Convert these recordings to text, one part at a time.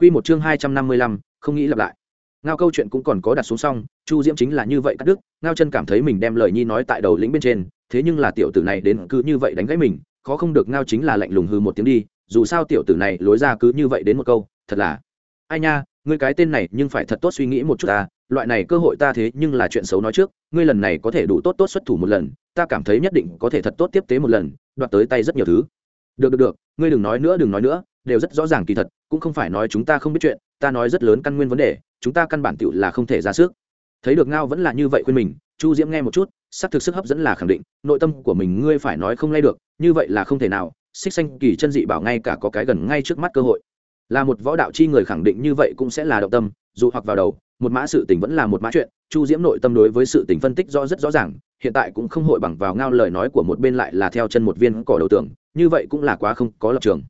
Quy một chương hai trăm năm mươi lăm, không nghĩ lặp lại. Ngao câu chuyện cũng còn có đặt xuống xong, Chu Diễm chính là như vậy cắt đứt, Ngao chân cảm thấy mình đem lời nhi nói tại đầu lĩnh bên trên, thế nhưng là tiểu tử này đến cứ như vậy đánh gãy mình, khó không được Ngao chính là lạnh lùng hư một tiếng đi, dù sao tiểu tử này lối ra cứ như vậy đến một câu, thật là. Ai nha, ngươi cái tên này nhưng phải thật tốt suy nghĩ một chút ta, loại này cơ hội ta thế nhưng là chuyện xấu nói trước, ngươi lần này có thể đủ tốt tốt xuất thủ một lần, ta cảm thấy nhất định có thể thật tốt tiếp tế một lần, đoạt tới tay rất nhiều thứ. Được được được, ngươi đừng nói nữa đừng nói nữa, đều rất rõ ràng kỳ thật, cũng không phải nói chúng ta không biết chuyện, ta nói rất lớn căn nguyên vấn đề, chúng ta căn bản tựu là không thể ra sức. Thấy được ngao vẫn là như vậy khuyên mình, chu diễm nghe một chút, sắc thực sức hấp dẫn là khẳng định, nội tâm của mình ngươi phải nói không lay được, như vậy là không thể nào, xích xanh kỳ chân dị bảo ngay cả có cái gần ngay trước mắt cơ hội. Là một võ đạo chi người khẳng định như vậy cũng sẽ là động tâm, dù hoặc vào đầu, một mã sự tình vẫn là một mã chuyện, chu diễm nội tâm đối với sự tình phân tích rõ rất rõ ràng, hiện tại cũng không hội bằng vào ngao lời nói của một bên lại là theo chân một viên cỏ đầu tưởng, như vậy cũng là quá không có lập trường.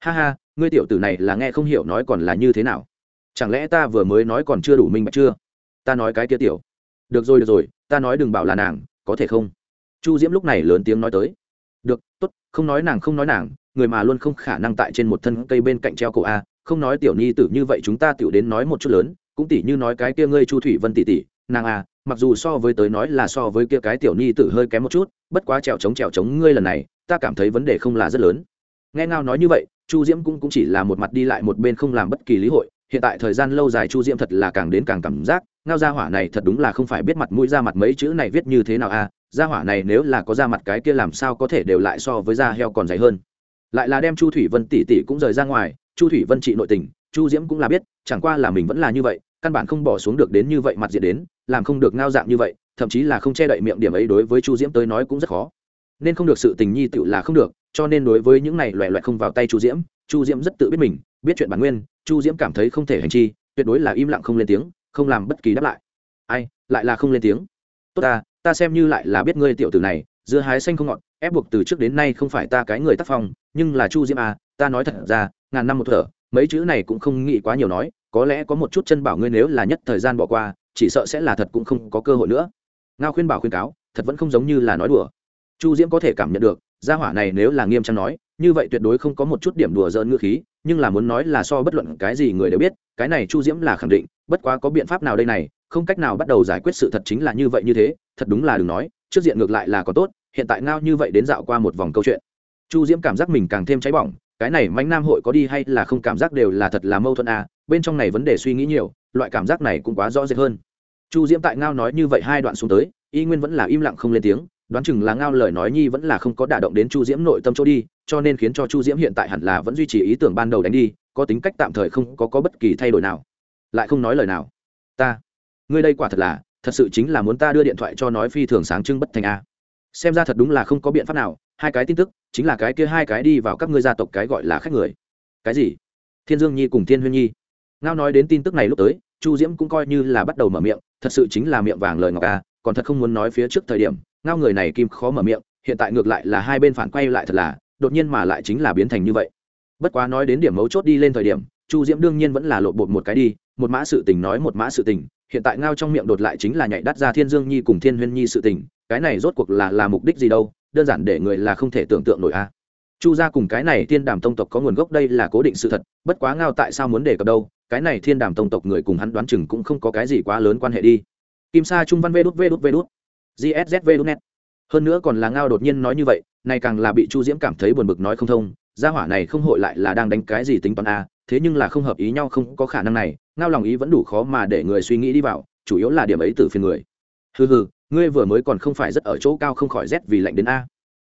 Ha ha ngươi tiểu tử này là nghe không hiểu nói còn là như thế nào? Chẳng lẽ ta vừa mới nói còn chưa đủ minh bạch chưa? Ta nói cái kia tiểu. Được rồi được rồi, ta nói đừng bảo là nàng, có thể không? Chu diễm lúc này lớn tiếng nói tới. Được t ố t không nói nàng, không nói nàng, người mà luôn không khả năng tại trên một thân cây bên cạnh treo cổ a, không nói tiểu nhi tử như vậy chúng ta tiểu đến nói một chút lớn, cũng tỉ như nói cái kia ngươi chu thủy vân tỷ tỷ, nàng a, mặc dù so với tới nói là so với kia cái tiểu nhi tử hơi kém một chút, bất quá trèo trống trèo trống ngươi lần này, ta cảm thấy vấn đề không là rất lớn. Nghe ngao nói như vậy chu diễm cũng, cũng chỉ là một mặt đi lại một bên không làm bất kỳ lý hội hiện tại thời gian lâu dài chu diễm thật là càng đến càng cảm giác ngao gia hỏa này thật đúng là không phải biết mặt mũi ra mặt mấy chữ này viết như thế nào a à? gia hỏa này nếu là có ra mặt cái kia làm sao có thể đều lại so với da heo còn dày hơn lại là đem chu thủy vân tỷ tỷ cũng rời ra ngoài chu thủy vân trị nội tình chu diễm cũng là biết chẳng qua là mình vẫn là như vậy căn bản không bỏ xuống được đến như vậy mặt diện đến làm không được ngao dạng như vậy thậm chí là không che đậy miệng điểm ấy đối với chu diễm tới nói cũng rất khó nên không được sự tình nhi tựu là không được cho nên đối với những này loẹ loẹt không vào tay chu diễm chu diễm rất tự biết mình, biết chuyện bản nguyên, chu diễm cảm thấy không thể hành chi, tuyệt đối là im lặng không lên tiếng, không làm bất kỳ đáp lại. Ai, lại là không lên tiếng? Tốt ta ta xem như lại là biết ngươi tiểu tử này, dưa hái xanh không ngọt, ép buộc từ trước đến nay không phải ta cái người tác phong, nhưng là chu diễm à ta nói thật ra, ngàn năm một thở, mấy chữ này cũng không nghĩ quá nhiều nói, có lẽ có một chút chân bảo ngươi nếu là nhất thời gian bỏ qua, chỉ sợ sẽ là thật cũng không có cơ hội nữa. Ngao khuyên bảo khuyên cáo, thật vẫn không giống như là nói đùa. Chu diễm có thể cảm nhận được gia hỏa này nếu là nghiêm trang nói, như vậy tuyệt đối không có một chút điểm đùa dỡn ngữ khí, nhưng là muốn nói là so bất luận cái gì người đều biết, cái này chu diễm là khẳng định, bất quá có biện pháp nào đây này, không cách nào bắt đầu giải quyết sự thật chính là như vậy như thế, thật đúng là đừng nói, trước diện ngược lại là có tốt, hiện tại ngao như vậy đến dạo qua một vòng câu chuyện. Chu diễm cảm giác mình càng thêm cháy bỏng, cái này manh nam hội có đi hay là không cảm giác đều là thật là mâu thuẫn à bên trong này vấn đề suy nghĩ nhiều, loại cảm giác này cũng quá rõ rệt hơn. Chu diễm tại ngao nói như vậy hai đoạn xuống tới, y nguyên vẫn là im lặng không lên tiếng đoán chừng là ngao lời nói nhi vẫn là không có đả động đến chu diễm nội tâm chỗ đi cho nên khiến cho chu diễm hiện tại hẳn là vẫn duy trì ý tưởng ban đầu đánh đi có tính cách tạm thời không có, có bất kỳ thay đổi nào. Lại không nói lời nào. Ta ngươi đây quả thật là thật sự chính là muốn ta đưa điện thoại cho nói phi thường sáng trưng bất thành a. Xem ra thật đúng là không có biện pháp nào hai cái tin tức chính là cái kia hai cái đi vào các ngươi gia tộc cái gọi là khách người. Cái gì? Thiên dương nhi cùng thiên huyên nhi. Ngao nói đến tin tức này lúc tới chu diễm cũng coi như là bắt đầu mở miệng thật sự chính là miệng vàng lời ngọc a còn thật không muốn nói phía trước thời điểm ngao người này kim khó mở miệng, hiện tại ngược lại là hai bên phản quay lại thật là, đột nhiên mà lại chính là biến thành như vậy. Bất quá nói đến điểm mấu chốt đi lên thời điểm, chu diễm đương nhiên vẫn là lộ bột một cái đi, một mã sự tình nói một mã sự tình, hiện tại ngao trong miệng đột lại chính là nhảy đắt ra thiên dương nhi cùng thiên huyên nhi sự tình, cái này rốt cuộc là là mục đích gì đâu, đơn giản để người là không thể tưởng tượng nổi a. Chu gia cùng cái này thiên đàm tông tộc có nguồn gốc đây là cố định sự thật, bất quá ngao tại sao muốn đề cập đâu, cái này thiên đàm tông tộc người cùng hắn đoán chừng cũng không có cái gì quá lớn quan hệ đi. Kim sa trung văn vê đút vê đút vê đút gszv.net hơn nữa còn là ngao đột nhiên nói như vậy này càng là bị chu diễm cảm thấy buồn bực nói không thông, gia hỏa này không hội lại là đang đánh cái gì tính toán a thế nhưng là không hợp ý nhau không có khả năng này, ngao lòng ý vẫn đủ khó mà để người suy nghĩ đi vào, chủ yếu là điểm ấy từ phiền người. Hừ hừ, ngươi vừa mới còn không phải rất ở chỗ cao không khỏi rét vì lạnh đến a.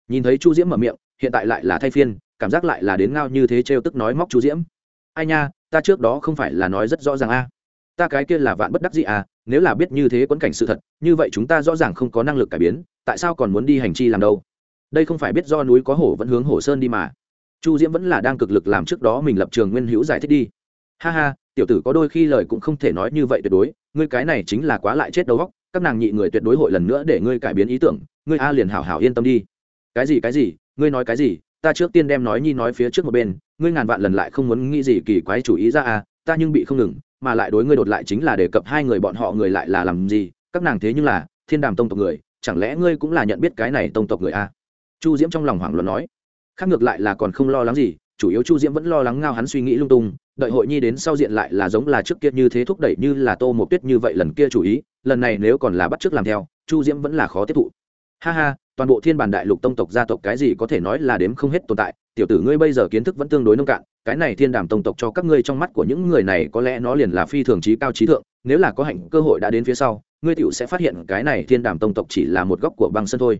Nhìn thấy chu diễm mở miệng, hiện tại lại là thay phiên, cảm giác lại là đến ngao như thế trêu tức nói móc chu diễm. Ai nha, ta trước đó không phải là nói rất rõ ràng a. Ta cái kia là vạn bất đắc dĩ à nếu là biết như thế quẫn cảnh sự thật, như vậy chúng ta rõ ràng không có năng lực cải biến, tại sao còn muốn đi hành chi làm đâu? Đây không phải biết do núi có hổ vẫn hướng hổ sơn đi mà. Chu diễm vẫn là đang cực lực làm trước đó mình lập trường nguyên hữu giải thích đi. Ha ha, tiểu tử có đôi khi lời cũng không thể nói như vậy tuyệt đối, ngươi cái này chính là quá lại chết đầu góc các nàng nhị người tuyệt đối hội lần nữa để ngươi cải biến ý tưởng, ngươi a liền hảo hảo yên tâm đi. Cái gì cái gì, ngươi nói cái gì, ta trước tiên đem nói nhi nói phía trước một bên, ngươi ngàn vạn lần lại không muốn nghĩ gì kỳ quái chủ ý ra à ta nhưng bị không ngừng mà lại đối ngươi đột lại chính là đề cập hai người bọn họ người lại là làm gì, các nàng thế nhưng là thiên đàm tông tộc người, chẳng lẽ ngươi cũng là nhận biết cái này tông tộc người a chu diễm trong lòng hoảng loạn nói. Khác ngược lại là còn không lo lắng gì, chủ yếu chu diễm vẫn lo lắng ngao hắn suy nghĩ lung tung, đợi hội nhi đến sau diện lại là giống là trước kia như thế thúc đẩy như là tô một tuyết như vậy lần kia chủ ý, lần này nếu còn là bắt chước làm theo, chu diễm vẫn là khó tiếp thụ. Ha ha, toàn bộ thiên bản đại lục tông tộc gia tộc cái gì có thể nói là đếm không hết tồn tại tiểu tử ngươi bây giờ kiến thức vẫn tương đối nông cạn, cái này thiên đàm tông tộc cho các ngươi trong mắt của những người này có lẽ nó liền là phi thường trí cao trí thượng, nếu là có hạnh cơ hội đã đến phía sau, ngươi tiểu sẽ phát hiện cái này thiên đàm tông tộc chỉ là một góc của băng sân thôi.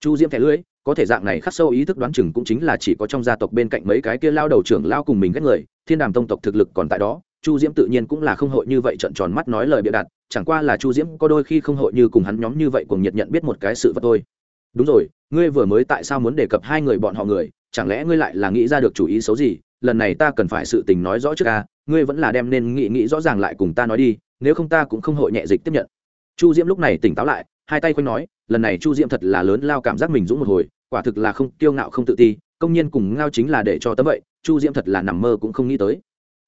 Chu diễm thẻ lưỡi, có thể dạng này khắc sâu ý thức đoán chừng cũng chính là chỉ có trong gia tộc bên cạnh mấy cái kia lao đầu trưởng lao cùng mình ghét người, thiên đàm tông tộc thực lực còn tại đó, chu diễm tự nhiên cũng là không hội như vậy trận tròn mắt nói lời bịa đặt, chẳng qua là chu diễm có đôi khi không hội như cùng hắn nhóm như vậy cùng nhiệt nhận biết một cái sự vật thôi. Đúng rồi, ngươi vừa mới tại sao muốn đề cập hai người bọn họ người chẳng lẽ ngươi lại là nghĩ ra được chủ ý xấu gì? Lần này ta cần phải sự tình nói rõ trước ca ngươi vẫn là đem nên nghĩ nghĩ rõ ràng lại cùng ta nói đi, nếu không ta cũng không hội nhẹ dịch tiếp nhận. Chu diễm lúc này tỉnh táo lại, hai tay quanh nói, lần này chu diễm thật là lớn lao cảm giác mình dũng một hồi, quả thực là không, kiêu ngạo không tự ti, công nhiên cùng ngao chính là để cho tấm vậy, chu diễm thật là nằm mơ cũng không nghĩ tới.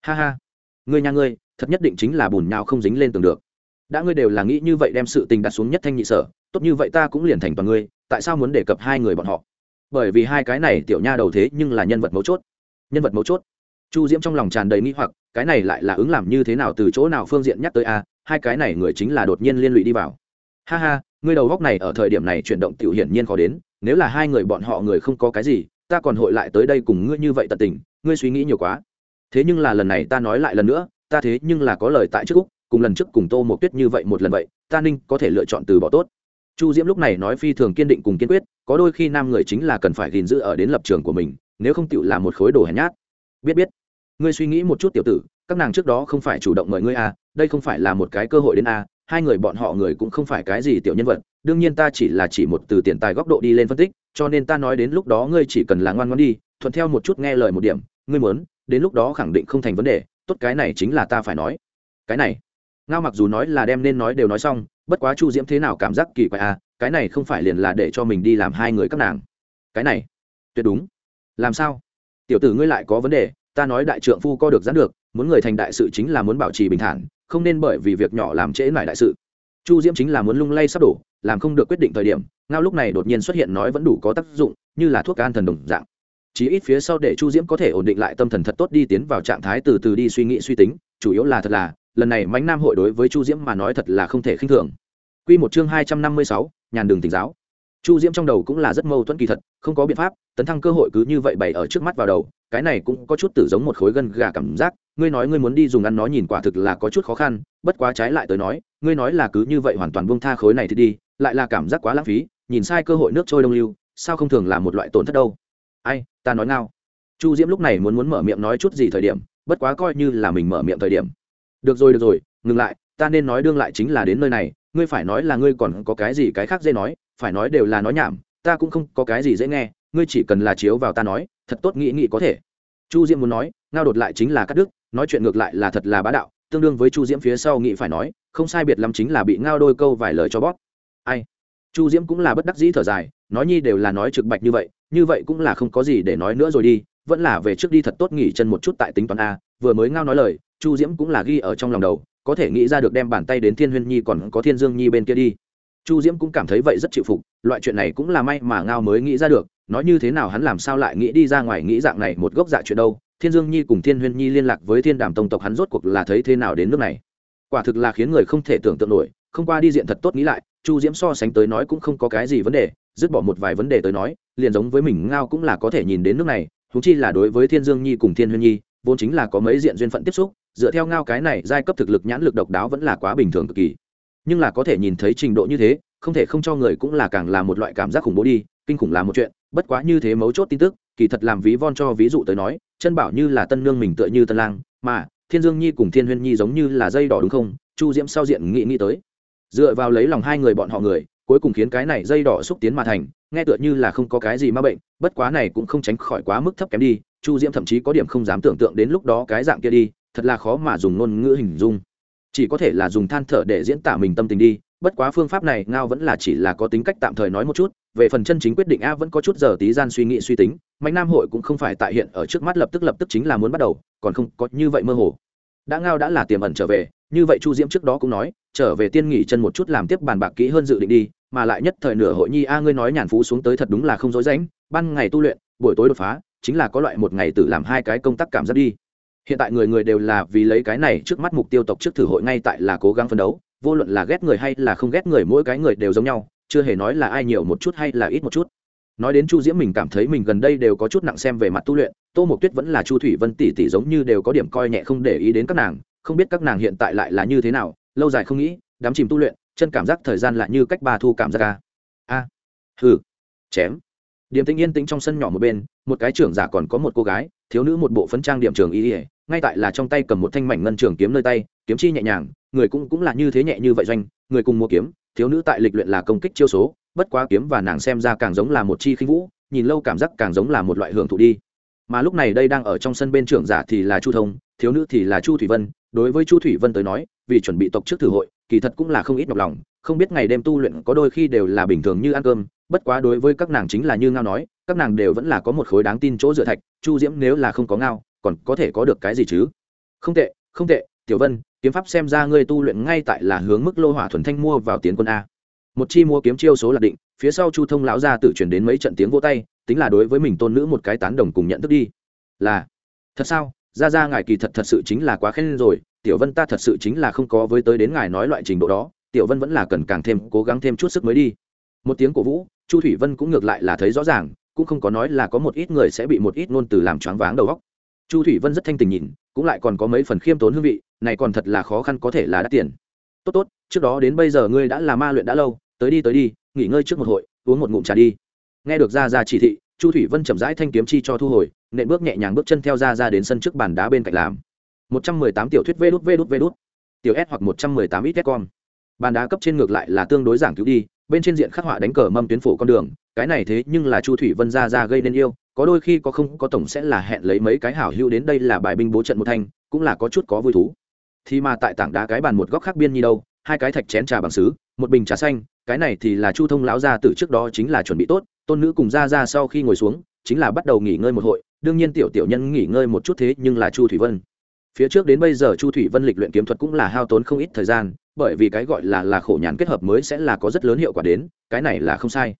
Ha ha, ngươi nhà ngươi, thật nhất định chính là bùn nhau không dính lên tường được. Đã ngươi đều là nghĩ như vậy đem sự tình đặt xuống nhất thanh nhị sở, tốt như vậy ta cũng liền thành toàn ngươi, tại sao muốn đề cập hai người bọn họ? Bởi vì hai cái này tiểu nha đầu thế nhưng là nhân vật mấu chốt. Nhân vật mấu chốt. Chu diễm trong lòng tràn đầy nghĩ hoặc, cái này lại là ứng làm như thế nào, từ chỗ nào phương diện nhắc tới a, hai cái này người chính là đột nhiên liên lụy đi vào. Ha ha ngươi đầu góc này ở thời điểm này chuyển động tiểu hiển nhiên khó đến, nếu là hai người bọn họ người không có cái gì, ta còn hội lại tới đây cùng ngươi như vậy tận tình, ngươi suy nghĩ nhiều quá. Thế nhưng là lần này ta nói lại lần nữa, ta thế nhưng là có lời tại trước úc, cùng lần trước cùng tô một tuyết như vậy một lần vậy, ta ninh có thể lựa chọn từ bỏ tốt chu diễm lúc này nói phi thường kiên định cùng kiên quyết, có đôi khi nam người chính là cần phải gìn giữ ở đến lập trường của mình, nếu không tựu là một khối đồ hèn nhát. Biết biết. Ngươi suy nghĩ một chút tiểu tử, các nàng trước đó không phải chủ động mời ngươi à đây không phải là một cái cơ hội đến à hai người bọn họ người cũng không phải cái gì tiểu nhân vật, đương nhiên ta chỉ là chỉ một từ tiền tài góc độ đi lên phân tích, cho nên ta nói đến lúc đó ngươi chỉ cần là ngoan ngoan đi, thuận theo một chút nghe lời một điểm, ngươi muốn, đến lúc đó khẳng định không thành vấn đề, tốt cái này chính là ta phải nói. Cái này ngao mặc dù nói là đem nên nói đều nói xong, bất quá chu diễm thế nào cảm giác kỳ quái à cái này không phải liền là để cho mình đi làm hai người các nàng. Cái này, tuyệt đúng. Làm sao? Tiểu tử ngươi lại có vấn đề, ta nói đại trượng phu co được dán được, muốn người thành đại sự chính là muốn bảo trì bình thản, không nên bởi vì việc nhỏ làm trễ lại đại sự. Chu diễm chính là muốn lung lay sắp đổ, làm không được quyết định thời điểm, ngao lúc này đột nhiên xuất hiện nói vẫn đủ có tác dụng, như là thuốc an thần đồng dạng. Chí ít phía sau để chu diễm có thể ổn định lại tâm thần thật tốt đi tiến vào trạng thái từ từ đi suy nghĩ suy tính chủ yếu là thật là, lần này mánh nam hội đối với chu diễm mà nói thật là không thể khinh thường. Q một chương hai trăm năm mươi sáu, nhàn đường tỉnh giáo. Chu diễm trong đầu cũng là rất mâu thuẫn kỳ thật, không có biện pháp, tấn thăng cơ hội cứ như vậy bày ở trước mắt vào đầu, cái này cũng có chút tử giống một khối gân gà cảm giác, ngươi nói ngươi muốn đi dùng ăn nó nhìn quả thực là có chút khó khăn, bất quá trái lại tới nói, ngươi nói là cứ như vậy hoàn toàn buông tha khối này thì đi, lại là cảm giác quá lãng phí, nhìn sai cơ hội nước trôi đông lưu, sao không thường là một loại tổn thất đâu. Ai, ta nói ngao. Chu diễm lúc này muốn muốn mở miệng nói chút gì thời điểm bất quá coi như là mình mở miệng thời điểm. Được rồi được rồi, ngừng lại, ta nên nói đương lại chính là đến nơi này, ngươi phải nói là ngươi còn có cái gì cái khác dễ nói, phải nói đều là nói nhảm, ta cũng không có cái gì dễ nghe, ngươi chỉ cần là chiếu vào ta nói, thật tốt nghĩ nghĩ có thể. Chu diễm muốn nói, ngao đột lại chính là cắt đứt, nói chuyện ngược lại là thật là bá đạo, tương đương với chu diễm phía sau nghĩ phải nói, không sai biệt lắm chính là bị ngao đôi câu vài lời cho bót ai? Chu diễm cũng là bất đắc dĩ thở dài, nói nhi đều là nói trực bạch như vậy như vậy cũng là không có gì để nói nữa rồi đi vẫn là về trước đi thật tốt nghỉ chân một chút tại tính toán a, vừa mới ngao nói lời, chu diễm cũng là ghi ở trong lòng đầu, có thể nghĩ ra được đem bàn tay đến thiên huyên nhi còn có thiên dương nhi bên kia đi. Chu diễm cũng cảm thấy vậy rất chịu phục, loại chuyện này cũng là may mà ngao mới nghĩ ra được, nói như thế nào hắn làm sao lại nghĩ đi ra ngoài nghĩ dạng này một gốc dạ chuyện đâu, thiên dương nhi cùng thiên huyên nhi liên lạc với thiên đàm tông tộc hắn rốt cuộc là thấy thế nào đến nước này. Quả thực là khiến người không thể tưởng tượng nổi, không qua đi diện thật tốt nghĩ lại, chu diễm so sánh tới nói cũng không có cái gì vấn đề, dứt bỏ một vài vấn đề tới nói, liền giống với mình ngao cũng là có thể nhìn đến nước này huống chi là đối với thiên dương nhi cùng thiên huyên nhi, vốn chính là có mấy diện duyên phận tiếp xúc, dựa theo ngao cái này, giai cấp thực lực nhãn lực độc đáo vẫn là quá bình thường cực kỳ. Nhưng là có thể nhìn thấy trình độ như thế, không thể không cho người cũng là càng là một loại cảm giác khủng bố đi, kinh khủng là một chuyện, bất quá như thế mấu chốt tin tức, kỳ thật làm ví von cho ví dụ tới nói, chân bảo như là tân nương mình tựa như tân lang, mà thiên dương nhi cùng thiên huyên nhi giống như là dây đỏ đúng không? Chu diễm sau diện nghĩ nghĩ tới. Dựa vào lấy lòng hai người bọn họ người cuối cùng khiến cái này dây đỏ xúc tiến mà thành, nghe tựa như là không có cái gì ma bệnh, bất quá này cũng không tránh khỏi quá mức thấp kém đi, chu diễm thậm chí có điểm không dám tưởng tượng đến lúc đó cái dạng kia đi, thật là khó mà dùng ngôn ngữ hình dung. Chỉ có thể là dùng than thở để diễn tả mình tâm tình đi, bất quá phương pháp này ngao vẫn là chỉ là có tính cách tạm thời nói một chút, về phần chân chính quyết định a vẫn có chút giờ tí gian suy nghĩ suy tính, mạnh nam hội cũng không phải tại hiện ở trước mắt lập tức lập tức chính là muốn bắt đầu, còn không có như vậy mơ hồ. Đã ngao đã là tiềm ẩn trở về, như vậy chu diễm trước đó cũng nói, trở về tiên nghỉ chân một chút làm tiếp bàn bạc kỹ hơn dự định đi mà lại nhất thời nửa hội nhi a, ngươi nói nhàn phú xuống tới thật đúng là không dối rãnh, ban ngày tu luyện, buổi tối đột phá, chính là có loại một ngày tự làm hai cái công tác cảm giác đi. Hiện tại người người đều là vì lấy cái này trước mắt mục tiêu tộc trước thử hội ngay tại là cố gắng phấn đấu, vô luận là ghét người hay là không ghét người mỗi cái người đều giống nhau, chưa hề nói là ai nhiều một chút hay là ít một chút. Nói đến chu diễm mình cảm thấy mình gần đây đều có chút nặng xem về mặt tu luyện, tô mộc tuyết vẫn là chu thủy vân tỷ tỷ giống như đều có điểm coi nhẹ không để ý đến các nàng, không biết các nàng hiện tại lại là như thế nào, lâu dài không nghĩ đám chìm tu luyện chân cảm giác thời gian lại như cách ba thu cảm giác ca. A. Hừ. Chém. Điểm tĩnh yên tĩnh trong sân nhỏ một bên, một cái trưởng giả còn có một cô gái, thiếu nữ một bộ phấn trang điểm trường y ỉa ngay tại là trong tay cầm một thanh mảnh ngân trường kiếm nơi tay, kiếm chi nhẹ nhàng, người cũng cũng là như thế nhẹ như vậy doanh, người cùng mua kiếm, thiếu nữ tại lịch luyện là công kích chiêu số, bất quá kiếm và nàng xem ra càng giống là một chi khinh vũ, nhìn lâu cảm giác càng giống là một loại hưởng thụ đi. Mà lúc này đây đang ở trong sân bên trưởng giả thì là chu thông, thiếu nữ thì là chu thủy vân đối với chu thủy vân tới nói, vì chuẩn bị tộc trước thử hội, kỳ thật cũng là không ít nhọc lòng, không biết ngày đêm tu luyện có đôi khi đều là bình thường như ăn cơm, bất quá đối với các nàng chính là như ngao nói, các nàng đều vẫn là có một khối đáng tin chỗ dựa thạch, chu diễm nếu là không có ngao, còn có thể có được cái gì chứ? Không tệ không tệ, tiểu vân, kiếm pháp xem ra ngươi tu luyện ngay tại là hướng mức lô hỏa thuần thanh mua vào tiến quân a. Một chi mua kiếm chiêu số là định, phía sau chu thông lão ra tự chuyển đến mấy trận tiếng vô tay, tính là đối với mình tôn nữ một cái tán đồng cùng nhận thức đi. Là, thật sao? Ra ra ngài kỳ thật thật sự chính là quá khen rồi, tiểu vân ta thật sự chính là không có với tới đến ngài nói loại trình độ đó, tiểu vân vẫn là cần càng thêm cố gắng thêm chút sức mới đi. Một tiếng cổ vũ, chu thủy vân cũng ngược lại là thấy rõ ràng, cũng không có nói là có một ít người sẽ bị một ít ngôn từ làm choáng váng đầu óc. Chu thủy vân rất thanh tình nhìn, cũng lại còn có mấy phần khiêm tốn hương vị, này còn thật là khó khăn có thể là đắt tiền. Tốt tốt, trước đó đến bây giờ ngươi đã là ma luyện đã lâu, tới đi tới đi, nghỉ ngơi trước một hội, uống một ngụm trà đi. Nghe được ra ra chỉ thị, chu thủy vân chậm rãi thanh kiếm chi cho thu hồi nện bước nhẹ nhàng bước chân theo ra ra đến sân trước bàn đá bên cạnh làm. Một trăm mười tám tiểu thuyết vê đút vê đút vê đút. Tiểu s hoặc một trăm mười tám ít con bàn đá cấp trên ngược lại là tương đối giảng cứu đi, bên trên diện khắc họa đánh cờ mâm tuyến phổ con đường, cái này thế nhưng là chu thủy vân ra ra gây nên yêu, có đôi khi có không có tổng sẽ là hẹn lấy mấy cái hảo hữu đến đây là bài binh bố trận một thanh cũng là có chút có vui thú. Thì mà tại tảng đá cái bàn một góc khác biên như đâu, hai cái thạch chén trà bằng xứ một bình trà xanh, cái này thì là chu thông lão gia từ trước đó chính là chuẩn bị tốt, tôn nữ cùng ra ra sau khi ngồi xuống, chính là bắt đầu nghỉ ngơi một hội đương nhiên tiểu tiểu nhân nghỉ ngơi một chút thế nhưng là chu thủy vân. Phía trước đến bây giờ chu thủy vân lịch luyện kiếm thuật cũng là hao tốn không ít thời gian bởi vì cái gọi là là khổ nhàn kết hợp mới sẽ là có rất lớn hiệu quả đến cái này là không sai.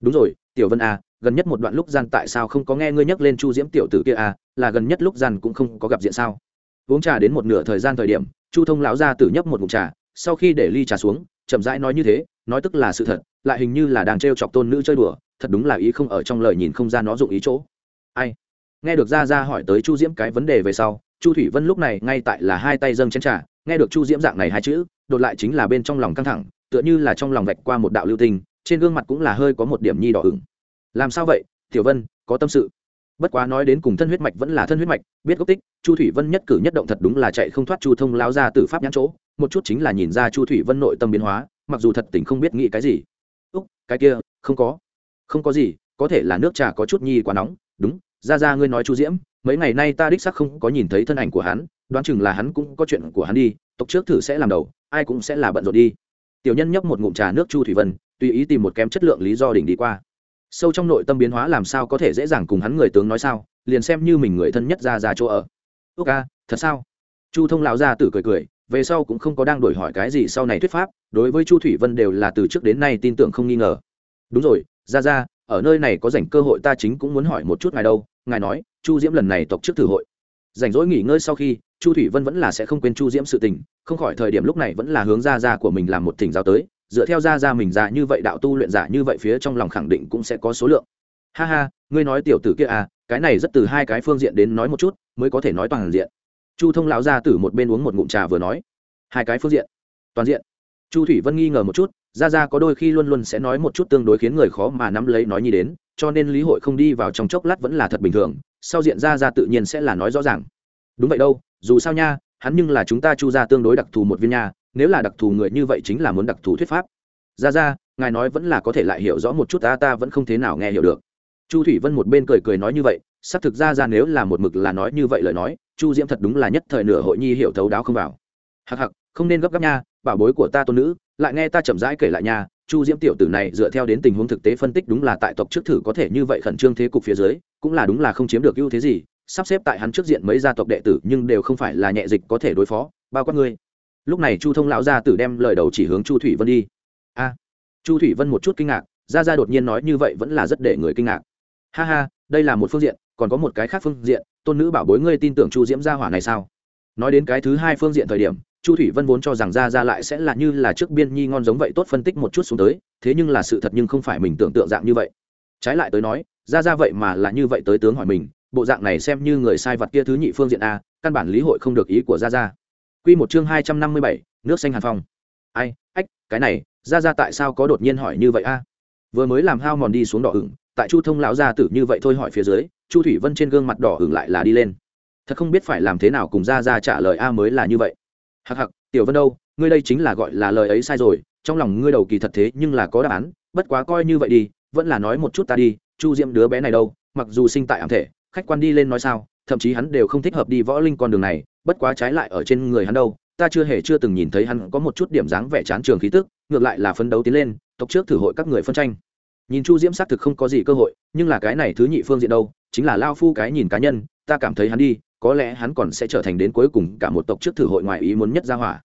Đúng rồi tiểu vân a à, gần nhất một đoạn lúc gian tại sao không có nghe ngươi nhắc lên chu diễm tiểu tử kia a à, là gần nhất lúc gian cũng không có gặp diện sao? Uống trà đến một nửa thời gian thời điểm chu thông lão ra tử nhấp một ngụm trà sau khi để ly trà xuống chậm rãi nói như thế nói tức là sự thật lại hình như là đang trêu chọc tôn nữ chơi đùa thật đúng là ý không ở trong lời nhìn không ra nó dụng ý chỗ. Ai? Nghe được ra ra hỏi tới chu diễm cái vấn đề về sau, chu thủy vân lúc này ngay tại là hai tay dâng chén trà, nghe được chu diễm dạng này hai chữ, đột lại chính là bên trong lòng căng thẳng, tựa như là trong lòng vạch qua một đạo lưu tinh trên gương mặt cũng là hơi có một điểm nhi đỏ ửng. Làm sao vậy, tiểu vân, có tâm sự. Bất quá nói đến cùng thân huyết mạch vẫn là thân huyết mạch, biết gốc tích, chu thủy vân nhất cử nhất động thật đúng là chạy không thoát chu thông lao ra từ pháp nhãn chỗ, một chút chính là nhìn ra chu thủy vân nội tâm biến hóa, mặc dù thật tình không biết nghĩ cái gì. Úc, cái kia, không có. Không có gì, có thể là nước trà có chút nhi quá nóng, đúng ra ra ngươi nói chu diễm, mấy ngày nay ta đích sắc không có nhìn thấy thân ảnh của hắn, đoán chừng là hắn cũng có chuyện của hắn đi, tộc trước thử sẽ làm đầu, ai cũng sẽ là bận rộn đi. Tiểu nhân nhấp một ngụm trà nước chu thủy vân, tùy ý tìm một kém chất lượng lý do đỉnh đi qua. Sâu trong nội tâm biến hóa làm sao có thể dễ dàng cùng hắn người tướng nói sao, liền xem như mình người thân nhất ra ra chỗ ở. Ước ca, thật sao? Chu thông lão gia tử cười cười, về sau cũng không có đang đổi hỏi cái gì sau này thuyết pháp, đối với chu thủy vân đều là từ trước đến nay tin tưởng không nghi ngờ. Đúng rồi, ra ra, ở nơi này có dành cơ hội ta chính cũng muốn hỏi một chút ngài đâu ngài nói, chu diễm lần này tộc trước thử hội. Rảnh rỗi nghỉ ngơi sau khi, chu thủy vân vẫn là sẽ không quên chu diễm sự tình, không khỏi thời điểm lúc này vẫn là hướng ra ra của mình làm một thỉnh giáo tới, dựa theo ra ra mình ra như vậy, đạo tu luyện giả như vậy phía trong lòng khẳng định cũng sẽ có số lượng. Ha ha, ngươi nói tiểu tử kia à cái này rất từ hai cái phương diện đến nói một chút, mới có thể nói toàn diện. Chu thông lão ra từ một bên uống một ngụm trà vừa nói. Hai cái phương diện. Toàn diện chu thủy vân nghi ngờ một chút, ra ra có đôi khi luôn luôn sẽ nói một chút tương đối khiến người khó mà nắm lấy nói như đến, cho nên lý hội không đi vào trong chốc lát vẫn là thật bình thường, sau diện ra ra tự nhiên sẽ là nói rõ ràng. Đúng vậy đâu, dù sao nha, hắn nhưng là chúng ta chu ra tương đối đặc thù một viên nha, nếu là đặc thù người như vậy chính là muốn đặc thù thuyết pháp. Ra ra, ngài nói vẫn là có thể lại hiểu rõ một chút, ta ta vẫn không thế nào nghe hiểu được. Chu thủy vân một bên cười cười nói như vậy, xác thực ra ra nếu là một mực là nói như vậy lời nói, chu diễm thật đúng là nhất thời nửa hội nhi hiểu thấu đáo không vào. Hặc hặc không nên gấp gáp nha, bảo bối của ta tôn nữ, lại nghe ta chậm rãi kể lại nha, chu diễm tiểu tử này dựa theo đến tình huống thực tế phân tích đúng là tại tộc trước thử có thể như vậy khẩn trương thế cục phía dưới, cũng là đúng là không chiếm được ưu thế gì, sắp xếp tại hắn trước diện mấy gia tộc đệ tử nhưng đều không phải là nhẹ dịch có thể đối phó, bao quát ngươi. Lúc này chu thông lão gia tử đem lời đầu chỉ hướng chu thủy vân đi. A, chu thủy vân một chút kinh ngạc, gia gia đột nhiên nói như vậy vẫn là rất để người kinh ngạc. Ha ha, đây là một phương diện, còn có một cái khác phương diện, tôn nữ bảo bối ngươi tin tưởng chu diễm gia hỏa này sao? Nói đến cái thứ hai phương diện thời điểm chu thủy vân vốn cho rằng ra ra lại sẽ là như là trước biên nhi ngon giống vậy tốt phân tích một chút xuống tới, thế nhưng là sự thật nhưng không phải mình tưởng tượng dạng như vậy. Trái lại tới nói ra ra vậy mà là như vậy tới tướng hỏi mình, bộ dạng này xem như người sai vật kia thứ nhị phương diện a, căn bản lý hội không được ý của ra ra q một chương hai trăm năm mươi bảy, nước xanh hàn phong. Ai, ách, cái này ra ra tại sao có đột nhiên hỏi như vậy a? Vừa mới làm hao mòn đi xuống đỏ ửng, tại chu thông lão gia tử như vậy thôi hỏi phía dưới, chu thủy vân trên gương mặt đỏ ửng lại là đi lên. Thật không biết phải làm thế nào cùng ra ra trả lời a mới là như vậy hặc hặc tiểu vân đâu? Ngươi đây chính là gọi là lời ấy sai rồi, trong lòng ngươi đầu kỳ thật thế nhưng là có đáp án, bất quá coi như vậy đi, vẫn là nói một chút ta đi, chu diễm đứa bé này đâu, mặc dù sinh tại ảm thể, khách quan đi lên nói sao, thậm chí hắn đều không thích hợp đi võ linh con đường này, bất quá trái lại ở trên người hắn đâu, ta chưa hề chưa từng nhìn thấy hắn có một chút điểm dáng vẻ chán trường khí tức, ngược lại là phấn đấu tiến lên, tộc trước thử hội các người phân tranh. Nhìn chu diễm xác thực không có gì cơ hội, nhưng là cái này thứ nhị phương diện đâu, chính là lao phu cái nhìn cá nhân, ta cảm thấy hắn đi có lẽ hắn còn sẽ trở thành đến cuối cùng cả một tộc trước thử hội ngoài ý muốn nhất ra hỏa.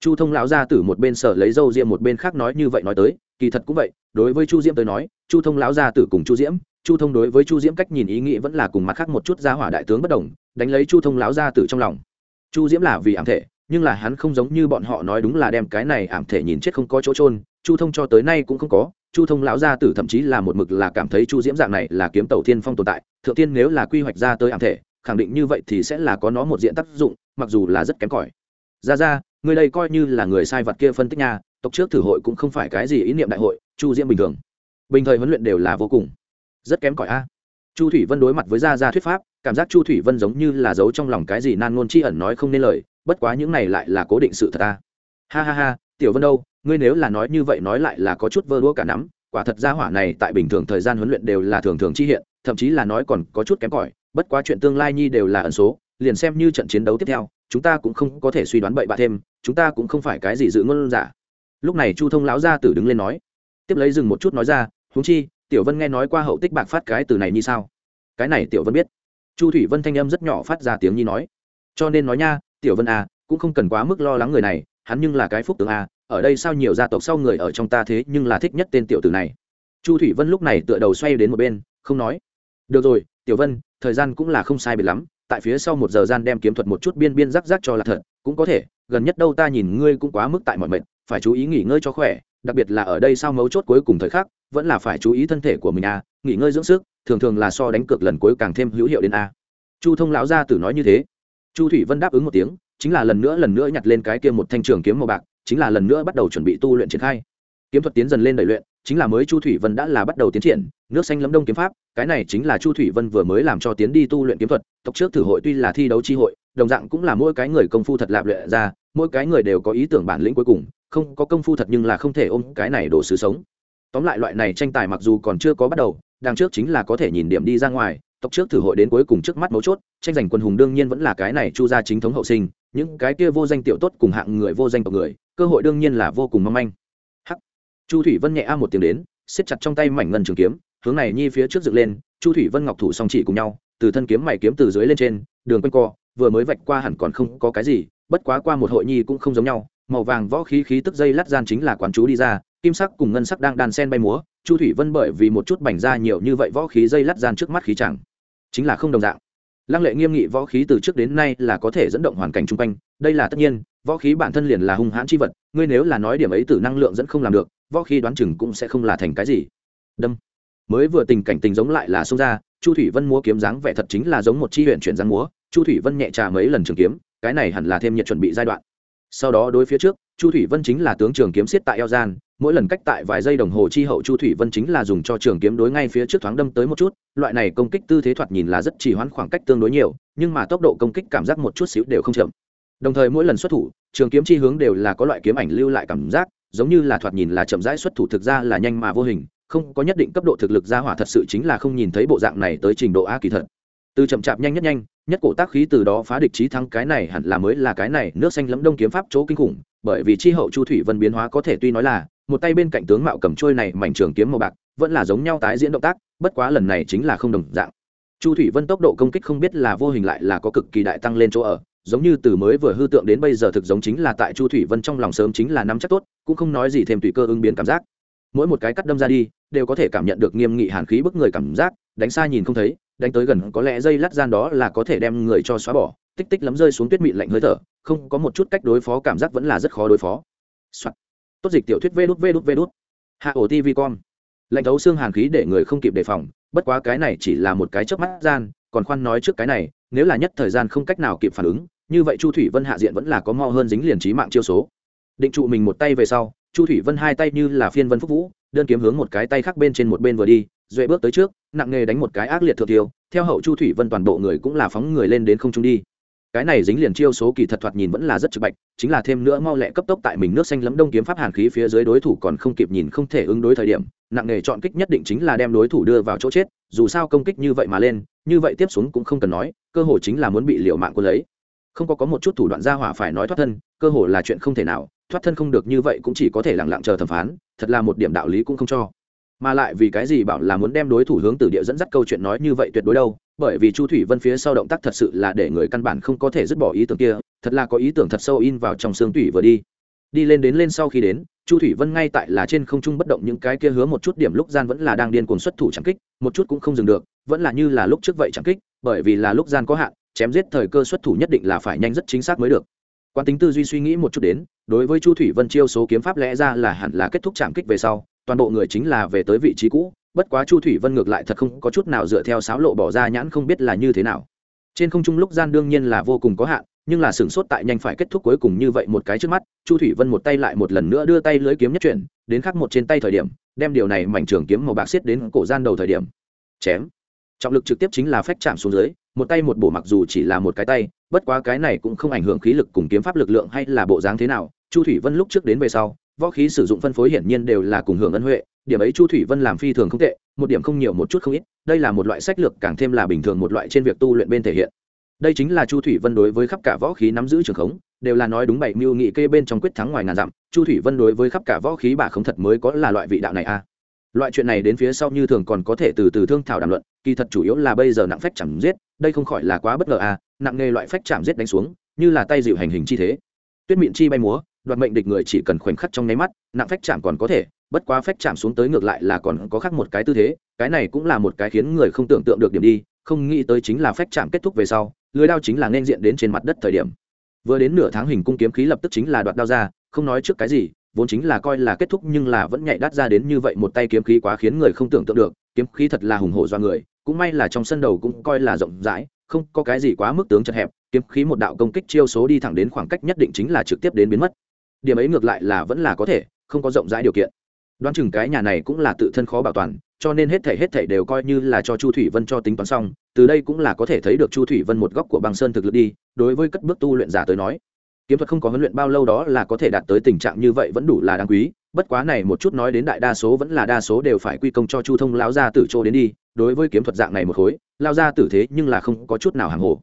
Chu thông lão gia tử một bên sở lấy dâu diệm một bên khác nói như vậy nói tới, kỳ thật cũng vậy, đối với chu diễm tới nói, chu thông lão gia tử cùng chu diễm, chu thông đối với chu diễm cách nhìn ý nghĩ vẫn là cùng mặt khác một chút gia hỏa đại tướng bất đồng, đánh lấy chu thông lão gia tử trong lòng. Chu diễm là vì ảm thể, nhưng là hắn không giống như bọn họ nói đúng là đem cái này ảm thể nhìn chết không có chỗ trôn chu thông cho tới nay cũng không có, chu thông lão gia tử thậm chí là một mực là cảm thấy chu diễm dạng này là kiếm tàu thiên phong tồn tại, thượng tiên nếu là quy hoạch ra tới ảm thể khẳng định như vậy thì sẽ là có nó một diện tác dụng, mặc dù là rất kém cỏi. Ra ra, người đây coi như là người sai vật kia phân tích nha, tộc trước thử hội cũng không phải cái gì ý niệm đại hội, chu diễm bình thường. Bình thời huấn luyện đều là vô cùng. Rất kém cỏi a. Chu thủy vân đối mặt với gia gia thuyết pháp, cảm giác chu thủy vân giống như là giấu trong lòng cái gì nan ngôn chi ẩn nói không nên lời, bất quá những này lại là cố định sự thật ta ha ha ha, tiểu vân đâu, ngươi nếu là nói như vậy nói lại là có chút vơ đũa cả nắm, quả thật gia hỏa này tại bình thường thời gian huấn luyện đều là thường thường chi hiện, thậm chí là nói còn có chút kém cỏi bất quá chuyện tương lai nhi đều là ẩn số, liền xem như trận chiến đấu tiếp theo, chúng ta cũng không có thể suy đoán bậy bạ thêm, chúng ta cũng không phải cái gì dự ngôn giả. Lúc này chu thông lão gia tử đứng lên nói, tiếp lấy dừng một chút nói ra, huống chi, tiểu vân nghe nói qua hậu tích bạc phát cái từ này như sao? Cái này tiểu vân biết. Chu thủy vân thanh âm rất nhỏ phát ra tiếng nhi nói, cho nên nói nha, tiểu vân à cũng không cần quá mức lo lắng người này, hắn nhưng là cái phúc tướng à ở đây sao nhiều gia tộc sau người ở trong ta thế nhưng là thích nhất tên tiểu tử này. Chu thủy vân lúc này tựa đầu xoay đến một bên, không nói, được rồi, tiểu vân thời gian cũng là không sai biệt lắm, tại phía sau một giờ gian đem kiếm thuật một chút biên biên rắc rắc cho là thật, cũng có thể, gần nhất đâu ta nhìn ngươi cũng quá mức tại mọi mệnh phải chú ý nghỉ ngơi cho khỏe, đặc biệt là ở đây sau mấu chốt cuối cùng thời khắc, vẫn là phải chú ý thân thể của mình à nghỉ ngơi dưỡng sức, thường thường là so đánh cược lần cuối càng thêm hữu hiệu đến a. Chu thông lão gia tử nói như thế. Chu thủy vân đáp ứng một tiếng, chính là lần nữa lần nữa nhặt lên cái kia một thanh trường kiếm màu bạc, chính là lần nữa bắt đầu chuẩn bị tu luyện triển khai. Kiếm thuật tiến dần lên đẩy luyện chính là mới chu thủy vân đã là bắt đầu tiến triển, nước xanh lấm đông kiếm pháp, cái này chính là chu thủy vân vừa mới làm cho tiến đi tu luyện kiếm thuật, tộc trước thử hội tuy là thi đấu chi hội, đồng dạng cũng là mỗi cái người công phu thật lạp luyện ra, mỗi cái người đều có ý tưởng bản lĩnh cuối cùng, không có công phu thật nhưng là không thể ôm cái này đổ sứ sống. Tóm lại loại này tranh tài mặc dù còn chưa có bắt đầu, đằng trước chính là có thể nhìn điểm đi ra ngoài, tộc trước thử hội đến cuối cùng trước mắt mấu chốt, tranh giành quân hùng đương nhiên vẫn là cái này chu gia chính thống hậu sinh, những cái kia vô danh tiểu tốt cùng hạng người vô danh tộc người, cơ hội đương nhiên là vô cùng mong manh chu thủy vân nhẹ a một tiếng đến, siết chặt trong tay mảnh ngân trường kiếm, hướng này nhi phía trước dựng lên, chu thủy vân ngọc thủ song chỉ cùng nhau, từ thân kiếm mày kiếm từ dưới lên trên, đường quanh co, vừa mới vạch qua hẳn còn không có cái gì, bất quá qua một hội nhi cũng không giống nhau, màu vàng võ khí khí tức dây lát gian chính là quán chú đi ra, kim sắc cùng ngân sắc đang đàn sen bay múa, chu thủy vân bởi vì một chút bành ra nhiều như vậy võ khí dây lát gian trước mắt khí chẳng, chính là không đồng dạng. Lăng lệ nghiêm nghị võ khí từ trước đến nay là có thể dẫn động hoàn cảnh chung quanh, đây là tất nhiên, võ khí bản thân liền là hung hãn chi vật, ngươi nếu là nói điểm ấy từ năng lượng dẫn không làm được võ khi đoán chừng cũng sẽ không là thành cái gì. Đâm. Mới vừa tình cảnh tình giống lại là xông ra, chu thủy vân múa kiếm dáng vẻ thật chính là giống một chi huyện chuyển dáng múa. Chu thủy vân nhẹ trà mấy lần trường kiếm, cái này hẳn là thêm nhiệt chuẩn bị giai đoạn. Sau đó đối phía trước, chu thủy vân chính là tướng trường kiếm xiết tại eo gian, mỗi lần cách tại vài giây đồng hồ chi hậu chu thủy vân chính là dùng cho trường kiếm đối ngay phía trước thoáng đâm tới một chút. Loại này công kích tư thế thoạt nhìn là rất chỉ hoãn khoảng cách tương đối nhiều, nhưng mà tốc độ công kích cảm giác một chút xíu đều không chậm. Đồng thời mỗi lần xuất thủ, trường kiếm chi hướng đều là có loại kiếm ảnh lưu lại cảm giác giống như là thoạt nhìn là chậm rãi xuất thủ thực ra là nhanh mà vô hình, không có nhất định cấp độ thực lực ra hỏa thật sự chính là không nhìn thấy bộ dạng này tới trình độ a kỳ thật. Từ chậm chạp nhanh nhất nhanh, nhất cổ tác khí từ đó phá địch trí thắng cái này hẳn là mới là cái này nước xanh lẫm đông kiếm pháp chỗ kinh khủng, bởi vì chi hậu chu thủy vân biến hóa có thể tuy nói là, một tay bên cạnh tướng mạo cầm trôi này mảnh trường kiếm màu bạc, vẫn là giống nhau tái diễn động tác, bất quá lần này chính là không đồng dạng. Chu thủy vân tốc độ công kích không biết là vô hình lại là có cực kỳ đại tăng lên chỗ ở giống như từ mới vừa hư tượng đến bây giờ thực giống chính là tại chu thủy vân trong lòng sớm chính là nắm chắc tốt, cũng không nói gì thêm tùy cơ ứng biến cảm giác. Mỗi một cái cắt đâm ra đi, đều có thể cảm nhận được nghiêm nghị hàn khí bức người cảm giác, đánh xa nhìn không thấy, đánh tới gần có lẽ dây lát gian đó là có thể đem người cho xóa bỏ, tích tích lấm rơi xuống tuyết mịn lạnh hơi thở, không có một chút cách đối phó cảm giác vẫn là rất khó đối phó、Soạn. tốt dịch tiểu thuyết vê đút vê đút vê đút. Hạ ổ tv con lạnh thấu xương hàn khí để người không kịp đề phòng, bất quá cái này chỉ là một cái chớp mắt gian, còn khoan nói trước cái này, nếu là nhất thời gian không cách nào kịp phản ứng như vậy chu thủy vân hạ diện vẫn là có mo hơn dính liền trí mạng chiêu số. Định trụ mình một tay về sau, chu thủy vân hai tay như là phiên vân phúc vũ, đơn kiếm hướng một cái tay khác bên trên một bên vừa đi, duệ bước tới trước, nặng nghề đánh một cái ác liệt thượng tiêu, theo hậu chu thủy vân toàn bộ người cũng là phóng người lên đến không trung đi. Cái này dính liền chiêu số kỳ thật thoạt nhìn vẫn là rất trực bạch, chính là thêm nữa mau lẹ cấp tốc tại mình nước xanh lấm đông kiếm pháp hàn khí phía dưới đối thủ còn không kịp nhìn không thể ứng đối thời điểm, nặng nghề chọn kích nhất định chính là đem đối thủ đưa vào chỗ chết, dù sao công kích như vậy mà lên, như vậy tiếp xuống cũng không cần nói, cơ hội chính là muốn bị liệu mạng của lấy không có có một chút thủ đoạn ra hỏa phải nói thoát thân, cơ hồ là chuyện không thể nào, thoát thân không được như vậy cũng chỉ có thể lặng lặng chờ thẩm phán, thật là một điểm đạo lý cũng không cho. Mà lại vì cái gì bảo là muốn đem đối thủ hướng từ địa dẫn dắt câu chuyện nói như vậy tuyệt đối đâu, bởi vì chu thủy vân phía sau động tác thật sự là để người căn bản không có thể dứt bỏ ý tưởng kia, thật là có ý tưởng thật sâu in vào trong xương thủy vừa đi. Đi lên đến lên sau khi đến, chu thủy vân ngay tại là trên không trung bất động những cái kia hứa một chút điểm lúc gian vẫn là đang điên cuồng xuất thủ chẳng kích, một chút cũng không dừng được, vẫn là như là lúc trước vậy chẳng kích, bởi vì là lúc gian có hạn chém giết thời cơ xuất thủ nhất định là phải nhanh rất chính xác mới được. Quan tính tư duy suy nghĩ một chút đến, đối với chu thủy vân chiêu số kiếm pháp lẽ ra là hẳn là kết thúc chạm kích về sau, toàn bộ người chính là về tới vị trí cũ, bất quá chu thủy vân ngược lại thật không có chút nào dựa theo sáo lộ bỏ ra nhãn không biết là như thế nào. Trên không trung lúc gian đương nhiên là vô cùng có hạn, nhưng là sửng sốt tại nhanh phải kết thúc cuối cùng như vậy một cái trước mắt, chu thủy vân một tay lại một lần nữa đưa tay lưới kiếm nhất chuyển, đến khắc một trên tay thời điểm, đem điều này mảnh trường kiếm màu bạc xiết đến cổ gian đầu thời điểm. Chém. Trọng lực trực tiếp chính là phách chạm xuống dưới một tay một bổ mặc dù chỉ là một cái tay, bất quá cái này cũng không ảnh hưởng khí lực cùng kiếm pháp lực lượng hay là bộ dáng thế nào chu thủy vân lúc trước đến về sau, võ khí sử dụng phân phối hiển nhiên đều là cùng hưởng ân huệ, điểm ấy chu thủy vân làm phi thường không tệ, một điểm không nhiều một chút không ít, đây là một loại sách lược càng thêm là bình thường một loại trên việc tu luyện bên thể hiện đây chính là chu thủy vân đối với khắp cả võ khí nắm giữ trường khống, đều là nói đúng bảy mưu nghị kê bên trong quyết thắng ngoài ngàn dặm, chu thủy vân đối với khắp cả võ khí bà không thật mới có là loại vị đạo này a à. loại chuyện này đến phía sau như thường còn có thể từ từ thương thảo đàm luận, kỳ thật chủ yếu là bây giờ nặng phách chẳng giết đây không khỏi là quá bất ngờ à, nặng nghề loại phách chạm giết đánh xuống như là tay dịu hành hình chi thế. Tuyết miệng chi bay múa đoạt mệnh địch người chỉ cần khoảnh khắc trong nháy mắt nặng phách chạm còn có thể bất quá phách chạm xuống tới ngược lại là còn có khác một cái tư thế cái này cũng là một cái khiến người không tưởng tượng được điểm đi không nghĩ tới chính là phách chạm kết thúc về sau lưới đao chính là nên diện đến trên mặt đất thời điểm. Vừa đến nửa tháng hình cung kiếm khí lập tức chính là đoạt đao ra không nói trước cái gì vốn chính là coi là kết thúc nhưng là vẫn nhảy đắt ra đến như vậy một tay kiếm khí quá khiến người không tưởng tượng được kiếm khí thật là hùng hổ do người cũng may là trong sân đầu cũng coi là rộng rãi, không có cái gì quá mức tướng chật hẹp, kiếm khí một đạo công kích chiêu số đi thẳng đến khoảng cách nhất định chính là trực tiếp đến biến mất. Điểm ấy ngược lại là vẫn là có thể, không có rộng rãi điều kiện. Đoán chừng cái nhà này cũng là tự thân khó bảo toàn, cho nên hết thể hết thể đều coi như là cho chu thủy vân cho tính toán xong, từ đây cũng là có thể thấy được chu thủy vân một góc của băng sơn thực lực đi, đối với cất bước tu luyện giả tới nói. Kiếm thuật không có huấn luyện bao lâu đó là có thể đạt tới tình trạng như vậy vẫn đủ là đáng quý bất quá này một chút nói đến đại đa số vẫn là đa số đều phải quy công cho chu thông lão gia tử chỗ đến đi, đối với kiếm thuật dạng này một khối lao ra tử thế nhưng là không có chút nào hàng hồ.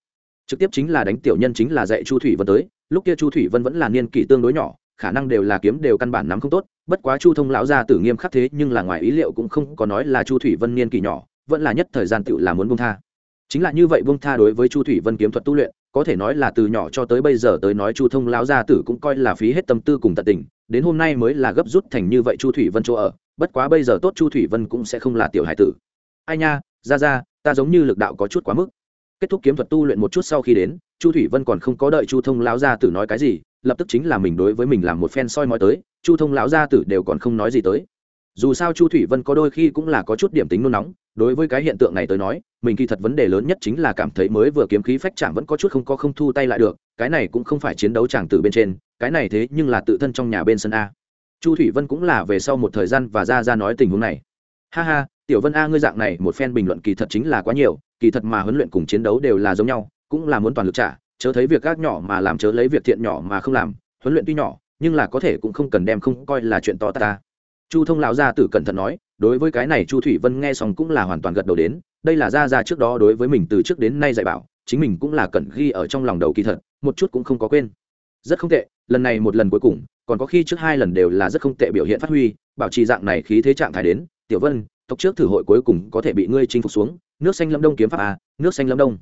Trực tiếp chính là đánh tiểu nhân chính là dạy chu thủy vân tới, lúc kia chu thủy vân vẫn là niên kỷ tương đối nhỏ, khả năng đều là kiếm đều căn bản nắm không tốt, bất quá chu thông lão gia tử nghiêm khắc thế nhưng là ngoài ý liệu cũng không có nói là chu thủy vân niên kỷ nhỏ, vẫn là nhất thời gian tự là muốn bông tha. Chính là như vậy bông tha đối với chu thủy vân kiếm thuật tu luyện có thể nói là từ nhỏ cho tới bây giờ tới nói chu thông lão gia tử cũng coi là phí hết tâm tư cùng tận tình, đến hôm nay mới là gấp rút thành như vậy chu thủy vân chỗ ở, bất quá bây giờ tốt chu thủy vân cũng sẽ không là tiểu hải tử. Ai nha, ra ra, ta giống như lực đạo có chút quá mức. Kết thúc kiếm thuật tu luyện một chút sau khi đến, chu thủy vân còn không có đợi chu thông lão gia tử nói cái gì, lập tức chính là mình đối với mình làm một phen soi mói tới, chu thông lão gia tử đều còn không nói gì tới dù sao chu thủy vân có đôi khi cũng là có chút điểm tính nôn nóng, đối với cái hiện tượng này tới nói, mình kỳ thật vấn đề lớn nhất chính là cảm thấy mới vừa kiếm khí phách chạm vẫn có chút không có không thu tay lại được, cái này cũng không phải chiến đấu chàng từ bên trên, cái này thế nhưng là tự thân trong nhà bên sân a. Chu thủy vân cũng là về sau một thời gian và ra ra nói tình huống này. Ha ha, tiểu vân a, ngươi dạng này một phen bình luận kỳ thật chính là quá nhiều, kỳ thật mà huấn luyện cùng chiến đấu đều là giống nhau, cũng là muốn toàn lực trả, chớ thấy việc gác nhỏ mà làm chớ lấy việc thiện nhỏ mà không làm, huấn luyện tuy nhỏ, nhưng là có thể cũng không cần đem không coi là chuyện to ta chu thông lão gia tử cẩn thận nói, đối với cái này chu thủy vân nghe xong cũng là hoàn toàn gật đầu đến, đây là ra ra trước đó đối với mình từ trước đến nay dạy bảo, chính mình cũng là cẩn ghi ở trong lòng đầu kỳ thật, một chút cũng không có quên. Rất không tệ, lần này một lần cuối cùng, còn có khi trước hai lần đều là rất không tệ biểu hiện phát huy, bảo trì dạng này khí thế trạng thái đến, tiểu vân, tộc trước thử hội cuối cùng có thể bị ngươi chinh phục xuống, nước xanh lâm đông kiếm pháp a nước xanh lâm đông.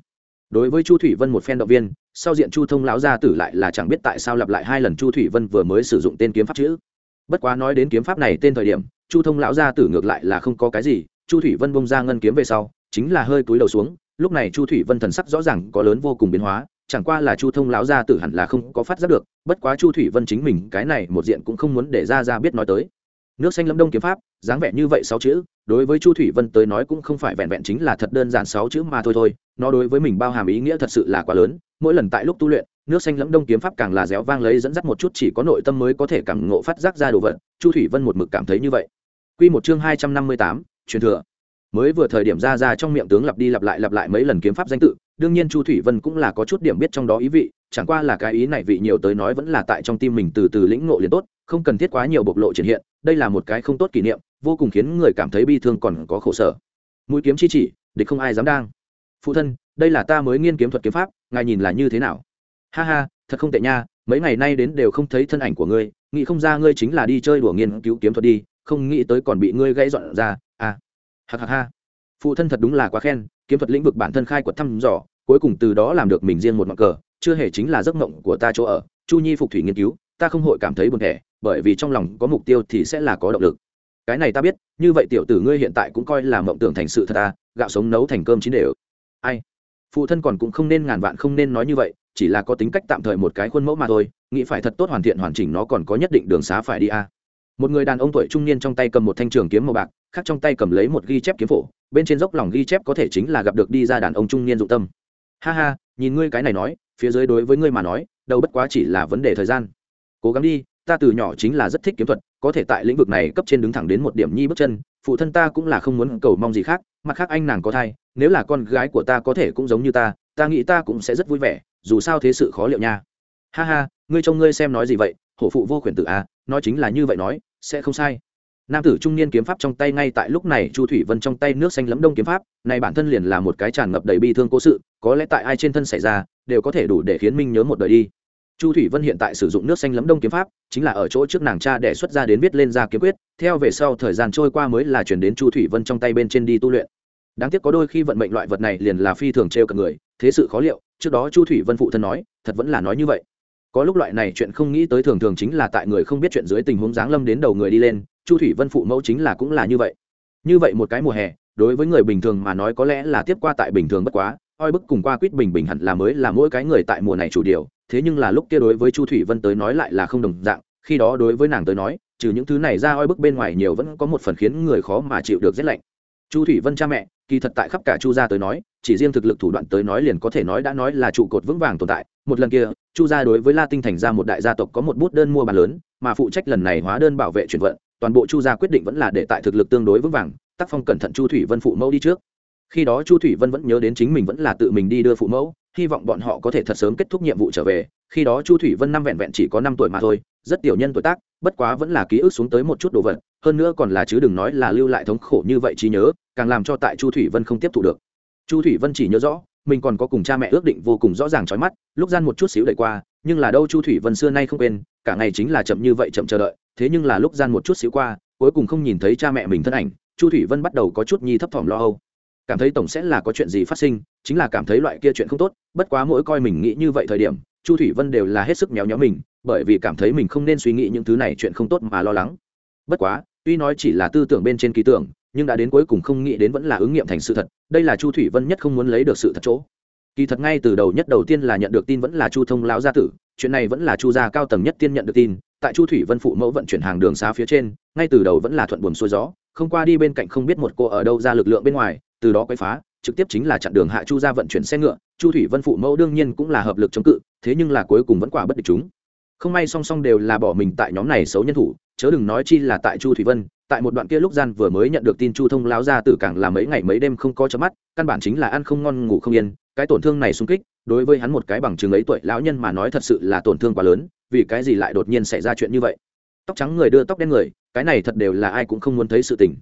Đối với chu thủy vân một phen động viên, sau diện chu thông lão gia tử lại là chẳng biết tại sao lặp lại hai lần chu thủy vân vừa mới sử dụng tên kiếm pháp chữ bất quá nói đến kiếm pháp này tên thời điểm, chu thông lão gia tử ngược lại là không có cái gì, chu thủy vân bông ra ngân kiếm về sau, chính là hơi túi đầu xuống, lúc này chu thủy vân thần sắc rõ ràng có lớn vô cùng biến hóa, chẳng qua là chu thông lão gia tử hẳn là không có phát giác được, bất quá chu thủy vân chính mình cái này một diện cũng không muốn để ra ra biết nói tới. Nước xanh lâm đông kiếm pháp, dáng vẻ như vậy sáu chữ, đối với chu thủy vân tới nói cũng không phải vẹn vẹn chính là thật đơn giản sáu chữ mà thôi thôi, nó đối với mình bao hàm ý nghĩa thật sự là quá lớn, mỗi lần tại lúc tu luyện nước xanh lẫm đông kiếm pháp càng là réo vang lấy dẫn dắt một chút, chỉ có nội tâm mới có thể cảm ngộ phát giác ra đồ vật. Chu thủy vân một mực cảm thấy như vậy. Quy một chương hai trăm năm mươi tám, truyền thừa. Mới vừa thời điểm ra ra trong miệng tướng lặp đi lặp lại lặp lại mấy lần kiếm pháp danh tự, đương nhiên chu thủy vân cũng là có chút điểm biết trong đó ý vị, chẳng qua là cái ý này vị nhiều tới nói vẫn là tại trong tim mình từ từ lĩnh ngộ liền tốt, không cần thiết quá nhiều bộc lộ triển hiện, đây là một cái không tốt kỷ niệm, vô cùng khiến người cảm thấy bi thương còn có khổ sở. Mũi kiếm chi chỉ, địch không ai dám đang. Phụ thân, đây là ta mới nghiên kiếm thuật kiếm pháp, ngài nhìn là như thế nào? Ha ha, thật không tệ nha, mấy ngày nay đến đều không thấy thân ảnh của ngươi, nghĩ không ra ngươi chính là đi chơi đùa nghiên cứu kiếm thuật đi, không nghĩ tới còn bị ngươi gãy dọn ra à. Ha ha ha. Phụ thân thật đúng là quá khen, kiếm thuật lĩnh vực bản thân khai quật thăm dò, cuối cùng từ đó làm được mình riêng một ngọn cờ, chưa hề chính là giấc mộng của ta chỗ ở. Chu nhi phục thủy nghiên cứu, ta không hội cảm thấy buồn thẻ bởi vì trong lòng có mục tiêu thì sẽ là có động lực. Cái này ta biết, như vậy tiểu tử ngươi hiện tại cũng coi là mộng tưởng thành sự thật ta gạo sống nấu thành cơm chín đều. Ai? Phụ thân còn cũng không nên ngàn vạn không nên nói như vậy, chỉ là có tính cách tạm thời một cái khuôn mẫu mà thôi, nghĩ phải thật tốt hoàn thiện hoàn chỉnh nó còn có nhất định đường xá phải đi a một người đàn ông tuổi trung niên trong tay cầm một thanh trường kiếm màu bạc, khác trong tay cầm lấy một ghi chép kiếm phổ, bên trên dốc lòng ghi chép có thể chính là gặp được đi ra đàn ông trung niên dụng tâm. Ha ha, nhìn ngươi cái này nói, phía dưới đối với ngươi mà nói, đâu bất quá chỉ là vấn đề thời gian. Cố gắng đi, ta từ nhỏ chính là rất thích kiếm thuật, có thể tại lĩnh vực này cấp trên đứng thẳng đến một điểm nhi bước chân, phụ thân ta cũng là không muốn cầu mong gì khác, mặt khác anh nàng có thai nếu là con gái của ta có thể cũng giống như ta ta nghĩ ta cũng sẽ rất vui vẻ, dù sao thế sự khó liệu nha. Ha ha, ngươi trông ngươi xem nói gì vậy, hổ phụ vô khuyển tử à nói chính là như vậy nói, sẽ không sai. Nam tử trung niên kiếm pháp trong tay ngay tại lúc này, chu thủy vân trong tay nước xanh lấm đông kiếm pháp, này bản thân liền là một cái tràn ngập đầy bi thương cố sự, có lẽ tại ai trên thân xảy ra, đều có thể đủ để khiến minh nhớ một đời đi. Chu thủy vân hiện tại sử dụng nước xanh lấm đông kiếm pháp, chính là ở chỗ trước nàng cha để xuất ra đến viết lên ra kiếm quyết, theo về sau thời gian trôi qua mới là chuyển đến chu thủy vân trong tay bên trên đi tu luyện đáng tiếc có đôi khi vận mệnh loại vật này liền là phi thường trêu cả người, thế sự khó liệu, trước đó chu thủy vân phụ thân nói, thật vẫn là nói như vậy. Có lúc loại này chuyện không nghĩ tới thường thường chính là tại người không biết chuyện dưới tình huống giáng lâm đến đầu người đi lên, chu thủy vân phụ mẫu chính là cũng là như vậy. Như vậy một cái mùa hè, đối với người bình thường mà nói có lẽ là tiếp qua tại bình thường bất quá, oi bức cùng qua quýt bình bình hẳn là mới là mỗi cái người tại mùa này chủ điều, thế nhưng là lúc kia đối với chu thủy vân tới nói lại là không đồng dạng, khi đó đối với nàng tới nói, trừ những thứ này ra oi bức bên ngoài nhiều vẫn có một phần khiến người khó mà chịu được rét lạnh. Chu thủy vân cha mẹ kỳ thật tại khắp cả chu gia tới nói, chỉ riêng thực lực thủ đoạn tới nói liền có thể nói đã nói là trụ cột vững vàng tồn tại. Một lần kia, chu gia đối với la tinh thành ra một đại gia tộc có một bút đơn mua bàn lớn, mà phụ trách lần này hóa đơn bảo vệ chuyển vận, toàn bộ chu gia quyết định vẫn là để tại thực lực tương đối vững vàng, tác phong cẩn thận chu thủy vân phụ mẫu đi trước. Khi đó chu thủy vân vẫn nhớ đến chính mình vẫn là tự mình đi đưa phụ mẫu hy vọng bọn họ có thể thật sớm kết thúc nhiệm vụ trở về, khi đó chu thủy vân năm vẹn vẹn chỉ có năm tuổi mà thôi, rất tiểu nhân tuổi tác, bất quá vẫn là ký ức xuống tới một chút đồ vật, hơn nữa còn là chứ đừng nói là lưu lại thống khổ như vậy trí nhớ, càng làm cho tại chu thủy vân không tiếp thu được. Chu thủy vân chỉ nhớ rõ, mình còn có cùng cha mẹ ước định vô cùng rõ ràng trói mắt, lúc gian một chút xíu đẩy qua, nhưng là đâu chu thủy vân xưa nay không quên, cả ngày chính là chậm như vậy chậm chờ đợi, thế nhưng là lúc gian một chút xíu qua, cuối cùng không nhìn thấy cha mẹ mình thân ảnh, chu thủy vân bắt đầu có chút nhi thấp thỏm lo âu cảm thấy tổng sẽ là có chuyện gì phát sinh, chính là cảm thấy loại kia chuyện không tốt, bất quá mỗi coi mình nghĩ như vậy thời điểm, chu thủy vân đều là hết sức méo nhó mình, bởi vì cảm thấy mình không nên suy nghĩ những thứ này chuyện không tốt mà lo lắng. Bất quá, tuy nói chỉ là tư tưởng bên trên ký tưởng, nhưng đã đến cuối cùng không nghĩ đến vẫn là ứng nghiệm thành sự thật, đây là chu thủy vân nhất không muốn lấy được sự thật chỗ. Kỳ thật ngay từ đầu nhất đầu tiên là nhận được tin vẫn là chu thông lão gia tử, chuyện này vẫn là chu gia cao tầng nhất tiên nhận được tin, tại chu thủy vân phụ mẫu vận chuyển hàng đường xá phía trên, ngay từ đầu vẫn là thuận buồm xuôi gió, không qua đi bên cạnh không biết một cô ở đâu ra lực lượng bên ngoài từ đó quấy phá, trực tiếp chính là chặn đường hạ chu ra vận chuyển xe ngựa, chu thủy vân phụ mẫu đương nhiên cũng là hợp lực chống cự, thế nhưng là cuối cùng vẫn quả bất địch chúng. Không may song song đều là bỏ mình tại nhóm này xấu nhân thủ, chớ đừng nói chi là tại chu thủy vân, tại một đoạn kia lúc gian vừa mới nhận được tin chu thông láo ra từ cảng là mấy ngày mấy đêm không có chớp mắt, căn bản chính là ăn không ngon ngủ không yên, cái tổn thương này xung kích, đối với hắn một cái bằng chứng ấy tuổi lão nhân mà nói thật sự là tổn thương quá lớn, vì cái gì lại đột nhiên xảy ra chuyện như vậy? Tóc trắng người đưa tóc đen người, cái này thật đều là ai cũng không muốn thấy sự tình.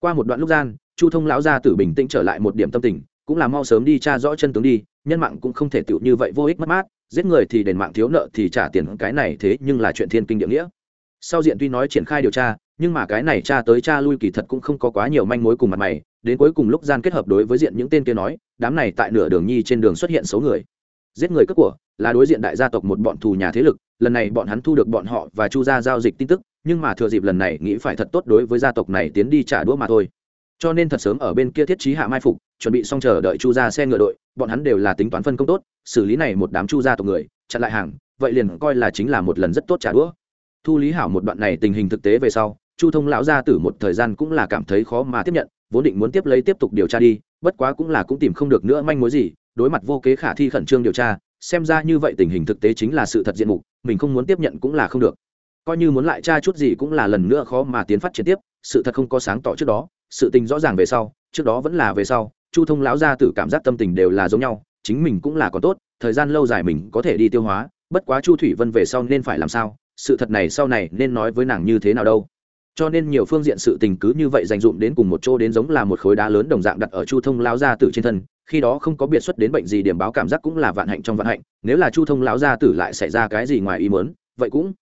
Qua một đoạn lúc gian chu thông lão gia tử bình tĩnh trở lại một điểm tâm tình, cũng là mau sớm đi tra rõ chân tướng đi, nhân mạng cũng không thể tựu như vậy vô ích mất mát, giết người thì đền mạng thiếu nợ thì trả tiền, cái này thế nhưng là chuyện thiên kinh địa nghĩa. Sau diện tuy nói triển khai điều tra, nhưng mà cái này tra tới tra lui kỳ thật cũng không có quá nhiều manh mối cùng mặt mày, đến cuối cùng lúc gian kết hợp đối với diện những tên kia nói, đám này tại nửa đường nhi trên đường xuất hiện số người. Giết người cướp của, là đối diện đại gia tộc một bọn thù nhà thế lực, lần này bọn hắn thu được bọn họ và chu gia giao dịch tin tức, nhưng mà thừa dịp lần này nghĩ phải thật tốt đối với gia tộc này tiến đi trả đũa mà thôi cho nên thật sớm ở bên kia thiết trí hạ mai phục, chuẩn bị xong chờ đợi chu ra xe ngựa đội, bọn hắn đều là tính toán phân công tốt, xử lý này một đám chu gia tộc người, chặn lại hàng, vậy liền coi là chính là một lần rất tốt trả đũa. Thu lý hảo một đoạn này tình hình thực tế về sau, chu thông lão gia tử một thời gian cũng là cảm thấy khó mà tiếp nhận, vốn định muốn tiếp lấy tiếp tục điều tra đi, bất quá cũng là cũng tìm không được nữa manh mối gì, đối mặt vô kế khả thi khẩn trương điều tra, xem ra như vậy tình hình thực tế chính là sự thật diện mục, mình không muốn tiếp nhận cũng là không được. Coi như muốn lại tra chút gì cũng là lần nữa khó mà tiến phát triển tiếp, sự thật không có sáng tỏ trước đó sự tình rõ ràng về sau, trước đó vẫn là về sau, chu thông lão gia tử cảm giác tâm tình đều là giống nhau, chính mình cũng là còn tốt, thời gian lâu dài mình có thể đi tiêu hóa, bất quá chu thủy vân về sau nên phải làm sao, sự thật này sau này nên nói với nàng như thế nào đâu. Cho nên nhiều phương diện sự tình cứ như vậy dành dụm đến cùng một chỗ đến giống là một khối đá lớn đồng dạng đặt ở chu thông lão gia tử trên thân, khi đó không có biệt xuất đến bệnh gì điểm báo cảm giác cũng là vạn hạnh trong vạn hạnh, nếu là chu thông lão gia tử lại xảy ra cái gì ngoài ý mớn vậy cũng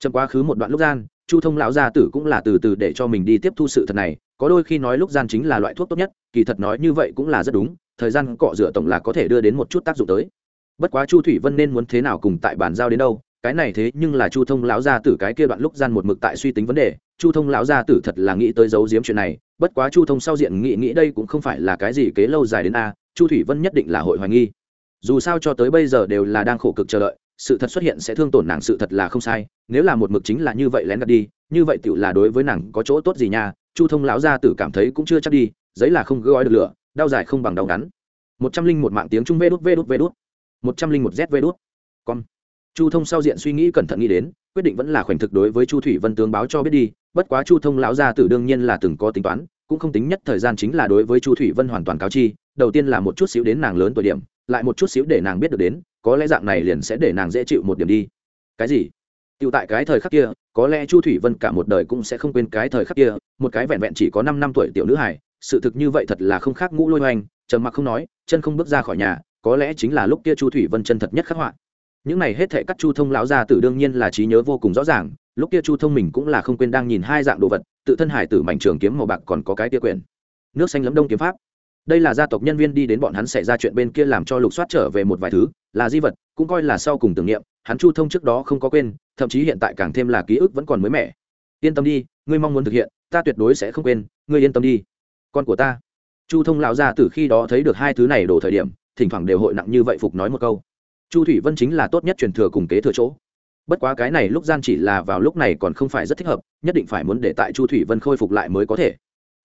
chậm quá khứ một đoạn lúc gian, chu thông lão gia tử cũng là từ từ để cho mình đi tiếp thu sự thật này có đôi khi nói lúc gian chính là loại thuốc tốt nhất, kỳ thật nói như vậy cũng là rất đúng, thời gian cọ rửa tổng là có thể đưa đến một chút tác dụng tới. Bất quá chu thủy vân nên muốn thế nào cùng tại bàn giao đến đâu, cái này thế nhưng là chu thông lão gia tử cái kia đoạn lúc gian một mực tại suy tính vấn đề, chu thông lão gia tử thật là nghĩ tới giấu giếm chuyện này, bất quá chu thông sau diện nghĩ nghĩ đây cũng không phải là cái gì kế lâu dài đến a, chu thủy vân nhất định là hội hoài nghi. Dù sao cho tới bây giờ đều là đang khổ cực chờ đợi, sự thật xuất hiện sẽ thương tổn nàng sự thật là không sai, nếu là một mực chính là như vậy lén gạt đi, như vậy tựu là đối với nàng có chỗ tốt gì nha chu thông lão gia tử cảm thấy cũng chưa chắc đi giấy là không gói được lửa đau dài không bằng đau ngắn. Một trăm linh một mạng tiếng trung vê đốt vê đốt vê đốt, một trăm linh một z vê đốt. con chu thông sau diện suy nghĩ cẩn thận nghĩ đến quyết định vẫn là khoảnh thực đối với chu thủy vân tướng báo cho biết đi bất quá chu thông lão gia tử đương nhiên là từng có tính toán cũng không tính nhất thời gian chính là đối với chu thủy vân hoàn toàn cáo chi đầu tiên là một chút xíu đến nàng lớn tuổi điểm lại một chút xíu để nàng biết được đến có lẽ dạng này liền sẽ để nàng dễ chịu một điểm đi. Cái gì? Tiểu tại cái thời khắc kia có lẽ chu thủy vân cả một đời cũng sẽ không quên cái thời khắc kia một cái vẹn vẹn chỉ có năm năm tuổi tiểu nữ hài, sự thực như vậy thật là không khác ngũ lôi hoành. trầm mặc không nói chân không bước ra khỏi nhà có lẽ chính là lúc kia chu thủy vân chân thật nhất khắc họa những này hết thệ cắt chu thông lão gia tử đương nhiên là trí nhớ vô cùng rõ ràng lúc kia chu thông mình cũng là không quên đang nhìn hai dạng đồ vật tự thân hải tử mảnh trường kiếm màu bạc còn có cái tia quyền, nước xanh lấm đông kiếm pháp đây là gia tộc nhân viên đi đến bọn hắn xảy ra chuyện bên kia làm cho lục soát trở về một vài thứ là di vật cũng coi là sau cùng tưởng niệm hắn chu thông trước đó không có quên, thậm chí hiện tại càng thêm là ký ức vẫn còn mới mẻ. Yên tâm đi, ngươi mong muốn thực hiện, ta tuyệt đối sẽ không quên, ngươi yên tâm đi. Con của ta. Chu thông lão ra từ khi đó thấy được hai thứ này đổ thời điểm, thỉnh thoảng đều hội nặng như vậy phục nói một câu. Chu thủy vân chính là tốt nhất truyền thừa cùng kế thừa chỗ. Bất quá cái này lúc gian chỉ là vào lúc này còn không phải rất thích hợp, nhất định phải muốn để tại chu thủy vân khôi phục lại mới có thể.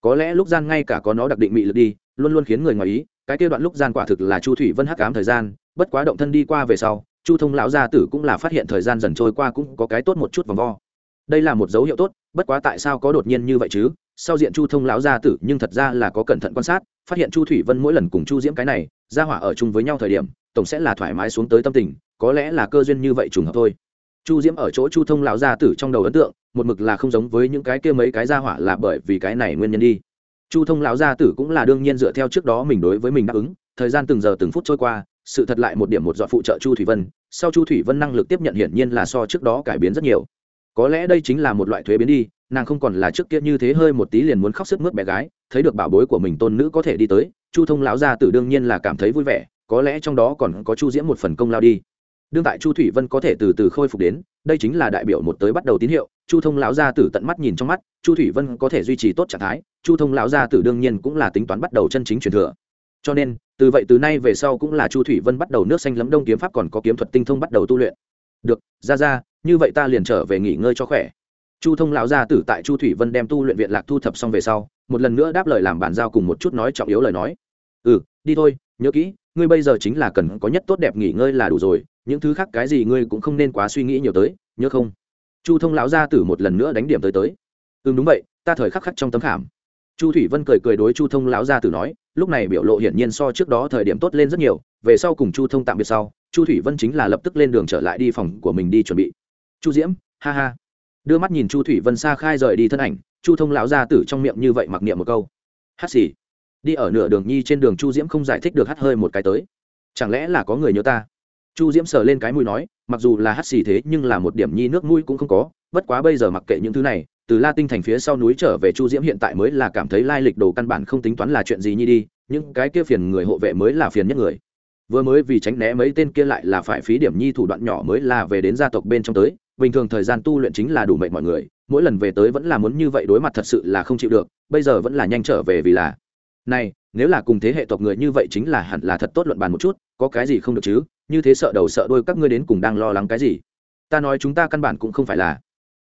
Có lẽ lúc gian ngay cả có nó đặc định mị lực đi, luôn luôn khiến người ngoài ý, cái kia đoạn lúc gian quả thực là chu thủy vân hắc ám thời gian, bất quá động thân đi qua về sau chu thông lão gia tử cũng là phát hiện thời gian dần trôi qua cũng có cái tốt một chút vòng vo. Đây là một dấu hiệu tốt, bất quá tại sao có đột nhiên như vậy chứ? Sau diện chu thông lão gia tử nhưng thật ra là có cẩn thận quan sát, phát hiện chu thủy vân mỗi lần cùng chu diễm cái này, ra hỏa ở chung với nhau thời điểm, tổng sẽ là thoải mái xuống tới tâm tình, có lẽ là cơ duyên như vậy trùng hợp thôi. Chu diễm ở chỗ chu thông lão gia tử trong đầu ấn tượng, một mực là không giống với những cái kia mấy cái ra hỏa là bởi vì cái này nguyên nhân đi. Chu thông lão gia tử cũng là đương nhiên dựa theo trước đó mình đối với mình đáp ứng, thời gian từng giờ từng phút trôi qua sự thật lại một điểm một dọn phụ trợ chu thủy vân, sau chu thủy vân năng lực tiếp nhận hiển nhiên là so trước đó cải biến rất nhiều. Có lẽ đây chính là một loại thuế biến đi, nàng không còn là trước kia như thế hơi một tí liền muốn khóc sức mướt bé gái, thấy được bảo bối của mình tôn nữ có thể đi tới, chu thông lão gia tử đương nhiên là cảm thấy vui vẻ, có lẽ trong đó còn có chu diễm một phần công lao đi. Đương tại chu thủy vân có thể từ từ khôi phục đến, đây chính là đại biểu một tới bắt đầu tín hiệu, chu thông lão gia tử tận mắt nhìn trong mắt, chu thủy vân có thể duy trì tốt trạng thái, chu thông lão gia tử đương nhiên cũng là tính toán bắt đầu chân chính truyền thừa. Cho nên từ vậy từ nay về sau cũng là chu thủy vân bắt đầu nước xanh lấm đông kiếm pháp còn có kiếm thuật tinh thông bắt đầu tu luyện. Được, ra ra, như vậy ta liền trở về nghỉ ngơi cho khỏe. Chu thông lão gia tử tại chu thủy vân đem tu luyện viện lạc thu thập xong về sau, một lần nữa đáp lời làm bàn giao cùng một chút nói trọng yếu lời nói. Ừ đi thôi, nhớ kỹ, ngươi bây giờ chính là cần có nhất tốt đẹp nghỉ ngơi là đủ rồi, những thứ khác cái gì ngươi cũng không nên quá suy nghĩ nhiều tới, nhớ không? Chu thông lão gia tử một lần nữa đánh điểm tới tới. Ừ đúng vậy, ta thời khắc khắc trong tấm khảm chu thủy vân cười cười đối chu thông lão gia tử nói, lúc này biểu lộ hiển nhiên so trước đó thời điểm tốt lên rất nhiều, về sau cùng chu thông tạm biệt sau, chu thủy vân chính là lập tức lên đường trở lại đi phòng của mình đi chuẩn bị. Chu diễm, ha ha. Đưa mắt nhìn chu thủy vân xa khai rời đi thân ảnh, chu thông lão gia tử trong miệng như vậy mặc niệm một câu. Hát xì. Đi ở nửa đường nhi trên đường chu diễm không giải thích được hát hơi một cái tới. Chẳng lẽ là có người nhớ ta? Chu diễm sờ lên cái mũi nói, mặc dù là hát xì thế nhưng là một điểm nhi nước mũi cũng không có, bất quá bây giờ mặc kệ những thứ này từ la tinh thành phía sau núi trở về chu diễm hiện tại mới là cảm thấy lai lịch đồ căn bản không tính toán là chuyện gì nhi đi, những cái kia phiền người hộ vệ mới là phiền nhất người. Vừa mới vì tránh né mấy tên kia lại là phải phí điểm nhi thủ đoạn nhỏ mới là về đến gia tộc bên trong tới, bình thường thời gian tu luyện chính là đủ mệnh mọi người, mỗi lần về tới vẫn là muốn như vậy đối mặt thật sự là không chịu được, bây giờ vẫn là nhanh trở về vì là, này, nếu là cùng thế hệ tộc người như vậy chính là hẳn là thật tốt luận bàn một chút, có cái gì không được chứ? Như thế sợ đầu sợ đôi các ngươi đến cùng đang lo lắng cái gì? Ta nói chúng ta căn bản cũng không phải là.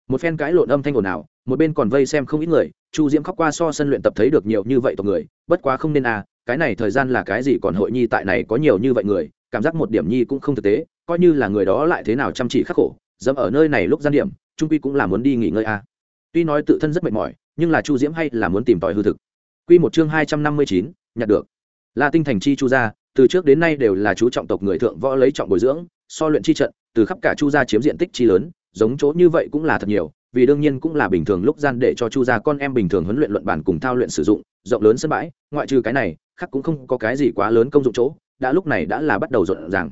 Một phen cãi lộn âm thanh ồn ào một bên còn vây xem không ít người, chu diễm khóc qua so sân luyện tập thấy được nhiều như vậy tộc người, bất quá không nên à cái này thời gian là cái gì còn hội nhi tại này có nhiều như vậy người, cảm giác một điểm nhi cũng không thực tế, coi như là người đó lại thế nào chăm chỉ khắc khổ, dẫm ở nơi này lúc gian điểm, trung quy cũng là muốn đi nghỉ ngơi à. tuy nói tự thân rất mệt mỏi, nhưng là chu diễm hay là muốn tìm tòi hư thực Quy một chương hai trăm năm mươi chín, nhặt được la tinh thành chi chu gia, từ trước đến nay đều là chú trọng tộc người thượng võ lấy trọng bồi dưỡng, so luyện chi trận, từ khắp cả chu gia chiếm diện tích chi lớn, giống chỗ như vậy cũng là thật nhiều vì đương nhiên cũng là bình thường lúc gian để cho chu gia con em bình thường huấn luyện luận bản cùng thao luyện sử dụng, rộng lớn sân bãi, ngoại trừ cái này, khác cũng không có cái gì quá lớn công dụng chỗ, đã lúc này đã là bắt đầu rộn ràng.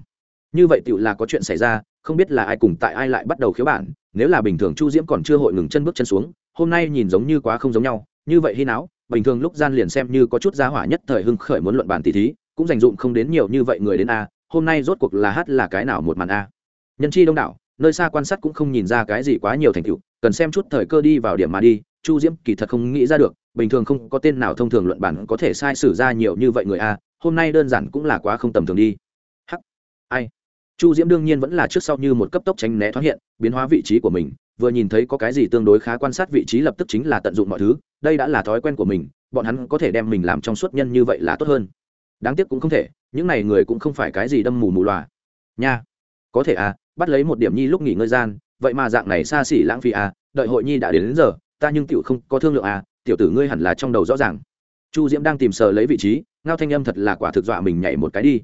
Như vậy tựu là có chuyện xảy ra, không biết là ai cùng tại ai lại bắt đầu khiếu bản, nếu là bình thường chu diễm còn chưa hội ngừng chân bước chân xuống, hôm nay nhìn giống như quá không giống nhau, như vậy hy não bình thường lúc gian liền xem như có chút gia hỏa nhất thời hưng khởi muốn luận bản tỷ thí, cũng dành dụm không đến nhiều như vậy người đến a, hôm nay rốt cuộc là hát là cái nào một màn a. Nhân chi đông đảo, nơi xa quan sát cũng không nhìn ra cái gì quá nhiều thành tựu cần xem chút thời cơ đi vào điểm mà đi, chu diễm kỳ thật không nghĩ ra được, bình thường không có tên nào thông thường luận bản có thể sai sử ra nhiều như vậy người a, hôm nay đơn giản cũng là quá không tầm thường đi. Hắc. Ai? Chu diễm đương nhiên vẫn là trước sau như một cấp tốc tránh né thoáng hiện, biến hóa vị trí của mình, vừa nhìn thấy có cái gì tương đối khá quan sát vị trí lập tức chính là tận dụng mọi thứ, đây đã là thói quen của mình, bọn hắn có thể đem mình làm trong suốt nhân như vậy là tốt hơn. Đáng tiếc cũng không thể, những này người cũng không phải cái gì đâm mù mù loà. Nha. Có thể à bắt lấy một điểm nhi lúc nghỉ ngơi gian vậy mà dạng này xa xỉ lãng phí à đợi hội nhi đã đến, đến giờ ta nhưng tiểu không có thương lượng à tiểu tử ngươi hẳn là trong đầu rõ ràng. Chu diễm đang tìm sờ lấy vị trí ngao thanh âm thật là quả thực dọa mình nhảy một cái đi.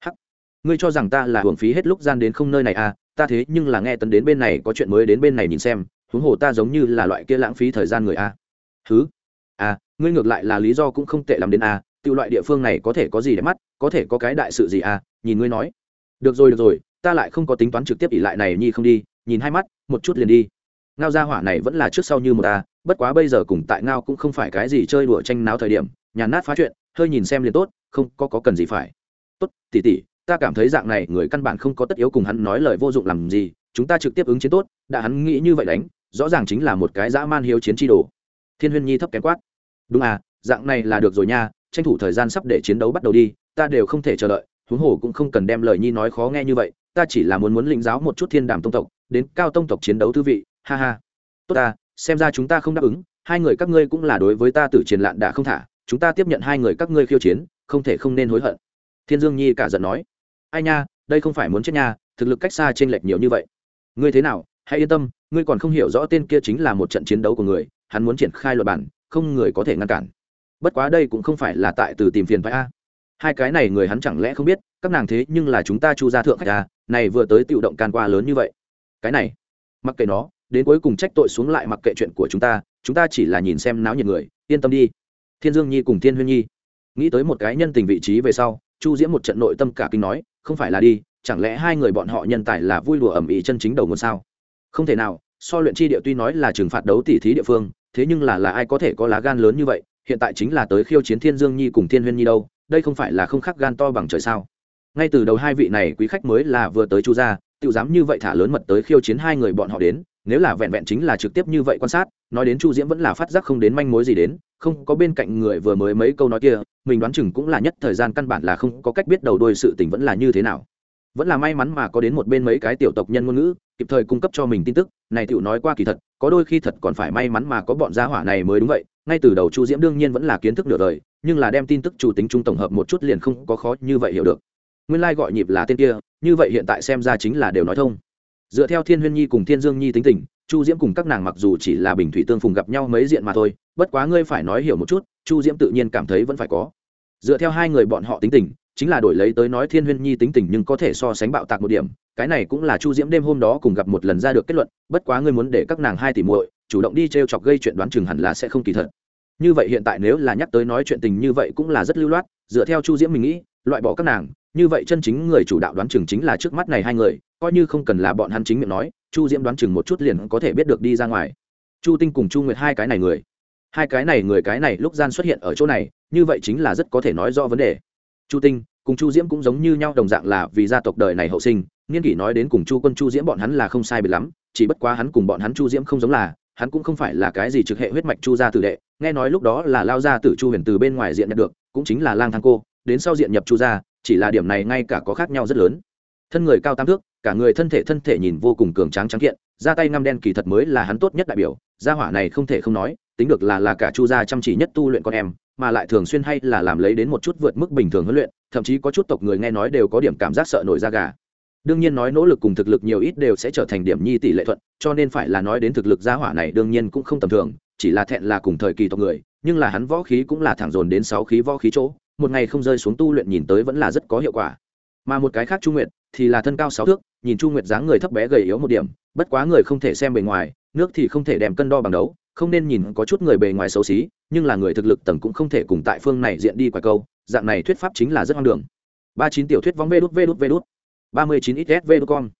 Hắc ngươi cho rằng ta là hưởng phí hết lúc gian đến không nơi này à ta thế nhưng là nghe tấn đến bên này có chuyện mới đến bên này nhìn xem huống hồ ta giống như là loại kia lãng phí thời gian người à. thứ à ngươi ngược lại là lý do cũng không tệ lắm đến à tự loại địa phương này có thể có gì để mắt có thể có cái đại sự gì à nhìn ngươi nói. Được rồi được rồi ta lại không có tính toán trực tiếp ỉ lại này nhi không đi nhìn hai mắt một chút liền đi. Ngao gia hỏa này vẫn là trước sau như một ta bất quá bây giờ cùng tại ngao cũng không phải cái gì chơi đùa tranh náo thời điểm nhàn nát phá chuyện hơi nhìn xem liền tốt không có, có cần gì phải. Tốt tỉ tỉ ta cảm thấy dạng này người căn bản không có tất yếu cùng hắn nói lời vô dụng làm gì chúng ta trực tiếp ứng chiến tốt đã hắn nghĩ như vậy đánh rõ ràng chính là một cái dã man hiếu chiến tri đồ. Thiên huyên nhi thấp kém quát. Đúng à dạng này là được rồi nha tranh thủ thời gian sắp để chiến đấu bắt đầu đi ta đều không thể chờ đợi huống hồ cũng không cần đem lời nhi nói khó nghe như vậy ta chỉ là muốn muốn lĩnh giáo một chút thiên đàm tông tộc, đến cao tông tộc chiến đấu thư vị, ha ha. Tốt ta, xem ra chúng ta không đáp ứng, hai người các ngươi cũng là đối với ta tử triển lạn đã không thả, chúng ta tiếp nhận hai người các ngươi khiêu chiến, không thể không nên hối hận. Thiên dương nhi cả giận nói. Ai nha, đây không phải muốn chết nha, thực lực cách xa t r ê n lệch nhiều như vậy. Ngươi thế nào, hãy yên tâm, ngươi còn không hiểu rõ tên kia chính là một trận chiến đấu của người, hắn muốn triển khai luật bản, không người có thể ngăn cản. Bất quá đây cũng không phải là tại từ tìm phiền phái a hai cái này người hắn chẳng lẽ không biết, các nàng thế nhưng là chúng ta chu gia thượng khách à này vừa tới tự động can qua lớn như vậy. Cái này, mặc kệ nó, đến cuối cùng trách tội xuống lại mặc kệ chuyện của chúng ta chúng ta chỉ là nhìn xem náo nhiệt người, yên tâm đi. Thiên dương nhi cùng thiên huyên nhi. Nghĩ tới một cái nhân tình vị trí về sau, chu diễm một trận nội tâm cả kinh nói, không phải là đi, chẳng lẽ hai người bọn họ nhân tài là vui lùa ẩm ý chân chính đầu nguồn sao? Không thể nào, so luyện chi địa tuy nói là trừng phạt đấu tỉ thí địa phương, thế nhưng là là ai có thể có lá gan lớn như vậy, hiện tại chính là tới khiêu chiến thiên dương nhi cùng thiên huyên nhi đâu đây không phải là không khác gan to bằng trời sao? Ngay từ đầu hai vị này quý khách mới là vừa tới chu gia tự dám như vậy thả lớn mật tới khiêu chiến hai người bọn họ đến, nếu là vẹn vẹn chính là trực tiếp như vậy quan sát, nói đến chu diễm vẫn là phát giác không đến manh mối gì đến, không có bên cạnh người vừa mới mấy câu nói kia, mình đoán chừng cũng là nhất thời gian căn bản là không có cách biết đầu đuôi sự tình vẫn là như thế nào. Vẫn là may mắn mà có đến một bên mấy cái tiểu tộc nhân ngôn ngữ, kịp thời cung cấp cho mình tin tức, này tiểu nói qua kỳ thật, có đôi khi thật còn phải may mắn mà có bọn gia hỏa này mới đúng vậy, ngay từ đầu chu diễm đương nhiên vẫn là kiến thức nửa đời nhưng là đem tin tức chủ tính trung tổng hợp một chút liền không có khó như vậy hiểu được. Nguyên lai gọi nhịp là tên kia, như vậy hiện tại xem ra chính là đều nói thông. Dựa theo thiên huyên nhi cùng thiên dương nhi tính tình, chu diễm cùng các nàng mặc dù chỉ là bình thủy tương phùng gặp nhau mấy diện mà thôi, bất quá ngươi phải nói hiểu một chút, chu diễm tự nhiên cảm thấy vẫn phải có. Dựa theo hai người bọn họ tính tình, chính là đổi lấy tới nói thiên huyên nhi tính tình nhưng có thể so sánh bạo tạc một điểm, cái này cũng là chu diễm đêm hôm đó cùng gặp một lần ra được kết luận, bất quá ngươi muốn để các nàng hai tỷ muội chủ động đi t r e o chọc gây chuyện đoán chừng hẳn là sẽ không kỳ thật như vậy hiện tại nếu là nhắc tới nói chuyện tình như vậy cũng là rất lưu loát, dựa theo chu diễm mình nghĩ, loại bỏ các nàng, như vậy chân chính người chủ đạo đoán chừng chính là trước mắt này hai người, coi như không cần là bọn hắn chính miệng nói, chu diễm đoán chừng một chút liền có thể biết được đi ra ngoài. Chu tinh cùng chu nguyệt hai cái này người, hai cái này người cái này lúc gian xuất hiện ở chỗ này, như vậy chính là rất có thể nói rõ vấn đề. Chu tinh cùng chu diễm cũng giống như nhau đồng dạng là vì gia tộc đời này hậu sinh niên kỷ nói đến cùng chu quân chu diễm bọn hắn là không sai biệt lắm, chỉ bất quá hắn cùng bọn hắn chu diễm không giống là hắn cũng không phải là cái gì trực hệ huyết mạch chu gia tử đệ, nghe nói lúc đó là lao gia tử chu huyền từ bên ngoài diện nhận được, cũng chính là lang thang cô, đến sau diện nhập chu gia, chỉ là điểm này ngay cả có khác nhau rất lớn. Thân người cao tam thước, cả người thân thể thân thể nhìn vô cùng cường tráng trắng kiện ra tay ngăm đen kỳ thật mới là hắn tốt nhất đại biểu, gia hỏa này không thể không nói, tính được là là cả chu gia chăm chỉ nhất tu luyện con em, mà lại thường xuyên hay là làm lấy đến một chút vượt mức bình thường huấn luyện, thậm chí có chút tộc người nghe nói đều có điểm cảm giác sợ nổi da gà đương nhiên nói nỗ lực cùng thực lực nhiều ít đều sẽ trở thành điểm nhi tỷ lệ thuận, cho nên phải là nói đến thực lực gia hỏa này đương nhiên cũng không tầm thường, chỉ là thẹn là cùng thời kỳ tộc người, nhưng là hắn võ khí cũng là thẳng dồn đến sáu khí võ khí chỗ, một ngày không rơi xuống tu luyện nhìn tới vẫn là rất có hiệu quả. Mà một cái khác chu nguyệt, thì là thân cao sáu thước, nhìn chu nguyệt dáng người thấp bé gầy yếu một điểm, bất quá người không thể xem bề ngoài, nước thì không thể đem cân đo bằng đấu, không nên nhìn có chút người bề ngoài xấu xí, nhưng là người thực lực tầng cũng không thể cùng tại phương này diện đi quả câu, dạng này thuyết pháp chính là rất hoang đường. Ba chín tiểu thuyết vóng vê đút vê đút vê đút ba mươi chín ít con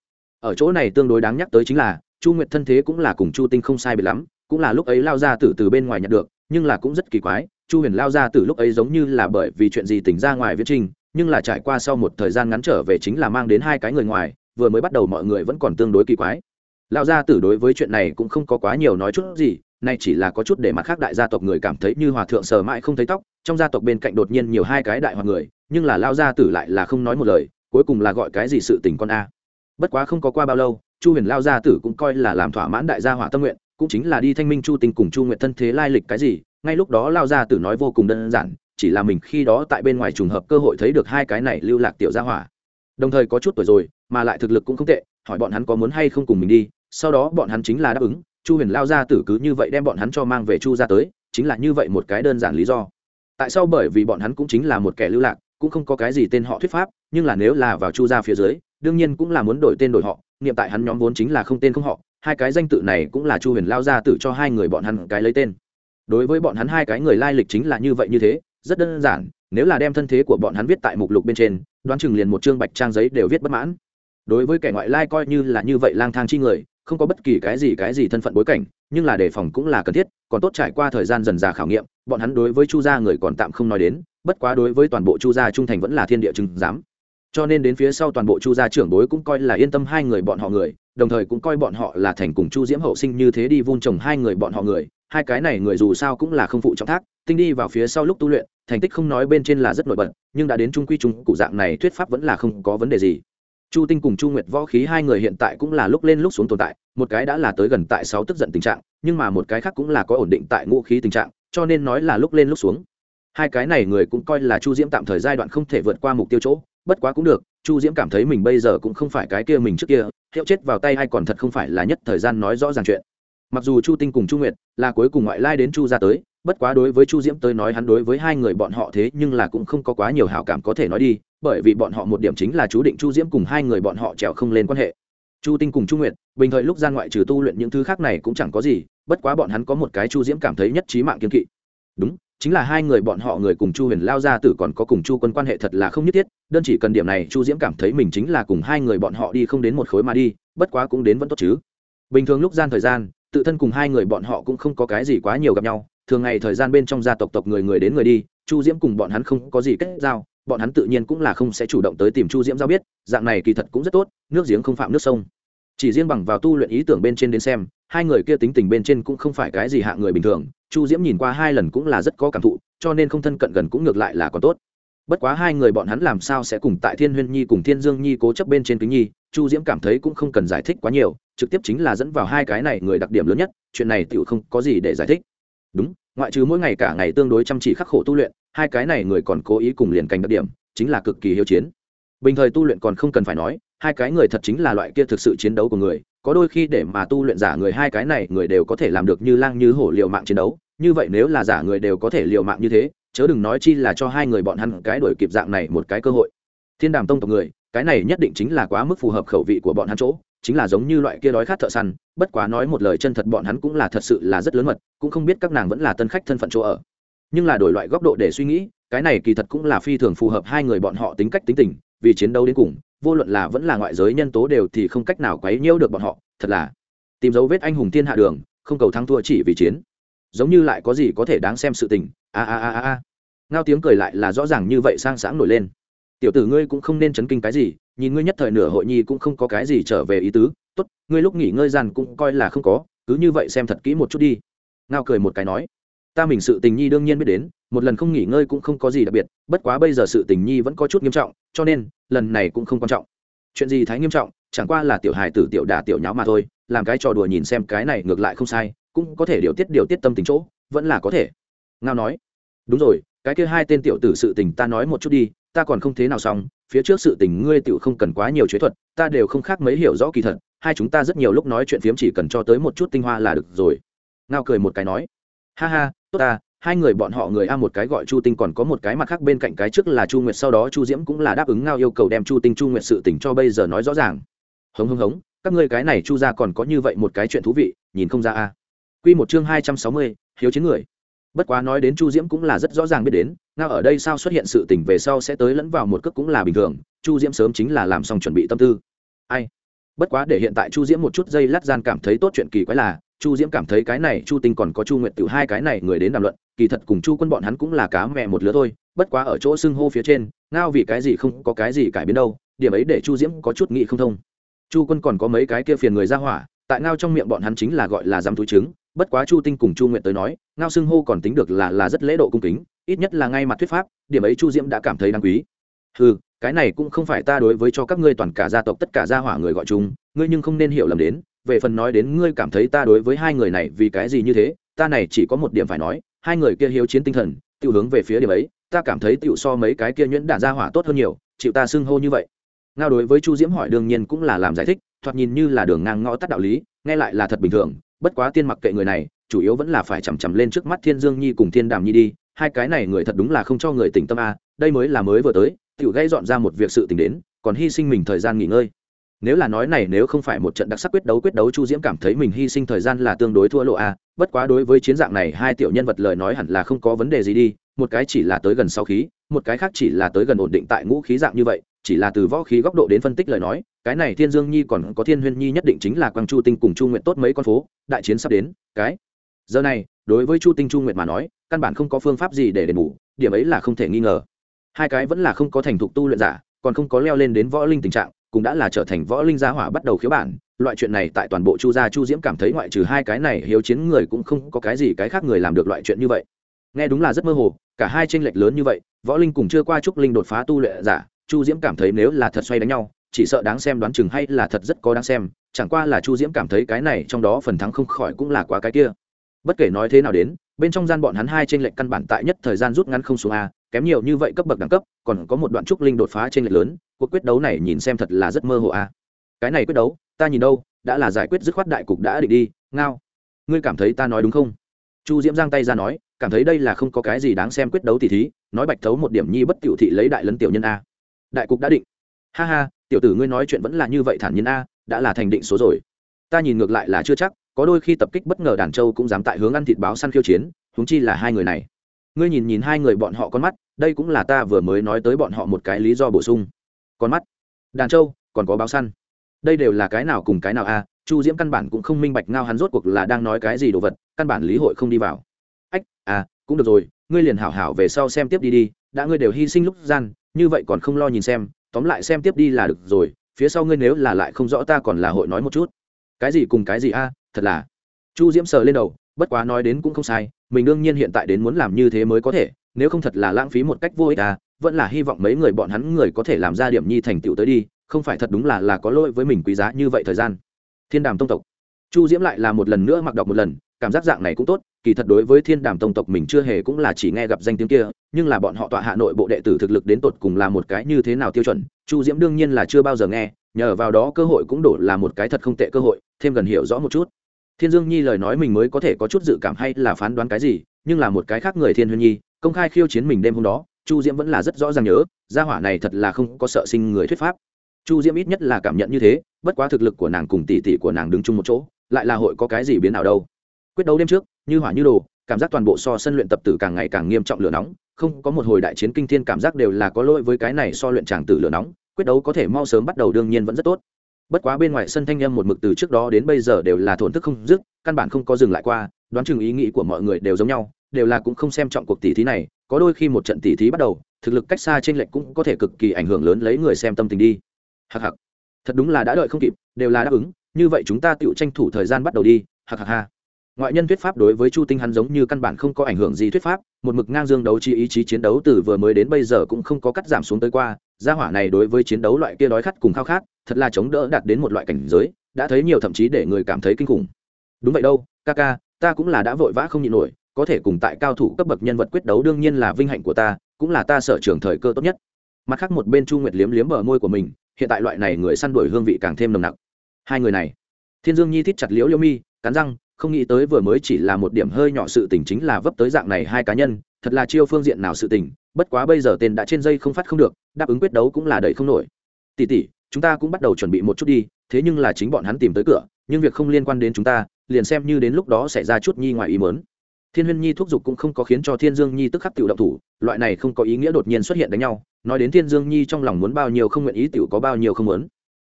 ở chỗ này tương đối đáng nhắc tới chính là, chu nguyệt thân thế cũng là cùng chu tinh không sai biệt lắm, cũng là lúc ấy lao ra từ từ bên ngoài nhận được, nhưng là cũng rất kỳ quái, chu huyền lao ra từ lúc ấy giống như là bởi vì chuyện gì tỉnh ra ngoài viễn trình, nhưng là trải qua sau một thời gian ngắn trở về chính là mang đến hai cái người ngoài, vừa mới bắt đầu mọi người vẫn còn tương đối kỳ quái. Lao gia tử đối với chuyện này cũng không có quá nhiều nói chút gì nay chỉ là có chút để mặt khác đại gia tộc người cảm thấy như hòa thượng sờ mãi không thấy tóc, trong gia tộc bên cạnh đột nhiên nhiều hai cái đại hòa người, nhưng là lao gia tử lại là không nói một lời cuối cùng là gọi cái gì sự tình con a. Bất quá không có qua bao lâu, chu huyền lao gia tử cũng coi là làm thỏa mãn đại gia hỏa tâm nguyện, cũng chính là đi thanh minh chu tình cùng chu nguyện thân thế lai lịch cái gì, ngay lúc đó lao gia tử nói vô cùng đơn giản, chỉ là mình khi đó tại bên ngoài trùng hợp cơ hội thấy được hai cái này lưu lạc tiểu gia hỏa. Đồng thời có chút tuổi rồi, mà lại thực lực cũng không tệ, hỏi bọn hắn có muốn hay không cùng mình đi, sau đó bọn hắn chính là đáp ứng, chu huyền lao gia tử cứ như vậy đem bọn hắn cho mang về chu ra tới, chính là như vậy một cái đơn giản lý do. Tại sao? Bởi vì bọn hắn cũng chính là một kẻ lưu lạc cũng không có cái gì tên họ thuyết pháp, nhưng là nếu là vào chu gia phía dưới, đương nhiên cũng là muốn đổi tên đổi họ, niệm tại hắn nhóm vốn chính là không tên không họ, hai cái danh tự này cũng là chu huyền lao gia tự cho hai người bọn hắn cái lấy tên. Đối với bọn hắn hai cái người lai lịch chính là như vậy như thế, rất đơn giản, nếu là đem thân thế của bọn hắn viết tại mục lục bên trên, đoán chừng liền một chương bạch trang giấy đều viết bất mãn. Đối với kẻ ngoại lai coi như là như vậy lang thang chi người, không có bất kỳ cái gì cái gì thân phận bối cảnh, nhưng là đề phòng cũng là cần thiết, còn tốt trải qua thời gian dần già khảo nghiệm, bọn hắn đối với chu gia người còn tạm không nói đến bất quá đối với toàn bộ chu gia trung thành vẫn là thiên địa chứng giám. Cho nên đến phía sau toàn bộ chu gia trưởng bối cũng coi là yên tâm hai người bọn họ người, đồng thời cũng coi bọn họ là thành cùng chu diễm hậu sinh như thế đi vun trồng hai người bọn họ người. Hai cái này người dù sao cũng là không phụ trọng thác, tinh đi vào phía sau lúc tu luyện, thành tích không nói bên trên là rất nổi bật, nhưng đã đến trung quy trung, cụ dạng này thuyết pháp vẫn là không có vấn đề gì. Chu tinh cùng chu nguyệt võ khí hai người hiện tại cũng là lúc lên lúc xuống tồn tại, một cái đã là tới gần tại sáu tức giận tình trạng, nhưng mà một cái khác cũng là có ổn định tại ngũ khí tình trạng, cho nên nói là lúc lên lúc xuống hai cái này người cũng coi là chu diễm tạm thời giai đoạn không thể vượt qua mục tiêu chỗ, bất quá cũng được, chu diễm cảm thấy mình bây giờ cũng không phải cái kia mình trước kia, hiệu chết vào tay hay còn thật không phải là nhất thời gian nói rõ ràng chuyện. Mặc dù chu tinh cùng chu nguyệt là cuối cùng ngoại lai đến chu ra tới, bất quá đối với chu diễm tới nói hắn đối với hai người bọn họ thế nhưng là cũng không có quá nhiều hảo cảm có thể nói đi, bởi vì bọn họ một điểm chính là chú định chu diễm cùng hai người bọn họ trèo không lên quan hệ. Chu tinh cùng chu nguyệt, bình thời lúc gian ngoại trừ tu luyện những thứ khác này cũng chẳng có gì, bất quá bọn hắn có một cái chu diễm cảm thấy nhất trí mạng kiên kỵ. Đúng chính là hai người bọn họ người cùng chu huyền lao ra tử còn có cùng chu quân quan hệ thật là không nhất thiết, đơn chỉ cần điểm này chu diễm cảm thấy mình chính là cùng hai người bọn họ đi không đến một khối mà đi, bất quá cũng đến vẫn tốt chứ. Bình thường lúc gian thời gian, tự thân cùng hai người bọn họ cũng không có cái gì quá nhiều gặp nhau, thường ngày thời gian bên trong gia tộc tộc người người đến người đi, chu diễm cùng bọn hắn không có gì kết giao, bọn hắn tự nhiên cũng là không sẽ chủ động tới tìm chu diễm giao biết, dạng này kỳ thật cũng rất tốt, nước giếng không phạm nước sông. Chỉ riêng bằng vào tu luyện ý tưởng bên trên đến xem, hai người kia tính tình bên trên cũng không phải cái gì hạ người bình thường chu diễm nhìn qua hai lần cũng là rất có cảm thụ, cho nên không thân cận gần cũng ngược lại là còn tốt. Bất quá hai người bọn hắn làm sao sẽ cùng tại thiên huyên nhi cùng thiên dương nhi cố chấp bên trên kính nhi, chu diễm cảm thấy cũng không cần giải thích quá nhiều, trực tiếp chính là dẫn vào hai cái này người đặc điểm lớn nhất, chuyện này tựu không có gì để giải thích. Đúng, ngoại trừ mỗi ngày cả ngày tương đối chăm chỉ khắc khổ tu luyện, hai cái này người còn cố ý cùng liền cành đặc điểm, chính là cực kỳ hiếu chiến. Bình thời tu luyện còn không cần phải nói, hai cái người thật chính là loại kia thực sự chiến đấu của người có đôi khi để mà tu luyện giả người hai cái này, người đều có thể làm được như lang như hổ liều mạng chiến đấu. Như vậy nếu là giả người đều có thể liều mạng như thế, chớ đừng nói chi là cho hai người bọn hắn cái đổi kịp dạng này một cái cơ hội. Thiên đàm tông tộc người, cái này nhất định chính là quá mức phù hợp khẩu vị của bọn hắn chỗ, chính là giống như loại kia đói khát thợ săn, bất quá nói một lời chân thật bọn hắn cũng là thật sự là rất lớn mật, cũng không biết các nàng vẫn là tân khách thân phận chỗ ở. Nhưng là đổi loại góc độ để suy nghĩ, cái này kỳ thật cũng là phi thường phù hợp hai người bọn họ tính cách tính tình vì chiến đấu đến cùng, vô luận là vẫn là ngoại giới nhân tố đều thì không cách nào quấy nhiễu được bọn họ, thật là. Tìm dấu vết anh hùng thiên hạ đường, không cầu thắng thua chỉ vì chiến. Giống như lại có gì có thể đáng xem sự tình, a a a a a. Ngao tiếng cười lại là rõ ràng như vậy sang sáng nổi lên. Tiểu tử ngươi cũng không nên chấn kinh cái gì, nhìn ngươi nhất thời nửa hội nhi cũng không có cái gì trở về ý tứ. Tốt, ngươi lúc nghỉ ngơi rằng cũng coi là không có, cứ như vậy xem thật kỹ một chút đi. Ngao cười một cái nói, ta mình sự tình nhi đương nhiên biết đến một lần không nghỉ ngơi cũng không có gì đặc biệt, bất quá bây giờ sự tình nhi vẫn có chút nghiêm trọng, cho nên, lần này cũng không quan trọng. Chuyện gì thái nghiêm trọng, chẳng qua là tiểu hài tử tiểu đà tiểu nháo mà thôi, làm cái trò đùa nhìn xem cái này ngược lại không sai, cũng có thể điều tiết điều tiết tâm tình chỗ, vẫn là có thể. Ngao nói, đúng rồi, cái kia hai tên tiểu tử sự tình ta nói một chút đi, ta còn không thế nào xong, phía trước sự tình ngươi tiểu không cần quá nhiều chế thuật, ta đều không khác mấy hiểu rõ kỳ thật, hai chúng ta rất nhiều lúc nói chuyện phiếm chỉ cần cho tới một chút tinh hoa là được rồi. Ngao cười một cái nói, ha ha, tốt ta hai người bọn họ người a một cái gọi chu tinh còn có một cái mặt khác bên cạnh cái trước là chu nguyệt, sau đó chu diễm cũng là đáp ứng ngao yêu cầu đem chu tinh, chu nguyệt sự tình cho bây giờ nói rõ ràng. Hống hống hống, các ngươi cái này chu ra còn có như vậy một cái chuyện thú vị, nhìn không ra a. Quy một chương hai trăm sáu mươi, hiếu chiến người. Bất quá nói đến chu diễm cũng là rất rõ ràng biết đến, ngao ở đây sao xuất hiện sự tình về sau sẽ tới lẫn vào một cước cũng là bình thường, chu diễm sớm chính là làm xong chuẩn bị tâm tư. Ai? Bất quá để hiện tại chu diễm một chút giây lát gian cảm thấy tốt chuyện kỳ quái là chu diễm cảm thấy cái này chu tinh còn có chu nguyện tự hai cái này người đến đàm luận, kỳ thật cùng chu quân bọn hắn cũng là cá mẹ một lứa thôi, bất quá ở chỗ xưng hô phía trên, ngao vì cái gì không có cái gì cải biến đâu, điểm ấy để chu diễm có chút nghị không thông. Chu quân còn có mấy cái kia phiền người ra hỏa, tại ngao trong miệng bọn hắn chính là gọi là dám túi trứng, bất quá chu tinh cùng chu nguyện tới nói, ngao xưng hô còn tính được là là rất lễ độ cung kính, ít nhất là ngay mặt thuyết pháp, điểm ấy chu diễm đã cảm thấy đáng quý. Ừ cái này cũng không phải ta đối với cho các ngươi toàn cả gia tộc tất cả gia hỏa người gọi chung, ngươi nhưng không nên hiểu lầm đến về phần nói đến ngươi cảm thấy ta đối với hai người này vì cái gì như thế, ta này chỉ có một điểm phải nói, hai người kia hiếu chiến tinh thần tiêu hướng về phía điểm ấy, ta cảm thấy tựu so mấy cái kia nhuyễn đạn ra hỏa tốt hơn nhiều, chịu ta xưng hô như vậy. Ngao đối với chu diễm hỏi đương nhiên cũng là làm giải thích, thoạt nhìn như là đường ngang ngõ tắt đạo lý, nghe lại là thật bình thường, bất quá tiên mặc kệ người này, chủ yếu vẫn là phải chằm chằm lên trước mắt thiên dương nhi cùng thiên đàm nhi đi, hai cái này người thật đúng là không cho người tỉnh tâm a, đây mới là mới vừa tới tự gây dọn ra một việc sự tình đến, còn hy sinh mình thời gian nghỉ ngơi nếu là nói này, nếu không phải một trận đặc sắc quyết đấu quyết đấu chu diễm cảm thấy mình hy sinh thời gian là tương đối thua lộ a. Bất quá đối với chiến dạng này, hai tiểu nhân vật lời nói hẳn là không có vấn đề gì đi. Một cái chỉ là tới gần sau khí, một cái khác chỉ là tới gần ổn định tại ngũ khí dạng như vậy, chỉ là từ võ khí góc độ đến phân tích lời nói, cái này thiên dương nhi còn có thiên huyên nhi nhất định chính là quang chu tinh cùng chu nguyện tốt mấy con phố, đại chiến sắp đến, cái. Giờ này, đối với chu tinh chu nguyện mà nói, căn bản không có phương pháp gì để đền bù, điểm ấy là không thể nghi ngờ. Hai cái vẫn là không có thành thục tu luyện giả, còn không có leo lên đến võ linh tình trạng cũng đã là trở thành võ linh gia hỏa bắt đầu khiếu bản. Loại chuyện này tại toàn bộ chu gia chu diễm cảm thấy ngoại trừ hai cái này hiếu chiến người cũng không có cái gì cái khác người làm được loại chuyện như vậy. Nghe đúng là rất mơ hồ, cả hai tranh lệch lớn như vậy, võ linh cùng chưa qua trúc linh đột phá tu luyện giả, chu diễm cảm thấy nếu là thật xoay đánh nhau, chỉ sợ đáng xem đoán chừng hay là thật rất có đáng xem, chẳng qua là chu diễm cảm thấy cái này trong đó phần thắng không khỏi cũng là quá cái kia. Bất kể nói thế nào đến, bên trong gian bọn hắn hai trên lệnh căn bản tại nhất thời gian rút ngắn không xuống a kém nhiều như vậy cấp bậc đẳng cấp, còn có một đoạn trúc linh đột phá trên lệch lớn, cuộc quyết đấu này nhìn xem thật là rất mơ hồ à? cái này quyết đấu, ta nhìn đâu, đã là giải quyết dứt khoát đại cục đã định đi, ngao. Ngươi cảm thấy ta nói đúng không? Chu diễm giang tay ra nói, cảm thấy đây là không có cái gì đáng xem quyết đấu tỉ thí, nói bạch thấu một điểm nhi bất tiểu thị lấy đại lấn tiểu nhân a. Đại cục đã định. Ha ha, tiểu tử ngươi nói chuyện vẫn là như vậy thản nhiên a, đã là thành định số rồi. Ta nhìn ngược lại là chưa chắc, có đôi khi tập kích bất ngờ đàn châu cũng dám tại hướng ăn thịt báo săn khiêu chiến húng chi là hai người này. Ngươi nhìn nhìn hai người bọn họ con mắt đây cũng là ta vừa mới nói tới bọn họ một cái lý do bổ sung. Con mắt. Đàn châu còn có báo săn. Đây đều là cái nào cùng cái nào a, chu diễm căn bản cũng không minh bạch ngao hắn rốt cuộc là đang nói cái gì đồ vật, căn bản lý hội không đi vào. Ách à cũng được rồi, ngươi liền hảo hảo về sau xem tiếp đi đi, đã ngươi đều hy sinh lúc gian, như vậy còn không lo nhìn xem, tóm lại xem tiếp đi là được rồi, phía sau ngươi nếu là lại không rõ ta còn là hội nói một chút. Cái gì cùng cái gì a, thật là. Chu diễm sờ lên đầu, bất quá nói đến cũng không sai, mình đương nhiên hiện tại đến muốn làm như thế mới có thể nếu không thật là lãng phí một cách vô ích à vẫn là hy vọng mấy người bọn hắn người có thể làm ra điểm nhi thành tựu tới đi, không phải thật đúng là là có lỗi với mình quý giá như vậy thời gian. Thiên đàm tông tộc. Chu diễm lại là một lần nữa mặc đọc một lần, cảm giác dạng này cũng tốt, kỳ thật đối với thiên đàm tông tộc mình chưa hề cũng là chỉ nghe gặp danh tiếng kia, nhưng là bọn họ tọa hạ nội bộ đệ tử thực lực đến tột cùng là một cái như thế nào tiêu chuẩn, chu diễm đương nhiên là chưa bao giờ nghe, nhờ vào đó cơ hội cũng đổ là một cái thật không tệ cơ hội, thêm gần hiểu rõ một chút. Thiên dương nhi lời nói mình mới có thể có chút dự cảm hay là phán đoán cái gì, nhưng là một cái khác người thiên huyên nhi công khai khiêu chiến mình đêm hôm đó, chu diễm vẫn là rất rõ ràng nhớ, gia hỏa này thật là không có sợ sinh người thuyết pháp. Chu diễm ít nhất là cảm nhận như thế, bất quá thực lực của nàng cùng tỷ tỷ của nàng đứng chung một chỗ, lại là hội có cái gì biến nào đâu. Quyết đấu đêm trước, như hỏa như đồ, cảm giác toàn bộ so sân luyện tập tử càng ngày càng nghiêm trọng lửa nóng, không có một hồi đại chiến kinh thiên cảm giác đều là có lỗi với cái này so luyện tràng tử lửa nóng, quyết đấu có thể mau sớm bắt đầu đương nhiên vẫn rất tốt. Bất quá bên ngoài sân thanh âm một mực từ trước đó đến bây giờ đều là thổn thức không dứt, căn bản không có dừng lại qua, đoán chừng ý nghĩ của mọi người đều giống nhau đều là cũng không xem trọng cuộc tỷ thí này có đôi khi một trận tỷ thí bắt đầu thực lực cách xa trên lệnh cũng có thể cực kỳ ảnh hưởng lớn lấy người xem tâm tình đi. Hắc hắc, thật đúng là đã đợi không kịp đều là đáp ứng như vậy chúng ta tự tranh thủ thời gian bắt đầu đi hạc hạc ha. Ngoại nhân thuyết pháp đối với chu tinh hắn giống như căn bản không có ảnh hưởng gì thuyết pháp một mực ngang dương đấu chi ý chí chiến đấu từ vừa mới đến bây giờ cũng không có cắt giảm xuống tới qua gia hỏa này đối với chiến đấu loại kia đói khát cùng khao khát thật là chống đỡ đạt đến một loại cảnh giới đã thấy nhiều thậm chí để người cảm thấy kinh khủng. Đúng vậy đâu ca ca ta cũng là đã vội vã không nhịn nổi có thể cùng tại cao thủ cấp bậc nhân vật quyết đấu đương nhiên là vinh hạnh của ta, cũng là ta sở trường thời cơ tốt nhất. Mặt khác một bên chu nguyệt liếm liếm bờ môi của mình, hiện tại loại này người săn đuổi hương vị càng thêm nồng nặc. Hai người này, thiên dương nhi thích chặt liễu liễu mi, cắn răng, không nghĩ tới vừa mới chỉ là một điểm hơi nhỏ sự tình chính là vấp tới dạng này hai cá nhân, thật là chiêu phương diện nào sự tình, bất quá bây giờ tên đã trên dây không phát không được, đáp ứng quyết đấu cũng là đẩy không nổi. Tỷ tỷ, chúng ta cũng bắt đầu chuẩn bị một chút đi, thế nhưng là chính bọn hắn tìm tới cửa, nhưng việc không liên quan đến chúng ta, liền xem như đến lúc đó xảy ra chút nhi ngoài ý mớn thiên huyên nhi thúc giục cũng không có khiến cho thiên dương nhi tức khắc tiểu động thủ, loại này không có ý nghĩa đột nhiên xuất hiện đánh nhau, nói đến thiên dương nhi trong lòng muốn bao nhiêu không nguyện ý tiểu có bao nhiêu không muốn.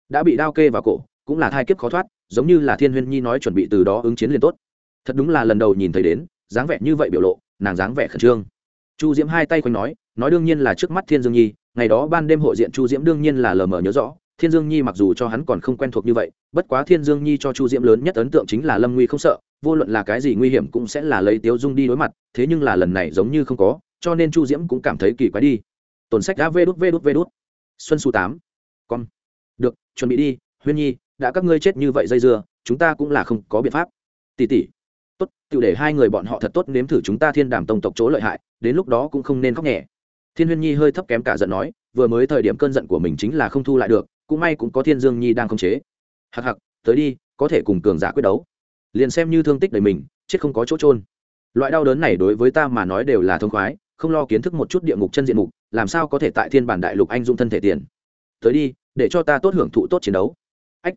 Đã bị đao kê vào cổ, cũng là thai kiếp khó thoát, giống như là thiên huyên nhi nói chuẩn bị từ đó ứng chiến liền tốt. Thật đúng là lần đầu nhìn thấy đến, dáng vẻ như vậy biểu lộ, nàng dáng vẻ khẩn trương. Chu diễm hai tay quanh nói nói đương nhiên là trước mắt thiên dương nhi, ngày đó ban đêm hội diện chu diễm đương nhiên là lờ mờ nhớ rõ, thiên dương nhi mặc dù cho hắn còn không quen thuộc như vậy, bất quá thiên dương nhi cho chu diễm lớn nhất ấn tượng chính là lâm nguy không sợ vô luận là cái gì nguy hiểm cũng sẽ là lấy tiếu dung đi đối mặt, thế nhưng là lần này giống như không có, cho nên chu diễm cũng cảm thấy kỳ quái đi. Tổn sách đã vê đút vê đút vê đút. Xuân su tám. Con. Được, chuẩn bị đi, huyên nhi, đã các ngươi chết như vậy dây dưa, chúng ta cũng là không có biện pháp. Tỷ tỷ. Tốt tự để hai người bọn họ thật tốt nếm thử chúng ta thiên đàm tông tộc chỗ lợi hại, đến lúc đó cũng không nên khóc nhẹ. Thiên huyên nhi hơi thấp kém cả giận nói, vừa mới thời điểm cơn giận của mình chính là không thu lại được, cũng may cũng có thiên dương nhi đang khống chế. Hặc hặc tới đi, có thể cùng cường giả quyết đấu liền xem như thương tích đầy mình, chết không có chỗ trôn loại đau đớn này đối với ta mà nói đều là thông khoái, không lo kiến thức một chút địa ngục chân diện mục, làm sao có thể tại thiên bản đại lục anh dung thân thể tiền. Tới đi, để cho ta tốt hưởng thụ tốt chiến đấu. Ách.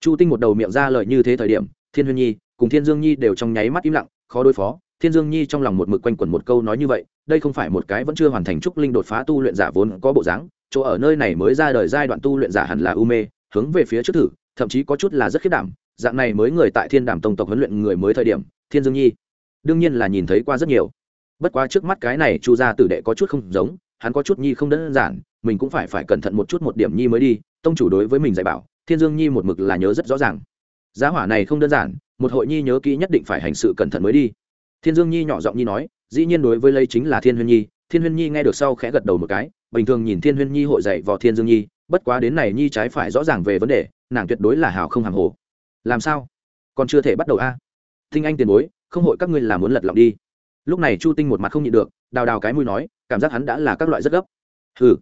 Chu tinh một đầu miệng ra lời như thế thời điểm, thiên huyên nhi cùng thiên dương nhi đều trong nháy mắt im lặng, khó đối phó. Thiên dương nhi trong lòng một mực quanh quẩn một câu nói như vậy, đây không phải một cái vẫn chưa hoàn thành trúc linh đột phá tu luyện giả vốn có bộ dáng, chỗ ở nơi này mới ra đời giai đoạn tu luyện giả hẳn là u mê, hướng về phía trước thử, thậm chí có chút là rất khiết đảm dạng này mới người tại thiên đảm tông tộc huấn luyện người mới thời điểm, thiên dương nhi, đương nhiên là nhìn thấy qua rất nhiều. Bất quá trước mắt cái này chu gia tử đệ có chút không giống, hắn có chút nhi không đơn giản, mình cũng phải phải cẩn thận một chút một điểm nhi mới đi, tông chủ đối với mình dạy bảo, thiên dương nhi một mực là nhớ rất rõ ràng. Giá hỏa này không đơn giản, một hội nhi nhớ kỹ nhất định phải hành sự cẩn thận mới đi. Thiên dương nhi nhỏ giọng nhi nói, dĩ nhiên đối với lấy chính là thiên huyên nhi, thiên huyên nhi nghe được sau khẽ gật đầu một cái, bình thường nhìn thiên huyên nhi hội dạy vào thiên dương nhi, bất quá đến này nhi trái phải rõ ràng về vấn đề, nàng tuyệt đối là hào không hàng hồ làm sao? Còn chưa thể bắt đầu a. À? tinh anh tiền bối, không hội các ngươi là muốn lật lọng đi. Lúc này chu tinh một mặt không nhịn được, đào đào cái mũi nói, cảm giác hắn đã là các loại rất gấp. Ừ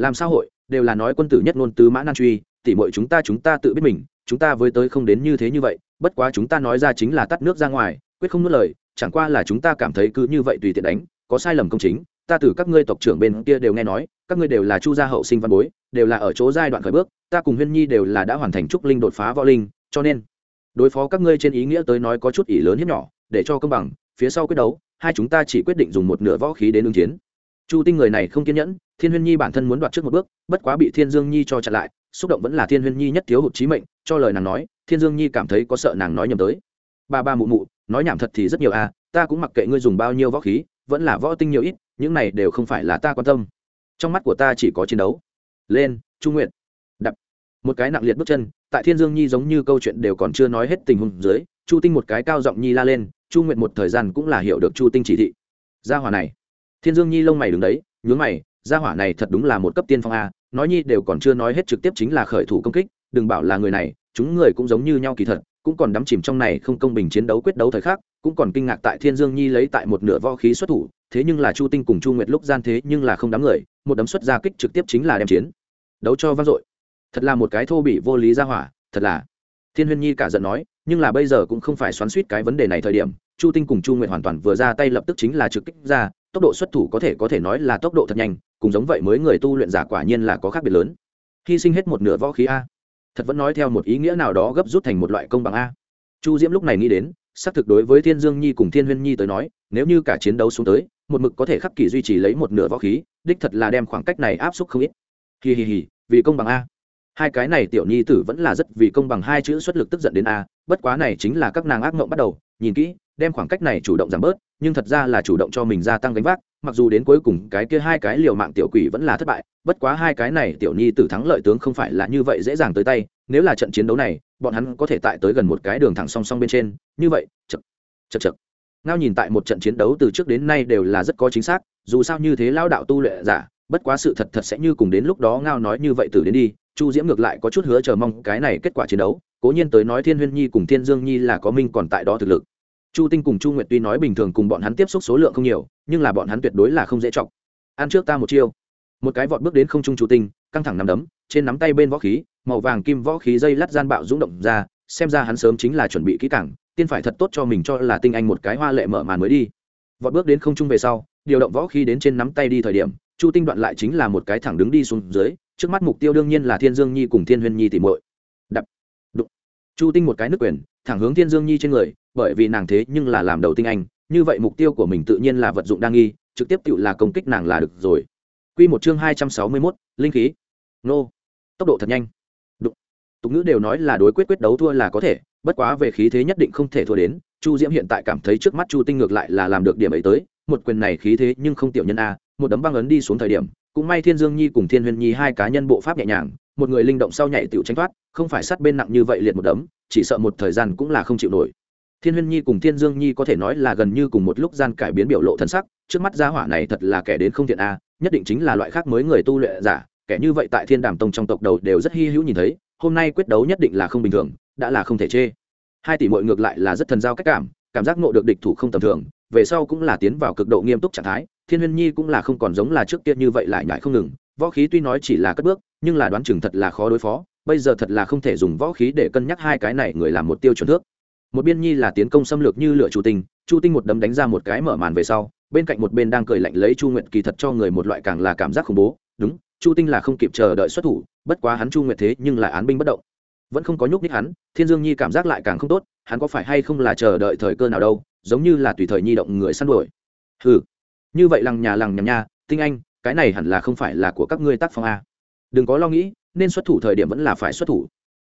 làm sao hội, đều là nói quân tử nhất ngôn tứ mã nan truy, tỉ mọi chúng ta chúng ta tự biết mình, chúng ta với tới không đến như thế như vậy, bất quá chúng ta nói ra chính là tắt nước ra ngoài, quyết không nuốt lời, chẳng qua là chúng ta cảm thấy cứ như vậy tùy tiện đánh, có sai lầm công chính, ta từ các ngươi tộc trưởng bên kia đều nghe nói, các ngươi đều là chu gia hậu sinh văn bối, đều là ở chỗ giai đoạn khởi bước, ta cùng huyên nhi đều là đã hoàn thành trúc linh đột phá võ linh cho nên, đối phó các ngươi trên ý nghĩa tới nói có chút ỷ lớn hiếp nhỏ, để cho công bằng, phía sau quyết đấu, hai chúng ta chỉ quyết định dùng một nửa võ khí đến ứng chiến. Chu tinh người này không kiên nhẫn, thiên huyên nhi bản thân muốn đoạt trước một bước, bất quá bị thiên dương nhi cho chặn lại, xúc động vẫn là thiên huyên nhi nhất thiếu hụt trí mệnh, cho lời nàng nói, thiên dương nhi cảm thấy có sợ nàng nói nhầm tới. Ba ba mụ mụ, nói nhảm thật thì rất nhiều à ta cũng mặc kệ ngươi dùng bao nhiêu võ khí, vẫn là võ tinh nhiều ít, những này đều không phải là ta quan tâm. Trong mắt của ta chỉ có chiến đấu. Lên trung nguyện một cái nặng liệt bước chân, tại thiên dương nhi giống như câu chuyện đều còn chưa nói hết tình huống dưới, chu tinh một cái cao giọng nhi la lên, chu nguyện một thời gian cũng là hiểu được chu tinh chỉ thị. Gia hỏa này. Thiên dương nhi lông mày đứng đấy, nhướng mày, gia hỏa này thật đúng là một cấp tiên phong a, nói nhi đều còn chưa nói hết trực tiếp chính là khởi thủ công kích, đừng bảo là người này, chúng người cũng giống như nhau kỳ thật, cũng còn đắm chìm trong này không công bình chiến đấu quyết đấu thời khắc, cũng còn kinh ngạc tại thiên dương nhi lấy tại một nửa võ khí xuất thủ, thế nhưng là chu tinh cùng chu nguyệt lúc gian thế nhưng là không đám người, một đấm xuất ra kích trực tiếp chính là đem chiến đấu cho vang dội thật là một cái thô bị vô lý ra hỏa, thật là. Thiên huyên nhi cả giận nói, nhưng là bây giờ cũng không phải xoắn suýt cái vấn đề này thời điểm, chu tinh cùng chu nguyệt hoàn toàn vừa ra tay lập tức chính là trực kích ra, tốc độ xuất thủ có thể có thể nói là tốc độ thật nhanh, cùng giống vậy mới người tu luyện giả quả nhiên là có khác biệt lớn. Hy sinh hết một nửa võ khí a. Thật vẫn nói theo một ý nghĩa nào đó gấp rút thành một loại công bằng a. Chu diễm lúc này nghĩ đến, xác thực đối với thiên dương nhi cùng thiên huyên nhi tới nói, nếu như cả chiến đấu xuống tới, một mực có thể khắc kỷ duy trì lấy một nửa võ khí, đích thật là đem khoảng cách này áp suất không ít. Hì hì hì vì công bằng a hai cái này tiểu nhi tử vẫn là rất vì công bằng hai chữ xuất lực tức giận đến a, bất quá này chính là các nàng ác mộng bắt đầu, nhìn kỹ, đem khoảng cách này chủ động giảm bớt, nhưng thật ra là chủ động cho mình gia tăng gánh vác, mặc dù đến cuối cùng cái kia hai cái liều mạng tiểu quỷ vẫn là thất bại, bất quá hai cái này tiểu nhi tử thắng lợi tướng không phải là như vậy dễ dàng tới tay, nếu là trận chiến đấu này, bọn hắn có thể tại tới gần một cái đường thẳng song song bên trên, như vậy chật chật chật ngao nhìn tại một trận chiến đấu từ trước đến nay đều là rất có chính xác, dù sao như thế lao đạo tu lệ giả, bất quá sự thật thật sẽ như cùng đến lúc đó ngao nói như vậy từ đến đi chu diễm ngược lại có chút hứa chờ mong cái này kết quả chiến đấu, cố nhiên tới nói thiên huyên nhi cùng thiên dương nhi là có minh còn tại đó thực lực. Chu tinh cùng chu nguyệt tuy nói bình thường cùng bọn hắn tiếp xúc số lượng không nhiều, nhưng là bọn hắn tuyệt đối là không dễ chọc. Ăn trước ta một chiêu. Một cái vọt bước đến không trung chu tinh, căng thẳng nằm đấm, trên nắm tay bên võ khí, màu vàng kim võ khí dây lát gian bạo rung động ra, xem ra hắn sớm chính là chuẩn bị kỹ càng, tiên phải thật tốt cho mình cho là tinh anh một cái hoa lệ mở màn mới đi. Vọt bước đến không trung về sau, điều động võ khí đến trên nắm tay đi thời điểm, chu tinh đoạn lại chính là một cái thẳng đứng đi xuống dưới trước mắt mục tiêu đương nhiên là thiên dương nhi cùng thiên huyên nhi tỉ muội đập đụng chu tinh một cái nước quyền thẳng hướng thiên dương nhi trên người bởi vì nàng thế nhưng là làm đầu tinh anh như vậy mục tiêu của mình tự nhiên là vật dụng đa nghi trực tiếp tự là công kích nàng là được rồi Quy một chương hai trăm sáu mươi mốt linh khí. Nô. Tốc độ thật nhanh. Đụng. Tục ngữ đều nói là đối quyết quyết đấu thua là có thể, bất quá về khí thế nhất định không thể thua đến, Chu Diễm hiện tại cảm thấy trước mắt Chu Tinh ngược lại là làm được điểm ấy tới, một quyền này khí thế nhưng không tiểu nhân a, một đấm băng ấn đi xuống thời điểm, cũng may Thiên Dương Nhi cùng Thiên Huyền Nhi hai cá nhân bộ pháp nhẹ nhàng, một người linh động sau nhảy tiểu tránh thoát, không phải sát bên nặng như vậy liệt một đấm, chỉ sợ một thời gian cũng là không chịu nổi. Thiên huyên nhi cùng thiên dương nhi có thể nói là gần như cùng một lúc gian cải biến biểu lộ thân sắc trước mắt gia hỏa này thật là kẻ đến không thiện a nhất định chính là loại khác mới người tu luyện giả kẻ như vậy tại thiên đàm tông trong tộc đầu đều rất hy hữu nhìn thấy hôm nay quyết đấu nhất định là không bình thường đã là không thể chê. Hai tỷ mội ngược lại là rất thần giao cách cảm cảm giác ngộ được địch thủ không tầm thường về sau cũng là tiến vào cực độ nghiêm túc trạng thái thiên huyên nhi cũng là không còn giống là trước kia như vậy lại nhại không ngừng, võ khí tuy nói chỉ là cất bước, nhưng là đoán chừng thật là khó đối phó, bây giờ thật là không thể dùng võ khí để cân nhắc hai cái này người làm một tiêu chuẩn thước. Một biên nhi là tiến công xâm lược như lửa chu tinh chu tinh một đấm đánh ra một cái mở màn về sau, bên cạnh một bên đang cười lạnh lấy chu nguyệt kỳ thật cho người một loại càng là cảm giác khủng bố, đúng, chu tinh là không kịp chờ đợi xuất thủ, bất quá hắn chu nguyệt thế nhưng lại án binh bất động. Vẫn không có nhúc nhích hắn, thiên dương nhi cảm giác lại càng không tốt, hắn có phải hay không là chờ đợi thời cơ nào đâu, giống như là tùy thời nhi động người săn đuổi. Hừ như vậy lằng nhà lằng nhằng nha, tinh anh, cái này hẳn là không phải là của các ngươi tác phong a. Đừng có lo nghĩ, nên xuất thủ thời điểm vẫn là phải xuất thủ.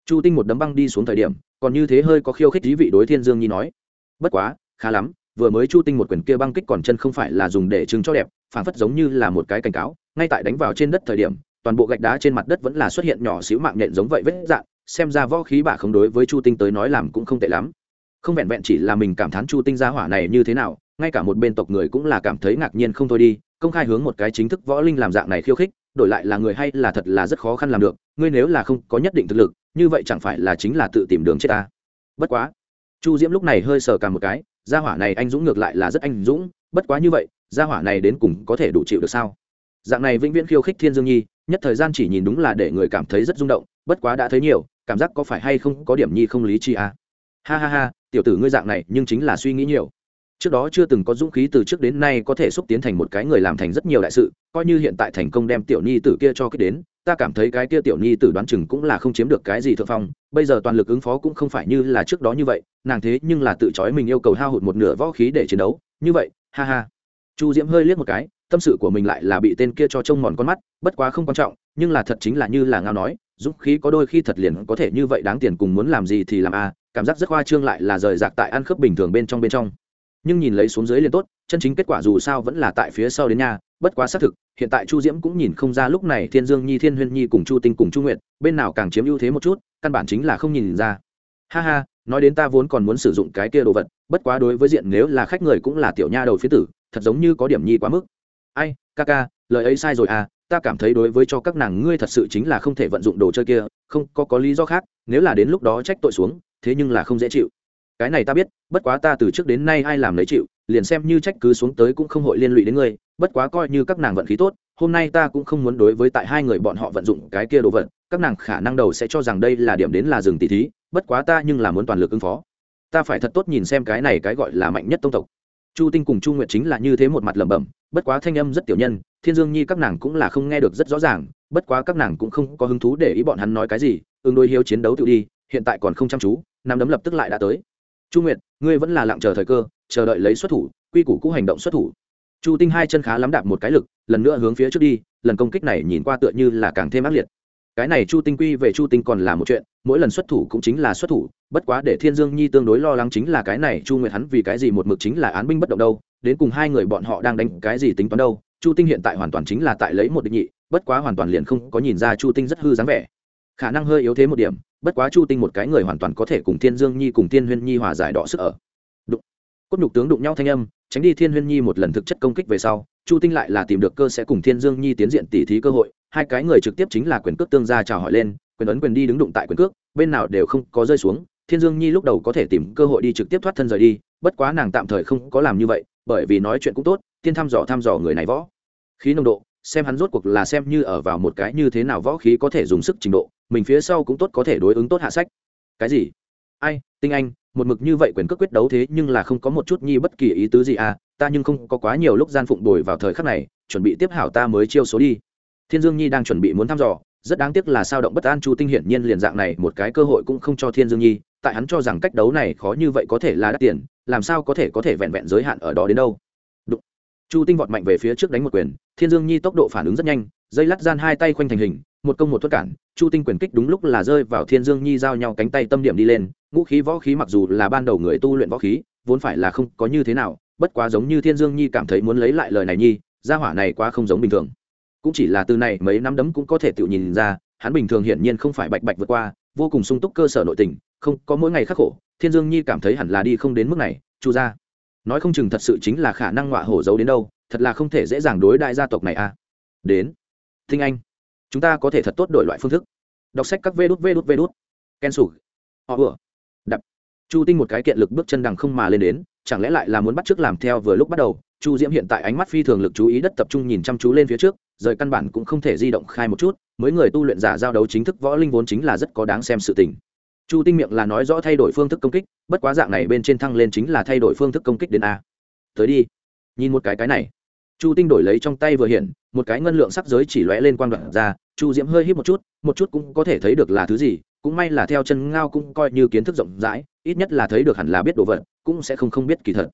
Chu tinh một đấm băng đi xuống thời điểm, còn như thế hơi có khiêu khích dí vị đối thiên dương nhi nói. Bất quá, khá lắm, vừa mới chu tinh một quyền kia băng kích còn chân không phải là dùng để chứng cho đẹp, phản phất giống như là một cái cảnh cáo, ngay tại đánh vào trên đất thời điểm, toàn bộ gạch đá trên mặt đất vẫn là xuất hiện nhỏ xíu mạng nhện giống vậy vết dạn xem ra võ khí bả không đối với chu tinh tới nói làm cũng không tệ lắm. Không vẹn vẹn chỉ là mình cảm thán chu tinh gia hỏa này như thế nào ngay cả một bên tộc người cũng là cảm thấy ngạc nhiên không thôi đi, công khai hướng một cái chính thức võ linh làm dạng này khiêu khích, đổi lại là người hay là thật là rất khó khăn làm được, ngươi nếu là không có nhất định thực lực, như vậy chẳng phải là chính là tự tìm đường chết ta. Bất quá, chu diễm lúc này hơi sờ cả một cái, gia hỏa này anh dũng ngược lại là rất anh dũng, bất quá như vậy, gia hỏa này đến cùng có thể đủ chịu được sao? Dạng này vĩnh viễn khiêu khích thiên dương nhi, nhất thời gian chỉ nhìn đúng là để người cảm thấy rất rung động, bất quá đã thấy nhiều, cảm giác có phải hay không có điểm nhi không lý chi à. ha ha ha, tiểu tử ngươi dạng này nhưng chính là suy nghĩ nhiều trước đó chưa từng có dũng khí từ trước đến nay có thể xúc tiến thành một cái người làm thành rất nhiều đại sự, coi như hiện tại thành công đem tiểu nhi tử kia cho cái đến, ta cảm thấy cái kia tiểu nhi tử đoán chừng cũng là không chiếm được cái gì thượng phong, bây giờ toàn lực ứng phó cũng không phải như là trước đó như vậy, nàng thế nhưng là tự chói mình yêu cầu hao hụt một nửa võ khí để chiến đấu, như vậy, ha ha. Chu diễm hơi liếc một cái, tâm sự của mình lại là bị tên kia cho trông mòn con mắt, bất quá không quan trọng, nhưng là thật chính là như là ngao nói, dũng khí có đôi khi thật liền có thể như vậy đáng tiền cùng muốn làm gì thì làm a cảm giác rất hoa trương lại là rời rạc tại ăn khớp bình thường bên trong bên trong nhưng nhìn lấy xuống dưới liền tốt, chân chính kết quả dù sao vẫn là tại phía sau đến nhà, bất quá xác thực, hiện tại chu diễm cũng nhìn không ra lúc này thiên dương nhi, thiên huyên nhi cùng chu tinh cùng chu nguyện bên nào càng chiếm ưu thế một chút, căn bản chính là không nhìn ra. Ha ha, nói đến ta vốn còn muốn sử dụng cái kia đồ vật, bất quá đối với diện nếu là khách người cũng là tiểu nha đầu phía tử, thật giống như có điểm nhi quá mức. Ai, ca ca, lời ấy sai rồi à ta cảm thấy đối với cho các nàng ngươi thật sự chính là không thể vận dụng đồ chơi kia, không, có có lý do khác, nếu là đến lúc đó trách tội xuống, thế nhưng là không dễ chịu cái này ta biết, bất quá ta từ trước đến nay ai làm lấy chịu, liền xem như trách cứ xuống tới cũng không hội liên lụy đến ngươi, bất quá coi như các nàng vận khí tốt, hôm nay ta cũng không muốn đối với tại hai người bọn họ vận dụng cái kia đồ vật, các nàng khả năng đầu sẽ cho rằng đây là điểm đến là rừng tỷ thí, bất quá ta nhưng là muốn toàn lực ứng phó. Ta phải thật tốt nhìn xem cái này cái gọi là mạnh nhất tông tộc. Chu tinh cùng chu nguyệt chính là như thế một mặt lẩm bẩm, bất quá thanh âm rất tiểu nhân, thiên dương nhi các nàng cũng là không nghe được rất rõ ràng, bất quá các nàng cũng không có hứng thú để ý bọn hắn nói cái gì ứng đôi hiếu chiến đấu tự đi, hiện tại còn không chăm chú nắm đấm lập tức lại đã tới chu nguyệt, ngươi vẫn là lặng chờ thời cơ, chờ đợi lấy xuất thủ, quy củ cũ hành động xuất thủ. Chu tinh hai chân khá lắm đạp một cái lực, lần nữa hướng phía trước đi, lần công kích này nhìn qua tựa như là càng thêm ác liệt. Cái này chu tinh quy về chu tinh còn là một chuyện, mỗi lần xuất thủ cũng chính là xuất thủ, bất quá để thiên dương nhi tương đối lo lắng chính là cái này chu nguyệt hắn vì cái gì một mực chính là án binh bất động đâu, đến cùng hai người bọn họ đang đánh cái gì tính toán đâu, chu tinh hiện tại hoàn toàn chính là tại lấy một định nhị, bất quá hoàn toàn liền không có nhìn ra chu tinh rất hư dáng vẻ. Khả năng hơi yếu thế một điểm bất quá chu tinh một cái người hoàn toàn có thể cùng thiên dương nhi cùng thiên huyên nhi hòa giải đỏ sức ở. Đụng. Cốt nhục tướng đụng nhau thanh âm, tránh đi thiên huyên nhi một lần thực chất công kích về sau, chu tinh lại là tìm được cơ sẽ cùng thiên dương nhi tiến diện tỉ thí cơ hội, hai cái người trực tiếp chính là quyền cước tương gia chào hỏi lên, quyền ấn quyền đi đứng đụng tại quyền cước, bên nào đều không có rơi xuống, thiên dương nhi lúc đầu có thể tìm cơ hội đi trực tiếp thoát thân rời đi, bất quá nàng tạm thời không có làm như vậy, bởi vì nói chuyện cũng tốt, tiên thăm dò thăm dò người này võ. Khí nồng độ xem hắn rốt cuộc là xem như ở vào một cái như thế nào võ khí có thể dùng sức trình độ, mình phía sau cũng tốt có thể đối ứng tốt hạ sách. Cái gì? Ai, tinh anh, một mực như vậy quyền cước quyết đấu thế nhưng là không có một chút nhi bất kỳ ý tứ gì à ta nhưng không có quá nhiều lúc gian phụng bồi vào thời khắc này, chuẩn bị tiếp hảo ta mới chiêu số đi. Thiên dương nhi đang chuẩn bị muốn thăm dò, rất đáng tiếc là sao động bất an chu tinh hiển nhiên liền dạng này một cái cơ hội cũng không cho thiên dương nhi, tại hắn cho rằng cách đấu này khó như vậy có thể là đắt tiền, làm sao có thể có thể vẹn vẹn giới hạn ở đó đến đâu chu tinh vọt mạnh về phía trước đánh một quyền, thiên dương nhi tốc độ phản ứng rất nhanh, dây lắt gian hai tay khoanh thành hình, một công một thoát cản, chu tinh quyền kích đúng lúc là rơi vào thiên dương nhi giao nhau cánh tay tâm điểm đi lên, ngũ khí võ khí mặc dù là ban đầu người tu luyện võ khí, vốn phải là không có như thế nào, bất quá giống như thiên dương nhi cảm thấy muốn lấy lại lời này nhi, gia hỏa này quá không giống bình thường. Cũng chỉ là từ này mấy năm đấm cũng có thể tự nhìn ra, hắn bình thường hiển nhiên không phải bạch bạch vượt qua, vô cùng sung túc cơ sở nội tình, không có mỗi ngày khắc khổ, thiên dương nhi cảm thấy hẳn là đi không đến mức này, chu ra nói không chừng thật sự chính là khả năng ngọa hổ giấu đến đâu, thật là không thể dễ dàng đối đại gia tộc này à. Đến. Thinh anh. Chúng ta có thể thật tốt đổi loại phương thức. Đọc sách các vê đút vê đút vê đút. Ken sủ. Họ vừa. Đập. Chu tinh một cái kiện lực bước chân đằng không mà lên đến, chẳng lẽ lại là muốn bắt trước làm theo vừa lúc bắt đầu? Chu diễm hiện tại ánh mắt phi thường lực chú ý đất tập trung nhìn chăm chú lên phía trước, rời căn bản cũng không thể di động khai một chút, mới người tu luyện giả giao đấu chính thức võ linh vốn chính là rất có đáng xem sự tình chu tinh miệng là nói rõ thay đổi phương thức công kích, bất quá dạng này bên trên thăng lên chính là thay đổi phương thức công kích đến a. Tới đi. Nhìn một cái cái này. Chu tinh đổi lấy trong tay vừa hiện, một cái ngân lượng sắc giới chỉ lóe lên quang đoạn ra, chu diễm hơi hít một chút một chút cũng có thể thấy được là thứ gì, cũng may là theo chân ngao cũng coi như kiến thức rộng rãi, ít nhất là thấy được hẳn là biết đồ vật, cũng sẽ không không biết kỳ thật.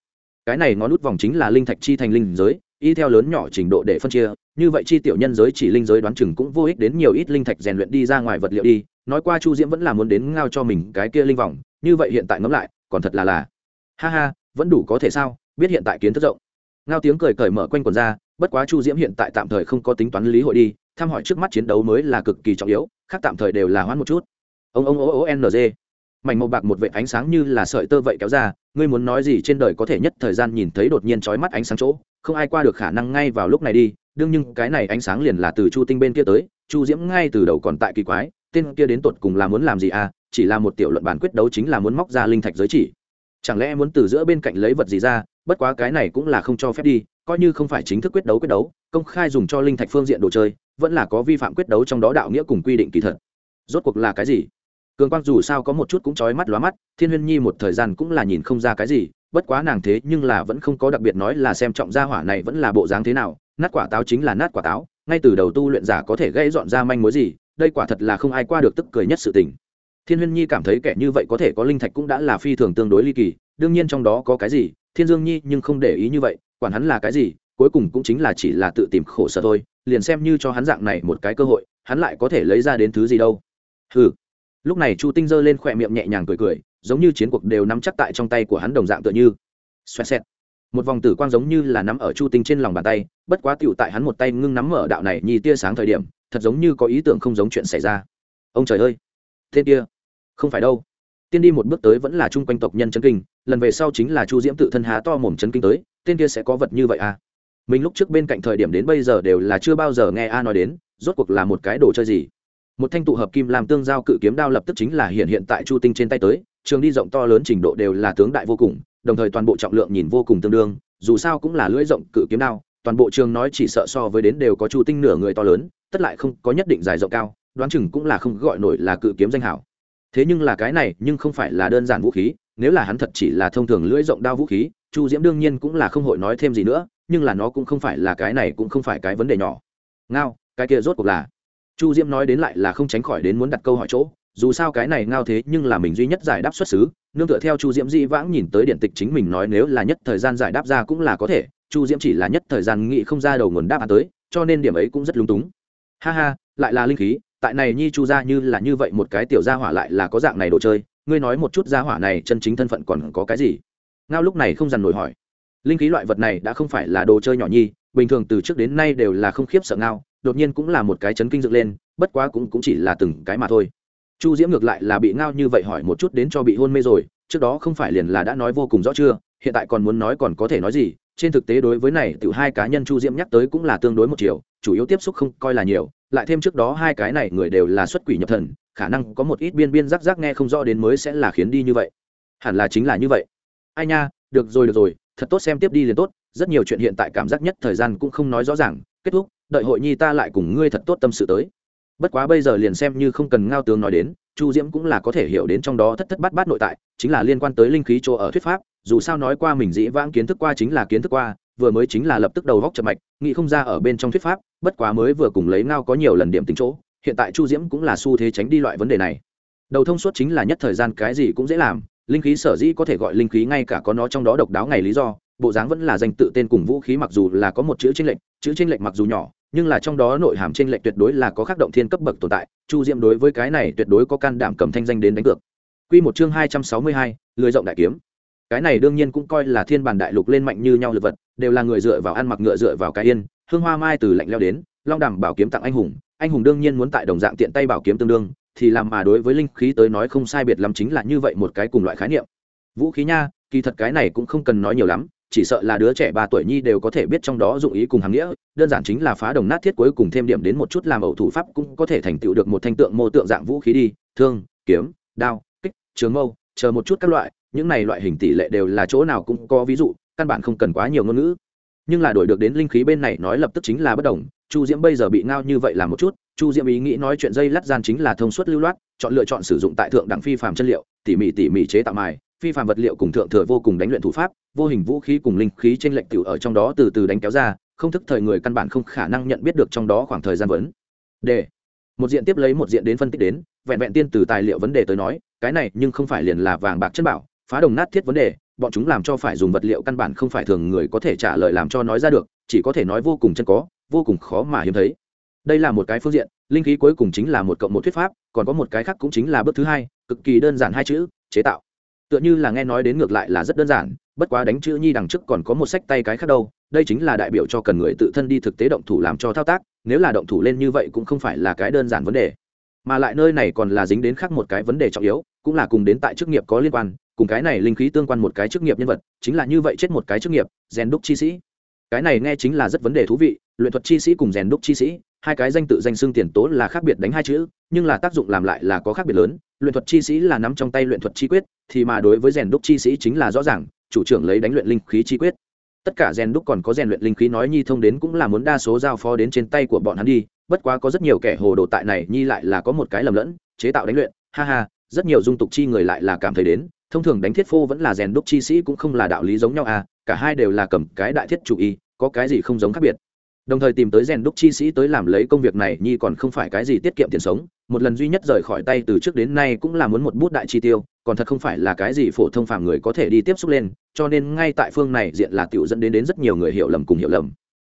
Cái này ngón nút vòng chính là linh thạch chi thành linh giới, y theo lớn nhỏ trình độ để phân chia, như vậy chi tiểu nhân giới chỉ linh giới đoán chừng cũng vô ích đến nhiều ít linh thạch rèn luyện đi ra ngoài vật liệu đi nói qua chu diễm vẫn là muốn đến ngao cho mình cái kia linh vòng, như vậy hiện tại ngẫm lại, còn thật là là. Ha ha, vẫn đủ có thể sao, biết hiện tại kiến thức rộng. Ngao tiếng cười cởi mở quanh quần ra, bất quá chu diễm hiện tại tạm thời không có tính toán lý hội đi thăm hỏi trước mắt chiến đấu mới là cực kỳ trọng yếu, khác tạm thời đều là hoãn một chút. Ông ông ô ô ng mảnh màu bạc một vệ ánh sáng như là sợi tơ vậy kéo ra, ngươi muốn nói gì trên đời có thể nhất thời gian nhìn thấy đột nhiên trói mắt ánh sáng chỗ, không ai qua được khả năng ngay vào lúc này đi, đương nhưng cái này ánh sáng liền là từ chu tinh bên kia tới, chu diễm ngay từ đầu còn tại kỳ quái tên kia đến tột cùng là muốn làm gì à chỉ là một tiểu luận bản quyết đấu chính là muốn móc ra linh thạch giới chỉ. Chẳng lẽ muốn từ giữa bên cạnh lấy vật gì ra, bất quá cái này cũng là không cho phép đi, coi như không phải chính thức quyết đấu quyết đấu, công khai dùng cho linh thạch phương diện đồ chơi, vẫn là có vi phạm quyết đấu trong đó đạo nghĩa cùng quy định kỳ thật. Rốt cuộc là cái gì? Cường quang dù sao có một chút cũng chói mắt lóa mắt, thiên huyên nhi một thời gian cũng là nhìn không ra cái gì, bất quá nàng thế nhưng là vẫn không có đặc biệt nói là xem trọng gia hỏa này vẫn là bộ dáng thế nào, nát quả táo chính là nát quả táo, ngay từ đầu tu luyện giả có thể gây dọn ra manh mối gì đây quả thật là không ai qua được tức cười nhất sự tình. Thiên huyên nhi cảm thấy kẻ như vậy có thể có linh thạch cũng đã là phi thường tương đối ly kỳ, đương nhiên trong đó có cái gì, thiên dương nhi nhưng không để ý như vậy, quản hắn là cái gì, cuối cùng cũng chính là chỉ là tự tìm khổ sở thôi, liền xem như cho hắn dạng này một cái cơ hội, hắn lại có thể lấy ra đến thứ gì đâu. Ừ lúc này chu tinh giơ lên khỏe miệng nhẹ nhàng cười cười, giống như chiến cuộc đều nắm chắc tại trong tay của hắn đồng dạng tựa như. Xoẹt xẹt một vòng tử quang giống như là nắm ở chu tinh trên lòng bàn tay, bất quá tựu tại hắn một tay ngưng nắm mở đạo này nhi tia sáng thời điểm, thật giống như có ý tưởng không giống chuyện xảy ra. Ông trời ơi! Tên kia! Không phải đâu! Tiên đi một bước tới vẫn là chung quanh tộc nhân chấn kinh, lần về sau chính là chu diễm tự thân há to mồm chấn kinh tới, tên kia sẽ có vật như vậy à? Mình lúc trước bên cạnh thời điểm đến bây giờ đều là chưa bao giờ nghe a nói đến, rốt cuộc là một cái đồ chơi gì? Một thanh tụ hợp kim làm tương giao cự kiếm đao lập tức chính là hiện hiện tại chu tinh trên tay tới, trường đi rộng to lớn trình độ đều là tướng đại vô cùng đồng thời toàn bộ trọng lượng nhìn vô cùng tương đương, dù sao cũng là lưỡi rộng cự kiếm đao, toàn bộ trường nói chỉ sợ so với đến đều có chu tinh nửa người to lớn, tất lại không có nhất định dài rộng cao, đoán chừng cũng là không gọi nổi là cự kiếm danh hảo. Thế nhưng là cái này, nhưng không phải là đơn giản vũ khí, nếu là hắn thật chỉ là thông thường lưỡi rộng đao vũ khí, chu diễm đương nhiên cũng là không hội nói thêm gì nữa, nhưng là nó cũng không phải là cái này cũng không phải cái vấn đề nhỏ. Ngao, cái kia rốt cuộc là? Chu diễm nói đến lại là không tránh khỏi đến muốn đặt câu hỏi chỗ, dù sao cái này ngao thế nhưng là mình duy nhất giải đáp xuất xứ nương tựa theo chu diễm di vãng nhìn tới điện tịch chính mình nói nếu là nhất thời gian giải đáp ra cũng là có thể, chu diễm chỉ là nhất thời gian nghĩ không ra đầu nguồn đáp án tới, cho nên điểm ấy cũng rất lung túng. Ha ha, lại là linh khí, tại này nhi chu ra như là như vậy một cái tiểu gia hỏa lại là có dạng này đồ chơi, ngươi nói một chút gia hỏa này chân chính thân phận còn có cái gì? Ngao lúc này không dằn nổi hỏi. Linh khí loại vật này đã không phải là đồ chơi nhỏ nhi, bình thường từ trước đến nay đều là không khiếp sợ ngao, đột nhiên cũng là một cái chấn kinh dựng lên, bất quá cũng cũng chỉ là từng cái mà thôi chu diễm ngược lại là bị ngao như vậy hỏi một chút đến cho bị hôn mê rồi, trước đó không phải liền là đã nói vô cùng rõ chưa, hiện tại còn muốn nói còn có thể nói gì, trên thực tế đối với này tự hai cá nhân chu diễm nhắc tới cũng là tương đối một chiều, chủ yếu tiếp xúc không coi là nhiều, lại thêm trước đó hai cái này người đều là xuất quỷ nhập thần, khả năng có một ít biên biên rắc rắc nghe không rõ đến mới sẽ là khiến đi như vậy. Hẳn là chính là như vậy. Ai nha, được rồi được rồi, thật tốt xem tiếp đi liền tốt, rất nhiều chuyện hiện tại cảm giác nhất thời gian cũng không nói rõ ràng, kết thúc, đợi hội nhi ta lại cùng ngươi thật tốt tâm sự tới bất quá bây giờ liền xem như không cần ngao tướng nói đến, chu diễm cũng là có thể hiểu đến trong đó thất thất bát bát nội tại, chính là liên quan tới linh khí chỗ ở thuyết pháp, dù sao nói qua mình dĩ vãng kiến thức qua chính là kiến thức qua, vừa mới chính là lập tức đầu góc chậm mạch, nghĩ không ra ở bên trong thuyết pháp, bất quá mới vừa cùng lấy ngao có nhiều lần điểm tính chỗ, hiện tại chu diễm cũng là xu thế tránh đi loại vấn đề này. Đầu thông suốt chính là nhất thời gian cái gì cũng dễ làm, linh khí sở dĩ có thể gọi linh khí ngay cả có nó trong đó độc đáo ngày lý do, bộ dáng vẫn là danh tự tên cùng vũ khí mặc dù là có một chữ tranh lệch, chữ tranh lệch mặc dù nhỏ nhưng là trong đó nội hàm trên lệch tuyệt đối là có khắc động thiên cấp bậc tồn tại chu diễm đối với cái này tuyệt đối có can đảm cầm thanh danh đến đánh cược. Quy một chương hai trăm sáu mươi hai, lưới rộng đại kiếm. Cái này đương nhiên cũng coi là thiên bản đại lục lên mạnh như nhau lực vật đều là người dựa vào ăn mặc ngựa dựa vào cái yên hương hoa mai từ lạnh leo đến long đàm bảo kiếm tặng anh hùng anh hùng đương nhiên muốn tại đồng dạng tiện tay bảo kiếm tương đương thì làm mà đối với linh khí tới nói không sai biệt lắm chính là như vậy một cái cùng loại khái niệm. Vũ khí nha kỳ thật cái này cũng không cần nói nhiều lắm chỉ sợ là đứa trẻ ba tuổi nhi đều có thể biết trong đó dụng ý cùng hàng nghĩa, đơn giản chính là phá đồng nát thiết cuối cùng thêm điểm đến một chút làm ẩu thủ pháp cũng có thể thành tựu được một thanh tượng mô tượng dạng vũ khí đi, thương, kiếm, đao, kích, trường mâu, chờ một chút các loại, những này loại hình tỷ lệ đều là chỗ nào cũng có ví dụ, căn bản không cần quá nhiều ngôn ngữ. Nhưng là đổi được đến linh khí bên này nói lập tức chính là bất đồng, chu diễm bây giờ bị ngao như vậy là một chút, chu diễm ý nghĩ nói chuyện dây lắt gian chính là thông suốt lưu loát, chọn lựa chọn sử dụng tại thượng đẳng phi phàm chất liệu, tỉ mỉ tỉ mỉ chế tạo mài phi phạm vật liệu cùng thượng thừa vô cùng đánh luyện thủ pháp, vô hình vũ khí cùng linh khí trên lệnh tiểu ở trong đó từ từ đánh kéo ra, không thức thời người căn bản không khả năng nhận biết được trong đó khoảng thời gian vấn. Đề. Một diện tiếp lấy một diện đến phân tích đến, vẹn vẹn tiên từ tài liệu vấn đề tới nói, cái này nhưng không phải liền là vàng bạc chân bảo, phá đồng nát thiết vấn đề, bọn chúng làm cho phải dùng vật liệu căn bản không phải thường người có thể trả lời làm cho nói ra được, chỉ có thể nói vô cùng chân có, vô cùng khó mà hiếm thấy. Đây là một cái phương diện, linh khí cuối cùng chính là một cộng một thuyết pháp, còn có một cái khác cũng chính là bước thứ hai, cực kỳ đơn giản hai chữ, chế tạo tựa như là nghe nói đến ngược lại là rất đơn giản, bất quá đánh chữ nhi đằng trước còn có một sách tay cái khác đâu, đây chính là đại biểu cho cần người tự thân đi thực tế động thủ làm cho thao tác, nếu là động thủ lên như vậy cũng không phải là cái đơn giản vấn đề. Mà lại nơi này còn là dính đến khác một cái vấn đề trọng yếu, cũng là cùng đến tại chức nghiệp có liên quan, cùng cái này linh khí tương quan một cái chức nghiệp nhân vật, chính là như vậy chết một cái chức nghiệp, rèn đúc chi sĩ. Cái này nghe chính là rất vấn đề thú vị luyện thuật chi sĩ cùng rèn đúc chi sĩ, hai cái danh tự danh xưng tiền tố là khác biệt đánh hai chữ, nhưng là tác dụng làm lại là có khác biệt lớn. Luyện thuật chi sĩ là nắm trong tay luyện thuật chi quyết, thì mà đối với rèn đúc chi sĩ chính là rõ ràng, chủ trưởng lấy đánh luyện linh khí chi quyết. Tất cả rèn đúc còn có rèn luyện linh khí nói nhi thông đến cũng là muốn đa số giao phó đến trên tay của bọn hắn đi, bất quá có rất nhiều kẻ hồ đồ tại này, nhi lại là có một cái lầm lẫn, chế tạo đánh luyện, ha ha, rất nhiều dung tục chi người lại là cảm thấy đến, thông thường đánh thiết phô vẫn là rèn đúc chi sĩ cũng không là đạo lý giống nhau à cả hai đều là cầm cái đại thiết chủ y, có cái gì không giống khác biệt đồng thời tìm tới rèn đúc chi sĩ tới làm lấy công việc này, nhi còn không phải cái gì tiết kiệm tiền sống, một lần duy nhất rời khỏi tay từ trước đến nay cũng là muốn một bút đại chi tiêu, còn thật không phải là cái gì phổ thông phàm người có thể đi tiếp xúc lên, cho nên ngay tại phương này diện là tiểu dẫn đến đến rất nhiều người hiểu lầm cùng hiểu lầm.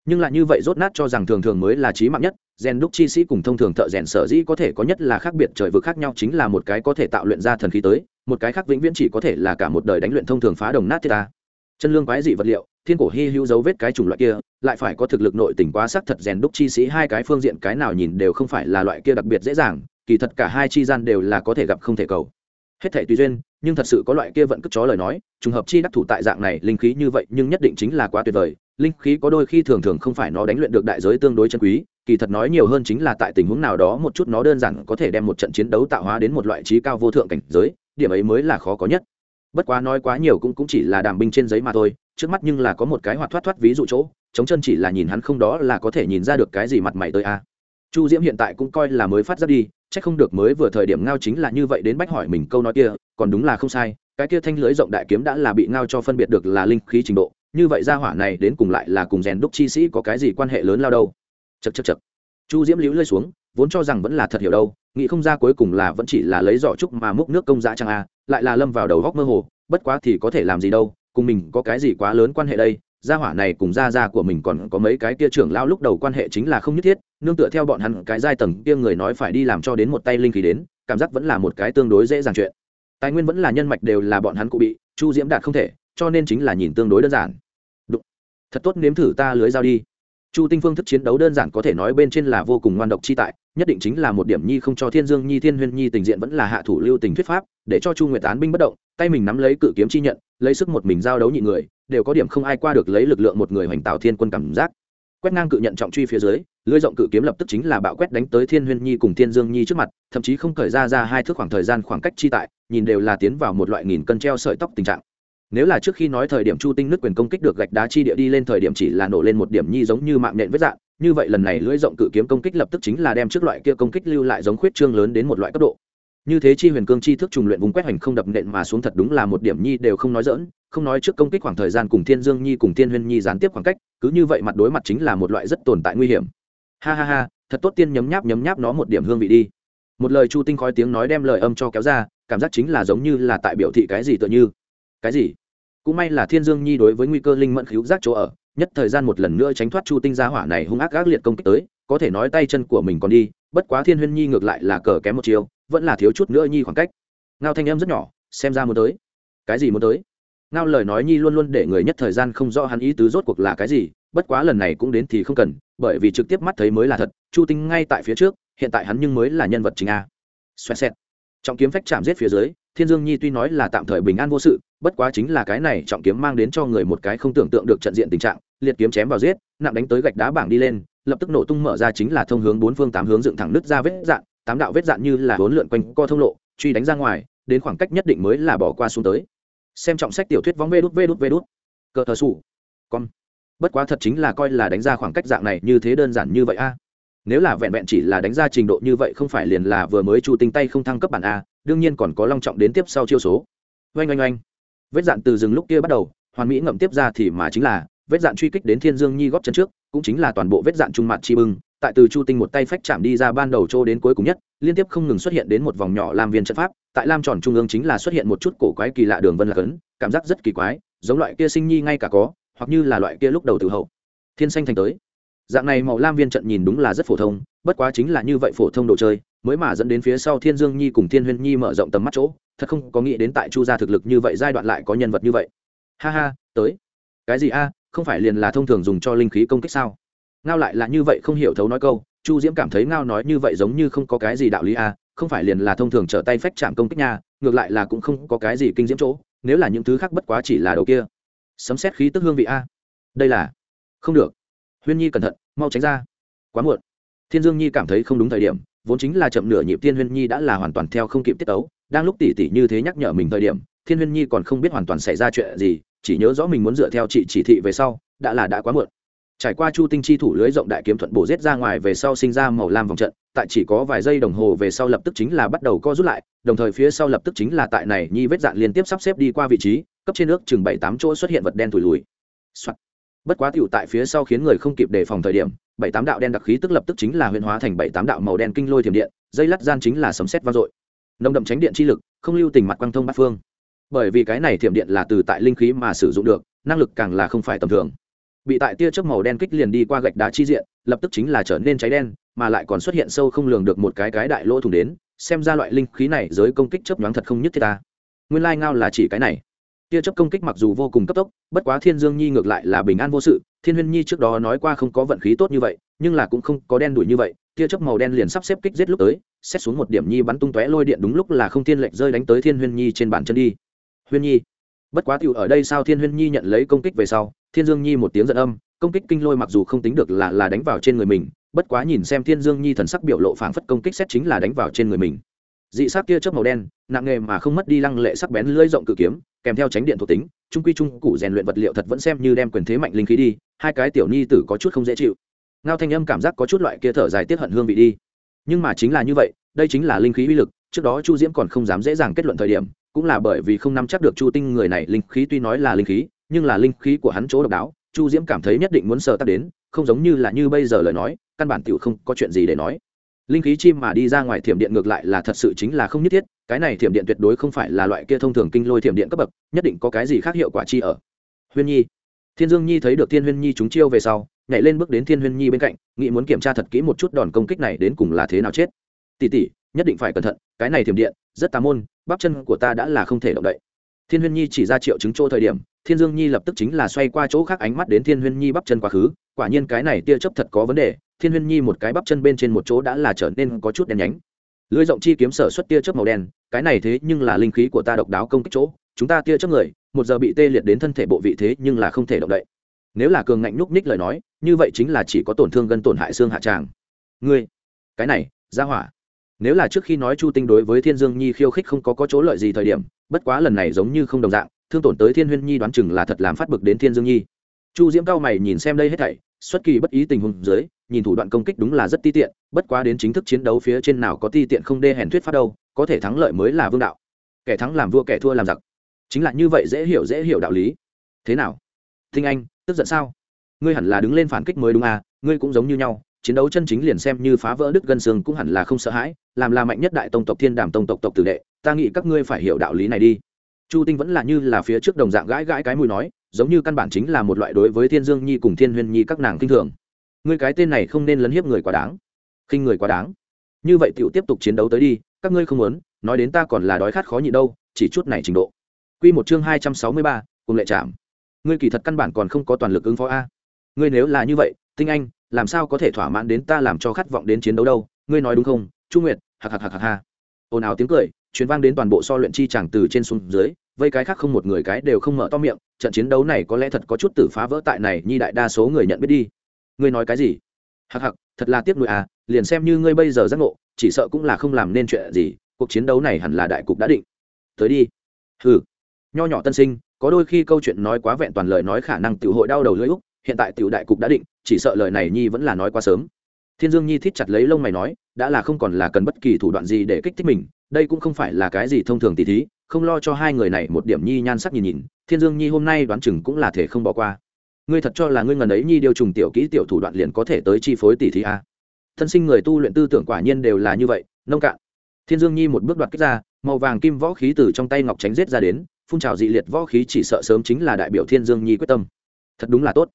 Nhưng lại như vậy rốt nát cho rằng thường thường mới là trí mạng nhất, rèn đúc chi sĩ cùng thông thường thợ rèn sở dĩ có thể có nhất là khác biệt trời vực khác nhau chính là một cái có thể tạo luyện ra thần khí tới, một cái khác vĩnh viễn chỉ có thể là cả một đời đánh luyện thông thường phá đồng nát thiết ta. Chân lương quái dị vật liệu thiên cổ hy hữu dấu vết cái chủng loại kia, lại phải có thực lực nội tình quá sắc thật rèn đúc chi sĩ hai cái phương diện cái nào nhìn đều không phải là loại kia đặc biệt dễ dàng, kỳ thật cả hai chi gian đều là có thể gặp không thể cầu. Hết thể tùy duyên, nhưng thật sự có loại kia vẫn cứ chó lời nói, trùng hợp chi đắc thủ tại dạng này, linh khí như vậy, nhưng nhất định chính là quá tuyệt vời, linh khí có đôi khi thường thường không phải nó đánh luyện được đại giới tương đối chân quý, kỳ thật nói nhiều hơn chính là tại tình huống nào đó một chút nó đơn giản có thể đem một trận chiến đấu tạo hóa đến một loại trí cao vô thượng cảnh giới, điểm ấy mới là khó có nhất. Bất quá nói quá nhiều cũng cũng chỉ là đàm binh trên giấy mà thôi trước mắt nhưng là có một cái hoạt thoát thoát ví dụ chỗ, chống chân chỉ là nhìn hắn không đó là có thể nhìn ra được cái gì mặt mày tới a. Chu diễm hiện tại cũng coi là mới phát ra đi, chắc không được mới vừa thời điểm ngao chính là như vậy đến bách hỏi mình câu nói kia, còn đúng là không sai, cái kia thanh lưới rộng đại kiếm đã là bị ngao cho phân biệt được là linh khí trình độ, như vậy ra hỏa này đến cùng lại là cùng rèn đúc chi sĩ có cái gì quan hệ lớn lao đâu. Chật chật chật chu diễm liễu lơi xuống, vốn cho rằng vẫn là thật hiểu đâu, nghĩ không ra cuối cùng là vẫn chỉ là lấy giỏ trúc mà múc nước công giá chẳng a, lại là lâm vào đầu góc mơ hồ, bất quá thì có thể làm gì đâu cùng mình có cái gì quá lớn quan hệ đây? Gia hỏa này cùng gia gia của mình còn có mấy cái kia trưởng lao lúc đầu quan hệ chính là không nhất thiết, nương tựa theo bọn hắn cái giai tầng kia người nói phải đi làm cho đến một tay linh khí đến, cảm giác vẫn là một cái tương đối dễ dàng chuyện. Tài nguyên vẫn là nhân mạch đều là bọn hắn cụ bị, chu diễm đạt không thể, cho nên chính là nhìn tương đối đơn giản. Đúng. thật tốt nếm thử ta lưới dao đi. Chu tinh phương thức chiến đấu đơn giản có thể nói bên trên là vô cùng ngoan độc chi tại, nhất định chính là một điểm nhi không cho thiên dương nhi, thiên huyên nhi tình diện vẫn là hạ thủ lưu tình thuyết pháp, để cho chu nguyệt tán binh bất động, tay mình nắm lấy cự kiếm chi nhận lấy sức một mình giao đấu nhị người, đều có điểm không ai qua được lấy lực lượng một người hoành tạo thiên quân cảm giác. Quét ngang cự nhận trọng truy phía dưới, lưới rộng cự kiếm lập tức chính là bạo quét đánh tới thiên huyên nhi cùng thiên dương nhi trước mặt, thậm chí không khởi ra ra hai thước khoảng thời gian khoảng cách chi tại, nhìn đều là tiến vào một loại nghìn cân treo sợi tóc tình trạng. Nếu là trước khi nói thời điểm chu tinh nước quyền công kích được gạch đá chi địa đi lên thời điểm chỉ là nổ lên một điểm nhi giống như mạng nện vết dạng, như vậy lần này lưỡi rộng cự kiếm công kích lập tức chính là đem trước loại kia công kích lưu lại giống khuyết trương lớn đến một loại cấp độ như thế chi huyền cương chi thức trùng luyện vùng quét hoành không đập nện mà xuống thật đúng là một điểm nhi đều không nói dỡn không nói trước công kích khoảng thời gian cùng thiên dương nhi cùng thiên huyên nhi gián tiếp khoảng cách, cứ như vậy mặt đối mặt chính là một loại rất tồn tại nguy hiểm. Ha ha ha, thật tốt tiên nhấm nháp nhấm nháp nó một điểm hương vị đi. Một lời chu tinh khói tiếng nói đem lời âm cho kéo ra, cảm giác chính là giống như là tại biểu thị cái gì tựa như. Cái gì? Cũng may là thiên dương nhi đối với nguy cơ linh mẫn khíu giác chỗ ở, nhất thời gian một lần nữa tránh thoát chu tinh gia hỏa này hung ác ác liệt công kích tới, có thể nói tay chân của mình còn đi, bất quá thiên huyên nhi ngược lại là cờ kém một chiều vẫn là thiếu chút nữa nhi khoảng cách. Ngao thanh em rất nhỏ, xem ra muốn tới. Cái gì muốn tới? Ngao lời nói nhi luôn luôn để người nhất thời gian không rõ hắn ý tứ rốt cuộc là cái gì, bất quá lần này cũng đến thì không cần, bởi vì trực tiếp mắt thấy mới là thật, chu tinh ngay tại phía trước, hiện tại hắn nhưng mới là nhân vật chính a. Xoẹt xẹt. Trọng kiếm phách chạm giết phía dưới, thiên dương nhi tuy nói là tạm thời bình an vô sự, bất quá chính là cái này trọng kiếm mang đến cho người một cái không tưởng tượng được trận diện tình trạng, liệt kiếm chém vào giết, nặng đánh tới gạch đá bảng đi lên, lập tức nổ tung mở ra chính là thông hướng bốn phương tám hướng dựng thẳng nứt ra vết dạn tám đạo vết dạn như là bốn lượn quanh co thông lộ, truy đánh ra ngoài, đến khoảng cách nhất định mới là bỏ qua xuống tới. Xem trọng sách tiểu thuyết vóng vê đút vê đút vê đút. Cờ thờ sủ. Con bất quá thật chính là coi là đánh ra khoảng cách dạng này như thế đơn giản như vậy a. Nếu là vẹn vẹn chỉ là đánh ra trình độ như vậy không phải liền là vừa mới chu tinh tay không thăng cấp bản a, đương nhiên còn có long trọng đến tiếp sau chiêu số. Oanh oanh oanh. Vết dạn từ rừng lúc kia bắt đầu, hoàn mỹ ngậm tiếp ra thì mà chính là vết dạn truy kích đến thiên dương nhi góp chân trước, cũng chính là toàn bộ vết dạn trung mặt chi bưng tại từ chu tinh một tay phách chạm đi ra ban đầu chỗ đến cuối cùng nhất, liên tiếp không ngừng xuất hiện đến một vòng nhỏ làm viên trận pháp, tại lam tròn trung ương chính là xuất hiện một chút cổ quái kỳ lạ đường vân lạc ấn, cảm giác rất kỳ quái, giống loại kia sinh nhi ngay cả có, hoặc như là loại kia lúc đầu từ hậu. Thiên xanh thành tới. Dạng này màu lam viên trận nhìn đúng là rất phổ thông, bất quá chính là như vậy phổ thông đồ chơi, mới mà dẫn đến phía sau thiên dương nhi cùng thiên huyên nhi mở rộng tầm mắt chỗ, thật không có nghĩ đến tại chu gia thực lực như vậy, giai đoạn lại có nhân vật như vậy. Ha ha, tới. Cái gì a, không phải liền là thông thường dùng cho linh khí công kích sao? Ngao lại là như vậy không hiểu thấu nói câu, chu diễm cảm thấy ngao nói như vậy giống như không có cái gì đạo lý a không phải liền là thông thường trở tay phách chạm công kích nha, ngược lại là cũng không có cái gì kinh diễm chỗ, nếu là những thứ khác bất quá chỉ là đầu kia. Sấm xét khí tức hương vị a. Đây là không được. Huyên nhi cẩn thận, mau tránh ra. Quá muộn. Thiên dương nhi cảm thấy không đúng thời điểm, vốn chính là chậm nửa nhịp thiên huyên nhi đã là hoàn toàn theo không kịp tiết ấu đang lúc tỉ tỉ như thế nhắc nhở mình thời điểm thiên huyên nhi còn không biết hoàn toàn xảy ra chuyện gì, chỉ nhớ rõ mình muốn dựa theo chị chỉ thị về sau, đã là đã quá muộn trải qua chu tinh chi thủ lưới rộng đại kiếm thuận bổ giết ra ngoài về sau sinh ra màu lam vòng trận, tại chỉ có vài giây đồng hồ về sau lập tức chính là bắt đầu co rút lại, đồng thời phía sau lập tức chính là tại này nhi vết dạn liên tiếp sắp xếp đi qua vị trí, cấp trên nước chừng bảy tám chỗ xuất hiện vật đen thùi lùi、Soạn. bất quá tựu tại phía sau khiến người không kịp đề phòng thời điểm, bảy tám đạo đen đặc khí tức lập tức chính là huyền hóa thành bảy tám đạo màu đen kinh lôi thiểm điện, dây lắt gian chính là sấm xét vang dội. Nồng đậm tránh điện chi lực, không lưu tình mặt quang thông bát phương. Bởi vì cái này thiểm điện là từ tại linh khí mà sử dụng được, năng lực càng là không phải tầm thường bị tại tia chớp màu đen kích liền đi qua gạch đá chi diện, lập tức chính là trở nên cháy đen, mà lại còn xuất hiện sâu không lường được một cái cái đại lỗ thủng đến, xem ra loại linh khí này giới công kích chớp nhoáng thật không nhất thiết ta. Nguyên lai ngao là chỉ cái này. Tia chớp công kích mặc dù vô cùng cấp tốc, bất quá thiên dương nhi ngược lại là bình an vô sự, thiên huyên nhi trước đó nói qua không có vận khí tốt như vậy, nhưng là cũng không có đen đuổi như vậy, tia chớp màu đen liền sắp xếp kích giết lúc tới, xét xuống một điểm nhi bắn tung tóe lôi điện đúng lúc là không thiên lệnh rơi đánh tới thiên huyên nhi trên bàn chân đi. Huyên nhi, bất quá tiểu ở đây sao thiên huyên nhi nhận lấy công kích về sau thiên dương nhi một tiếng giận âm, công kích kinh lôi mặc dù không tính được là là đánh vào trên người mình, bất quá nhìn xem thiên dương nhi thần sắc biểu lộ phảng phất công kích xét chính là đánh vào trên người mình. Dị sắc kia chớp màu đen, nặng nghề mà không mất đi lăng lệ sắc bén lưỡi rộng cự kiếm, kèm theo tránh điện thuộc tính, trung quy trung cụ rèn luyện vật liệu thật vẫn xem như đem quyền thế mạnh linh khí đi, hai cái tiểu nhi tử có chút không dễ chịu. Ngao thanh âm cảm giác có chút loại kia thở dài tiết hận hương vị đi. Nhưng mà chính là như vậy, đây chính là linh khí uy lực, trước đó chu diễm còn không dám dễ dàng kết luận thời điểm, cũng là bởi vì không nắm chắc được chu tinh người này linh khí tuy nói là linh khí nhưng là linh khí của hắn chỗ độc đáo, chu diễm cảm thấy nhất định muốn sờ tắt đến, không giống như là như bây giờ lời nói, căn bản t i ể u không có chuyện gì để nói. Linh khí chim mà đi ra ngoài thiểm điện ngược lại là thật sự chính là không nhất thiết, cái này thiểm điện tuyệt đối không phải là loại kia thông thường kinh lôi thiểm điện cấp bậc, nhất định có cái gì khác hiệu quả chi ở. Huyên nhi. Thiên dương nhi thấy được thiên huyên nhi chúng chiêu về sau, nhảy lên bước đến thiên huyên nhi bên cạnh, nghĩ muốn kiểm tra thật kỹ một chút đòn công kích này đến cùng là thế nào chết. Tỉ tỉ nhất định phải cẩn thận, cái này thiểm điện, rất tà môn, bắp chân của ta đã là không thể động đậy thiên huyên nhi chỉ ra triệu chứng chỗ thời điểm, thiên dương nhi lập tức chính là xoay qua chỗ khác ánh mắt đến thiên huyên nhi bắp chân quá khứ, quả nhiên cái này tia chấp thật có vấn đề, thiên huyên nhi một cái bắp chân bên trên một chỗ đã là trở nên có chút đen nhánh. Lưới rộng chi kiếm sở xuất tia chớp màu đen, cái này thế nhưng là linh khí của ta độc đáo công kích chỗ, chúng ta tia chớp người, một giờ bị tê liệt đến thân thể bộ vị thế nhưng là không thể động đậy. Nếu là cường ngạnh nhúc nhích lời nói, như vậy chính là chỉ có tổn thương gần tổn hại xương hạ tràng. Ngươi, cái này, ra hỏa nếu là trước khi nói chu tinh đối với thiên dương nhi khiêu khích không có, có chỗ lợi gì thời điểm bất quá lần này giống như không đồng dạng thương tổn tới thiên huyên nhi đoán chừng là thật làm phát bực đến thiên dương nhi. Chu diễm cao mày nhìn xem đây hết thảy xuất kỳ bất ý tình huống dưới nhìn thủ đoạn công kích đúng là rất ti tiện bất quá đến chính thức chiến đấu phía trên nào có ti tiện không đê hèn thuyết pháp đâu có thể thắng lợi mới là vương đạo. Kẻ thắng làm vua kẻ thua làm giặc. Chính là như vậy dễ hiểu dễ hiểu đạo lý. Thế nào? Thinh anh tức giận sao? Ngươi hẳn là đứng lên phản kích mới đúng à ngươi cũng giống như nhau chiến đấu chân chính liền xem như phá vỡ đứt gân xương cũng hẳn là không sợ hãi làm là mạnh nhất đại tông tộc thiên đàm tông tộc tộc tử đệ ta nghĩ các ngươi phải hiểu đạo lý này đi. Chu tinh vẫn là như là phía trước đồng dạng gãi gãi cái mùi nói giống như căn bản chính là một loại đối với thiên dương nhi cùng thiên huyên nhi các nàng kinh thường. Ngươi cái tên này không nên lấn hiếp người quá đáng. Khinh người quá đáng. Như vậy tiểu tiếp tục chiến đấu tới đi các ngươi không muốn nói đến ta còn là đói khát khó nhịn đâu chỉ chút này trình độ. Quy một chương hai trăm sáu mươi ba, cùng lệ trạm. Ngươi kỳ thật căn bản còn không có toàn lực ứng phó a. Ngươi nếu là như vậy, tinh anh, làm sao có thể thỏa mãn đến ta làm cho khát vọng đến chiến đấu đâu? Ngươi nói đúng không? Chu Nguyệt, hạc hạc hạc hạc ha. Ồn ào tiếng cười, truyền vang đến toàn bộ so luyện chi chẳng từ trên xuống dưới, vây cái khác không một người cái đều không mở to miệng, trận chiến đấu này có lẽ thật có chút tử phá vỡ tại này, nhi đại đa số người nhận biết đi. Ngươi nói cái gì? Hạc hạc, thật là tiếc nuối à, liền xem như ngươi bây giờ giác ngộ, chỉ sợ cũng là không làm nên chuyện gì, cuộc chiến đấu này hẳn là đại cục đã định. Tới đi. Hừ nho nhỏ tân sinh có đôi khi câu chuyện nói quá vẹn toàn lời nói khả năng tiểu hội đau đầu lưỡi úc hiện tại tiểu đại cục đã định, chỉ sợ lời này nhi vẫn là nói quá sớm. Thiên dương nhi thít chặt lấy lông mày nói, đã là không còn là cần bất kỳ thủ đoạn gì để kích thích mình, đây cũng không phải là cái gì thông thường tỷ thí, không lo cho hai người này một điểm nhi nhan sắc nhìn nhìn, thiên dương nhi hôm nay đoán chừng cũng là thể không bỏ qua. Ngươi thật cho là ngươi ngần ấy nhi điều trùng tiểu kỹ tiểu thủ đoạn liền có thể tới chi phối tỷ thí a thân sinh người tu luyện tư tưởng quả nhiên đều là như vậy, nông cạn. Thiên dương nhi một bước đoạt kích ra, màu vàng kim võ khí từ trong tay ngọc tránh giết ra đến, phun trào dị liệt võ khí chỉ sợ sớm chính là đại biểu thiên dương nhi quyết tâm. Thật đúng là tốt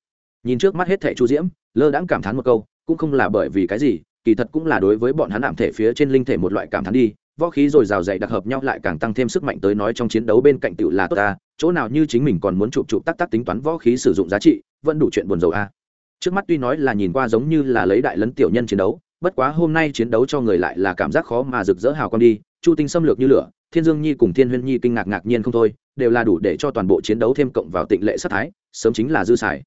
nhìn trước mắt hết thẻ chu diễm, lơ đãng cảm thán một câu, cũng không là bởi vì cái gì, kỳ thật cũng là đối với bọn hắn ảm thể phía trên linh thể một loại cảm thán đi, võ khí rồi rào dày đặc hợp nhau lại càng tăng thêm sức mạnh tới nói trong chiến đấu bên cạnh tựu là tốt ta, chỗ nào như chính mình còn muốn chụp chụp tắc tắc tính toán võ khí sử dụng giá trị, vẫn đủ chuyện buồn rầu a. Trước mắt tuy nói là nhìn qua giống như là lấy đại lấn tiểu nhân chiến đấu, bất quá hôm nay chiến đấu cho người lại là cảm giác khó mà rực rỡ hào con đi, chu tinh xâm lược như lửa, thiên dương nhi cùng thiên huyên nhi kinh ngạc ngạc nhiên không thôi, đều là đủ để cho toàn bộ chiến đấu thêm cộng vào tịnh lệ sát thái, sớm chính là dư xài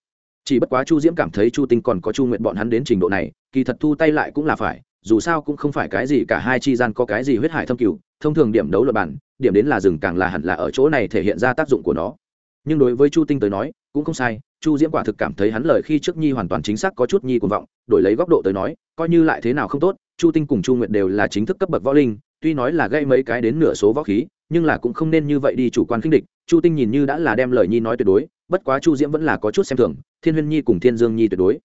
chỉ bất quá chu diễm cảm thấy chu tinh còn có chu nguyện bọn hắn đến trình độ này, kỳ thật thu tay lại cũng là phải, dù sao cũng không phải cái gì cả hai chi gian có cái gì huyết hải thâm cửu thông thường điểm đấu luật bản điểm đến là rừng càng là hẳn là ở chỗ này thể hiện ra tác dụng của nó. Nhưng đối với chu tinh tới nói, cũng không sai, chu diễm quả thực cảm thấy hắn lời khi trước nhi hoàn toàn chính xác có chút nhi cuồng vọng, đổi lấy góc độ tới nói, coi như lại thế nào không tốt, chu tinh cùng chu nguyệt đều là chính thức cấp bậc võ linh, tuy nói là gây mấy cái đến nửa số võ khí nhưng là cũng không nên như vậy đi chủ quan khinh địch, chu tinh nhìn như đã là đem lời nhi nói tuyệt đối, bất quá chu diễm vẫn là có chút xem thường, thiên huyên nhi cùng thiên dương nhi tuyệt đối.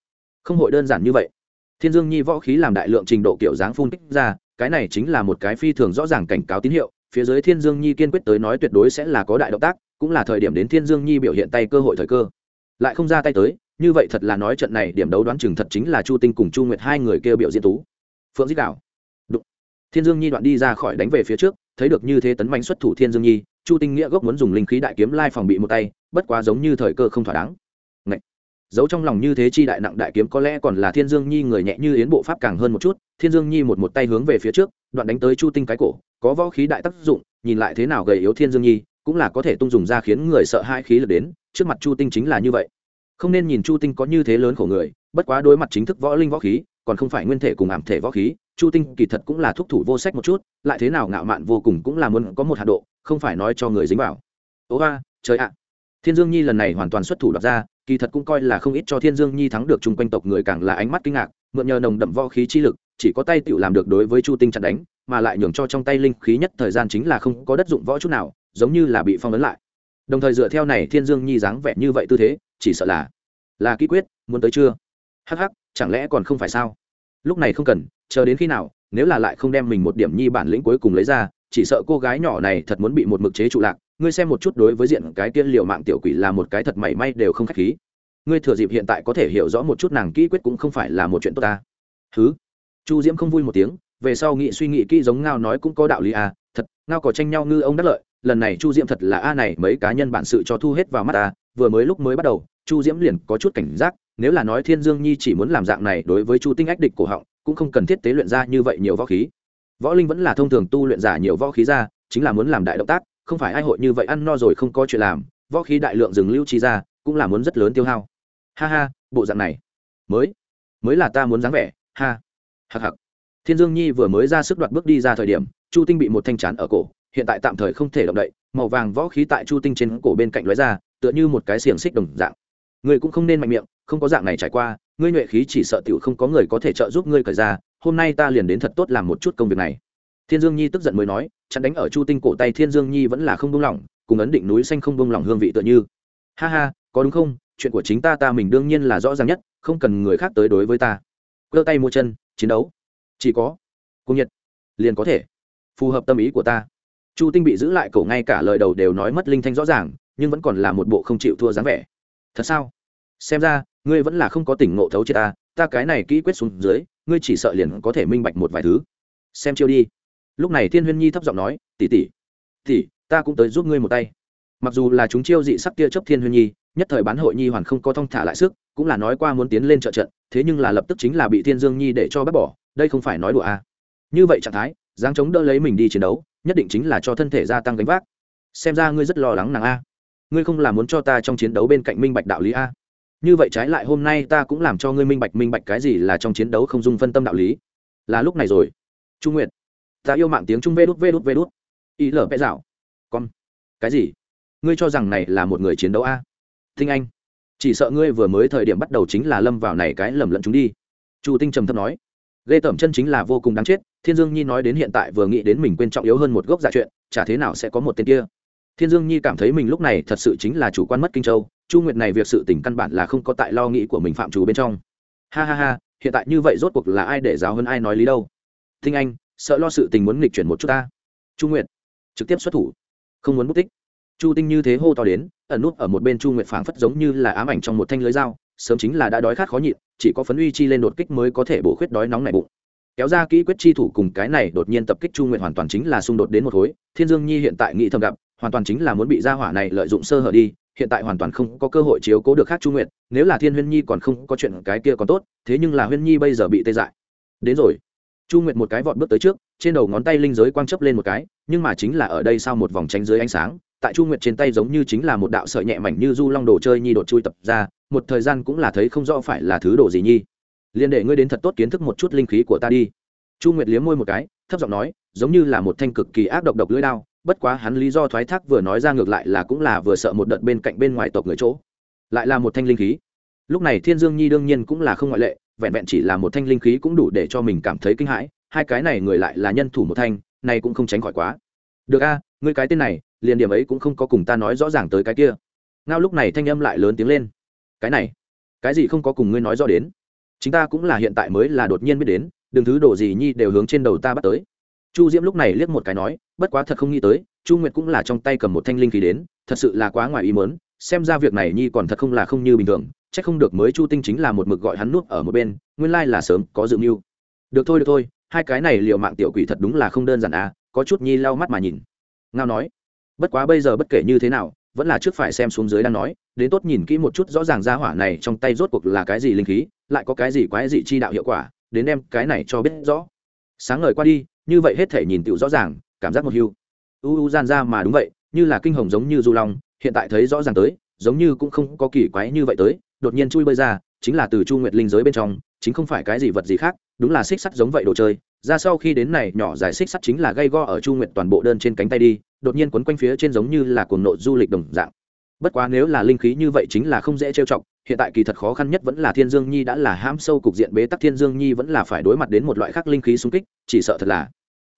Không hội đơn giản như vậy. Thiên dương nhi võ khí làm đại lượng trình độ kiểu dáng phun kích ra, cái này chính là một cái phi thường rõ ràng cảnh cáo tín hiệu, phía dưới thiên dương nhi kiên quyết tới nói tuyệt đối sẽ là có đại động tác, cũng là thời điểm đến thiên dương nhi biểu hiện tay cơ hội thời cơ. Lại không ra tay tới, như vậy thật là nói trận này điểm đấu đoán chừng thật chính là chu tinh cùng chu nguyệt hai người kêu biểu diễn tú. Phượng dích đạo thiên dương nhi đoạn đi ra khỏi đánh về phía trước thấy được như thế tấn mạnh xuất thủ thiên dương nhi, chu tinh nghĩa gốc muốn dùng linh khí đại kiếm lai phòng bị một tay, bất quá giống như thời cơ không thỏa đáng Ngậy! giấu trong lòng như thế chi đại nặng đại kiếm có lẽ còn là thiên dương nhi người nhẹ như yến bộ pháp càng hơn một chút, thiên dương nhi một một tay hướng về phía trước, đoạn đánh tới chu tinh cái cổ, có võ khí đại tác dụng, nhìn lại thế nào gầy yếu thiên dương nhi, cũng là có thể tung dùng ra khiến người sợ hai khí lực đến, trước mặt chu tinh chính là như vậy không nên nhìn chu tinh có như thế lớn khổ người, bất quá đối mặt chính thức võ linh võ khí, còn không phải nguyên thể cùng ảm thể võ khí chu tinh kỳ thật cũng là thúc thủ vô sách một chút, lại thế nào ngạo mạn vô cùng cũng là muốn có một hạ độ, không phải nói cho người dính vào. Ố ba trời ạ. Thiên dương nhi lần này hoàn toàn xuất thủ đoạt ra, kỳ thật cũng coi là không ít cho thiên dương nhi thắng được chung quanh tộc người càng là ánh mắt kinh ngạc, mượn nhờ nồng đậm võ khí chi lực, chỉ có tay tựu làm được đối với chu tinh chặn đánh, mà lại nhường cho trong tay linh khí nhất thời gian chính là không có đất dụng võ chút nào, giống như là bị phong ấn lại. Đồng thời dựa theo này thiên dương nhi dáng vẻ như vậy tư thế, chỉ sợ là là kỹ quyết, muốn tới chưa? Hắc hắc, chẳng lẽ còn không phải sao? Lúc này không cần, chờ đến khi nào, nếu là lại không đem mình một điểm nhi bản lĩnh cuối cùng lấy ra, chỉ sợ cô gái nhỏ này thật muốn bị một mực chế trụ lạc. Ngươi xem một chút đối với diện cái tiên liệu mạng tiểu quỷ là một cái thật mảy may đều không khách khí. Ngươi thừa dịp hiện tại có thể hiểu rõ một chút nàng kỹ quyết cũng không phải là một chuyện tốt ta. Thứ chu diễm không vui một tiếng, về sau nghị suy nghĩ kỹ giống ngao nói cũng có đạo lý à thật, ngao có tranh nhau ngư ông đắc lợi, lần này chu diễm thật là a này mấy cá nhân bản sự cho thu hết vào mắt ta, vừa mới lúc mới bắt đầu, chu diễm liền có chút cảnh giác nếu là nói thiên dương nhi chỉ muốn làm dạng này đối với chu tinh ách địch cổ họng, cũng không cần thiết tế luyện ra như vậy nhiều võ khí. Võ linh vẫn là thông thường tu luyện giả nhiều võ khí ra, chính là muốn làm đại động tác, không phải ai hội như vậy ăn no rồi không có chuyện làm, võ khí đại lượng dừng lưu chi ra, cũng là muốn rất lớn tiêu hao. Ha ha, bộ dạng này. Mới mới là ta muốn dáng vẻ, ha. Hặc hặc thiên dương nhi vừa mới ra sức đoạt bước đi ra thời điểm, chu tinh bị một thanh chán ở cổ, hiện tại tạm thời không thể động đậy, màu vàng võ khí tại chu tinh trên cổ bên cạnh lóe ra, tựa như một cái xiềng xích đồng dạng. Người cũng không nên mạnh miệng không có dạng này trải qua, ngươi nhuệ khí chỉ sợ tiểu không có người có thể trợ giúp ngươi cởi ra, hôm nay ta liền đến thật tốt làm một chút công việc này. Thiên dương nhi tức giận mới nói, chặn đánh ở chu tinh cổ tay thiên dương nhi vẫn là không buông lỏng, cùng ấn định núi xanh không buông lỏng hương vị tựa như. Ha ha, có đúng không? Chuyện của chính ta ta mình đương nhiên là rõ ràng nhất, không cần người khác tới đối với ta. Cơ tay mua chân, chiến đấu. Chỉ có. Cung nhiệt. Liền có thể. Phù hợp tâm ý của ta. Chu tinh bị giữ lại cổ ngay cả lời đầu đều nói mất linh thanh rõ ràng, nhưng vẫn còn là một bộ không chịu thua dáng vẻ. Thật sao? Xem ra ngươi vẫn là không có tỉnh ngộ thấu chết ta ta cái này kỹ quyết xuống dưới, ngươi chỉ sợ liền có thể minh bạch một vài thứ. Xem chiêu đi. Lúc này thiên huyên nhi thấp giọng nói tỉ tỉ tỉ ta cũng tới giúp ngươi một tay. Mặc dù là chúng chiêu dị sắc tia chấp thiên huyên nhi, nhất thời bán hội nhi hoàn không có thong thả lại sức, cũng là nói qua muốn tiến lên trợ trận, thế nhưng là lập tức chính là bị thiên dương nhi để cho bác bỏ, đây không phải nói đùa à. như vậy trạng thái, dáng chống đỡ lấy mình đi chiến đấu, nhất định chính là cho thân thể gia tăng gánh vác. Xem ra ngươi rất lo lắng nàng a. Ngươi không là muốn cho ta trong chiến đấu bên cạnh minh bạch đạo lý a như vậy trái lại hôm nay ta cũng làm cho ngươi minh bạch minh bạch cái gì là trong chiến đấu không dung phân tâm đạo lý. Là lúc này rồi. Trung nguyện ta yêu mạng tiếng trung vê đút vê đút vê đút. Ý lở vẽ dạo. Con. Cái gì? Ngươi cho rằng này là một người chiến đấu a? Tinh anh. Chỉ sợ ngươi vừa mới thời điểm bắt đầu chính là lâm vào này cái lầm lẫn chúng đi. Chu tinh trầm thấp nói. Ghê tởm chân chính là vô cùng đáng chết. Thiên dương nhi nói đến hiện tại vừa nghĩ đến mình quên trọng yếu hơn một gốc giả chuyện, chả thế nào sẽ có một tên kia. Thiên dương nhi cảm thấy mình lúc này thật sự chính là chủ quan mất kinh châu chu nguyệt này việc sự tình căn bản là không có tại lo nghĩ của mình phạm chủ bên trong. Ha ha ha, hiện tại như vậy rốt cuộc là ai để giáo hơn ai nói lý đâu? Thinh anh, sợ lo sự tình muốn nghịch chuyển một chút ta. Chu nguyệt, trực tiếp xuất thủ. Không muốn mất tích. Chu tinh như thế hô to đến, ẩn nút ở một bên chu nguyệt phảng phất giống như là ám ảnh trong một thanh lưới dao, sớm chính là đã đói khát khó nhịn, chỉ có phấn uy chi lên đột kích mới có thể bổ khuyết đói nóng này bụng. Kéo ra kỹ quyết chi thủ cùng cái này đột nhiên tập kích chu Nguyệt hoàn toàn chính là xung đột đến một khối thiên dương nhi hiện tại nghĩ thầm gặp, hoàn toàn chính là muốn bị gia hỏa này lợi dụng sơ hở đi hiện tại hoàn toàn không có cơ hội chiếu cố được khác chu Nguyệt. nếu là thiên huyên nhi còn không có chuyện cái kia còn tốt, thế nhưng là huyên nhi bây giờ bị tê dại. Đến rồi. Chu nguyệt một cái vọt bước tới trước, trên đầu ngón tay linh giới quang chấp lên một cái, nhưng mà chính là ở đây sau một vòng tránh dưới ánh sáng, tại chu nguyệt trên tay giống như chính là một đạo sợi nhẹ mảnh như du long đồ chơi nhi đột chui tập ra, một thời gian cũng là thấy không rõ phải là thứ đồ gì nhi. Liên để ngươi đến thật tốt kiến thức một chút linh khí của ta đi. Chu nguyệt liếm môi một cái, thấp giọng nói, giống như là một thanh cực kỳ ác độc độc lưỡi đao bất quá hắn lý do thoái thác vừa nói ra ngược lại là cũng là vừa sợ một đợt bên cạnh bên ngoài tộc người chỗ. Lại là một thanh linh khí. Lúc này thiên dương nhi đương nhiên cũng là không ngoại lệ, vẹn vẹn chỉ là một thanh linh khí cũng đủ để cho mình cảm thấy kinh hãi, hai cái này người lại là nhân thủ một thanh, này cũng không tránh khỏi quá. Được a, ngươi cái tên này, liền điểm ấy cũng không có cùng ta nói rõ ràng tới cái kia. Ngao lúc này thanh âm lại lớn tiếng lên. Cái này, cái gì không có cùng ngươi nói rõ đến? Chính ta cũng là hiện tại mới là đột nhiên biết đến đừng thứ đồ gì nhi đều hướng trên đầu ta bắt tới chu diễm lúc này liếc một cái nói, bất quá thật không nghĩ tới, chu nguyệt cũng là trong tay cầm một thanh linh khí đến, thật sự là quá ngoài ý mớn xem ra việc này nhi còn thật không là không như bình thường c h ắ c không được mới chu tinh chính là một mực gọi hắn nuốt ở một bên, nguyên lai là sớm có dự mưu. Được thôi được thôi, hai cái này liệu mạng tiểu quỷ thật đúng là không đơn giản à có chút nhi lau mắt mà nhìn. Ngao nói, bất quá bây giờ bất kể như thế nào, vẫn là trước phải xem xuống dưới đang nói, đến tốt nhìn kỹ một chút rõ ràng ra hỏa này trong tay rốt cuộc là cái gì linh khí, lại có cái gì quái dị chi đạo hiệu quả, đến đem cái này cho biết rõ. Sáng ngời qua đi như vậy hết thể nhìn tựu rõ ràng, cảm giác một hưu. U u gian ra mà đúng vậy, như là kinh hồng giống như du long, hiện tại thấy rõ ràng tới, giống như cũng không có kỳ quái như vậy tới, đột nhiên chui bơi ra, chính là từ chu nguyệt linh giới bên trong, chính không phải cái gì vật gì khác, đúng là xích sắt giống vậy đồ chơi. Ra sau khi đến này, nhỏ dài xích sắt chính là gây go ở chu nguyệt toàn bộ đơn trên cánh tay đi, đột nhiên quấn quanh phía trên giống như là cuồng nộ du lịch đồng dạng. Bất quá nếu là linh khí như vậy chính là không dễ trêu chọc, hiện tại kỳ thật khó khăn nhất vẫn là thiên dương nhi đã là ham sâu cục diện bế tắc thiên dương nhi vẫn là phải đối mặt đến một loại khác linh khí xung kích, chỉ sợ thật là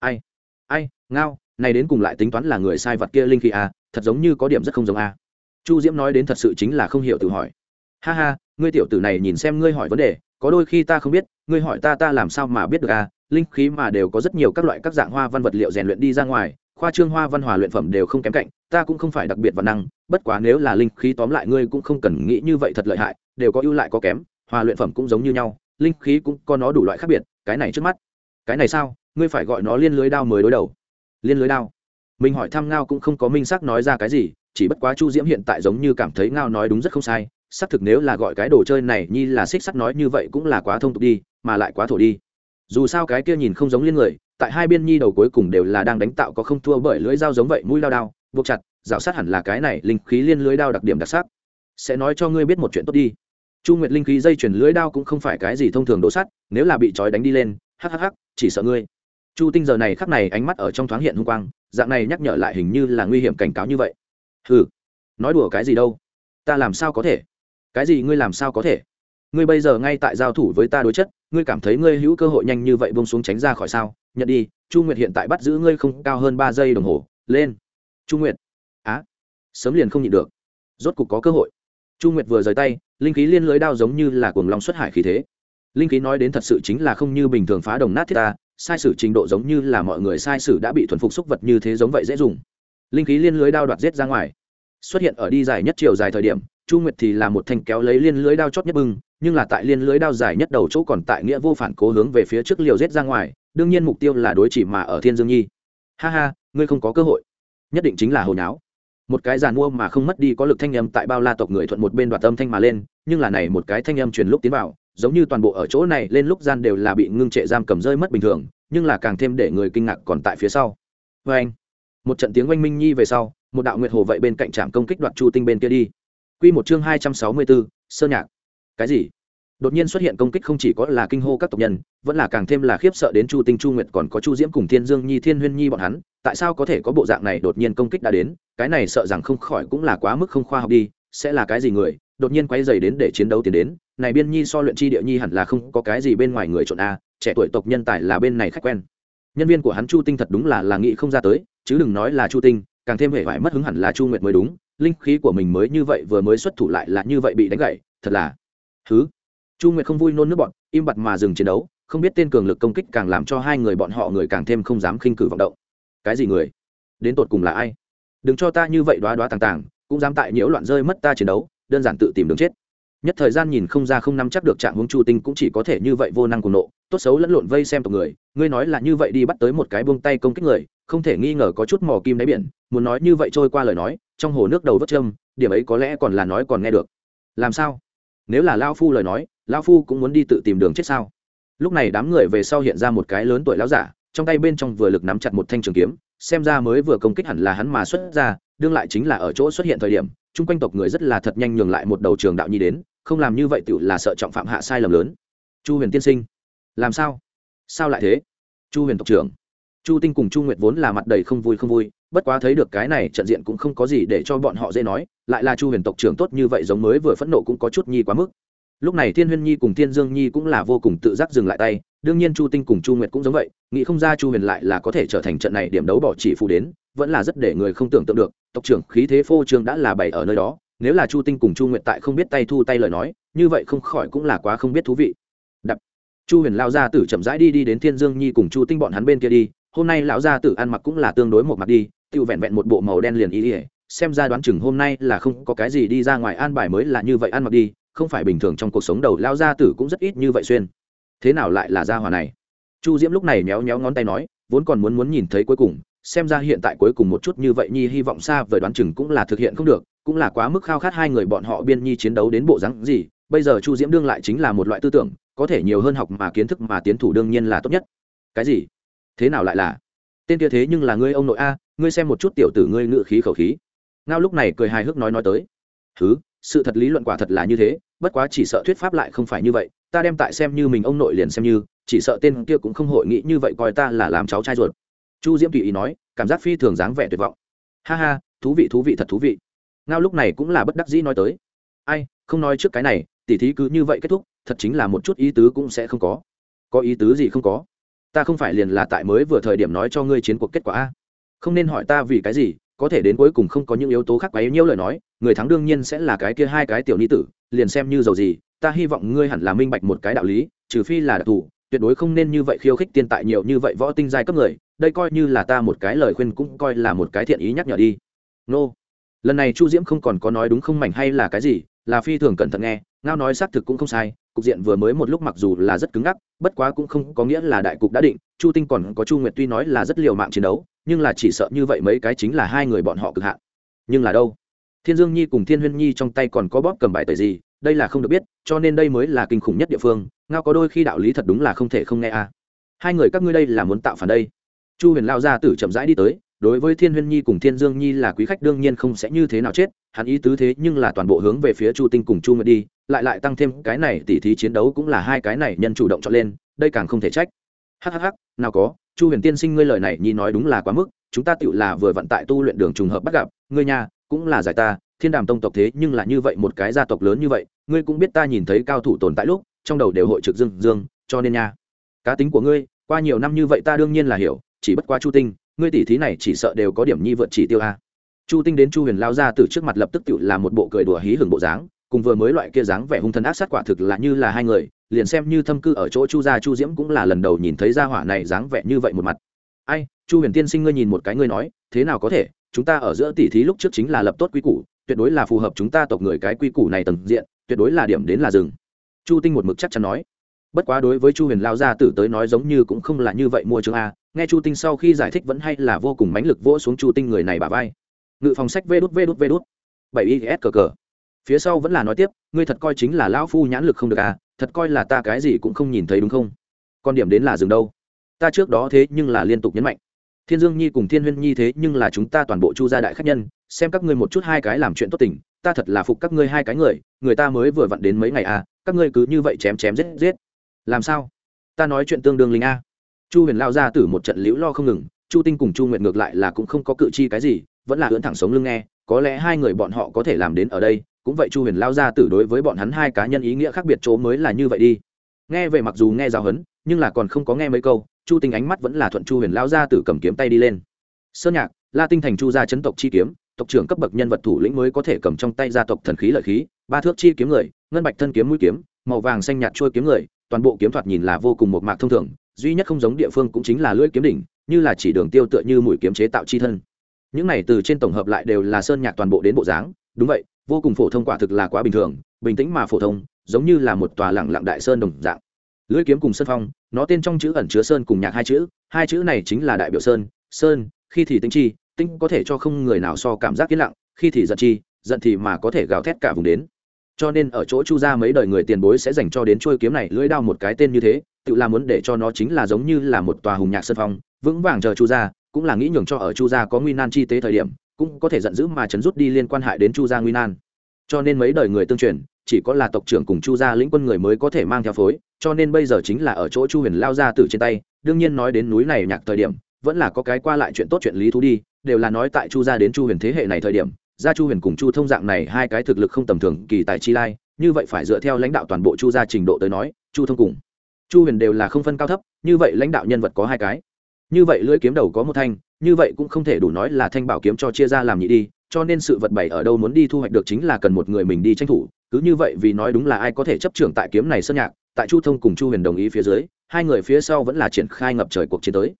ai? Ai? Ngao này đến cùng lại tính toán là người sai vật kia linh khí à, thật giống như có điểm rất không giống à. chu diễm nói đến thật sự chính là không hiểu tự hỏi. Ha ha ngươi tiểu tử này nhìn xem ngươi hỏi vấn đề có đôi khi ta không biết ngươi hỏi ta ta làm sao mà biết được à. Linh khí mà đều có rất nhiều các loại các dạng hoa văn vật liệu rèn luyện đi ra ngoài khoa trương hoa văn hòa luyện phẩm đều không kém cạnh ta cũng không phải đặc biệt văn năng bất quá nếu là linh khí tóm lại ngươi cũng không cần nghĩ như vậy thật lợi hại đều có ưu lại có kém hòa luyện phẩm cũng giống như nhau linh khí cũng có nó đủ loại khác biệt cái này trước mắt. Cái này sao? Ngươi phải gọi nó liên lưới đao mới đối đầu. Liên lưới đao? Mình hỏi thăm ngao cũng không có minh xác nói ra cái gì, chỉ bất quá chu diễm hiện tại giống như cảm thấy ngao nói đúng rất không sai, xác thực nếu là gọi cái đồ chơi này nhi là xích sắt nói như vậy cũng là quá thông tục đi, mà lại quá thổ đi. Dù sao cái kia nhìn không giống liên người, tại hai biên nhi đầu cuối cùng đều là đang đánh tạo có không thua bởi lưỡi dao giống vậy mũi lao đao, buộc chặt, rào sát hẳn là cái này linh khí liên lưới đao đặc điểm đặc sắc. Sẽ nói cho ngươi biết một chuyện tốt đi. Chu nguyệt linh khí dây chuyển lưới đao cũng không phải cái gì thông thường đổ sắt, nếu là bị trói đánh đi lên hhh chỉ sợ ngươi chu tinh giờ này khắc này ánh mắt ở trong thoáng hiện hung quang, dạng này nhắc nhở lại hình như là nguy hiểm cảnh cáo như vậy. Ừ nói đùa cái gì đâu? Ta làm sao có thể? Cái gì ngươi làm sao có thể? Ngươi bây giờ ngay tại giao thủ với ta đối chất, ngươi cảm thấy ngươi hữu cơ hội nhanh như vậy bông xuống tránh ra khỏi sao? Nhận đi, chu nguyệt hiện tại bắt giữ ngươi không cao hơn ba giây đồng hồ, lên. Chu nguyệt. Á, sớm liền không nhịn được. Rốt cục có cơ hội. Chu nguyệt vừa rời tay, linh khí liên lưới đao giống như là cuồng long xuất hải khí thế. Linh khí nói đến thật sự chính là không như bình thường phá đồng nát thiết ta sai sử trình độ giống như là mọi người sai sử đã bị thuần phục xúc vật như thế giống vậy dễ dùng. Linh khí liên lưới đao đoạt giết ra ngoài. Xuất hiện ở đi dài nhất chiều dài thời điểm, chu nguyệt thì là một thanh kéo lấy liên lưới đao chót nhất bưng, nhưng là tại liên lưới đao dài nhất đầu chỗ còn tại nghĩa vô phản cố hướng về phía trước liều giết ra ngoài, đương nhiên mục tiêu là đối chỉ mà ở thiên dương nhi. Ha ha, ngươi không có cơ hội. Nhất định chính là hồi náo một cái giàn mua mà không mất đi có lực thanh âm tại bao la tộc người thuận một bên đoạt âm thanh mà lên, nhưng là này một cái thanh âm truyền lúc tiến vào giống như toàn bộ ở chỗ này lên lúc gian đều là bị ngưng trệ giam cầm rơi mất bình thường, nhưng là càng thêm để người kinh ngạc còn tại phía sau. Vê anh, một trận tiếng oanh minh nhi về sau, một đạo nguyệt hồ vậy bên cạnh trạm công kích đoạt chu tinh bên kia đi. Quy một chương hai trăm sáu mươi bốn sơ nhạc. Cái gì? Đột nhiên xuất hiện công kích không chỉ có là kinh hô các tộc nhân, vẫn là càng thêm là khiếp sợ đến chu tinh, chu nguyệt còn có chu diễm cùng thiên dương nhi, thiên huyên nhi bọn hắn, tại sao có thể có bộ dạng này đột nhiên công kích đã đến? Cái này sợ rằng không khỏi cũng là quá mức không khoa học đi, sẽ là cái gì người? Đột nhiên quay dày đến để chiến đấu tiến đến. Này biên nhi so luyện chi địa nhi hẳn là không có cái gì bên ngoài người trộn a, trẻ tuổi tộc nhân tài là bên này khách quen. Nhân viên của hắn chu tinh thật đúng là là nghĩ không ra tới, chứ đừng nói là chu tinh, càng thêm hệ phải mất hứng hẳn là chu nguyệt mới đúng. Linh khí của mình mới như vậy vừa mới xuất thủ lại là như vậy bị đánh gậy thật là thứ chu nguyệt không vui nôn nước bọn, im bặt mà dừng chiến đấu, không biết tên cường lực công kích càng làm cho hai người bọn họ người càng thêm không dám khinh cử vọng động. Cái gì người? Đến tột cùng là ai? Đừng cho ta như vậy đoá đoá tàng tàng, cũng dám tại nhiễu loạn rơi mất ta chiến đấu đơn giản tự tìm đường chết. Nhất thời gian nhìn không ra không nắm chắc được trạng hướng chu tinh cũng chỉ có thể như vậy vô năng cùng nộ, tốt xấu lẫn lộn vây xem tộc người, ngươi nói là như vậy đi bắt tới một cái buông tay công kích người, không thể nghi ngờ có chút mò kim đáy biển, muốn nói như vậy trôi qua lời nói, trong hồ nước đầu vớt châm, điểm ấy có lẽ còn là nói còn nghe được. Làm sao? Nếu là lao phu lời nói lao phu cũng muốn đi tự tìm đường chết sao? Lúc này đám người về sau hiện ra một cái lớn tuổi lão giả, trong tay bên trong vừa lực nắm chặt một thanh trường kiếm, xem ra mới vừa công kích hẳn là hắn mà xuất ra, đương lại chính là ở chỗ xuất hiện thời điểm chung quanh tộc người rất là thật nhanh nhường lại một đầu trường đạo nhi đến, không làm như vậy tự là sợ trọng phạm hạ sai lầm lớn. Chu huyền tiên sinh, làm sao? Sao lại thế? Chu huyền tộc trưởng, chu tinh cùng chu nguyệt vốn là mặt đầy không vui không vui, bất quá thấy được cái này trận diện cũng không có gì để cho bọn họ dễ nói, lại là chu huyền tộc trưởng tốt như vậy giống mới vừa phẫn nộ cũng có chút nhi quá mức lúc này thiên huyên nhi cùng thiên dương nhi cũng là vô cùng tự giác dừng lại tay, đương nhiên chu tinh cùng chu nguyệt cũng giống vậy, nghĩ không ra chu huyền lại là có thể trở thành trận này điểm đấu bỏ chỉ phụ đến, vẫn là rất để người không tưởng tượng được, tộc trưởng khí thế phô trương đã là bày ở nơi đó, nếu là chu tinh cùng chu nguyệt tại không biết tay thu tay lời nói, như vậy không khỏi cũng là quá không biết thú vị. Đập. Chu huyền lao ra tử chậm rãi đi đi đến thiên dương nhi cùng chu tinh bọn hắn bên kia đi, hôm nay lão gia tử ăn mặc cũng là tương đối một mặt đi tự vẹn vẹn một bộ màu đen liền ý ỉa xem ra đoán chừng hôm nay là không có cái gì đi ra ngoài an bài mới là như vậy ăn mặc đi không phải bình thường trong cuộc sống đầu lao gia tử cũng rất ít như vậy xuyên. Thế nào lại là gia hòa này? Chu diễm lúc này méo méo ngón tay nói, vốn còn muốn muốn nhìn thấy cuối cùng, xem ra hiện tại cuối cùng một chút như vậy nhi hy vọng xa vời đoán chừng cũng là thực hiện không được, cũng là quá mức khao khát hai người bọn họ biên nhi chiến đấu đến bộ rắn gì, bây giờ chu diễm đương lại chính là một loại tư tưởng, có thể nhiều hơn học mà kiến thức mà tiến thủ đương nhiên là tốt nhất. Cái gì? Thế nào lại là? Tên kia thế nhưng là ngươi ông nội a, ngươi xem một chút tiểu tử ngươi ngự khí khẩu khí. Ngao lúc này cười hài hước nói nói tới. Thứ sự thật lý luận quả thật là như thế, bất quá chỉ sợ thuyết pháp lại không phải như vậy, ta đem tại xem như mình ông nội liền xem như, chỉ sợ tên kia cũng không hội nghĩ như vậy coi ta là làm cháu trai ruột. Chu diễm tùy ý nói, cảm giác phi thường dáng vẻ tuyệt vọng. Ha ha, thú vị thú vị, thật thú vị. Ngao lúc này cũng là bất đắc dĩ nói tới. Ai, không nói trước cái này, tỉ thí cứ như vậy kết thúc, thật chính là một chút ý tứ cũng sẽ không có. Có ý tứ gì không có? Ta không phải liền là tại mới vừa thời điểm nói cho ngươi chiến cuộc kết quả a. Không nên hỏi ta vì cái gì có thể đến cuối cùng không có những yếu tố khác quá nhiêu lời nói, người thắng đương nhiên sẽ là cái kia hai cái tiểu ni tử, liền xem như dầu gì, ta hy vọng ngươi hẳn là minh bạch một cái đạo lý, trừ phi là đặc thù, tuyệt đối không nên như vậy khiêu khích tiên tại nhiều như vậy võ tinh giai cấp người, đây coi như là ta một cái lời khuyên cũng coi là một cái thiện ý nhắc nhở đi. Nô. Lần này chu diễm không còn có nói đúng không mảnh hay là cái gì, là phi thường cẩn thận nghe ngao nói xác thực cũng không sai, cục diện vừa mới một lúc mặc dù là rất cứng ngắc, bất quá cũng không có nghĩa là đại cục đã định, chu tinh còn có chu nguyệt tuy nói là rất liều mạng chiến đấu, nhưng là chỉ sợ như vậy mấy cái chính là hai người bọn họ cực hạn. Nhưng là đâu? Thiên dương nhi cùng thiên huyên nhi trong tay còn có bóp cầm bài tời gì, đây là không được biết, cho nên đây mới là kinh khủng nhất địa phương, ngao có đôi khi đạo lý thật đúng là không thể không nghe a. Hai người các ngươi đây là muốn tạo phản đây? Chu huyền lao ra tử chậm rãi đi tới, đối với thiên huyên nhi cùng thiên dương nhi là quý khách đương nhiên không sẽ như thế nào chết, hắn ý tứ thế nhưng là toàn bộ hướng về phía chu tinh cùng chu nguyệt đi lại lại tăng thêm cái này tỉ thí chiến đấu cũng là hai cái này nhân chủ động chọn lên, đây càng không thể trách. Hhh nào có, chu huyền tiên sinh ngươi lời này nhi nói đúng là quá mức, chúng ta tựu là vừa vận tại tu luyện đường trùng hợp bắt gặp, ngươi nhà cũng là giải ta, thiên đàm tông tộc thế nhưng là như vậy một cái gia tộc lớn như vậy, ngươi cũng biết ta nhìn thấy cao thủ tồn tại lúc, trong đầu đều hội trực dương dương, cho nên nha. Cá tính của ngươi, qua nhiều năm như vậy ta đương nhiên là hiểu, chỉ bất qua chu tinh, ngươi tỷ thí này chỉ sợ đều có điểm nhi vượt chỉ tiêu a. Chu tinh đến chu huyền lao ra từ trước mặt lập tức tựu là một bộ cười đùa hí hưởng bộ dáng cùng vừa mới loại kia dáng vẻ hung thần ác sát quả thực là như là hai người, liền xem như thâm cư ở chỗ chu gia chu diễm cũng là lần đầu nhìn thấy gia hỏa này dáng vẻ như vậy một mặt. Ai, chu huyền tiên sinh ngươi nhìn một cái ngươi nói, thế nào có thể, chúng ta ở giữa tỷ thí lúc trước chính là lập tốt quy củ, tuyệt đối là phù hợp chúng ta tộc người cái quy củ này tầng diện, tuyệt đối là điểm đến là rừng chu tinh một mực chắc chắn nói. Bất quá đối với chu huyền lao gia tử tới nói giống như cũng không là như vậy mua chương a, nghe chu tinh sau khi giải thích vẫn hay là vô cùng mãnh lực vỗ xuống chu tinh người này bà vai. Ngự phòng sách vê đút vê đút vê đút. Bảy is cờ cờ phía sau vẫn là nói tiếp, ngươi thật coi chính là lão phu nhãn lực không được à thật coi là ta cái gì cũng không nhìn thấy đúng không? Con điểm đến là dừng đâu? Ta trước đó thế nhưng là liên tục nhấn mạnh. Thiên dương nhi cùng thiên huyên nhi thế nhưng là chúng ta toàn bộ chu gia đại khách nhân, xem các ngươi một chút hai cái làm chuyện tốt tình, ta thật là phục các ngươi hai cái người người ta mới vừa vặn đến mấy ngày à các ngươi cứ như vậy chém chém giết giết. Làm sao? Ta nói chuyện tương đương linh a. Chu huyền lao ra từ một trận liễu lo không ngừng, chu tinh cùng chu nguyện ngược lại là cũng không có cự chi cái gì, vẫn là ưỡn thẳng sống lưng nghe, có lẽ hai người bọn họ có thể làm đến ở đây cũng vậy chu huyền lao ra tử đối với bọn hắn hai cá nhân ý nghĩa khác biệt chỗ mới là như vậy đi. Nghe về mặc dù nghe giáo hấn, nhưng là còn không có nghe mấy câu, chu tinh ánh mắt vẫn là thuận chu huyền lao ra tử cầm kiếm tay đi lên. Sơn nhạc, la tinh thành chu gia chấn tộc chi kiếm, tộc trưởng cấp bậc nhân vật thủ lĩnh mới có thể cầm trong tay gia tộc thần khí lợi khí, ba thước chi kiếm người, ngân bạch thân kiếm mũi kiếm, màu vàng xanh nhạt trôi kiếm người, toàn bộ kiếm thoạt nhìn là vô cùng một mạc thông thường, duy nhất không giống địa phương cũng chính là lưỡi kiếm đỉnh, như là chỉ đường tiêu tựa như mũi kiếm chế tạo chi thân. Những này từ trên tổng hợp lại đều là sơn nhạc toàn bộ đến bộ dáng, đúng vậy vô cùng phổ thông quả thực là quá bình thường, bình tĩnh mà phổ thông, giống như là một tòa lẳng lặng đại sơn đồng dạng. Lưỡi kiếm cùng sơn phong, nó tên trong chữ ẩn chứa sơn cùng nhạc hai chữ hai chữ này chính là đại biểu sơn sơn, khi thì tinh chi tinh có thể cho không người nào so cảm giác yên lặng, khi thì giận chi, giận thì mà có thể gào thét cả vùng đến. Cho nên ở chỗ chu gia mấy đời người tiền bối sẽ dành cho đến trôi kiếm này lưỡi đao một cái tên như thế, tự làm muốn để cho nó chính là giống như là một tòa hùng nhạc sơn phong, vững vàng chờ chu gia, cũng là nghĩ nhường cho ở chu gia có nguy nan chi tế thời điểm cũng có thể giận dữ mà chấn rút đi liên quan hại đến chu gia nguy nan. Cho nên mấy đời người tương truyền, chỉ có là tộc trưởng cùng chu gia lĩnh quân người mới có thể mang theo phối, cho nên bây giờ chính là ở chỗ chu huyền lao ra từ trên tay, đương nhiên nói đến núi này nhạc thời điểm, vẫn là có cái qua lại chuyện tốt chuyện lý thú đi, đều là nói tại chu gia đến chu huyền thế hệ này thời điểm, gia chu huyền cùng chu thông dạng này hai cái thực lực không tầm thường, kỳ tại chi lai, như vậy phải dựa theo lãnh đạo toàn bộ chu gia trình độ tới nói, chu thông cùng chu huyền đều là không phân cao thấp, như vậy lãnh đạo nhân vật có hai cái. Như vậy lưỡi kiếm đầu có một thanh như vậy cũng không thể đủ nói là thanh bảo kiếm cho chia ra làm nhị đi, cho nên sự vật bày ở đâu muốn đi thu hoạch được chính là cần một người mình đi tranh thủ. Cứ như vậy vì nói đúng là ai có thể chấp trưởng tại kiếm này sơn nhạc, tại chu thông cùng chu huyền đồng ý phía dưới, hai người phía sau vẫn là triển khai ngập trời cuộc chiến tới.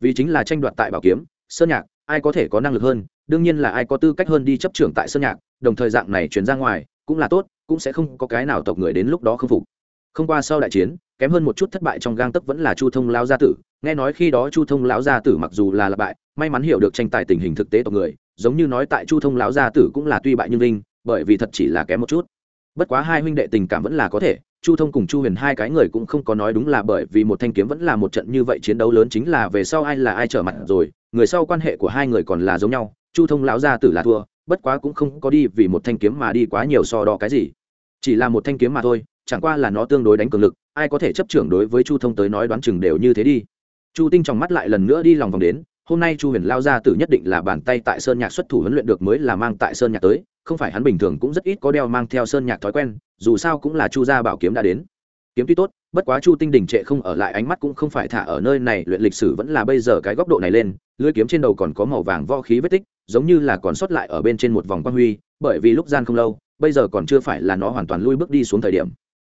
Vì chính là tranh đoạt tại bảo kiếm, sơn nhạc, ai có thể có năng lực hơn, đương nhiên là ai có tư cách hơn đi chấp trưởng tại sơn nhạc, đồng thời dạng này chuyển ra ngoài, cũng là tốt, cũng sẽ không có cái nào tộc người đến lúc đó không phục. Không qua sau đại chiến, kém hơn một chút thất bại trong gang tấc vẫn là chu thông lao gia tử. Nghe nói khi đó chu thông lão gia tử mặc dù là lặp bại may mắn hiểu được tranh tài tình hình thực tế tộc người, giống như nói tại chu thông lão gia tử cũng là tuy bại nhưng linh bởi vì thật chỉ là kém một chút. Bất quá hai huynh đệ tình cảm vẫn là có thể, chu thông cùng chu huyền hai cái người cũng không có nói đúng là bởi vì một thanh kiếm vẫn là một trận như vậy chiến đấu lớn chính là về sau ai là ai trở mặt rồi, người sau quan hệ của hai người còn là giống nhau, chu thông lão gia tử là thua, bất quá cũng không có đi vì một thanh kiếm mà đi quá nhiều so đo cái gì. Chỉ là một thanh kiếm mà thôi, chẳng qua là nó tương đối đánh cường lực, ai có thể chấp trưởng đối với chu thông tới nói đoán chừng đều như thế đi. Chu tinh trong mắt lại lần nữa đi lòng vòng đến hôm nay chu huyền lao ra tử nhất định là bàn tay tại sơn nhạc xuất thủ huấn luyện được mới là mang tại sơn nhạc tới, không phải hắn bình thường cũng rất ít có đeo mang theo sơn nhạc thói quen, dù sao cũng là chu gia bảo kiếm đã đến. Kiếm tuy tốt, bất quá chu tinh đình trệ không ở lại, ánh mắt cũng không phải thả ở nơi này, luyện lịch sử vẫn là bây giờ cái góc độ này lên lưỡi kiếm trên đầu còn có màu vàng vo khí vết tích, giống như là còn sót lại ở bên trên một vòng quang huy, bởi vì lúc gian không lâu, bây giờ còn chưa phải là nó hoàn toàn lui bước đi xuống thời điểm.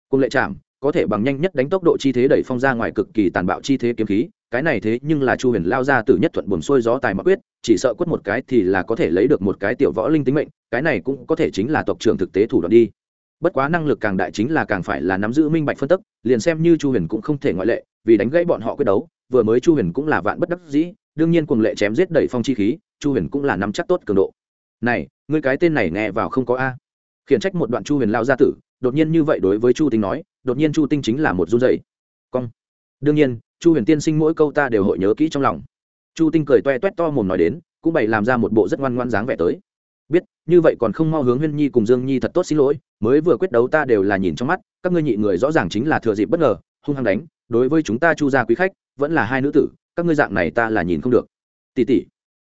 Cung lệ chạm có thể bằng nhanh nhất đánh tốc độ chi thế đẩy phong ra ngoài cực kỳ tàn bạo chi thế kiếm khí cái này thế nhưng là chu huyền lao ra từ nhất thuận buồn xuôi gió tài mặc quyết, chỉ sợ quất một cái thì là có thể lấy được một cái tiểu võ linh tính mệnh, cái này cũng có thể chính là tộc trưởng thực tế thủ đoạn đi. Bất quá năng lực càng đại chính là càng phải là nắm giữ minh bạch phân tức, liền xem như chu huyền cũng không thể ngoại lệ, vì đánh gãy bọn họ quyết đấu, vừa mới chu huyền cũng là vạn bất đắc dĩ, đương nhiên cuồng lệ chém giết đẩy phong chi khí, chu huyền cũng là nắm chắc tốt cường độ. Này, ngươi cái tên này nghe vào không có a? Khiển trách một đoạn chu huyền lao gia tử, đột nhiên như vậy đối với chu tinh nói, đột nhiên chu tinh chính là một run dày cong. Đương nhiên chu huyền tiên sinh mỗi câu ta đều hội nhớ kỹ trong lòng. Chu tinh cười toe toét to mồm nói đến, cũng bày làm ra một bộ rất ngoan ngoan dáng vẻ tới. Biết, như vậy còn không mau hướng huyên nhi cùng dương nhi thật tốt xin lỗi, mới vừa quyết đấu ta đều là nhìn trong mắt, các ngươi nhị người rõ ràng chính là thừa dịp bất ngờ, hung hăng đánh, đối với chúng ta chu gia quý khách, vẫn là hai nữ tử, các ngươi dạng này ta là nhìn không được. Tỷ tỷ,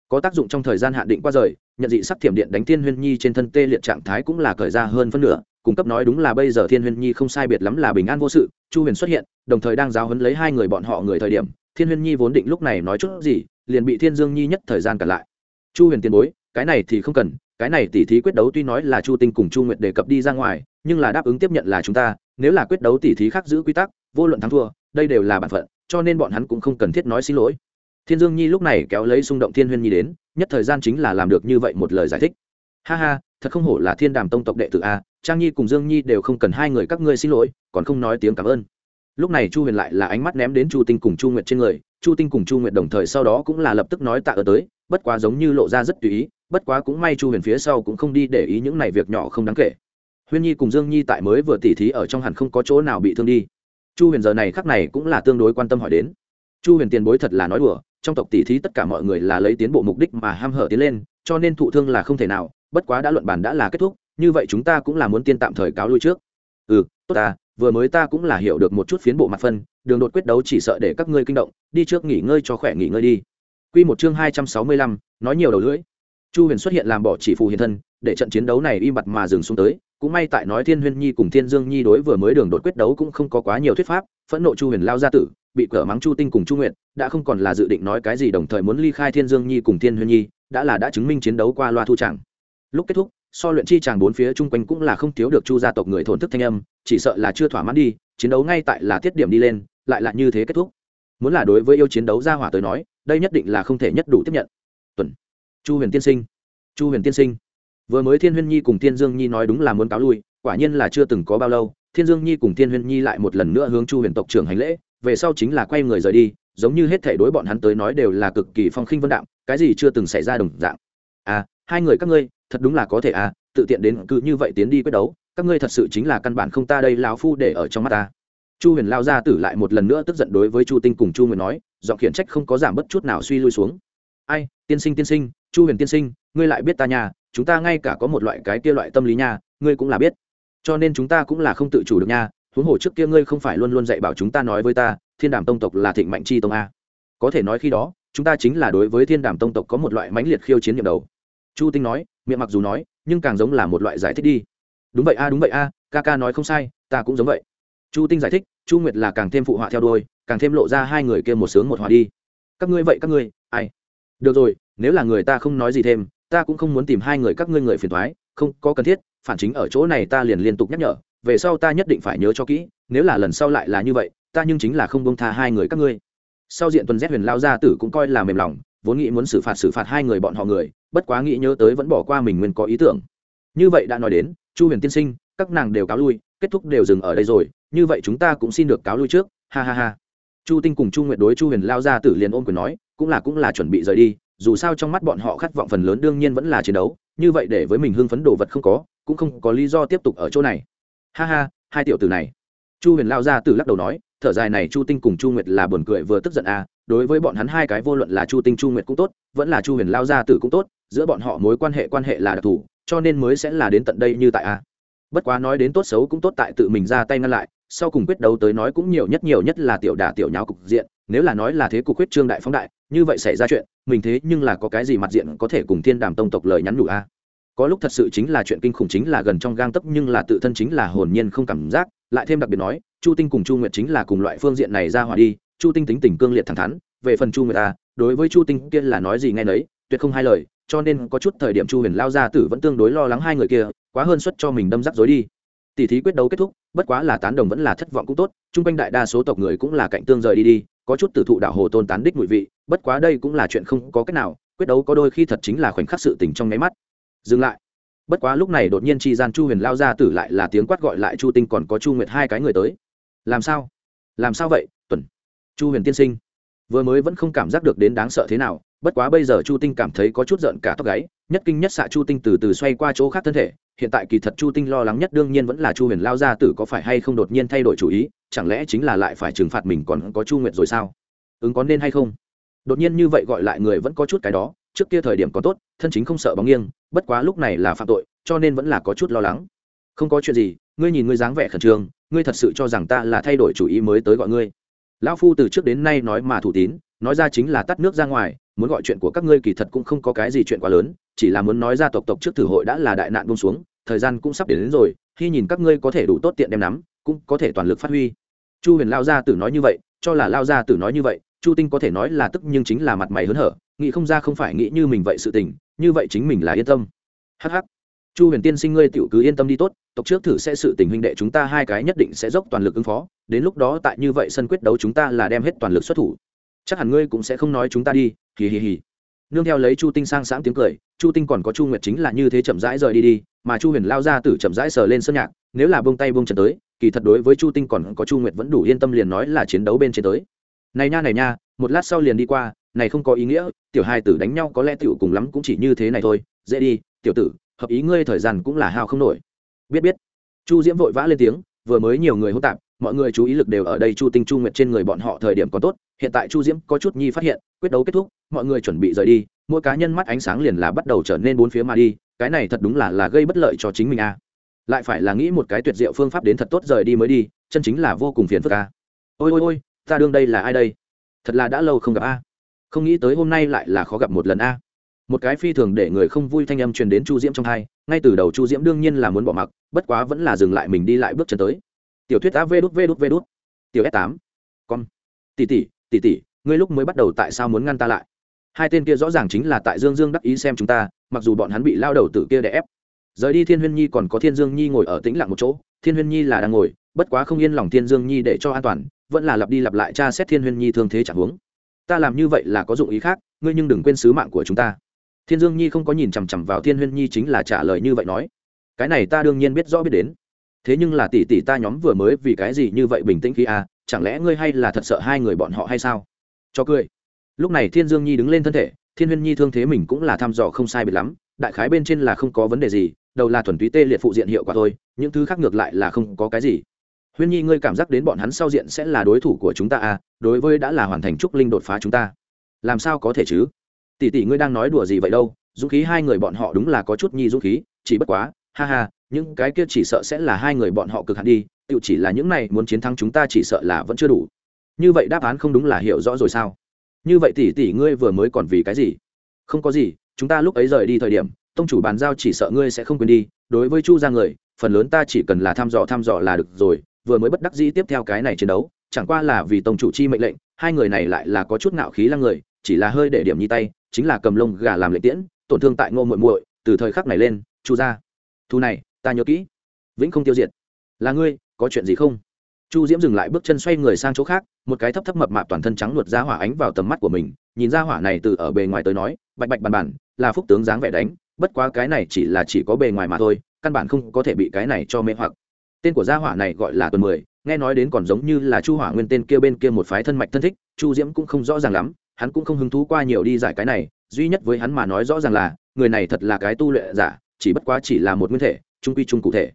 có tác dụng trong thời gian hạn định qua rời, nhận dị sắc thiểm điện đánh thiên huyên nhi trên thân tê liệt trạng thái cũng là cởi ra hơn phân nửa, cung cấp nói đúng là bây giờ thiên huyên nhi không sai biệt lắm là bình an vô sự chu huyền xuất hiện, đồng thời đang giáo huấn lấy hai người bọn họ người thời điểm, thiên huyên nhi vốn định lúc này nói chút gì, liền bị thiên dương nhi nhất thời gian cản lại. Chu huyền tiền bối, cái này thì không cần, cái này tỉ thí quyết đấu tuy nói là chu tinh cùng chu nguyệt đề cập đi ra ngoài, nhưng là đáp ứng tiếp nhận là chúng ta, nếu là quyết đấu tỉ thí khác giữ quy tắc, vô luận thắng thua, đây đều là bản phận, cho nên bọn hắn cũng không cần thiết nói xin lỗi. Thiên dương nhi lúc này kéo lấy xung động thiên huyên nhi đến, nhất thời gian chính là làm được như vậy một lời giải thích. Ha ha, thật không hổ là thiên đàm tông tộc đệ tử a trang nhi cùng dương nhi đều không cần hai người các ngươi xin lỗi, còn không nói tiếng cảm ơn. Lúc này chu huyền lại là ánh mắt ném đến chu tinh cùng chu nguyệt trên người, chu tinh cùng chu nguyệt đồng thời sau đó cũng là lập tức nói tạ ở tới, bất quá giống như lộ ra rất tùy ý, bất quá cũng may chu huyền phía sau cũng không đi để ý những này việc nhỏ không đáng kể. Huyên nhi cùng dương nhi tại mới vừa tỉ thí ở trong hẳn không có chỗ nào bị thương đi. Chu huyền giờ này khắc này cũng là tương đối quan tâm hỏi đến. Chu huyền tiền bối thật là nói đùa, trong tộc tỉ thí tất cả mọi người là lấy tiến bộ mục đích mà ham hở tiến lên, cho nên thụ thương là không thể nào, bất quá đã luận bàn đã là kết thúc như vậy chúng ta cũng là muốn tiên tạm thời cáo lui trước. Ừ tốt ta vừa mới ta cũng là hiểu được một chút phiến bộ mặt phân đường đột quyết đấu chỉ sợ để các ngươi kinh động đi trước nghỉ ngơi cho khỏe nghỉ ngơi đi. Quy một chương hai trăm sáu mươi lăm, nói nhiều đầu lưỡi. Chu huyền xuất hiện làm bỏ chỉ phù hiện thân để trận chiến đấu này im bặt mà dừng xuống tới cũng may tại nói thiên huyên nhi cùng thiên dương nhi đối vừa mới đường đột quyết đấu cũng không có quá nhiều thuyết pháp phẫn nộ chu huyền lao ra tử bị cỡ mắng chu tinh cùng chu nguyện đã không còn là dự định nói cái gì đồng thời muốn ly khai thiên dương nhi cùng thiên huyên nhi đã là đã chứng minh chiến đấu qua loa thu chẳng. lúc kết thúc so luyện chi chàng bốn phía chung quanh cũng là không thiếu được chu gia tộc người thổn thức thanh âm, chỉ sợ là chưa thỏa mãn đi, chiến đấu ngay tại là tiết điểm đi lên, lại là như thế kết thúc. Muốn là đối với yêu chiến đấu gia hỏa tới nói, đây nhất định là không thể nhất đủ tiếp nhận. Tuần. Chu huyền tiên sinh. Chu huyền tiên sinh. Vừa mới thiên huyên nhi cùng thiên dương nhi nói đúng là muốn cáo lui, quả nhiên là chưa từng có bao lâu, thiên dương nhi cùng thiên huyên nhi lại một lần nữa hướng chu huyền tộc trưởng hành lễ, về sau chính là quay người rời đi, giống như hết thể đối bọn hắn tới nói đều là cực kỳ phong khinh vân đạm, cái gì chưa từng xảy ra đồng dạng. À hai người các ngươi thật đúng là có thể à tự tiện đến cứ như vậy tiến đi quyết đấu, các ngươi thật sự chính là căn bản không ta đây lão phu để ở trong mắt ta. Chu huyền lao ra tử lại một lần nữa tức giận đối với chu tinh cùng chu nguyệt nói, giọng khiển trách không có giảm bất chút nào suy lui xuống. Ai, tiên sinh tiên sinh, chu huyền tiên sinh, ngươi lại biết ta nhà chúng ta ngay cả có một loại cái kia loại tâm lý nha, ngươi cũng là biết. Cho nên chúng ta cũng là không tự chủ được nha, huống hồ trước kia ngươi không phải luôn luôn dạy bảo chúng ta nói với ta, thiên đàm tông tộc là thịnh mạnh chi tông a. Có thể nói khi đó, chúng ta chính là đối với thiên đàm tông tộc có một loại mãnh liệt khiêu chiến nhiệm đầu. Chu tinh nói miệng mặc dù nói, nhưng càng giống là một loại giải thích đi. Đúng vậy a, đúng vậy a, ca ca nói không sai, ta cũng giống vậy. Chu tinh giải thích, chu nguyệt là càng thêm phụ họa theo đôi càng thêm lộ ra hai người kia một sướng một họa đi. Các ngươi vậy các ngươi, ai? Được rồi, nếu là người ta không nói gì thêm, ta cũng không muốn tìm hai người các ngươi người phiền thoái không, có cần thiết, phản chính ở chỗ này ta liền liên tục nhắc nhở, về sau ta nhất định phải nhớ cho kỹ, nếu là lần sau lại là như vậy, ta nhưng chính là không bông tha hai người các ngươi. Sau diện tuần rét huyền lao gia tử cũng coi là mềm lòng vốn nghĩ muốn xử phạt xử phạt hai người bọn họ người, bất quá nghĩ nhớ tới vẫn bỏ qua mình nguyên có ý tưởng. Như vậy đã nói đến, chu huyền tiên sinh, các nàng đều cáo lui, kết thúc đều dừng ở đây rồi, như vậy chúng ta cũng xin được cáo lui trước, ha ha ha. Chu tinh cùng chu nguyệt đối chu huyền lao gia tử liền ôm quyền nói, cũng là cũng là chuẩn bị rời đi, dù sao trong mắt bọn họ khát vọng phần lớn đương nhiên vẫn là chiến đấu, như vậy để với mình hưng phấn đồ vật không có, cũng không có lý do tiếp tục ở chỗ này. Ha ha, hai tiểu tử này. Chu huyền lao ra tử lắc đầu nói thở dài này chu tinh cùng chu nguyệt là buồn cười vừa tức giận à đối với bọn hắn hai cái vô luận là chu tinh chu nguyệt cũng tốt, vẫn là chu huyền lao ra tử cũng tốt, giữa bọn họ mối quan hệ quan hệ là đặc thù, cho nên mới sẽ là đến tận đây như tại a bất quá nói đến tốt xấu cũng tốt tại tự mình ra tay ngăn lại, sau cùng quyết đấu tới nói cũng nhiều nhất nhiều nhất là tiểu đả tiểu nháo cục diện, nếu là nói là thế cục quyết trương đại phóng đại, như vậy xảy ra chuyện, mình thế nhưng là có cái gì mặt diện có thể cùng thiên đàm tông tộc lời nhắn nhủ a có lúc thật sự chính là chuyện kinh khủng chính là gần trong gang tấc nhưng là tự thân chính là hồn nhiên không cảm giác lại thêm đặc biệt nói, chu tinh cùng chu nguyệt chính là cùng loại phương diện này ra hỏa đi, chu tinh tính tình cương liệt thẳng thắn, về phần chu nguyệt ta đối với chu tinh kia là nói gì nghe nấy, tuyệt không hai lời, cho nên có chút thời điểm chu huyền lao gia tử vẫn tương đối lo lắng hai người kia, quá hơn suất cho mình đâm rắc rối đi. Tỷ thí quyết đấu kết thúc, bất quá là tán đồng vẫn là thất vọng cũng tốt, chung quanh đại đa số tộc người cũng là cạnh tương rời đi đi, có chút tử thụ đạo hồ tôn tán đích ngụy vị, bất quá đây cũng là chuyện không có cách nào, quyết đấu có đôi khi thật chính là khoảnh khắc sự tình trong nháy mắt. Dừng lại bất quá lúc này đột nhiên chi gian chu huyền lao ra tử lại là tiếng quát gọi lại chu tinh còn có chu nguyệt hai cái người tới. Làm sao? Làm sao vậy, tuần? Chu huyền tiên sinh, vừa mới vẫn không cảm giác được đến đáng sợ thế nào, bất quá bây giờ chu tinh cảm thấy có chút giận cả tóc gáy, nhất kinh nhất xạ chu tinh từ từ xoay qua chỗ khác thân thể, hiện tại kỳ thật chu tinh lo lắng nhất đương nhiên vẫn là chu huyền lao ra tử có phải hay không đột nhiên thay đổi chủ ý, chẳng lẽ chính là lại phải trừng phạt mình còn có chu nguyệt rồi sao? Ứng có nên hay không? Đột nhiên như vậy gọi lại người vẫn có chút cái đó, trước kia thời điểm có tốt, thân chính không sợ bóng nghiêng bất quá lúc này là phạm tội cho nên vẫn là có chút lo lắng. Không có chuyện gì ngươi nhìn ngươi dáng vẻ khẩn trương ngươi thật sự cho rằng ta là thay đổi chủ ý mới tới gọi ngươi. Lão phu từ trước đến nay nói mà thủ tín nói ra chính là tắt nước ra ngoài muốn gọi chuyện của các ngươi kỳ thật cũng không có cái gì chuyện quá lớn chỉ là muốn nói ra tộc tộc trước thử hội đã là đại nạn bông xuống thời gian cũng sắp đến, đến rồi khi nhìn các ngươi có thể đủ tốt tiện đem nắm cũng có thể toàn lực phát huy. Chu huyền lao gia tử nói như vậy cho là lao gia tử nói như vậy chu tinh có thể nói là tức nhưng chính là mặt mày hớn hở nghĩ không ra không phải nghĩ như mình vậy sự tình như vậy chính mình là yên tâm. Hh chu huyền tiên sinh ngươi tiểu cứ yên tâm đi tốt, tộc trước thử sẽ sự tình huynh đệ chúng ta hai cái nhất định sẽ dốc toàn lực ứng phó, đến lúc đó tại như vậy sân quyết đấu chúng ta là đem hết toàn lực xuất thủ. Chắc hẳn ngươi cũng sẽ không nói chúng ta đi, hì hì hì. Nương theo lấy chu tinh sang sáng tiếng cười, chu tinh còn có chu nguyệt chính là như thế chậm rãi rời đi đi, mà chu huyền lao ra tử chậm rãi sờ lên sân nhạc, nếu là bông tay bông trần tới, kỳ thật đối với chu tinh còn có chu nguyệt vẫn đủ yên tâm liền nói là chiến đấu bên trên tới. Này nha này nha, một lát sau liền đi qua này không có ý nghĩa, tiểu hai tử đánh nhau có lẽ tiểu cùng lắm cũng chỉ như thế này thôi. Dễ đi, tiểu tử, hợp ý ngươi thời gian cũng là hao không nổi. Biết biết. Chu diễm vội vã lên tiếng, vừa mới nhiều người hỗn tạp, mọi người chú ý lực đều ở đây chu tinh chu nguyệt trên người bọn họ thời điểm còn tốt. Hiện tại chu diễm có chút nhi phát hiện, quyết đấu kết thúc, mọi người chuẩn bị rời đi. Mỗi cá nhân mắt ánh sáng liền là bắt đầu trở nên bốn phía mà đi. Cái này thật đúng là là gây bất lợi cho chính mình a à. lại phải là nghĩ một cái tuyệt diệu phương pháp đến thật tốt rời đi mới đi, chân chính là vô cùng phiền phức a à. ôi ôi ôi, ta đương đây là ai đây? Thật là đã lâu không gặp a không nghĩ tới hôm nay lại là khó gặp một lần a. Một cái phi thường để người không vui thanh âm truyền đến chu diễm trong hai, ngay từ đầu chu diễm đương nhiên là muốn bỏ mặc, bất quá vẫn là dừng lại mình đi lại bước chân tới. Tiểu thuyết á, vê đút vê đút vê đút. Tiểu s tám. Con tỷ tỷ tỷ tỷ, ngươi lúc mới bắt đầu tại sao muốn ngăn ta lại? Hai tên kia rõ ràng chính là tại dương dương đắc ý xem chúng ta, mặc dù bọn hắn bị lao đầu tử kia đè ép. Rời đi thiên huyên nhi còn có thiên dương nhi ngồi ở tĩnh lặng một chỗ, thiên huyên nhi là đang ngồi, bất quá không yên lòng thiên dương nhi để cho an toàn, vẫn là lặp đi lặp lại tra xét thiên huyên nhi thương thế chẳng huống ta làm như vậy là có dụng ý khác ngươi nhưng đừng quên sứ mạng của chúng ta. Thiên dương nhi không có nhìn chằm chằm vào thiên huyên nhi chính là trả lời như vậy nói. Cái này ta đương nhiên biết rõ biết đến. Thế nhưng là tỷ tỷ ta nhóm vừa mới vì cái gì như vậy bình tĩnh khi a à, chẳng lẽ ngươi hay là thật sợ hai người bọn họ hay sao? Cho cười. Lúc này thiên dương nhi đứng lên thân thể thiên huyên nhi thương thế mình cũng là thăm dò không sai biệt lắm đại khái bên trên là không có vấn đề gì đầu là thuần túy tê liệt phụ diện hiệu quả thôi những thứ khác ngược lại là không có cái gì huyên nhi, ngươi cảm giác đến bọn hắn sau diện sẽ là đối thủ của chúng ta à? Đối với đã là hoàn thành trúc linh đột phá chúng ta, làm sao có thể chứ? Tỷ tỷ, ngươi đang nói đùa gì vậy đâu? Dũng khí hai người bọn họ đúng là có chút nhi dũng khí, chỉ bất quá, ha ha, những cái kia chỉ sợ sẽ là hai người bọn họ cực hạn đi tự chỉ là những này muốn chiến thắng chúng ta chỉ sợ là vẫn chưa đủ. Như vậy đáp án không đúng là hiểu rõ rồi sao? Như vậy tỷ tỷ, ngươi vừa mới còn vì cái gì? Không có gì, chúng ta lúc ấy rời đi thời điểm, tông chủ bàn giao chỉ sợ ngươi sẽ không quên đi, đối với chu ra người, phần lớn ta chỉ cần là thăm dò thăm dò là được rồi vừa mới bất đắc dĩ tiếp theo cái này chiến đấu, chẳng qua là vì tông chủ chi mệnh lệnh, hai người này lại là có chút ngạo khí lăng người, chỉ là hơi để điểm nhi tay, chính là cầm lông gà làm lệ tiễn, tổn thương tại ngô muội muội, từ thời khắc này lên, chu ra thu này, ta nhớ kỹ. Vĩnh không tiêu diệt. Là ngươi, có chuyện gì không? Chu diễm dừng lại bước chân xoay người sang chỗ khác, một cái thấp thấp mập mạp toàn thân trắng luột ra hỏa ánh vào tầm mắt của mình, nhìn ra hỏa này từ ở bề ngoài tới nói, bạch bạch bàn bàn, là phúc tướng dáng vẻ đánh, bất quá cái này chỉ là chỉ có bề ngoài mà thôi, căn bản không có thể bị cái này cho mê hoặc tên của gia hỏa này gọi là tuần mười, nghe nói đến còn giống như là chu hỏa nguyên tên kia bên kia một phái thân mạch thân thích, chu diễm cũng không rõ ràng lắm, hắn cũng không hứng thú qua nhiều đi giải cái này, duy nhất với hắn mà nói rõ ràng là, người này thật là cái tu luyện giả, chỉ bất quá chỉ là một nguyên thể, trung quy trung cụ thể.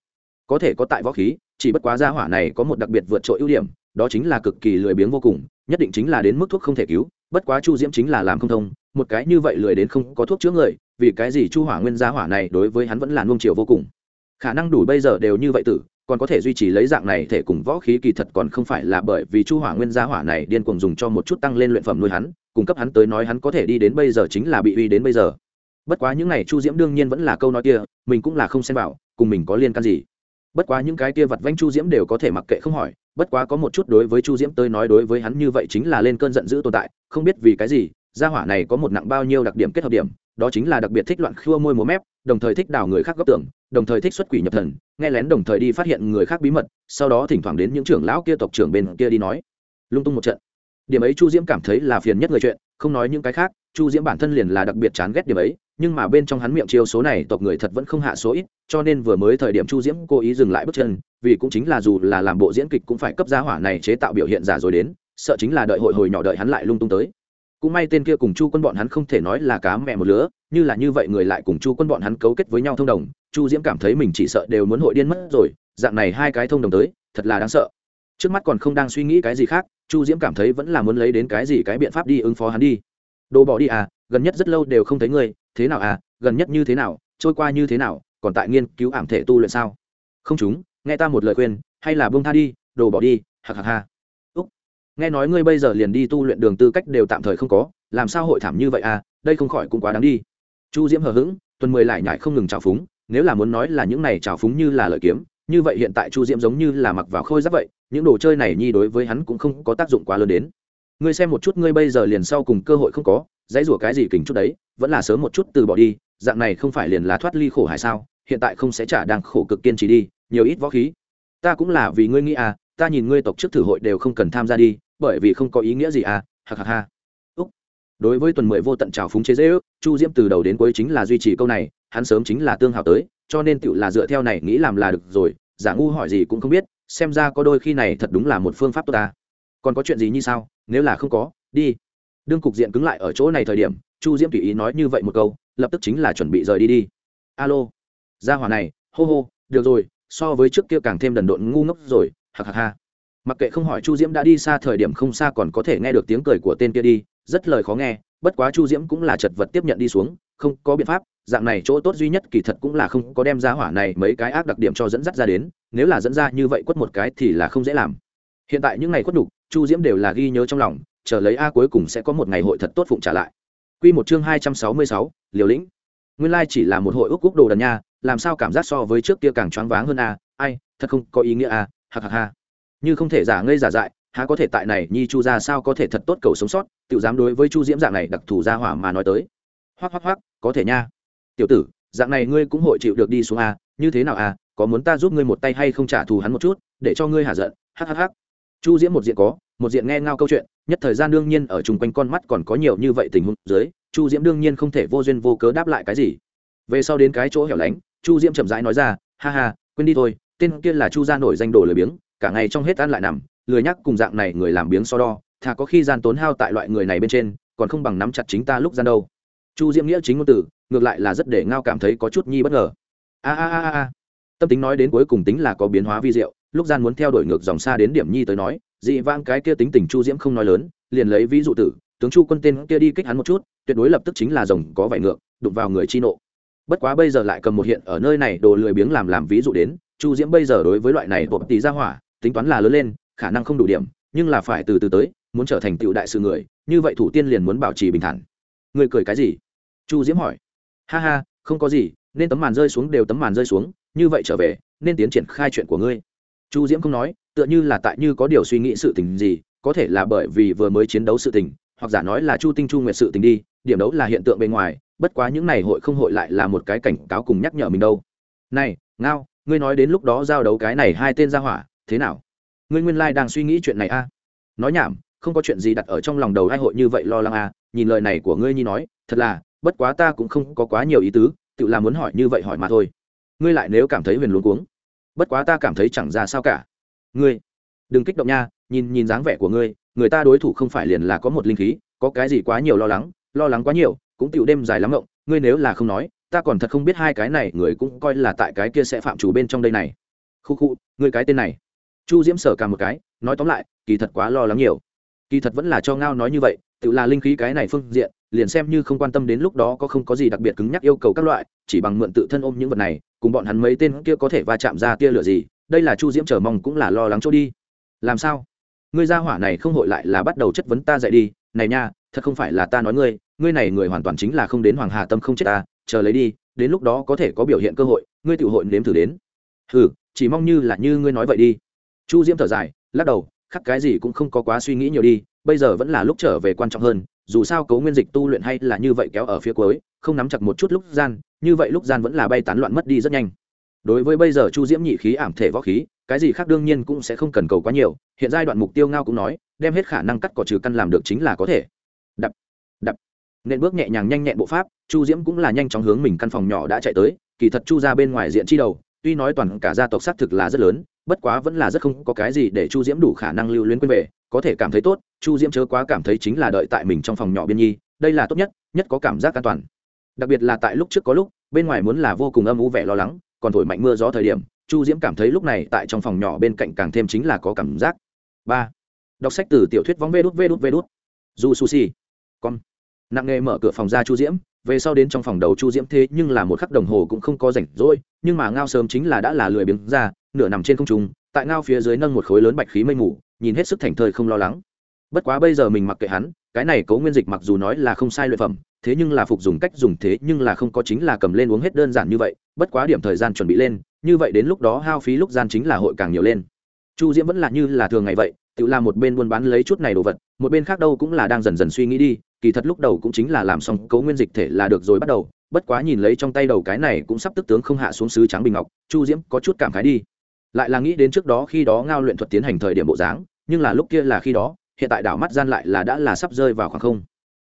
Có thể có tại võ khí, chỉ bất quá gia hỏa này có một đặc biệt vượt trội ưu điểm, đó chính là cực kỳ lười biếng vô cùng, nhất định chính là đến mức thuốc không thể cứu, bất quá chu diễm chính là làm không thông, một cái như vậy lười đến không có thuốc chữa người, vì cái gì chu hỏa nguyên gia hỏa này đối với hắn vẫn là nuông chiều vô cùng. Khả năng đủ bây giờ đều như vậy tử còn có thể duy trì lấy dạng này, thể cùng võ khí kỳ thật còn không phải là bởi vì chu hỏa nguyên gia hỏa này điên cuồng dùng cho một chút tăng lên luyện phẩm nuôi hắn, cung cấp hắn tới nói hắn có thể đi đến bây giờ chính là bị uy đến bây giờ. Bất quá những này chu diễm đương nhiên vẫn là câu nói kia, mình cũng là không xem vào, cùng mình có liên can gì. Bất quá những cái kia vặt vanh chu diễm đều có thể mặc kệ không hỏi, bất quá có một chút đối với chu diễm tới nói đối với hắn như vậy chính là lên cơn giận dữ tồn tại, không biết vì cái gì, gia hỏa này có một nặng bao nhiêu đặc điểm kết hợp điểm đó chính là đặc biệt thích loạn khua môi múa mép, đồng thời thích đào người khác góc tưởng, đồng thời thích xuất quỷ nhập thần, nghe lén đồng thời đi phát hiện người khác bí mật, sau đó thỉnh thoảng đến những trưởng lão kia tộc trưởng bên kia đi nói. Lung tung một trận. Điểm ấy chu diễm cảm thấy là phiền nhất người chuyện, không nói những cái khác, chu diễm bản thân liền là đặc biệt chán ghét điểm ấy, nhưng mà bên trong hắn miệng chiêu số này tộc người thật vẫn không hạ số ít, cho nên vừa mới thời điểm chu diễm cố ý dừng lại bước chân, vì cũng chính là dù là làm bộ diễn kịch cũng phải cấp giá hỏa này chế tạo biểu hiện giả rồi đến, sợ chính là đợi hội hồi nhỏ đợi hắn lại lung tung tới cũng may tên kia cùng chu quân bọn hắn không thể nói là cá mẹ một lứa, như là như vậy người lại cùng chu quân bọn hắn cấu kết với nhau thông đồng, chu diễm cảm thấy mình chỉ sợ đều muốn hội điên mất rồi, dạng này hai cái thông đồng tới, thật là đáng sợ. Trước mắt còn không đang suy nghĩ cái gì khác, chu diễm cảm thấy vẫn là muốn lấy đến cái gì cái biện pháp đi ứng phó hắn đi. Đồ bỏ đi à gần nhất rất lâu đều không thấy ngươi, thế nào à gần nhất như thế nào, trôi qua như thế nào, còn tại nghiên cứu ảm thể tu luyện sao? Không chúng, nghe ta một lời khuyên, hay là bông tha đi, đồ bỏ đi hạc hạc ha nghe nói ngươi bây giờ liền đi tu luyện đường tư cách đều tạm thời không có, làm sao hội thảm như vậy à? Đây không khỏi cũng quá đáng đi. Chu diễm hờ hững, tuần mười lại nhải không ngừng trào phúng, nếu là muốn nói là những này trào phúng như là lợi kiếm, như vậy hiện tại chu diễm giống như là mặc vào khôi giáp vậy, những đồ chơi này nhi đối với hắn cũng không có tác dụng quá lớn đến. Ngươi xem một chút ngươi bây giờ liền sau cùng cơ hội không có, dãy rủa cái gì kình chút đấy, vẫn là sớm một chút từ bỏ đi, dạng này không phải liền lá thoát ly khổ hải sao? Hiện tại không sẽ trả đang khổ cực kiên trì đi, nhiều ít võ khí. Ta cũng là vì ngươi nghĩ à ta nhìn ngươi tộc trước thử hội đều không cần tham gia đi, bởi vì không có ý nghĩa gì à hạc hạc ha. Úc. Đối với tuần mười vô tận trào phúng chế dễ ước chu diễm từ đầu đến cuối chính là duy trì câu này, hắn sớm chính là tương hào tới, cho nên tựu là dựa theo này nghĩ làm là được rồi, giả ngu hỏi gì cũng không biết, xem ra có đôi khi này thật đúng là một phương pháp tốt ta. Còn có chuyện gì như sao, nếu là không có, đi. Đương cục diện cứng lại ở chỗ này thời điểm, chu diễm tùy ý nói như vậy một câu, lập tức chính là chuẩn bị rời đi đi. Alo. Ra hỏa này, hô hô, được rồi, so với trước kia càng thêm đần độn ngu ngốc rồi hạc hạc ha. Mặc kệ không hỏi chu diễm đã đi xa thời điểm không xa còn có thể nghe được tiếng cười của tên kia đi, rất lời khó nghe, bất quá chu diễm cũng là chật vật tiếp nhận đi xuống, không có biện pháp, dạng này chỗ tốt duy nhất kỳ thật cũng là không có đem ra hỏa này mấy cái ác đặc điểm cho dẫn dắt ra đến, nếu là dẫn ra như vậy quất một cái thì là không dễ làm. Hiện tại những ngày quất đục chu diễm đều là ghi nhớ trong lòng, chờ lấy a cuối cùng sẽ có một ngày hội thật tốt phụng trả lại. Q một chương hai trăm sáu mươi sáu, liều lĩnh. Nguyên lai chỉ là một hội ước cúc đồ đần nha, làm sao cảm giác so với trước kia càng choáng váng hơn a, ai, thật không có ý nghĩa a hạc hạc ha. Như không thể giả ngây giả dại, há có thể tại này, nhi chu ra sao có thể thật tốt cầu sống sót tự dám đối với chu diễm dạng này đặc thù ra hỏa mà nói tới. Hoắc hoắc hoắc, có thể nha. Tiểu tử, dạng này ngươi cũng hội chịu được đi xuống a, như thế nào a, có muốn ta giúp ngươi một tay hay không trả thù hắn một chút, để cho ngươi hạ giận hhh chu diễm một diện có, một diện nghe ngao câu chuyện, nhất thời gian đương nhiên ở chung quanh con mắt còn có nhiều như vậy tình huống dưới, chu diễm đương nhiên không thể vô duyên vô cớ đáp lại cái gì. Về sau đến cái chỗ hẻo lánh, chu diễm chậm rãi nói ra, ha ha, quên đi thôi tên kia là chu gia nổi danh đồ lười biếng, cả ngày trong hết ăn lại nằm, lười nhắc cùng dạng này người làm biếng so đo, thà có khi gian tốn hao tại loại người này bên trên, còn không bằng nắm chặt chính ta lúc gian đâu. Chu diễm nghĩa chính ngôn từ, ngược lại là rất để ngao cảm thấy có chút nhi bất ngờ. A a a a tâm tính nói đến cuối cùng tính là có biến hóa vi diệu, lúc gian muốn theo đuổi ngược dòng xa đến điểm nhi tới nói, dị vãng cái kia tính tình chu diễm không nói lớn, liền lấy ví dụ tử, tướng chu quân tên kia đi kích hắn một chút, tuyệt đối lập tức chính là rồng có vải ngược, đụng vào người chi nộ. Bất quá bây giờ lại cầm một hiện ở nơi này đồ lười biếng làm làm ví dụ đến chu diễm bây giờ đối với loại này bộp tỷ ra hỏa, tính toán là lớn lên, khả năng không đủ điểm, nhưng là phải từ từ tới, muốn trở thành tựu đại sự người, như vậy thủ tiên liền muốn bảo trì bình thản. Người cười cái gì? Chu diễm hỏi. Ha ha, không có gì, nên tấm màn rơi xuống đều tấm màn rơi xuống, như vậy trở về, nên tiến triển khai chuyện của ngươi. Chu diễm không nói, tựa như là tại như có điều suy nghĩ sự tình gì, có thể là bởi vì vừa mới chiến đấu sự tình, hoặc giả nói là chu tinh chu nguyệt sự tình đi, điểm đấu là hiện tượng bên ngoài, bất quá những này hội không hội lại là một cái cảnh cáo cùng nhắc nhở mình đâu. Này, ngao ngươi nói đến lúc đó giao đấu cái này hai tên ra hỏa, thế nào ngươi nguyên lai đang suy nghĩ chuyện này a à? nói nhảm, không có chuyện gì đặt ở trong lòng đầu ai hội như vậy lo lắng a à? nhìn lời này của ngươi nhi nói, thật là, bất quá ta cũng không có quá nhiều ý tứ, tự làm muốn hỏi như vậy hỏi mà thôi ngươi lại nếu cảm thấy huyền luống cuống, bất quá ta cảm thấy chẳng ra sao cả ngươi, đừng kích động nha, nhìn nhìn dáng vẻ của ngươi, người ta đối thủ không phải liền là có một linh khí, có cái gì quá nhiều lo lắng lo lắng quá nhiều, cũng tựu đêm dài lắm ngộng, ngươi nếu là không nói ta còn thật không biết hai cái này người cũng coi là tại cái kia sẽ phạm chủ bên trong đây này. Khu khu ngươi cái tên này. Chu diễm sở cả một cái, nói tóm lại, kỳ thật quá lo lắng nhiều. Kỳ thật vẫn là cho ngao nói như vậy, tự là linh khí cái này phương diện, liền xem như không quan tâm đến lúc đó có không có gì đặc biệt cứng nhắc yêu cầu các loại, chỉ bằng mượn tự thân ôm những vật này, cùng bọn hắn mấy tên kia có thể va chạm ra tia lửa gì, đây là chu diễm chờ mong cũng là lo lắng chỗ đi. Làm sao? Ngươi gia hỏa này không hội lại là bắt đầu chất vấn ta dậy đi, này nha, thật không phải là ta nói ngươi ngươi này người hoàn toàn chính là không đến hoàng hà tâm không chết ta chờ lấy đi, đến lúc đó có thể có biểu hiện cơ hội, ngươi tự hội nếm thử đến. Ừ chỉ mong như là như ngươi nói vậy đi. Chu diễm thở dài, lắc đầu, khắc cái gì cũng không có quá suy nghĩ nhiều đi, bây giờ vẫn là lúc trở về quan trọng hơn, dù sao cấu nguyên dịch tu luyện hay là như vậy kéo ở phía cuối, không nắm chặt một chút lúc gian, như vậy lúc gian vẫn là bay tán loạn mất đi rất nhanh. Đối với bây giờ chu diễm nhị khí, ảm thể võ khí, cái gì khác đương nhiên cũng sẽ không cần cầu quá nhiều, hiện giai đoạn mục tiêu ngao cũng nói, đem hết khả năng cắt cỏ trừ căn làm được chính là có thể. Đập đập. Nên bước nhẹ nhàng nhanh nhẹn bộ pháp chu diễm cũng là nhanh chóng hướng mình căn phòng nhỏ đã chạy tới, kỳ thật chu ra bên ngoài diện chi đầu, tuy nói toàn cả gia tộc xác thực là rất lớn, bất quá vẫn là rất không có cái gì để chu diễm đủ khả năng lưu luyến quên về, có thể cảm thấy tốt, chu diễm chớ quá cảm thấy chính là đợi tại mình trong phòng nhỏ biên nhi, đây là tốt nhất nhất có cảm giác an toàn. Đặc biệt là tại lúc trước có lúc, bên ngoài muốn là vô cùng âm u vẻ lo lắng, còn thổi mạnh mưa gió thời điểm, chu diễm cảm thấy lúc này tại trong phòng nhỏ bên cạnh càng thêm chính là có cảm giác. Ba. Đọc sách từ tiểu thuyết vóng vê đút vê đút vê đút. Du sushi con nặng nghề mở cửa phòng ra chu diễm về sau đến trong phòng đầu chu diễm thế nhưng là một khắc đồng hồ cũng không có rảnh rỗi, nhưng mà ngao sớm chính là đã là lười biếng ra, nửa nằm trên không trung, tại ngao phía dưới nâng một khối lớn bạch khí mây mù, nhìn hết sức thành thơi không lo lắng. Bất quá bây giờ mình mặc kệ hắn, cái này cấu nguyên dịch mặc dù nói là không sai luyện phẩm, thế nhưng là phục dùng cách dùng thế nhưng là không có chính là cầm lên uống hết đơn giản như vậy, bất quá điểm thời gian chuẩn bị lên, như vậy đến lúc đó hao phí lúc gian chính là hội càng nhiều lên. Chu diễm vẫn là như là thường ngày vậy tự làm một bên buôn bán lấy chút này đồ vật, một bên khác đâu cũng là đang dần dần suy nghĩ đi, kỳ thật lúc đầu cũng chính là làm xong cấu nguyên dịch thể là được rồi bắt đầu, bất quá nhìn lấy trong tay đầu cái này cũng sắp tức tướng không hạ xuống sứ trắng bình ngọc, chu diễm có chút cảm khái đi. Lại là nghĩ đến trước đó khi đó ngao luyện thuật tiến hành thời điểm bộ dáng, nhưng là lúc kia là khi đó, hiện tại đảo mắt gian lại là đã là sắp rơi vào khoảng không.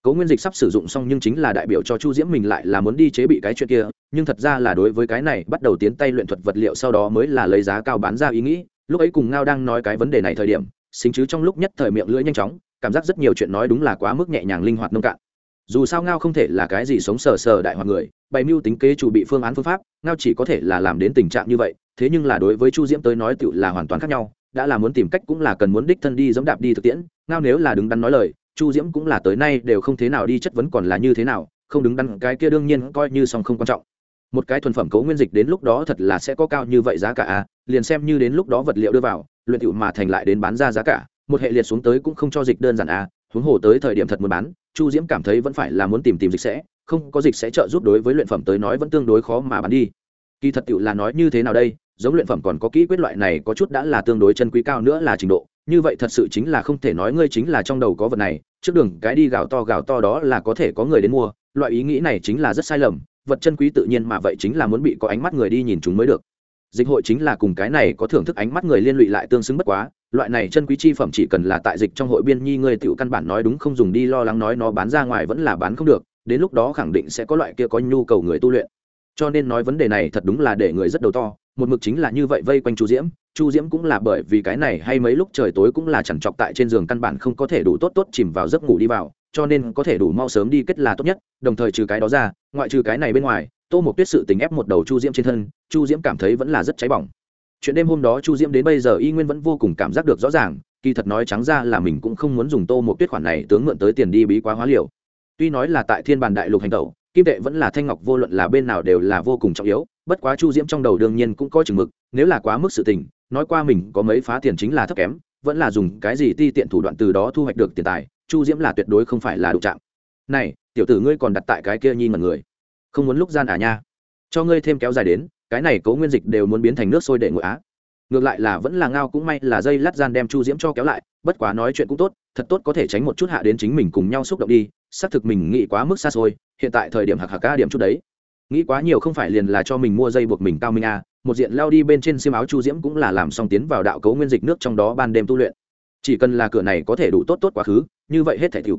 Cấu nguyên dịch sắp sử dụng xong nhưng chính là đại biểu cho chu diễm mình lại là muốn đi chế bị cái chuyện kia, nhưng thật ra là đối với cái này bắt đầu tiến tay luyện thuật vật liệu sau đó mới là lấy giá cao bán ra ý nghĩ, lúc ấy cùng ngao đang nói cái vấn đề này thời điểm xính chứ trong lúc nhất thời miệng lưỡi nhanh chóng, cảm giác rất nhiều chuyện nói đúng là quá mức nhẹ nhàng linh hoạt nông cạn. Dù sao ngao không thể là cái gì sống sờ sờ đại hoặc người, bày mưu tính kế chủ bị phương án phương pháp, ngao chỉ có thể là làm đến tình trạng như vậy, thế nhưng là đối với chu diễm tới nói tự là hoàn toàn khác nhau, đã là muốn tìm cách cũng là cần muốn đích thân đi dẫm đạp đi thực tiễn, ngao nếu là đứng đắn nói lời, chu diễm cũng là tới nay đều không thế nào đi chất vấn còn là như thế nào, không đứng đắn cái kia đương nhiên coi như song không quan trọng. Một cái thuần phẩm cấu nguyên dịch đến lúc đó thật là sẽ có cao như vậy giá cả à liền xem như đến lúc đó vật liệu đưa vào luyện tựu mà thành lại đến bán ra giá cả, một hệ liệt xuống tới cũng không cho dịch đơn giản à huống hồ tới thời điểm thật muốn bán, chu diễm cảm thấy vẫn phải là muốn tìm tìm dịch sẽ, không có dịch sẽ trợ giúp đối với luyện phẩm tới nói vẫn tương đối khó mà bán đi. Kỳ thật tựu là nói như thế nào đây, giống luyện phẩm còn có kỹ quyết loại này có chút đã là tương đối chân quý cao nữa là trình độ, như vậy thật sự chính là không thể nói ngươi chính là trong đầu có vật này, trước đường cái đi gạo to gạo to đó là có thể có người đến mua, loại ý nghĩ này chính là rất sai lầm, vật chân quý tự nhiên mà vậy chính là muốn bị có ánh mắt người đi nhìn chúng mới được dịch hội chính là cùng cái này có thưởng thức ánh mắt người liên lụy lại tương xứng bất quá, loại này chân quý chi phẩm chỉ cần là tại dịch trong hội biên nhi người tiểu căn bản nói đúng không dùng đi lo lắng nói nó bán ra ngoài vẫn là bán không được, đến lúc đó khẳng định sẽ có loại kia có nhu cầu người tu luyện. Cho nên nói vấn đề này thật đúng là để người rất đầu to, một mực chính là như vậy vây quanh chu diễm chu diễm cũng là bởi vì cái này hay mấy lúc trời tối cũng là chẳng chọc tại trên giường căn bản không có thể đủ tốt tốt chìm vào giấc ngủ đi vào, cho nên có thể đủ mau sớm đi kết là tốt nhất, đồng thời trừ cái đó ra, ngoại trừ cái này bên ngoài tô một tuyết sự tình ép một đầu chu diễm trên thân, chu diễm cảm thấy vẫn là rất cháy bỏng. Chuyện đêm hôm đó chu diễm đến bây giờ y nguyên vẫn vô cùng cảm giác được rõ ràng, kỳ thật nói trắng ra là mình cũng không muốn dùng tô một tuyết khoản này tướng mượn tới tiền đi bí quá hóa liều. Tuy nói là tại thiên bàn đại lục hành tẩu, kim tệ vẫn là thanh ngọc vô luận là bên nào đều là vô cùng trọng yếu, bất quá chu diễm trong đầu đương nhiên cũng có chừng mực, nếu là quá mức sự tình, nói qua mình có mấy phá tiền chính là thấp kém, vẫn là dùng cái gì ti tiện thủ đoạn từ đó thu hoạch được tiền tài, chu diễm là tuyệt đối không phải là đụng chạm. Này, tiểu tử ngươi còn đặt tại cái kia nhi mật người không muốn lúc gian à nha. Cho ngươi thêm kéo dài đến, cái này cấu nguyên dịch đều muốn biến thành nước sôi để ngồi á. Ngược lại là vẫn là ngao cũng may là dây lát gian đem chu diễm cho kéo lại, bất quá nói chuyện cũng tốt, thật tốt có thể tránh một chút hạ đến chính mình cùng nhau xúc động đi, xác thực mình nghĩ quá mức xa xôi, hiện tại thời điểm hạc hạc ca điểm chút đấy. Nghĩ quá nhiều không phải liền là cho mình mua dây buộc mình cao minh a một diện lao đi bên trên xiêm áo chu diễm cũng là làm xong tiến vào đạo cấu nguyên dịch nước trong đó ban đêm tu luyện. Chỉ cần là cửa này có thể đủ tốt tốt quá khứ, như vậy hết thể thiệu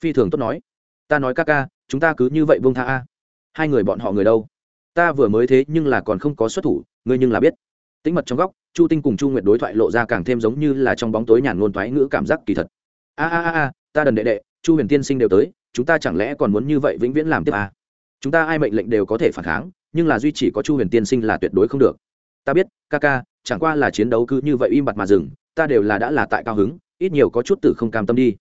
phi thường tốt nói. Ta nói ca ca, chúng ta cứ như vậy vương tha a hai người bọn họ người đâu? Ta vừa mới thế nhưng là còn không có xuất thủ, ngươi nhưng là biết. Tính mật trong góc, chu tinh cùng chu nguyệt đối thoại lộ ra càng thêm giống như là trong bóng tối nhàn ngôn thoái ngữ cảm giác kỳ thật. A a a a, ta đần đệ đệ, chu huyền tiên sinh đều tới, chúng ta chẳng lẽ còn muốn như vậy vĩnh viễn làm tiếp à? chúng ta ai mệnh lệnh đều có thể phản kháng, nhưng là duy chỉ có chu huyền tiên sinh là tuyệt đối không được. Ta biết, ca ca, chẳng qua là chiến đấu cứ như vậy im bặt mà dừng, ta đều là đã là tại cao hứng, ít nhiều có chút tử không cam tâm đi.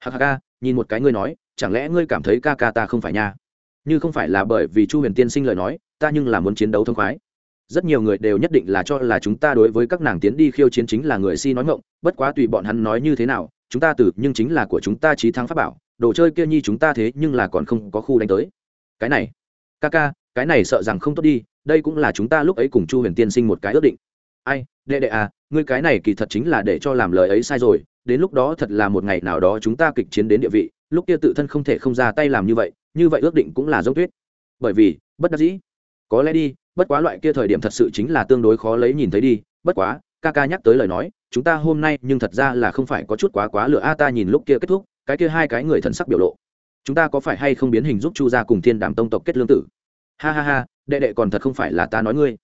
Hạc ca nhìn một cái ngươi nói, chẳng lẽ ngươi cảm thấy ca ca ta không phải nha? Như không phải là bởi vì chu huyền tiên sinh lời nói, ta nhưng là muốn chiến đấu thông khoái. Rất nhiều người đều nhất định là cho là chúng ta đối với các nàng tiến đi khiêu chiến chính là người si nói ngộng bất quá tùy bọn hắn nói như thế nào, chúng ta từ nhưng chính là của chúng ta trí thắng pháp bảo, đồ chơi kia nhi chúng ta thế nhưng là còn không có khu đánh tới. Cái này, ca ca, cái này sợ rằng không tốt đi, đây cũng là chúng ta lúc ấy cùng chu huyền tiên sinh một cái ước định. Ai, đệ đệ à ngươi cái này kỳ thật chính là để cho làm lời ấy sai rồi, đến lúc đó thật là một ngày nào đó chúng ta kịch chiến đến địa vị lúc kia tự thân không thể không ra tay làm như vậy như vậy ước định cũng là giống tuyết. Bởi vì, bất đắc dĩ. Có lẽ đi, bất quá loại kia thời điểm thật sự chính là tương đối khó lấy nhìn thấy đi. Bất quá, ca ca nhắc tới lời nói, chúng ta hôm nay nhưng thật ra là không phải có chút quá quá lửa. A ta nhìn lúc kia kết thúc, cái kia hai cái người thần sắc biểu lộ. Chúng ta có phải hay không biến hình giúp chu gia cùng thiên đàm tông tộc kết lương tử? Ha ha ha, đệ đệ còn thật không phải là ta nói ngươi.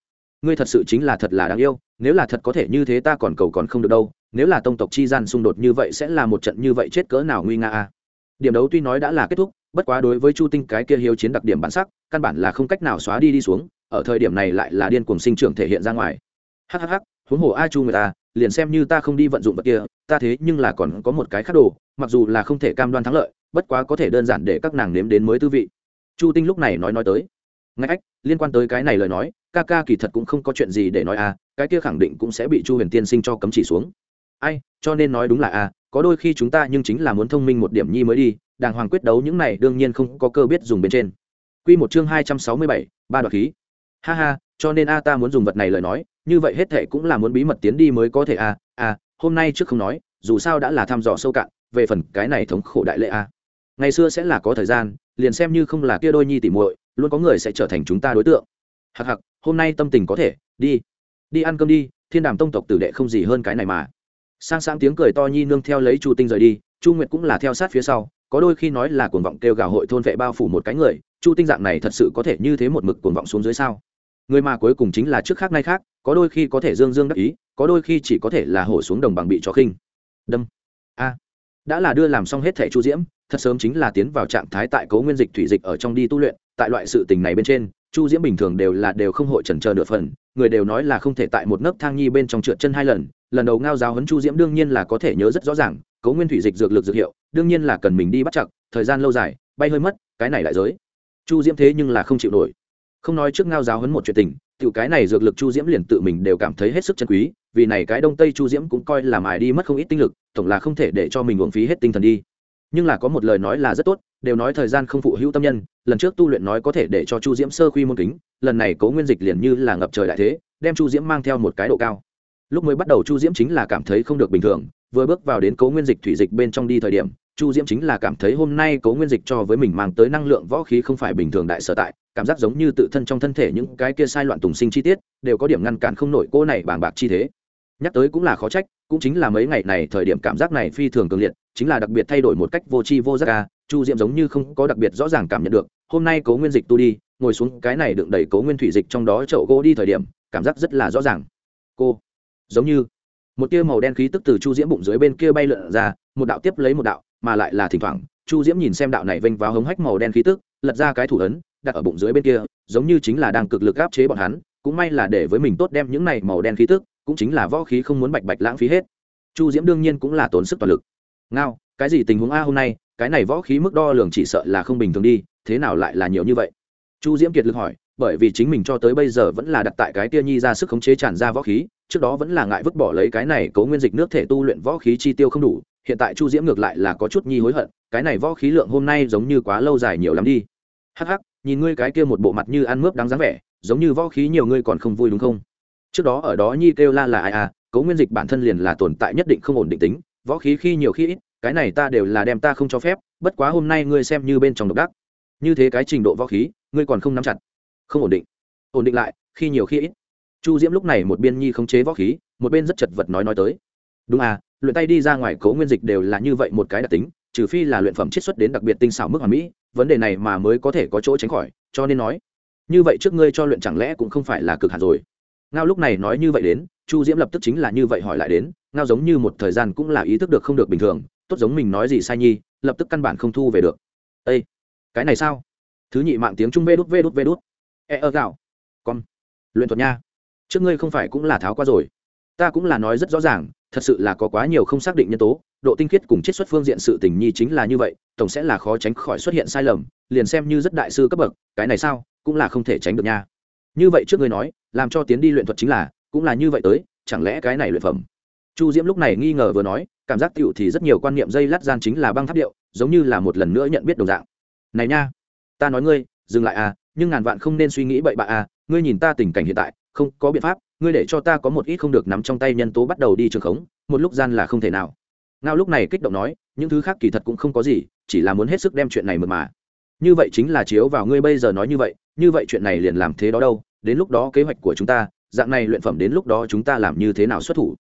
Ngươi thật sự chính là thật là đáng yêu, nếu là thật có thể như thế ta còn cầu còn không được đâu. Nếu là tông tộc chi gian xung đột như vậy sẽ là một trận như vậy chết cỡ nào nguy nga a điểm đấu tuy nói đã là kết thúc, bất quá đối với chu tinh cái kia hiếu chiến đặc điểm bản sắc, căn bản là không cách nào xóa đi đi xuống, ở thời điểm này lại là điên cuồng sinh trưởng thể hiện ra ngoài. Hhh huống hồ a chu người ta, liền xem như ta không đi vận dụng vật kia, ta thế nhưng là còn có một cái khác đồ, mặc dù là không thể cam đoan thắng lợi, bất quá có thể đơn giản để các nàng nếm đến mới tư vị. Chu tinh lúc này nói nói tới. Ngay ách, liên quan tới cái này lời nói, ca ca kỳ thật cũng không có chuyện gì để nói à cái kia khẳng định cũng sẽ bị chu huyền tiên sinh cho cấm chỉ xuống ai cho nên nói đúng là à có đôi khi chúng ta nhưng chính là muốn thông minh một điểm nhi mới đi đàng hoàng quyết đấu những này đương nhiên không có cơ biết dùng bên trên Quy một chương hai trăm sáu mươi bảy, ba đoạt khí. Ha ha, cho nên a ta muốn dùng vật này lời nói, như vậy hết thệ cũng là muốn bí mật tiến đi mới có thể a, a, hôm nay trước không nói, dù sao đã là thăm dò sâu cạn, về phần cái này thống khổ đại lệ a. Ngày xưa sẽ là có thời gian, liền xem như không là kia đôi nhi tỉ muội, luôn có người sẽ trở thành chúng ta đối tượng. Hặc hặc, hôm nay tâm tình có thể, đi. Đi ăn cơm đi, Thiên Đàm tông tộc tử đệ không gì hơn cái này mà. Sang sáng tiếng cười to nhi nương theo lấy Chu Tinh rời đi, Chu Nguyệt cũng là theo sát phía sau, có đôi khi nói là cuồng vọng kêu gào hội thôn vệ bao phủ một cái người chu tinh dạng này thật sự có thể như thế một mực cuồng vọng xuống dưới sao? Người mà cuối cùng chính là trước khác nay khác có đôi khi có thể dương dương đắc ý có đôi khi chỉ có thể là hổ xuống đồng bằng bị cho khinh. Đâm. A. Đã là đưa làm xong hết thẻ chu diễm thật sớm chính là tiến vào trạng thái tại cấu nguyên dịch thủy dịch ở trong đi tu luyện tại loại sự tình này bên trên chu diễm bình thường đều là đều không hội trần chờ nửa phần người đều nói là không thể tại một nấc thang nhi bên trong trượt chân hai lần lần đầu ngao giáo huấn chu diễm đương nhiên là có thể nhớ rất rõ ràng, cấu nguyên thủy dịch dược lực dược hiệu, đương nhiên là cần mình đi bắt chặt, thời gian lâu dài, bay hơi mất, cái này lại giới. Chu diễm thế nhưng là không chịu nổi. Không nói trước ngao giáo huấn một chuyện tình, tiểu cái này dược lực chu diễm liền tự mình đều cảm thấy hết sức chân quý, vì này cái đông tây chu diễm cũng coi là mài đi mất không ít tinh lực, tổng là không thể để cho mình uổng phí hết tinh thần đi. Nhưng là có một lời nói là rất tốt, đều nói thời gian không phụ hữu tâm nhân, lần trước tu luyện nói có thể để cho chu diễm sơ khuy môn kính, lần này cố nguyên dịch liền như là ngập trời đại thế, đem chu diễm mang theo một cái độ cao lúc mới bắt đầu chu diễm chính là cảm thấy không được bình thường, vừa bước vào đến cố nguyên dịch thủy dịch bên trong đi thời điểm, chu diễm chính là cảm thấy hôm nay cố nguyên dịch cho với mình mang tới năng lượng võ khí không phải bình thường đại sở tại, cảm giác giống như tự thân trong thân thể những cái kia sai loạn tùng sinh chi tiết, đều có điểm ngăn cản không nổi cô này bàng bạc chi thế. Nhắc tới cũng là khó trách, cũng chính là mấy ngày này thời điểm cảm giác này phi thường cường liệt, chính là đặc biệt thay đổi một cách vô tri vô giác ca chu diễm giống như không có đặc biệt rõ ràng cảm nhận được, hôm nay cố nguyên dịch tu đi, ngồi xuống cái này đựng đầy cố nguyên thủy dịch trong đó chậu gỗ đi thời điểm, cảm giác rất là rõ ràng. Cô giống như, một tia màu đen khí tức từ chu diễm bụng dưới bên kia bay lượn ra, một đạo tiếp lấy một đạo, mà lại là thỉnh thoảng, chu diễm nhìn xem đạo này vênh vào hống hách màu đen khí tức, lật ra cái thủ ấn, đặt ở bụng dưới bên kia, giống như chính là đang cực lực áp chế bọn hắn, cũng may là để với mình tốt đem những này màu đen khí tức, cũng chính là võ khí không muốn bạch bạch lãng phí hết. Chu diễm đương nhiên cũng là tốn sức toàn lực. Ngao, cái gì tình huống a hôm nay, cái này võ khí mức đo lường chỉ sợ là không bình thường đi, thế nào lại là nhiều như vậy? Chu diễm kiệt lực hỏi, bởi vì chính mình cho tới bây giờ vẫn là đặt tại cái tia nhi ra sức khống chế tràn ra võ khí trước đó vẫn là ngại vứt bỏ lấy cái này cấu nguyên dịch nước thể tu luyện võ khí chi tiêu không đủ, hiện tại chu diễm ngược lại là có chút nhi hối hận, cái này võ khí lượng hôm nay giống như quá lâu dài nhiều lắm đi. Hắc hắc, nhìn ngươi cái kia một bộ mặt như ăn mướp đáng dáng vẻ, giống như võ khí nhiều ngươi còn không vui đúng không? Trước đó ở đó nhi kêu la là ai à cấu nguyên dịch bản thân liền là tồn tại nhất định không ổn định tính, võ khí khi nhiều khi ít, cái này ta đều là đem ta không cho phép, bất quá hôm nay ngươi xem như bên trong độc đắc. Như thế cái trình độ võ khí, ngươi còn không nắm chặt. Không ổn định. Ổn định lại, khi nhiều khi ít chu diễm lúc này một biên nhi khống chế võ khí, một bên rất chật vật nói nói tới. Đúng à luyện tay đi ra ngoài cấu nguyên dịch đều là như vậy một cái đặc tính, trừ phi là luyện phẩm chiết xuất đến đặc biệt tinh xảo mức hoàn mỹ, vấn đề này mà mới có thể có chỗ tránh khỏi, cho nên nói, như vậy trước ngươi cho luyện chẳng lẽ cũng không phải là cực hạt rồi. Ngao lúc này nói như vậy đến, chu diễm lập tức chính là như vậy hỏi lại đến, ngao giống như một thời gian cũng là ý thức được không được bình thường, tốt giống mình nói gì sai nhi, lập tức căn bản không thu về được. Ây cái này sao? Thứ nhị mạng tiếng trung vê đút vê đút vê đút. E ơ gạo. Con, luyện thuật nha trước ngươi không phải cũng là tháo qua rồi. Ta cũng là nói rất rõ ràng, thật sự là có quá nhiều không xác định nhân tố, độ tinh khiết cùng chiết xuất phương diện sự tình nhi chính là như vậy, tổng sẽ là khó tránh khỏi xuất hiện sai lầm, liền xem như rất đại sư cấp bậc, cái này sao, cũng là không thể tránh được nha. Như vậy trước ngươi nói, làm cho tiến đi luyện thuật chính là, cũng là như vậy tới, chẳng lẽ cái này luyện phẩm? Chu diễm lúc này nghi ngờ vừa nói, cảm giác tựu thì rất nhiều quan niệm dây lát gian chính là băng tháp điệu, giống như là một lần nữa nhận biết đồng dạng. Này nha, ta nói ngươi, dừng lại à nhưng ngàn vạn không nên suy nghĩ bậy bạ à ngươi nhìn ta tình cảnh hiện tại không có biện pháp, ngươi để cho ta có một ít không được nắm trong tay nhân tố bắt đầu đi trường khống, một lúc gian là không thể nào. Ngao lúc này kích động nói, những thứ khác kỳ thật cũng không có gì, chỉ là muốn hết sức đem chuyện này mượt mà. Như vậy chính là chiếu vào ngươi bây giờ nói như vậy như vậy chuyện này liền làm thế đó đâu, đến lúc đó kế hoạch của chúng ta, dạng này luyện phẩm đến lúc đó chúng ta làm như thế nào xuất thủ?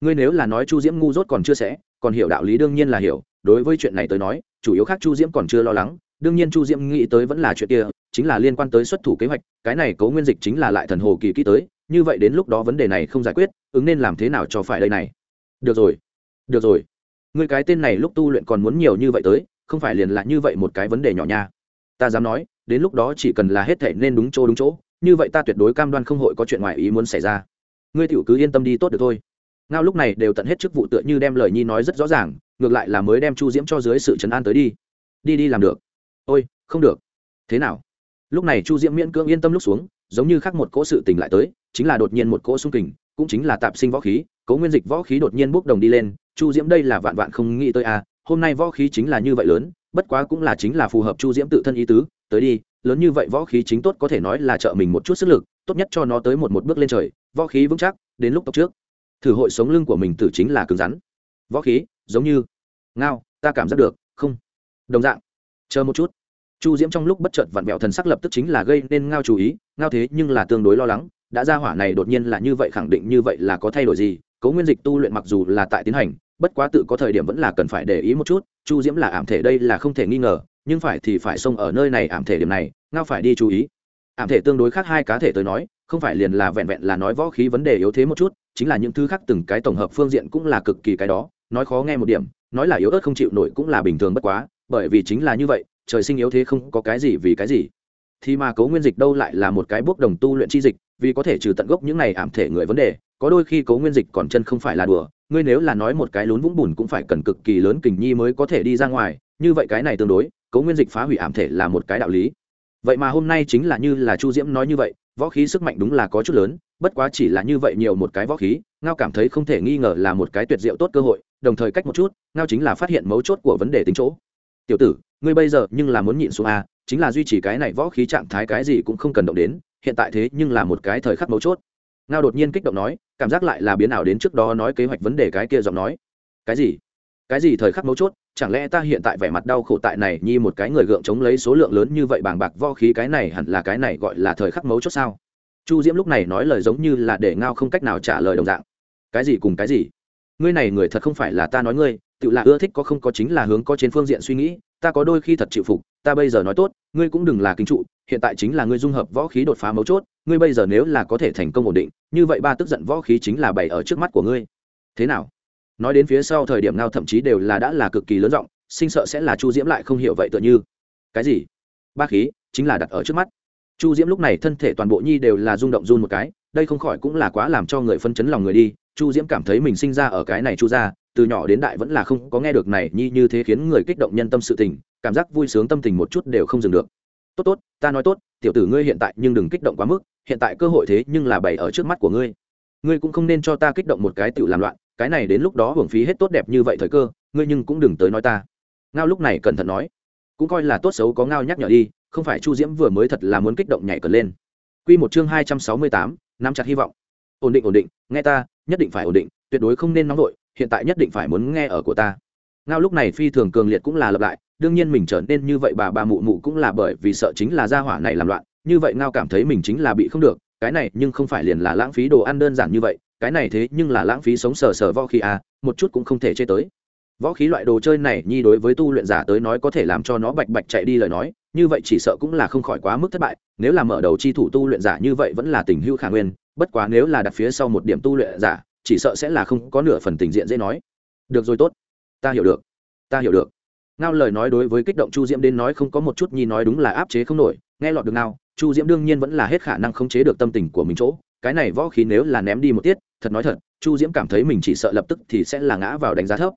Ngươi nếu là nói chu diễm ngu dốt còn chưa sẽ, còn hiểu đạo lý đương nhiên là hiểu, đối với chuyện này tới nói, chủ yếu khác chu diễm còn chưa lo lắng đương nhiên chu diễm nghĩ tới vẫn là chuyện kia, chính là liên quan tới xuất thủ kế hoạch, cái này cấu nguyên dịch chính là lại thần hồ kỳ kỹ tới, như vậy đến lúc đó vấn đề này không giải quyết, ứng nên làm thế nào cho phải đây này? Được rồi được rồi. Người cái tên này lúc tu luyện còn muốn nhiều như vậy tới, không phải liền là như vậy một cái vấn đề nhỏ nha. Ta dám nói, đến lúc đó chỉ cần là hết thể nên đúng chỗ đúng chỗ, như vậy ta tuyệt đối cam đoan không hội có chuyện ngoài ý muốn xảy ra. Ngươi tiểu cứ yên tâm đi tốt được thôi. Ngao lúc này đều tận hết chức vụ tựa như đem lời nhi nói rất rõ ràng, ngược lại là mới đem chu diễm cho dưới sự trấn an tới đi. Đi đi làm được ôi không được. Thế nào? Lúc này chu diễm miễn cưỡng yên tâm lúc xuống giống như khác một cỗ sự tình lại tới chính là đột nhiên một cỗ xung kình cũng chính là tạp sinh võ khí cấu nguyên dịch võ khí đột nhiên bốc đồng đi lên. Chu diễm đây là vạn vạn không nghĩ tới à, hôm nay võ khí chính là như vậy lớn bất quá cũng là chính là phù hợp chu diễm tự thân ý tứ tới đi lớn như vậy võ khí chính tốt có thể nói là trợ mình một chút sức lực tốt nhất cho nó tới một một bước lên trời võ khí vững chắc đến lúc tộc trước. Thử hội sống lưng của mình tử chính là cứng rắn. Võ khí giống như ngao ta cảm giác được không. Đồng dạng chờ một chút. Chu diễm trong lúc bất chợt vặn vẹo thần sắc lập tức chính là gây nên ngao chú ý, ngao thế nhưng là tương đối lo lắng, đã ra hỏa này đột nhiên là như vậy khẳng định như vậy là có thay đổi gì cấu nguyên dịch tu luyện mặc dù là tại tiến hành, bất quá tự có thời điểm vẫn là cần phải để ý một chút, chu diễm là ảm thể đây là không thể nghi ngờ, nhưng phải thì phải xông ở nơi này ảm thể điểm này, ngao phải đi chú ý. Ảm thể tương đối khác hai cá thể tới nói, không phải liền là vẹn vẹn là nói võ khí vấn đề yếu thế một chút, chính là những thứ khác từng cái tổng hợp phương diện cũng là cực kỳ cái đó, nói khó nghe một điểm, nói là yếu ớt không chịu nổi cũng là bình thường bất quá bởi vì chính là như vậy, trời sinh yếu thế không có cái gì vì cái gì. Thì mà cấu nguyên dịch đâu lại là một cái bước đồng tu luyện chi dịch, vì có thể trừ tận gốc những này ảm thể người vấn đề, có đôi khi cấu nguyên dịch còn chân không phải là đùa, ngươi nếu là nói một cái lún vũng bùn cũng phải cần cực kỳ lớn kình nhi mới có thể đi ra ngoài, như vậy cái này tương đối, cấu nguyên dịch phá hủy ảm thể là một cái đạo lý. Vậy mà hôm nay chính là như là chu diễm nói như vậy, võ khí sức mạnh đúng là có chút lớn, bất quá chỉ là như vậy nhiều một cái võ khí, ngao cảm thấy không thể nghi ngờ là một cái tuyệt diệu tốt cơ hội, đồng thời cách một chút, ngao chính là phát hiện mấu chốt của vấn đề tính chỗ tiểu tử, ngươi bây giờ nhưng là muốn nhịn xuống a chính là duy trì cái này võ khí trạng thái cái gì cũng không cần động đến, hiện tại thế nhưng là một cái thời khắc mấu chốt. Ngao đột nhiên kích động nói, cảm giác lại là biến ảo đến trước đó nói kế hoạch vấn đề cái kia giọng nói. Cái gì? Cái gì thời khắc mấu chốt? Chẳng lẽ ta hiện tại vẻ mặt đau khổ tại này như một cái người gượng chống lấy số lượng lớn như vậy bàng bạc võ khí cái này hẳn là cái này gọi là thời khắc mấu chốt sao? Chu diễm lúc này nói lời giống như là để ngao không cách nào trả lời đồng dạng. Cái gì cùng cái gì? Ngươi này người thật không phải là ta nói ngươi tự là ưa thích có không có chính là hướng có trên phương diện suy nghĩ, ta có đôi khi thật chịu phục, ta bây giờ nói tốt, ngươi cũng đừng là kính trụ, hiện tại chính là ngươi dung hợp võ khí đột phá mấu chốt, ngươi bây giờ nếu là có thể thành công ổn định, như vậy ba tức giận võ khí chính là bày ở trước mắt của ngươi. Thế nào? Nói đến phía sau thời điểm nào thậm chí đều là đã là cực kỳ lớn giọng, sinh sợ sẽ là chu diễm lại không hiểu vậy tựa như. Cái gì? Ba khí chính là đặt ở trước mắt. Chu diễm lúc này thân thể toàn bộ nhi đều là rung động run một cái, đây không khỏi cũng là quá làm cho người phân chấn lòng người đi, chu diễm cảm thấy mình sinh ra ở cái này chu ra từ nhỏ đến đại vẫn là không có nghe được này nhi như thế khiến người kích động nhân tâm sự tình, cảm giác vui sướng tâm tình một chút đều không dừng được. Tốt tốt, ta nói tốt, tiểu tử ngươi hiện tại nhưng đừng kích động quá mức, hiện tại cơ hội thế nhưng là bày ở trước mắt của ngươi. Ngươi cũng không nên cho ta kích động một cái tự làm loạn, cái này đến lúc đó hưởng phí hết tốt đẹp như vậy thời cơ, ngươi nhưng cũng đừng tới nói ta. Ngao lúc này cẩn thận nói. Cũng coi là tốt xấu có ngao nhắc nhở đi, không phải chu diễm vừa mới thật là muốn kích động nhảy cẩn lên. Q một chương hai trăm sáu mươi tám, nắm chặt hy vọng. Ổn định ổn định, nghe ta, nhất định phải ổn định, tuyệt đối không nên nóng vội hiện tại nhất định phải muốn nghe ở của ta. Ngao lúc này phi thường cường liệt cũng là lập lại, đương nhiên mình trở nên như vậy bà bà mụ mụ cũng là bởi vì sợ chính là gia hỏa này làm loạn, như vậy ngao cảm thấy mình chính là bị không được, cái này nhưng không phải liền là lãng phí đồ ăn đơn giản như vậy, cái này thế nhưng là lãng phí sống sờ sờ võ khí à một chút cũng không thể chê tới. Võ khí loại đồ chơi này, nhi đối với tu luyện giả tới nói có thể làm cho nó bạch bạch chạy đi lời nói, như vậy chỉ sợ cũng là không khỏi quá mức thất bại, nếu là mở đầu chi thủ tu luyện giả như vậy vẫn là tình hưu khả nguyên, bất quá nếu là đặt phía sau một điểm tu luyện giả chỉ sợ sẽ là không có nửa phần tình diện dễ nói. Được rồi tốt. Ta hiểu được. Ta hiểu được. Ngao lời nói đối với kích động chu diễm đến nói không có một chút nhi nói đúng là áp chế không nổi, nghe lọt được ngao, chu diễm đương nhiên vẫn là hết khả năng khống chế được tâm tình của mình chỗ. Cái này võ khí nếu là ném đi một tiết, thật nói thật, chu diễm cảm thấy mình chỉ sợ lập tức thì sẽ là ngã vào đánh giá thấp.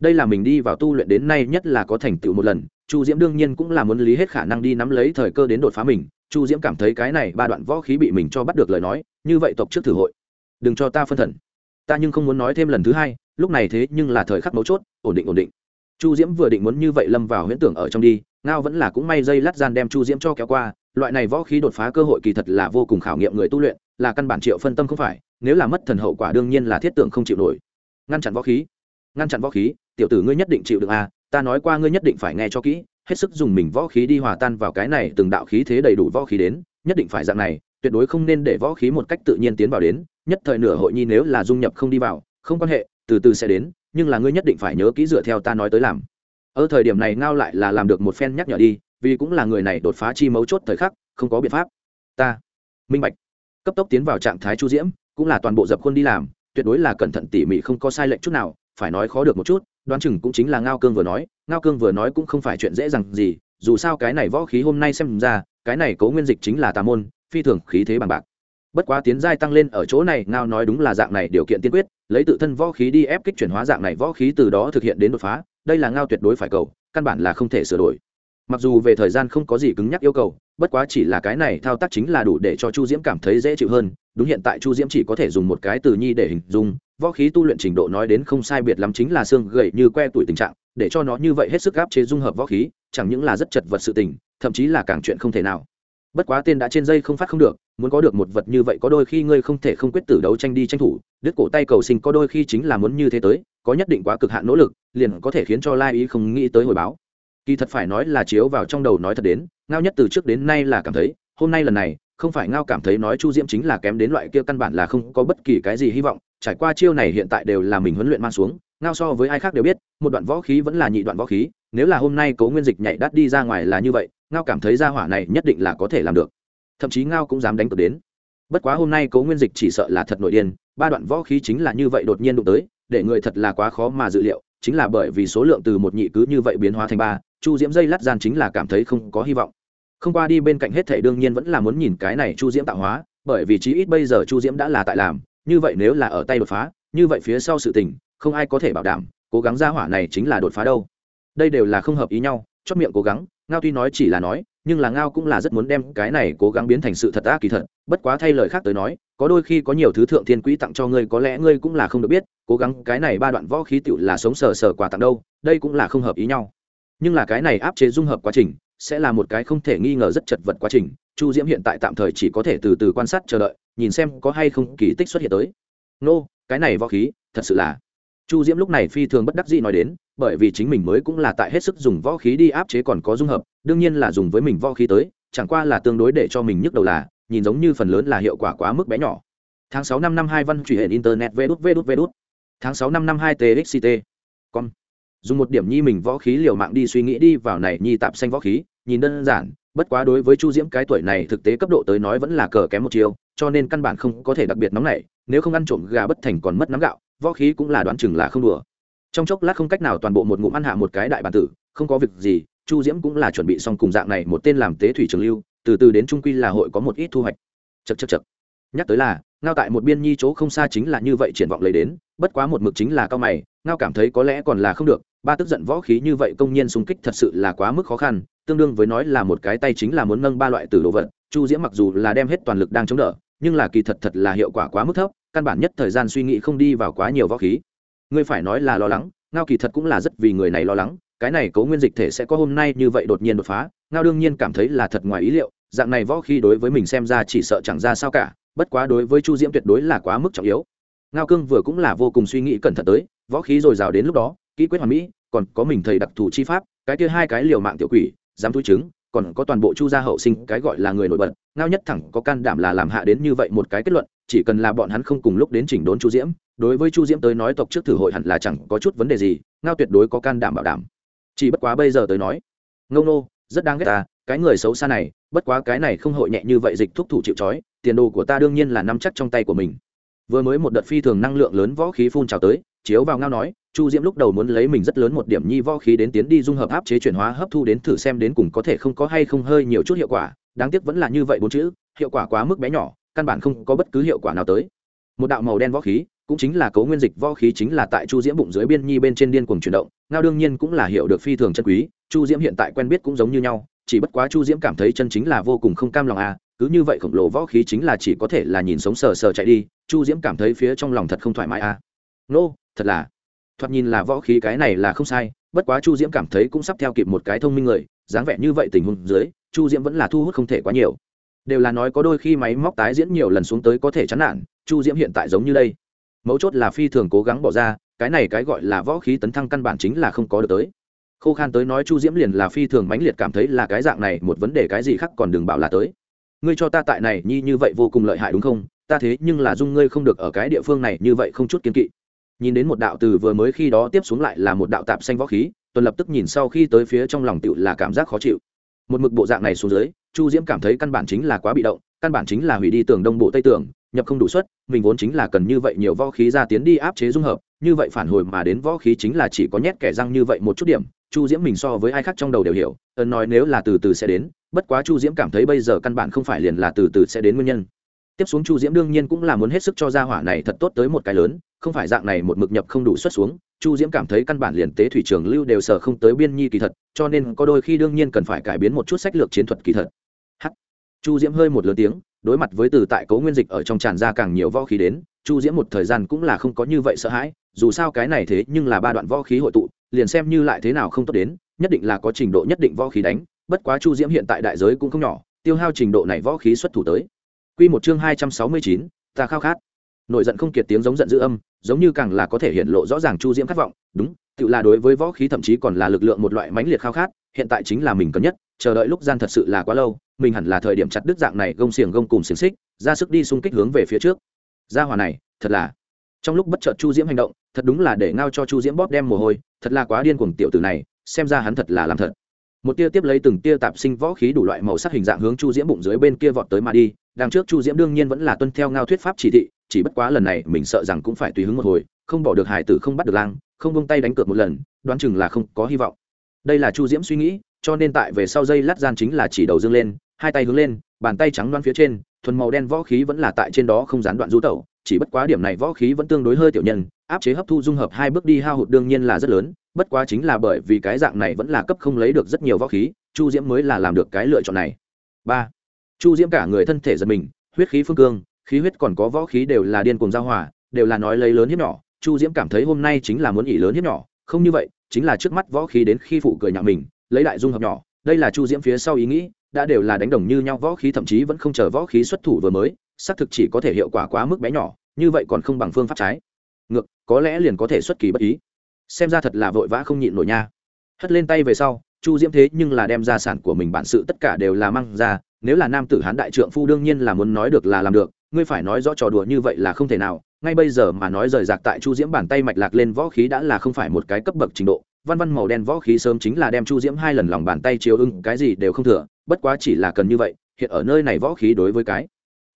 Đây là mình đi vào tu luyện đến nay nhất là có thành tựu một lần, chu diễm đương nhiên cũng là muốn lý hết khả năng đi nắm lấy thời cơ đến đột phá mình. Chu diễm cảm thấy cái này ba đoạn võ khí bị mình cho bắt được lời nói, như vậy tộc trước thử hội. Đừng cho ta phân thần ta nhưng không muốn nói thêm lần thứ hai, lúc này thế nhưng là thời khắc mấu chốt, ổn định ổn định. Chu diễm vừa định muốn như vậy lâm vào huyễn tưởng ở trong đi, ngao vẫn là cũng may dây lát gian đem chu diễm cho kéo qua, loại này võ khí đột phá cơ hội kỳ thật là vô cùng khảo nghiệm người tu luyện, là căn bản triệu phân tâm không phải, nếu là mất thần hậu quả đương nhiên là thiết tưởng không chịu nổi. Ngăn chặn võ khí, ngăn chặn võ khí, tiểu tử ngươi nhất định chịu được à ta nói qua ngươi nhất định phải nghe cho kỹ, hết sức dùng mình võ khí đi hòa tan vào cái này từng đạo khí thế đầy đủ võ khí đến, nhất định phải dạng này, tuyệt đối không nên để võ khí một cách tự nhiên tiến vào đến nhất thời nửa hội nhi nếu là dung nhập không đi vào, không quan hệ, từ từ sẽ đến, nhưng là ngươi nhất định phải nhớ kỹ dựa theo ta nói tới làm. Ở thời điểm này ngao lại là làm được một phen nhắc nhở đi, vì cũng là người này đột phá chi mấu chốt thời khắc, không có biện pháp. Ta, minh bạch. Cấp tốc tiến vào trạng thái chu diễm, cũng là toàn bộ dập khuôn đi làm, tuyệt đối là cẩn thận tỉ mỉ không có sai lệch chút nào, phải nói khó được một chút, đoán chừng cũng chính là ngao cương vừa nói, ngao cương vừa nói cũng không phải chuyện dễ dàng gì, dù sao cái này võ khí hôm nay xem ra, cái này cố nguyên dịch chính là tà môn, phi thường khí thế bằng bạc bất quá tiến giai tăng lên ở chỗ này, ngao nói đúng là dạng này điều kiện tiên quyết, lấy tự thân võ khí đi ép kích chuyển hóa dạng này võ khí từ đó thực hiện đến đột phá, đây là ngao tuyệt đối phải cầu, căn bản là không thể sửa đổi. Mặc dù về thời gian không có gì cứng nhắc yêu cầu, bất quá chỉ là cái này thao tác chính là đủ để cho chu diễm cảm thấy dễ chịu hơn, đúng hiện tại chu diễm chỉ có thể dùng một cái từ nhi để hình dung, võ khí tu luyện trình độ nói đến không sai biệt lắm chính là xương gậy như que tuổi tình trạng, để cho nó như vậy hết sức áp chế dung hợp võ khí, chẳng những là rất chật vật sự tình, thậm chí là càng chuyện không thể nào bất quá tên đã trên dây không phát không được, muốn có được một vật như vậy có đôi khi ngươi không thể không quyết tử đấu tranh đi tranh thủ, đứt cổ tay cầu sinh có đôi khi chính là muốn như thế tới, có nhất định quá cực hạn nỗ lực, liền có thể khiến cho lai ý không nghĩ tới hồi báo. Kỳ thật phải nói là chiếu vào trong đầu nói thật đến, ngao nhất từ trước đến nay là cảm thấy, hôm nay lần này, không phải ngao cảm thấy nói chu diễm chính là kém đến loại kia căn bản là không có bất kỳ cái gì hy vọng, trải qua chiêu này hiện tại đều là mình huấn luyện mang xuống, ngao so với ai khác đều biết, một đoạn võ khí vẫn là nhị đoạn võ khí nếu là hôm nay Cố nguyên dịch nhảy đắt đi ra ngoài là như vậy, ngao cảm thấy ra hỏa này nhất định là có thể làm được. Thậm chí ngao cũng dám đánh cược đến. Bất quá hôm nay Cố nguyên dịch chỉ sợ là thật nội điên, ba đoạn võ khí chính là như vậy đột nhiên đụng tới, để người thật là quá khó mà dự liệu, chính là bởi vì số lượng từ một nhị cứ như vậy biến hóa thành ba, chu diễm dây lát gian chính là cảm thấy không có hy vọng. Không qua đi bên cạnh hết thể đương nhiên vẫn là muốn nhìn cái này chu diễm tạo hóa, bởi vì chí ít bây giờ chu diễm đã là tại làm, như vậy nếu là ở tay đột phá, như vậy phía sau sự tình, không ai có thể bảo đảm, cố gắng ra hỏa này chính là đột phá đâu đây đều là không hợp ý nhau chót miệng cố gắng ngao tuy nói chỉ là nói nhưng là ngao cũng là rất muốn đem cái này cố gắng biến thành sự thật ta kỳ thật bất quá thay lời khác tới nói có đôi khi có nhiều thứ thượng thiên quỹ tặng cho ngươi có lẽ ngươi cũng là không được biết cố gắng cái này ba đoạn võ khí tựu là sống sờ sờ quà tặng đâu đây cũng là không hợp ý nhau. Nhưng là cái này áp chế dung hợp quá trình sẽ là một cái không thể nghi ngờ rất chật vật quá trình chu diễm hiện tại tạm thời chỉ có thể từ từ quan sát chờ đợi nhìn xem có hay không kỳ tích xuất hiện tới. Nô、no, cái này võ khí thật sự là chu diễm lúc này phi thường bất đắc dĩ nói đến, bởi vì chính mình mới cũng là tại hết sức dùng võ khí đi áp chế còn có dung hợp, đương nhiên là dùng với mình võ khí tới, chẳng qua là tương đối để cho mình nhức đầu là, nhìn giống như phần lớn là hiệu quả quá mức bé nhỏ. Tháng sáu năm năm hai văn truy hển internet vê đút vê đút vê đút. Tháng sáu năm năm hai txct con dùng một điểm nhi mình võ khí liều mạng đi suy nghĩ đi vào này nhi tạp xanh võ khí, nhìn đơn giản, bất quá đối với chu diễm cái tuổi này thực tế cấp độ tới nói vẫn là cờ kém một chiều cho nên căn bản không có thể đặc biệt nóng này nếu không ăn trộm gà bất thành còn mất nắm gạo võ khí cũng là đoán chừng là không đùa. Trong chốc lát không cách nào toàn bộ một ngụm ăn hạ một cái đại bản tử, không có việc gì, chu diễm cũng là chuẩn bị xong cùng dạng này một tên làm tế thủy trường lưu, từ từ đến trung quy là hội có một ít thu hoạch. Chật chật chật nhắc tới là, ngao tại một biên nhi chỗ không xa chính là như vậy triển vọng lấy đến, bất quá một mực chính là cao mày, ngao cảm thấy có lẽ còn là không được, ba tức giận võ khí như vậy công nhiên xung kích thật sự là quá mức khó khăn, tương đương với nói là một cái tay chính là muốn nâng ba loại từ đồ vật, chu diễm mặc dù là đem hết toàn lực đang chống đỡ, nhưng là kỳ thật thật là hiệu quả quá mức thấp căn bản nhất thời gian suy nghĩ không đi vào quá nhiều võ khí. Ngươi phải nói là lo lắng, ngao kỳ thật cũng là rất vì người này lo lắng, cái này cấu nguyên dịch thể sẽ có hôm nay như vậy đột nhiên đột phá, ngao đương nhiên cảm thấy là thật ngoài ý liệu, dạng này võ khi đối với mình xem ra chỉ sợ chẳng ra sao cả, bất quá đối với chu diễm tuyệt đối là quá mức trọng yếu. Ngao cương vừa cũng là vô cùng suy nghĩ cẩn thận tới, võ khí dồi dào đến lúc đó, kỹ quyết hoàn mỹ, còn có mình thầy đặc thù chi pháp, cái kia hai cái liều mạng tiểu quỷ, dám thu chứng, còn có toàn bộ chu gia hậu sinh, cái gọi là người nổi bật, ngao nhất thẳng có can đảm là làm hạ đến như vậy một cái kết luận chỉ cần là bọn hắn không cùng lúc đến chỉnh đốn chu diễm, đối với chu diễm tới nói tộc trước thử hội hẳn là chẳng có chút vấn đề gì, ngao tuyệt đối có can đảm bảo đảm. Chỉ bất quá bây giờ tới nói ngông nô rất đáng ghét ta, cái người xấu xa này, bất quá cái này không hội nhẹ như vậy dịch thúc thủ chịu trói, tiền đồ của ta đương nhiên là nắm chắc trong tay của mình. Vừa mới một đợt phi thường năng lượng lớn võ khí phun trào tới, chiếu vào ngao nói, chu diễm lúc đầu muốn lấy mình rất lớn một điểm nhi võ khí đến tiến đi dung hợp áp chế chuyển hóa, hấp thu đến thử xem đến cùng có thể không có hay không hơi nhiều chút hiệu quả, đáng tiếc vẫn là như vậy bốn chữ, hiệu quả quá mức bé nhỏ căn bản không có bất cứ hiệu quả nào tới. Một đạo màu đen võ khí cũng chính là cấu nguyên dịch võ khí chính là tại chu diễm bụng dưới biên nhi bên trên điên cuồng chuyển động ngao đương nhiên cũng là hiểu được phi thường chân quý chu diễm hiện tại quen biết cũng giống như nhau chỉ bất quá chu diễm cảm thấy chân chính là vô cùng không cam lòng à cứ như vậy khổng lồ võ khí chính là chỉ có thể là nhìn sống sờ sờ chạy đi chu diễm cảm thấy phía trong lòng thật không thoải mái à. Nô、no, thật là thoạt nhìn là võ khí cái này là không sai bất quá chu diễm cảm thấy cũng sắp theo kịp một cái thông minh người dáng vẻ như vậy tình huống dưới chu diễm vẫn là thu hút không thể quá nhiều đều là nói có đôi khi máy móc tái diễn nhiều lần xuống tới có thể chán nản, chu diễm hiện tại giống như đây. Mấu chốt là phi thường cố gắng bỏ ra, cái này cái gọi là võ khí tấn thăng căn bản chính là không có được tới. Khô khan tới nói chu diễm liền là phi thường mãnh liệt cảm thấy là cái dạng này, một vấn đề cái gì khác còn đừng bảo là tới. Ngươi cho ta tại này, nhi như vậy vô cùng lợi hại đúng không? Ta thế nhưng là dung ngươi không được ở cái địa phương này, như vậy không chút kiên kỵ. Nhìn đến một đạo từ vừa mới khi đó tiếp xuống lại là một đạo tạp xanh võ khí, tuần lập tức nhìn sau khi tới phía trong lòng tựu là cảm giác khó chịu. Một mực bộ dạng này xuống dưới chu diễm cảm thấy căn bản chính là quá bị động, căn bản chính là hủy đi tường đông bộ tây tường, nhập không đủ suất, mình vốn chính là cần như vậy nhiều võ khí ra tiến đi áp chế dung hợp, như vậy phản hồi mà đến võ khí chính là chỉ có nhét kẻ răng như vậy một chút điểm, chu diễm mình so với ai khác trong đầu đều hiểu ân nói nếu là từ từ sẽ đến, bất quá chu diễm cảm thấy bây giờ căn bản không phải liền là từ từ sẽ đến nguyên nhân. Tiếp xuống chu diễm đương nhiên cũng là muốn hết sức cho gia hỏa này thật tốt tới một cái lớn, không phải dạng này một mực nhập không đủ xuất xuống, chu diễm cảm thấy căn bản liền tế thủy trường lưu đều sở không tới biên nhi kỳ thật, cho nên có đôi khi đương nhiên cần phải cải biến một chút sách lược chiến thuật kỳ thật chu diễm hơi một lớn tiếng, đối mặt với từ tại cấu nguyên dịch ở trong tràn ra càng nhiều võ khí đến, chu diễm một thời gian cũng là không có như vậy sợ hãi, dù sao cái này thế nhưng là ba đoạn võ khí hội tụ, liền xem như lại thế nào không tốt đến, nhất định là có trình độ nhất định võ khí đánh, bất quá chu diễm hiện tại đại giới cũng không nhỏ, tiêu hao trình độ này võ khí xuất thủ tới. Quy một chương hai trăm sáu mươi chín, ta khao khát. Nội giận không kiệt tiếng giống giận dữ âm, giống như càng là có thể hiện lộ rõ ràng chu diễm khát vọng, đúng, tự là đối với võ khí thậm chí còn là lực lượng một loại mãnh liệt khao khát, hiện tại chính là mình cần nhất, chờ đợi lúc gian thật sự là quá lâu mình hẳn là thời điểm chặt đứt dạng này gông xiềng gông cùng xiềng xích, ra sức đi xung kích hướng về phía trước. Gia hòa này, thật là. Trong lúc bất chợt chu diễm hành động, thật đúng là để ngao cho chu diễm bóp đem mồ hôi, thật là quá điên cuồng tiểu tử này, xem ra hắn thật là làm thật. Một tia tiếp lấy từng tia tạp sinh võ khí đủ loại màu sắc hình dạng hướng chu diễm bụng dưới bên kia vọt tới mà đi, đằng trước chu diễm đương nhiên vẫn là tuân theo ngao thuyết pháp chỉ thị, chỉ bất quá lần này mình sợ rằng cũng phải tùy hứng một hồi, không bỏ được hải tử không bắt được lang, không bông tay đánh cược một lần, đoán chừng là không có hy vọng. Đây là chu diễm suy nghĩ, cho nên tại về sau dây lát gian chính là chỉ đầu dương lên hai tay hướng lên, bàn tay trắng đoán phía trên, thuần màu đen võ khí vẫn là tại trên đó không gián đoạn du tẩu, chỉ bất quá điểm này võ khí vẫn tương đối hơi tiểu nhân, áp chế hấp thu dung hợp hai bước đi hao hụt đương nhiên là rất lớn, bất quá chính là bởi vì cái dạng này vẫn là cấp không lấy được rất nhiều võ khí, chu diễm mới là làm được cái lựa chọn này. Ba, chu diễm cả người thân thể giật mình, huyết khí phương cương, khí huyết còn có võ khí đều là điên cuồng giao hòa, đều là nói lấy lớn hiếp nhỏ, chu diễm cảm thấy hôm nay chính là muốn ỉ lớn hiếp nhỏ, không như vậy, chính là trước mắt võ khí đến khi phụ cười nhạo mình, lấy đại dung hợp nhỏ, đây là chu diễm phía sau ý nghĩ đã đều là đánh đồng như nhau, võ khí thậm chí vẫn không chờ võ khí xuất thủ vừa mới, xác thực chỉ có thể hiệu quả quá mức bé nhỏ, như vậy còn không bằng phương pháp trái. Ngược, có lẽ liền có thể xuất kỳ bất ý. Xem ra thật là vội vã không nhịn nổi nha. Hất lên tay về sau, chu diễm thế nhưng là đem gia sản của mình bản sự tất cả đều là mang ra, nếu là nam tử hán đại trượng phu đương nhiên là muốn nói được là làm được, ngươi phải nói rõ trò đùa như vậy là không thể nào, ngay bây giờ mà nói rời rạc tại chu diễm bàn tay mạch lạc lên võ khí đã là không phải một cái cấp bậc trình độ, văn văn màu đen võ khí sớm chính là đem chu diễm hai lần lòng bàn tay chiếu ưng cái gì đều không thừa bất quá chỉ là cần như vậy, hiện ở nơi này võ khí đối với cái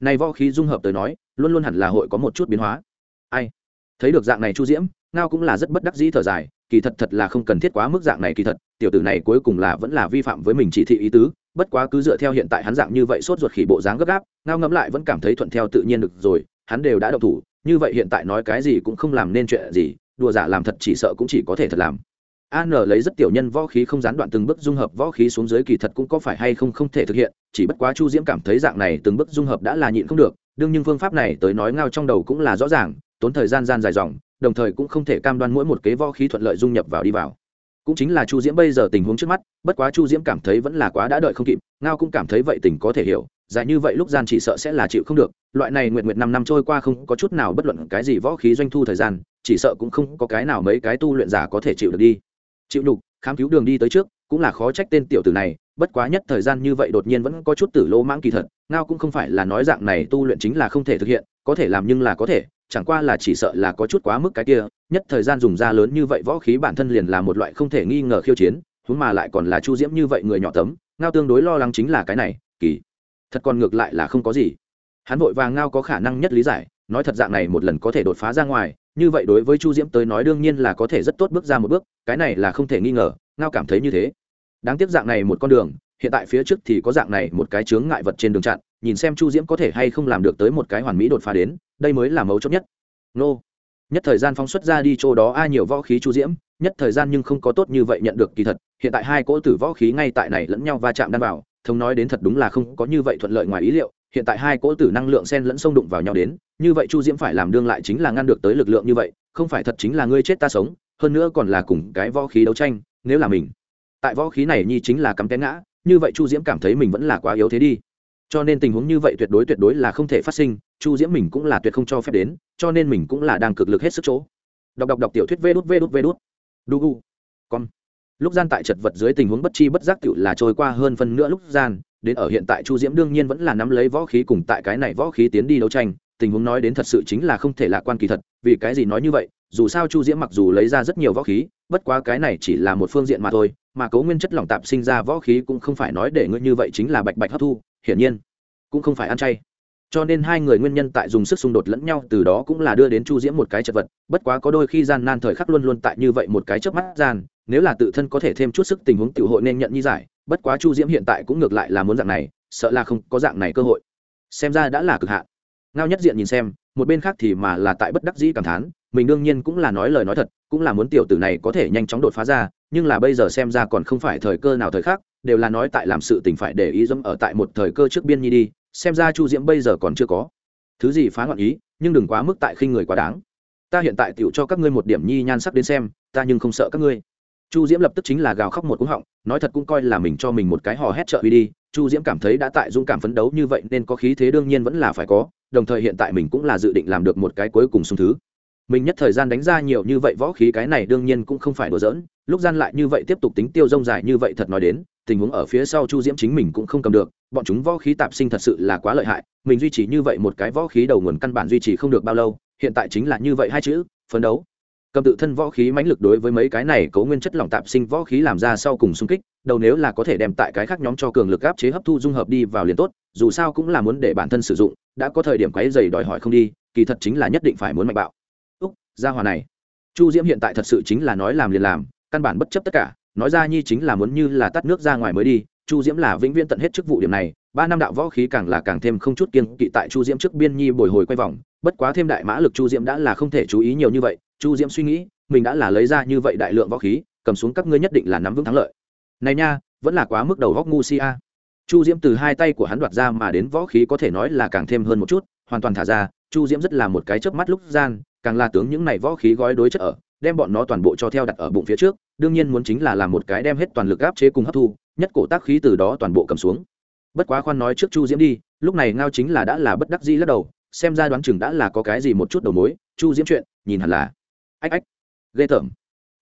này võ khí dung hợp tới nói, luôn luôn hẳn là hội có một chút biến hóa. Ai? Thấy được dạng này chu diễm, ngao cũng là rất bất đắc dĩ thở dài, kỳ thật thật là không cần thiết quá mức dạng này kỳ thật, tiểu tử này cuối cùng là vẫn là vi phạm với mình chỉ thị ý tứ, bất quá cứ dựa theo hiện tại hắn dạng như vậy sốt ruột khỉ bộ dáng gấp gáp, ngao ngẫm lại vẫn cảm thấy thuận theo tự nhiên được rồi, hắn đều đã độc thủ, như vậy hiện tại nói cái gì cũng không làm nên chuyện gì, đùa giả làm thật chỉ sợ cũng chỉ có thể thật làm an lấy rất tiểu nhân võ khí không gián đoạn từng bước dung hợp võ khí xuống dưới kỳ thật cũng có phải hay không không thể thực hiện, chỉ bất quá chu diễm cảm thấy dạng này từng bước dung hợp đã là nhịn không được, đương nhưng phương pháp này tới nói ngao trong đầu cũng là rõ ràng, tốn thời gian gian dài dòng, đồng thời cũng không thể cam đoan mỗi một kế võ khí thuận lợi dung nhập vào đi vào. Cũng chính là chu diễm bây giờ tình huống trước mắt, bất quá chu diễm cảm thấy vẫn là quá đã đợi không kịp, ngao cũng cảm thấy vậy tình có thể hiểu, dài như vậy lúc gian chỉ sợ sẽ là chịu không được, loại này nguyện nguyện năm năm trôi qua không có chút nào bất luận cái gì võ khí doanh thu thời gian, chỉ sợ cũng không có cái nào mấy cái tu luyện giả có thể chịu được đi chịu đục khám cứu đường đi tới trước, cũng là khó trách tên tiểu tử này, bất quá nhất thời gian như vậy đột nhiên vẫn có chút tử lô mãng kỳ thật, ngao cũng không phải là nói dạng này tu luyện chính là không thể thực hiện, có thể làm nhưng là có thể, chẳng qua là chỉ sợ là có chút quá mức cái kia, nhất thời gian dùng ra lớn như vậy võ khí bản thân liền là một loại không thể nghi ngờ khiêu chiến, huống mà lại còn là chu diễm như vậy người nhỏ tấm, ngao tương đối lo lắng chính là cái này, kỳ, thật còn ngược lại là không có gì. Hắn vội vàng ngao có khả năng nhất lý giải, nói thật dạng này một lần có thể đột phá ra ngoài như vậy đối với chu diễm tới nói đương nhiên là có thể rất tốt bước ra một bước, cái này là không thể nghi ngờ, ngao cảm thấy như thế. Đáng tiếc dạng này một con đường, hiện tại phía trước thì có dạng này một cái chướng ngại vật trên đường chặn, nhìn xem chu diễm có thể hay không làm được tới một cái hoàn mỹ đột phá đến, đây mới là mấu chốt nhất. Nô. Nhất thời gian phóng xuất ra đi chỗ đó ai nhiều võ khí chu diễm, nhất thời gian nhưng không có tốt như vậy nhận được kỳ thật, hiện tại hai cỗ tử võ khí ngay tại này lẫn nhau va chạm đan vào, thông nói đến thật đúng là không có như vậy thuận lợi ngoài ý liệu, hiện tại hai cỗ tử năng lượng sen lẫn xông đụng vào nhau đến như vậy chu diễm phải làm đương lại chính là ngăn được tới lực lượng như vậy, không phải thật chính là ngươi chết ta sống, hơn nữa còn là cùng cái võ khí đấu tranh, nếu là mình. Tại võ khí này nhi chính là cắm té ngã, như vậy chu diễm cảm thấy mình vẫn là quá yếu thế đi. Cho nên tình huống như vậy tuyệt đối tuyệt đối là không thể phát sinh, chu diễm mình cũng là tuyệt không cho phép đến, cho nên mình cũng là đang cực lực hết sức chỗ. Đọc đọc đọc tiểu thuyết vê đút vê đút vê đút. Đu gu. Con lúc gian tại chật vật dưới tình huống bất chi bất giác tựu là trôi qua hơn phân nữa lúc gian, đến ở hiện tại chu diễm đương nhiên vẫn là nắm lấy võ khí cùng tại cái này võ khí tiến đi đấu tranh tình huống nói đến thật sự chính là không thể lạc quan kỳ thật, vì cái gì nói như vậy, dù sao chu diễm mặc dù lấy ra rất nhiều võ khí, bất quá cái này chỉ là một phương diện mà thôi, mà cấu nguyên chất lỏng tạp sinh ra võ khí cũng không phải nói để ngươi như vậy chính là bạch bạch hấp thu, hiển nhiên, cũng không phải ăn chay. Cho nên hai người nguyên nhân tại dùng sức xung đột lẫn nhau từ đó cũng là đưa đến chu diễm một cái chật vật, bất quá có đôi khi gian nan thời khắc luôn luôn tại như vậy một cái chớp mắt gian, nếu là tự thân có thể thêm chút sức tình huống tiểu hội nên nhận như giải, bất quá chu diễm hiện tại cũng ngược lại là muốn dạng này, sợ là không có dạng này cơ hội. Xem ra đã là cực hạn ngao nhất diện nhìn xem, một bên khác thì mà là tại bất đắc dĩ cảm thán, mình đương nhiên cũng là nói lời nói thật, cũng là muốn tiểu tử này có thể nhanh chóng đột phá ra, nhưng là bây giờ xem ra còn không phải thời cơ nào thời khác đều là nói tại làm sự tình phải để ý dẫm ở tại một thời cơ trước biên nhi đi, xem ra chu diễm bây giờ còn chưa có thứ gì phá ngọn ý, nhưng đừng quá mức tại khinh người quá đáng. Ta hiện tại tựu cho các ngươi một điểm nhi nhan sắc đến xem, ta nhưng không sợ các ngươi. Chu diễm lập tức chính là gào khóc một cú họng nói thật cũng coi là mình cho mình một cái hò hét trợ uy đi, chu diễm cảm thấy đã tại dũng cảm phấn đấu như vậy nên có khí thế đương nhiên vẫn là phải có, đồng thời hiện tại mình cũng là dự định làm được một cái cuối cùng xung thứ. Mình nhất thời gian đánh ra nhiều như vậy võ khí cái này đương nhiên cũng không phải đùa giỡn, lúc gian lại như vậy tiếp tục tính tiêu rông dài như vậy thật nói đến, tình huống ở phía sau chu diễm chính mình cũng không cầm được, bọn chúng võ khí tạp sinh thật sự là quá lợi hại, mình duy trì như vậy một cái võ khí đầu nguồn căn bản duy trì không được bao lâu, hiện tại chính là như vậy hai chữ, phấn đấu cầm tự thân võ khí mãnh lực đối với mấy cái này cấu nguyên chất lỏng tạp sinh võ khí làm ra sau cùng xung kích, đầu nếu là có thể đem tại cái khác nhóm cho cường lực áp chế hấp thu dung hợp đi vào liền tốt, dù sao cũng là muốn để bản thân sử dụng, đã có thời điểm quấy dày đòi hỏi không đi, kỳ thật chính là nhất định phải muốn mạnh bạo. Úc gia hòa này. Chu diễm hiện tại thật sự chính là nói làm liền làm, căn bản bất chấp tất cả, nói ra nhi chính là muốn như là tắt nước ra ngoài mới đi, chu diễm là vĩnh viễn tận hết chức vụ điểm này, ba năm đạo võ khí càng là càng thêm không chút kiên kỵ tại chu diễm trước biên nhi bồi hồi quay vòng bất quá thêm đại mã lực chu diễm đã là không thể chú ý nhiều như vậy, chu diễm suy nghĩ, mình đã là lấy ra như vậy đại lượng võ khí, cầm xuống các ngươi nhất định là nắm vững thắng lợi. Này nha, vẫn là quá mức đầu góc ngu si a. Chu diễm từ hai tay của hắn đoạt ra mà đến võ khí có thể nói là càng thêm hơn một chút, hoàn toàn thả ra, chu diễm rất là một cái chớp mắt lúc gian, càng là tướng những này võ khí gói đối chất ở, đem bọn nó toàn bộ cho theo đặt ở bụng phía trước, đương nhiên muốn chính là làm một cái đem hết toàn lực áp chế cùng hấp thu, nhất cổ tác khí từ đó toàn bộ cầm xuống. Bất quá khoan nói trước chu diễm đi, lúc này ngao chính là đã là bất đắc dĩ lắc đầu xem ra đoán chừng đã là có cái gì một chút đầu mối, chu diễm chuyện, nhìn hẳn là. Ách ách, ghê tởm.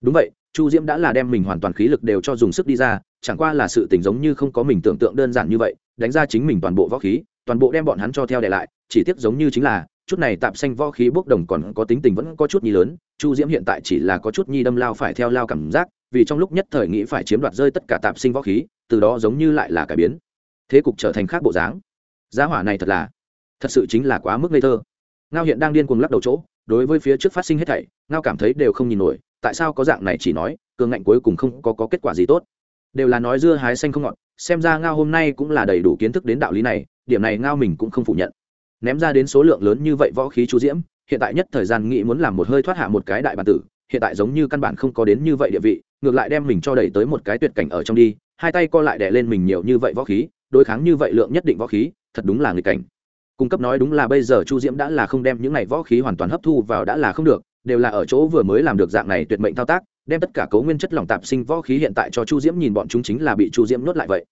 Đúng vậy, chu diễm đã là đem mình hoàn toàn khí lực đều cho dùng sức đi ra, chẳng qua là sự tình giống như không có mình tưởng tượng đơn giản như vậy, đánh ra chính mình toàn bộ võ khí, toàn bộ đem bọn hắn cho theo để lại, chỉ tiếc giống như chính là, chút này tạm xanh võ khí bốc đồng còn có tính tình vẫn có chút nhi lớn, chu diễm hiện tại chỉ là có chút nhi đâm lao phải theo lao cảm giác, vì trong lúc nhất thời nghĩ phải chiếm đoạt rơi tất cả tạm sinh võ khí, từ đó giống như lại là cải biến. Thế cục trở thành khác bộ dáng. Giá hỏa này thật là thật sự chính là quá mức ngây thơ. Ngao hiện đang điên cuồng lắc đầu chỗ đối với phía trước phát sinh hết thảy ngao cảm thấy đều không nhìn nổi tại sao có dạng này chỉ nói cường ngạnh cuối cùng không có, có kết quả gì tốt. Đều là nói dưa hái xanh không ngọt xem ra ngao hôm nay cũng là đầy đủ kiến thức đến đạo lý này điểm này ngao mình cũng không phủ nhận. Ném ra đến số lượng lớn như vậy võ khí chú diễm hiện tại nhất thời gian nghĩ muốn làm một hơi thoát hạ một cái đại bản tử hiện tại giống như căn bản không có đến như vậy địa vị ngược lại đem mình cho đẩy tới một cái tuyệt cảnh ở trong đi hai tay co lại đè lên mình nhiều như vậy võ khí đối kháng như vậy lượng nhất định võ khí thật đúng là nghịch cảnh cung cấp nói đúng là bây giờ chu diễm đã là không đem những này võ khí hoàn toàn hấp thu vào đã là không được, đều là ở chỗ vừa mới làm được dạng này tuyệt mệnh thao tác, đem tất cả cấu nguyên chất lỏng tạp sinh võ khí hiện tại cho chu diễm nhìn bọn chúng chính là bị chu diễm nuốt lại vậy.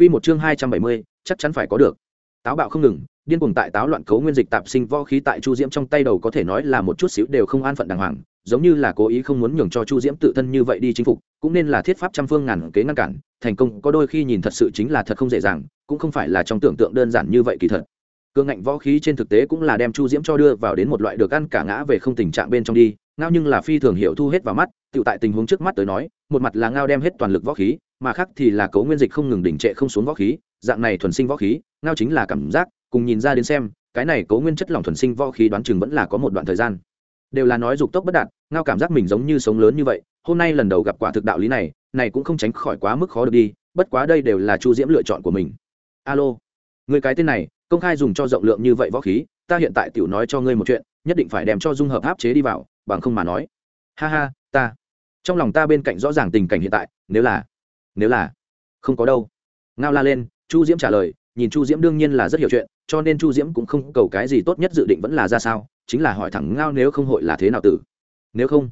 Q một chương hai trăm bảy mươi, chắc chắn phải có được. Táo bạo không ngừng, điên cuồng tại táo loạn cấu nguyên dịch tạp sinh võ khí tại chu diễm trong tay đầu có thể nói là một chút xíu đều không an phận đàng hoàng, giống như là cố ý không muốn nhường cho chu diễm tự thân như vậy đi chinh phục, cũng nên là thiết pháp trăm phương ngàn kế ngăn cản, thành công có đôi khi nhìn thật sự chính là thật không dễ dàng, cũng không phải là trong tưởng tượng đơn giản như vậy kỳ thật cương ngạnh võ khí trên thực tế cũng là đem chu diễm cho đưa vào đến một loại được ăn cả ngã về không tình trạng bên trong đi, ngao nhưng là phi thường hiểu thu hết vào mắt tự tại tình huống trước mắt tới nói, một mặt là ngao đem hết toàn lực võ khí, mà khác thì là cấu nguyên dịch không ngừng đỉnh trệ không xuống võ khí, dạng này thuần sinh võ khí, ngao chính là cảm giác, cùng nhìn ra đến xem, cái này cấu nguyên chất lỏng thuần sinh võ khí đoán chừng vẫn là có một đoạn thời gian. Đều là nói dục tốc bất đạt, ngao cảm giác mình giống như sống lớn như vậy, hôm nay lần đầu gặp quả thực đạo lý này này cũng không tránh khỏi quá mức khó được đi, bất quá đây đều là chu diễm lựa chọn của mình. Alo, người cái tên này công khai dùng cho rộng lượng như vậy võ khí, ta hiện tại tiểu nói cho ngươi một chuyện, nhất định phải đem cho dung hợp áp chế đi vào, bằng không mà nói. Ha ha, ta. Trong lòng ta bên cạnh rõ ràng tình cảnh hiện tại, nếu là nếu là, không có đâu. Ngao la lên, chu diễm trả lời, nhìn chu diễm đương nhiên là rất hiểu chuyện, cho nên chu diễm cũng không cầu cái gì tốt nhất dự định vẫn là ra sao, chính là hỏi thẳng ngao nếu không hội là thế nào tử. Nếu không,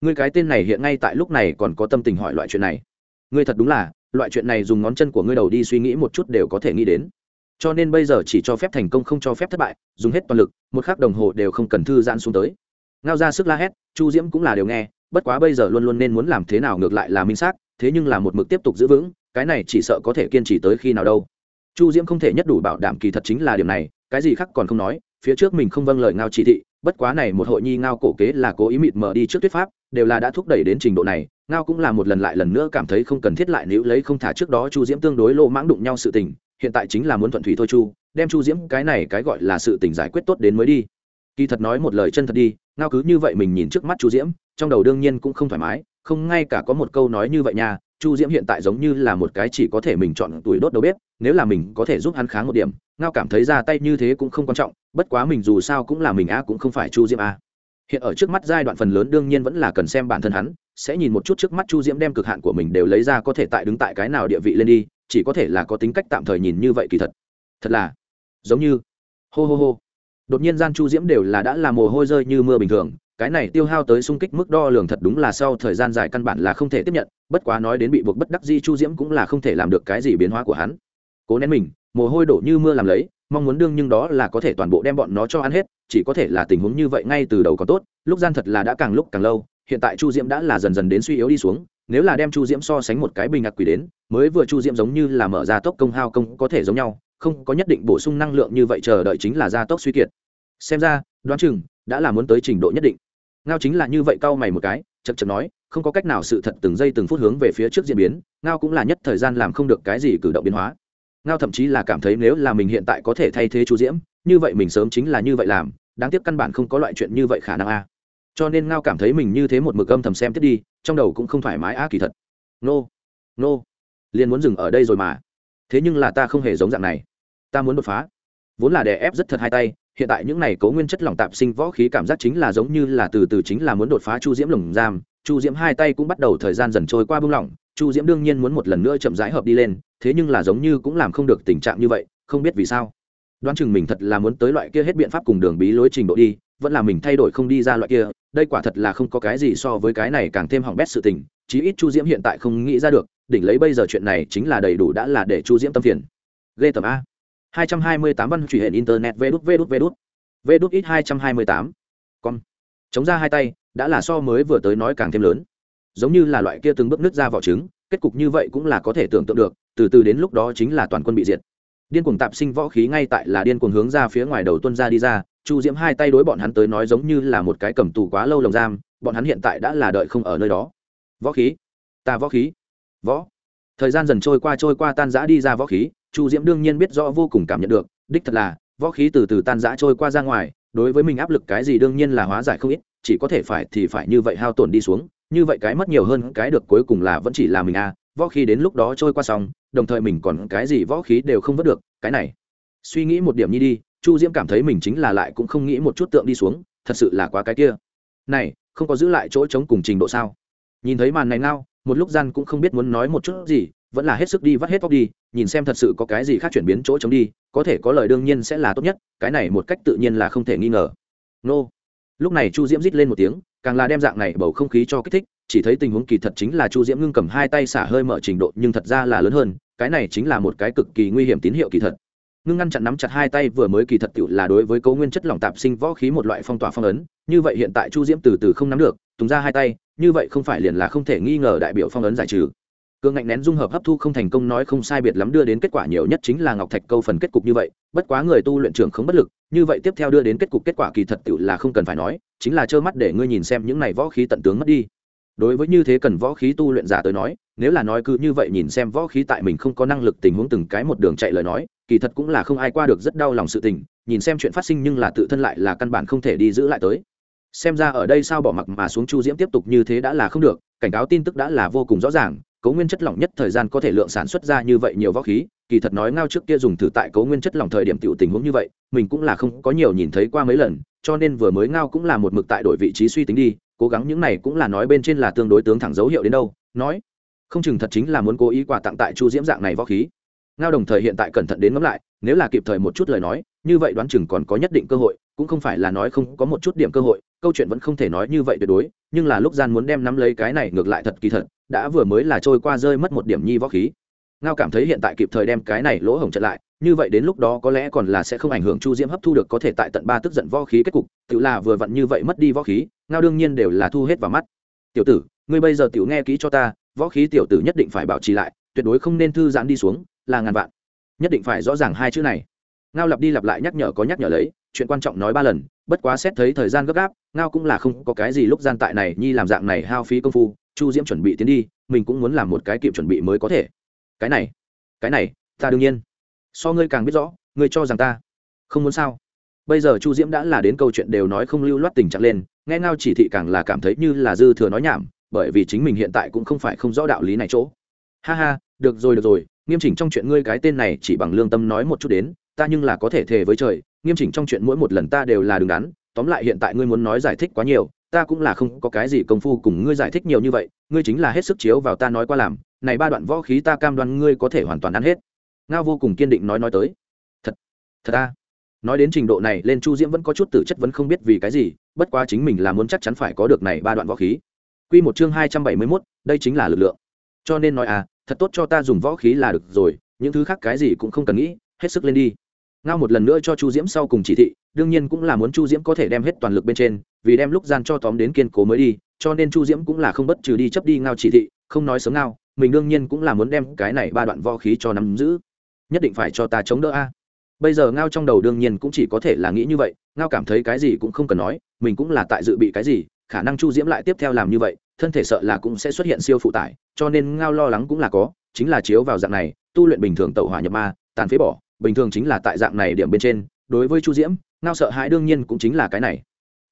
ngươi cái tên này hiện ngay tại lúc này còn có tâm tình hỏi loại chuyện này. Ngươi thật đúng là, loại chuyện này dùng ngón chân của ngươi đầu đi suy nghĩ một chút đều có thể nghĩ đến cho nên bây giờ chỉ cho phép thành công không cho phép thất bại, dùng hết toàn lực, một khắc đồng hồ đều không cần thư giãn xuống tới. Ngao ra sức la hét, chu diễm cũng là đều nghe, bất quá bây giờ luôn luôn nên muốn làm thế nào ngược lại là minh xác, thế nhưng là một mực tiếp tục giữ vững, cái này chỉ sợ có thể kiên trì tới khi nào đâu. Chu diễm không thể nhất đủ bảo đảm kỳ thật chính là điểm này, cái gì khác còn không nói, phía trước mình không vâng lời ngao chỉ thị, bất quá này một hội nhi ngao cổ kế là cố ý mịt mờ đi trước thuyết pháp, đều là đã thúc đẩy đến trình độ này, ngao cũng là một lần lại lần nữa cảm thấy không cần thiết lại nếu lấy không thả trước đó chu diễm tương đối lô mãng đụng nhau sự tình hiện tại chính là muốn thuận thủy thôi chu, đem chu diễm cái này cái gọi là sự tình giải quyết tốt đến mới đi. Kỳ thật nói một lời chân thật đi, ngao cứ như vậy mình nhìn trước mắt chu diễm, trong đầu đương nhiên cũng không thoải mái, không ngay cả có một câu nói như vậy nha, chu diễm hiện tại giống như là một cái chỉ có thể mình chọn tuổi đốt đầu bếp, nếu là mình có thể giúp hắn kháng một điểm, ngao cảm thấy ra tay như thế cũng không quan trọng, bất quá mình dù sao cũng là mình a cũng không phải chu diễm a hiện ở trước mắt giai đoạn phần lớn đương nhiên vẫn là cần xem bản thân hắn, sẽ nhìn một chút trước mắt chu diễm đem cực hạn của mình đều lấy ra có thể tại đứng tại cái nào địa vị lên đi chỉ có thể là có tính cách tạm thời nhìn như vậy kỳ thật. Thật là, giống như, hô hô hô. Đột nhiên gian chu diễm đều là đã là mồ hôi rơi như mưa bình thường, cái này tiêu hao tới sung kích mức đo lường thật đúng là sau thời gian dài căn bản là không thể tiếp nhận, bất quá nói đến bị buộc bất đắc di chu diễm cũng là không thể làm được cái gì biến hóa của hắn. Cố nén mình, mồ hôi đổ như mưa làm lấy, mong muốn đương nhưng đó là có thể toàn bộ đem bọn nó cho ăn hết, chỉ có thể là tình huống như vậy ngay từ đầu có tốt, lúc gian thật là đã càng lúc càng lâu, hiện tại chu diễm đã là dần dần đến suy yếu đi xuống nếu là đem chu diễm so sánh một cái bình ngạc quỷ đến, mới vừa chu diễm giống như là mở ra tốc công hao công có thể giống nhau, không có nhất định bổ sung năng lượng như vậy chờ đợi chính là gia tốc suy kiệt. Xem ra, đoán chừng đã là muốn tới trình độ nhất định. Ngao chính là như vậy cau mày một cái chật chật nói, không có cách nào sự thật từng giây từng phút hướng về phía trước diễn biến, ngao cũng là nhất thời gian làm không được cái gì cử động biến hóa. Ngao thậm chí là cảm thấy nếu là mình hiện tại có thể thay thế chu diễm, như vậy mình sớm chính là như vậy làm, đáng tiếc căn bản không có loại chuyện như vậy khả năng a cho nên ngao cảm thấy mình như thế một mực âm thầm xem tiếp đi, trong đầu cũng không thoải mái, á, kỳ thật. Nô nô, liền muốn dừng ở đây rồi mà. Thế nhưng là ta không hề giống dạng này. Ta muốn đột phá. Vốn là đè ép rất thật hai tay, hiện tại những này cấu nguyên chất lỏng tạp sinh võ khí cảm giác chính là giống như là từ từ chính là muốn đột phá chu diễm lồng giam. Chu diễm hai tay cũng bắt đầu thời gian dần trôi qua bung lỏng, chu diễm đương nhiên muốn một lần nữa chậm rãi hợp đi lên, thế nhưng là giống như cũng làm không được tình trạng như vậy, không biết vì sao. Đoán chừng mình thật là muốn tới loại kia hết biện pháp cùng đường bí lối trình độ đi vẫn là mình thay đổi không đi ra loại kia, đây quả thật là không có cái gì so với cái này càng thêm hỏng bét sự tình, chí ít chu diễm hiện tại không nghĩ ra được, đỉnh lấy bây giờ chuyện này chính là đầy đủ đã là để chu diễm tâm phiền. Ghê tầm a. 228 văn truy hệ internet, vê đút vê đút vê đút. Vê đút ít 228 con chống ra hai tay, đã là so mới vừa tới nói càng thêm lớn. Giống như là loại kia từng bước nứt ra vỏ trứng, kết cục như vậy cũng là có thể tưởng tượng được, từ từ đến lúc đó chính là toàn quân bị diệt điên cuồng tạp sinh võ khí ngay tại là điên cuồng hướng ra phía ngoài đầu tuân ra đi ra chu diễm hai tay đối bọn hắn tới nói giống như là một cái cầm tù quá lâu lồng giam bọn hắn hiện tại đã là đợi không ở nơi đó. Võ khí? Ta võ khí? Võ? Thời gian dần trôi qua trôi qua tan giã đi ra võ khí chu diễm đương nhiên biết rõ vô cùng cảm nhận được đích thật là võ khí từ từ tan giã trôi qua ra ngoài đối với mình áp lực cái gì đương nhiên là hóa giải không ít chỉ có thể phải thì phải như vậy hao tổn đi xuống như vậy cái mất nhiều hơn cái được cuối cùng là vẫn chỉ là mình a à, võ khí đến lúc đó trôi qua xong, đồng thời mình còn cái gì võ khí đều không vớt được, cái này. Suy nghĩ một điểm nhi đi, chu diễm cảm thấy mình chính là lại cũng không nghĩ một chút tượng đi xuống, thật sự là quá cái kia. Này, không có giữ lại chỗ chống cùng trình độ sao? Nhìn thấy màn này nao một lúc gian cũng không biết muốn nói một chút gì, vẫn là hết sức đi vắt hết tóc đi, nhìn xem thật sự có cái gì khác chuyển biến chỗ chống đi, có thể có lời đương nhiên sẽ là tốt nhất, cái này một cách tự nhiên là không thể nghi ngờ. Nô. Lúc này chu diễm rít lên một tiếng, càng là đem dạng này bầu không khí cho kích thích chỉ thấy tình huống kỳ thật chính là chu diễm ngưng cầm hai tay xả hơi mở trình độ nhưng thật ra là lớn hơn, cái này chính là một cái cực kỳ nguy hiểm tín hiệu kỳ thật. Ngưng ngăn chặn nắm chặt hai tay vừa mới kỳ thật tự là đối với cấu nguyên chất lỏng tạp sinh võ khí một loại phong tỏa phong ấn, như vậy hiện tại chu diễm từ từ không nắm được, tùng ra hai tay, như vậy không phải liền là không thể nghi ngờ đại biểu phong ấn giải trừ. Cường ngạnh nén dung hợp hấp thu không thành công nói không sai biệt lắm đưa đến kết quả nhiều nhất chính là ngọc thạch câu phần kết cục như vậy, bất quá người tu luyện trưởng không bất lực, như vậy tiếp theo đưa đến kết cục kết quả kỳ thật tự là không cần phải nói, chính là trơ mắt để ngươi nhìn xem những này võ khí tận tướng mất đi đối với như thế cần võ khí tu luyện giả tới nói, nếu là nói cứ như vậy nhìn xem võ khí tại mình không có năng lực tình huống từng cái một đường chạy lời nói, kỳ thật cũng là không ai qua được rất đau lòng sự tình, nhìn xem chuyện phát sinh nhưng là tự thân lại là căn bản không thể đi giữ lại tới. Xem ra ở đây sao bỏ mặc mà xuống chu diễm tiếp tục như thế đã là không được, cảnh cáo tin tức đã là vô cùng rõ ràng, cấu nguyên chất lỏng nhất thời gian có thể lượng sản xuất ra như vậy nhiều võ khí, kỳ thật nói ngao trước kia dùng thử tại cấu nguyên chất lỏng thời điểm tiểu tình huống như vậy, mình cũng là không có nhiều nhìn thấy qua mấy lần, cho nên vừa mới ngao cũng là một mực tại đổi vị trí suy tính đi cố gắng những này cũng là nói bên trên là tương đối tướng thẳng dấu hiệu đến đâu, nói, không chừng thật chính là muốn cố ý quà tặng tại chu diễm dạng này võ khí. Ngao đồng thời hiện tại cẩn thận đến ngẫm lại, nếu là kịp thời một chút lời nói, như vậy đoán chừng còn có nhất định cơ hội, cũng không phải là nói không có một chút điểm cơ hội, câu chuyện vẫn không thể nói như vậy tuyệt đối, nhưng là lúc gian muốn đem nắm lấy cái này ngược lại thật kỳ thật, đã vừa mới là trôi qua rơi mất một điểm nhi võ khí. Ngao cảm thấy hiện tại kịp thời đem cái này lỗ hổng chặn lại như vậy đến lúc đó có lẽ còn là sẽ không ảnh hưởng chu diễm hấp thu được có thể tại tận ba tức giận võ khí kết cục, tự là vừa vặn như vậy mất đi võ khí, ngao đương nhiên đều là thu hết vào mắt. Tiểu tử, ngươi bây giờ tiểu nghe kỹ cho ta, võ khí tiểu tử nhất định phải bảo trì lại, tuyệt đối không nên thư giãn đi xuống, là ngàn vạn. Nhất định phải rõ ràng hai chữ này. Ngao lặp đi lặp lại nhắc nhở có nhắc nhở lấy, chuyện quan trọng nói ba lần, bất quá xét thấy thời gian gấp gáp, ngao cũng là không có cái gì lúc gian tại này, nhi làm dạng này hao phí công phu, chu diễm chuẩn bị tiến đi, mình cũng muốn làm một cái kịp chuẩn bị mới có thể. Cái này cái này, ta đương nhiên so ngươi càng biết rõ, ngươi cho rằng ta không muốn sao? Bây giờ chu diễm đã là đến câu chuyện đều nói không lưu loát tình trạng lên, nghe ngao chỉ thị càng là cảm thấy như là dư thừa nói nhảm, bởi vì chính mình hiện tại cũng không phải không rõ đạo lý này chỗ. Ha ha, được rồi được rồi, nghiêm chỉnh trong chuyện ngươi cái tên này chỉ bằng lương tâm nói một chút đến, ta nhưng là có thể thề với trời, nghiêm chỉnh trong chuyện mỗi một lần ta đều là đứng đắn, tóm lại hiện tại ngươi muốn nói giải thích quá nhiều, ta cũng là không có cái gì công phu cùng ngươi giải thích nhiều như vậy, ngươi chính là hết sức chiếu vào ta nói qua làm, này ba đoạn võ khí ta cam đoan ngươi có thể hoàn toàn ăn hết ngao vô cùng kiên định nói nói tới thật thật ta nói đến trình độ này lên chu diễm vẫn có chút tử chất vẫn không biết vì cái gì bất quá chính mình là muốn chắc chắn phải có được này ba đoạn võ khí Quy một chương hai trăm bảy mươi mốt đây chính là lực lượng. Cho nên nói à, thật tốt cho ta dùng võ khí là được rồi, những thứ khác cái gì cũng không cần nghĩ, hết sức lên đi. Ngao một lần nữa cho Chu Diễm sau cùng chỉ thị, đương nhiên cũng là muốn Chu Diễm có thể đem hết toàn lực bên trên, vì đem lúc gian cho tóm đến kiên cố mới đi, cho nên Chu Diễm cũng là không bất trừ đi chấp đi Ngao chỉ thị, không nói sớm Ngao, mình đương nhiên cũng là muốn đem cái này ba đoạn võ khí cho nắm giữ. Nhất định phải cho ta chống đỡ a. Bây giờ Ngao trong đầu đương nhiên cũng chỉ có thể là nghĩ như vậy, Ngao cảm thấy cái gì cũng không cần nói, mình cũng là tại dự bị cái gì, khả năng Chu Diễm lại tiếp theo làm như vậy, thân thể sợ là cũng sẽ xuất hiện siêu phụ tải cho nên ngao lo lắng cũng là có chính là chiếu vào dạng này tu luyện bình thường tẩu hỏa nhập ma tàn phế bỏ bình thường chính là tại dạng này điểm bên trên đối với chu diễm ngao sợ hãi đương nhiên cũng chính là cái này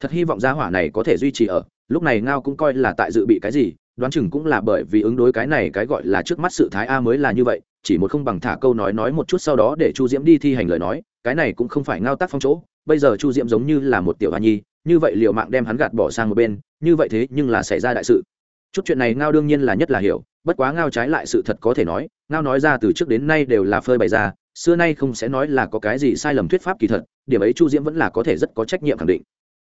thật hy vọng gia hỏa này có thể duy trì ở lúc này ngao cũng coi là tại dự bị cái gì đoán chừng cũng là bởi vì ứng đối cái này cái gọi là trước mắt sự thái a mới là như vậy, chỉ một không bằng thả câu nói nói một chút sau đó để chu diễm đi thi hành lời nói, cái này cũng không phải ngao tác phong chỗ, bây giờ chu diễm giống như là một tiểu hoa nhi, như vậy liệu mạng đem hắn gạt bỏ sang một bên, như vậy thế nhưng là xảy ra đại sự. Chút chuyện này ngao đương nhiên là nhất là hiểu, bất quá ngao trái lại sự thật có thể nói, ngao nói ra từ trước đến nay đều là phơi bày ra, xưa nay không sẽ nói là có cái gì sai lầm thuyết pháp kỳ thật, điểm ấy chu diễm vẫn là có thể rất có trách nhiệm khẳng định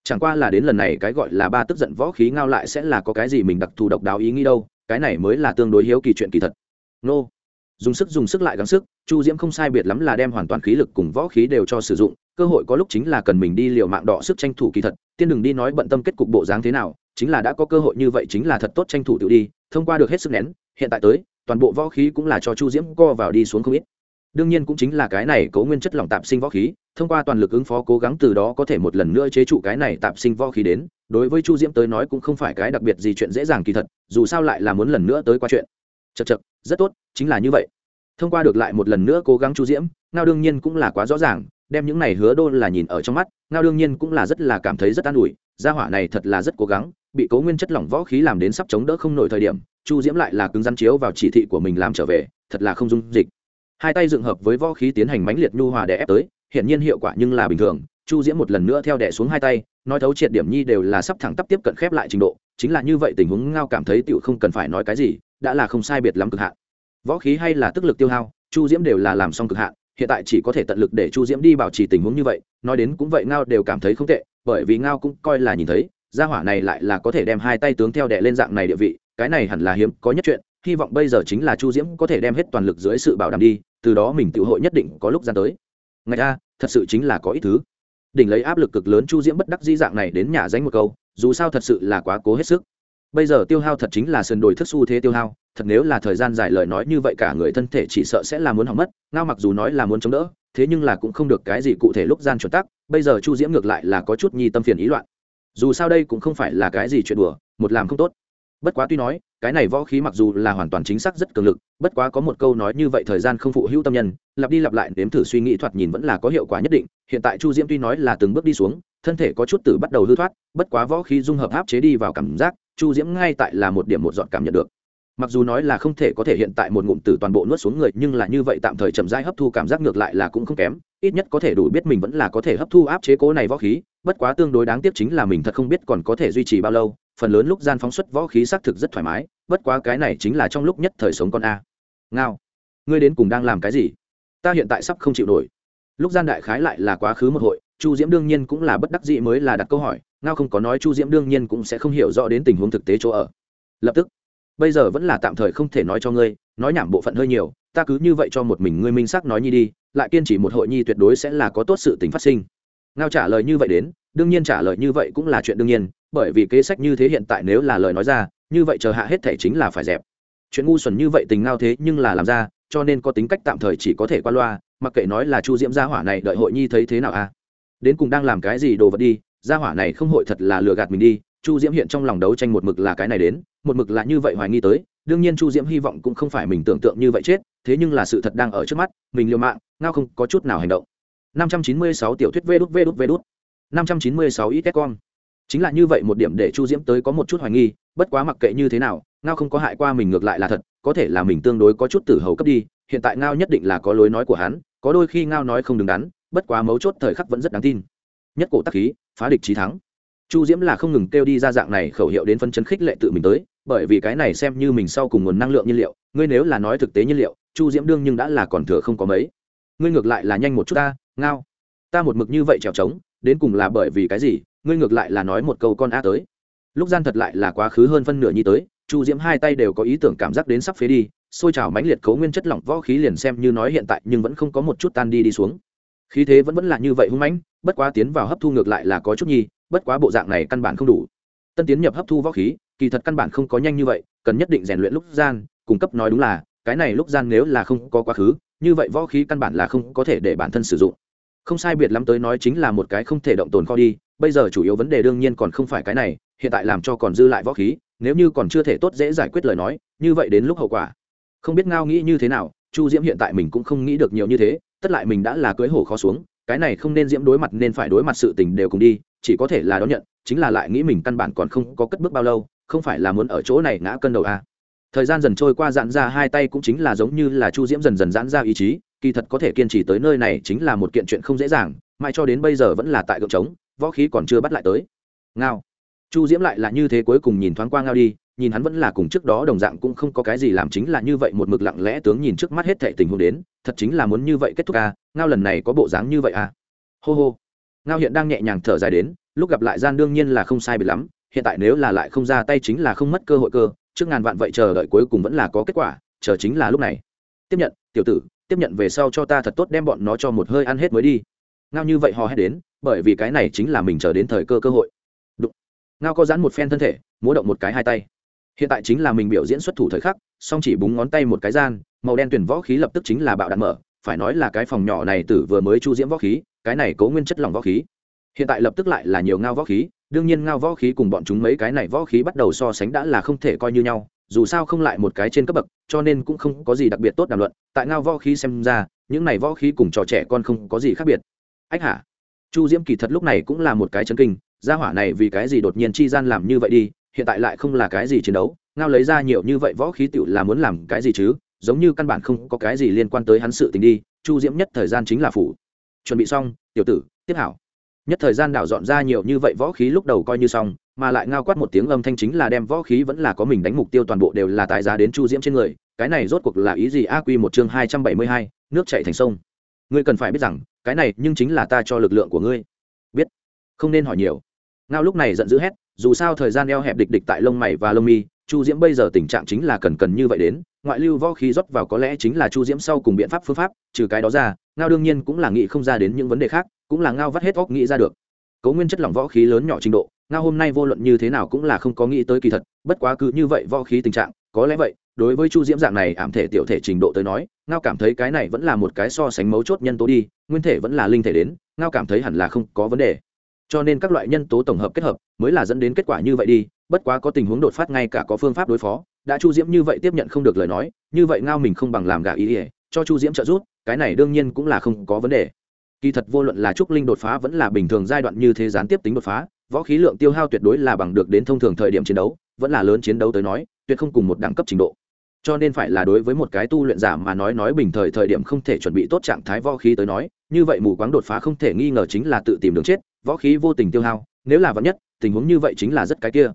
chẳng qua là đến lần này cái gọi là ba tức giận võ khí ngao lại sẽ là có cái gì mình đặc thù độc đáo ý nghĩ đâu, cái này mới là tương đối hiếu kỳ chuyện kỳ thật. Nô. Dùng sức dùng sức lại gắng sức, chu diễm không sai biệt lắm là đem hoàn toàn khí lực cùng võ khí đều cho sử dụng, cơ hội có lúc chính là cần mình đi liều mạng đỏ sức tranh thủ kỳ thật, tiên đừng đi nói bận tâm kết cục bộ dáng thế nào, chính là đã có cơ hội như vậy chính là thật tốt tranh thủ tự đi, thông qua được hết sức nén, hiện tại tới, toàn bộ võ khí cũng là cho chu diễm co vào đi xuống không ít đương nhiên cũng chính là cái này cấu nguyên chất lỏng tạp sinh võ khí, thông qua toàn lực ứng phó cố gắng từ đó có thể một lần nữa chế trụ cái này tạp sinh võ khí đến, đối với chu diễm tới nói cũng không phải cái đặc biệt gì chuyện dễ dàng kỳ thật, dù sao lại là muốn lần nữa tới qua chuyện. Chật chật rất tốt, chính là như vậy. Thông qua được lại một lần nữa cố gắng chu diễm, ngao đương nhiên cũng là quá rõ ràng, đem những này hứa đô là nhìn ở trong mắt, ngao đương nhiên cũng là rất là cảm thấy rất an ủi, gia hỏa này thật là rất cố gắng, bị cố nguyên chất lỏng võ khí làm đến sắp chống đỡ không nổi thời điểm, chu diễm lại là cứng rắn chiếu vào chỉ thị của mình làm trở về, thật là không dung dịch hai tay dựng hợp với võ khí tiến hành mãnh liệt nhu hòa để ép tới hiện nhiên hiệu quả nhưng là bình thường. Chu diễm một lần nữa theo đẻ xuống hai tay, nói thấu triệt điểm nhi đều là sắp thẳng tắp tiếp cận khép lại trình độ, chính là như vậy tình huống ngao cảm thấy tựu không cần phải nói cái gì, đã là không sai biệt lắm cực hạn. Võ khí hay là tức lực tiêu hao, chu diễm đều là làm xong cực hạn, hiện tại chỉ có thể tận lực để chu diễm đi bảo trì tình huống như vậy, nói đến cũng vậy ngao đều cảm thấy không tệ, bởi vì ngao cũng coi là nhìn thấy, gia hỏa này lại là có thể đem hai tay tướng theo đệ lên dạng này địa vị, cái này hẳn là hiếm, có nhất chuyện hy vọng bây giờ chính là chu diễm có thể đem hết toàn lực dưới sự bảo đảm đi, từ đó mình tự hội nhất định có lúc gian tới. Ngày a, thật sự chính là có ít thứ. Đỉnh lấy áp lực cực lớn chu diễm bất đắc di dạng này đến nhà danh một câu, dù sao thật sự là quá cố hết sức. Bây giờ tiêu hao thật chính là sườn đổi thức xu thế tiêu hao, thật nếu là thời gian dài lời nói như vậy cả người thân thể chỉ sợ sẽ là muốn hỏng mất, ngao mặc dù nói là muốn chống đỡ, thế nhưng là cũng không được cái gì cụ thể lúc gian chuẩn tắc, bây giờ chu diễm ngược lại là có chút nhi tâm phiền ý loạn. Dù sao đây cũng không phải là cái gì chuyện đùa, một làm không tốt. Bất quá tuy nói cái này võ khí mặc dù là hoàn toàn chính xác rất cường lực, bất quá có một câu nói như vậy thời gian không phụ hữu tâm nhân, lặp đi lặp lại nếm thử suy nghĩ thoạt nhìn vẫn là có hiệu quả nhất định, hiện tại chu diễm tuy nói là từng bước đi xuống, thân thể có chút từ bắt đầu hư thoát, bất quá võ khí dung hợp áp chế đi vào cảm giác, chu diễm ngay tại là một điểm một dọn cảm nhận được. Mặc dù nói là không thể có thể hiện tại một ngụm tử toàn bộ nuốt xuống người, nhưng là như vậy tạm thời chậm rãi hấp thu cảm giác ngược lại là cũng không kém, ít nhất có thể đủ biết mình vẫn là có thể hấp thu áp chế cố này võ khí, bất quá tương đối đáng tiếc chính là mình thật không biết còn có thể duy trì bao lâu phần lớn lúc gian phóng xuất võ khí xác thực rất thoải mái, bất quá cái này chính là trong lúc nhất thời sống con a. Ngao, ngươi đến cùng đang làm cái gì? Ta hiện tại sắp không chịu nổi. Lúc gian đại khái lại là quá khứ một hội, chu diễm đương nhiên cũng là bất đắc dĩ mới là đặt câu hỏi, ngao không có nói chu diễm đương nhiên cũng sẽ không hiểu rõ đến tình huống thực tế chỗ ở. Lập tức, bây giờ vẫn là tạm thời không thể nói cho ngươi, nói nhảm bộ phận hơi nhiều, ta cứ như vậy cho một mình ngươi minh xác nói nhi đi, lại kiên trì một hội nhi tuyệt đối sẽ là có tốt sự tình phát sinh. Ngao trả lời như vậy đến, đương nhiên trả lời như vậy cũng là chuyện đương nhiên bởi vì kế sách như thế hiện tại nếu là lời nói ra, như vậy chờ hạ hết thể chính là phải dẹp. Chuyện ngu xuẩn như vậy tình ngao thế nhưng là làm ra, cho nên có tính cách tạm thời chỉ có thể qua loa, mặc kệ nói là chu diễm gia hỏa này đợi hội nhi thấy thế nào a đến cùng đang làm cái gì đồ vật đi, gia hỏa này không hội thật là lừa gạt mình đi, chu diễm hiện trong lòng đấu tranh một mực là cái này đến, một mực là như vậy hoài nghi tới, đương nhiên chu diễm hy vọng cũng không phải mình tưởng tượng như vậy chết, thế nhưng là sự thật đang ở trước mắt, mình liều mạng, ngao không có chút nào hành động. 596 tiểu thuyết vê đút vê đút vê đút. 596 ít con chính là như vậy một điểm để chu diễm tới có một chút hoài nghi, bất quá mặc kệ như thế nào, ngao không có hại qua mình ngược lại là thật, có thể là mình tương đối có chút tử hầu cấp đi, hiện tại ngao nhất định là có lối nói của hắn, có đôi khi ngao nói không đứng đắn, bất quá mấu chốt thời khắc vẫn rất đáng tin. Nhất cổ tắc khí, phá địch trí thắng. Chu diễm là không ngừng kêu đi ra dạng này khẩu hiệu đến phân chấn khích lệ tự mình tới, bởi vì cái này xem như mình sau cùng nguồn năng lượng nhiên liệu, ngươi nếu là nói thực tế nhiên liệu, chu diễm đương nhưng đã là còn thừa không có mấy. Ngươi ngược lại là nhanh một chút ta, ngao. Ta một mực như vậy trèo trống, đến cùng là bởi vì cái gì? Ngươi ngược lại là nói một câu con a tới. Lúc gian thật lại là quá khứ hơn phân nửa nhi tới, chu diễm hai tay đều có ý tưởng cảm giác đến sắp phế đi, xôi trào mãnh liệt cấu nguyên chất lỏng võ khí liền xem như nói hiện tại nhưng vẫn không có một chút tan đi đi xuống. Khí thế vẫn vẫn là như vậy hung mãnh, bất quá tiến vào hấp thu ngược lại là có chút nhi, bất quá bộ dạng này căn bản không đủ. Tân tiến nhập hấp thu võ khí, kỳ thật căn bản không có nhanh như vậy, cần nhất định rèn luyện lúc gian, cung cấp nói đúng là, cái này lúc gian nếu là không có quá khứ, như vậy võ khí căn bản là không có thể để bản thân sử dụng. Không sai biệt lắm tới nói chính là một cái không thể động tồn kho đi bây giờ chủ yếu vấn đề đương nhiên còn không phải cái này, hiện tại làm cho còn dư lại võ khí, nếu như còn chưa thể tốt dễ giải quyết lời nói, như vậy đến lúc hậu quả không biết ngao nghĩ như thế nào, chu diễm hiện tại mình cũng không nghĩ được nhiều như thế, tất lại mình đã là cưới hổ khó xuống, cái này không nên diễm đối mặt nên phải đối mặt sự tình đều cùng đi, chỉ có thể là đón nhận, chính là lại nghĩ mình căn bản còn không có cất bước bao lâu, không phải là muốn ở chỗ này ngã cân đầu à. thời gian dần trôi qua giãn ra hai tay cũng chính là giống như là chu diễm dần dần giãn ra ý chí, kỳ thật có thể kiên trì tới nơi này chính là một kiện chuyện không dễ dàng, mãi cho đến bây giờ vẫn là tại gượng trống võ khí còn chưa bắt lại tới. Ngao. Chu diễm lại là như thế cuối cùng nhìn thoáng qua ngao đi, nhìn hắn vẫn là cùng trước đó đồng dạng cũng không có cái gì làm chính là như vậy một mực lặng lẽ tướng nhìn trước mắt hết thệ tình huống đến, thật chính là muốn như vậy kết thúc à ngao lần này có bộ dáng như vậy à. Hô hô. Ngao hiện đang nhẹ nhàng thở dài đến, lúc gặp lại gian đương nhiên là không sai bị lắm, hiện tại nếu là lại không ra tay chính là không mất cơ hội cơ, trước ngàn vạn vậy chờ đợi cuối cùng vẫn là có kết quả, chờ chính là lúc này. Tiếp nhận, tiểu tử, tiếp nhận về sau cho ta thật tốt đem bọn nó cho một hơi ăn hết mới đi. Ngao như vậy hò hét đến bởi vì cái này chính là mình chờ đến thời cơ cơ hội. Đụng. ngao có dán một phen thân thể, múa động một cái hai tay. Hiện tại chính là mình biểu diễn xuất thủ thời khắc, song chỉ búng ngón tay một cái gian, màu đen tuyển võ khí lập tức chính là bạo đạn mở, phải nói là cái phòng nhỏ này tử vừa mới chu diễm võ khí, cái này cố nguyên chất lỏng võ khí. Hiện tại lập tức lại là nhiều ngao võ khí, đương nhiên ngao võ khí cùng bọn chúng mấy cái này võ khí bắt đầu so sánh đã là không thể coi như nhau, dù sao không lại một cái trên cấp bậc, cho nên cũng không có gì đặc biệt tốt đàm luận, tại ngao võ khí xem ra, những này võ khí cùng trò trẻ con không có gì khác biệt. Ách hả? Chu diễm kỳ thật lúc này cũng là một cái chấn kinh, gia hỏa này vì cái gì đột nhiên chi gian làm như vậy đi, hiện tại lại không là cái gì chiến đấu, ngao lấy ra nhiều như vậy võ khí tựu là muốn làm cái gì chứ, giống như căn bản không có cái gì liên quan tới hắn sự tình đi, chu diễm nhất thời gian chính là phủ. Chuẩn bị xong, tiểu tử, tiếp hảo. Nhất thời gian đảo dọn ra nhiều như vậy võ khí lúc đầu coi như xong, mà lại ngao quát một tiếng âm thanh chính là đem võ khí vẫn là có mình đánh mục tiêu toàn bộ đều là tài giá đến chu diễm trên người, cái này rốt cuộc là ý gì? A quy một chương hai trăm bảy mươi hai, nước chạy thành sông ngươi cần phải biết rằng, cái này nhưng chính là ta cho lực lượng của ngươi. Biết. Không nên hỏi nhiều. Ngao lúc này giận dữ hét, dù sao thời gian eo hẹp địch địch tại lông mày và lông mi, chu diễm bây giờ tình trạng chính là cần cần như vậy đến, ngoại lưu võ khí rót vào có lẽ chính là chu diễm sau cùng biện pháp phương pháp, trừ cái đó ra, ngao đương nhiên cũng là nghĩ không ra đến những vấn đề khác, cũng là ngao vắt hết óc nghĩ ra được. Cấu nguyên chất lỏng võ khí lớn nhỏ trình độ, ngao hôm nay vô luận như thế nào cũng là không có nghĩ tới kỳ thật, bất quá cứ như vậy võ khí tình trạng có lẽ vậy, đối với chu diễm dạng này ảm thể tiểu thể trình độ tới nói, ngao cảm thấy cái này vẫn là một cái so sánh mấu chốt nhân tố đi, nguyên thể vẫn là linh thể đến, ngao cảm thấy hẳn là không có vấn đề. Cho nên các loại nhân tố tổng hợp kết hợp, mới là dẫn đến kết quả như vậy đi, bất quá có tình huống đột phát ngay cả có phương pháp đối phó, đã chu diễm như vậy tiếp nhận không được lời nói, như vậy ngao mình không bằng làm gà ý ỉa cho chu diễm trợ giúp, cái này đương nhiên cũng là không có vấn đề. Kỳ thật vô luận là trúc linh đột phá vẫn là bình thường giai đoạn như thế gián tiếp tính đột phá, võ khí lượng tiêu hao tuyệt đối là bằng được đến thông thường thời điểm chiến đấu, vẫn là lớn chiến đấu tới nói tuyệt không cùng một đẳng cấp trình độ. Cho nên phải là đối với một cái tu luyện giả mà nói nói bình thời thời điểm không thể chuẩn bị tốt trạng thái võ khí tới nói, như vậy mù quáng đột phá không thể nghi ngờ chính là tự tìm đường chết, võ khí vô tình tiêu hao, nếu là vạn nhất, tình huống như vậy chính là rất cái kia.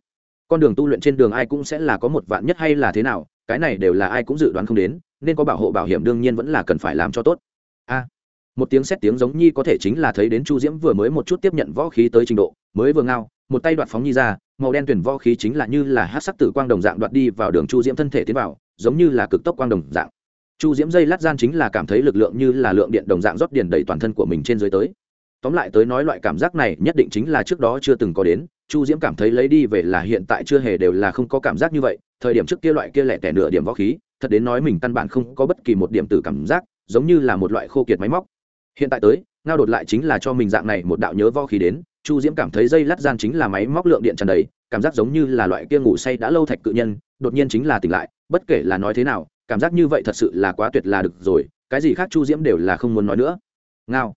Con đường tu luyện trên đường ai cũng sẽ là có một vạn nhất hay là thế nào, cái này đều là ai cũng dự đoán không đến, nên có bảo hộ bảo hiểm đương nhiên vẫn là cần phải làm cho tốt. A. Một tiếng xét tiếng giống nhi có thể chính là thấy đến chu diễm vừa mới một chút tiếp nhận võ khí tới trình độ, mới vừa ngao, một tay đoạt phóng nhi ra màu đen tuyển võ khí chính là như là hát sắc tử quang đồng dạng đoạt đi vào đường chu diễm thân thể tiến vào, giống như là cực tốc quang đồng dạng. Chu diễm dây lát gian chính là cảm thấy lực lượng như là lượng điện đồng dạng rót điện đầy toàn thân của mình trên dưới tới. Tóm lại tới nói loại cảm giác này nhất định chính là trước đó chưa từng có đến, chu diễm cảm thấy lấy đi về là hiện tại chưa hề đều là không có cảm giác như vậy, thời điểm trước kia loại kia lẻ tẻ nửa điểm võ khí, thật đến nói mình căn bản không có bất kỳ một điểm từ cảm giác, giống như là một loại khô kiệt máy móc. Hiện tại tới, ngao đột lại chính là cho mình dạng này một đạo nhớ võ khí đến chu diễm cảm thấy dây lát gian chính là máy móc lượng điện tràn đầy, cảm giác giống như là loại kia ngủ say đã lâu thạch cự nhân, đột nhiên chính là tỉnh lại, bất kể là nói thế nào, cảm giác như vậy thật sự là quá tuyệt là được rồi, cái gì khác chu diễm đều là không muốn nói nữa. Ngao.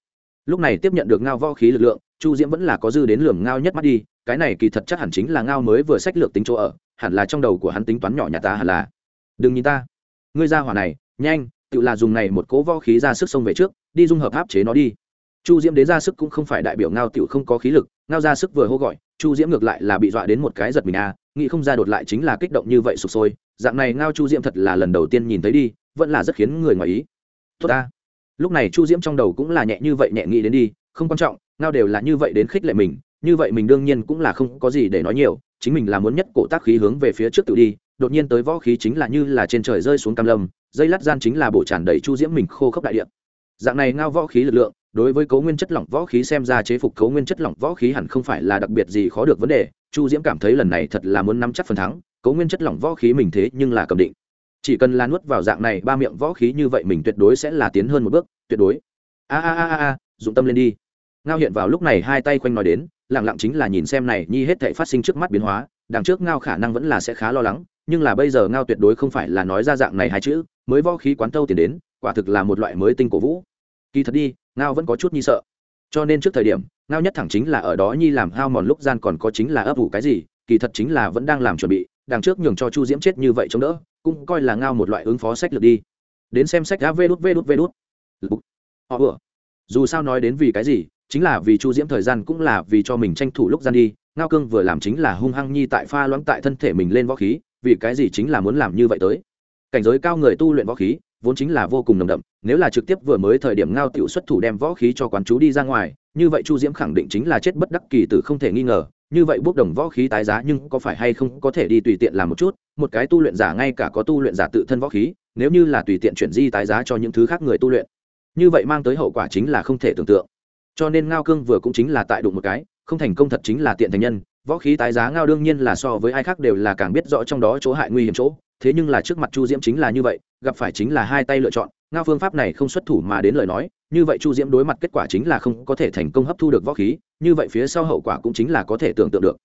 Lúc này tiếp nhận được ngao võ khí lực lượng, chu diễm vẫn là có dư đến lường ngao nhất mắt đi, cái này kỳ thật chắc hẳn chính là ngao mới vừa sách lược tính chỗ ở, hẳn là trong đầu của hắn tính toán nhỏ nhà ta hẳn là. Đừng nhìn ta. Ngươi ra hỏa này, nhanh, tự là dùng này một cố võ khí ra sức xông về trước, đi dung hợp áp chế nó đi chu diễm đến ra sức cũng không phải đại biểu ngao tiểu không có khí lực ngao ra sức vừa hô gọi chu diễm ngược lại là bị dọa đến một cái giật mình a à, nghĩ không ra đột lại chính là kích động như vậy sụp sôi. Dạng này ngao chu diễm thật là lần đầu tiên nhìn thấy đi vẫn là rất khiến người ngoài ý. Tốt ta. Lúc này chu diễm trong đầu cũng là nhẹ như vậy nhẹ nghĩ đến đi không quan trọng ngao đều là như vậy đến khích lệ mình như vậy mình đương nhiên cũng là không có gì để nói nhiều chính mình là muốn nhất cổ tác khí hướng về phía trước tự đi đột nhiên tới võ khí chính là như là trên trời rơi xuống cam lâm dây lát gian chính là bộ tràn đầy chu diễm mình khô khốc đại địa. Dạng này ngao võ khí lực lượng đối với cấu nguyên chất lỏng võ khí xem ra chế phục cấu nguyên chất lỏng võ khí hẳn không phải là đặc biệt gì khó được vấn đề. Chu diễm cảm thấy lần này thật là muốn nắm chắc phần thắng, cấu nguyên chất lỏng võ khí mình thế nhưng là cầm định. Chỉ cần là nuốt vào dạng này, ba miệng võ khí như vậy mình tuyệt đối sẽ là tiến hơn một bước, tuyệt đối. A a a a dụng tâm lên đi. Ngao hiện vào lúc này hai tay quanh nói đến lẳng lặng chính là nhìn xem này nhi hết thể phát sinh trước mắt biến hóa, đằng trước ngao khả năng vẫn là sẽ khá lo lắng, nhưng là bây giờ ngao tuyệt đối không phải là nói ra dạng này hai chữ, mới võ khí quán tâu tiền đến, quả thực là một loại mới tinh cổ vũ kỳ thật đi, ngao vẫn có chút nhi sợ. Cho nên trước thời điểm, ngao nhất thẳng chính là ở đó nhi làm hao mòn lúc gian còn có chính là ấp ủ cái gì, kỳ thật chính là vẫn đang làm chuẩn bị, đằng trước nhường cho chu diễm chết như vậy chống đỡ, cũng coi là ngao một loại ứng phó sách lược đi. Đến xem sách đã vê đút vê đút vê đút. Họ vừa. Dù sao nói đến vì cái gì, chính là vì chu diễm thời gian cũng là vì cho mình tranh thủ lúc gian đi, ngao cương vừa làm chính là hung hăng nhi tại pha loãng tại thân thể mình lên võ khí, vì cái gì chính là muốn làm như vậy tới. Cảnh giới cao người tu luyện võ khí vốn chính là vô cùng nồng đậm, nếu là trực tiếp vừa mới thời điểm ngao tiểu xuất thủ đem võ khí cho quán chú đi ra ngoài, như vậy chu diễm khẳng định chính là chết bất đắc kỳ tử không thể nghi ngờ, như vậy bốc đồng võ khí tái giá nhưng có phải hay không có thể đi tùy tiện làm một chút, một cái tu luyện giả ngay cả có tu luyện giả tự thân võ khí, nếu như là tùy tiện chuyển di tái giá cho những thứ khác người tu luyện. Như vậy mang tới hậu quả chính là không thể tưởng tượng. Cho nên ngao cương vừa cũng chính là tại đụng một cái, không thành công thật chính là tiện thành nhân, võ khí tái giá ngao đương nhiên là so với ai khác đều là càng biết rõ trong đó chỗ hại nguy hiểm chỗ thế nhưng là trước mặt chu diễm chính là như vậy, gặp phải chính là hai tay lựa chọn, ngao phương pháp này không xuất thủ mà đến lời nói, như vậy chu diễm đối mặt kết quả chính là không có thể thành công hấp thu được võ khí, như vậy phía sau hậu quả cũng chính là có thể tưởng tượng được.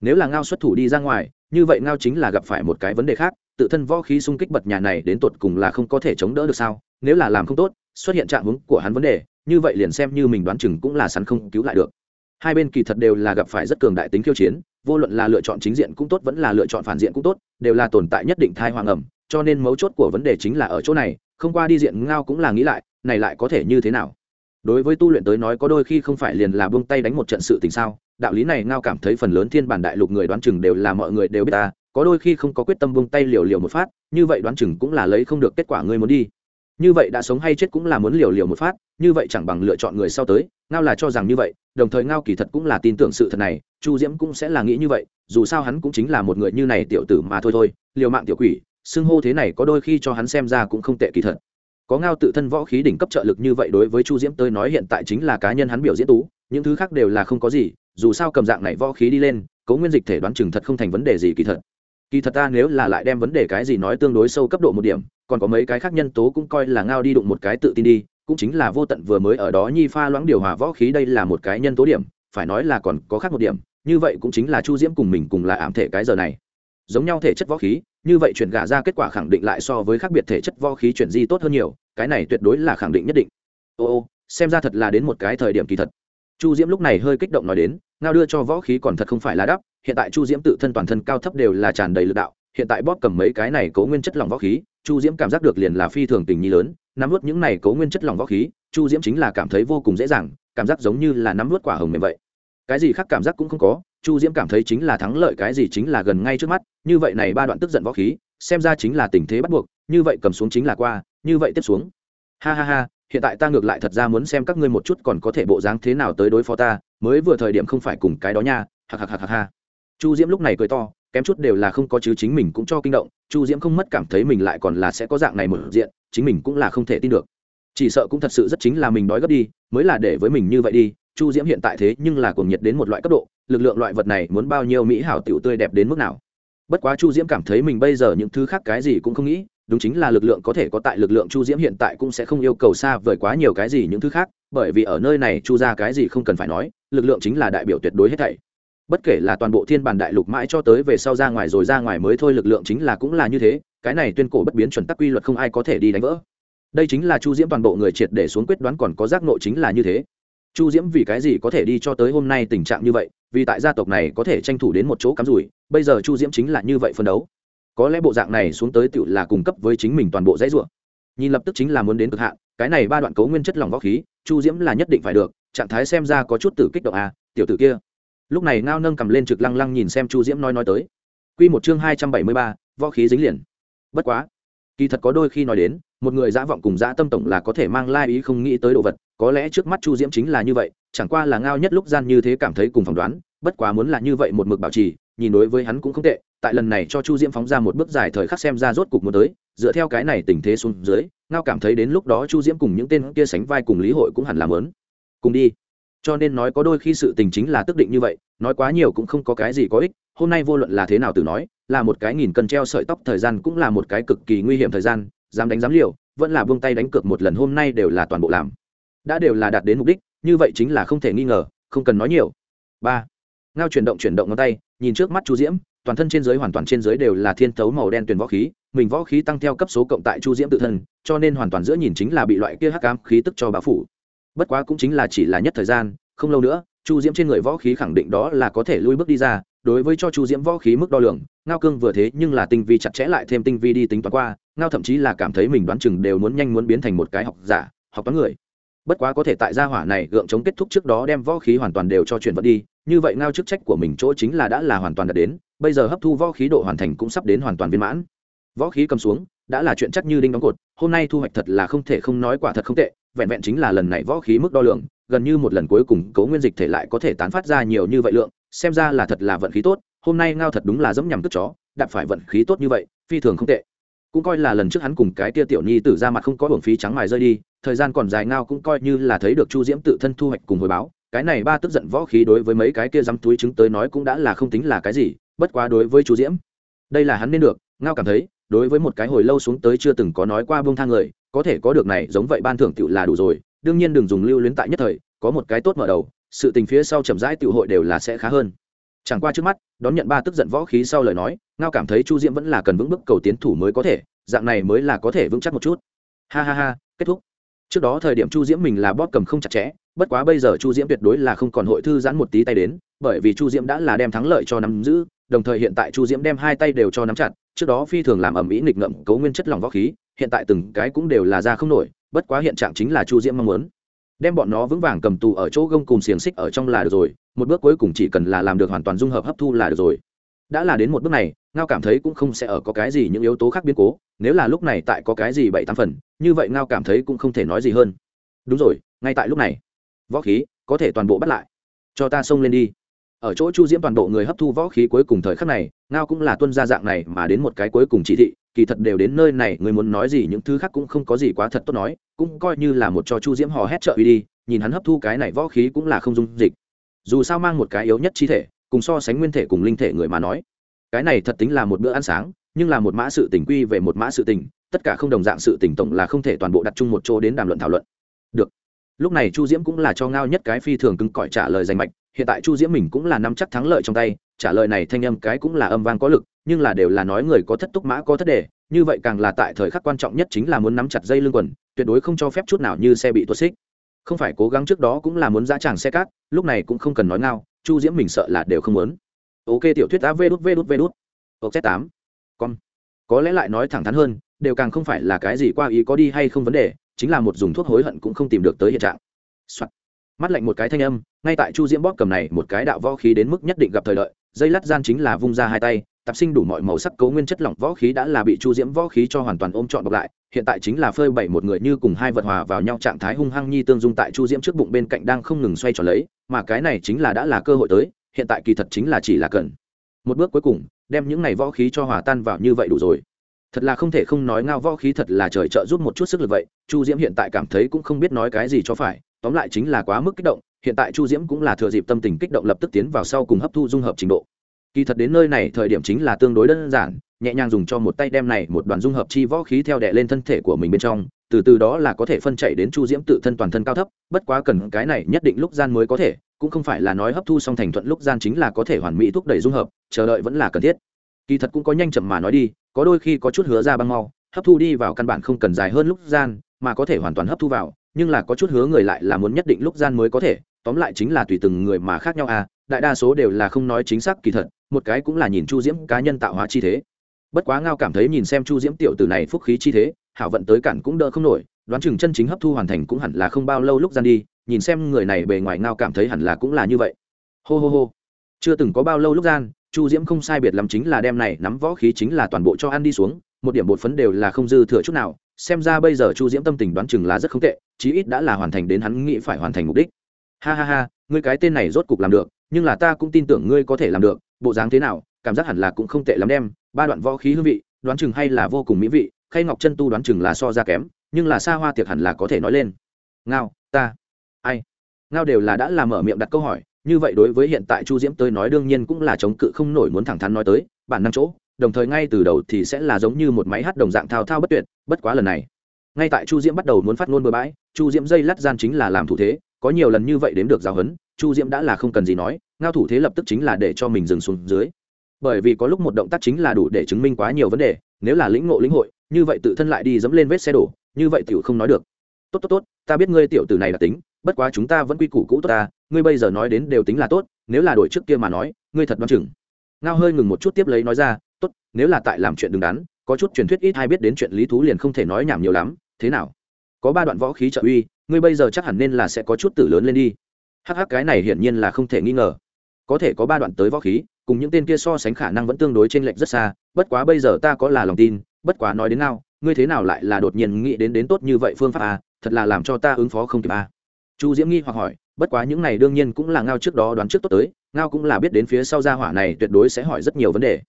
Nếu là ngao xuất thủ đi ra ngoài, như vậy ngao chính là gặp phải một cái vấn đề khác, tự thân võ khí xung kích bật nhà này đến tột cùng là không có thể chống đỡ được sao? Nếu là làm không tốt, xuất hiện trạng hướng của hắn vấn đề, như vậy liền xem như mình đoán chừng cũng là sắn không cứu lại được. Hai bên kỳ thật đều là gặp phải rất cường đại tính khiêu chiến vô luận là lựa chọn chính diện cũng tốt, vẫn là lựa chọn phản diện cũng tốt, đều là tồn tại nhất định thai hoàng ẩm. Cho nên mấu chốt của vấn đề chính là ở chỗ này, không qua đi diện ngao cũng là nghĩ lại, này lại có thể như thế nào? Đối với tu luyện tới nói có đôi khi không phải liền là buông tay đánh một trận sự tình sao? Đạo lý này ngao cảm thấy phần lớn thiên bản đại lục người đoán chừng đều là mọi người đều biết ta, có đôi khi không có quyết tâm buông tay liều liều một phát, như vậy đoán chừng cũng là lấy không được kết quả ngươi muốn đi. Như vậy đã sống hay chết cũng là muốn liều liều một phát, như vậy chẳng bằng lựa chọn người sau tới ngao là cho rằng như vậy, đồng thời ngao kỳ thật cũng là tin tưởng sự thật này, chu diễm cũng sẽ là nghĩ như vậy, dù sao hắn cũng chính là một người như này tiểu tử mà thôi thôi, liều mạng tiểu quỷ, xưng hô thế này có đôi khi cho hắn xem ra cũng không tệ kỳ thật. Có ngao tự thân võ khí đỉnh cấp trợ lực như vậy đối với chu diễm tới nói hiện tại chính là cá nhân hắn biểu diễn tú, những thứ khác đều là không có gì, dù sao cầm dạng này võ khí đi lên, cấu nguyên dịch thể đoán chừng thật không thành vấn đề gì kỳ thật. Kỳ thật ta nếu là lại đem vấn đề cái gì nói tương đối sâu cấp độ một điểm, còn có mấy cái khác nhân tố cũng coi là ngao đi đụng một cái tự tin đi cũng chính là vô tận vừa mới ở đó nhi pha loãng điều hòa võ khí đây là một cái nhân tố điểm, phải nói là còn có khác một điểm, như vậy cũng chính là chu diễm cùng mình cùng là ảm thể cái giờ này. Giống nhau thể chất võ khí, như vậy chuyển gà ra kết quả khẳng định lại so với khác biệt thể chất võ khí chuyển di tốt hơn nhiều, cái này tuyệt đối là khẳng định nhất định. Ô ô, xem ra thật là đến một cái thời điểm kỳ thật. Chu diễm lúc này hơi kích động nói đến, ngao đưa cho võ khí còn thật không phải là đắp, hiện tại chu diễm tự thân toàn thân cao thấp đều là tràn đầy lực đạo, hiện tại bóp cầm mấy cái này cố nguyên chất lỏng võ khí, chu diễm cảm giác được liền là phi thường tình nhi lớn nắm vút những này cấu nguyên chất lỏng võ khí, chu diễm chính là cảm thấy vô cùng dễ dàng, cảm giác giống như là nắm vút quả hồng mềm vậy. Cái gì khác cảm giác cũng không có, chu diễm cảm thấy chính là thắng lợi, cái gì chính là gần ngay trước mắt, như vậy này ba đoạn tức giận võ khí, xem ra chính là tình thế bắt buộc, như vậy cầm xuống chính là qua, như vậy tiếp xuống. Ha ha ha, hiện tại ta ngược lại thật ra muốn xem các ngươi một chút còn có thể bộ dáng thế nào tới đối phó ta, mới vừa thời điểm không phải cùng cái đó nha hạc hạc hạc hạc ha. Chu diễm lúc này cười to kém chút đều là không có chứ, chính mình cũng cho kinh động. Chu diễm không mất cảm thấy mình lại còn là sẽ có dạng này mở diện, chính mình cũng là không thể tin được. Chỉ sợ cũng thật sự rất chính là mình đói gấp đi, mới là để với mình như vậy đi. Chu diễm hiện tại thế nhưng là cuồng nhiệt đến một loại cấp độ, lực lượng loại vật này muốn bao nhiêu mỹ hảo tiểu tươi đẹp đến mức nào. Bất quá chu diễm cảm thấy mình bây giờ những thứ khác cái gì cũng không nghĩ, đúng chính là lực lượng có thể có tại lực lượng chu diễm hiện tại cũng sẽ không yêu cầu xa vời quá nhiều cái gì những thứ khác, bởi vì ở nơi này chu ra cái gì không cần phải nói, lực lượng chính là đại biểu tuyệt đối hết thảy bất kể là toàn bộ thiên bản đại lục mãi cho tới về sau ra ngoài rồi ra ngoài mới thôi lực lượng chính là cũng là như thế, cái này tuyên cổ bất biến chuẩn tắc quy luật không ai có thể đi đánh vỡ. Đây chính là chu diễm toàn bộ người triệt để xuống quyết đoán còn có giác nộ chính là như thế. Chu diễm vì cái gì có thể đi cho tới hôm nay tình trạng như vậy, vì tại gia tộc này có thể tranh thủ đến một chỗ cắm rủi, bây giờ chu diễm chính là như vậy phân đấu. Có lẽ bộ dạng này xuống tới tựu là cung cấp với chính mình toàn bộ dãy ruộng nhìn lập tức chính là muốn đến cực hạn, cái này ba đoạn cấu nguyên chất lỏng võ khí, chu diễm là nhất định phải được, trạng thái xem ra có chút tử kích động à tiểu tử kia lúc này ngao nâng cầm lên trực lăng lăng nhìn xem chu diễm nói nói tới. Q một chương hai trăm bảy mươi ba, võ khí dính liền. Bất quá, kỳ thật có đôi khi nói đến, một người dã vọng cùng dã tâm tổng là có thể mang lai ý không nghĩ tới đồ vật, có lẽ trước mắt chu diễm chính là như vậy, chẳng qua là ngao nhất lúc gian như thế cảm thấy cùng phỏng đoán, bất quá muốn là như vậy một mực bảo trì, nhìn đối với hắn cũng không tệ, tại lần này cho chu diễm phóng ra một bước dài thời khắc xem ra rốt cục muốn tới, dựa theo cái này tình thế xuống dưới, ngao cảm thấy đến lúc đó chu diễm cùng những tên kia sánh vai cùng lý hội cũng hẳn làm lớn cùng đi cho nên nói có đôi khi sự tình chính là tức định như vậy, nói quá nhiều cũng không có cái gì có ích, hôm nay vô luận là thế nào từ nói, là một cái nghìn cân treo sợi tóc thời gian cũng là một cái cực kỳ nguy hiểm thời gian, dám đánh dám liều, vẫn là buông tay đánh cược một lần hôm nay đều là toàn bộ làm. Đã đều là đạt đến mục đích, như vậy chính là không thể nghi ngờ, không cần nói nhiều. Ba. Ngao chuyển động chuyển động ngón tay, nhìn trước mắt chu diễm, toàn thân trên dưới hoàn toàn trên dưới đều là thiên thấu màu đen tuyển võ khí, mình võ khí tăng theo cấp số cộng tại chu diễm tự thân, cho nên hoàn toàn giữa nhìn chính là bị loại kia hắc ám khí tức cho bao phủ bất quá cũng chính là chỉ là nhất thời gian, không lâu nữa, chu diễm trên người võ khí khẳng định đó là có thể lui bước đi ra, đối với cho chu diễm võ khí mức đo lường, ngao cương vừa thế nhưng là tinh vi chặt chẽ lại thêm tinh vi đi tính toán qua, ngao thậm chí là cảm thấy mình đoán chừng đều muốn nhanh muốn biến thành một cái học giả, học toán người. Bất quá có thể tại gia hỏa này gượng chống kết thúc trước đó đem võ khí hoàn toàn đều cho chuyển vận đi, như vậy ngao chức trách của mình chỗ chính là đã là hoàn toàn đạt đến, bây giờ hấp thu võ khí độ hoàn thành cũng sắp đến hoàn toàn viên mãn. Võ khí cầm xuống đã là chuyện chắc như đinh đóng cột, hôm nay thu hoạch thật là không thể không nói quả thật không tệ, vẹn vẹn chính là lần này võ khí mức đo lường, gần như một lần cuối cùng cấu nguyên dịch thể lại có thể tán phát ra nhiều như vậy lượng, xem ra là thật là vận khí tốt, hôm nay ngao thật đúng là dẫm nhằm tức chó, đạp phải vận khí tốt như vậy, phi thường không tệ. Cũng coi là lần trước hắn cùng cái tia tiểu nhi tử ra mặt không có hưởng phí trắng mài rơi đi, thời gian còn dài ngao cũng coi như là thấy được chu diễm tự thân thu hoạch cùng hồi báo, cái này ba tức giận võ khí đối với mấy cái kia dám túi chứng tới nói cũng đã là không tính là cái gì, bất quá đối với chu diễm, đây là hắn nên được, ngao cảm thấy đối với một cái hồi lâu xuống tới chưa từng có nói qua buông thang người, có thể có được này, giống vậy ban thưởng tựu là đủ rồi, đương nhiên đừng dùng lưu luyến tại nhất thời, có một cái tốt mở đầu, sự tình phía sau chậm rãi tựu hội đều là sẽ khá hơn. Chẳng qua trước mắt, đón nhận ba tức giận võ khí sau lời nói, ngao cảm thấy chu diễm vẫn là cần vững bước cầu tiến thủ mới có thể, dạng này mới là có thể vững chắc một chút. Ha ha ha, kết thúc. Trước đó thời điểm chu diễm mình là bóp cầm không chặt chẽ, bất quá bây giờ chu diễm tuyệt đối là không còn hội thư giãn một tí tay đến, bởi vì chu diễm đã là đem thắng lợi cho nắm giữ, đồng thời hiện tại chu diễm đem hai tay đều cho nắm chặt trước đó phi thường làm ẩm ĩ nghịch ngậm cấu nguyên chất lỏng võ khí, hiện tại từng cái cũng đều là ra không nổi, bất quá hiện trạng chính là chu diễm mong muốn. Đem bọn nó vững vàng cầm tù ở chỗ gông cùng xiềng xích ở trong là được rồi, một bước cuối cùng chỉ cần là làm được hoàn toàn dung hợp hấp thu là được rồi. Đã là đến một bước này, ngao cảm thấy cũng không sẽ ở có cái gì những yếu tố khác biến cố, nếu là lúc này tại có cái gì bảy tám phần, như vậy ngao cảm thấy cũng không thể nói gì hơn. Đúng rồi, ngay tại lúc này, võ khí có thể toàn bộ bắt lại. Cho ta xông lên đi ở chỗ chu diễm toàn bộ người hấp thu võ khí cuối cùng thời khắc này, ngao cũng là tuân gia dạng này mà đến một cái cuối cùng chỉ thị, kỳ thật đều đến nơi này, người muốn nói gì những thứ khác cũng không có gì quá thật tốt nói, cũng coi như là một cho chu diễm hò hét trợ uy đi, nhìn hắn hấp thu cái này võ khí cũng là không dung dịch. Dù sao mang một cái yếu nhất chi thể, cùng so sánh nguyên thể cùng linh thể người mà nói, cái này thật tính là một bữa ăn sáng, nhưng là một mã sự tình quy về một mã sự tình, tất cả không đồng dạng sự tình tổng là không thể toàn bộ đặt chung một chỗ đến đàm luận thảo luận. Được. Lúc này chu diễm cũng là cho ngao nhất cái phi thường cứng cỏi trả lời danh mạch hiện tại chu diễm mình cũng là nắm chắc thắng lợi trong tay, trả lời này thanh âm cái cũng là âm vang có lực, nhưng là đều là nói người có thất túc mã có thất đề, như vậy càng là tại thời khắc quan trọng nhất chính là muốn nắm chặt dây lưng quần, tuyệt đối không cho phép chút nào như xe bị tuột xích. Không phải cố gắng trước đó cũng là muốn dã tràng xe cát, lúc này cũng không cần nói ngao, chu diễm mình sợ là đều không muốn. Ok, tiểu thuyết đã vê đút vê đút vê đút. Ok, tám. Con có lẽ lại nói thẳng thắn hơn, đều càng không phải là cái gì qua ý có đi hay không vấn đề, chính là một dùng thuốc hối hận cũng không tìm được tới hiện trạng、Soạn. mắt lạnh một cái thanh âm ngay tại chu diễm bóp cầm này, một cái đạo võ khí đến mức nhất định gặp thời lợi dây lát gian chính là vung ra hai tay tạp sinh đủ mọi màu sắc cấu nguyên chất lỏng võ khí đã là bị chu diễm võ khí cho hoàn toàn ôm trọn bọc lại, hiện tại chính là phơi bày một người như cùng hai vật hòa vào nhau trạng thái hung hăng nhi tương dung tại chu diễm trước bụng bên cạnh đang không ngừng xoay tròn lấy, mà cái này chính là đã là cơ hội tới, hiện tại kỳ thật chính là chỉ là cần. Một bước cuối cùng, đem những này võ khí cho hòa tan vào như vậy đủ rồi. Thật là không thể không nói ngao võ khí thật là trời trợ giúp một chút sức lực vậy, chu diễm hiện tại cảm thấy cũng không biết nói cái gì cho phải, tóm lại chính là quá mức kích động hiện tại chu diễm cũng là thừa dịp tâm tình kích động lập tức tiến vào sau cùng hấp thu dung hợp trình độ. Kỳ thật đến nơi này thời điểm chính là tương đối đơn giản, nhẹ nhàng dùng cho một tay đem này một đoàn dung hợp chi võ khí theo đệ lên thân thể của mình bên trong, từ từ đó là có thể phân chạy đến chu diễm tự thân toàn thân cao thấp, bất quá cần cái này nhất định lúc gian mới có thể, cũng không phải là nói hấp thu xong thành thuận lúc gian chính là có thể hoàn mỹ thúc đẩy dung hợp, chờ đợi vẫn là cần thiết. Kỳ thật cũng có nhanh chậm mà nói đi, có đôi khi có chút hứa ra băng mau, hấp thu đi vào căn bản không cần dài hơn lúc gian, mà có thể hoàn toàn hấp thu vào nhưng là có chút hứa người lại là muốn nhất định lúc gian mới có thể, tóm lại chính là tùy từng người mà khác nhau à đại đa số đều là không nói chính xác kỳ thật, một cái cũng là nhìn chu diễm cá nhân tạo hóa chi thế. Bất quá ngao cảm thấy nhìn xem chu diễm tiểu tử này phúc khí chi thế, hảo vận tới cản cũng đỡ không nổi, đoán chừng chân chính hấp thu hoàn thành cũng hẳn là không bao lâu lúc gian đi, nhìn xem người này bề ngoài ngao cảm thấy hẳn là cũng là như vậy. Hô hô hô. Chưa từng có bao lâu lúc gian, chu diễm không sai biệt lắm chính là đem này nắm võ khí chính là toàn bộ cho ăn đi xuống, một điểm bột phấn đều là không dư thừa chút nào xem ra bây giờ chu diễm tâm tình đoán chừng là rất không tệ, chí ít đã là hoàn thành đến hắn nghĩ phải hoàn thành mục đích. Ha ha ha, ngươi cái tên này rốt cục làm được, nhưng là ta cũng tin tưởng ngươi có thể làm được, bộ dáng thế nào, cảm giác hẳn là cũng không tệ lắm đem, ba đoạn võ khí hương vị, đoán chừng hay là vô cùng mỹ vị, khay ngọc chân tu đoán chừng là so ra kém, nhưng là xa hoa tiệc hẳn là có thể nói lên. Ngao, ta, ai? Ngao đều là đã làm mở miệng đặt câu hỏi, như vậy đối với hiện tại chu diễm tới nói đương nhiên cũng là chống cự không nổi muốn thẳng thắn nói tới, bản năng chỗ đồng thời ngay từ đầu thì sẽ là giống như một máy hát đồng dạng thao thao bất tuyệt, bất quá lần này. Ngay tại chu diễm bắt đầu muốn phát ngôn bừa bãi, chu diễm dây lắt gian chính là làm thủ thế, có nhiều lần như vậy đến được giáo huấn, chu diễm đã là không cần gì nói, ngao thủ thế lập tức chính là để cho mình dừng xuống dưới. Bởi vì có lúc một động tác chính là đủ để chứng minh quá nhiều vấn đề, nếu là lĩnh ngộ lĩnh hội, như vậy tự thân lại đi dẫm lên vết xe đổ, như vậy tiểu không nói được. Tốt tốt tốt, ta biết ngươi tiểu tử này là tính, bất quá chúng ta vẫn quy củ cũ tốt ta, ngươi bây giờ nói đến đều tính là tốt, nếu là đổi trước kia mà nói, ngươi thật đoan chừng. Ngao hơi ngừng một chút tiếp lấy nói ra tốt nếu là tại làm chuyện đứng đắn có chút truyền thuyết ít hay biết đến chuyện lý thú liền không thể nói nhảm nhiều lắm thế nào? Có ba đoạn võ khí trợ uy ngươi bây giờ chắc hẳn nên là sẽ có chút tử lớn lên đi. Hắc hắc cái này hiển nhiên là không thể nghi ngờ. Có thể có ba đoạn tới võ khí cùng những tên kia so sánh khả năng vẫn tương đối trên lệch rất xa bất quá bây giờ ta có là lòng tin bất quá nói đến nào ngươi thế nào lại là đột nhiên nghĩ đến đến tốt như vậy phương pháp à, thật là làm cho ta ứng phó không kịp à. chu diễm nghi hoặc hỏi bất quá những này đương nhiên cũng là ngao trước đó đoán trước tốt tới ngao cũng là biết đến phía sau gia hỏa này tuyệt đối sẽ hỏi rất nhiều vấn đề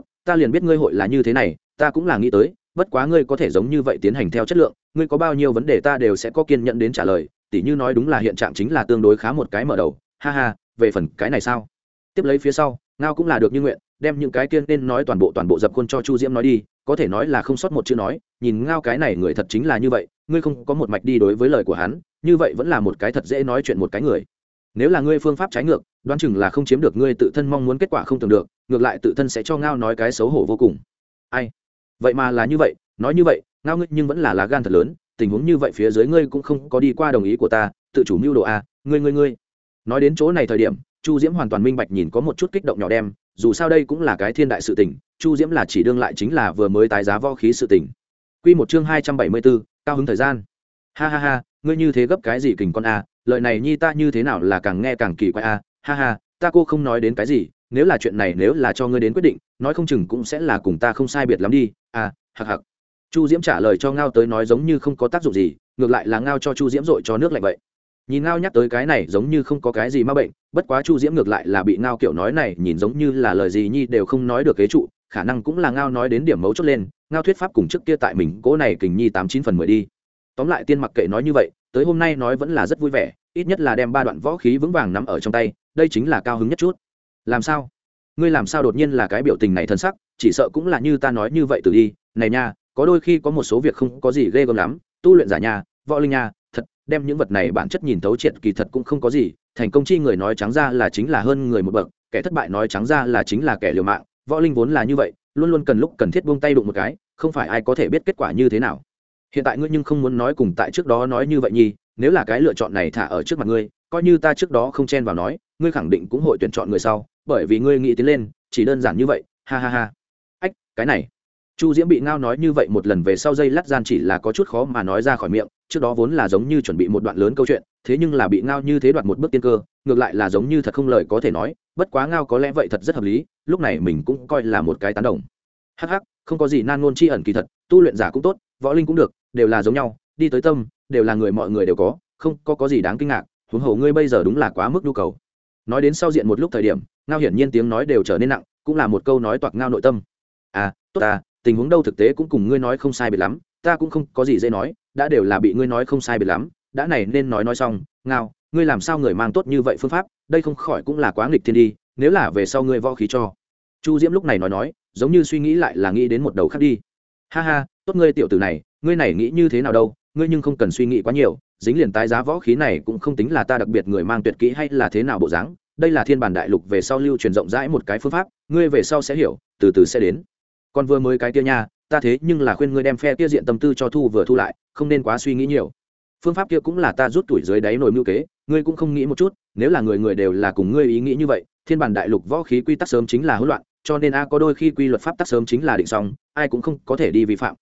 tốt, ta liền biết ngươi hội là như thế này, ta cũng là nghĩ tới, bất quá ngươi có thể giống như vậy tiến hành theo chất lượng, ngươi có bao nhiêu vấn đề ta đều sẽ có kiên nhẫn đến trả lời, tỉ như nói đúng là hiện trạng chính là tương đối khá một cái mở đầu, ha ha, về phần cái này sao? Tiếp lấy phía sau, ngao cũng là được như nguyện, đem những cái kiên nên nói toàn bộ toàn bộ dập khuôn cho chu diễm nói đi, có thể nói là không sót một chữ nói, nhìn ngao cái này người thật chính là như vậy, ngươi không có một mạch đi đối với lời của hắn, như vậy vẫn là một cái thật dễ nói chuyện một cái người nếu là ngươi phương pháp trái ngược, đoán chừng là không chiếm được ngươi tự thân mong muốn kết quả không tưởng được, ngược lại tự thân sẽ cho ngao nói cái xấu hổ vô cùng. Ai? Vậy mà là như vậy, nói như vậy, ngao ngươi nhưng vẫn là lá gan thật lớn, tình huống như vậy phía dưới ngươi cũng không có đi qua đồng ý của ta, tự chủ mưu đồ a ngươi ngươi ngươi. Nói đến chỗ này thời điểm, chu diễm hoàn toàn minh bạch nhìn có một chút kích động nhỏ đem, dù sao đây cũng là cái thiên đại sự tình, chu diễm là chỉ đương lại chính là vừa mới tái giá võ khí sự tình. Q một chương hai trăm bảy mươi bốn, cao hứng thời gian. Ha ha ha, ngươi như thế gấp cái gì kình con a lợi này nhi ta như thế nào là càng nghe càng kỳ quái a ha ha, ta cô không nói đến cái gì, nếu là chuyện này nếu là cho ngươi đến quyết định, nói không chừng cũng sẽ là cùng ta không sai biệt lắm đi. À hặc hặc. Chu diễm trả lời cho ngao tới nói giống như không có tác dụng gì, ngược lại là ngao cho chu diễm dội cho nước lạnh vậy. Nhìn ngao nhắc tới cái này giống như không có cái gì m a bệnh, bất quá chu diễm ngược lại là bị ngao kiểu nói này nhìn giống như là lời gì nhi đều không nói được kế trụ, khả năng cũng là ngao nói đến điểm mấu chốt lên, ngao thuyết pháp cùng trước kia tại mình cỗ này kình nhi tám chín phần mười đi. Tóm lại tiên mặc kệ nói như vậy, tới hôm nay nói vẫn là rất vui vẻ ít nhất là đem ba đoạn võ khí vững vàng nắm ở trong tay đây chính là cao hứng nhất chút. Làm sao? Ngươi làm sao đột nhiên là cái biểu tình này thân sắc chỉ sợ cũng là như ta nói như vậy từ đi. Này nha có đôi khi có một số việc không có gì ghê gớm lắm. Tu luyện giả nha, võ linh nha thật đem những vật này bản chất nhìn thấu triệt kỳ thật cũng không có gì. Thành công chi người nói trắng ra là chính là hơn người một bậc kẻ thất bại nói trắng ra là chính là kẻ liều mạng. Võ linh vốn là như vậy luôn luôn cần lúc cần thiết buông tay đụng một cái không phải ai có thể biết kết quả như thế nào. Hiện tại ngươi nhưng không muốn nói cùng tại trước đó nói như vậy nhi nếu là cái lựa chọn này thả ở trước mặt ngươi coi như ta trước đó không chen vào nói ngươi khẳng định cũng hội tuyển chọn người sau bởi vì ngươi nghĩ tiến lên chỉ đơn giản như vậy ha ha ha. Ách cái này. Chu diễm bị ngao nói như vậy một lần về sau dây lát gian chỉ là có chút khó mà nói ra khỏi miệng trước đó vốn là giống như chuẩn bị một đoạn lớn câu chuyện thế nhưng là bị ngao như thế đoạt một bước tiên cơ ngược lại là giống như thật không lời có thể nói bất quá ngao có lẽ vậy thật rất hợp lý lúc này mình cũng coi là một cái tán đồng. Hắc hắc, không có gì nan ngôn chi ẩn kỳ thật tu luyện giả cũng tốt võ linh cũng được đều là giống nhau đi tới tâm, đều là người mọi người đều có, không, có có gì đáng kinh ngạc, huống hồ ngươi bây giờ đúng là quá mức nhu cầu. Nói đến sau diện một lúc thời điểm, ngao hiển nhiên tiếng nói đều trở nên nặng, cũng là một câu nói toạc ngao nội tâm. À tốt à tình huống đâu thực tế cũng cùng ngươi nói không sai biệt lắm, ta cũng không có gì dễ nói, đã đều là bị ngươi nói không sai biệt lắm, đã này nên nói nói xong, ngao, ngươi làm sao người mang tốt như vậy phương pháp, đây không khỏi cũng là quá nghịch thiên đi, nếu là về sau ngươi võ khí cho. Chu diễm lúc này nói nói, giống như suy nghĩ lại là nghĩ đến một đầu khác đi. Ha ha, tốt ngươi tiểu tử này, ngươi này nghĩ như thế nào đâu ngươi nhưng không cần suy nghĩ quá nhiều, dính liền tái giá võ khí này cũng không tính là ta đặc biệt người mang tuyệt kỹ hay là thế nào bộ dáng, đây là thiên bản đại lục về sau lưu truyền rộng rãi một cái phương pháp, ngươi về sau sẽ hiểu, từ từ sẽ đến. Còn vừa mới cái kia nha, ta thế nhưng là khuyên ngươi đem phe kia diện tâm tư cho thu vừa thu lại, không nên quá suy nghĩ nhiều. Phương pháp kia cũng là ta rút tuổi dưới đáy nồi mưu kế, ngươi cũng không nghĩ một chút, nếu là người người đều là cùng ngươi ý nghĩ như vậy, thiên bản đại lục võ khí quy tắc sớm chính là hỗn loạn, cho nên a có đôi khi quy luật pháp tắc sớm chính là định xong, ai cũng không có thể đi vi phạm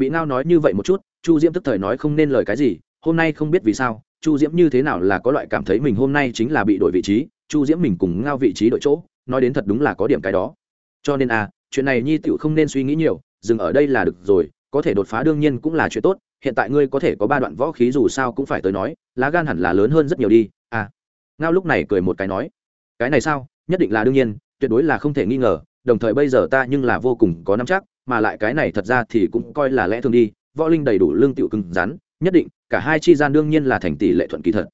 bị ngao nói như vậy một chút, chu diễm tức thời nói không nên lời cái gì, hôm nay không biết vì sao, chu diễm như thế nào là có loại cảm thấy mình hôm nay chính là bị đổi vị trí, chu diễm mình cùng ngao vị trí đổi chỗ, nói đến thật đúng là có điểm cái đó. Cho nên a chuyện này nhi tựu không nên suy nghĩ nhiều, dừng ở đây là được rồi, có thể đột phá đương nhiên cũng là chuyện tốt, hiện tại ngươi có thể có ba đoạn võ khí dù sao cũng phải tới nói, lá gan hẳn là lớn hơn rất nhiều đi à. Ngao lúc này cười một cái nói, cái này sao, nhất định là đương nhiên, tuyệt đối là không thể nghi ngờ, đồng thời bây giờ ta nhưng là vô cùng có nắm chắc mà lại cái này thật ra thì cũng coi là lẽ thường đi, võ linh đầy đủ lương tiểu cứng rắn, nhất định, cả hai chi gian đương nhiên là thành tỷ lệ thuận kỳ thật.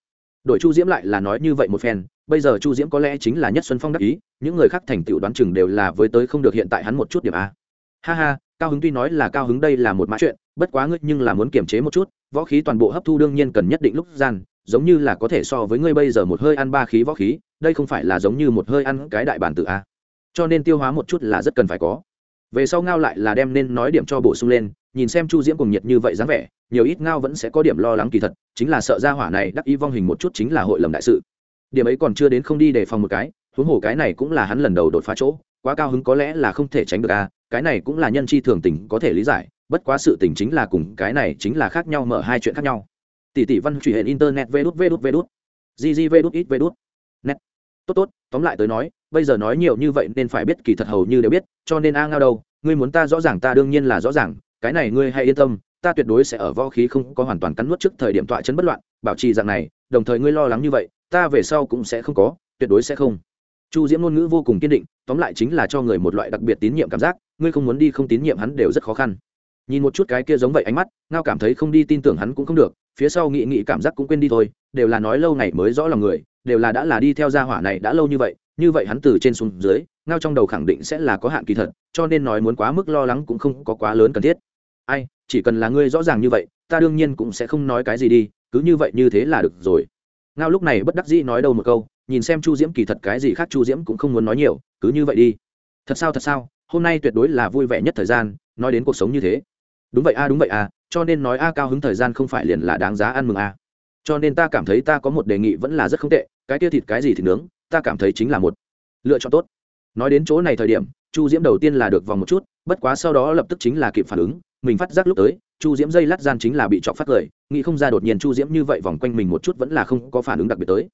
Đội chu diễm lại là nói như vậy một phen, bây giờ chu diễm có lẽ chính là nhất xuân phong đắc ý, những người khác thành tựu đoán chừng đều là với tới không được hiện tại hắn một chút điểm a. Ha ha, cao hứng tuy nói là cao hứng đây là một mã chuyện, bất quá ngươi nhưng là muốn kiềm chế một chút, võ khí toàn bộ hấp thu đương nhiên cần nhất định lúc gian, giống như là có thể so với ngươi bây giờ một hơi ăn ba khí võ khí, đây không phải là giống như một hơi ăn cái đại bản tự a. Cho nên tiêu hóa một chút là rất cần phải có về sau ngao lại là đem nên nói điểm cho bổ sung lên, nhìn xem chu diễm cùng nhiệt như vậy dáng vẻ, nhiều ít ngao vẫn sẽ có điểm lo lắng kỳ thật, chính là sợ ra hỏa này đắc ý vong hình một chút chính là hội lầm đại sự. Điểm ấy còn chưa đến không đi đề phòng một cái, huống hồ cái này cũng là hắn lần đầu đột phá chỗ, quá cao hứng có lẽ là không thể tránh được a cái này cũng là nhân chi thường tình có thể lý giải, bất quá sự tình chính là cùng cái này chính là khác nhau mở hai chuyện khác nhau. Tỷ tỷ văn truy hệ internet vê đút vê đút vê đút. Gg vê đút ít vê đút. Net tốt tốt, tóm lại tới nói, bây giờ nói nhiều như vậy nên phải biết kỳ thật hầu như đều biết, cho nên a ngao đâu, ngươi muốn ta rõ ràng ta đương nhiên là rõ ràng, cái này ngươi hay yên tâm, ta tuyệt đối sẽ ở võ khí không có hoàn toàn cắn nuốt trước thời điểm tọa chấn bất loạn, bảo trì dạng này, đồng thời ngươi lo lắng như vậy, ta về sau cũng sẽ không có, tuyệt đối sẽ không. Chu diễm ngôn ngữ vô cùng kiên định, tóm lại chính là cho người một loại đặc biệt tín nhiệm cảm giác, ngươi không muốn đi không tín nhiệm hắn đều rất khó khăn. Nhìn một chút cái kia giống vậy ánh mắt, ngao cảm thấy không đi tin tưởng hắn cũng không được, phía sau nghị nghị cảm giác cũng quên đi thôi, đều là nói lâu ngày mới rõ lòng người đều là đã là đi theo gia hỏa này đã lâu như vậy như vậy hắn từ trên xuống dưới, ngao trong đầu khẳng định sẽ là có hạn kỳ thật, cho nên nói muốn quá mức lo lắng cũng không có quá lớn cần thiết. Ai, chỉ cần là ngươi rõ ràng như vậy, ta đương nhiên cũng sẽ không nói cái gì đi, cứ như vậy như thế là được rồi. Ngao lúc này bất đắc dĩ nói đâu một câu, nhìn xem chu diễm kỳ thật cái gì khác chu diễm cũng không muốn nói nhiều, cứ như vậy đi. Thật sao thật sao, hôm nay tuyệt đối là vui vẻ nhất thời gian, nói đến cuộc sống như thế. Đúng vậy a, đúng vậy a, cho nên nói a cao hứng thời gian không phải liền là đáng giá ăn mừng a cho nên ta cảm thấy ta có một đề nghị vẫn là rất không tệ, cái kia thịt cái gì thì nướng, ta cảm thấy chính là một lựa chọn tốt. Nói đến chỗ này thời điểm, chu diễm đầu tiên là được vòng một chút, bất quá sau đó lập tức chính là kịp phản ứng, mình phát giác lúc tới, chu diễm dây lát gian chính là bị chọc phát cười, nghĩ không ra đột nhiên chu diễm như vậy vòng quanh mình một chút vẫn là không có phản ứng đặc biệt tới.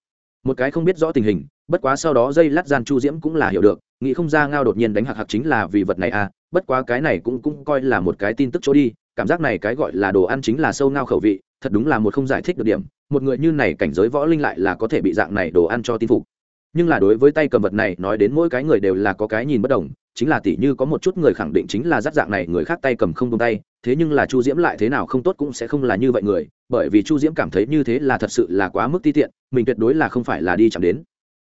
Một cái không biết rõ tình hình, bất quá sau đó dây lát gian chu diễm cũng là hiểu được, nghĩ không ra ngao đột nhiên đánh hạc hạc chính là vì vật này à bất quá cái này cũng cũng coi là một cái tin tức chỗ đi, cảm giác này cái gọi là đồ ăn chính là sâu ngao khẩu vị, thật đúng là một không giải thích được điểm một người như này cảnh giới võ linh lại là có thể bị dạng này đồ ăn cho tin phục. Nhưng là đối với tay cầm vật này, nói đến mỗi cái người đều là có cái nhìn bất đồng, chính là tỷ như có một chút người khẳng định chính là dắt dạng này, người khác tay cầm không tung tay, thế nhưng là chu diễm lại thế nào không tốt cũng sẽ không là như vậy người, bởi vì chu diễm cảm thấy như thế là thật sự là quá mức ti tiện, mình tuyệt đối là không phải là đi chạm đến.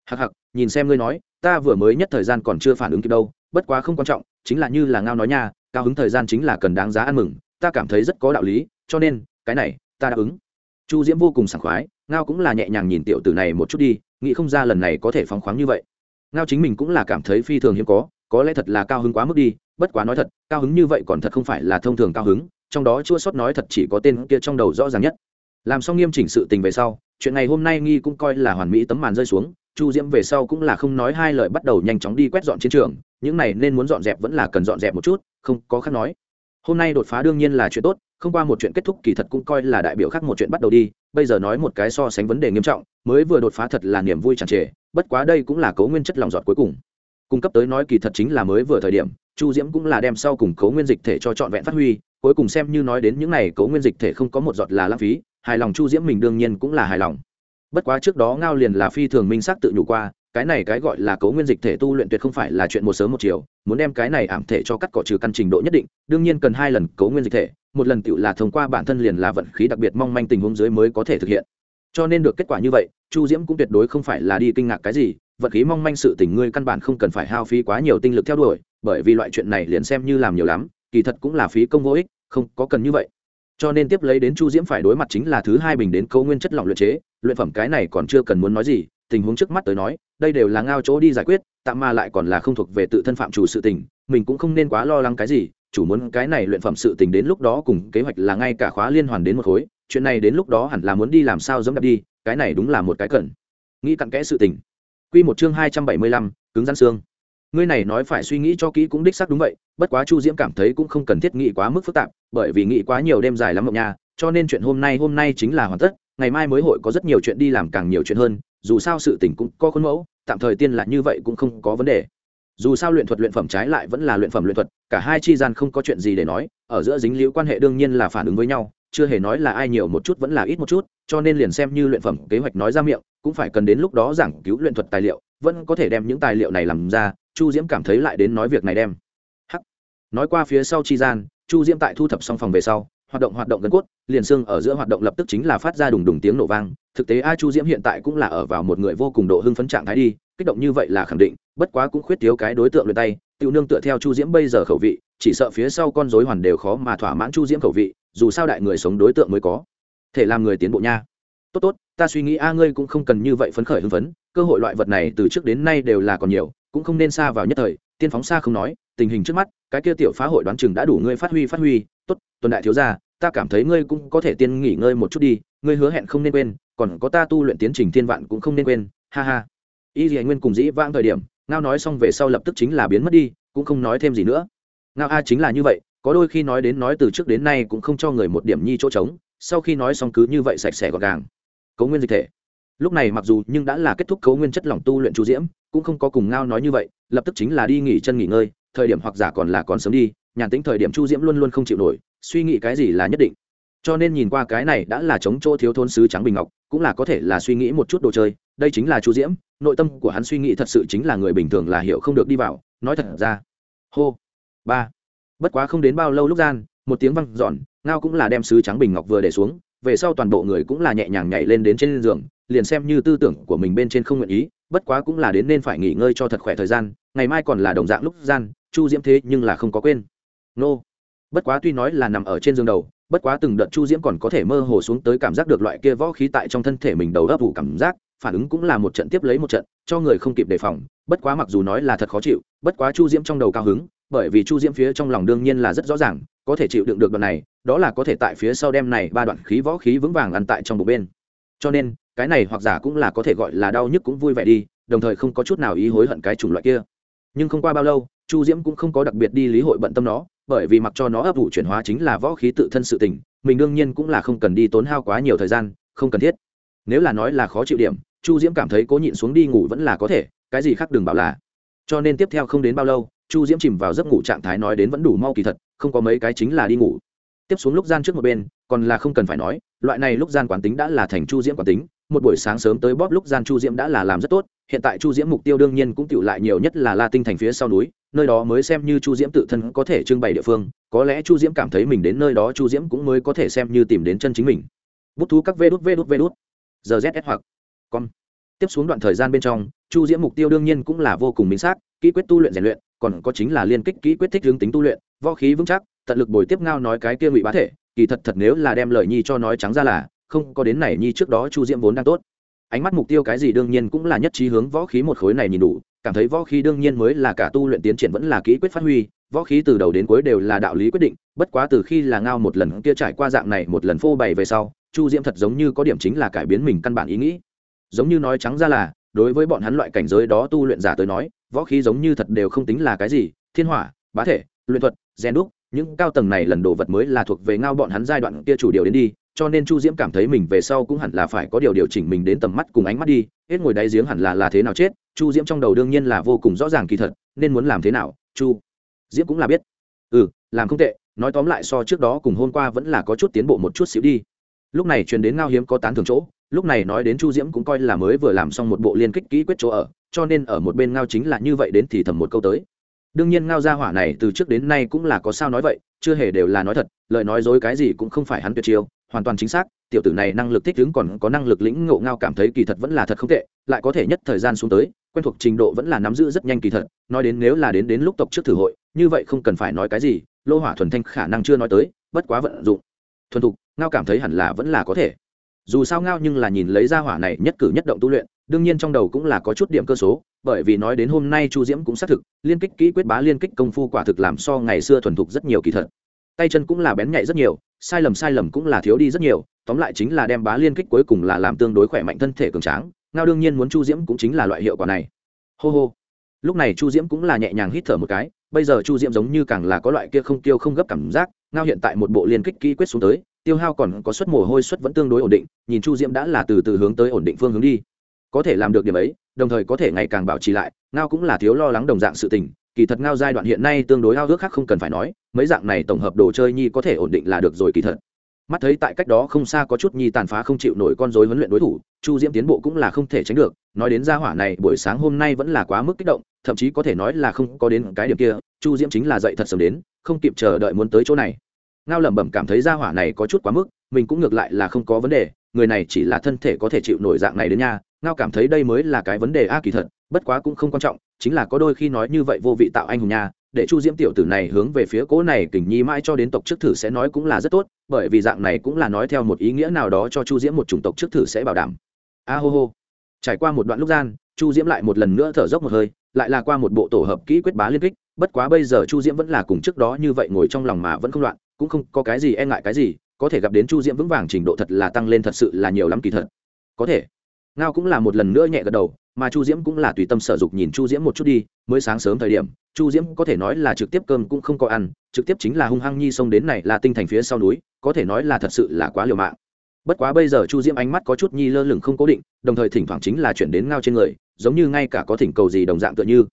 Hặc hặc nhìn xem ngươi nói, ta vừa mới nhất thời gian còn chưa phản ứng kịp đâu, bất quá không quan trọng, chính là như là ngao nói nha, cao hứng thời gian chính là cần đáng giá ăn mừng, ta cảm thấy rất có đạo lý, cho nên, cái này, ta đáp ứng chu diễm vô cùng sảng khoái, ngao cũng là nhẹ nhàng nhìn tiểu tử này một chút đi, nghĩ không ra lần này có thể phóng khoáng như vậy. Ngao chính mình cũng là cảm thấy phi thường hiếm có có lẽ thật là cao hứng quá mức đi, bất quá nói thật, cao hứng như vậy còn thật không phải là thông thường cao hứng, trong đó chua sót nói thật chỉ có tên kia trong đầu rõ ràng nhất. Làm xong nghiêm chỉnh sự tình về sau, chuyện này hôm nay nghi cũng coi là hoàn mỹ tấm màn rơi xuống, chu diễm về sau cũng là không nói hai lời bắt đầu nhanh chóng đi quét dọn chiến trường, những này nên muốn dọn dẹp vẫn là cần dọn dẹp một chút, không có khác nói. Hôm nay đột phá đương nhiên là chuyện tốt không qua một chuyện kết thúc kỳ thật cũng coi là đại biểu khác một chuyện bắt đầu đi, bây giờ nói một cái so sánh vấn đề nghiêm trọng, mới vừa đột phá thật là niềm vui tràn trề, bất quá đây cũng là cấu nguyên chất lòng giọt cuối cùng. Cung cấp tới nói kỳ thật chính là mới vừa thời điểm, chu diễm cũng là đem sau cùng cấu nguyên dịch thể cho trọn vẹn phát huy, cuối cùng xem như nói đến những này cấu nguyên dịch thể không có một giọt là lãng phí, hài lòng chu diễm mình đương nhiên cũng là hài lòng. Bất quá trước đó ngao liền là phi thường minh xác tự nhủ qua cái này cái gọi là cấu nguyên dịch thể tu luyện tuyệt không phải là chuyện một sớm một chiều, muốn đem cái này ảm thể cho cắt cỏ trừ căn trình độ nhất định, đương nhiên cần hai lần cấu nguyên dịch thể, một lần tựu là thông qua bản thân liền là vận khí đặc biệt mong manh tình huống dưới mới có thể thực hiện. Cho nên được kết quả như vậy, chu diễm cũng tuyệt đối không phải là đi kinh ngạc cái gì, vận khí mong manh sự tình ngươi căn bản không cần phải hao phí quá nhiều tinh lực theo đuổi, bởi vì loại chuyện này liền xem như làm nhiều lắm, kỳ thật cũng là phí công vô ích, không có cần như vậy. Cho nên tiếp lấy đến chu diễm phải đối mặt chính là thứ hai bình đến câu nguyên chất lỏng luyện chế, luyện phẩm cái này còn chưa cần muốn nói gì, tình huống trước mắt tới nói đây đều là ngao chỗ đi giải quyết, tạm mà lại còn là không thuộc về tự thân phạm chủ sự tình, mình cũng không nên quá lo lắng cái gì, chủ muốn cái này luyện phẩm sự tình đến lúc đó cùng kế hoạch là ngay cả khóa liên hoàn đến một khối, chuyện này đến lúc đó hẳn là muốn đi làm sao giống đập đi, cái này đúng là một cái cần nghĩ cặn kẽ sự tình. Quy một chương hai trăm bảy mươi lăm, cứng rắn xương. Ngươi này nói phải suy nghĩ cho kỹ cũng đích xác đúng vậy, bất quá chu diễm cảm thấy cũng không cần thiết nghĩ quá mức phức tạp, bởi vì nghĩ quá nhiều đêm dài lắm mộng nha, cho nên chuyện hôm nay hôm nay chính là hoàn tất ngày mai mới hội có rất nhiều chuyện đi làm càng nhiều chuyện hơn, dù sao sự tình cũng có khuôn mẫu, tạm thời tiên là như vậy cũng không có vấn đề. Dù sao luyện thuật luyện phẩm trái lại vẫn là luyện phẩm luyện thuật, cả hai chi gian không có chuyện gì để nói, ở giữa dính liễu quan hệ đương nhiên là phản ứng với nhau, chưa hề nói là ai nhiều một chút vẫn là ít một chút, cho nên liền xem như luyện phẩm kế hoạch nói ra miệng, cũng phải cần đến lúc đó giảng cứu luyện thuật tài liệu, vẫn có thể đem những tài liệu này làm ra, chu diễm cảm thấy lại đến nói việc này đem. Hắc. Nói qua phía sau chi gian, chu diễm tại thu thập xong phòng về sau hoạt động hoạt động gần cốt, liền xương ở giữa hoạt động lập tức chính là phát ra đùng đùng tiếng nổ vang. Thực tế a chu diễm hiện tại cũng là ở vào một người vô cùng độ hưng phấn trạng thái đi, kích động như vậy là khẳng định, bất quá cũng khuyết thiếu cái đối tượng luyện tay. Tiểu nương tựa theo chu diễm bây giờ khẩu vị, chỉ sợ phía sau con rối hoàn đều khó mà thỏa mãn chu diễm khẩu vị, dù sao đại người sống đối tượng mới có. Thể làm người tiến bộ nha. Tốt tốt, ta suy nghĩ a ngươi cũng không cần như vậy phấn khởi hưng phấn, cơ hội loại vật này từ trước đến nay đều là còn nhiều, cũng không nên xa vào nhất thời. Tiên phóng xa không nói, tình hình trước mắt, cái kia tiểu phá hội đoán chừng đã đủ ngươi phát huy phát huy. Tốt, tuần đại thiếu gia ta cảm thấy ngươi cũng có thể tiên nghỉ ngơi một chút đi, ngươi hứa hẹn không nên quên, còn có ta tu luyện tiến trình thiên vạn cũng không nên quên, ha ha. Y dì nguyên cùng dĩ vãng thời điểm, ngao nói xong về sau lập tức chính là biến mất đi, cũng không nói thêm gì nữa. Ngao a chính là như vậy, có đôi khi nói đến nói từ trước đến nay cũng không cho người một điểm nhi chỗ trống, sau khi nói xong cứ như vậy sạch sẽ gọn gàng. Cấu nguyên dịch thể. Lúc này mặc dù nhưng đã là kết thúc cấu nguyên chất lỏng tu luyện chu diễm, cũng không có cùng ngao nói như vậy, lập tức chính là đi nghỉ chân nghỉ ngơi, thời điểm hoặc giả còn là còn sớm đi, nhàn tính thời điểm chu diễm luôn luôn không chịu nổi suy nghĩ cái gì là nhất định. Cho nên nhìn qua cái này đã là chống chỗ thiếu thôn sứ trắng bình ngọc, cũng là có thể là suy nghĩ một chút đồ chơi, đây chính là chu diễm, nội tâm của hắn suy nghĩ thật sự chính là người bình thường là hiểu không được đi vào, nói thật ra. Hô. Ba. Bất quá không đến bao lâu lúc gian, một tiếng văng giòn ngao cũng là đem sứ trắng bình ngọc vừa để xuống, về sau toàn bộ người cũng là nhẹ nhàng nhảy lên đến trên giường, liền xem như tư tưởng của mình bên trên không nguyện ý, bất quá cũng là đến nên phải nghỉ ngơi cho thật khỏe thời gian, ngày mai còn là đồng dạng lúc gian, chu diễm thế nhưng là không có quên. Nô bất quá tuy nói là nằm ở trên giường đầu, bất quá từng đợt chu diễm còn có thể mơ hồ xuống tới cảm giác được loại kia võ khí tại trong thân thể mình đầu ấp ủ cảm giác, phản ứng cũng là một trận tiếp lấy một trận, cho người không kịp đề phòng. Bất quá mặc dù nói là thật khó chịu, bất quá chu diễm trong đầu cao hứng, bởi vì chu diễm phía trong lòng đương nhiên là rất rõ ràng, có thể chịu đựng được đoạn này, đó là có thể tại phía sau đem này ba đoạn khí võ khí vững vàng ăn tại trong bụng bên. Cho nên, cái này hoặc giả cũng là có thể gọi là đau nhức cũng vui vẻ đi, đồng thời không có chút nào ý hối hận cái chủng loại kia. Nhưng không qua bao lâu, chu diễm cũng không có đặc biệt đi lý hội bận tâm nó bởi vì mặc cho nó ấp ủ chuyển hóa chính là võ khí tự thân sự tình, mình đương nhiên cũng là không cần đi tốn hao quá nhiều thời gian, không cần thiết. Nếu là nói là khó chịu điểm, chu diễm cảm thấy cố nhịn xuống đi ngủ vẫn là có thể, cái gì khác đừng bảo là. Cho nên tiếp theo không đến bao lâu, chu diễm chìm vào giấc ngủ trạng thái nói đến vẫn đủ mau kỳ thật, không có mấy cái chính là đi ngủ. Tiếp xuống lúc gian trước một bên, còn là không cần phải nói, loại này lúc gian quán tính đã là thành chu diễm quán tính, một buổi sáng sớm tới bóp lúc gian chu diễm đã là làm rất tốt, hiện tại chu diễm mục tiêu đương nhiên cũng tựu lại nhiều nhất là la tinh thành phía sau núi nơi đó mới xem như chu diễm tự thân có thể trưng bày địa phương, có lẽ chu diễm cảm thấy mình đến nơi đó chu diễm cũng mới có thể xem như tìm đến chân chính mình. Bút thú các vê đút vê đút vê đút. Giờ zs hoặc con tiếp xuống đoạn thời gian bên trong, chu diễm mục tiêu đương nhiên cũng là vô cùng minh xác, kỹ quyết tu luyện rèn luyện, còn có chính là liên kích kỹ quyết thích hướng tính tu luyện, võ khí vững chắc, tận lực bồi tiếp ngao nói cái kia ngụy bá thể, kỳ thật thật nếu là đem lời nhi cho nói trắng ra là, không có đến này nhi trước đó chu diễm vốn đang tốt. Ánh mắt mục tiêu cái gì đương nhiên cũng là nhất trí hướng võ khí một khối này nhìn đủ cảm thấy võ khí đương nhiên mới là cả tu luyện tiến triển vẫn là kỹ quyết phát huy, võ khí từ đầu đến cuối đều là đạo lý quyết định, bất quá từ khi là ngao một lần kia trải qua dạng này một lần phô bày về sau, chu diễm thật giống như có điểm chính là cải biến mình căn bản ý nghĩ. Giống như nói trắng ra là, đối với bọn hắn loại cảnh giới đó tu luyện giả tới nói, võ khí giống như thật đều không tính là cái gì, thiên hỏa, bá thể, luyện thuật, gen đúc, những cao tầng này lần đồ vật mới là thuộc về ngao bọn hắn giai đoạn kia chủ điều đến đi cho nên chu diễm cảm thấy mình về sau cũng hẳn là phải có điều điều chỉnh mình đến tầm mắt cùng ánh mắt đi, hết ngồi đáy giếng hẳn là là thế nào chết, chu diễm trong đầu đương nhiên là vô cùng rõ ràng kỳ thật, nên muốn làm thế nào, chu diễm cũng là biết. Ừ làm không tệ, nói tóm lại so trước đó cùng hôm qua vẫn là có chút tiến bộ một chút xíu đi. Lúc này truyền đến ngao hiếm có tán thường chỗ, lúc này nói đến chu diễm cũng coi là mới vừa làm xong một bộ liên kích kỹ quyết chỗ ở, cho nên ở một bên ngao chính là như vậy đến thì thầm một câu tới. Đương nhiên ngao gia hỏa này từ trước đến nay cũng là có sao nói vậy, chưa hề đều là nói thật, lời nói dối cái gì cũng không phải hắn tuyệt chiêu hoàn toàn chính xác, tiểu tử này năng lực thích ứng còn có năng lực lĩnh ngộ ngao cảm thấy kỳ thật vẫn là thật không tệ, lại có thể nhất thời gian xuống tới, quen thuộc trình độ vẫn là nắm giữ rất nhanh kỳ thật, nói đến nếu là đến đến lúc tộc trước thử hội, như vậy không cần phải nói cái gì, lô hỏa thuần thanh khả năng chưa nói tới, bất quá vận dụng. Thuần thục, ngao cảm thấy hẳn là vẫn là có thể. Dù sao ngao nhưng là nhìn lấy ra hỏa này nhất cử nhất động tu luyện, đương nhiên trong đầu cũng là có chút điểm cơ số, bởi vì nói đến hôm nay chu diễm cũng xác thực, liên kích kỹ quyết bá liên kích công phu quả thực làm so ngày xưa thuần thục rất nhiều kỳ thật. Tay chân cũng là bén nhạy rất nhiều sai lầm sai lầm cũng là thiếu đi rất nhiều, tóm lại chính là đem bá liên kích cuối cùng là làm tương đối khỏe mạnh thân thể cường tráng, ngao đương nhiên muốn chu diễm cũng chính là loại hiệu quả này. Hô hô. Lúc này chu diễm cũng là nhẹ nhàng hít thở một cái, bây giờ chu diễm giống như càng là có loại kia không tiêu không gấp cảm giác, ngao hiện tại một bộ liên kích kỹ quyết xuống tới, tiêu hao còn có suất mồ hôi suất vẫn tương đối ổn định, nhìn chu diễm đã là từ từ hướng tới ổn định phương hướng đi có thể làm được điểm ấy, đồng thời có thể ngày càng bảo trì lại, ngao cũng là thiếu lo lắng đồng dạng sự tình, kỳ thật ngao giai đoạn hiện nay tương đối ao ước khác không cần phải nói, mấy dạng này tổng hợp đồ chơi nhi có thể ổn định là được rồi kỳ thật. Mắt thấy tại cách đó không xa có chút nhi tàn phá không chịu nổi con dối huấn luyện đối thủ, chu diễm tiến bộ cũng là không thể tránh được, nói đến gia hỏa này buổi sáng hôm nay vẫn là quá mức kích động, thậm chí có thể nói là không có đến cái điểm kia, chu diễm chính là dậy thật sớm đến, không kịp chờ đợi muốn tới chỗ này. Ngao lẩm bẩm cảm thấy gia hỏa này có chút quá mức, mình cũng ngược lại là không có vấn đề, người này chỉ là thân thể có thể chịu nổi dạng này đến nha ngao cảm thấy đây mới là cái vấn đề a kỳ thật, bất quá cũng không quan trọng, chính là có đôi khi nói như vậy vô vị tạo anh hùng nha, để chu diễm tiểu tử này hướng về phía cố này kình nhi mãi cho đến tộc trước thử sẽ nói cũng là rất tốt, bởi vì dạng này cũng là nói theo một ý nghĩa nào đó cho chu diễm một chủng tộc trước thử sẽ bảo đảm. A hô hô. Trải qua một đoạn lúc gian, chu diễm lại một lần nữa thở dốc một hơi, lại là qua một bộ tổ hợp kỹ quyết bá liên kích, bất quá bây giờ chu diễm vẫn là cùng trước đó như vậy ngồi trong lòng mà vẫn không loạn, cũng không có cái gì e ngại cái gì, có thể gặp đến chu diễm vững vàng trình độ thật là tăng lên thật sự là nhiều lắm kỳ thật. Có thể ngao cũng là một lần nữa nhẹ gật đầu, mà chu diễm cũng là tùy tâm sở dục nhìn chu diễm một chút đi, mới sáng sớm thời điểm, chu diễm có thể nói là trực tiếp cơm cũng không có ăn, trực tiếp chính là hung hăng nhi xông đến này là tinh thành phía sau núi, có thể nói là thật sự là quá liều mạng. Bất quá bây giờ chu diễm ánh mắt có chút nhi lơ lửng không cố định, đồng thời thỉnh thoảng chính là chuyển đến ngao trên người, giống như ngay cả có thỉnh cầu gì đồng dạng tựa như.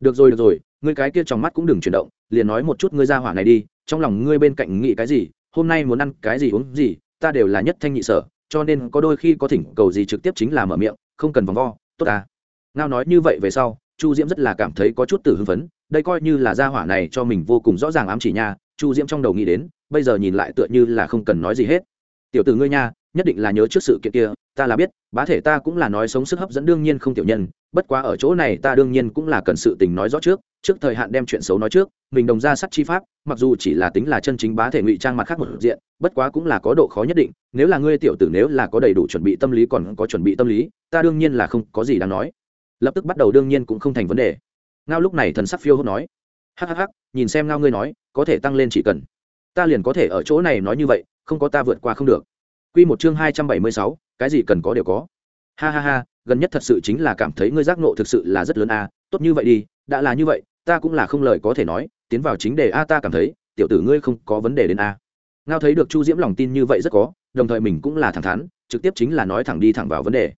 Được rồi được rồi, ngươi cái kia trong mắt cũng đừng chuyển động, liền nói một chút ngươi ra hỏa này đi, trong lòng ngươi bên cạnh nghĩ cái gì, hôm nay muốn ăn cái gì uống gì, ta đều là nhất thanh nhị sở cho nên có đôi khi có thỉnh cầu gì trực tiếp chính là mở miệng, không cần vòng vo, tốt à. Ngao nói như vậy về sau, chu diễm rất là cảm thấy có chút tử hưng phấn, đây coi như là gia hỏa này cho mình vô cùng rõ ràng ám chỉ nha. Chu diễm trong đầu nghĩ đến, bây giờ nhìn lại tựa như là không cần nói gì hết. Tiểu tử ngươi nha, nhất định là nhớ trước sự kiện kia, ta là biết, bá thể ta cũng là nói sống sức hấp dẫn đương nhiên không tiểu nhân, bất quá ở chỗ này ta đương nhiên cũng là cần sự tình nói rõ trước trước thời hạn đem chuyện xấu nói trước, mình đồng ra sắt chi pháp mặc dù chỉ là tính là chân chính bá thể ngụy trang mặt khác một diện bất quá cũng là có độ khó nhất định nếu là ngươi tiểu tử nếu là có đầy đủ chuẩn bị tâm lý còn có chuẩn bị tâm lý ta đương nhiên là không có gì đáng nói. Lập tức bắt đầu đương nhiên cũng không thành vấn đề. Ngao lúc này thần sắc phiêu hốt nói hhh nhìn xem ngao ngươi nói có thể tăng lên chỉ cần. Ta liền có thể ở chỗ này nói như vậy không có ta vượt qua không được. Quy một chương hai trăm bảy mươi sáu, cái gì cần có đều có. Ha ha ha, gần nhất thật sự chính là cảm thấy ngươi giác ngộ thực sự là rất lớn a, tốt như vậy đi, đã là như vậy, ta cũng là không lời có thể nói, tiến vào chính đề a ta cảm thấy, tiểu tử ngươi không có vấn đề đến a. Ngao thấy được Chu Diễm lòng tin như vậy rất có, đồng thời mình cũng là thẳng thắn, trực tiếp chính là nói thẳng đi thẳng vào vấn đề.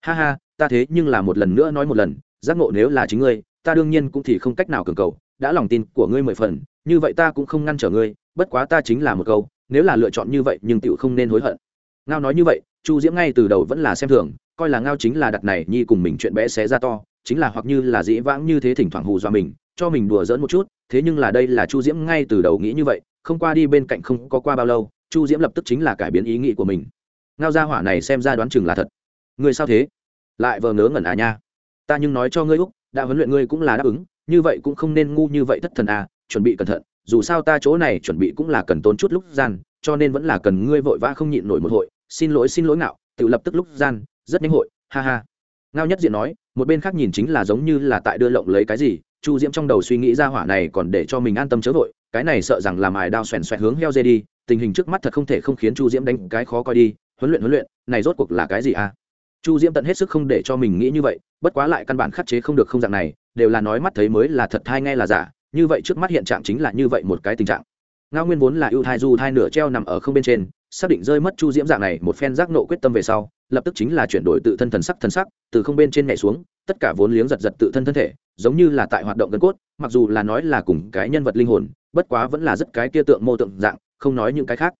Ha ha, ta thế nhưng là một lần nữa nói một lần, giác ngộ nếu là chính ngươi, ta đương nhiên cũng thì không cách nào cường cầu, đã lòng tin của ngươi mười phần, như vậy ta cũng không ngăn trở ngươi, bất quá ta chính là một câu, nếu là lựa chọn như vậy nhưng tiểu không nên hối hận ngao nói như vậy chu diễm ngay từ đầu vẫn là xem thường coi là ngao chính là đặt này nhi cùng mình chuyện bé xé ra to chính là hoặc như là dĩ vãng như thế thỉnh thoảng hù dọa mình cho mình đùa dỡn một chút thế nhưng là đây là chu diễm ngay từ đầu nghĩ như vậy, không qua đi bên cạnh không có qua bao lâu, chu diễm lập tức chính là cải biến ý nghĩ của mình. Ngao gia hỏa này xem ra đoán chừng là thật. Ngươi sao thế? Lại vờ ngớ ngẩn à nha. Ta nhưng nói cho ngươi úc, đã huấn luyện ngươi cũng là đáp ứng, như vậy cũng không nên ngu như vậy thất thần à chuẩn bị cẩn thận, dù sao ta chỗ này chuẩn bị cũng là cần tốn chút lúc gian, cho nên vẫn là cần ngươi vội vã không nhịn nổi một hội, xin lỗi xin lỗi ngạo, tự lập tức lúc gian, rất nhanh hội, ha ha. Ngao nhất diện nói, một bên khác nhìn chính là giống như là tại đưa lộng lấy cái gì chu diễm trong đầu suy nghĩ ra hỏa này còn để cho mình an tâm chớ vội, cái này sợ rằng làm ải đao xoèn xoẹt hướng heo dê đi, tình hình trước mắt thật không thể không khiến chu diễm đánh cái khó coi đi, huấn luyện huấn luyện, này rốt cuộc là cái gì à? Chu diễm tận hết sức không để cho mình nghĩ như vậy, bất quá lại căn bản khắc chế không được không dạng này, đều là nói mắt thấy mới là thật thai nghe là giả, như vậy trước mắt hiện trạng chính là như vậy một cái tình trạng. Ngao nguyên vốn là ưu thai du thai nửa treo nằm ở không bên trên, xác định rơi mất chu diễm dạng này một phen giác nộ quyết tâm về sau, lập tức chính là chuyển đổi tự thân thần sắc thần sắc, từ không bên trên nhảy xuống, tất cả vốn liếng giật giật tự thân thân thể giống như là tại hoạt động gần cốt, mặc dù là nói là cùng cái nhân vật linh hồn, bất quá vẫn là rất cái kia tượng mô tượng dạng, không nói những cái khác.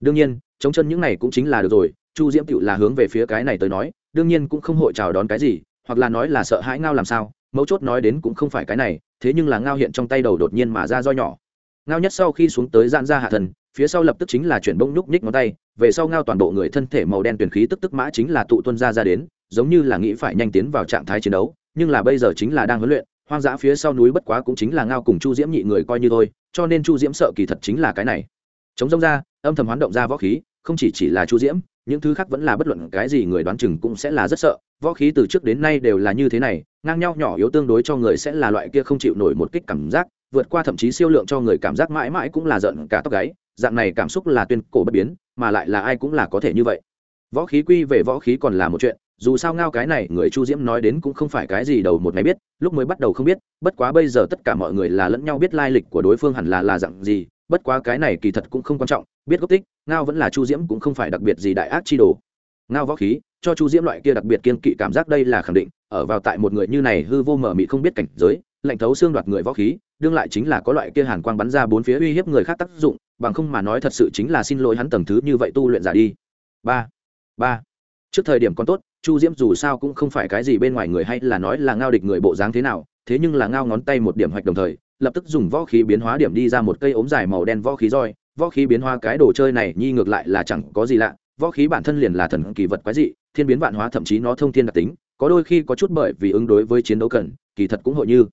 Đương nhiên, chống chân những này cũng chính là được rồi, chu diễm tựu là hướng về phía cái này tới nói, đương nhiên cũng không hội chào đón cái gì, hoặc là nói là sợ hãi ngao làm sao, mấu chốt nói đến cũng không phải cái này, thế nhưng là ngao hiện trong tay đầu đột nhiên mà ra do nhỏ. Ngao nhất sau khi xuống tới dạn ra hạ thần, phía sau lập tức chính là chuyển bông nhúc nhích ngón tay, về sau ngao toàn bộ người thân thể màu đen tuyển khí tức tức mã chính là tụ tuân ra ra đến, giống như là nghĩ phải nhanh tiến vào trạng thái chiến đấu nhưng là bây giờ chính là đang huấn luyện, hoang dã phía sau núi bất quá cũng chính là ngao cùng chu diễm nhị người coi như thôi, cho nên chu diễm sợ kỳ thật chính là cái này. Chống rông ra, âm thầm hoán động ra võ khí, không chỉ chỉ là chu diễm, những thứ khác vẫn là bất luận cái gì người đoán chừng cũng sẽ là rất sợ, võ khí từ trước đến nay đều là như thế này, ngang nhau nhỏ yếu tương đối cho người sẽ là loại kia không chịu nổi một kích cảm giác, vượt qua thậm chí siêu lượng cho người cảm giác mãi mãi cũng là giận cả tóc gáy, dạng này cảm xúc là tuyên cổ bất biến, mà lại là ai cũng là có thể như vậy. Võ khí quy về võ khí còn là một chuyện dù sao ngao cái này người chu diễm nói đến cũng không phải cái gì đầu một ngày biết, lúc mới bắt đầu không biết, bất quá bây giờ tất cả mọi người là lẫn nhau biết lai lịch của đối phương hẳn là là dạng gì, bất quá cái này kỳ thật cũng không quan trọng, biết gốc tích, ngao vẫn là chu diễm cũng không phải đặc biệt gì đại ác chi đồ. Ngao võ khí, cho chu diễm loại kia đặc biệt kiên kỵ cảm giác đây là khẳng định, ở vào tại một người như này hư vô mờ mị không biết cảnh giới, lạnh thấu xương đoạt người võ khí, đương lại chính là có loại kia hàn quang bắn ra bốn phía uy hiếp người khác tác dụng, bằng không mà nói thật sự chính là xin lỗi hắn tầng thứ như vậy tu luyện giả đi. Ba ba. Trước thời điểm còn tốt chu diễm dù sao cũng không phải cái gì bên ngoài người hay là nói là ngao địch người bộ dáng thế nào, thế nhưng là ngao ngón tay một điểm hoạch đồng thời, lập tức dùng võ khí biến hóa điểm đi ra một cây ốm dài màu đen võ khí roi. Võ khí biến hóa cái đồ chơi này nhi ngược lại là chẳng có gì lạ, võ khí bản thân liền là thần kỳ vật quái dị, thiên biến vạn hóa thậm chí nó thông thiên đặc tính, có đôi khi có chút bởi vì ứng đối với chiến đấu cần, kỳ thật cũng hội như.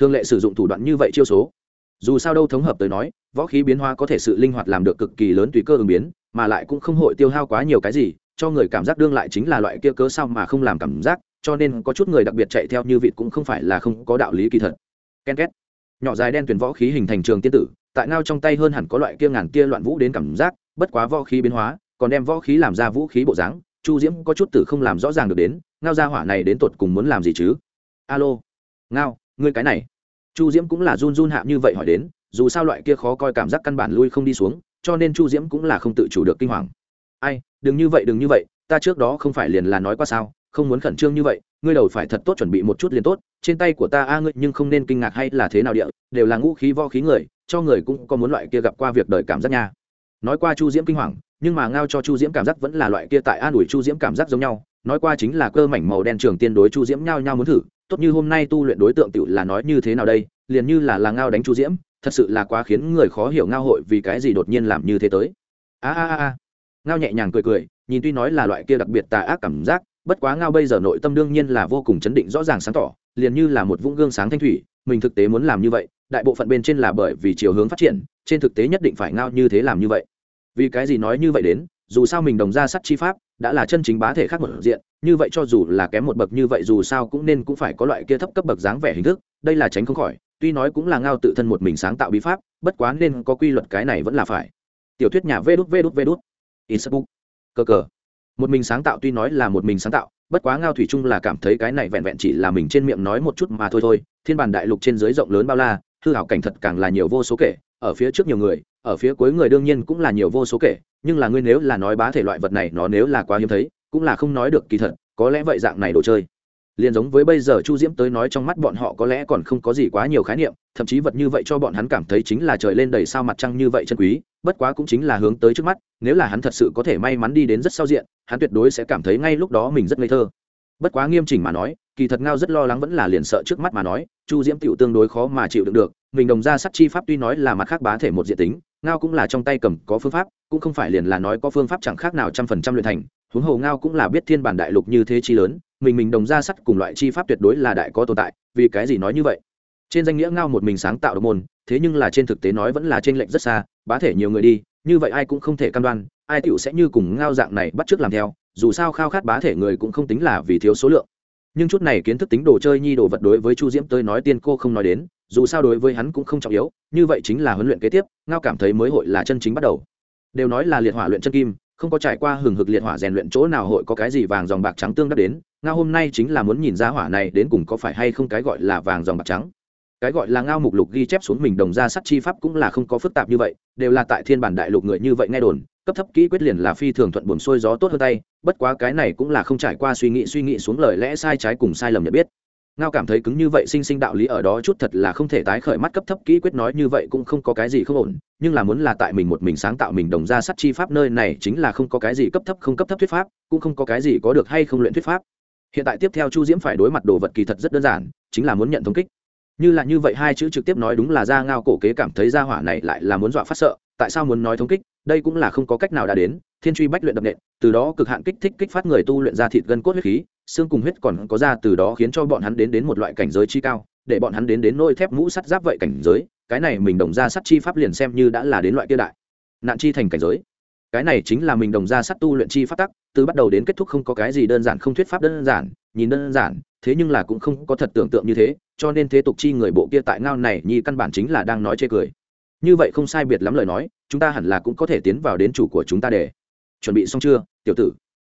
Thường lệ sử dụng thủ đoạn như vậy chiêu số. Dù sao đâu thống hợp tới nói, võ khí biến hóa có thể sự linh hoạt làm được cực kỳ lớn tùy cơ ứng biến, mà lại cũng không hội tiêu hao quá nhiều cái gì cho người cảm giác đương lại chính là loại kia cớ sao mà không làm cảm giác, cho nên có chút người đặc biệt chạy theo như vịt cũng không phải là không có đạo lý kỳ thật. Ken két. Nhỏ dài đen tuyển võ khí hình thành trường tiên tử, tại ngao trong tay hơn hẳn có loại kia ngàn kia loạn vũ đến cảm giác, bất quá võ khí biến hóa, còn đem võ khí làm ra vũ khí bộ dáng, chu diễm có chút tử không làm rõ ràng được đến, ngao ra hỏa này đến tột cùng muốn làm gì chứ? Alo. Ngao, ngươi cái này. Chu diễm cũng là run run hạ như vậy hỏi đến, dù sao loại kia khó coi cảm giác căn bản lui không đi xuống, cho nên chu diễm cũng là không tự chủ được kinh hoàng ai, đừng như vậy, đừng như vậy, ta trước đó không phải liền là nói qua sao, không muốn khẩn trương như vậy, ngươi đầu phải thật tốt chuẩn bị một chút liền tốt, trên tay của ta a ngươi nhưng không nên kinh ngạc hay là thế nào địa, đều là ngũ khí vo khí người, cho người cũng có muốn loại kia gặp qua việc đời cảm giác nha. Nói qua chu diễm kinh hoàng, nhưng mà ngao cho chu diễm cảm giác vẫn là loại kia tại an ủi chu diễm cảm giác giống nhau, nói qua chính là cơ mảnh màu đen trường tiên đối chu diễm nhau nhau muốn thử, tốt như hôm nay tu luyện đối tượng tự là nói như thế nào đây, liền như là là ngao đánh chu diễm, thật sự là quá khiến người khó hiểu ngao hội vì cái gì đột nhiên làm như thế tới. A a a ngao nhẹ nhàng cười cười, nhìn tuy nói là loại kia đặc biệt tà ác cảm giác, bất quá ngao bây giờ nội tâm đương nhiên là vô cùng chấn định rõ ràng sáng tỏ, liền như là một vũng gương sáng thanh thủy, mình thực tế muốn làm như vậy, đại bộ phận bên trên là bởi vì chiều hướng phát triển, trên thực tế nhất định phải ngao như thế làm như vậy. Vì cái gì nói như vậy đến, dù sao mình đồng ra sắt chi pháp, đã là chân chính bá thể khác một diện, như vậy cho dù là kém một bậc như vậy dù sao cũng nên cũng phải có loại kia thấp cấp bậc dáng vẻ hình thức, đây là tránh không khỏi, tuy nói cũng là ngao tự thân một mình sáng tạo bí pháp, bất quá nên có quy luật cái này vẫn là phải. Tiểu thuyết nhà vê đút vê đút vê đút facebook cơ cờ. Một mình sáng tạo tuy nói là một mình sáng tạo, bất quá ngao thủy trung là cảm thấy cái này vẹn vẹn chỉ là mình trên miệng nói một chút mà thôi thôi. Thiên bản đại lục trên dưới rộng lớn bao la, hư hảo cảnh thật càng là nhiều vô số kể, ở phía trước nhiều người, ở phía cuối người đương nhiên cũng là nhiều vô số kể, nhưng là ngươi nếu là nói bá thể loại vật này nó nếu là quá hiếm thấy, cũng là không nói được kỳ thật, có lẽ vậy dạng này đồ chơi liền giống với bây giờ chu diễm tới nói trong mắt bọn họ có lẽ còn không có gì quá nhiều khái niệm, thậm chí vật như vậy cho bọn hắn cảm thấy chính là trời lên đầy sao mặt trăng như vậy chân quý, bất quá cũng chính là hướng tới trước mắt, nếu là hắn thật sự có thể may mắn đi đến rất sau diện, hắn tuyệt đối sẽ cảm thấy ngay lúc đó mình rất ngây thơ. Bất quá nghiêm chỉnh mà nói, kỳ thật ngao rất lo lắng vẫn là liền sợ trước mắt mà nói, chu diễm tựu tương đối khó mà chịu đựng được, mình đồng ra sắt chi pháp tuy nói là mặt khác bá thể một diện tính, ngao cũng là trong tay cầm có phương pháp, cũng không phải liền là nói có phương pháp chẳng khác nào trăm phần trăm luyện thành huống hồ ngao cũng là biết thiên bản đại lục như thế chi lớn, mình mình đồng ra sắt cùng loại chi pháp tuyệt đối là đại có tồn tại, vì cái gì nói như vậy? Trên danh nghĩa ngao một mình sáng tạo độc môn, thế nhưng là trên thực tế nói vẫn là trên lệnh rất xa, bá thể nhiều người đi, như vậy ai cũng không thể cam đoan, ai tựu sẽ như cùng ngao dạng này bắt t làm theo, dù sao khao khát bá thể người cũng không tính là vì thiếu số lượng. Nhưng chút này kiến thức tính đồ chơi nhi đồ vật đối với chu diễm tới nói tiên cô không nói đến, dù sao đối với hắn cũng không trọng yếu, như vậy chính là huấn luyện kế tiếp, ngao cảm thấy mới hội là chân chính bắt đầu. Đều nói là liệt hỏa luyện chân kim không có trải qua hừng hực liệt hỏa rèn luyện chỗ nào hội có cái gì vàng dòng bạc trắng tương đắc đến, ngao hôm nay chính là muốn nhìn ra hỏa này đến cùng có phải hay không cái gọi là vàng dòng bạc trắng. Cái gọi là ngao mục lục ghi chép xuống mình đồng ra sắt chi pháp cũng là không có phức tạp như vậy, đều là tại thiên bản đại lục người như vậy nghe đồn, cấp thấp kỹ quyết liền là phi thường thuận buồn xuôi gió tốt hơn tay, bất quá cái này cũng là không trải qua suy nghĩ suy nghĩ xuống lời lẽ sai trái cùng sai lầm nhận biết. Ngao cảm thấy cứng như vậy sinh sinh đạo lý ở đó chút thật là không thể tái khởi mắt cấp thấp kỹ quyết nói như vậy cũng không có cái gì không ổn nhưng là muốn là tại mình một mình sáng tạo mình đồng ra sắt chi pháp nơi này chính là không có cái gì cấp thấp, không cấp thấp thuyết pháp, cũng không có cái gì có được hay không luyện thuyết pháp. Hiện tại tiếp theo chu diễm phải đối mặt đồ vật kỳ thật rất đơn giản, chính là muốn nhận thống kích. Như là như vậy hai chữ trực tiếp nói đúng là ra ngao cổ kế cảm thấy ra hỏa này lại là muốn dọa phát sợ, tại sao muốn nói thống kích, đây cũng là không có cách nào đã đến, thiên truy bách luyện đập nện, từ đó cực hạn kích thích kích phát người tu luyện ra thịt gân cốt huyết khí, xương cùng huyết còn có ra từ đó khiến cho bọn hắn đến đến một loại cảnh giới chi cao để bọn hắn đến đến nôi thép mũ sắt giáp vậy cảnh giới, cái này mình đồng ra sắt chi pháp liền xem như đã là đến loại kia đại nạn chi thành cảnh giới. Cái này chính là mình đồng ra sắt tu luyện chi pháp tắc, từ bắt đầu đến kết thúc không có cái gì đơn giản, không thuyết pháp đơn giản, nhìn đơn giản, thế nhưng là cũng không có thật tưởng tượng như thế, cho nên thế tục chi người bộ kia tại ngao này nhi căn bản chính là đang nói chê cười. Như vậy không sai biệt lắm lời nói, chúng ta hẳn là cũng có thể tiến vào đến chủ của chúng ta để. Chuẩn bị xong chưa, tiểu tử?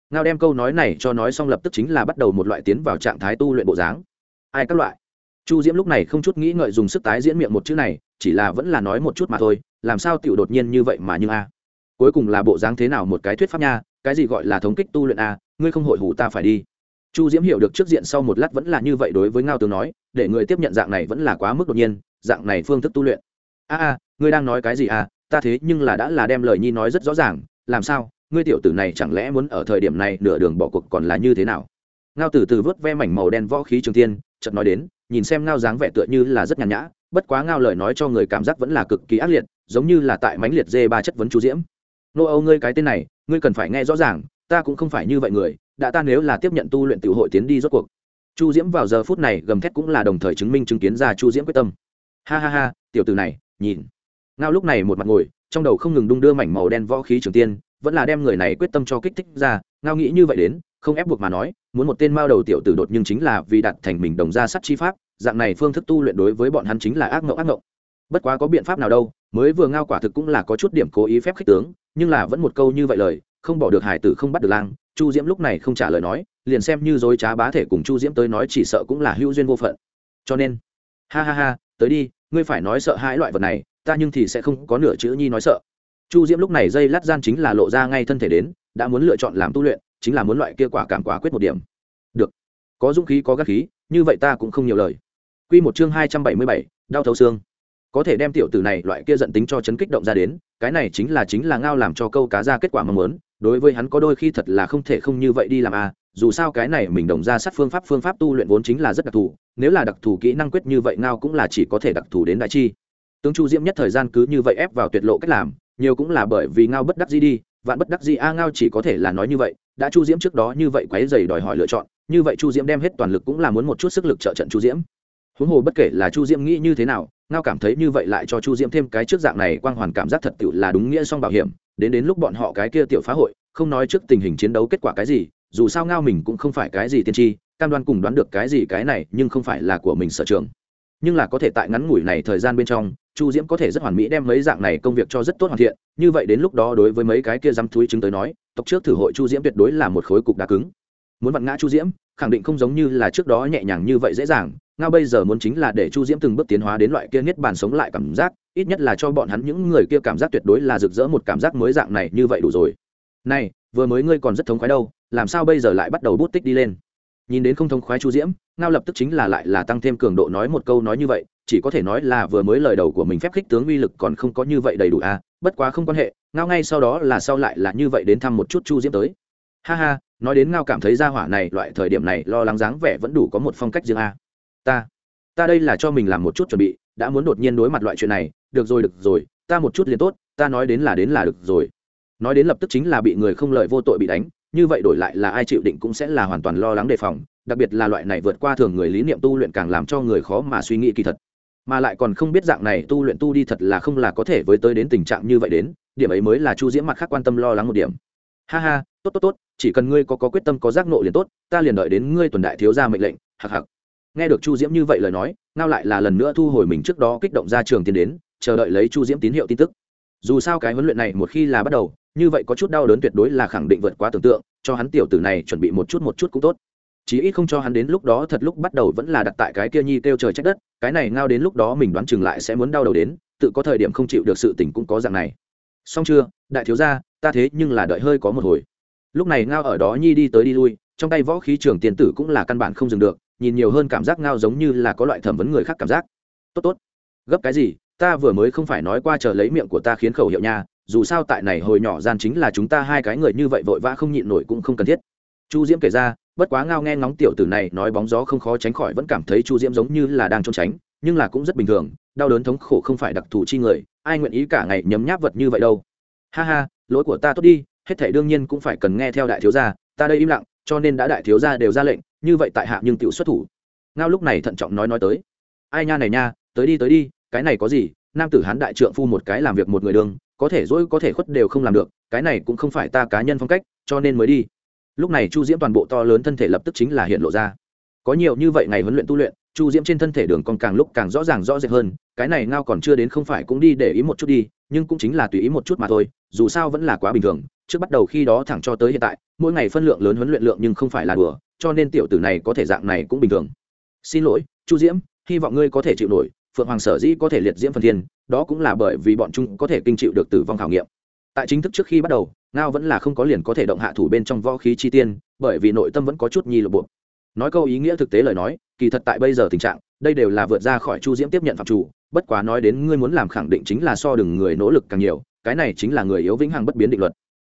Ngao đem câu nói này cho nói xong lập tức chính là bắt đầu một loại tiến vào trạng thái tu luyện bộ dáng. Ai các loại? Chu diễm lúc này không chút nghĩ ngợi dùng sức tái diễn miệng một chữ này, chỉ là vẫn là nói một chút mà thôi, làm sao tiểu đột nhiên như vậy mà nhưng a. Cuối cùng là bộ dáng thế nào một cái thuyết pháp nha, cái gì gọi là thống kích tu luyện a, ngươi không hội hủ ta phải đi. Chu diễm hiểu được trước diện sau một lát vẫn là như vậy đối với ngao tướng nói, để người tiếp nhận dạng này vẫn là quá mức đột nhiên, dạng này phương thức tu luyện. A a, ngươi đang nói cái gì à ta thế nhưng là đã là đem lời nhi nói rất rõ ràng, làm sao, ngươi tiểu tử này chẳng lẽ muốn ở thời điểm này nửa đường bỏ cuộc còn là như thế nào? Ngao Tử từ vớt ve mảnh màu đen võ khí trường tiên chợt nói đến, nhìn xem ngao dáng vẻ tựa như là rất nhàn nhã, bất quá ngao lời nói cho người cảm giác vẫn là cực kỳ ác liệt, giống như là tại mánh liệt dê ba chất vấn chu diễm. Nô âu ngươi cái tên này, ngươi cần phải nghe rõ ràng, ta cũng không phải như vậy người, đã ta nếu là tiếp nhận tu luyện tiểu hội tiến đi rốt cuộc. Chu diễm vào giờ phút này gầm thét cũng là đồng thời chứng minh chứng kiến ra chu diễm quyết tâm. Ha ha ha, tiểu tử này, nhìn. Ngao lúc này một mặt ngồi, trong đầu không ngừng đung đưa mảnh màu đen võ khí trường tiên, vẫn là đem người này quyết tâm cho kích thích ra, ngao nghĩ như vậy đến, không ép buộc mà nói muốn một tên mao đầu tiểu tử đột nhưng chính là vì đặt thành mình đồng ra sắt chi pháp, dạng này phương thức tu luyện đối với bọn hắn chính là ác ngộng ác ngộng. Bất quá có biện pháp nào đâu, mới vừa ngao quả thực cũng là có chút điểm cố ý phép khích tướng, nhưng là vẫn một câu như vậy lời, không bỏ được hải tử không bắt được lang, chu diễm lúc này không trả lời nói, liền xem như dối trá bá thể cùng chu diễm tới nói chỉ sợ cũng là hữu duyên vô phận. Cho nên, ha ha ha, tới đi, ngươi phải nói sợ hãi loại vật này, ta nhưng thì sẽ không có nửa chữ nhi nói sợ. Chu diễm lúc này dây lát gian chính là lộ ra ngay thân thể đến, đã muốn lựa chọn làm tu luyện chính là muốn loại kia quả cảm quả quyết một điểm. Được. Có dũng khí có gác khí như vậy ta cũng không nhiều lời. Quy một chương hai trăm bảy mươi bảy, đau thấu xương. Có thể đem tiểu tử này loại kia giận tính cho chấn kích động ra đến cái này chính là chính là ngao làm cho câu cá ra kết quả mong muốn đối với hắn có đôi khi thật là không thể không như vậy đi làm à dù sao cái này mình đồng ra sát phương pháp phương pháp tu luyện vốn chính là rất đặc thù nếu là đặc thù kỹ năng quyết như vậy ngao cũng là chỉ có thể đặc thù đến đại chi. Tướng chu diễm nhất thời gian cứ như vậy ép vào tuyệt lộ cách làm nhiều cũng là bởi vì ngao bất đắc gì đi vạn bất đắc dĩ, a ngao chỉ có thể là nói như vậy, đã chu diễm trước đó như vậy quấy dày đòi hỏi lựa chọn, như vậy chu diễm đem hết toàn lực cũng là muốn một chút sức lực trợ trận chu diễm. Huống hồ bất kể là chu diễm nghĩ như thế nào, ngao cảm thấy như vậy lại cho chu diễm thêm cái trước dạng này quang hoàn cảm giác thật tự là đúng nghĩa song bảo hiểm, đến đến lúc bọn họ cái kia tiểu phá hội, không nói trước tình hình chiến đấu kết quả cái gì, dù sao ngao mình cũng không phải cái gì tiên tri, cam đoan cùng đoán được cái gì cái này, nhưng không phải là của mình sở trường nhưng là có thể tại ngắn ngủi này thời gian bên trong, chu diễm có thể rất hoàn mỹ đem mấy dạng này công việc cho rất tốt hoàn thiện, như vậy đến lúc đó đối với mấy cái kia dám thúi chứng tới nói, tộc trước thử hội chu diễm tuyệt đối là một khối cục đá cứng. Muốn vặn ngã chu diễm, khẳng định không giống như là trước đó nhẹ nhàng như vậy dễ dàng, ngao bây giờ muốn chính là để chu diễm từng bước tiến hóa đến loại kia niết bàn sống lại cảm giác, ít nhất là cho bọn hắn những người kia cảm giác tuyệt đối là rực rỡ một cảm giác mới dạng này như vậy đủ rồi. Này, vừa mới ngươi còn rất thống khoái đâu, làm sao bây giờ lại bắt đầu bút tích đi lên? Nhìn đến không thông khoái chu diễm, ngao lập tức chính là lại là tăng thêm cường độ nói một câu nói như vậy, chỉ có thể nói là vừa mới lời đầu của mình phép khích tướng uy lực còn không có như vậy đầy đủ à bất quá không quan hệ, ngao ngay sau đó là sau lại là như vậy đến thăm một chút chu diễm tới. Ha ha, nói đến ngao cảm thấy ra hỏa này loại thời điểm này lo lắng dáng vẻ vẫn đủ có một phong cách riêng a. Ta ta đây là cho mình làm một chút chuẩn bị, đã muốn đột nhiên đối mặt loại chuyện này, được rồi được rồi, ta một chút liền tốt, ta nói đến là đến là được rồi. Nói đến lập tức chính là bị người không lợi vô tội bị đánh như vậy đổi lại là ai chịu định cũng sẽ là hoàn toàn lo lắng đề phòng đặc biệt là loại này vượt qua thường người lý niệm tu luyện càng làm cho người khó mà suy nghĩ kỳ thật. Mà lại còn không biết dạng này tu luyện tu đi thật là không là có thể với tới đến tình trạng như vậy đến điểm ấy mới là chu diễm mặt khác quan tâm lo lắng một điểm. Ha ha tốt tốt tốt chỉ cần ngươi có, có quyết tâm có giác nộ liền tốt ta liền đợi đến ngươi tuần đại thiếu ra mệnh lệnh hặc hặc. Nghe được chu diễm như vậy lời nói ngao lại là lần nữa thu hồi mình trước đó kích động ra trường tiến đến chờ đợi lấy chu diễm tín hiệu tin tức. Dù sao cái huấn luyện này một khi là bắt đầu như vậy có chút đau đớn tuyệt đối là khẳng định vượt quá tưởng tượng, cho hắn tiểu tử này chuẩn bị một chút một chút cũng tốt. Chí ít không cho hắn đến lúc đó thật lúc bắt đầu vẫn là đặt tại cái kia nhi kêu trời trách đất, cái này ngao đến lúc đó mình đoán chừng lại sẽ muốn đau đầu đến, tự có thời điểm không chịu được sự tình cũng có dạng này. Xong chưa, đại thiếu gia, ta thế nhưng là đợi hơi có một hồi. Lúc này ngao ở đó nhi đi tới đi lui, trong tay võ khí trường tiền tử cũng là căn bản không dừng được, nhìn nhiều hơn cảm giác ngao giống như là có loại thẩm vấn người khác cảm giác. Tốt tốt. Gấp cái gì, ta vừa mới không phải nói qua chờ lấy miệng của ta khiến khẩu hiệu nha dù sao tại này hồi nhỏ gian chính là chúng ta hai cái người như vậy vội vã không nhịn nổi cũng không cần thiết. Chu diễm kể ra, bất quá ngao nghe ngóng tiểu tử này nói bóng gió không khó tránh khỏi vẫn cảm thấy chu diễm giống như là đang trốn tránh, nhưng là cũng rất bình thường, đau đớn thống khổ không phải đặc thù chi người, ai nguyện ý cả ngày nhấm nháp vật như vậy đâu. Ha ha, lỗi của ta tốt đi, hết thể đương nhiên cũng phải cần nghe theo đại thiếu gia, ta đây im lặng, cho nên đã đại thiếu gia đều ra lệnh, như vậy tại hạ nhưng tiểu xuất thủ. Ngao lúc này thận trọng nói nói tới. Ai nha này nha, tới đi tới đi, cái này có gì? Nam tử hán đại trượng phu một cái làm việc một người đường có thể dỗi có thể khuất đều không làm được, cái này cũng không phải ta cá nhân phong cách, cho nên mới đi. Lúc này chu diễm toàn bộ to lớn thân thể lập tức chính là hiện lộ ra. Có nhiều như vậy ngày huấn luyện tu luyện, chu diễm trên thân thể đường còn càng lúc càng rõ ràng rõ rệt hơn, cái này ngao còn chưa đến không phải cũng đi để ý một chút đi, nhưng cũng chính là tùy ý một chút mà thôi, dù sao vẫn là quá bình thường, trước bắt đầu khi đó thẳng cho tới hiện tại, mỗi ngày phân lượng lớn huấn luyện lượng nhưng không phải là đùa, cho nên tiểu tử này có thể dạng này cũng bình thường. Xin lỗi, chu diễm, hy vọng ngươi có thể chịu nổi phượng hoàng sở dĩ có thể liệt diễm phần thiên, đó cũng là bởi vì bọn chúng có thể kinh chịu được tử vong khảo nghiệm. Tại chính thức trước khi bắt đầu, ngao vẫn là không có liền có thể động hạ thủ bên trong võ khí chi tiên, bởi vì nội tâm vẫn có chút nhi lộ buộc nói câu ý nghĩa thực tế lời nói, kỳ thật tại bây giờ tình trạng, đây đều là vượt ra khỏi chu diễm tiếp nhận phạm chủ, bất quá nói đến ngươi muốn làm khẳng định chính là so đừng người nỗ lực càng nhiều, cái này chính là người yếu vĩnh hằng bất biến định luật.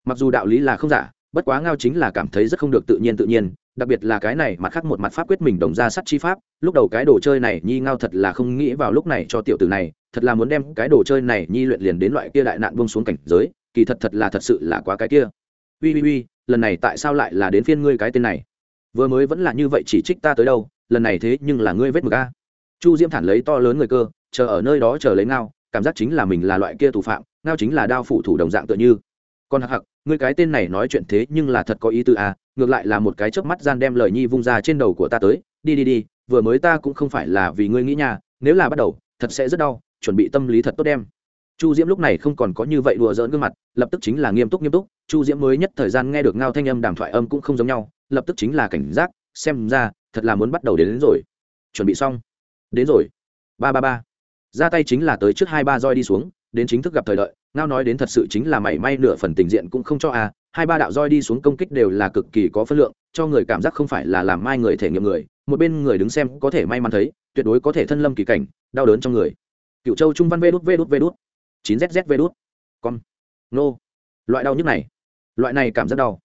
Mặc dù đạo lý là không giả, bất quá ngao chính là cảm thấy rất không được tự nhiên tự nhiên đặc biệt là cái này mặt khác một mặt pháp quyết mình đồng ra sắt chi pháp, lúc đầu cái đồ chơi này nhi ngao thật là không nghĩ vào lúc này cho tiểu tử này, thật là muốn đem cái đồ chơi này nhi luyện liền đến loại kia đại nạn buông xuống cảnh giới, kỳ thật thật là thật sự là quá cái kia. Ui ui ui, lần này tại sao lại là đến phiên ngươi cái tên này? Vừa mới vẫn là như vậy chỉ trích ta tới đâu, lần này thế nhưng là ngươi vết mực a. Chu diễm thản lấy to lớn người cơ, chờ ở nơi đó chờ lấy ngao, cảm giác chính là mình là loại kia thủ phạm, ngao chính là đao phủ thủ đồng dạng tựa như. Còn hặc hặc ngươi cái tên này nói chuyện thế nhưng là thật có ý tư a à, ngược lại là một cái chớp mắt gian đem lời nhi vung ra trên đầu của ta tới đi đi đi vừa mới ta cũng không phải là vì ngươi nghĩ nhà nếu là bắt đầu thật sẽ rất đau chuẩn bị tâm lý thật tốt đem. Chu diễm lúc này không còn có như vậy đùa giỡn gương mặt lập tức chính là nghiêm túc nghiêm túc chu diễm mới nhất thời gian nghe được ngao thanh âm đàm thoại âm cũng không giống nhau lập tức chính là cảnh giác xem ra thật là muốn bắt đầu đến, đến rồi. Chuẩn bị xong. Đến rồi. Ba ba ba. Ra tay chính là tới trước hai ba roi đi xuống đến chính thức gặp thời đợi ngao nói đến thật sự chính là mảy may nửa phần tình diện cũng không cho à hai ba đạo roi đi xuống công kích đều là cực kỳ có phân lượng, cho người cảm giác không phải là làm mai người thể nghiệm người, một bên người đứng xem có thể may mắn thấy, tuyệt đối có thể thân lâm kỳ cảnh, đau đớn trong người. Cựu châu trung văn vê đút vê đút vê đút. Chín zz vê đút. Con nô. Loại đau nhức này. Loại này cảm giác đau.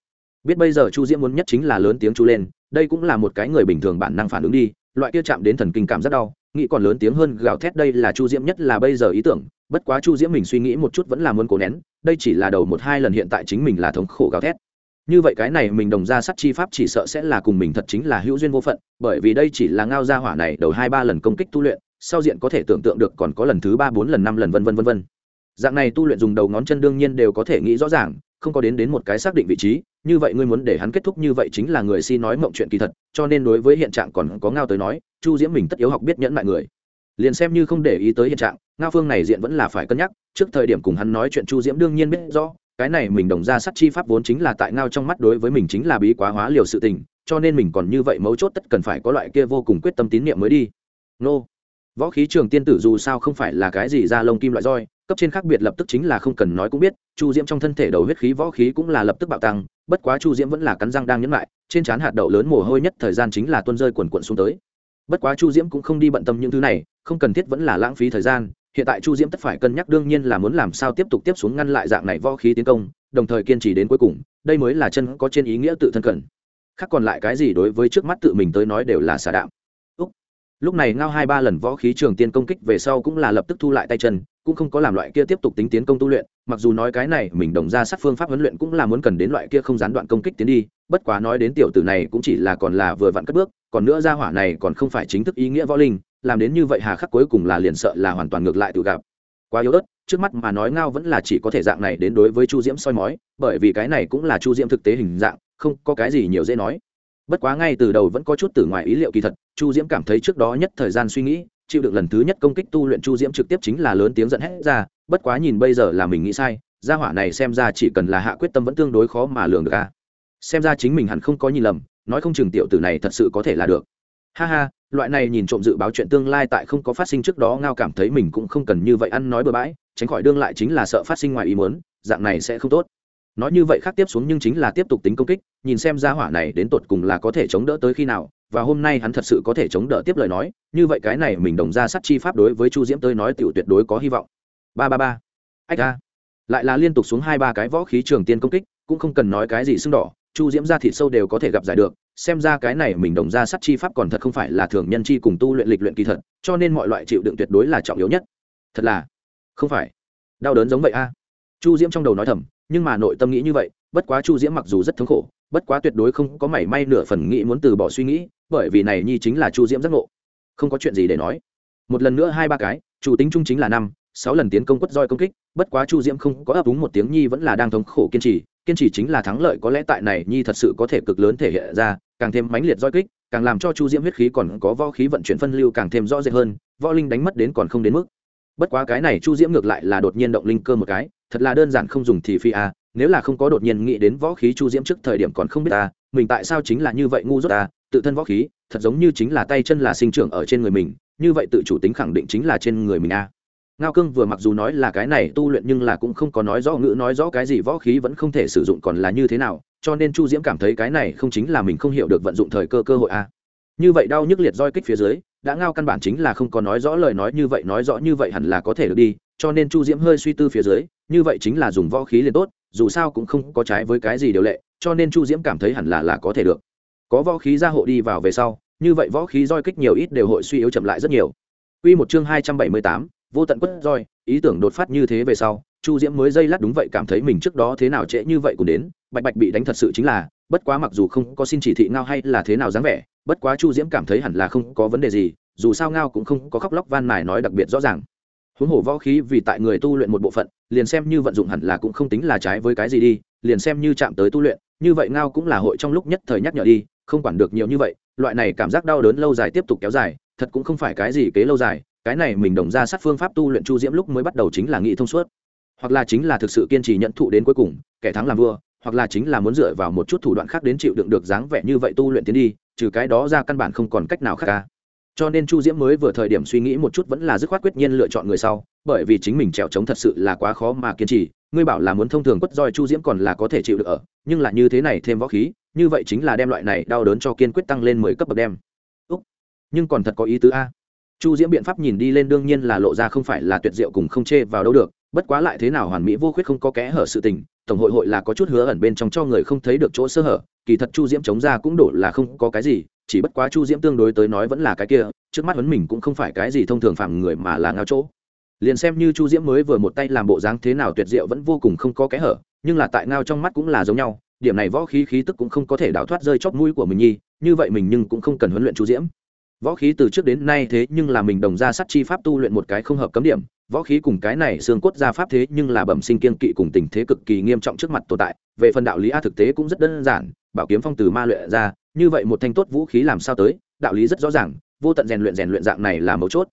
Biết bây giờ chu diễm muốn nhất chính là lớn tiếng chu lên, đây cũng là một cái người bình thường bản năng phản ứng đi, loại kia chạm đến thần kinh cảm giác đau, nghĩ còn lớn tiếng hơn gào thét đây là chu diễm nhất là bây giờ ý tưởng, bất quá chu diễm mình suy nghĩ một chút vẫn là muốn cố nén đây chỉ là đầu một hai lần hiện tại chính mình là thống khổ gào thét. Như vậy cái này mình đồng ra sắt chi pháp chỉ sợ sẽ là cùng mình thật chính là hữu duyên vô phận, bởi vì đây chỉ là ngao gia hỏa này đầu hai ba lần công kích tu luyện, sau diện có thể tưởng tượng được còn có lần thứ ba bốn lần năm lần vân vân vân vân. Dạng này tu luyện dùng đầu ngón chân đương nhiên đều có thể nghĩ rõ ràng, không có đến đến một cái xác định vị trí, như vậy ngươi muốn để hắn kết thúc như vậy chính là người si nói mộng chuyện kỳ thật, cho nên đối với hiện trạng còn có ngao tới nói, chu diễm mình tất yếu học biết nhẫn mọi người liền xem như không để ý tới hiện trạng, ngao phương này diện vẫn là phải cân nhắc, trước thời điểm cùng hắn nói chuyện chu diễm đương nhiên biết rõ, cái này mình đồng ra sắt chi pháp vốn chính là tại ngao trong mắt đối với mình chính là bí quá hóa liều sự tình, cho nên mình còn như vậy mấu chốt tất cần phải có loại kia vô cùng quyết tâm tín nhiệm mới đi. Nô. Võ khí trường tiên tử dù sao không phải là cái gì ra lông kim loại roi, cấp trên khác biệt lập tức chính là không cần nói cũng biết, chu diễm trong thân thể đầu huyết khí võ khí cũng là lập tức bạo tăng, bất quá chu diễm vẫn là cắn răng đang nhấn lại, trên trán hạt đậu lớn mồ hôi nhất thời gian chính là tuân rơi quần quận xuống tới bất quá chu diễm cũng không đi bận tâm những thứ này, không cần thiết vẫn là lãng phí thời gian, hiện tại chu diễm tất phải cân nhắc đương nhiên là muốn làm sao tiếp tục tiếp xuống ngăn lại dạng này võ khí tiến công, đồng thời kiên trì đến cuối cùng, đây mới là chân có trên ý nghĩa tự thân cần khác còn lại cái gì đối với trước mắt tự mình tới nói đều là xả đạm. Lúc này ngao hai ba lần võ khí trường tiên công kích về sau cũng là lập tức thu lại tay chân, cũng không có làm loại kia tiếp tục tính tiến công tu luyện, mặc dù nói cái này mình đồng ra sát phương pháp huấn luyện cũng là muốn cần đến loại kia không gián đoạn công kích tiến đi, bất quá nói đến tiểu tử này cũng chỉ là còn là vừa vặn cất bước còn nữa gia hỏa này còn không phải chính thức ý nghĩa võ linh, làm đến như vậy hà khắc cuối cùng là liền sợ là hoàn toàn ngược lại tự gặp. Quá yếu ớt, trước mắt mà nói ngao vẫn là chỉ có thể dạng này đến đối với chu diễm soi mói, bởi vì cái này cũng là chu diễm thực tế hình dạng, không có cái gì nhiều dễ nói. Bất quá ngay từ đầu vẫn có chút từ ngoài ý liệu kỳ thật, chu diễm cảm thấy trước đó nhất thời gian suy nghĩ, chịu được lần thứ nhất công kích tu luyện chu diễm trực tiếp chính là lớn tiếng giận hét ra, bất quá nhìn bây giờ là mình nghĩ sai, gia hỏa này xem ra chỉ cần là hạ quyết tâm vẫn tương đối khó mà lường được a. Xem ra chính mình hẳn không có nhìn lầm nói không chừng tiểu tử này thật sự có thể là được. Ha ha, loại này nhìn trộm dự báo chuyện tương lai tại không có phát sinh trước đó ngao cảm thấy mình cũng không cần như vậy ăn nói bừa bãi, tránh khỏi đương lại chính là sợ phát sinh ngoài ý muốn, dạng này sẽ không tốt. Nói như vậy khác tiếp xuống nhưng chính là tiếp tục tính công kích, nhìn xem ra hỏa này đến tột cùng là có thể chống đỡ tới khi nào, và hôm nay hắn thật sự có thể chống đỡ tiếp lời nói, như vậy cái này mình đồng ra sát chi pháp đối với chu diễm tới nói tiểu tuyệt đối có hy vọng. Ba ba ba. Ách a. Lại là liên tục xuống hai ba cái võ khí trường tiên công kích, cũng không cần nói cái gì sưng đỏ chu diễm ra thịt sâu đều có thể gặp giải được, xem ra cái này mình đồng ra sắt chi pháp còn thật không phải là thường nhân chi cùng tu luyện lịch luyện kỳ thật, cho nên mọi loại chịu đựng tuyệt đối là trọng yếu nhất. Thật là, không phải. Đau đớn giống vậy a. À. Chu diễm trong đầu nói thầm, nhưng mà nội tâm nghĩ như vậy, bất quá chu diễm mặc dù rất thống khổ, bất quá tuyệt đối không có mảy may nửa phần nghĩ muốn từ bỏ suy nghĩ, bởi vì này nhi chính là chu diễm giác ngộ. Không có chuyện gì để nói. Một lần nữa hai ba cái, chủ tính chung chính là năm, sáu lần tiến công quất roi công kích, bất quá chu diễm không có ấp úng một tiếng nhi vẫn là đang thống khổ kiên trì kiên trì chính là thắng lợi có lẽ tại này nhi thật sự có thể cực lớn thể hiện ra, càng thêm mãnh liệt roi kích càng làm cho chu diễm huyết khí còn có võ khí vận chuyển phân lưu càng thêm rõ rệt hơn, võ linh đánh mất đến còn không đến mức. Bất quá cái này chu diễm ngược lại là đột nhiên động linh cơ một cái, thật là đơn giản không dùng thì phi a, nếu là không có đột nhiên nghĩ đến võ khí chu diễm trước thời điểm còn không biết ta mình tại sao chính là như vậy ngu dốt ta tự thân võ khí, thật giống như chính là tay chân là sinh trưởng ở trên người mình, như vậy tự chủ tính khẳng định chính là trên người mình a ngao cương vừa mặc dù nói là cái này tu luyện nhưng là cũng không có nói rõ ngữ nói rõ cái gì võ khí vẫn không thể sử dụng còn là như thế nào cho nên chu diễm cảm thấy cái này không chính là mình không hiểu được vận dụng thời cơ cơ hội a. Như vậy đau nhức liệt roi kích phía dưới đã ngao căn bản chính là không có nói rõ lời nói như vậy nói rõ như vậy hẳn là có thể được đi cho nên chu diễm hơi suy tư phía dưới như vậy chính là dùng võ khí liền tốt dù sao cũng không có trái với cái gì điều lệ cho nên chu diễm cảm thấy hẳn là là có thể được. Có võ khí ra hộ đi vào về sau như vậy võ khí roi kích nhiều ít đều hội suy yếu chậm lại rất nhiều. Quy một chương 278, vô tận quất roi, ý tưởng đột phát như thế về sau, Chu Diễm mới dây lát đúng vậy cảm thấy mình trước đó thế nào trễ như vậy cũng đến, bạch bạch bị đánh thật sự chính là, bất quá mặc dù không có xin chỉ thị ngao hay là thế nào dáng vẻ, bất quá Chu Diễm cảm thấy hẳn là không có vấn đề gì, dù sao ngao cũng không có khóc lóc van mài nói đặc biệt rõ ràng. Huống hồ võ khí vì tại người tu luyện một bộ phận liền xem như vận dụng hẳn là cũng không tính là trái với cái gì đi liền xem như chạm tới tu luyện như vậy ngao cũng là hội trong lúc nhất thời nhắc nhở đi không quản được nhiều như vậy loại này cảm giác đau đớn lâu dài tiếp tục kéo dài thật cũng không phải cái gì kế lâu dài cái này mình đồng ra sát phương pháp tu luyện chu diễm lúc mới bắt đầu chính là nghị thông suốt. Hoặc là chính là thực sự kiên trì nhận thụ đến cuối cùng, kẻ thắng làm vua, hoặc là chính là muốn dựa vào một chút thủ đoạn khác đến chịu đựng được dáng vẻ như vậy tu luyện tiến đi, trừ cái đó ra căn bản không còn cách nào khác cả. cho nên chu diễm mới vừa thời điểm suy nghĩ một chút vẫn là dứt khoát quyết nhiên lựa chọn người sau, bởi vì chính mình trèo trống thật sự là quá khó mà kiên trì, ngươi bảo là muốn thông thường quất roi chu diễm còn là có thể chịu được ở, nhưng là như thế này thêm võ khí, như vậy chính là đem loại này đau đớn cho kiên quyết tăng lên mười cấp bậc đem. Úc, nhưng còn thật có ý tứ a chu diễm biện pháp nhìn đi lên đương nhiên là lộ ra không phải là tuyệt diệu cùng không chê vào đâu được, bất quá lại thế nào hoàn mỹ vô khuyết không có kẽ hở sự tình, tổng hội hội là có chút hứa ẩn bên trong cho người không thấy được chỗ sơ hở, kỳ thật chu diễm chống ra cũng đổ là không có cái gì, chỉ bất quá chu diễm tương đối tới nói vẫn là cái kia, trước mắt huấn mình cũng không phải cái gì thông thường phạm người mà là ngao chỗ. Liền xem như chu diễm mới vừa một tay làm bộ dáng thế nào tuyệt diệu vẫn vô cùng không có kẽ hở, nhưng là tại ngao trong mắt cũng là giống nhau, điểm này võ khí khí tức cũng không có thể đào thoát rơi chóp mũi của mình nhi, như vậy mình nhưng cũng không cần huấn luyện chu diễm võ khí từ trước đến nay thế nhưng là mình đồng ra sắt chi pháp tu luyện một cái không hợp cấm điểm. Võ khí cùng cái này xương cốt ra pháp thế nhưng là bẩm sinh kiên kỵ cùng tình thế cực kỳ nghiêm trọng trước mặt tồn tại. Về phần đạo lý a thực tế cũng rất đơn giản, bảo kiếm phong từ ma luyện ra, như vậy một thanh tốt vũ khí làm sao tới? Đạo lý rất rõ ràng, vô tận rèn luyện rèn luyện dạng này là mấu chốt.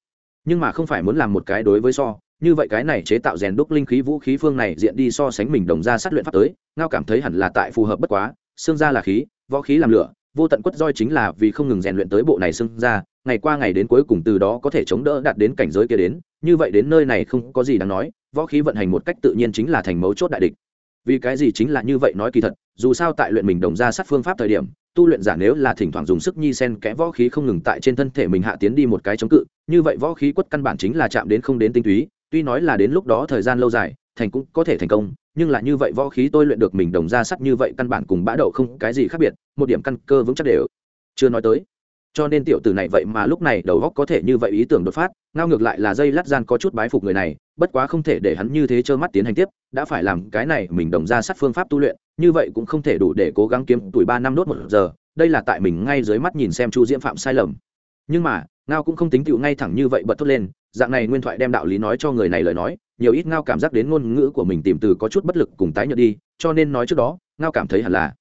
Nhưng mà không phải muốn làm một cái đối với so, như vậy cái này chế tạo rèn đúc linh khí vũ khí phương này diện đi so sánh mình đồng ra sát luyện pháp tới, ngao cảm thấy hẳn là tại phù hợp bất quá, xương ra là khí, võ khí làm lửa vô tận quất roi chính là vì không ngừng rèn luyện tới bộ này xưng ra, ngày qua ngày đến cuối cùng từ đó có thể chống đỡ đạt đến cảnh giới kia đến, như vậy đến nơi này không có gì đáng nói, võ khí vận hành một cách tự nhiên chính là thành mấu chốt đại địch. Vì cái gì chính là như vậy nói kỳ thật, dù sao tại luyện mình đồng ra sát phương pháp thời điểm, tu luyện giả nếu là thỉnh thoảng dùng sức nhi sen kẽ võ khí không ngừng tại trên thân thể mình hạ tiến đi một cái chống cự, như vậy võ khí quất căn bản chính là chạm đến không đến tinh túy, tuy nói là đến lúc đó thời gian lâu dài, thành cũng có thể thành công, nhưng là như vậy võ khí tôi luyện được mình đồng ra sắt như vậy căn bản cùng bã đậu không cái gì khác biệt một điểm căn cơ vững chắc đều. Chưa nói tới. Cho nên tiểu tử này vậy mà lúc này đầu góc có thể như vậy ý tưởng đột phát, ngao ngược lại là dây lát gian có chút bái phục người này, bất quá không thể để hắn như thế trơ mắt tiến hành tiếp, đã phải làm cái này mình đồng ra sát phương pháp tu luyện, như vậy cũng không thể đủ để cố gắng kiếm tuổi ba năm đốt một giờ, đây là tại mình ngay dưới mắt nhìn xem chu diễm phạm sai lầm. Nhưng mà, ngao cũng không tính tựu ngay thẳng như vậy bật thốt lên, dạng này nguyên thoại đem đạo lý nói cho người này lời nói, nhiều ít ngao cảm giác đến ngôn ngữ của mình tìm từ có chút bất lực cùng tái nhợt đi, cho nên nói trước đó, ngao cảm thấy hẳn là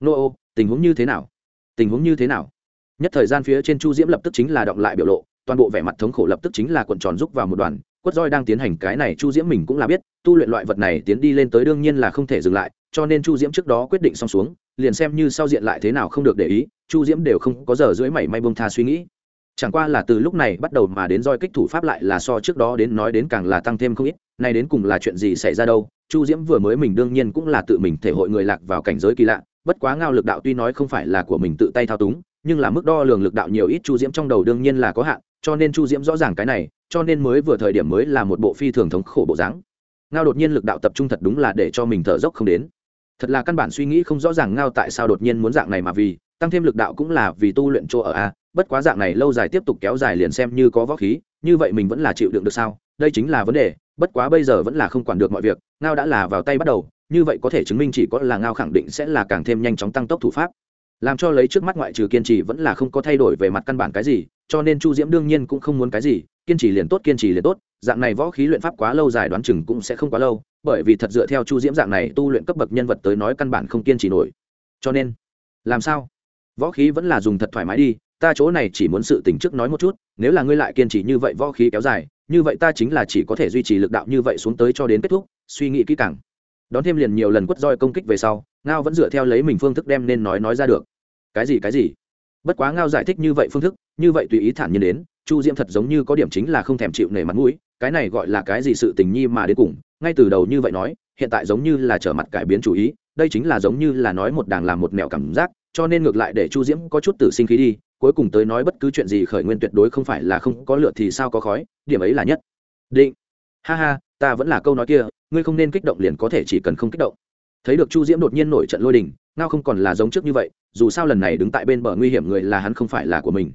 nô ô, tình huống như thế nào? Tình huống như thế nào? Nhất thời gian phía trên chu diễm lập tức chính là động lại biểu lộ, toàn bộ vẻ mặt thống khổ lập tức chính là cuộn tròn rúc vào một đoàn. Quất roi đang tiến hành cái này chu diễm mình cũng là biết, tu luyện loại vật này tiến đi lên tới đương nhiên là không thể dừng lại, cho nên chu diễm trước đó quyết định xong xuống, liền xem như sau diện lại thế nào không được để ý, chu diễm đều không có giờ dưới mảy may bông tha suy nghĩ. Chẳng qua là từ lúc này bắt đầu mà đến roi kích thủ pháp lại là so trước đó đến nói đến càng là tăng thêm không ít, nay đến cùng là chuyện gì xảy ra đâu, chu diễm vừa mới mình đương nhiên cũng là tự mình thể hội người lạc vào cảnh giới kỳ lạ bất quá ngao lực đạo tuy nói không phải là của mình tự tay thao túng, nhưng là mức đo lường lực đạo nhiều ít chu diễm trong đầu đương nhiên là có hạn, cho nên chu diễm rõ ràng cái này, cho nên mới vừa thời điểm mới là một bộ phi thường thống khổ bộ dáng. Ngao đột nhiên lực đạo tập trung thật đúng là để cho mình thở dốc không đến. Thật là căn bản suy nghĩ không rõ ràng ngao tại sao đột nhiên muốn dạng này mà vì, tăng thêm lực đạo cũng là vì tu luyện chỗ ở a, bất quá dạng này lâu dài tiếp tục kéo dài liền xem như có võ khí, như vậy mình vẫn là chịu đựng được sao? Đây chính là vấn đề, bất quá bây giờ vẫn là không quản được mọi việc, ngao đã là vào tay bắt đầu như vậy có thể chứng minh chỉ có là ngao khẳng định sẽ là càng thêm nhanh chóng tăng tốc thủ pháp. Làm cho lấy trước mắt ngoại trừ kiên trì vẫn là không có thay đổi về mặt căn bản cái gì, cho nên chu diễm đương nhiên cũng không muốn cái gì, kiên trì liền tốt, kiên trì liền tốt, dạng này võ khí luyện pháp quá lâu dài đoán chừng cũng sẽ không quá lâu, bởi vì thật dựa theo chu diễm dạng này tu luyện cấp bậc nhân vật tới nói căn bản không kiên trì nổi. Cho nên, làm sao? Võ khí vẫn là dùng thật thoải mái đi, ta chỗ này chỉ muốn sự tỉnh trước nói một chút, nếu là ngươi lại kiên trì như vậy võ khí kéo dài, như vậy ta chính là chỉ có thể duy trì lực đạo như vậy xuống tới cho đến kết thúc, suy nghĩ kỹ càng đón thêm liền nhiều lần quất roi công kích về sau, ngao vẫn dựa theo lấy mình phương thức đem nên nói nói ra được. Cái gì cái gì? Bất quá ngao giải thích như vậy phương thức, như vậy tùy ý thản nhiên đến, chu diễm thật giống như có điểm chính là không thèm chịu nể mặt mũi, cái này gọi là cái gì sự tình nhi mà đến cùng, ngay từ đầu như vậy nói, hiện tại giống như là trở mặt cải biến chủ ý, đây chính là giống như là nói một đàng làm một mẹo cảm giác, cho nên ngược lại để chu diễm có chút tử sinh khí đi, cuối cùng tới nói bất cứ chuyện gì khởi nguyên tuyệt đối không phải là không có lựa thì sao có khói, điểm ấy là nhất. Định. Ha ha ta vẫn là câu nói kia, ngươi không nên kích động liền có thể chỉ cần không kích động. Thấy được chu diễm đột nhiên nổi trận lôi đình, ngao không còn là giống trước như vậy, dù sao lần này đứng tại bên bờ nguy hiểm người là hắn không phải là của mình.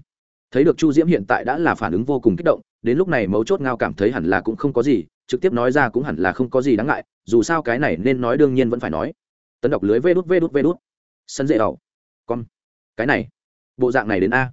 Thấy được chu diễm hiện tại đã là phản ứng vô cùng kích động, đến lúc này mấu chốt ngao cảm thấy hẳn là cũng không có gì, trực tiếp nói ra cũng hẳn là không có gì đáng ngại, dù sao cái này nên nói đương nhiên vẫn phải nói. Tấn đọc lưới vê đút vê đút vê đút. Sân dễ đầu con. Cái này. Bộ dạng này đến a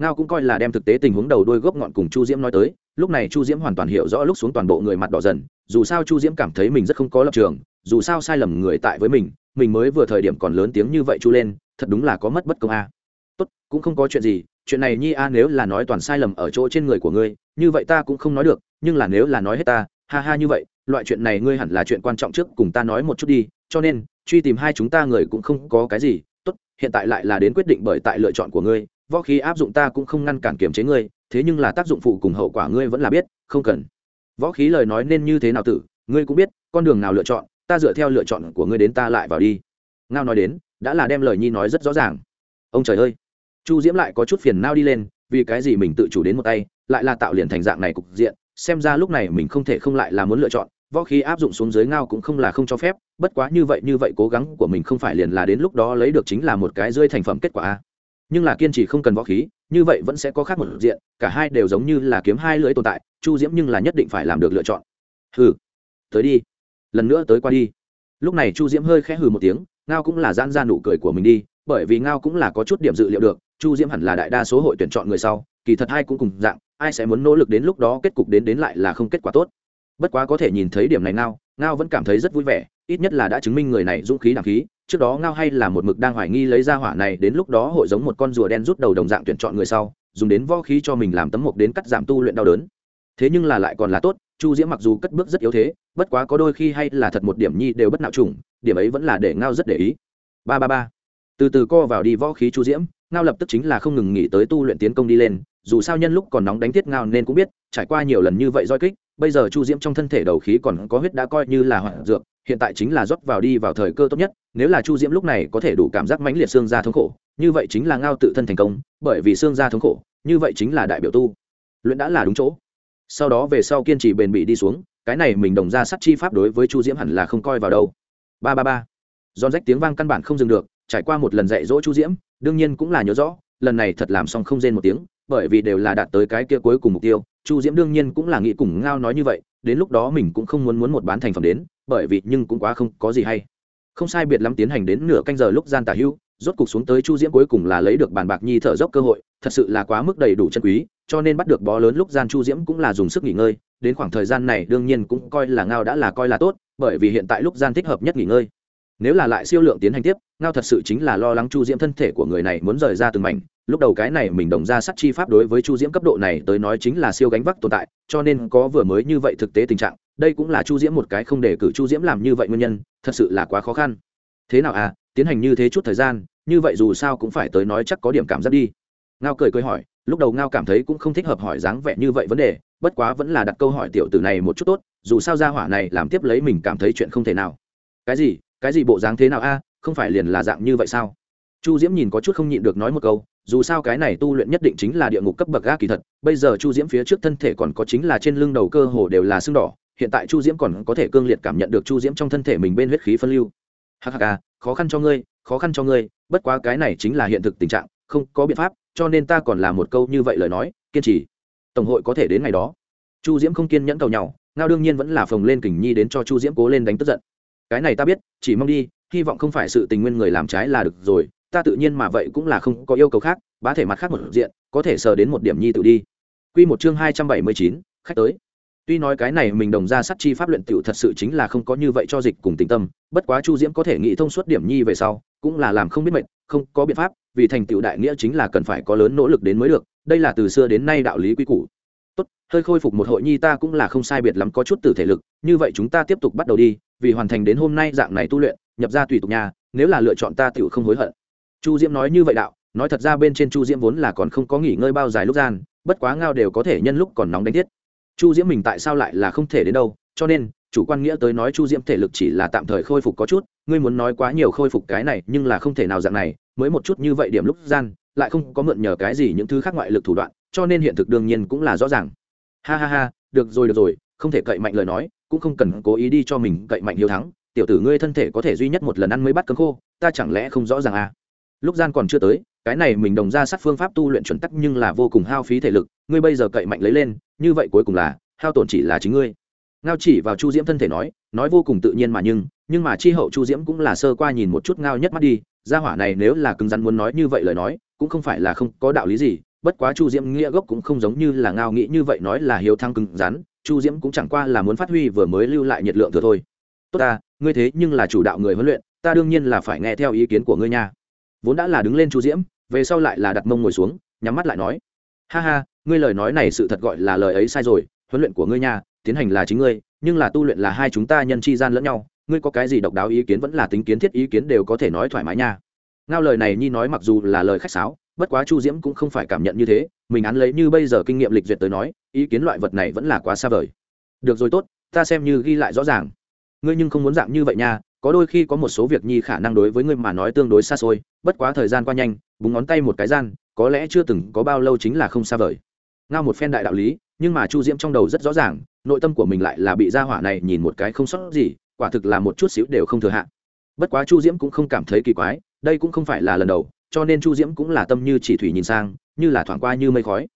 ngao cũng coi là đem thực tế tình huống đầu đôi gốc ngọn cùng chu diễm nói tới lúc này chu diễm hoàn toàn hiểu rõ lúc xuống toàn bộ người mặt đỏ dần dù sao chu diễm cảm thấy mình rất không có lập trường dù sao sai lầm người tại với mình mình mới vừa thời điểm còn lớn tiếng như vậy chu lên thật đúng là có mất bất công a tốt cũng không có chuyện gì chuyện này nhi a nếu là nói toàn sai lầm ở chỗ trên người của ngươi như vậy ta cũng không nói được nhưng là nếu là nói hết ta ha ha như vậy loại chuyện này ngươi hẳn là chuyện quan trọng trước cùng ta nói một chút đi cho nên truy tìm hai chúng ta người cũng không có cái gì tốt hiện tại lại là đến quyết định bởi tại lựa chọn của ngươi võ khí áp dụng ta cũng không ngăn cản kiềm chế ngươi, thế nhưng là tác dụng phụ cùng hậu quả ngươi vẫn là biết, không cần. Võ khí lời nói nên như thế nào tử, ngươi cũng biết, con đường nào lựa chọn, ta dựa theo lựa chọn của ngươi đến ta lại vào đi. Ngao nói đến, đã là đem lời nhi nói rất rõ ràng. Ông trời ơi! Chu diễm lại có chút phiền nao đi lên, vì cái gì mình tự chủ đến một tay, lại là tạo liền thành dạng này cục diện, xem ra lúc này mình không thể không lại là muốn lựa chọn. Võ khí áp dụng xuống dưới ngao cũng không là không cho phép, bất quá như vậy như vậy cố gắng của mình không phải liền là đến lúc đó lấy được chính là một cái rơi thành phẩm kết quả a nhưng là kiên trì không cần võ khí, như vậy vẫn sẽ có khác một diện, cả hai đều giống như là kiếm hai lưỡi tồn tại, chu diễm nhưng là nhất định phải làm được lựa chọn. Hừ, tới đi, lần nữa tới qua đi. Lúc này chu diễm hơi khẽ hừ một tiếng, ngao cũng là gian ra nụ cười của mình đi, bởi vì ngao cũng là có chút điểm dự liệu được, chu diễm hẳn là đại đa số hội tuyển chọn người sau, kỳ thật hai cũng cùng dạng, ai sẽ muốn nỗ lực đến lúc đó kết cục đến đến lại là không kết quả tốt. Bất quá có thể nhìn thấy điểm này ngao ngao vẫn cảm thấy rất vui vẻ ít nhất là đã chứng minh người này dũng khí đằng khí, trước đó ngao hay là một mực đang hoài nghi lấy ra hỏa này, đến lúc đó hội giống một con rùa đen rút đầu đồng dạng tuyển chọn người sau, dùng đến võ khí cho mình làm tấm mộc đến cắt giảm tu luyện đau đớn. Thế nhưng là lại còn là tốt, chu diễm mặc dù cất bước rất yếu thế, bất quá có đôi khi hay là thật một điểm nhi đều bất nạo trùng điểm ấy vẫn là để ngao rất để ý. Ba ba ba. Từ từ co vào đi võ khí chu diễm, ngao lập tức chính là không ngừng nghỉ tới tu luyện tiến công đi lên, dù sao nhân lúc còn nóng đánh tiết ngao nên cũng biết, trải qua nhiều lần như vậy roi kích bây giờ chu diễm trong thân thể đầu khí còn có huyết đã coi như là hoạn dược, hiện tại chính là rót vào đi vào thời cơ tốt nhất, nếu là chu diễm lúc này có thể đủ cảm giác mãnh liệt xương da thống khổ, như vậy chính là ngao tự thân thành công, bởi vì xương da thống khổ, như vậy chính là đại biểu tu. Luyện đã là đúng chỗ. Sau đó về sau kiên trì bền bỉ đi xuống, cái này mình đồng ra sắt chi pháp đối với chu diễm hẳn là không coi vào đâu. Ba ba ba. Giòn rách tiếng vang căn bản không dừng được, trải qua một lần dạy dỗ chu diễm, đương nhiên cũng là nhớ rõ, lần này thật làm xong không rên một tiếng, bởi vì đều là đạt tới cái kia cuối cùng mục tiêu chu diễm đương nhiên cũng là nghĩ cùng ngao nói như vậy, đến lúc đó mình cũng không muốn muốn một bán thành phẩm đến, bởi vì nhưng cũng quá không có gì hay. Không sai biệt lắm tiến hành đến nửa canh giờ lúc gian tả hưu, rốt cục xuống tới chu diễm cuối cùng là lấy được bàn bạc nhi thở dốc cơ hội, thật sự là quá mức đầy đủ chân quý, cho nên bắt được bó lớn lúc gian chu diễm cũng là dùng sức nghỉ ngơi, đến khoảng thời gian này đương nhiên cũng coi là ngao đã là coi là tốt, bởi vì hiện tại lúc gian thích hợp nhất nghỉ ngơi. Nếu là lại siêu lượng tiến hành tiếp, ngao thật sự chính là lo lắng chu diễm thân thể của người này muốn rời ra từng mảnh lúc đầu cái này mình đồng ra sắt chi pháp đối với chu diễm cấp độ này tới nói chính là siêu gánh vác tồn tại, cho nên có vừa mới như vậy thực tế tình trạng, đây cũng là chu diễm một cái không để cử chu diễm làm như vậy nguyên nhân, thật sự là quá khó khăn. Thế nào à tiến hành như thế chút thời gian, như vậy dù sao cũng phải tới nói chắc có điểm cảm giác đi. Ngao cười cười hỏi, lúc đầu ngao cảm thấy cũng không thích hợp hỏi dáng vẻ như vậy vấn đề, bất quá vẫn là đặt câu hỏi tiểu tử này một chút tốt, dù sao ra hỏa này làm tiếp lấy mình cảm thấy chuyện không thể nào. Cái gì cái gì bộ dáng thế nào a, không phải liền là dạng như vậy sao? Chu diễm nhìn có chút không nhịn được nói một câu, dù sao cái này tu luyện nhất định chính là địa ngục cấp bậc ga kỳ thật, bây giờ chu diễm phía trước thân thể còn có chính là trên lưng đầu cơ hồ đều là xương đỏ, hiện tại chu diễm còn có thể cương liệt cảm nhận được chu diễm trong thân thể mình bên huyết khí phân lưu. Hắc à, khó khăn cho ngươi, khó khăn cho ngươi, bất quá cái này chính là hiện thực tình trạng, không có biện pháp, cho nên ta còn là một câu như vậy lời nói, kiên trì. Tổng hội có thể đến ngày đó. Chu diễm không kiên nhẫn cầu nhau, ngao đương nhiên vẫn là phồng lên kình nhi đến cho chu diễm cố lên đánh tức giận. Cái này ta biết, chỉ mong đi, hy vọng không phải sự tình nguyên người làm trái là được rồi ta tự nhiên mà vậy cũng là không có yêu cầu khác, bá thể mặt khác một diện, có thể sờ đến một điểm nhi tự đi. Quy một chương hai trăm bảy mươi chín, khách tới. Tuy nói cái này mình đồng ra sắt chi pháp luyện tựu thật sự chính là không có như vậy cho dịch cùng tình tâm, bất quá chu diễm có thể nghĩ thông suốt điểm nhi về sau, cũng là làm không biết mệnh không có biện pháp, vì thành tựu đại nghĩa chính là cần phải có lớn nỗ lực đến mới được, đây là từ xưa đến nay đạo lý quy củ. Tốt, hơi khôi phục một hội nhi ta cũng là không sai biệt lắm có chút tử thể lực, như vậy chúng ta tiếp tục bắt đầu đi, vì hoàn thành đến hôm nay dạng này tu luyện, nhập ra tùy tục nhà, nếu là lựa chọn ta tựu không hối hận chu diễm nói như vậy đạo, nói thật ra bên trên chu diễm vốn là còn không có nghỉ ngơi bao dài lúc gian, bất quá ngao đều có thể nhân lúc còn nóng đánh thiết. Chu diễm mình tại sao lại là không thể đến đâu, cho nên, chủ quan nghĩa tới nói chu diễm thể lực chỉ là tạm thời khôi phục có chút, ngươi muốn nói quá nhiều khôi phục cái này nhưng là không thể nào dạng này, mới một chút như vậy điểm lúc gian, lại không có mượn nhờ cái gì những thứ khác ngoại lực thủ đoạn, cho nên hiện thực đương nhiên cũng là rõ ràng. Ha ha ha, được rồi được rồi, không thể cậy mạnh lời nói, cũng không cần cố ý đi cho mình cậy mạnh hiếu thắng, tiểu tử ngươi thân thể có thể duy nhất một lần ăn mới bắt cơm khô, ta chẳng lẽ không rõ ràng à? Lúc gian còn chưa tới, cái này mình đồng ra sát phương pháp tu luyện chuẩn tắc nhưng là vô cùng hao phí thể lực, ngươi bây giờ cậy mạnh lấy lên, như vậy cuối cùng là, hao tổn chỉ là chính ngươi. Ngao chỉ vào chu diễm thân thể nói nói vô cùng tự nhiên mà nhưng nhưng mà chi hậu chu diễm cũng là sơ qua nhìn một chút ngao nhất mắt đi, gia hỏa này nếu là cứng rắn muốn nói như vậy lời nói, cũng không phải là không có đạo lý gì, bất quá chu diễm nghĩa gốc cũng không giống như là ngao nghĩ như vậy nói là hiếu thăng cứng rắn, chu diễm cũng chẳng qua là muốn phát huy vừa mới lưu lại nhiệt lượng thừa thôi. Tốt ta, ngươi thế nhưng là chủ đạo người huấn luyện, ta đương nhiên là phải nghe theo ý kiến của ngươi nha vốn đã là đứng lên chu diễm, về sau lại là đặt mông ngồi xuống, nhắm mắt lại nói, ha ha, ngươi lời nói này sự thật gọi là lời ấy sai rồi, huấn luyện của ngươi nha, tiến hành là chính ngươi, nhưng là tu luyện là hai chúng ta nhân chi gian lẫn nhau, ngươi có cái gì độc đáo ý kiến vẫn là tính kiến thiết ý kiến đều có thể nói thoải mái nha. Ngao lời này nhi nói mặc dù là lời khách sáo, bất quá chu diễm cũng không phải cảm nhận như thế, mình án lấy như bây giờ kinh nghiệm lịch duyệt tới nói, ý kiến loại vật này vẫn là quá xa vời. Được rồi tốt, ta xem như ghi lại rõ ràng. Ngươi nhưng không muốn dạng như vậy nha có đôi khi có một số việc nhi khả năng đối với ngươi mà nói tương đối xa xôi, bất quá thời gian qua nhanh, búng ngón tay một cái gian, có lẽ chưa từng có bao lâu chính là không xa vời. Ngao một phen đại đạo lý, nhưng mà chu diễm trong đầu rất rõ ràng, nội tâm của mình lại là bị gia hỏa này nhìn một cái không sót gì, quả thực là một chút xíu đều không thừa hạn bất quá chu diễm cũng không cảm thấy kỳ quái, đây cũng không phải là lần đầu, cho nên chu diễm cũng là tâm như chỉ thủy nhìn sang, như là thoảng qua như mây khói.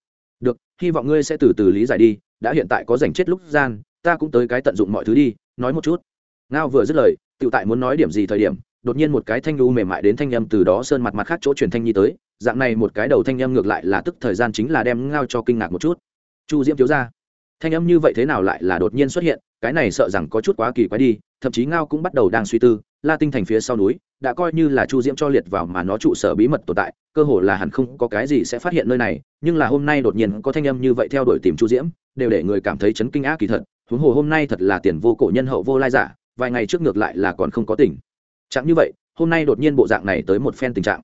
Được, hy vọng ngươi sẽ từ từ lý giải đi, đã hiện tại có dành chết lúc gian, ta cũng tới cái tận dụng mọi thứ đi, nói một chút. Ngao vừa dứt lời tự tại muốn nói điểm gì thời điểm, đột nhiên một cái thanh lưu mềm mại đến thanh âm từ đó sơn mặt mặt khác chỗ truyền thanh nhi tới, dạng này một cái đầu thanh âm ngược lại là tức thời gian chính là đem ngao cho kinh ngạc một chút. Chu diễm thiếu ra thanh âm như vậy thế nào lại là đột nhiên xuất hiện, cái này sợ rằng có chút quá kỳ quái đi, thậm chí ngao cũng bắt đầu đang suy tư, la tinh thành phía sau núi, đã coi như là chu diễm cho liệt vào mà nó trụ sở bí mật tồn tại, cơ hồ là hẳn không có cái gì sẽ phát hiện nơi này, nhưng là hôm nay đột nhiên có thanh âm như vậy theo đuổi tìm chu diễm, đều để người cảm thấy chấn kinh ác kỳ thật, huống hồ hôm nay thật là tiền vô cổ nhân hậu vô lai giả vài ngày trước ngược lại là còn không có tỉnh. Chẳng như vậy, hôm nay đột nhiên bộ dạng này tới một phen tình trạng.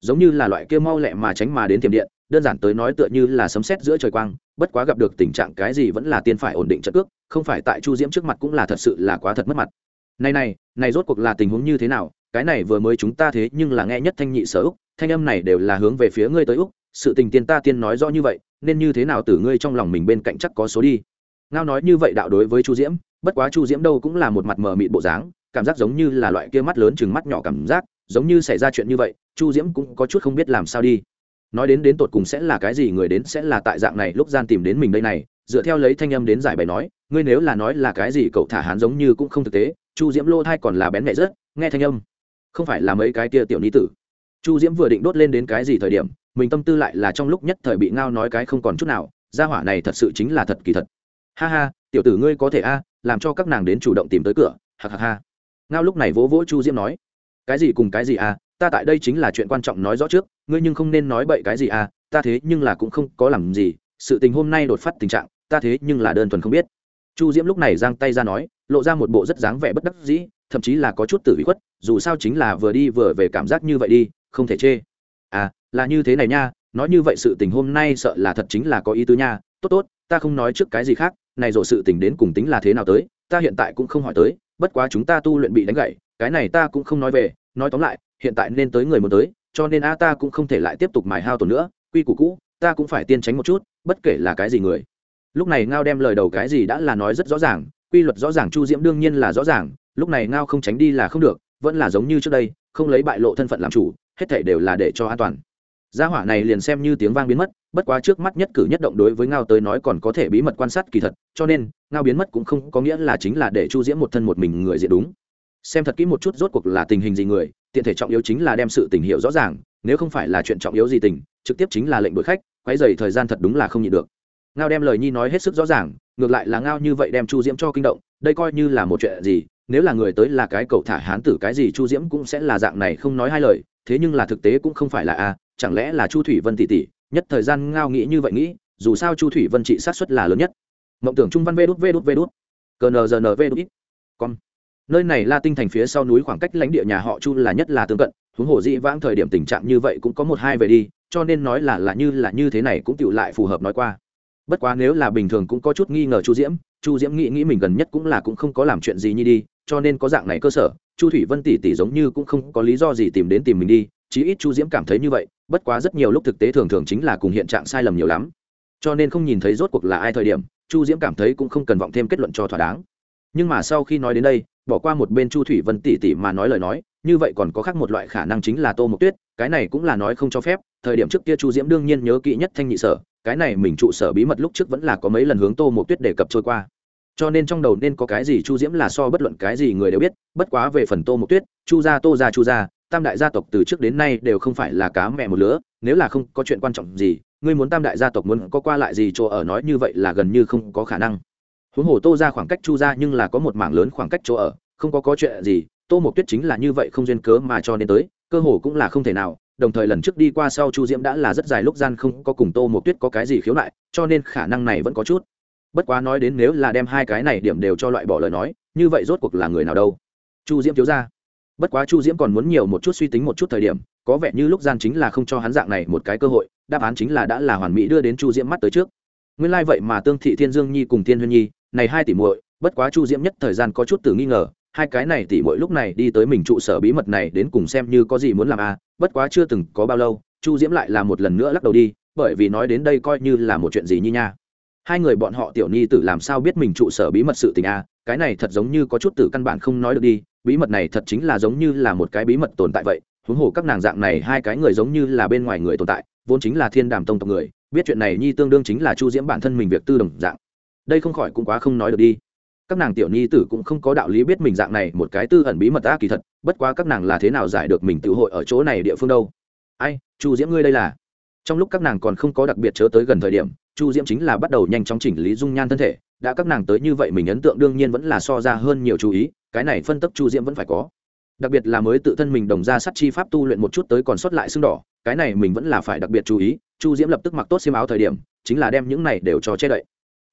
Giống như là loại kia mau lẹ mà tránh mà đến tiềm điện, đơn giản tới nói tựa như là sấm sét giữa trời quang, bất quá gặp được tình trạng cái gì vẫn là tiên phải ổn định trận cước, không phải tại chu diễm trước mặt cũng là thật sự là quá thật mất mặt. Này này này rốt cuộc là tình huống như thế nào? Cái này vừa mới chúng ta thế nhưng là nghe nhất thanh nhị sở úc, thanh âm này đều là hướng về phía ngươi tới úc, sự tình tiên ta tiên nói rõ như vậy, nên như thế nào từ ngươi trong lòng mình bên cạnh chắc có số đi. Ngao nói như vậy đạo đối với chu diễm bất quá chu diễm đâu cũng là một mặt mờ mịt bộ dáng, cảm giác giống như là loại kia mắt lớn chừng mắt nhỏ cảm giác, giống như xảy ra chuyện như vậy, chu diễm cũng có chút không biết làm sao đi. Nói đến đến tột cùng sẽ là cái gì, người đến sẽ là tại dạng này lúc gian tìm đến mình đây này, dựa theo lấy thanh âm đến giải bày nói, ngươi nếu là nói là cái gì cậu thả hán giống như cũng không thực tế, chu diễm lô thai còn là bén mẹ rất, nghe thanh âm. Không phải là mấy cái kia tiểu ni tử. Chu diễm vừa định đốt lên đến cái gì thời điểm, mình tâm tư lại là trong lúc nhất thời bị ngao nói cái không còn chút nào, gia hỏa này thật sự chính là thật kỳ thật. Ha ha tiểu tử ngươi có thể a, làm cho các nàng đến chủ động tìm tới cửa hạc hạc ha. Ngao lúc này vỗ vỗ chu diễm nói, cái gì cùng cái gì a ta tại đây chính là chuyện quan trọng nói rõ trước, ngươi nhưng không nên nói bậy cái gì a ta thế nhưng là cũng không có làm gì, sự tình hôm nay đột phát tình trạng, ta thế nhưng là đơn thuần không biết. Chu diễm lúc này giang tay ra nói, lộ ra một bộ rất dáng vẻ bất đắc dĩ, thậm chí là có chút tử bị khuất, dù sao chính là vừa đi vừa về cảm giác như vậy đi, không thể chê. À là như thế này nha, nói như vậy sự tình hôm nay sợ là thật chính là có ý tứ nha, tốt tốt, ta không nói trước cái gì khác này rồi sự tình đến cùng tính là thế nào tới ta hiện tại cũng không hỏi tới bất quá chúng ta tu luyện bị đánh gậy, cái này ta cũng không nói về nói tóm lại hiện tại nên tới người muốn tới cho nên a ta cũng không thể lại tiếp tục mài hao tổn nữa quy củ cũ ta cũng phải tiên tránh một chút bất kể là cái gì người. Lúc này ngao đem lời đầu cái gì đã là nói rất rõ ràng quy luật rõ ràng chu diễm đương nhiên là rõ ràng lúc này ngao không tránh đi là không được vẫn là giống như trước đây không lấy bại lộ thân phận làm chủ hết thể đều là để cho an toàn. Gia hỏa này liền xem như tiếng vang biến mất bất quá trước mắt nhất cử nhất động đối với ngao tới nói còn có thể bí mật quan sát kỳ thật, cho nên, ngao biến mất cũng không có nghĩa là chính là để chu diễm một thân một mình người diện đúng. Xem thật kỹ một chút rốt cuộc là tình hình gì người, tiện thể trọng yếu chính là đem sự tình hiệu rõ ràng, nếu không phải là chuyện trọng yếu gì tình, trực tiếp chính là lệnh đuổi khách, quấy dày thời gian thật đúng là không nhịn được. Ngao đem lời nhi nói hết sức rõ ràng, ngược lại là ngao như vậy đem chu diễm cho kinh động, đây coi như là một chuyện gì, nếu là người tới là cái cậu thả hán tử cái gì chu diễm cũng sẽ là dạng này không nói hai lời, thế nhưng là thực tế cũng không phải là a, chẳng lẽ là chu thủy vân tỷ tỷ nhất thời gian ngao nghĩ như vậy nghĩ, dù sao chu thủy vân trị sát xuất là lớn nhất. Mộng tưởng trung văn vê đút vê đút vê đút. Cờ nờ giờ nờ vê đút ít. Con nơi này la tinh thành phía sau núi khoảng cách lãnh địa nhà họ chu là nhất là tương cận, huống hồ dĩ vãng thời điểm tình trạng như vậy cũng có một hai về đi, cho nên nói là là như là như thế này cũng tựu lại phù hợp nói qua. Bất quá nếu là bình thường cũng có chút nghi ngờ chu diễm chu diễm nghĩ nghĩ mình gần nhất cũng là cũng không có làm chuyện gì như đi, cho nên có dạng này cơ sở, chu thủy vân tỷ tỷ giống như cũng không có lý do gì tìm đến tìm mình đi, chí ít chu diễm cảm thấy như vậy bất quá rất nhiều lúc thực tế thường thường chính là cùng hiện trạng sai lầm nhiều lắm. Cho nên không nhìn thấy rốt cuộc là ai thời điểm, chu diễm cảm thấy cũng không cần vọng thêm kết luận cho thỏa đáng. Nhưng mà sau khi nói đến đây, bỏ qua một bên chu thủy vân tỷ tỷ mà nói lời nói, như vậy còn có khác một loại khả năng chính là tô mộc tuyết, cái này cũng là nói không cho phép, thời điểm trước kia chu diễm đương nhiên nhớ kỹ nhất thanh nhị sở, cái này mình trụ sở bí mật lúc trước vẫn là có mấy lần hướng tô mộc tuyết đề cập trôi qua. Cho nên trong đầu nên có cái gì chu diễm là so bất luận cái gì người đều biết, bất quá về phần tô mộc tuyết, chu gia, tô gia, chu gia tam đại gia tộc từ trước đến nay đều không phải là cá mẹ một lứa, nếu là không có chuyện quan trọng gì, ngươi muốn tam đại gia tộc muốn có qua lại gì chỗ ở nói như vậy là gần như không có khả năng. Huống hồ tô ra khoảng cách chu ra nhưng là có một mảng lớn khoảng cách chỗ ở, không có có chuyện gì, tô mộc tuyết chính là như vậy không duyên cớ mà cho nên tới, cơ hồ cũng là không thể nào, đồng thời lần trước đi qua sau chu diễm đã là rất dài lúc gian không có cùng tô mộc tuyết có cái gì khiếu nại, cho nên khả năng này vẫn có chút. Bất quá nói đến nếu là đem hai cái này điểm đều cho loại bỏ lời nói, như vậy rốt cuộc là người nào đâu? Chu diễm thiếu ra bất quá chu diễm còn muốn nhiều một chút suy tính một chút thời điểm, có vẻ như lúc gian chính là không cho hắn dạng này một cái cơ hội, đáp án chính là đã là hoàn mỹ đưa đến chu diễm mắt tới trước. Nguyên lai、like、vậy mà tương thị thiên dương nhi cùng thiên huyên nhi, này hai tỷ muội, bất quá chu diễm nhất thời gian có chút từ nghi ngờ, hai cái này tỷ muội lúc này đi tới mình trụ sở bí mật này đến cùng xem như có gì muốn làm à bất quá chưa từng có bao lâu, chu diễm lại là một lần nữa lắc đầu đi, bởi vì nói đến đây coi như là một chuyện gì như nha. Hai người bọn họ tiểu nhi tử làm sao biết mình trụ sở bí mật sự tình à cái này thật giống như có chút từ căn bản không nói được đi, bí mật này thật chính là giống như là một cái bí mật tồn tại vậy, huống hồ các nàng dạng này hai cái người giống như là bên ngoài người tồn tại, vốn chính là thiên đàm tông tộc người, biết chuyện này nhi tương đương chính là chu diễm bản thân mình việc tư đồng dạng. Đây không khỏi cũng quá không nói được đi. Các nàng tiểu nhi tử cũng không có đạo lý biết mình dạng này một cái tư ẩn bí mật ta kỳ thật, bất quá các nàng là thế nào giải được mình tự hội ở chỗ này địa phương đâu. Ai, chu diễm ngươi đây là? Trong lúc các nàng còn không có đặc biệt chớ tới gần thời điểm chu diễm chính là bắt đầu nhanh chóng chỉnh lý dung nhan thân thể, đã các nàng tới như vậy mình ấn tượng đương nhiên vẫn là so ra hơn nhiều chú ý, cái này phân tấp chu diễm vẫn phải có. Đặc biệt là mới tự thân mình đồng ra sắt chi pháp tu luyện một chút tới còn sót lại xương đỏ, cái này mình vẫn là phải đặc biệt chú ý, chu diễm lập tức mặc tốt xiêm áo thời điểm, chính là đem những này đều cho che đậy.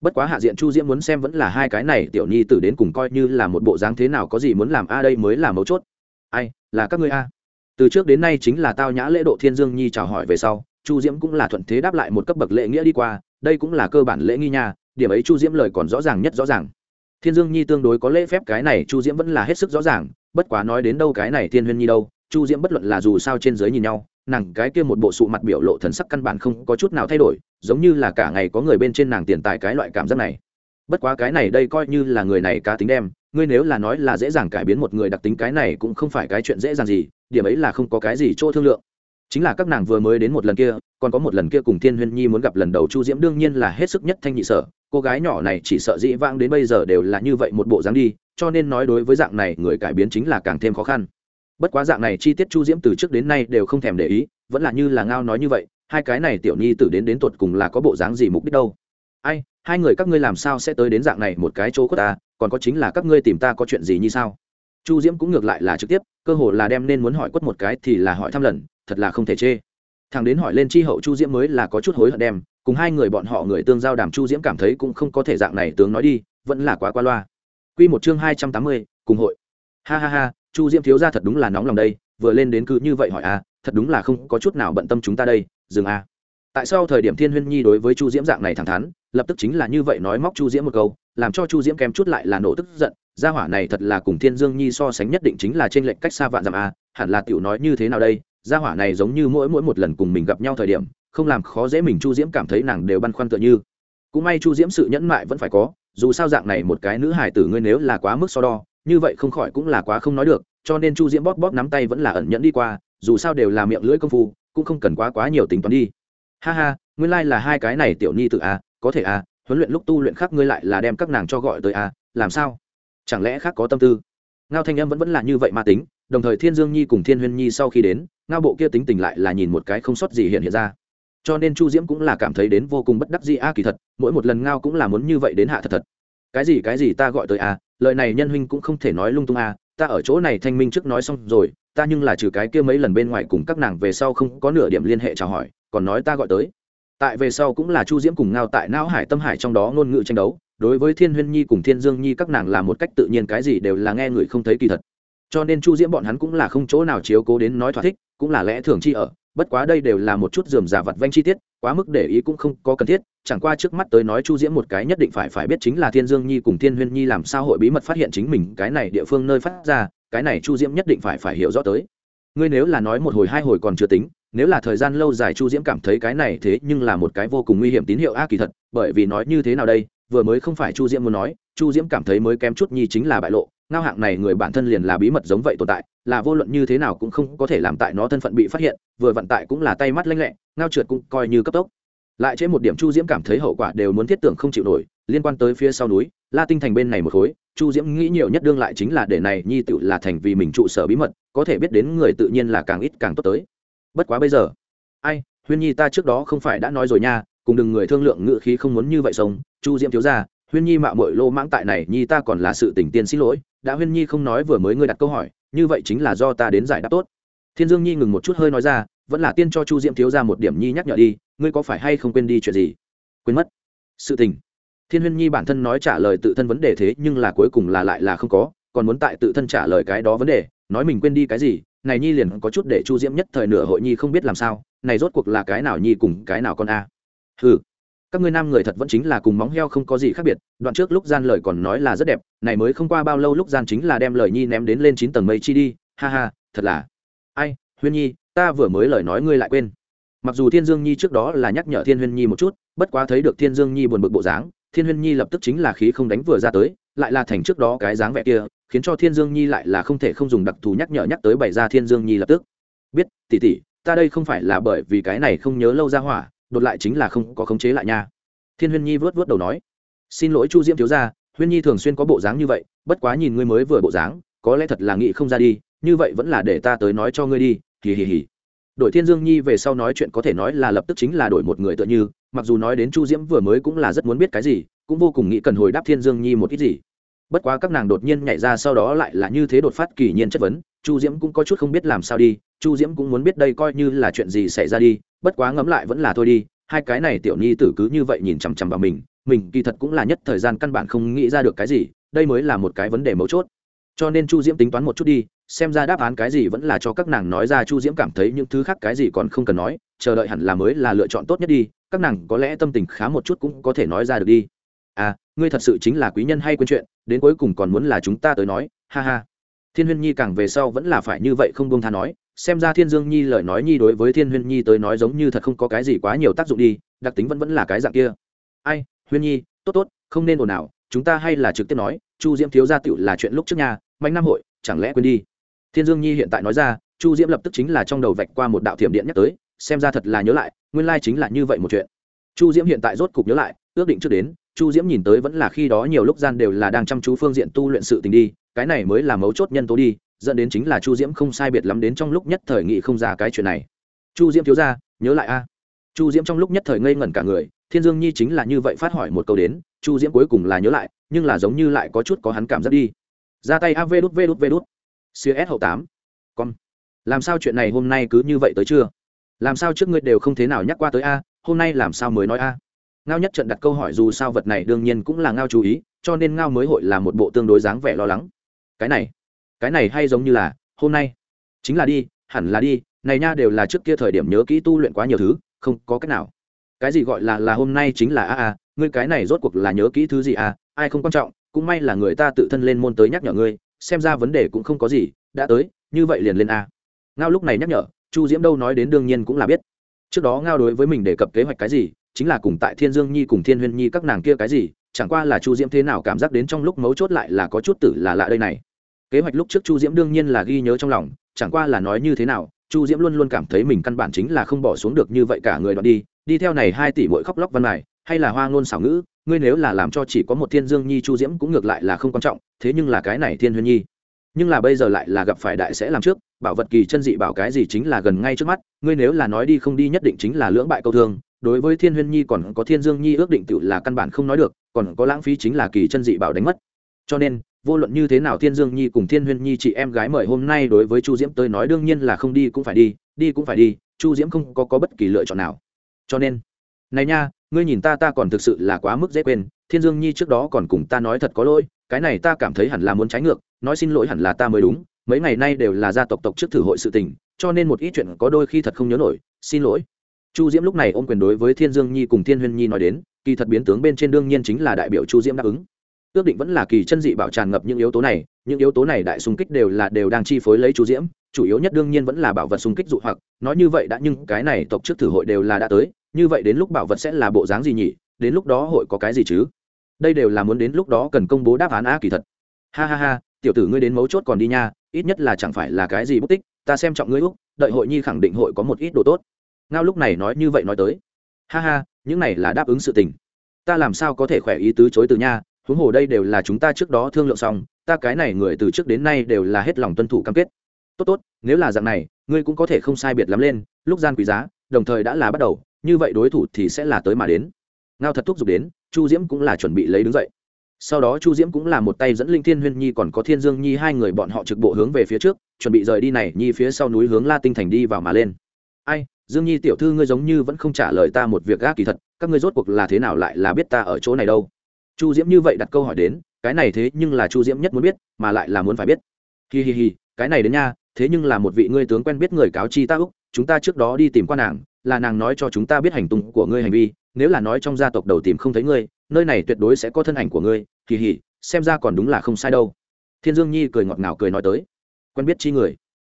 Bất quá hạ diện chu diễm muốn xem vẫn là hai cái này tiểu nhi tử đến cùng coi như là một bộ dáng thế nào có gì muốn làm a, đây mới là mấu chốt. Ai, là các ngươi a? Từ trước đến nay chính là tao nhã lễ độ thiên dương nhi chào hỏi về sau, chu diễm cũng là thuận thế đáp lại một cấp bậc lễ nghĩa đi qua đây cũng là cơ bản lễ nghi nha, điểm ấy chu diễm lời còn rõ ràng nhất rõ ràng. Thiên dương nhi tương đối có lễ phép cái này, chu diễm vẫn là hết sức rõ ràng, bất quá nói đến đâu cái này thiên huyên nhi đâu, chu diễm bất luận là dù sao trên giới nhìn nhau, nàng cái kia một bộ sụ mặt biểu lộ thần sắc căn bản không có chút nào thay đổi, giống như là cả ngày có người bên trên nàng tiền tài cái loại cảm giác này. Bất quá cái này đây coi như là người này cá tính đem, ngươi nếu là nói là dễ dàng cải biến một người đặc tính cái này cũng không phải cái chuyện dễ dàng gì, điểm ấy là không có cái gì chỗ thương lượng chính là các nàng vừa mới đến một lần kia, còn có một lần kia cùng thiên huyên nhi muốn gặp lần đầu chu diễm đương nhiên là hết sức nhất thanh nhị sở. Cô gái nhỏ này chỉ sợ dĩ vãng đến bây giờ đều là như vậy một bộ dáng đi, cho nên nói đối với dạng này người cải biến chính là càng thêm khó khăn. Bất quá dạng này chi tiết chu diễm từ trước đến nay đều không thèm để ý, vẫn là như là ngao nói như vậy, hai cái này tiểu nhi tử đến đến tuột cùng là có bộ dáng gì mục đích đâu. Ai, hai người các ngươi làm sao sẽ tới đến dạng này một cái chỗ của ta, còn có chính là các ngươi tìm ta có chuyện gì như sao? Chu diễm cũng ngược lại là trực tiếp, cơ hồ là đem nên muốn hỏi quất một cái thì là hỏi thăm lần thật là không thể chê. Thằng đến hỏi lên chi hậu chu diễm mới là có chút hối hận đem, cùng hai người bọn họ người tương giao đàm chu diễm cảm thấy cũng không có thể dạng này tướng nói đi, vẫn là quá qua loa. Q một chương hai trăm tám mươi, cùng hội. Ha ha ha, chu diễm thiếu ra thật đúng là nóng lòng đây, vừa lên đến cứ như vậy hỏi à thật đúng là không có chút nào bận tâm chúng ta đây, dừng à. Tại sao thời điểm thiên huyên nhi đối với chu diễm dạng này thẳng thắn, lập tức chính là như vậy nói móc chu diễm một câu, làm cho chu diễm kém chút lại là nổ tức giận, gia hỏa này thật là cùng thiên dương nhi so sánh nhất định chính là trên lệnh cách xa vạn dặm à hẳn là tiểu nói như thế nào đây gia hỏa này giống như mỗi mỗi một lần cùng mình gặp nhau thời điểm, không làm khó dễ mình chu diễm cảm thấy nàng đều băn khoăn tựa như. Cũng may chu diễm sự nhẫn mại vẫn phải có, dù sao dạng này một cái nữ hài tử ngươi nếu là quá mức so đo, như vậy không khỏi cũng là quá không nói được, cho nên chu diễm bóp bóp nắm tay vẫn là ẩn nhẫn đi qua, dù sao đều là miệng lưỡi công phu, cũng không cần quá quá nhiều tính toán đi. Ha ha, nguyên lai、like、là hai cái này tiểu nhi tự a à, có thể a huấn luyện lúc tu luyện khác ngươi lại là đem các nàng cho gọi tới a làm sao? Chẳng lẽ khác có tâm tư? Ngao thanh em vẫn vẫn là như vậy mà tính đồng thời thiên dương nhi cùng thiên huyên nhi sau khi đến, ngao bộ kia tính tình lại là nhìn một cái không sót gì hiện hiện ra. Cho nên chu diễm cũng là cảm thấy đến vô cùng bất đắc dĩ, a, kỳ thật, mỗi một lần ngao cũng là muốn như vậy đến hạ thật thật. Cái gì cái gì, ta gọi tới, a, lời này nhân huynh cũng không thể nói lung tung, a, ta ở chỗ này thanh minh trước nói xong rồi, ta nhưng là trừ cái kia mấy lần bên ngoài cùng các nàng về sau không có nửa điểm liên hệ chào hỏi, còn nói ta gọi tới. Tại về sau cũng là chu diễm cùng ngao tại não hải tâm hải trong đó ngôn ngữ tranh đấu, đối với thiên huyên nhi cùng thiên dương nhi các nàng là một cách tự nhiên, cái gì đều là nghe người không thấy kỳ thật cho nên chu diễm bọn hắn cũng là không chỗ nào chiếu cố đến nói thỏa thích, cũng là lẽ thường chi ở. Bất quá đây đều là một chút dườm giả vặt vanh chi tiết, quá mức để ý cũng không có cần thiết. Chẳng qua trước mắt tới nói chu diễm một cái nhất định phải phải biết chính là thiên dương nhi cùng thiên huyên nhi làm sao hội bí mật phát hiện chính mình cái này địa phương nơi phát ra, cái này chu diễm nhất định phải phải hiểu rõ tới. Ngươi nếu là nói một hồi hai hồi còn chưa tính, nếu là thời gian lâu dài chu diễm cảm thấy cái này thế nhưng là một cái vô cùng nguy hiểm tín hiệu a kỳ thật, bởi vì nói như thế nào đây, vừa mới không phải chu diễm muốn nói chu diễm cảm thấy mới kém chút nhi chính là bại lộ, ngao hạng này người bản thân liền là bí mật giống vậy tồn tại, là vô luận như thế nào cũng không có thể làm tại nó thân phận bị phát hiện, vừa vận tại cũng là tay mắt lanh lẹ, ngao trượt cũng coi như cấp tốc. Lại trên một điểm chu diễm cảm thấy hậu quả đều muốn thiết tưởng không chịu nổi, liên quan tới phía sau núi, la tinh thành bên này một khối, chu diễm nghĩ nhiều nhất đương lại chính là để này nhi tự là thành vì mình trụ sở bí mật, có thể biết đến người tự nhiên là càng ít càng tốt tới. Bất quá bây giờ, ai, huyên nhi ta trước đó không phải đã nói rồi nha, cùng đừng người thương lượng ngự khí không muốn như vậy sống chu diễm thiếu ra huyên nhi mạo mội lô mãng tại này, nhi ta còn là sự tỉnh tiên xin lỗi, đã huyên nhi không nói vừa mới ngươi đặt câu hỏi, như vậy chính là do ta đến giải đáp tốt. Thiên dương nhi ngừng một chút hơi nói ra, vẫn là tiên cho chu diễm thiếu ra một điểm nhi nhắc nhở đi, ngươi có phải hay không quên đi chuyện gì? Quên mất. Sự tình. Thiên huyên nhi bản thân nói trả lời tự thân vấn đề thế, nhưng là cuối cùng là lại là không có, còn muốn tại tự thân trả lời cái đó vấn đề, nói mình quên đi cái gì, này nhi liền có chút để chu diễm nhất thời nửa hội nhi không biết làm sao, này rốt cuộc là cái nào nhi cùng cái nào con a? Ừ các ngươi nam người thật vẫn chính là cùng móng heo không có gì khác biệt, đoạn trước lúc gian lời còn nói là rất đẹp, này mới không qua bao lâu lúc gian chính là đem lời nhi ném đến lên chín tầng mây chi đi, ha ha, thật là. Ai, huyên nhi, ta vừa mới lời nói ngươi lại quên. Mặc dù thiên dương nhi trước đó là nhắc nhở thiên huyên nhi một chút, bất quá thấy được thiên dương nhi buồn bực bộ dáng, thiên huyên nhi lập tức chính là khí không đánh vừa ra tới, lại là thành trước đó cái dáng vẻ kia, khiến cho thiên dương nhi lại là không thể không dùng đặc thù nhắc nhở nhắc tới bày ra thiên dương nhi lập tức. Biết tỉ tỉ ta đây không phải là bởi vì cái này không nhớ lâu ra hỏa đột lại chính là không có khống chế lại nha. Thiên huyên nhi vớt vớt đầu nói, xin lỗi chu diễm thiếu gia, huyên nhi thường xuyên có bộ dáng như vậy, bất quá nhìn ngươi mới vừa bộ dáng, có lẽ thật là nghĩ không ra đi, như vậy vẫn là để ta tới nói cho ngươi đi, hì hì hì. Đội thiên dương nhi về sau nói chuyện có thể nói là lập tức chính là đổi một người tựa như, mặc dù nói đến chu diễm vừa mới cũng là rất muốn biết cái gì, cũng vô cùng nghĩ cần hồi đáp thiên dương nhi một ít gì. Bất quá các nàng đột nhiên nhảy ra sau đó lại là như thế đột phát kỳ nhiên chất vấn, chu diễm cũng có chút không biết làm sao đi chu diễm cũng muốn biết đây coi như là chuyện gì xảy ra đi, bất quá ngẫm lại vẫn là thôi đi, hai cái này tiểu nhi tử cứ như vậy nhìn chằm chằm vào mình mình kỳ thật cũng là nhất thời gian căn bản không nghĩ ra được cái gì, đây mới là một cái vấn đề mấu chốt. Cho nên chu diễm tính toán một chút đi, xem ra đáp án cái gì vẫn là cho các nàng nói ra, chu diễm cảm thấy những thứ khác cái gì còn không cần nói, chờ đợi hẳn là mới là lựa chọn tốt nhất đi, các nàng có lẽ tâm tình khá một chút cũng có thể nói ra được đi. À ngươi thật sự chính là quý nhân hay quên chuyện, đến cuối cùng còn muốn là chúng ta tới nói, ha ha. Thiên huyên nhi càng về sau vẫn là phải như vậy không buông tha nói xem ra thiên dương nhi lời nói nhi đối với thiên huyên nhi tới nói giống như thật không có cái gì quá nhiều tác dụng đi, đặc tính vẫn vẫn là cái dạng kia. Ai, huyên nhi, tốt tốt, không nên ồn ào, chúng ta hay là trực tiếp nói, chu diễm thiếu gia tựu là chuyện lúc trước nhà mạnh năm hội, chẳng lẽ quên đi. Thiên dương nhi hiện tại nói ra, chu diễm lập tức chính là trong đầu vạch qua một đạo thiểm điện nhắc tới, xem ra thật là nhớ lại, nguyên lai chính là như vậy một chuyện. Chu diễm hiện tại rốt cục nhớ lại, ước định trước đến, chu diễm nhìn tới vẫn là khi đó nhiều lúc gian đều là đang chăm chú phương diện tu luyện sự tình đi, cái này mới là mấu chốt nhân tố đi dẫn đến chính là chu diễm không sai biệt lắm đến trong lúc nhất thời nghị không ra cái chuyện này. Chu diễm thiếu ra nhớ lại a. Chu diễm trong lúc nhất thời ngây ngẩn cả người, thiên dương nhi chính là như vậy phát hỏi một câu đến, chu diễm cuối cùng là nhớ lại, nhưng là giống như lại có chút có hắn cảm giác đi. Ra tay a, vê đút vê đút vê đút. Cs hậu tám. Con. Làm sao chuyện này hôm nay cứ như vậy tới chưa làm sao trước ngươi đều không thế nào nhắc qua tới a, hôm nay làm sao mới nói a? Ngao nhất trận đặt câu hỏi dù sao vật này đương nhiên cũng là ngao chú ý, cho nên ngao mới hội là một bộ tương đối dáng vẻ lo lắng. Cái này cái này hay giống như là, hôm nay. Chính là đi, hẳn là đi, này nha đều là trước kia thời điểm nhớ kỹ tu luyện quá nhiều thứ, không có cách nào. Cái gì gọi là là hôm nay chính là a a, ngươi cái này rốt cuộc là nhớ kỹ thứ gì a, ai không quan trọng, cũng may là người ta tự thân lên môn tới nhắc nhở ngươi, xem ra vấn đề cũng không có gì, đã tới, như vậy liền lên a. Ngao lúc này nhắc nhở, chu diễm đâu nói đến đương nhiên cũng là biết. Trước đó ngao đối với mình đề cập kế hoạch cái gì, chính là cùng tại thiên dương nhi cùng thiên huyên nhi các nàng kia cái gì, chẳng qua là chu diễm thế nào cảm giác đến trong lúc mấu chốt lại là có chút tử là lạ đây này kế hoạch lúc trước chu diễm đương nhiên là ghi nhớ trong lòng, chẳng qua là nói như thế nào, chu diễm luôn luôn cảm thấy mình căn bản chính là không bỏ xuống được như vậy cả người đoạn đi đi theo này hai tỷ mỗi khóc lóc văn này hay là hoa ngôn xảo ngữ, ngươi nếu là làm cho chỉ có một thiên dương nhi chu diễm cũng ngược lại là không quan trọng, thế nhưng là cái này thiên huyên nhi. Nhưng là bây giờ lại là gặp phải đại sẽ làm trước, bảo vật kỳ chân dị bảo cái gì chính là gần ngay trước mắt, ngươi nếu là nói đi không đi nhất định chính là lưỡng bại câu thương, đối với thiên huyên nhi còn có thiên dương nhi ước định tự là căn bản không nói được, còn có lãng phí chính là kỳ chân dị bảo đánh mất. Cho nên vô luận như thế nào thiên dương nhi cùng thiên huyên nhi chị em gái mời hôm nay đối với chu diễm tới nói đương nhiên là không đi cũng phải đi đi cũng phải đi chu diễm không có, có bất kỳ lựa chọn nào. Cho nên này nha ngươi nhìn ta ta còn thực sự là quá mức dễ quên thiên dương nhi trước đó còn cùng ta nói thật có lỗi cái này ta cảm thấy hẳn là muốn trái ngược nói xin lỗi hẳn là ta mới đúng mấy ngày nay đều là gia tộc tộc trước thử hội sự tình cho nên một ít chuyện có đôi khi thật không nhớ nổi xin lỗi. Chu diễm lúc này ôm quyền đối với thiên dương nhi cùng thiên huyên nhi nói đến kỳ thật biến tướng bên trên đương nhiên chính là đại biểu chu diễm đáp ứng ước định vẫn là kỳ chân dị bảo tràn ngập những yếu tố này, những yếu tố này đại xung kích đều là đều đang chi phối lấy chú diễm, chủ yếu nhất đương nhiên vẫn là bảo vật xung kích dụ hoặc, nói như vậy đã nhưng cái này tộc trước thử hội đều là đã tới, như vậy đến lúc bảo vật sẽ là bộ dáng gì nhỉ, đến lúc đó hội có cái gì chứ? Đây đều là muốn đến lúc đó cần công bố đáp án a kỳ thật. Ha ha ha, tiểu tử ngươi đến mấu chốt còn đi nha, ít nhất là chẳng phải là cái gì bất tích, ta xem trọng ngươi úc, đợi hội nhi khẳng định hội có một ít đồ tốt. Ngao lúc này nói như vậy nói tới. Ha ha, những này là đáp ứng sự tình. Ta làm sao có thể khỏe ý tứ chối từ nha huống hồ đây đều là chúng ta trước đó thương lượng xong, ta cái này người từ trước đến nay đều là hết lòng tuân thủ cam kết. Tốt tốt, nếu là dạng này, ngươi cũng có thể không sai biệt lắm lên, lúc gian quý giá, đồng thời đã là bắt đầu, như vậy đối thủ thì sẽ là tới mà đến. Ngao thật thúc giục đến, chu diễm cũng là chuẩn bị lấy đứng dậy. Sau đó chu diễm cũng là một tay dẫn linh thiên huyên nhi còn có thiên dương nhi hai người bọn họ trực bộ hướng về phía trước, chuẩn bị rời đi này, nhi phía sau núi hướng la tinh thành đi vào mà lên. Ai, dương nhi tiểu thư ngươi giống như vẫn không trả lời ta một việc gác kỳ thật, các ngươi rốt cuộc là thế nào lại là biết ta ở chỗ này đâu? Chu diễm như vậy đặt câu hỏi đến, cái này thế nhưng là chu diễm nhất muốn biết, mà lại là muốn phải biết. Hi hi hi, cái này đến nha, thế nhưng là một vị ngươi tướng quen biết người cáo chi ta úc chúng ta trước đó đi tìm qua nàng, là nàng nói cho chúng ta biết hành tung của ngươi hành vi, nếu là nói trong gia tộc đầu tìm không thấy ngươi, nơi này tuyệt đối sẽ có thân ảnh của ngươi kỳ hỉ xem ra còn đúng là không sai đâu. Thiên dương nhi cười ngọt ngào cười nói tới. Quen biết chi người?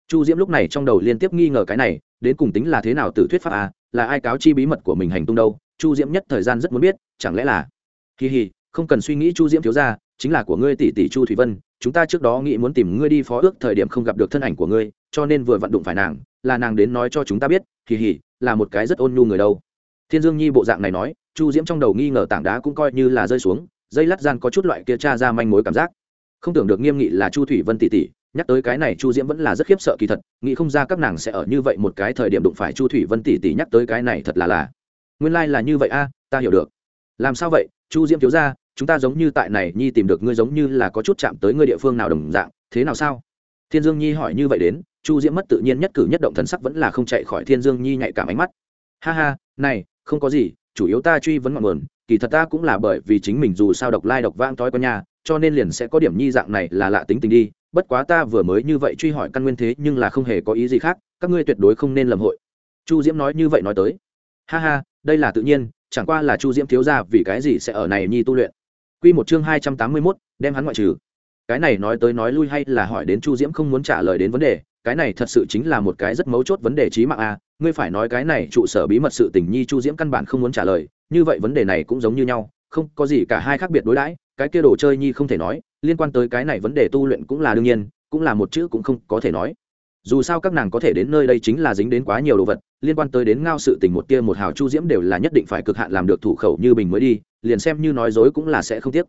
Chu diễm lúc này trong đầu liên tiếp nghi ngờ cái này, đến cùng tính là thế nào tự thuyết pháp à là ai cáo chi bí mật của mình hành tung đâu? Chu diễm nhất thời gian rất muốn biết, chẳng lẽ là? Kỳ hỉ không cần suy nghĩ chu diễm thiếu ra chính là của ngươi tỷ tỷ chu thủy vân, chúng ta trước đó nghĩ muốn tìm ngươi đi phó ước thời điểm không gặp được thân ảnh của ngươi, cho nên vừa vận đụng phải nàng, là nàng đến nói cho chúng ta biết kỳ hỉ là một cái rất ôn nhu người đâu. Thiên dương nhi bộ dạng này nói, chu diễm trong đầu nghi ngờ tảng đá cũng coi như là rơi xuống, dây lát gian có chút loại kia cha ra manh mối cảm giác. Không tưởng được nghiêm nghị là chu thủy vân tỷ tỷ, nhắc tới cái này chu diễm vẫn là rất khiếp sợ kỳ thật, nghĩ không ra các nàng sẽ ở như vậy một cái thời điểm đụng phải chu thủy vân tỷ tỷ nhắc tới cái này thật là là nguyên lai là như vậy a, ta hiểu được. Làm sao vậy, chu diễm thiếu ra chúng ta giống như tại này, nhi tìm được ngươi giống như là có chút chạm tới ngươi địa phương nào đồng dạng, thế nào sao? Thiên dương nhi hỏi như vậy đến, chu diễm mất tự nhiên nhất cử nhất động thần sắc vẫn là không chạy khỏi thiên dương nhi nhạy cảm ánh mắt. Ha ha, này, không có gì, chủ yếu ta truy vấn ngọn nguồn, kỳ thật ta cũng là bởi vì chính mình dù sao độc lai độc vang thói con nhà cho nên liền sẽ có điểm nhi dạng này là lạ tính tình đi. Bất quá ta vừa mới như vậy truy hỏi căn nguyên thế nhưng là không hề có ý gì khác, các ngươi tuyệt đối không nên lầm hội. Chu diễm nói như vậy nói tới. Ha ha, đây là tự nhiên, chẳng qua là chu diễm thiếu ra vì cái gì sẽ ở này nhi tu luyện. Quy một chương hai trăm tám mươi 281, đem hắn ngoại trừ. Cái này nói tới nói lui hay là hỏi đến Chu Diễm không muốn trả lời đến vấn đề, cái này thật sự chính là một cái rất mấu chốt vấn đề chí mạng a, ngươi phải nói cái này trụ sở bí mật sự tình nhi Chu Diễm căn bản không muốn trả lời, như vậy vấn đề này cũng giống như nhau, không có gì cả hai khác biệt đối đãi, cái kia đồ chơi nhi không thể nói, liên quan tới cái này vấn đề tu luyện cũng là đương nhiên, cũng là một chữ cũng không có thể nói. Dù sao các nàng có thể đến nơi đây chính là dính đến quá nhiều đồ vật, liên quan tới đến ngao sự tình một tia một hào Chu Diễm đều là nhất định phải cực hạn làm được thủ khẩu như bình mới đi, liền xem như nói dối cũng là sẽ không tiếc.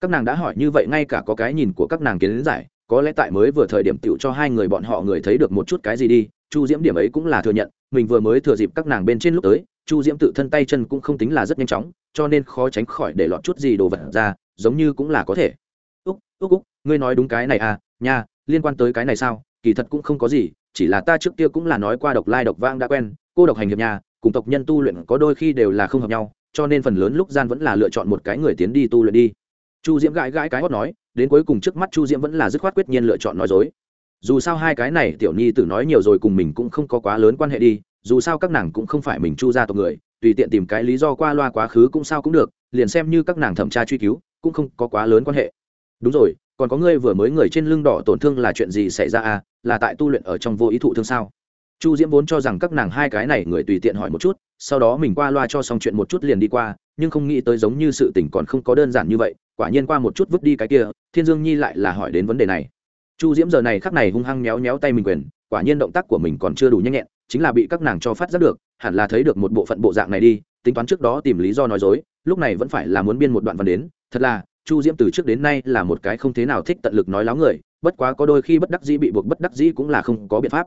Các nàng đã hỏi như vậy ngay cả có cái nhìn của các nàng kiến giải có lẽ tại mới vừa thời điểm tựu cho hai người bọn họ người thấy được một chút cái gì đi chu diễm điểm ấy cũng là thừa nhận mình vừa mới thừa dịp các nàng bên trên lúc tới chu diễm tự thân tay chân cũng không tính là rất nhanh chóng cho nên khó tránh khỏi để lọt chút gì đồ vật ra giống như cũng là có thể. Úc úc úc ngươi nói đúng cái này à nha liên quan tới cái này sao? Kỳ thật cũng không có gì chỉ là ta trước kia cũng là nói qua độc lai độc vang đã quen, cô độc hành hiệp nhà, cùng tộc nhân tu luyện có đôi khi đều là không hợp nhau, cho nên phần lớn lúc gian vẫn là lựa chọn một cái người tiến đi tu luyện đi. Chu diễm gãi gãi cái hót nói, đến cuối cùng trước mắt chu diễm vẫn là dứt khoát quyết nhiên lựa chọn nói dối. Dù sao hai cái này tiểu nhi tử nói nhiều rồi cùng mình cũng không có quá lớn quan hệ đi, dù sao các nàng cũng không phải mình chu ra tộc người, tùy tiện tìm cái lý do qua loa quá khứ cũng sao cũng được, liền xem như các nàng thẩm tra truy cứu, cũng không có quá lớn quan hệ. Đúng rồi, còn có ngươi vừa mới người trên lưng đỏ tổn thương là chuyện gì xảy ra à? Là tại tu luyện ở trong vô ý thụ thương sao? Chu diễm vốn cho rằng các nàng hai cái này người tùy tiện hỏi một chút, sau đó mình qua loa cho xong chuyện một chút liền đi qua, nhưng không nghĩ tới giống như sự tình còn không có đơn giản như vậy, quả nhiên qua một chút vứt đi cái kia, thiên dương nhi lại là hỏi đến vấn đề này. Chu diễm giờ này khắc này hung hăng méo méo tay mình quyền, quả nhiên động tác của mình còn chưa đủ nhanh nhẹn, chính là bị các nàng cho phát giác được, hẳn là thấy được một bộ phận bộ dạng này đi, tính toán trước đó tìm lý do nói dối, lúc này vẫn phải là muốn biên một đoạn văn đến, thật là, chu diễm từ trước đến nay là một cái không thế nào thích tận lực nói láo người bất quá có đôi khi bất đắc dĩ bị buộc bất đắc dĩ cũng là không có biện pháp.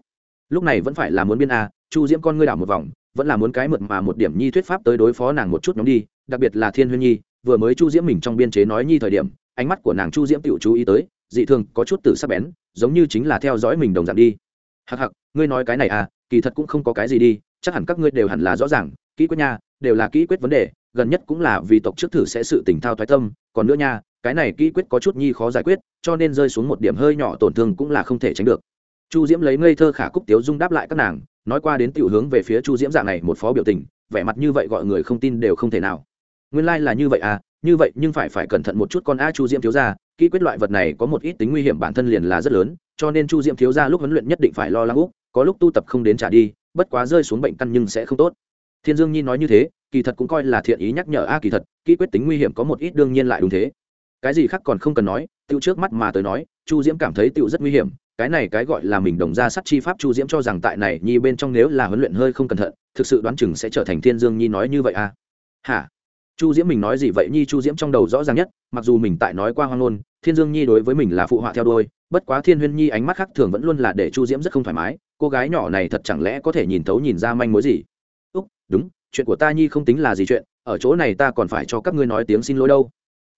Lúc này vẫn phải là muốn biên a, chu diễm con ngươi đảo một vòng, vẫn là muốn cái mượt mà một điểm nhi thuyết pháp tới đối phó nàng một chút nhóm đi, đặc biệt là thiên huyên nhi, vừa mới chu diễm mình trong biên chế nói nhi thời điểm, ánh mắt của nàng chu diễm tiểu chú ý tới, dị thường có chút từ sắc bén, giống như chính là theo dõi mình đồng dạng đi. Hặc hặc ngươi nói cái này à kỳ thật cũng không có cái gì đi, chắc hẳn các ngươi đều hẳn là rõ ràng, kỹ quyết nha, đều là kỹ quyết vấn đề, gần nhất cũng là vì tộc trước thử sẽ sự tỉnh thao thoái tâm, còn nữa nha cái này kỹ quyết có chút nhi khó giải quyết, cho nên rơi xuống một điểm hơi nhỏ tổn thương cũng là không thể tránh được. Chu diễm lấy ngây thơ khả cúc tiếu dung đáp lại các nàng, nói qua đến tiểu hướng về phía chu diễm dạng này một phó biểu tình, vẻ mặt như vậy gọi người không tin đều không thể nào. Nguyên lai、like、là như vậy à như vậy nhưng phải phải cẩn thận một chút con a chu diễm thiếu ra kỹ quyết loại vật này có một ít tính nguy hiểm bản thân liền là rất lớn, cho nên chu diễm thiếu ra lúc huấn luyện nhất định phải lo lắng úc, có lúc tu tập không đến trả đi, bất quá rơi xuống bệnh căn nhưng sẽ không tốt. Thiên dương nhi nói như thế, kỳ thật cũng coi là thiện ý nhắc nhở a kỳ thật, kỹ quyết tính nguy hiểm có một ít đương nhiên lại đúng thế cái gì khác còn không cần nói tựu trước mắt mà tới nói, chu diễm cảm thấy tựu rất nguy hiểm, cái này cái gọi là mình đồng ra sắt chi pháp chu diễm cho rằng tại này, nhi bên trong nếu là huấn luyện hơi không cẩn thận, thực sự đoán chừng sẽ trở thành thiên dương nhi nói như vậy à? Hả? Chu diễm mình nói gì vậy nhi? Chu diễm trong đầu rõ ràng nhất, mặc dù mình tại nói qua hoang ngôn, thiên dương nhi đối với mình là phụ họa theo đôi bất quá thiên huyên nhi ánh mắt khác thường vẫn luôn là để chu diễm rất không thoải mái, cô gái nhỏ này thật chẳng lẽ có thể nhìn thấu nhìn ra manh mối gì? Úc, đúng, chuyện của ta nhi không tính là gì chuyện, ở chỗ này ta còn phải cho các ngươi nói tiếng xin lỗi đâu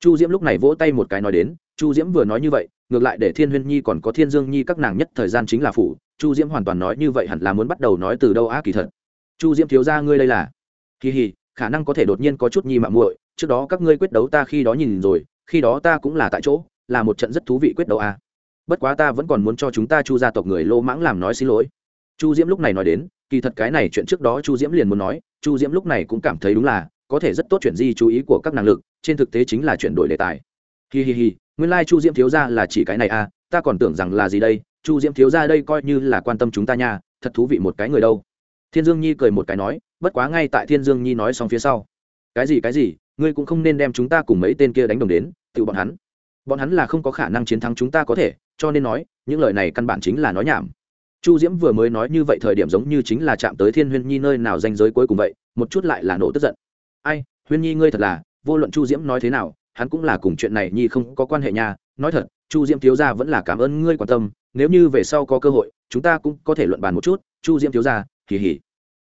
chu diễm lúc này vỗ tay một cái nói đến, chu diễm vừa nói như vậy, ngược lại để thiên huyên nhi còn có thiên dương nhi các nàng nhất thời gian chính là phủ, chu diễm hoàn toàn nói như vậy hẳn là muốn bắt đầu nói từ đâu á kỳ thật. Chu diễm thiếu ra ngươi đây là? Kỳ hì, khả năng có thể đột nhiên có chút nhi mạng muội, trước đó các ngươi quyết đấu ta khi đó nhìn rồi, khi đó ta cũng là tại chỗ, là một trận rất thú vị quyết đấu a bất quá ta vẫn còn muốn cho chúng ta chu gia tộc người lô mãng làm nói xin lỗi. Chu diễm lúc này nói đến, kỳ thật cái này chuyện trước đó chu diễm liền muốn nói, chu diễm lúc này cũng cảm thấy đúng là có thể rất tốt chuyển di chú ý của các năng lực, trên thực tế chính là chuyển đổi đề tài. Hi hi hi, nguyên lai、like、chu diễm thiếu ra là chỉ cái này à ta còn tưởng rằng là gì đây, chu diễm thiếu ra đây coi như là quan tâm chúng ta nha, thật thú vị một cái người đâu. Thiên dương nhi cười một cái nói, bất quá ngay tại thiên dương nhi nói xong phía sau. Cái gì cái gì, ngươi cũng không nên đem chúng ta cùng mấy tên kia đánh đồng đến tự bọn hắn. Bọn hắn là không có khả năng chiến thắng chúng ta có thể, cho nên nói, những lời này căn bản chính là nói nhảm. Chu diễm vừa mới nói như vậy thời điểm giống như chính là chạm tới thiên huyên nhi nơi nào danh giới cuối cùng vậy, một chút lại là nổ tức giận ai, huyên nhi ngươi thật là, vô luận chu diễm nói thế nào, hắn cũng là cùng chuyện này nhi không có quan hệ nhà nói thật, chu diễm thiếu gia vẫn là cảm ơn ngươi quan tâm. Nếu như về sau có cơ hội, chúng ta cũng có thể luận bàn một chút. Chu diễm thiếu gia kỳ hỉ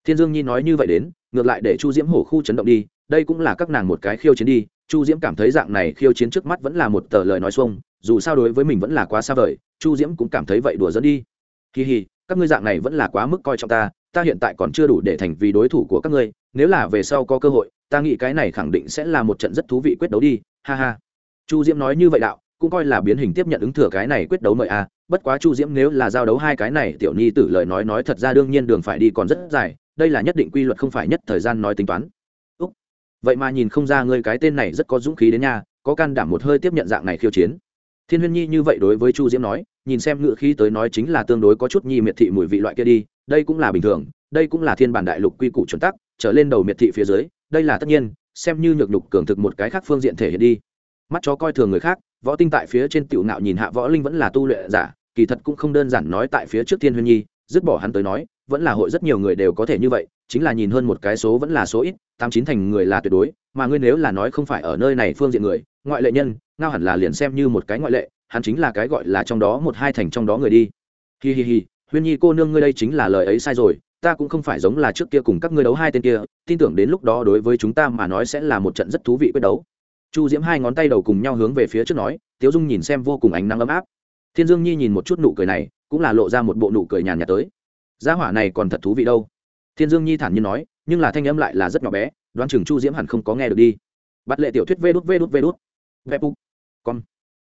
thiên dương nhi nói như vậy đến, ngược lại để chu diễm hổ khu chấn động đi. Đây cũng là các nàng một cái khiêu chiến đi. Chu diễm cảm thấy dạng này khiêu chiến trước mắt vẫn là một tờ lời nói xuông. Dù sao đối với mình vẫn là quá xa vời, chu diễm cũng cảm thấy vậy đùa dẫn đi. Kỳ hì, các ngươi dạng này vẫn là quá mức coi trọng ta. Ta hiện tại còn chưa đủ để thành vì đối thủ của các ngươi. Nếu là về sau có cơ hội ta nghĩ cái này khẳng định sẽ là một trận rất thú vị quyết đấu đi, ha ha. Chu diễm nói như vậy đạo, cũng coi là biến hình tiếp nhận ứng thừa cái này quyết đấu mời a à. bất quá chu diễm nếu là giao đấu hai cái này, tiểu nhi tử lời nói nói thật ra đương nhiên đường phải đi còn rất dài, đây là nhất định quy luật không phải nhất thời gian nói tính toán. Úc. vậy mà nhìn không ra ngươi cái tên này rất có dũng khí đến nha, có can đảm một hơi tiếp nhận dạng này khiêu chiến. Thiên huyên nhi như vậy đối với chu diễm nói, nhìn xem ngựa khí tới nói chính là tương đối có chút nhi miệt thị mùi vị loại kia đi, đây cũng là bình thường, đây cũng là thiên bản đại lục quy củ chuẩn tắc, trở lên đầu miệt thị phía dưới đây là tất nhiên, xem như nhược nhục cường thực một cái khác phương diện thể hiện đi. Mắt chó coi thường người khác, võ tinh tại phía trên tiểu nạo nhìn hạ võ linh vẫn là tu luyện giả, kỳ thật cũng không đơn giản nói tại phía trước thiên huyên nhi, dứt bỏ hắn tới nói, vẫn là hội rất nhiều người đều có thể như vậy, chính là nhìn hơn một cái số vẫn là số ít, tám chín thành người là tuyệt đối, mà ngươi nếu là nói không phải ở nơi này phương diện người, ngoại lệ nhân, ngao hẳn là liền xem như một cái ngoại lệ, hắn chính là cái gọi là trong đó một hai thành trong đó người đi. Hi hi hi huyên nhi cô nương ngươi đây chính là lời ấy sai rồi ta cũng không phải giống là trước kia cùng các ngươi đấu hai tên kia, tin tưởng đến lúc đó đối với chúng ta mà nói sẽ là một trận rất thú vị quyết đấu. Chu diễm hai ngón tay đầu cùng nhau hướng về phía trước nói, tiếu dung nhìn xem vô cùng ánh nắng ấm áp. Thiên dương nhi nhìn một chút nụ cười này, cũng là lộ ra một bộ nụ cười nhàn nhạt tới. Gia hỏa này còn thật thú vị đâu. Thiên dương nhi thản nhiên nói, nhưng là thanh âm lại là rất nhỏ bé, đoán chừng chu diễm hẳn không có nghe được đi. Bắt lệ tiểu thuyết vê đút vê đút vê đút. Vê bục con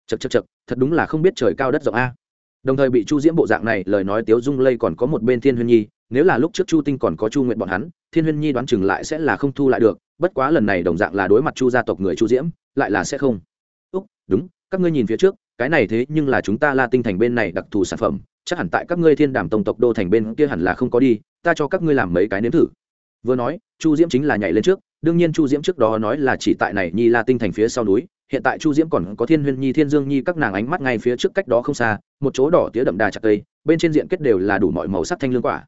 chật chật chật thật đúng là không biết trời cao đất rộng a đồng thời bị chu diễm bộ dạng này, lời nói tiếu dung lây còn có một bên thiên huyên nhi, nếu là lúc trước chu tinh còn có chu nguyện bọn hắn, thiên huyên nhi đoán chừng lại sẽ là không thu lại được, bất quá lần này đồng dạng là đối mặt chu gia tộc người chu diễm, lại là sẽ không. Úc, đúng, các ngươi nhìn phía trước, cái này thế nhưng là chúng ta la tinh thành bên này đặc thù sản phẩm, chắc hẳn tại các ngươi thiên đàm tông tộc đô thành bên kia hẳn là không có đi, ta cho các ngươi làm mấy cái nếm thử. Vừa nói, chu diễm chính là nhảy lên trước, đương nhiên chu diễm trước đó nói là chỉ tại này nhi la tinh thành phía sau núi hiện tại chu diễm còn có thiên huyên nhi, thiên dương nhi các nàng ánh mắt ngay phía trước cách đó không xa, một chỗ đỏ tía đậm đà chặt cây bên trên diện kết đều là đủ mọi màu sắc thanh lương quả.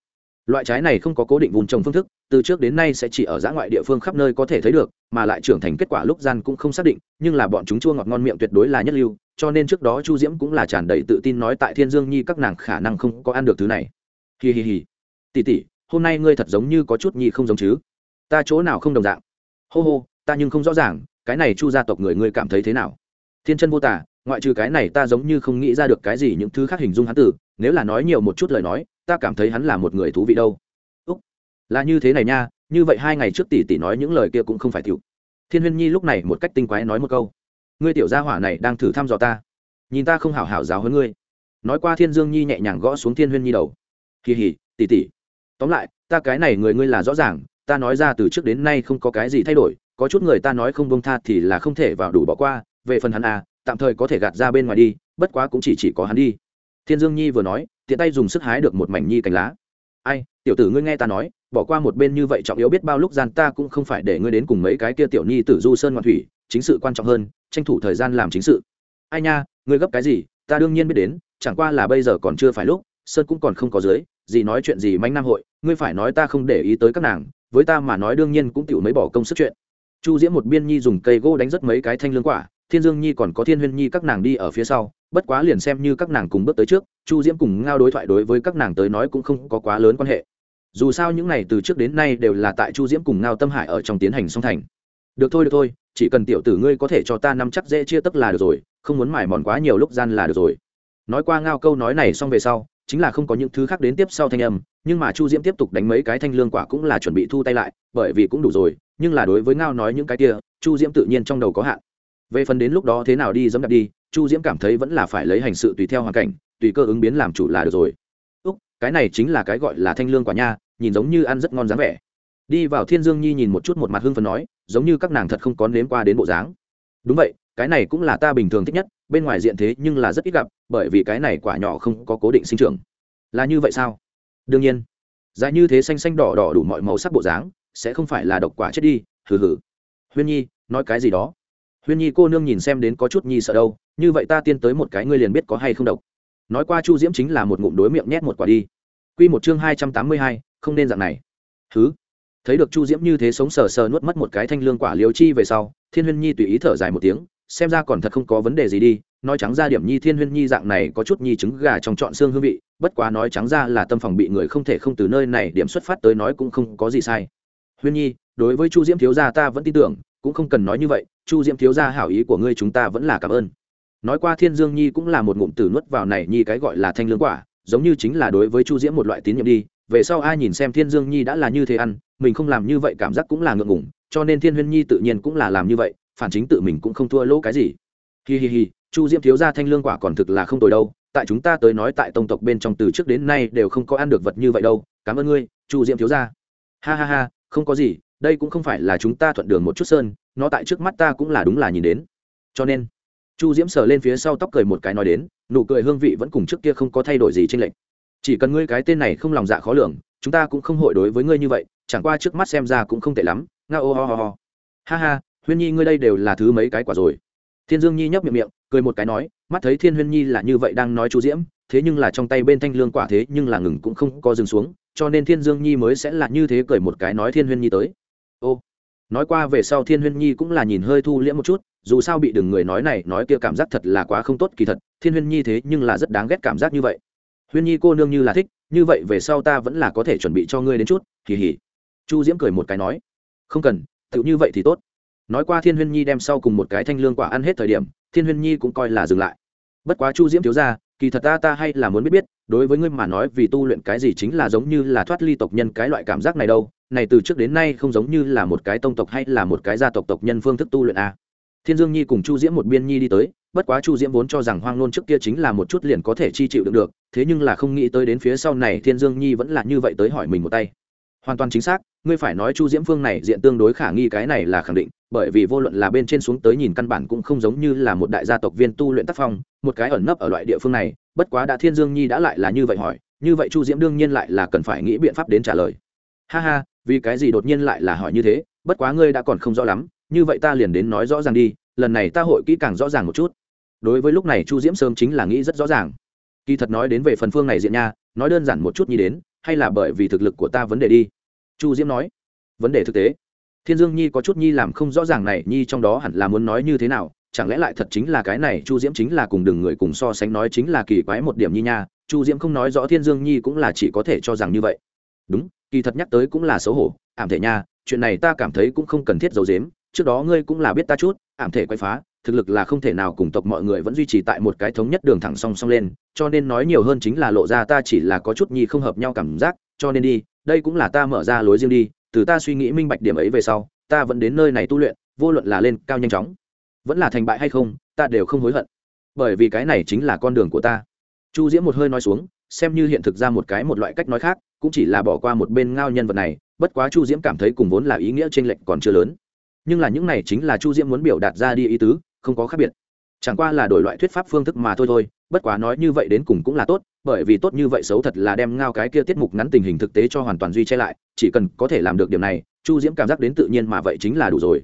Loại trái này không có cố định vùng trồng phương thức, từ trước đến nay sẽ chỉ ở giã ngoại địa phương khắp nơi có thể thấy được, mà lại trưởng thành kết quả lúc gian cũng không xác định, nhưng là bọn chúng chua ngọt ngon miệng tuyệt đối là nhất lưu, cho nên trước đó chu diễm cũng là tràn đầy tự tin nói tại thiên dương nhi các nàng khả năng không có ăn được thứ này. Hi hi hi. Tỉ tỉ hôm nay ngươi thật giống như có chút nhi không giống chứ? Ta chỗ nào không đồng dạng? Hô hô, ta nhưng không rõ ràng cái này chu gia tộc người ngươi cảm thấy thế nào? Thiên chân vô tả ngoại trừ cái này ta giống như không nghĩ ra được cái gì những thứ khác hình dung hắn tử nếu là nói nhiều một chút lời nói, ta cảm thấy hắn là một người thú vị đâu. Úc, là như thế này nha, như vậy hai ngày trước tỷ tỷ nói những lời kia cũng không phải tiểu. Thiên huyên nhi lúc này một cách tinh quái nói một câu. Ngươi tiểu gia hỏa này đang thử thăm dò ta. Nhìn ta không hảo hảo giáo hơn ngươi. Nói qua thiên dương nhi nhẹ nhàng gõ xuống thiên huyên nhi đầu. Kỳ hỉ, tỷ tỷ. Tóm lại, ta cái này người ngươi là rõ ràng, ta nói ra từ trước đến nay không có cái gì thay đổi có chút người ta nói không bông tha thì là không thể vào đủ bỏ qua, về phần hắn à tạm thời có thể gạt ra bên ngoài đi, bất quá cũng chỉ chỉ có hắn đi. Thiên dương nhi vừa nói, tiện tay dùng sức hái được một mảnh nhi cành lá. Ai, tiểu tử ngươi nghe ta nói, bỏ qua một bên như vậy trọng yếu biết bao lúc gian ta cũng không phải để ngươi đến cùng mấy cái kia tiểu nhi tử du sơn ngoan thủy, chính sự quan trọng hơn, tranh thủ thời gian làm chính sự. Ai nha, ngươi gấp cái gì, ta đương nhiên biết đến, chẳng qua là bây giờ còn chưa phải lúc, sơn cũng còn không có dưới, gì nói chuyện gì manh nam hội, ngươi phải nói ta không để ý tới các nàng, với ta mà nói đương nhiên cũng tiểu mấy bỏ công sức chuyện chu diễm một biên nhi dùng cây gỗ đánh rất mấy cái thanh lương quả, thiên dương nhi còn có thiên huyên nhi các nàng đi ở phía sau, bất quá liền xem như các nàng cùng bước tới trước, chu diễm cùng ngao đối thoại đối với các nàng tới nói cũng không có quá lớn quan hệ. Dù sao những này từ trước đến nay đều là tại chu diễm cùng ngao tâm hải ở trong tiến hành song thành. Được thôi được thôi, chỉ cần tiểu tử ngươi có thể cho ta nắm chắc dễ chia tức là được rồi, không muốn mải mòn quá nhiều lúc gian là được rồi. Nói qua ngao câu nói này xong về sau, chính là không có những thứ khác đến tiếp sau thanh âm, nhưng mà chu diễm tiếp tục đánh mấy cái thanh lương quả cũng là chuẩn bị thu tay lại, bởi vì cũng đủ rồi nhưng là đối với ngao nói những cái kia, chu diễm tự nhiên trong đầu có hạn. Về phần đến lúc đó thế nào đi dẫm đạp đi, chu diễm cảm thấy vẫn là phải lấy hành sự tùy theo hoàn cảnh, tùy cơ ứng biến làm chủ là được rồi. Úc, cái này chính là cái gọi là thanh lương quả nha, nhìn giống như ăn rất ngon dáng vẻ. Đi vào thiên dương nhi nhìn một chút một mặt hưng phần nói, giống như các nàng thật không có nếm qua đến bộ dáng. Đúng vậy, cái này cũng là ta bình thường thích nhất, bên ngoài diện thế nhưng là rất ít gặp, bởi vì cái này quả nhỏ không có cố định sinh trưởng. Là như vậy sao? Đương nhiên. Dài như thế xanh xanh đỏ đỏ đủ mọi màu sắc bộ dáng sẽ không phải là độc quả chết đi, hừ hừ. Huyên nhi, nói cái gì đó? Huyên nhi cô nương nhìn xem đến có chút nhi sợ đâu, như vậy ta tiên tới một cái ngươi liền biết có hay không độc. Nói qua chu diễm chính là một ngụm đối miệng nhét một quả đi. Q một chương hai trăm tám mươi hai, không nên dạng này. Thứ thấy được chu diễm như thế sống sờ sờ nuốt mất một cái thanh lương quả liều chi về sau, thiên huyên nhi tùy ý thở dài một tiếng, xem ra còn thật không có vấn đề gì đi, nói trắng ra điểm nhi thiên huyên nhi dạng này có chút nhi trứng gà trong chọn xương hương vị, bất quá nói trắng ra là tâm phòng bị người không thể không từ nơi này điểm xuất phát tới nói cũng không có gì sai huyên nhi, đối với chu diễm thiếu gia ta vẫn tin tưởng, cũng không cần nói như vậy, chu diễm thiếu gia hảo ý của ngươi chúng ta vẫn là cảm ơn. Nói qua thiên dương nhi cũng là một ngụm từ nuốt vào này nhi cái gọi là thanh lương quả, giống như chính là đối với chu diễm một loại tín nhiệm đi, về sau ai nhìn xem thiên dương nhi đã là như thế ăn, mình không làm như vậy cảm giác cũng là ngượng ngủng cho nên thiên huyên nhi tự nhiên cũng là làm như vậy, phản chính tự mình cũng không thua lỗ cái gì. Hi hi hi, chu diễm thiếu gia thanh lương quả còn thực là không tồi đâu, tại chúng ta tới nói tại tông tộc bên trong từ trước đến nay đều không có ăn được vật như vậy đâu, cảm ơn ngươi, chu diễm thiếu gia. Ha ha ha không có gì, đây cũng không phải là chúng ta thuận đường một chút sơn, nó tại trước mắt ta cũng là đúng là nhìn đến. Cho nên, chu diễm sờ lên phía sau tóc cười một cái nói đến, nụ cười hương vị vẫn cùng trước kia không có thay đổi gì trên lệnh chỉ cần ngươi cái tên này không lòng dạ khó lường, chúng ta cũng không hội đối với ngươi như vậy, chẳng qua trước mắt xem ra cũng không tệ lắm. Nga ô ho ho ho. Ha ha, huyên nhi ngươi đây đều là thứ mấy cái quả rồi? Thiên dương nhi nhấp miệng miệng, cười một cái nói, mắt thấy thiên huyên nhi là như vậy đang nói chu diễm, thế nhưng là trong tay bên thanh lương quả thế nhưng là ngừng cũng không có dừng xuống cho nên thiên dương nhi mới sẽ là như thế cười một cái nói thiên huyên nhi tới. Ô, nói qua về sau thiên huyên nhi cũng là nhìn hơi thu liễm một chút, dù sao bị đừng người nói này, nói kia cảm giác thật là quá không tốt, kỳ thật, thiên huyên nhi thế nhưng là rất đáng ghét cảm giác như vậy. Huyên nhi cô nương như là thích, như vậy về sau ta vẫn là có thể chuẩn bị cho ngươi đến chút kỳ hỉ chu diễm cười một cái nói, không cần, tự như vậy thì tốt. Nói qua thiên huyên nhi đem sau cùng một cái thanh lương quả ăn hết thời điểm, thiên huyên nhi cũng coi là dừng lại bất quá chu diễm thiếu ra kỳ thật ta ta hay là muốn biết biết, đối với ngươi mà nói vì tu luyện cái gì chính là giống như là thoát ly tộc nhân cái loại cảm giác này đâu, này từ trước đến nay không giống như là một cái tông tộc hay là một cái gia tộc tộc nhân phương thức tu luyện a thiên dương nhi cùng chu diễm một biên nhi đi tới, bất quá chu diễm vốn cho rằng hoang nôn trước kia chính là một chút liền có thể chi chịu được được, thế nhưng là không nghĩ tới đến phía sau này thiên dương nhi vẫn là như vậy tới hỏi mình một tay hoàn toàn chính xác, ngươi phải nói chu diễm phương này diện tương đối khả nghi cái này là khẳng định, bởi vì vô luận là bên trên xuống tới nhìn căn bản cũng không giống như là một đại gia tộc viên tu luyện tác phong, một cái ẩn nấp ở loại địa phương này, bất quá đã thiên dương nhi đã lại là như vậy hỏi, như vậy chu diễm đương nhiên lại là cần phải nghĩ biện pháp đến trả lời. Ha ha, vì cái gì đột nhiên lại là hỏi như thế, bất quá ngươi đã còn không rõ lắm, như vậy ta liền đến nói rõ ràng đi, lần này ta hội kỹ càng rõ ràng một chút. Đối với lúc này chu diễm sớm chính là nghĩ rất rõ ràng. Kỳ thật nói đến về phần phương này diện nha nói đơn giản một chút nhi đến, hay là bởi vì thực lực của ta vấn đề đi. Chu diễm nói, vấn đề thực tế. Thiên dương nhi có chút nhi làm không rõ ràng này, nhi trong đó hẳn là muốn nói như thế nào, chẳng lẽ lại thật chính là cái này, chu diễm chính là cùng đừng người cùng so sánh nói chính là kỳ quái một điểm nhi nha. Chu diễm không nói rõ thiên dương nhi cũng là chỉ có thể cho rằng như vậy. Đúng, kỳ thật nhắc tới cũng là xấu hổ, ảm thể nha, chuyện này ta cảm thấy cũng không cần thiết giấu dếm trước đó ngươi cũng là biết ta chút, ảm thể quay phá thực lực là không thể nào cùng tộc mọi người vẫn duy trì tại một cái thống nhất đường thẳng song song lên, cho nên nói nhiều hơn chính là lộ ra ta chỉ là có chút nhi không hợp nhau cảm giác, cho nên đi, đây cũng là ta mở ra lối riêng đi, từ ta suy nghĩ minh bạch điểm ấy về sau, ta vẫn đến nơi này tu luyện, vô luận là lên cao nhanh chóng, vẫn là thành bại hay không, ta đều không hối hận. Bởi vì cái này chính là con đường của ta. Chu diễm một hơi nói xuống, xem như hiện thực ra một cái một loại cách nói khác, cũng chỉ là bỏ qua một bên ngao nhân vật này, bất quá chu diễm cảm thấy cùng vốn là ý nghĩa t r ê n lệch còn chưa lớn. Nhưng là những này chính là chu diễm muốn biểu đạt ra đi ý tứ không có khác biệt. Chẳng qua là đổi loại thuyết pháp phương thức mà thôi thôi, bất quá nói như vậy đến cùng cũng là tốt, bởi vì tốt như vậy xấu thật là đem ngao cái kia tiết mục ngắn tình hình thực tế cho hoàn toàn duy che lại, chỉ cần có thể làm được điểm này, chu diễm cảm giác đến tự nhiên mà vậy chính là đủ rồi.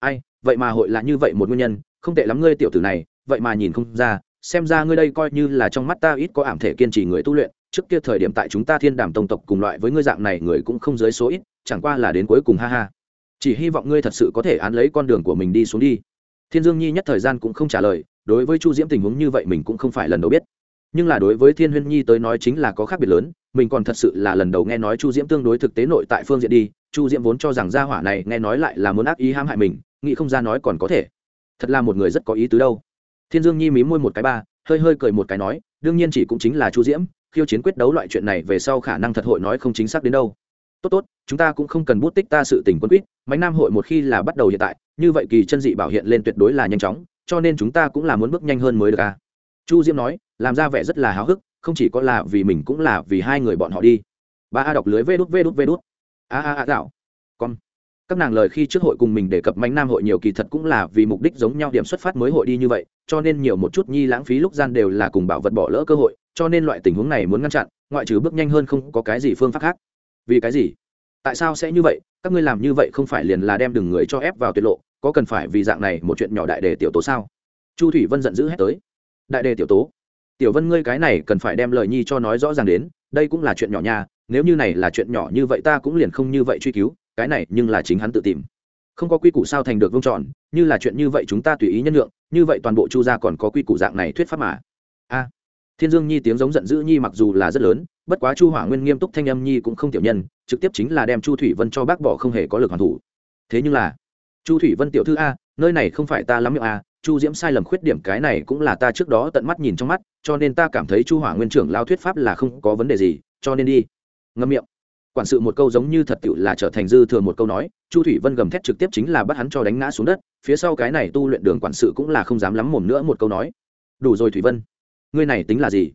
Ai, vậy mà hội là như vậy một nguyên nhân, không tệ lắm ngươi tiểu tử này, vậy mà nhìn không ra, xem ra ngươi đây coi như là trong mắt ta ít có ảm thể kiên trì người tu luyện, trước kia thời điểm tại chúng ta thiên đàm tông tộc cùng loại với ngươi dạng này người cũng không dưới số ít, chẳng qua là đến cuối cùng ha ha. Chỉ hy vọng ngươi thật sự có thể án lấy con đường của mình đi xuống đi thiên dương nhi nhất thời gian cũng không trả lời, đối với chu diễm tình huống như vậy mình cũng không phải lần đầu biết. Nhưng là đối với thiên huyên nhi tới nói chính là có khác biệt lớn, mình còn thật sự là lần đầu nghe nói chu diễm tương đối thực tế nội tại phương diện đi, chu diễm vốn cho rằng gia hỏa này nghe nói lại là muốn ác ý hãm hại mình, nghĩ không ra nói còn có thể. Thật là một người rất có ý tứ đâu. Thiên dương nhi mí môi một cái ba, hơi hơi cười một cái nói, đương nhiên chỉ cũng chính là chu diễm, khiêu chiến quyết đấu loại chuyện này về sau khả năng thật hội nói không chính xác đến đâu. Tốt tốt chúng ta cũng không cần bút tích ta sự tình quân quýt, mạnh nam hội một khi là bắt đầu hiện tại, như vậy kỳ chân dị bảo hiện lên tuyệt đối là nhanh chóng, cho nên chúng ta cũng là muốn bước nhanh hơn mới được à? Chu diễm nói, làm ra vẻ rất là háo hức, không chỉ có là vì mình cũng là vì hai người bọn họ đi. Ba a đọc lưới vê đút vê đút vê đút. A a a gạo con. Các nàng lời khi trước hội cùng mình đề cập mạnh nam hội nhiều kỳ thật cũng là vì mục đích giống nhau điểm xuất phát mới hội đi như vậy, cho nên nhiều một chút nhi lãng phí lúc gian đều là cùng bảo vật bỏ lỡ cơ hội, cho nên loại tình huống này muốn ngăn chặn, ngoại trừ bước nhanh hơn không có cái gì phương pháp khác. Vì cái gì? Tại sao sẽ như vậy? Các ngươi làm như vậy không phải liền là đem đừng người cho ép vào tuyệt lộ, có cần phải vì dạng này một chuyện nhỏ đại đề tiểu tố sao? Chu thủy vân giận dữ hét tới. Đại đề tiểu tố? Tiểu vân ngươi cái này cần phải đem lời nhi cho nói rõ ràng đến, đây cũng là chuyện nhỏ nha, nếu như này là chuyện nhỏ như vậy ta cũng liền không như vậy truy cứu, cái này nhưng là chính hắn tự tìm. Không có quy củ sao thành được vương tròn như là chuyện như vậy chúng ta tùy ý nhân lượng như vậy toàn bộ chu gia còn có quy củ dạng này thuyết pháp mà. A. Thiên dương nhi tiếng giống giận dữ nhi mặc dù là rất lớn bất quá chu hỏa nguyên nghiêm túc thanh âm nhi cũng không tiểu nhân, trực tiếp chính là đem chu thủy vân cho bác bỏ không hề có lực hoàn thủ. Thế nhưng là, chu thủy vân tiểu thư a, nơi này không phải ta lắm miệng a, chu diễm sai lầm khuyết điểm cái này cũng là ta trước đó tận mắt nhìn trong mắt, cho nên ta cảm thấy chu hỏa nguyên trưởng lao thuyết pháp là không có vấn đề gì, cho nên đi. Ngâm miệng. Quản sự một câu giống như thật tiệu là trở thành dư thừa một câu nói, chu thủy vân gầm thét trực tiếp chính là bắt hắn cho đánh ngã xuống đất, phía sau cái này tu luyện đường quản sự cũng là không dám lắm mồm nữa một câu nói. Đủ rồi thủy vân. Ngươi này tính là gì?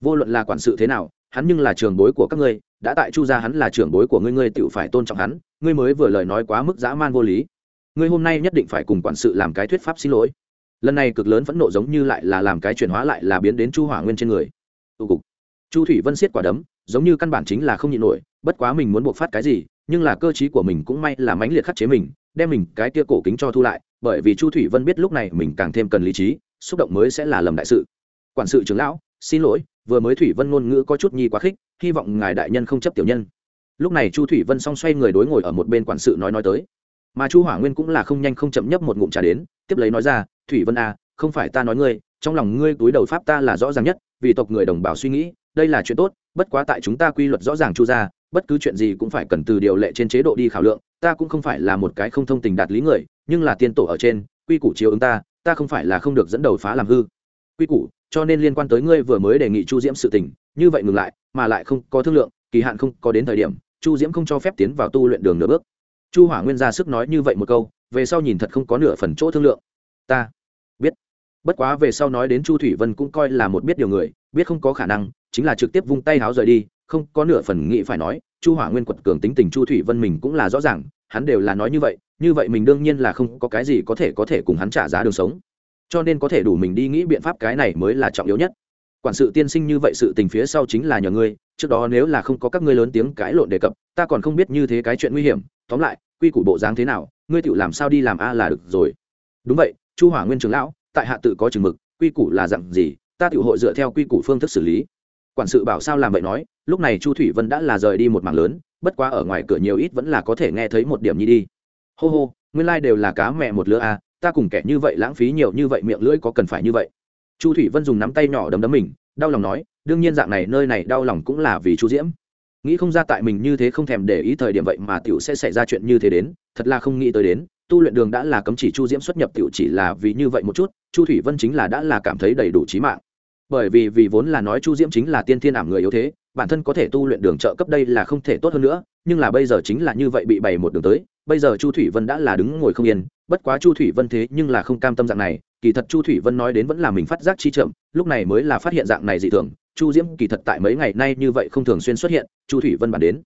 Vô luận là quản sự thế nào hắn nhưng là trường bối của các ngươi, đã tại chu gia hắn là trưởng bối của ngươi ngươi tự phải tôn trọng hắn, ngươi mới vừa lời nói quá mức dã man vô lý. Ngươi hôm nay nhất định phải cùng quản sự làm cái thuyết pháp xin lỗi. Lần này cực lớn phẫn nộ giống như lại là làm cái chuyển hóa lại là biến đến chu hỏa nguyên trên người. Tụ cục. Chu thủy vân siết quả đấm, giống như căn bản chính là không nhịn nổi, bất quá mình muốn buộc phát cái gì, nhưng là cơ t của mình cũng may là mãnh liệt khắc chế mình, đem mình cái tia cổ kính cho thu lại, bởi vì chu thủy vân biết lúc này mình càng thêm cần lý trí, xúc động mới sẽ là lầm đại sự. Quản sự trưởng lão, xin lỗi vừa mới thủy vân ngôn ngữ có chút nhi quá khích, hy vọng ngài đại nhân không chấp tiểu nhân. Lúc này chu thủy vân song xoay người đối ngồi ở một bên quản sự nói nói tới. Mà chu hỏa nguyên cũng là không nhanh không chậm nhấp một ngụm trà đến, tiếp lấy nói ra, thủy vân à không phải ta nói ngươi, trong lòng ngươi túi đầu pháp ta là rõ ràng nhất, vì tộc người đồng bào suy nghĩ, đây là chuyện tốt, bất quá tại chúng ta quy luật rõ ràng chu ra, bất cứ chuyện gì cũng phải cần từ điều lệ trên chế độ đi khảo lượng, ta cũng không phải là một cái không thông tình đạt lý người, nhưng là tiên tổ ở trên, quy củ chiếu ứng ta ta không phải là không được dẫn đầu phá làm hư. Quy củ? Cho nên liên quan tới ngươi vừa mới đề nghị chu diễm sự tình, như vậy ngừng lại, mà lại không có thương lượng, kỳ hạn không có đến thời điểm, chu diễm không cho phép tiến vào tu luyện đường nửa bước. Chu hỏa nguyên ra sức nói như vậy một câu, về sau nhìn thật không có nửa phần chỗ thương lượng. Ta biết. Bất quá về sau nói đến chu thủy vân cũng coi là một biết điều người, biết không có khả năng, chính là trực tiếp vung tay háo rời đi, không có nửa phần nghĩ phải nói, chu hỏa nguyên quật cường tính tình chu thủy vân mình cũng là rõ ràng, hắn đều là nói như vậy như vậy mình đương nhiên là không có cái gì có thể có thể cùng hắn trả giá đường sống cho nên có thể đủ mình đi nghĩ biện pháp cái này mới là trọng yếu nhất. Quản sự tiên sinh như vậy sự tình phía sau chính là nhờ ngươi, trước đó nếu là không có các ngươi lớn tiếng cãi lộn đề cập, ta còn không biết như thế cái chuyện nguy hiểm. Tóm lại, quy củ bộ dáng thế nào, ngươi tự làm sao đi làm a là được rồi. Đúng vậy, chu hỏa nguyên trưởng lão, tại hạ tự có chừng mực, quy củ là dặn gì, ta tự hội dựa theo quy củ phương thức xử lý. Quản sự bảo sao làm vậy nói, lúc này chu thủy vân đã là rời đi một mảng lớn, bất quá ở ngoài cửa nhiều ít vẫn là có thể nghe thấy một điểm nhi đi. Hô hô, nguyên lai、like、đều là cá mẹ một lứa à ta cùng kẻ như vậy lãng phí nhiều như vậy miệng lưỡi có cần phải như vậy? Chu thủy vân dùng nắm tay nhỏ đấm đấm mình, đau lòng nói, đương nhiên dạng này, nơi này đau lòng cũng là vì chu diễm. Nghĩ không ra tại mình như thế không thèm để ý thời điểm vậy mà t i ể u sẽ xảy ra chuyện như thế đến, thật là không nghĩ tới đến, tu luyện đường đã là cấm chỉ chu diễm xuất nhập t i ể u chỉ là vì như vậy một chút, chu thủy vân chính là đã là cảm thấy đầy đủ trí mạng. Bởi vì vì vốn là nói chu diễm chính là tiên thiên ảm người yếu thế, bản thân có thể tu luyện đường trợ cấp đây là không thể tốt hơn nữa nhưng là bây giờ chính là như vậy bị bày một đường tới, bây giờ chu thủy vân đã là đứng ngồi không yên, bất quá chu thủy vân thế nhưng là không cam tâm dạng này, kỳ thật chu thủy vân nói đến vẫn là mình phát giác chi chậm, lúc này mới là phát hiện dạng này dị thường, chu diễm kỳ thật tại mấy ngày nay như vậy không thường xuyên xuất hiện, chu thủy vân bản đến,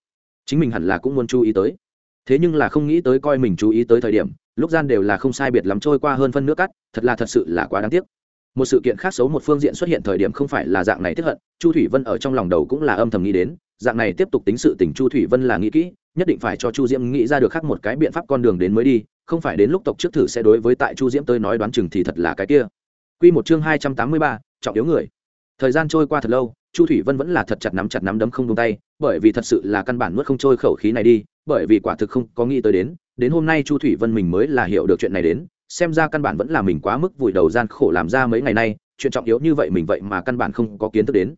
chính mình hẳn là cũng muốn chú ý tới. Thế nhưng là không nghĩ tới coi mình chú ý tới thời điểm, lúc gian đều là không sai biệt lắm trôi qua hơn phân nước cắt thật là thật sự là quá đáng tiếc. Một sự kiện khác xấu một phương diện xuất hiện thời điểm không phải là dạng này tiếp hận, chu thủy vân ở trong lòng đầu cũng là âm thầm nghĩ đến dạng này tiếp tục tính sự tình chu thủy vân là nghĩ kỹ, nhất định phải cho chu diễm nghĩ ra được khác một cái biện pháp con đường đến mới đi, không phải đến lúc tộc trước thử sẽ đối với tại chu diễm tới nói đoán chừng thì thật là cái kia. Q một chương hai trăm tám mươi ba, trọng yếu người. Thời gian trôi qua thật lâu, chu thủy vân vẫn là thật chặt nắm chặt nắm đấm không buông tay, bởi vì thật sự là căn bản nuốt không trôi khẩu khí này đi, bởi vì quả thực không có nghĩ tới đến đến hôm nay chu thủy vân mình mới là hiểu được chuyện này đến, xem ra căn bản vẫn là mình quá mức vùi đầu gian khổ làm ra mấy ngày nay, chuyện trọng yếu như vậy mình vậy mà căn bản không có kiến thức đến.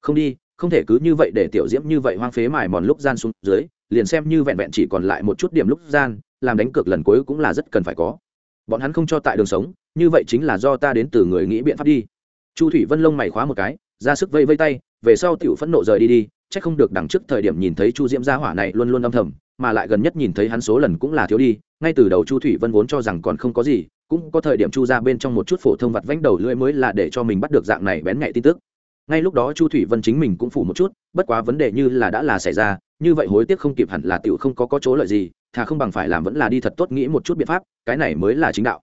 Không đi không thể cứ như vậy để tiểu diễm như vậy hoang phế mài mòn lúc gian xuống dưới, liền xem như vẹn vẹn chỉ còn lại một chút điểm lúc gian, làm đánh cược lần cuối cũng là rất cần phải có. Bọn hắn không cho tại đường sống, như vậy chính là do ta đến từ người nghĩ biện pháp đi. Chu thủy vân lông mày khóa một cái, ra sức vây vây tay, về sau tiểu phẫn nộ rời đi đi, chắc không được đằng trước thời điểm nhìn thấy chu diễm gia hỏa này luôn luôn âm thầm, mà lại gần nhất nhìn thấy hắn số lần cũng là thiếu đi, ngay từ đầu chu thủy vân vốn cho rằng còn không có gì, cũng có thời điểm chu ra bên trong một chút phổ thông vặt vánh đầu lưỡi mới là để cho mình bắt được dạng này bén nhạy tin tức ngay lúc đó chu thủy vân chính mình cũng phủ một chút, bất quá vấn đề như là đã là xảy ra, như vậy hối tiếc không kịp hẳn là tiểu không có có chỗ lợi gì, thà không bằng phải làm vẫn là đi thật tốt nghĩ một chút biện pháp, cái này mới là chính đạo.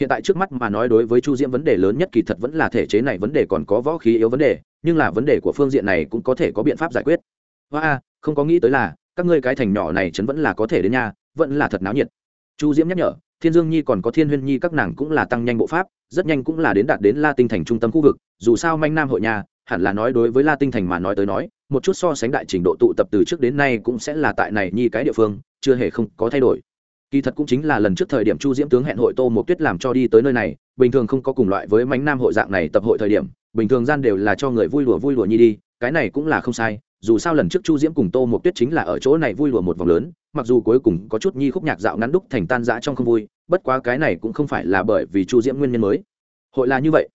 Hiện tại trước mắt mà nói đối với chu diễm vấn đề lớn nhất kỳ thật vẫn là thể chế này vấn đề còn có võ khí yếu vấn đề, nhưng là vấn đề của phương diện này cũng có thể có biện pháp giải quyết. Hoa không có nghĩ tới là, các ngươi cái thành nhỏ này chấn vẫn là có thể đến nha, vẫn là thật náo nhiệt. Chu diễm nhắc nhở, thiên dương nhi còn có thiên huyên nhi các nàng cũng là tăng nhanh bộ pháp, rất nhanh cũng là đến đạt đến la tinh thành trung tâm khu vực, dù sao manh nam hội nhà hẳn là nói đối với la tinh thành mà nói tới nói, một chút so sánh đại trình độ tụ tập từ trước đến nay cũng sẽ là tại này nhi cái địa phương, chưa hề không có thay đổi. Kỳ thật cũng chính là lần trước thời điểm chu diễm tướng hẹn hội tô một tuyết làm cho đi tới nơi này, bình thường không có cùng loại với mánh nam hội dạng này tập hội thời điểm, bình thường gian đều là cho người vui lùa vui lùa nhi đi, cái này cũng là không sai, dù sao lần trước chu diễm cùng tô một tuyết chính là ở chỗ này vui lùa một vòng lớn, mặc dù cuối cùng có chút nhi khúc nhạc dạo ngắn đúc thành tan dã trong không vui, bất quá cái này cũng không phải là bởi vì chu diễm nguyên nhân mới. Hội là như vậy,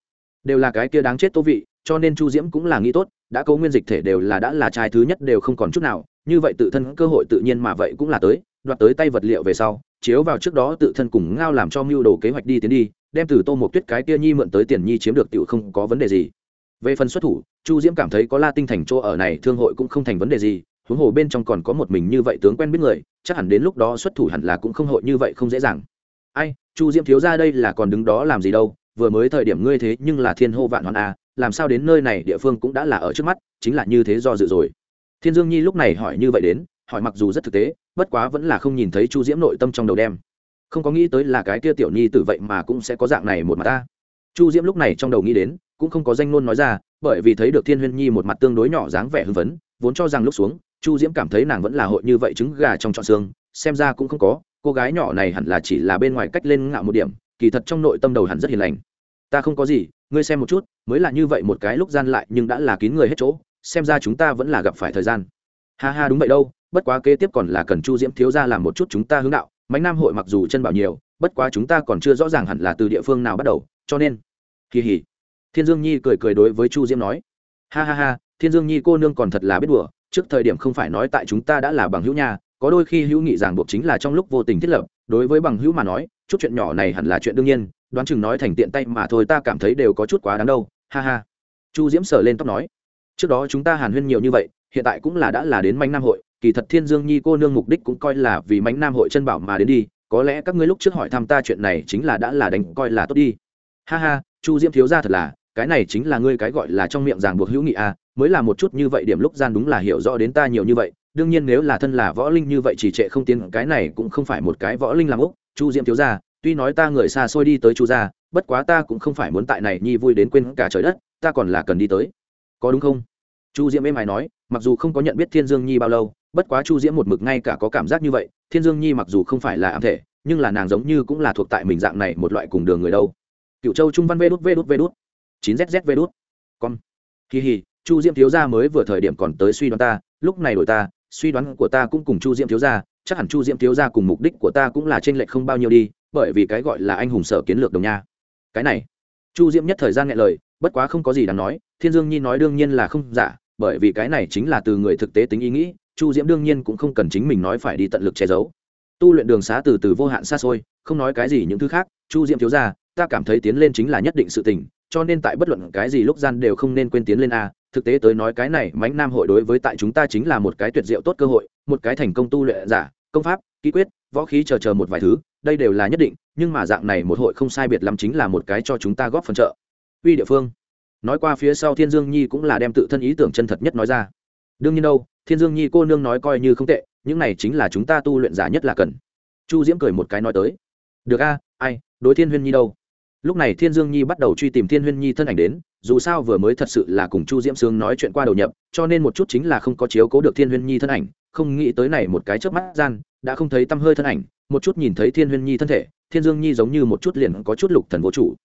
đều là cái kia đáng chết tô vị cho nên chu diễm cũng là nghĩ tốt, đã cấu nguyên dịch thể đều là đã là trai thứ nhất đều không còn chút nào, như vậy tự thân cơ hội tự nhiên mà vậy cũng là tới, đoạt tới tay vật liệu về sau, chiếu vào trước đó tự thân cùng ngao làm cho mưu đồ kế hoạch đi tiến đi, đem từ tô một tuyết cái kia nhi mượn tới tiền nhi chiếm được tiểu không có vấn đề gì. Về phần xuất thủ, chu diễm cảm thấy có la tinh thành chỗ ở này thương hội cũng không thành vấn đề gì, huống hồ bên trong còn có một mình như vậy tướng quen biết người, chắc hẳn đến lúc đó xuất thủ hẳn là cũng không hội như vậy không dễ dàng. Ai, chu diễm thiếu ra đây là còn đứng đó làm gì đâu, vừa mới thời điểm ngươi thế nhưng là thiên hô vạn hoàn à làm sao đến nơi này địa phương cũng đã là ở trước mắt, chính là như thế do dự rồi. Thiên dương nhi lúc này hỏi như vậy đến, hỏi mặc dù rất thực tế, bất quá vẫn là không nhìn thấy chu diễm nội tâm trong đầu đem. Không có nghĩ tới là cái kia tiểu nhi tử vậy mà cũng sẽ có dạng này một mặt ta. Chu diễm lúc này trong đầu nghĩ đến, cũng không có danh ngôn nói ra, bởi vì thấy được thiên huyên nhi một mặt tương đối nhỏ dáng vẻ hưng phấn, vốn cho rằng lúc xuống, chu diễm cảm thấy nàng vẫn là hội như vậy trứng gà trong trọn xương, xem ra cũng không có, cô gái nhỏ này hẳn là chỉ là bên ngoài cách lên ngạo một điểm, kỳ thật trong nội tâm đầu hẳn rất hiền lành ta không có gì, ngươi xem một chút, mới là như vậy một cái lúc gian lại nhưng đã là kín người hết chỗ, xem ra chúng ta vẫn là gặp phải thời gian. Ha ha, đúng vậy đâu, bất quá kế tiếp còn là cần chu diễm thiếu ra làm một chút chúng ta hướng đạo Mạnh nam hội mặc dù chân bảo nhiều, bất quá chúng ta còn chưa rõ ràng hẳn là từ địa phương nào bắt đầu, cho nên kỳ hỉ. Thiên dương nhi cười cười đối với chu diễm nói, ha ha ha, thiên dương nhi cô nương còn thật là biết đùa, trước thời điểm không phải nói tại chúng ta đã là bằng hữu nha, có đôi khi hữu nghị ràng buộc chính là trong lúc vô tình thiết lập, đối với bằng hữu mà nói chút chuyện nhỏ này hẳn là chuyện đương nhiên đoán chừng nói thành tiện tay mà thôi ta cảm thấy đều có chút quá đáng đâu ha ha. Chu diễm sờ lên tóc nói trước đó chúng ta hàn huyên nhiều như vậy hiện tại cũng là đã là đến mánh nam hội kỳ thật thiên dương nhi cô nương mục đích cũng coi là vì mánh nam hội chân bảo mà đến đi có lẽ các ngươi lúc trước hỏi thăm ta chuyện này chính là đã là đánh coi là tốt đi. Ha ha chu diễm thiếu ra thật là cái này chính là ngươi cái gọi là trong miệng ràng buộc hữu nghị a à, mới là một chút như vậy điểm lúc gian đúng là hiểu rõ đến ta nhiều như vậy đương nhiên nếu là thân là võ linh như vậy chỉ trệ không tiến, cái này cũng không phải một cái võ linh làm úc chu diễm thiếu gia, tuy nói ta người xa xôi đi tới chu gia, bất quá ta cũng không phải muốn tại này nhi vui đến quên cả trời đất, ta còn là cần đi tới. Có đúng không? Chu diễm êm ái nói, mặc dù không có nhận biết thiên dương nhi bao lâu, bất quá chu diễm một mực ngay cả có cảm giác như vậy, thiên dương nhi mặc dù không phải là ám thể, nhưng là nàng giống như cũng là thuộc tại mình dạng này một loại cùng đường người đâu. Cựu châu trung văn vê đút vê đút vê đút. Chín zz vê đút. Con kỳ hì, chu diễm thiếu gia mới vừa thời điểm còn tới suy đoán ta, lúc này đổi ta suy đoán của ta cũng cùng chu diễm thiếu gia, chắc hẳn chu diễm thiếu gia cùng mục đích của ta cũng là t r ê n lệch không bao nhiêu đi, bởi vì cái gọi là anh hùng sở kiến lược đồng nha. Cái này, chu diễm nhất thời gian nghe lời, bất quá không có gì đáng nói, thiên dương nhi nói đương nhiên là không giả, bởi vì cái này chính là từ người thực tế tính ý nghĩ, chu diễm đương nhiên cũng không cần chính mình nói phải đi tận lực che giấu. Tu luyện đường xá từ từ vô hạn xa xôi, không nói cái gì những thứ khác, chu diễm thiếu ra ta cảm thấy tiến lên chính là nhất định sự tình, cho nên tại bất luận cái gì lúc gian đều không nên quên tiến lên a thực tế tới nói cái này mánh nam hội đối với tại chúng ta chính là một cái tuyệt diệu tốt cơ hội, một cái thành công tu luyện giả, công pháp, kỹ quyết, võ khí chờ chờ một vài thứ, đây đều là nhất định, nhưng mà dạng này một hội không sai biệt lắm chính là một cái cho chúng ta góp phần trợ. Uy địa phương. Nói qua phía sau thiên dương nhi cũng là đem tự thân ý tưởng chân thật nhất nói ra. Đương nhiên đâu, thiên dương nhi cô nương nói coi như không tệ, những này chính là chúng ta tu luyện giả nhất là cần. Chu diễm cười một cái nói tới. Được a, ai, đối thiên huyên nhi đâu? Lúc này thiên dương nhi bắt đầu truy tìm thiên huyên nhi thân ảnh đến dù sao vừa mới thật sự là cùng chu diễm sương nói chuyện qua đầu nhập, cho nên một chút chính là không có chiếu cố được thiên huyên nhi thân ảnh, không nghĩ tới này một cái chớp mắt gian, đã không thấy tăm hơi thân ảnh, một chút nhìn thấy thiên huyên nhi thân thể, thiên dương nhi giống như một chút liền có chút lục thần vô chủ.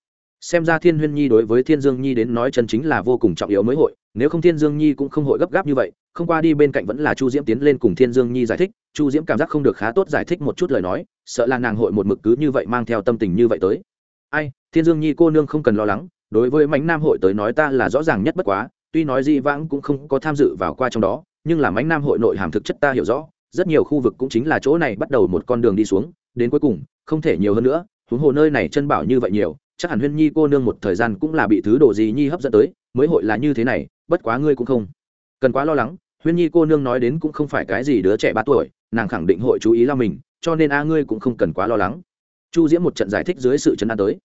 Xem ra thiên huyên nhi đối với thiên dương nhi đến nói chân chính là vô cùng trọng yếu mới hội, nếu không thiên dương nhi cũng không hội gấp gáp như vậy, không qua đi bên cạnh vẫn là chu diễm tiến lên cùng thiên dương nhi giải thích, chu diễm cảm giác không được khá tốt giải thích một chút lời nói, sợ là nàng hội một mực cứ như vậy mang theo tâm tình như vậy tới. Ai, thiên dương nhi cô nương không cần lo lắng đối với mánh nam hội tới nói ta là rõ ràng nhất bất quá, tuy nói di vãng cũng không có tham dự vào qua trong đó, nhưng là mánh nam hội nội hàm thực chất ta hiểu rõ, rất nhiều khu vực cũng chính là chỗ này bắt đầu một con đường đi xuống, đến cuối cùng, không thể nhiều hơn nữa, huống hồ nơi này chân bảo như vậy nhiều, chắc hẳn huyên nhi cô nương một thời gian cũng là bị thứ đồ gì nhi hấp dẫn tới, mới hội là như thế này, bất quá ngươi cũng không cần quá lo lắng, huyên nhi cô nương nói đến cũng không phải cái gì đứa trẻ ba tuổi, nàng khẳng định hội chú ý lao mình, cho nên a ngươi cũng không cần quá lo lắng. Chu diễm một trận giải thích dưới sự chấn an tới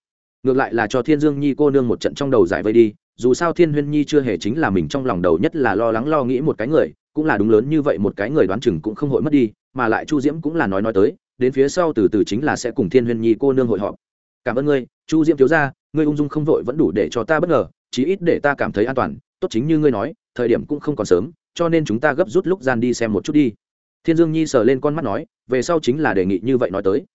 ngược lại là cho thiên dương nhi cô nương một trận trong đầu giải vây đi, dù sao thiên huyên nhi chưa hề chính là mình trong lòng đầu nhất là lo lắng lo nghĩ một cái người, cũng là đúng lớn như vậy một cái người đoán chừng cũng không hội mất đi, mà lại chu diễm cũng là nói nói tới, đến phía sau từ từ chính là sẽ cùng thiên huyên nhi cô nương hội họp. Cảm ơn ngươi, chu diễm thiếu ra ngươi ung dung không vội vẫn đủ để cho ta bất ngờ, chí ít để ta cảm thấy an toàn, tốt chính như ngươi nói, thời điểm cũng không còn sớm, cho nên chúng ta gấp rút lúc gian đi xem một chút đi. Thiên dương nhi sờ lên con mắt nói, về sau chính là đề nghị như vậy nói tới.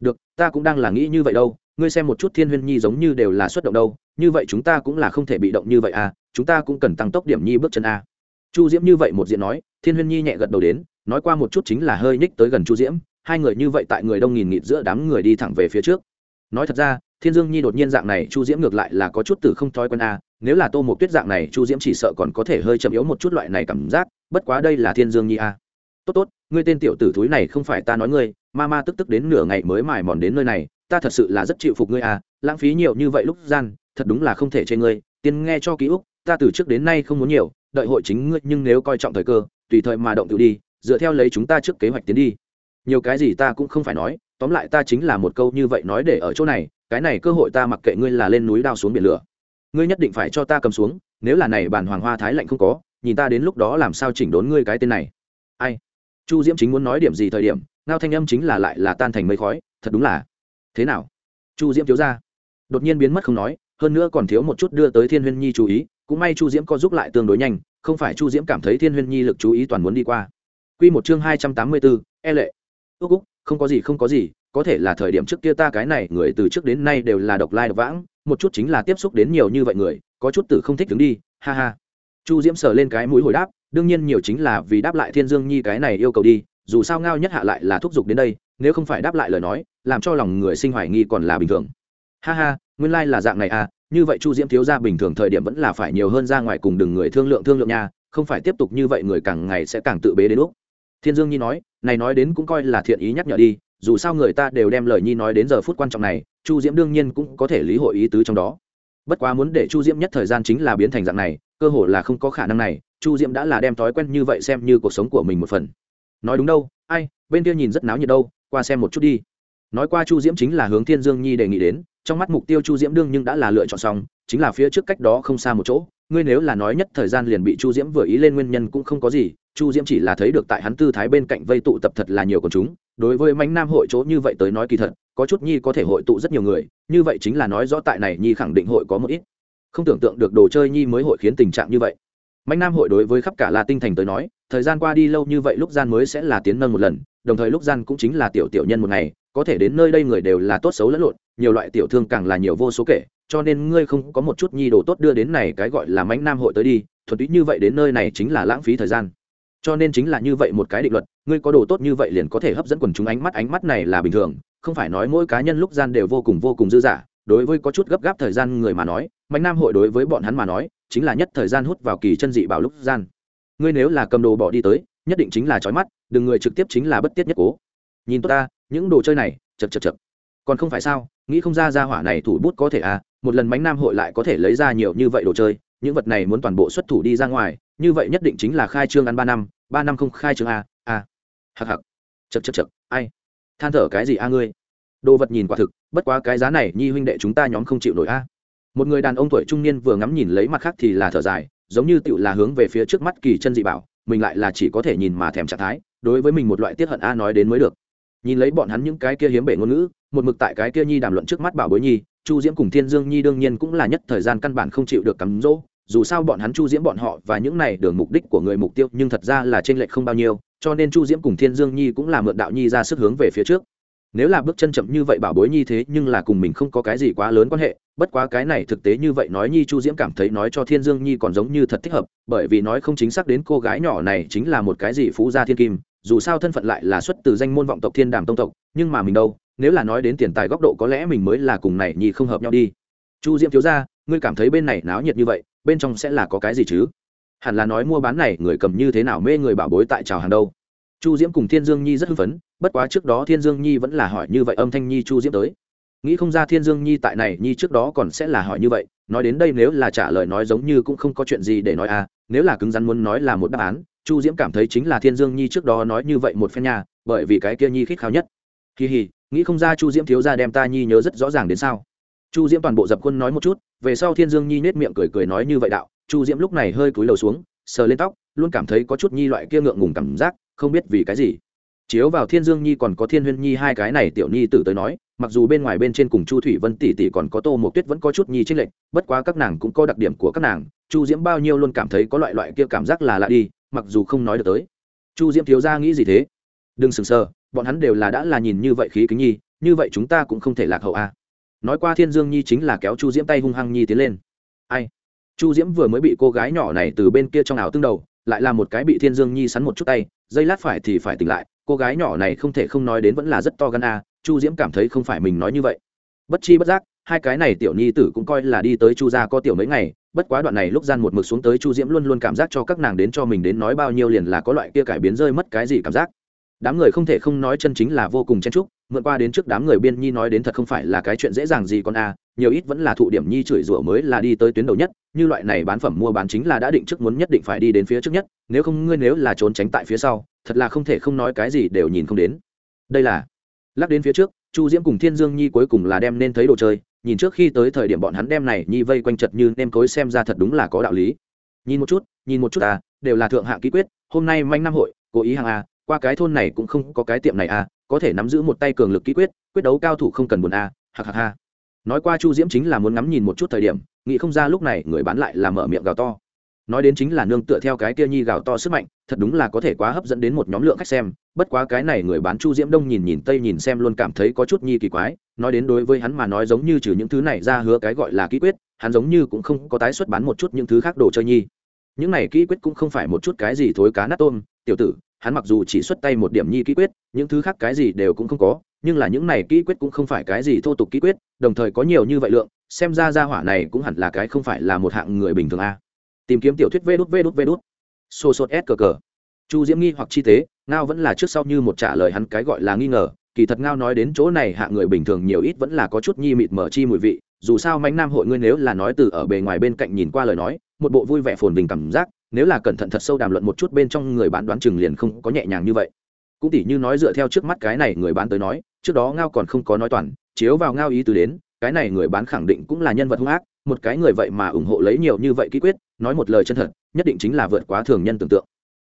Được, ta cũng đang là nghĩ như vậy đâu ngươi xem một chút thiên huyên nhi giống như đều là xuất động đâu, như vậy chúng ta cũng là không thể bị động như vậy à chúng ta cũng cần tăng tốc điểm nhi bước chân a. Chu diễm như vậy một diện nói, thiên huyên nhi nhẹ gật đầu đến, nói qua một chút chính là hơi nhích tới gần chu diễm, hai người như vậy tại người đông nghìn nghịt giữa đám người đi thẳng về phía trước. Nói thật ra, thiên dương nhi đột nhiên dạng này, chu diễm ngược lại là có chút từ không thói quen a, nếu là tô một tuyết dạng này, chu diễm chỉ sợ còn có thể hơi chậm yếu một chút loại này cảm giác, bất quá đây là thiên dương nhi a. Tốt tốt, ngươi tên tiểu tử thúi này không phải ta nói ngươi, ma ma tức tức đến nửa ngày mới mài mòn đến nơi này ta thật sự là rất chịu phục ngươi à lãng phí nhiều như vậy lúc gian, thật đúng là không thể chê ngươi, tiên nghe cho ký ức, ta từ trước đến nay không muốn nhiều, đợi hội chính ngươi nhưng nếu coi trọng thời cơ, tùy thời mà động tự đi, dựa theo lấy chúng ta trước kế hoạch tiến đi. Nhiều cái gì ta cũng không phải nói, tóm lại ta chính là một câu như vậy nói để ở chỗ này, cái này cơ hội ta mặc kệ ngươi là lên núi đao xuống biển lửa. Ngươi nhất định phải cho ta cầm xuống, nếu là này bản hoàng hoa thái lạnh không có, nhìn ta đến lúc đó làm sao chỉnh đốn ngươi cái tên này. Ai? Chu diễm chính muốn nói điểm gì thời điểm, ngao thanh âm chính là lại là tan thành mây khói, thật đúng là thế nào? Chu diễm thiếu ra đột nhiên biến mất không nói, hơn nữa còn thiếu một chút đưa tới thiên huyên nhi chú ý, cũng may chu diễm có giúp lại tương đối nhanh, không phải chu diễm cảm thấy thiên huyên nhi lực chú ý toàn muốn đi qua. Q một chương hai trăm tám mươi bốn e lệ. Ước úc, không có gì, không có gì, có thể là thời điểm trước kia ta cái này, người từ trước đến nay đều là độc lai độc vãng, một chút chính là tiếp xúc đến nhiều như vậy người, có chút tử không thích đứng đi, ha ha. Chu diễm sờ lên cái mũi hồi đáp, đương nhiên nhiều chính là vì đáp lại thiên dương nhi cái này yêu cầu đi, dù sao ngao nhất hạ lại là thúc giục đến đây, nếu không phải đáp lại lời nói làm cho lòng người sinh hoài nghi còn là bình thường. Ha ha, nguyên lai、like、là dạng này à như vậy chu diễm thiếu ra bình thường thời điểm vẫn là phải nhiều hơn ra ngoài cùng đừng người thương lượng thương lượng nha, không phải tiếp tục như vậy người càng ngày sẽ càng tự bế đến lúc. Thiên dương nhi nói, này nói đến cũng coi là thiện ý nhắc nhở đi, dù sao người ta đều đem lời nhi nói đến giờ phút quan trọng này, chu diễm đương nhiên cũng có thể lý hội ý tứ trong đó. Bất quá muốn để chu diễm nhất thời gian chính là biến thành dạng này, cơ hội là không có khả năng này, chu diễm đã là đem thói quen như vậy xem như cuộc sống của mình một phần. Nói đúng đâu, ai, bên kia nhìn rất náo nhiệt đâu, qua xem một chút đi nói qua chu diễm chính là hướng thiên dương nhi đề nghị đến, trong mắt mục tiêu chu diễm đương nhưng đã là lựa chọn xong, chính là phía trước cách đó không xa một chỗ. Ngươi nếu là nói nhất thời gian liền bị chu diễm vừa ý lên nguyên nhân cũng không có gì, chu diễm chỉ là thấy được tại hắn tư thái bên cạnh vây tụ tập thật là nhiều con chúng. Đối với mánh nam hội chỗ như vậy tới nói kỳ thật, có chút nhi có thể hội tụ rất nhiều người, như vậy chính là nói rõ tại này nhi khẳng định hội có một ít. Không tưởng tượng được đồ chơi nhi mới hội khiến tình trạng như vậy. Mạnh nam hội đối với khắp cả la tinh thành tới nói, thời gian qua đi lâu như vậy lúc gian mới sẽ là tiến nâng một lần, đồng thời lúc gian cũng chính là tiểu tiểu nhân một ngày có thể đến nơi đây người đều là tốt xấu lẫn lộn, nhiều loại tiểu thương càng là nhiều vô số kể, cho nên ngươi không có một chút nhi đồ tốt đưa đến này cái gọi là mãnh nam hội tới đi, thuần túy như vậy đến nơi này chính là lãng phí thời gian. Cho nên chính là như vậy một cái định luật, ngươi có đồ tốt như vậy liền có thể hấp dẫn quần chúng ánh mắt ánh mắt này là bình thường, không phải nói mỗi cá nhân lúc gian đều vô cùng vô cùng dư dả. Đối với có chút gấp gáp thời gian người mà nói mạnh nam hội đối với bọn hắn mà nói, chính là nhất thời gian hút vào kỳ chân dị bảo lúc gian. Ngươi nếu là cầm đồ bỏ đi tới, nhất định chính là trói mắt, đừng người trực tiếp chính là bất tiết nhất cố nhìn tốt ta, những đồ chơi này, chật chật chật. Còn không phải sao, nghĩ không ra ra hỏa này thủ bút có thể à một lần bánh nam hội lại có thể lấy ra nhiều như vậy đồ chơi, những vật này muốn toàn bộ xuất thủ đi ra ngoài, như vậy nhất định chính là khai trương ăn ba năm ba năm không khai trương à, à. a a hặc hặc chật chật chật, ai? Than thở cái gì a ngươi? Đồ vật nhìn quả thực, bất quá cái giá này, nhi huynh đệ chúng ta nhóm không chịu nổi a một người đàn ông tuổi trung niên vừa ngắm nhìn lấy mặt khác thì là thở dài, giống như tựu là hướng về phía trước mắt kỳ chân dị bảo, mình lại là chỉ có thể nhìn mà thèm trạng thái, đối với mình một loại tiết hận a nói đến mới được nhìn lấy bọn hắn những cái kia hiếm bể ngôn ngữ, một mực tại cái kia nhi đàm luận trước mắt bảo bối nhi, chu diễm cùng thiên dương nhi đương nhiên cũng là nhất thời gian căn bản không chịu được cắm rỗ, dù sao bọn hắn chu diễm bọn họ và những này đường mục đích của người mục tiêu nhưng thật ra là t r ê n lệch không bao nhiêu, cho nên chu diễm cùng thiên dương nhi cũng là mượn đạo nhi ra sức hướng về phía trước. Nếu là bước chân chậm như vậy bảo bối nhi thế nhưng là cùng mình không có cái gì quá lớn quan hệ, bất quá cái này thực tế như vậy nói nhi chu diễm cảm thấy nói cho thiên dương nhi còn giống như thật thích hợp, bởi vì nói không chính xác đến cô gái nhỏ này chính là một cái gì phú gia thiên kim dù sao thân phận lại là xuất từ danh môn vọng tộc thiên đàm tông tộc, nhưng mà mình đâu, nếu là nói đến tiền tài góc độ có lẽ mình mới là cùng này nhi không hợp nhau đi. Chu diễm thiếu ra ngươi cảm thấy bên này náo nhiệt như vậy, bên trong sẽ là có cái gì chứ? Hẳn là nói mua bán này, người cầm như thế nào mê người bảo bối tại trào hàng đâu? Chu diễm cùng thiên dương nhi rất hưng phấn, bất quá trước đó thiên dương nhi vẫn là hỏi như vậy âm thanh nhi chu diễm tới. Nghĩ không ra thiên dương nhi tại này, nhi trước đó còn sẽ là hỏi như vậy, nói đến đây nếu là trả lời nói giống như cũng không có chuyện gì để nói à nếu là cứng rắn muốn nói là một đáp án chu diễm cảm thấy chính là thiên dương nhi trước đó nói như vậy một phen nhà bởi vì cái kia nhi khích khao nhất. Kỳ hì nghĩ không ra chu diễm thiếu ra đem ta nhi nhớ rất rõ ràng đến sao? Chu diễm toàn bộ dập khuôn nói một chút, về sau thiên dương nhi nết miệng cười cười nói như vậy đạo, chu diễm lúc này hơi cúi đầu xuống, sờ lên tóc, luôn cảm thấy có chút nhi loại kia ngượng ngùng cảm giác, không biết vì cái gì. Chiếu vào thiên dương nhi còn có thiên huyên nhi hai cái này tiểu nhi tử tới nói, mặc dù bên ngoài bên trên cùng chu thủy vân tỷ tỷ còn có tô một tuyết vẫn có chút nhi trích lệnh bất quá các nàng cũng có đặc điểm của các nàng, chu diễm bao nhiêu luôn cảm thấy có loại loại kia cảm giác là lạ đi mặc dù không nói được tới. Chu diễm thiếu ra nghĩ gì thế? Đừng sừng sờ, bọn hắn đều là đã là nhìn như vậy khí kính nhi, như vậy chúng ta cũng không thể lạc hậu a nói qua thiên dương nhi chính là kéo chu diễm tay hung hăng nhi tiến lên. Ai? Chu diễm vừa mới bị cô gái nhỏ này từ bên kia trong ảo tương đầu, lại là một cái bị thiên dương nhi sắn một chút tay dây lát phải thì phải tỉnh lại, cô gái nhỏ này không thể không nói đến vẫn là rất to gan a chu diễm cảm thấy không phải mình nói như vậy. Bất chi bất giác hai cái này tiểu nhi tử cũng coi là đi tới chu gia có tiểu mấy ngày, bất quá đoạn này lúc gian một mực xuống tới chu diễm luôn luôn cảm giác cho các nàng đến cho mình đến nói bao nhiêu liền là có loại kia cải biến rơi mất cái gì cảm giác. Đám người không thể không nói chân chính là vô cùng chen trúc mượn qua đến trước đám người biên nhi nói đến thật không phải là cái chuyện dễ dàng gì con a, nhiều ít vẫn là thụ điểm nhi chửi rủa mới là đi tới tuyến đầu nhất, như loại này bán phẩm mua bán chính là đã định trước muốn nhất định phải đi đến phía trước nhất, nếu không ngươi nếu là trốn tránh tại phía sau, thật là không thể không nói cái gì đều nhìn không đến. Đây là, lắc đến phía trước, chu diễm cùng thiên dương nhi cuối cùng là đem nên thấy đồ chơi nhìn trước khi tới thời điểm bọn hắn đem này nhi vây quanh chật như nem cối xem ra thật đúng là có đạo lý. Nhìn một chút, nhìn một chút à đều là thượng hạng ký quyết, hôm nay manh năm hội, cố ý hàng à qua cái thôn này cũng không có cái tiệm này à có thể nắm giữ một tay cường lực ký quyết quyết đấu cao thủ không cần buồn à hạc hạc ha. Nói qua chu diễm chính là muốn ngắm nhìn một chút thời điểm, nghĩ không ra lúc này người bán lại là mở miệng gào to. Nói đến chính là nương tựa theo cái kia nhi gào to sức mạnh thật đúng là có thể quá hấp dẫn đến một nhóm lượng khách xem, bất quá cái này người bán chu diễm đông nhìn nhìn tây nhìn xem luôn cảm thấy có chút nhi kỳ quái, nói đến đối với hắn mà nói giống như trừ những thứ này ra hứa cái gọi là ký quyết, hắn giống như cũng không có tái xuất bán một chút những thứ khác đồ chơi nhi. Những này ký quyết cũng không phải một chút cái gì thối cá nát tôm, tiểu tử, hắn mặc dù chỉ xuất tay một điểm nhi ký quyết, những thứ khác cái gì đều cũng không có, nhưng là những này ký quyết cũng không phải cái gì thô tục ký quyết, đồng thời có nhiều như vậy lượng, xem ra ra hỏa này cũng hẳn là cái không phải là một hạng người bình thường a. Tìm kiếm tiểu thuyết vê đút vê đút vê đút xô sốt s cờ cờ. Chu diễm nghi hoặc chi tế, ngao vẫn là trước sau như một trả lời hắn cái gọi là nghi ngờ, kỳ thật ngao nói đến chỗ này hạ người bình thường nhiều ít vẫn là có chút nhi mịt mở chi mùi vị, dù sao mãnh nam hội ngươi nếu là nói từ ở bề ngoài bên cạnh nhìn qua lời nói, một bộ vui vẻ phồn bình cảm giác, nếu là cẩn thận thật sâu đàm luận một chút bên trong người bán đoán chừng liền không có nhẹ nhàng như vậy. Cũng tỉ như nói dựa theo trước mắt cái này người bán tới nói, trước đó ngao còn không có nói toàn, chiếu vào ngao ý từ đến, cái này người bán khẳng định cũng là nhân vật hung ác một cái người vậy mà ủng hộ lấy nhiều như vậy ký quyết, nói một lời chân thật, nhất định chính là vượt quá thường nhân tưởng tượng.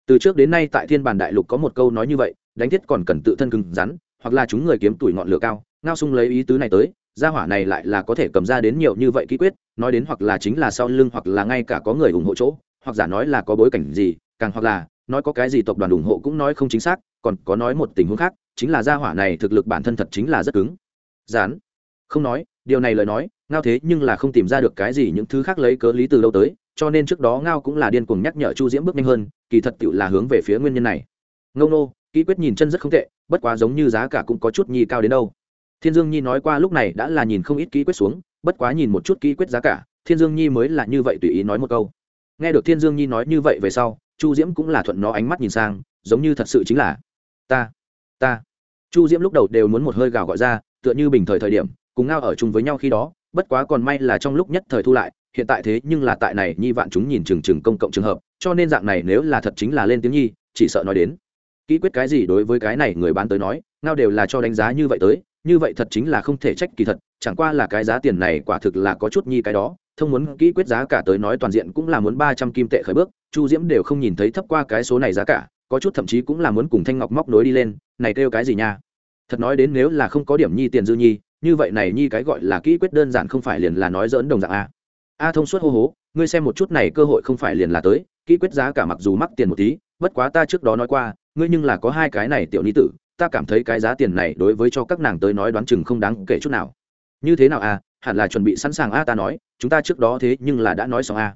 Từ trước đến nay tại thiên bản đại lục có một câu nói như vậy, đánh thiết còn cần tự thân cứng rắn, hoặc là chúng người kiếm tuổi ngọn lửa cao, ngao sung lấy ý tứ này tới, gia hỏa này lại là có thể cầm ra đến nhiều như vậy ký quyết, nói đến hoặc là chính là sau lưng hoặc là ngay cả có người ủng hộ chỗ, hoặc giả nói là có bối cảnh gì, càng hoặc là, nói có cái gì tộc đoàn ủng hộ cũng nói không chính xác, còn có nói một tình huống khác, chính là gia hỏa này thực lực bản thân thật chính là rất cứng. Dán không nói, điều này lời nói, ngao thế nhưng là không tìm ra được cái gì những thứ khác lấy cớ lý từ đâu tới, cho nên trước đó ngao cũng là điên cuồng nhắc nhở chu diễm bước nhanh hơn, kỳ thật tựu là hướng về phía nguyên nhân này. Ngông nô, kỹ quyết nhìn chân rất không tệ, bất quá giống như giá cả cũng có chút nhi cao đến đâu. Thiên dương nhi nói qua lúc này đã là nhìn không ít kỹ quyết xuống, bất quá nhìn một chút kỹ quyết giá cả, thiên dương nhi mới là như vậy tùy ý nói một câu. Nghe được thiên dương nhi nói như vậy về sau, chu diễm cũng là thuận nó ánh mắt nhìn sang, giống như thật sự chính là ta ta. Chu diễm lúc đầu đều muốn một hơi gào gọi ra, tựa như bình thời thời điểm cùng ngao ở chung với nhau khi đó, bất quá còn may là trong lúc nhất thời thu lại, hiện tại thế nhưng là tại này nhi vạn chúng nhìn chừng chừng công cộng trường hợp, cho nên dạng này nếu là thật chính là lên tiếng nhi, chỉ sợ nói đến. Kỹ quyết cái gì đối với cái này người bán tới nói, ngao đều là cho đánh giá như vậy tới, như vậy thật chính là không thể trách kỳ thật, chẳng qua là cái giá tiền này quả thực là có chút nhi cái đó, thông muốn kỹ quyết giá cả tới nói toàn diện cũng là muốn ba trăm kim tệ khởi bước, chu diễm đều không nhìn thấy thấp qua cái số này giá cả, có chút thậm chí cũng là muốn cùng thanh ngọc móc nối đi lên, này kêu cái gì nha? Thật nói đến nếu là không có điểm nhi tiền dư nhi như vậy này nhi cái gọi là kỹ quyết đơn giản không phải liền là nói dỡn đồng dạng a a thông suốt hô hố, ngươi xem một chút này cơ hội không phải liền là tới, kỹ quyết giá cả mặc dù mắc tiền một tí, bất quá ta trước đó nói qua, ngươi nhưng là có hai cái này tiểu ni tử, ta cảm thấy cái giá tiền này đối với cho các nàng tới nói đoán chừng không đáng kể chút nào. Như thế nào a hẳn là chuẩn bị sẵn sàng a ta nói, chúng ta trước đó thế nhưng là đã nói xong a.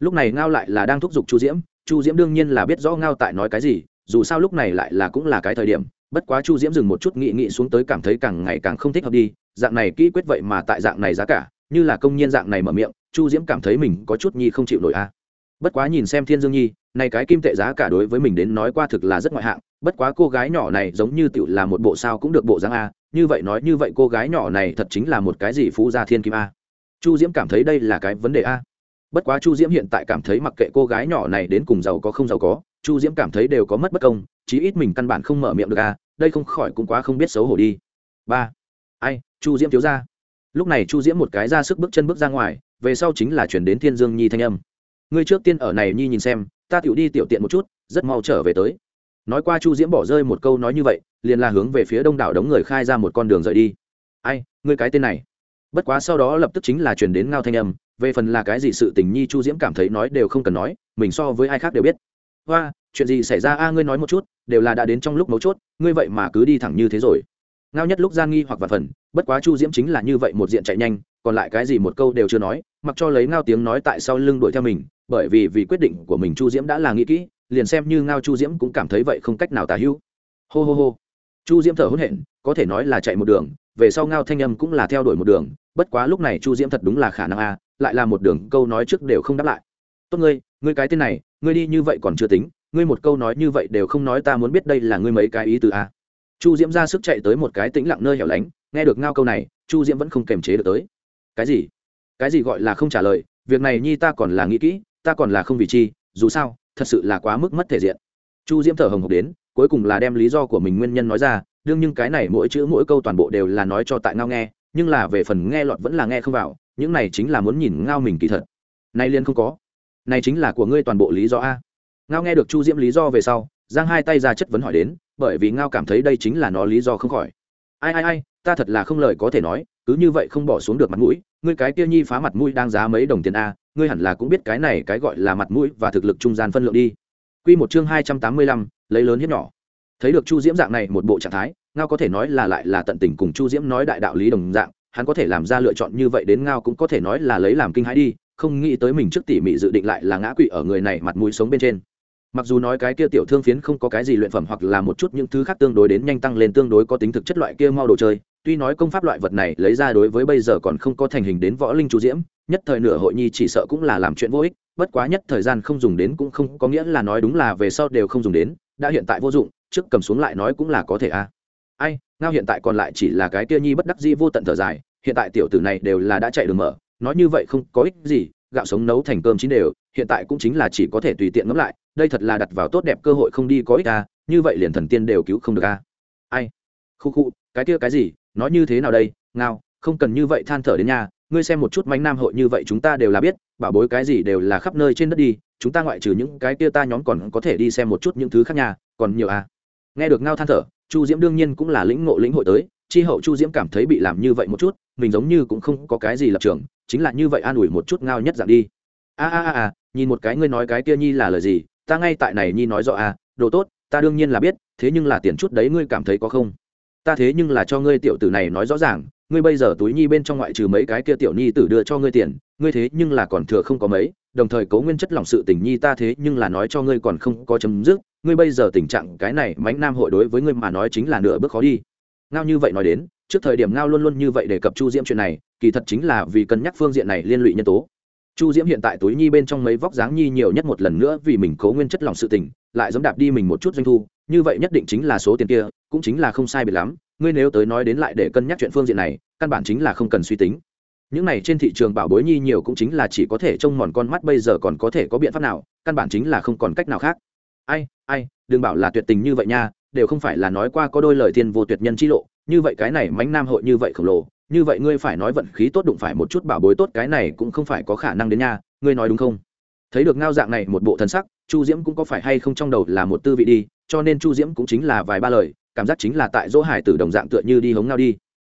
Lúc này ngao lại là đang thúc giục chu diễm chu diễm đương nhiên là biết rõ ngao tại nói cái gì, dù sao lúc này lại là cũng là cái thời điểm, bất quá chu diễm dừng một chút, nghị nghị xuống tới cảm thấy càng ngày càng không thích hợp đi dạng này kỹ quyết vậy mà tại dạng này giá cả, như là công nhân dạng này mở miệng, chu diễm cảm thấy mình có chút nhi không chịu nổi a. Bất quá nhìn xem thiên dương nhi, này cái kim tệ giá cả đối với mình đến nói qua thực là rất ngoại hạng, bất quá cô gái nhỏ này giống như tựu là một bộ sao cũng được bộ dáng a, như vậy nói như vậy cô gái nhỏ này thật chính là một cái gì phú gia thiên kim a. Chu diễm cảm thấy đây là cái vấn đề a. Bất quá chu diễm hiện tại cảm thấy mặc kệ cô gái nhỏ này đến cùng giàu có không giàu có, chu diễm cảm thấy đều có mất bất công, chí ít mình căn bản không mở miệng được a, đây không khỏi cũng quá không biết xấu hổ đi. Ba. Ai? Chu diễm thiếu ra. Lúc này chu diễm một cái ra sức bước chân bước ra ngoài, về sau chính là chuyển đến thiên dương nhi thanh âm. Ngươi trước tiên ở này nhi nhìn xem, ta tiểu đi tiểu tiện một chút, rất mau trở về tới. Nói qua chu diễm bỏ rơi một câu nói như vậy, liền là hướng về phía đông đảo đống người khai ra một con đường rời đi. Ai, ngươi cái tên này. Bất quá sau đó lập tức chính là chuyển đến ngao thanh âm, về phần là cái gì sự tình nhi chu diễm cảm thấy nói đều không cần nói, mình so với ai khác đều biết. Hoa, chuyện gì xảy ra a, ngươi nói một chút, đều là đã đến trong lúc mấu chốt, ngươi vậy mà cứ đi thẳng như thế rồi ngao nhất lúc gian nghi hoặc vật phần, bất quá chu diễm chính là như vậy một diện chạy nhanh, còn lại cái gì một câu đều chưa nói, mặc cho lấy ngao tiếng nói tại sau lưng đuổi theo mình, bởi vì vì quyết định của mình chu diễm đã là nghĩ kỹ, liền xem như ngao chu diễm cũng cảm thấy vậy không cách nào tà hữu. Hô hô hô. Chu diễm thở hôn hển, có thể nói là chạy một đường, về sau ngao thanh âm cũng là theo đuổi một đường, bất quá lúc này chu diễm thật đúng là khả năng a, lại là một đường, câu nói trước đều không đáp lại. Tốt ngươi ngươi cái tên này, ngươi đi như vậy còn chưa tính, ngươi một câu nói như vậy đều không nói ta muốn biết đây là ngươi mấy cái ý từ a chu diễm ra sức chạy tới một cái tĩnh lặng nơi hẻo lánh, nghe được ngao câu này, chu diễm vẫn không kềm chế được tới. Cái gì? Cái gì gọi là không trả lời? Việc này nhi ta còn là nghĩ kỹ, ta còn là không vì chi, dù sao, thật sự là quá mức mất thể diện. Chu diễm thở hồng hộc đến, cuối cùng là đem lý do của mình nguyên nhân nói ra, đương nhưng cái này mỗi chữ mỗi câu toàn bộ đều là nói cho tại ngao nghe, nhưng là về phần nghe lọt vẫn là nghe không vào, những này chính là muốn nhìn ngao mình kỳ thật. Nay liên không có. Này chính là của ngươi toàn bộ lý do a. Ngao nghe được chu diễm lý do về sau, giang hai tay ra chất vấn hỏi đến bởi vì ngao cảm thấy đây chính là nó lý do không khỏi. Ai ai ai ta thật là không lời có thể nói cứ như vậy không bỏ xuống được mặt mũi ngươi cái kia nhi phá mặt mũi đang giá mấy đồng tiền a ngươi hẳn là cũng biết cái này cái gọi là mặt mũi và thực lực trung gian phân lượng đi. Quy một chương hai trăm tám mươi lăm, lấy lớn hiếp nhỏ. Thấy được chu diễm dạng này một bộ trạng thái ngao có thể nói là lại là tận tình cùng chu diễm nói đại đạo lý đồng dạng hắn có thể làm ra lựa chọn như vậy đến ngao cũng có thể nói là lấy làm kinh hãi đi không nghĩ tới mình trước tỉ mỉ dự định lại là ngã quỵ ở người này mặt mũi sống bên trên mặc dù nói cái kia tiểu thương phiến không có cái gì luyện phẩm hoặc là một chút những thứ khác tương đối đến nhanh tăng lên tương đối có tính thực chất loại kia mau đồ chơi, tuy nói công pháp loại vật này lấy ra đối với bây giờ còn không có thành hình đến võ linh chú diễm, nhất thời nửa hội nhi chỉ sợ cũng là làm chuyện vô ích, bất quá nhất thời gian không dùng đến cũng không có nghĩa là nói đúng là về sau đều không dùng đến, đã hiện tại vô dụng, trước cầm xuống lại nói cũng là có thể a ai, ngao hiện tại còn lại chỉ là cái kia nhi bất đắc dĩ vô tận thở dài, hiện tại tiểu tử này đều là đã chạy đường mở, nói như vậy không có ích gì gạo sống nấu thành cơm chín đều, hiện tại cũng chính là chỉ có thể tùy tiện ngẫm lại, đây thật là đặt vào tốt đẹp cơ hội không đi có ích a như vậy liền thần tiên đều cứu không được a ai? Khu khu, cái kia cái gì? Nói như thế nào đây? Ngao, không cần như vậy than thở đến nhà, ngươi xem một chút mánh nam hội như vậy chúng ta đều là biết, bảo bối cái gì đều là khắp nơi trên đất đi, chúng ta ngoại trừ những cái kia ta nhóm còn có thể đi xem một chút những thứ khác nhà, còn nhiều à. Nghe được ngao than thở, chu diễm đương nhiên cũng là lĩnh ngộ lĩnh hội tới chi hậu chu diễm cảm thấy bị làm như vậy một chút, mình giống như cũng không có cái gì lập trường, chính là như vậy an ủi một chút ngao nhất dạng đi. A a a a, nhìn một cái ngươi nói cái kia nhi là lời gì, ta ngay tại này nhi nói rõ à đồ tốt, ta đương nhiên là biết, thế nhưng là tiền chút đấy ngươi cảm thấy có không? Ta thế nhưng là cho ngươi tiểu tử này nói rõ ràng, ngươi bây giờ túi nhi bên trong ngoại trừ mấy cái kia tiểu nhi tử đưa cho ngươi tiền, ngươi thế nhưng là còn thừa không có mấy, đồng thời cấu nguyên chất lòng sự tình nhi ta thế nhưng là nói cho ngươi còn không có chấm dứt, ngươi bây giờ tình trạng cái này mánh nam hội đối với ngươi mà nói chính là nửa bước khó đi ngao như vậy nói đến, trước thời điểm ngao luôn luôn như vậy đề cập chu diễm chuyện này, kỳ thật chính là vì cân nhắc phương diện này liên lụy nhân tố. Chu diễm hiện tại túi nhi bên trong mấy vóc dáng nhi nhiều nhất một lần nữa vì mình cố nguyên chất lòng sự tình, lại giống đạp đi mình một chút doanh thu, như vậy nhất định chính là số tiền kia, cũng chính là không sai biệt lắm, ngươi nếu tới nói đến lại để cân nhắc chuyện phương diện này, căn bản chính là không cần suy tính. Những này trên thị trường bảo bối nhi nhiều cũng chính là chỉ có thể trông mòn con mắt bây giờ còn có thể có biện pháp nào, căn bản chính là không còn cách nào khác. Ai ai, đừng bảo là tuyệt tình như vậy nha đều không phải là nói qua có đôi lời thiên vô tuyệt nhân chi lộ, như vậy cái này mánh nam hội như vậy khổng lồ, như vậy ngươi phải nói vận khí tốt đụng phải một chút bảo bối tốt, cái này cũng không phải có khả năng đến nha, ngươi nói đúng không? Thấy được ngao dạng này một bộ thần sắc, chu diễm cũng có phải hay không trong đầu là một tư vị đi, cho nên chu diễm cũng chính là vài ba lời, cảm giác chính là tại dỗ hải tử đồng dạng tựa như đi hống ngao đi.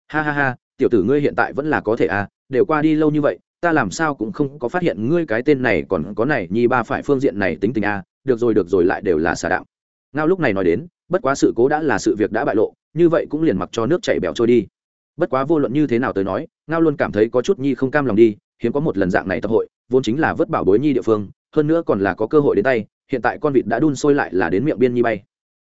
Ha ha ha, tiểu tử ngươi hiện tại vẫn là có thể à đều qua đi lâu như vậy, ta làm sao cũng không có phát hiện ngươi cái tên này còn có này, nhi ba phải phương diện này tính tình à được rồi được rồi, lại đều là xà đạo ngao lúc này nói đến bất quá sự cố đã là sự việc đã bại lộ, như vậy cũng liền mặc cho nước chảy bẻo trôi đi. Bất quá vô luận như thế nào tới nói, ngao luôn cảm thấy có chút nhi không cam lòng đi, hiếm có một lần dạng này tập hội, vốn chính là vớt bảo bối nhi địa phương, hơn nữa còn là có cơ hội đến tay, hiện tại con vịt đã đun sôi lại là đến miệng biên nhi bay.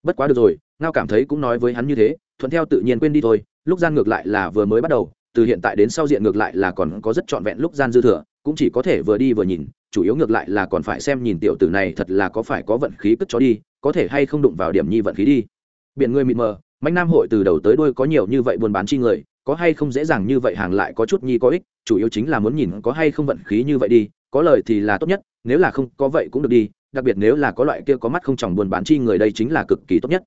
Bất quá được rồi, ngao cảm thấy cũng nói với hắn như thế, thuận theo tự nhiên quên đi thôi, lúc gian ngược lại là vừa mới bắt đầu từ hiện tại đến sau diện ngược lại là còn có rất trọn vẹn lúc gian dư thừa, cũng chỉ có thể vừa đi vừa nhìn, chủ yếu ngược lại là còn phải xem nhìn tiểu tử này thật là có phải có vận khí cất chó đi, có thể hay không đụng vào điểm nhi vận khí đi. Biển người mịt mờ, mạnh nam hội từ đầu tới đuôi có nhiều như vậy buôn bán chi người, có hay không dễ dàng như vậy hàng lại có chút nhi có ích, chủ yếu chính là muốn nhìn có hay không vận khí như vậy đi, có lời thì là tốt nhất, nếu là không có vậy cũng được đi, đặc biệt nếu là có loại kia có mắt không tròng buôn bán chi người đây chính là cực kỳ tốt nhất.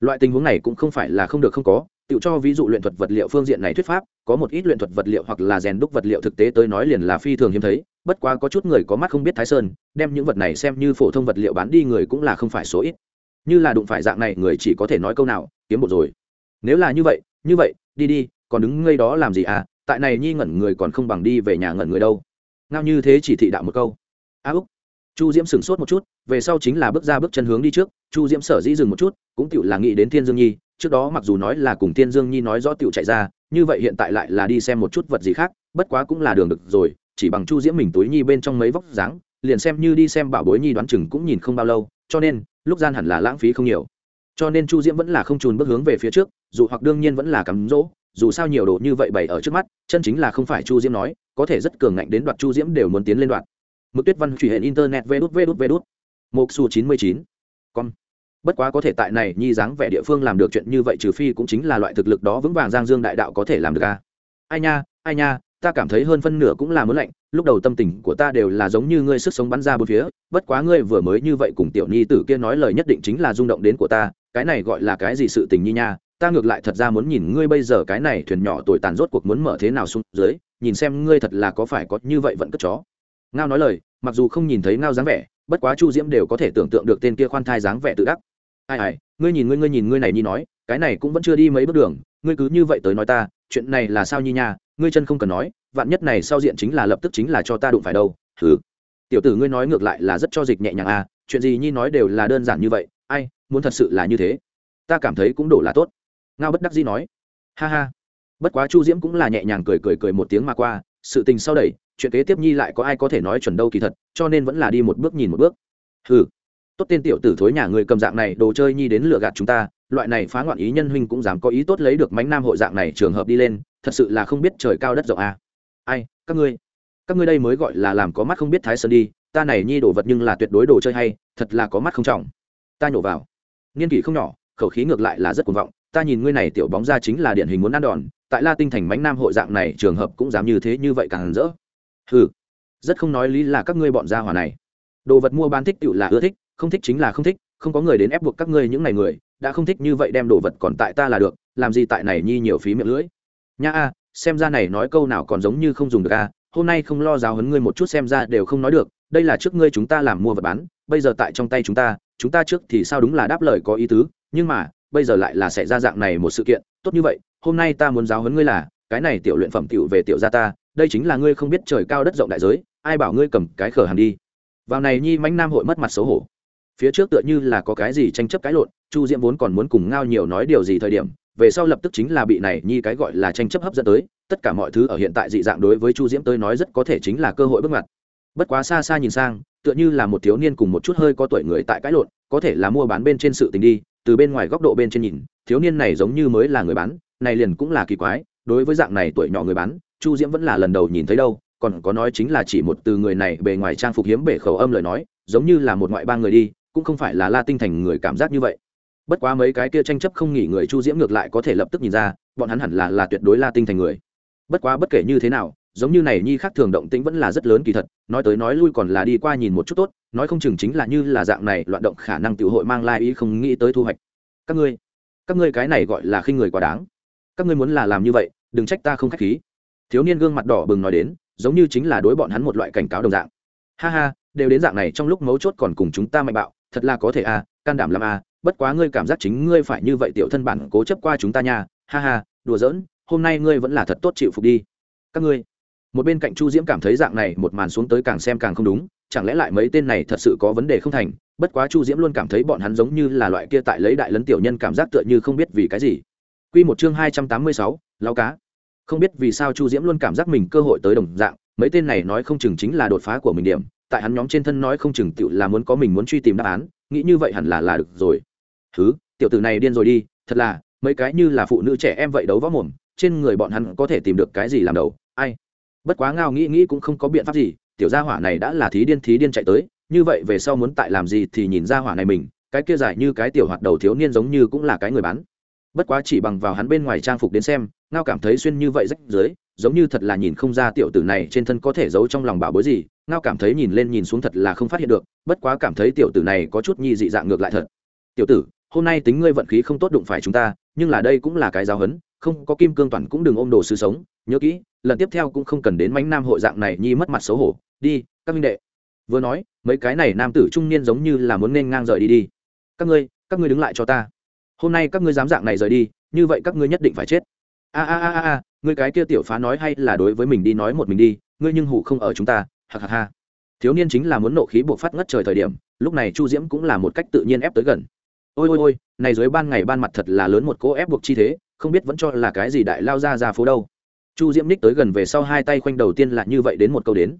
Loại tình huống này cũng không phải là không được không có tự cho ví dụ luyện thuật vật liệu phương diện này thuyết pháp, có một ít luyện thuật vật liệu hoặc là rèn đúc vật liệu thực tế tới nói liền là phi thường hiếm thấy, bất quá có chút người có mắt không biết thái sơn, đem những vật này xem như phổ thông vật liệu bán đi người cũng là không phải số ít. Như là đụng phải dạng này người chỉ có thể nói câu nào, kiếm một rồi. Nếu là như vậy như vậy, đi đi, còn đứng ngây đó làm gì à tại này nhi ngẩn người còn không bằng đi về nhà ngẩn người đâu. Ngao như thế chỉ thị đạo một câu. A úc. Chu diễm sửng sốt một chút, về sau chính là bước ra bước chân hướng đi trước, chu diễm sở dĩ dừng một chút, cũng tựu là nghĩ đến thiên dương nhi trước đó mặc dù nói là cùng tiên dương nhi nói rõ tựu chạy ra, như vậy hiện tại lại là đi xem một chút vật gì khác, bất quá cũng là đường được rồi, chỉ bằng chu diễm mình túi nhi bên trong mấy vóc dáng, liền xem như đi xem bảo bối nhi đoán chừng cũng nhìn không bao lâu, cho nên, lúc gian hẳn là lãng phí không nhiều. Cho nên chu diễm vẫn là không trùn bước hướng về phía trước, dù hoặc đương nhiên vẫn là cắm rỗ, dù sao nhiều đồ như vậy bày ở trước mắt, chân chính là không phải chu diễm nói, có thể rất cường ngạnh đến đoạt chu diễm đều muốn tiến lên đoạt. Mực tuyết văn truy hệ internet vê đút vê đút vê đút. Một su chín mươi chín. Con bất quá có thể tại này nhi dáng vẻ địa phương làm được chuyện như vậy trừ phi cũng chính là loại thực lực đó vững vàng giang dương đại đạo có thể làm được a à? ai nha ai nha, ta cảm thấy hơn phân nửa cũng là muốn lạnh, lúc đầu tâm tình của ta đều là giống như ngươi sức sống bắn ra bốn phía, bất quá ngươi vừa mới như vậy cùng tiểu nhi tử kia nói lời nhất định chính là rung động đến của ta, cái này gọi là cái gì sự tình nhi nha? Ta ngược lại thật ra muốn nhìn ngươi bây giờ cái này thuyền nhỏ tuổi tàn rốt cuộc muốn mở thế nào xuống dưới, nhìn xem ngươi thật là có phải có như vậy vẫn cất chó. Ngao nói lời, mặc dù không nhìn thấy ngao dáng vẻ, bất quá chu diễm đều có thể tưởng tượng được tên kia khoan thai dáng vẻ tự đắc ai ai, ngươi nhìn ngươi ngươi nhìn ngươi này nhi nói, cái này cũng vẫn chưa đi mấy bước đường, ngươi cứ như vậy tới nói ta, chuyện này là sao nhi nha, ngươi chân không cần nói, vạn nhất này sau diện chính là lập tức chính là cho ta đụng phải đâu thử tiểu tử ngươi nói ngược lại là rất cho dịch nhẹ nhàng à chuyện gì nhi nói đều là đơn giản như vậy, ai, muốn thật sự là như thế. Ta cảm thấy cũng đổ là tốt. Ngao bất đắc dĩ nói. Ha ha. Bất quá chu diễm cũng là nhẹ nhàng cười cười cười một tiếng mà qua, sự tình sau đẩy, chuyện kế tiếp nhi lại có ai có thể nói chuẩn đâu kỳ thật, cho nên vẫn là đi một bước nhìn một bước. Hừ tốt tên tiểu tử thối nhà người cầm dạng này đồ chơi nhi đến lừa gạt chúng ta, loại này phá ngoạn ý nhân huynh cũng dám có ý tốt lấy được mánh nam hội dạng này trường hợp đi lên, thật sự là không biết trời cao đất rộng à. ai, các ngươi các ngươi đây mới gọi là làm có mắt không biết thái sơn đi, ta này nhi đồ vật nhưng là tuyệt đối đồ chơi hay, thật là có mắt không trọng. Ta nhổ vào. Niên kỷ không nhỏ, khẩu khí ngược lại là rất cuồng vọng, ta nhìn ngươi này tiểu bóng ra chính là điển hình muốn ăn đòn, tại la tinh thành mánh nam hội dạng này trường hợp cũng dám như thế như vậy càng rỡ. Ừ rất không nói lý là các ngươi bọn gia hỏa này. Đồ vật mua bán thích tựu là ưa thích không thích chính là không thích, không có người đến ép buộc các ngươi những ngày người, đã không thích như vậy đem đồ vật còn tại ta là được, làm gì tại này nhi nhiều phí miệng lưỡi. Nha a, xem ra này nói câu nào còn giống như không dùng được a, hôm nay không lo giáo hấn ngươi một chút xem ra đều không nói được, đây là trước ngươi chúng ta làm mua vật bán, bây giờ tại trong tay chúng ta chúng ta trước thì sao đúng là đáp lời có ý tứ, nhưng mà, bây giờ lại là sẽ ra dạng này một sự kiện, tốt như vậy, hôm nay ta muốn giáo hấn ngươi là, cái này tiểu luyện phẩm tiểu về tiểu gia ta, đây chính là ngươi không biết trời cao đất rộng đại giới, ai bảo ngươi cầm cái khở hàng đi. Vào này nhi mãnh nam hội mất mặt xấu hổ phía trước tựa như là có cái gì tranh chấp cái lộn, chu diễm vốn còn muốn cùng ngao nhiều nói điều gì thời điểm, về sau lập tức chính là bị này nhi cái gọi là tranh chấp hấp dẫn tới, tất cả mọi thứ ở hiện tại dị dạng đối với chu diễm tới nói rất có thể chính là cơ hội bước ngoặt. Bất quá xa xa nhìn sang, tựa như là một thiếu niên cùng một chút hơi có tuổi người tại cãi lộn, có thể là mua bán bên trên sự tình đi, từ bên ngoài góc độ bên trên nhìn, thiếu niên này giống như mới là người bán, này liền cũng là kỳ quái, đối với dạng này tuổi nhỏ người bán, chu diễm vẫn là lần đầu nhìn thấy đâu, còn có nói chính là chỉ một từ người này bề ngoài trang phục hiếm bể khẩu âm lời nói, giống như là một ngoại ba người đi cũng không phải là la tinh thành người cảm giác như vậy. Bất quá mấy cái kia tranh chấp không nghỉ người chu diễm ngược lại có thể lập tức nhìn ra, bọn hắn hẳn là là tuyệt đối la tinh thành người. Bất quá bất kể như thế nào, giống như này nhi khác thường động tĩnh vẫn là rất lớn kỳ thật, nói tới nói lui còn là đi qua nhìn một chút tốt, nói không chừng chính là như là dạng này loạn động khả năng tự hội mang lai ý không nghĩ tới thu hoạch. Các ngươi các ngươi cái này gọi là khinh người quá đáng. Các ngươi muốn là làm như vậy, đừng trách ta không khách khí. Thiếu niên gương mặt đỏ bừng nói đến, giống như chính là đối bọn hắn một loại cảnh cáo đồng dạng. Ha ha, đều đến dạng này trong lúc mấu chốt còn cùng chúng ta mạnh bạo thật là có thể à can đảm làm à bất quá ngươi cảm giác chính ngươi phải như vậy tiểu thân bản cố chấp qua chúng ta nha, ha ha, đùa giỡn, hôm nay ngươi vẫn là thật tốt chịu phục đi. Các ngươi, một bên cạnh chu diễm cảm thấy dạng này một màn xuống tới càng xem càng không đúng, chẳng lẽ lại mấy tên này thật sự có vấn đề không thành? Bất quá chu diễm luôn cảm thấy bọn hắn giống như là loại kia tại lấy đại lấn tiểu nhân cảm giác tựa như không biết vì cái gì. Q một chương hai trăm tám mươi sáu lao cá. Không biết vì sao chu diễm luôn cảm giác mình cơ hội tới đồng dạng, mấy tên này nói không chừng chính là đột phá của mình điểm tại hắn nhóm trên thân nói không chừng tựu là muốn có mình muốn truy tìm đáp án, nghĩ như vậy hẳn là là được rồi. Thứ tiểu tử này điên rồi đi, thật là, mấy cái như là phụ nữ trẻ em vậy đấu võ mồm, trên người bọn hắn có thể tìm được cái gì làm đầu, ai? Bất quá ngao nghĩ nghĩ cũng không có biện pháp gì, tiểu gia hỏa này đã là thí điên thí điên chạy tới, như vậy về sau muốn tại làm gì thì nhìn ra hỏa này mình, cái kia dài như cái tiểu hoạt đầu thiếu niên giống như cũng là cái người bán. Bất quá chỉ bằng vào hắn bên ngoài trang phục đến xem, ngao cảm thấy xuyên như vậy rách dưới, giống như thật là nhìn không ra tiểu tử này trên thân có thể giấu trong lòng bảo bối gì ngao cảm thấy nhìn lên nhìn xuống thật là không phát hiện được, bất quá cảm thấy tiểu tử này có chút nhi dị dạng ngược lại thật. Tiểu tử, hôm nay tính ngươi vận khí không tốt đụng phải chúng ta, nhưng là đây cũng là cái giáo hấn không có kim cương toàn cũng đừng ôm đồ sư sống, nhớ kỹ, lần tiếp theo cũng không cần đến mánh nam hội dạng này nhi mất mặt xấu hổ, đi, các minh đệ. Vừa nói, mấy cái này nam tử trung niên giống như là muốn nên ngang rời đi đi. Các ngươi các ngươi đứng lại cho ta. Hôm nay các ngươi dám dạng này rời đi, như vậy các ngươi nhất định phải chết. A a a a, ngươi cái kia tiểu phá nói hay là đối với mình đi, nói một mình đi, ngươi nhưng hủ không ở chúng ta ha ha ha. Thiếu niên chính là muốn nộ khí buộc phát ngất trời thời điểm, lúc này chu diễm cũng là một cách tự nhiên ép tới gần. Ôi ôi ôi, này dưới ban ngày ban mặt thật là lớn một cỗ ép buộc chi thế, không biết vẫn cho là cái gì đại lao ra ra phố đâu. Chu diễm ních tới gần về sau hai tay khoanh đầu tiên là như vậy đến một câu đến.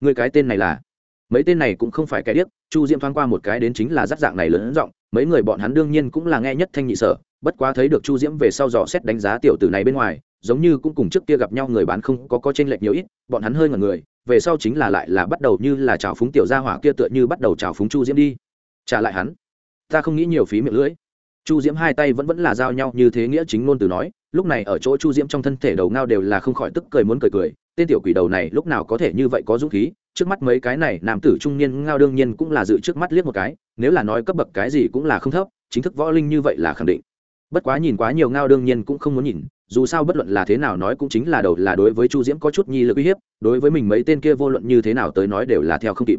Người cái tên này là? Mấy tên này cũng không phải cái điếc, chu diễm thoáng qua một cái đến chính là dắt dạng này lớn giọng, mấy người bọn hắn đương nhiên cũng là nghe nhất thanh nhị sở, bất quá thấy được chu diễm về sau dò xét đánh giá tiểu tử này bên ngoài, giống như cũng cùng trước kia gặp nhau người bán không có có chênh lệch nhiều ít, bọn hắn hơi ngẩn người về sau chính là lại là bắt đầu như là trào phúng tiểu gia hỏa kia tựa như bắt đầu trào phúng chu diễm đi. Trả lại hắn. Ta không nghĩ nhiều phí miệng lưỡi. Chu diễm hai tay vẫn vẫn là giao nhau như thế nghĩa chính ngôn từ nói, lúc này ở chỗ chu diễm trong thân thể đầu ngao đều là không khỏi tức cười muốn cười cười, tên tiểu quỷ đầu này lúc nào có thể như vậy có dũng khí, trước mắt mấy cái này nam tử trung niên ngao đương nhiên cũng là dự trước mắt liếc một cái, nếu là nói cấp bậc cái gì cũng là không thấp, chính thức võ linh như vậy là khẳng định. Bất quá nhìn quá nhiều ngao đương nhiên cũng không muốn nhìn dù sao bất luận là thế nào nói cũng chính là đầu là đối với chu diễm có chút nhi lực uy hiếp đối với mình mấy tên kia vô luận như thế nào tới nói đều là theo không kịp.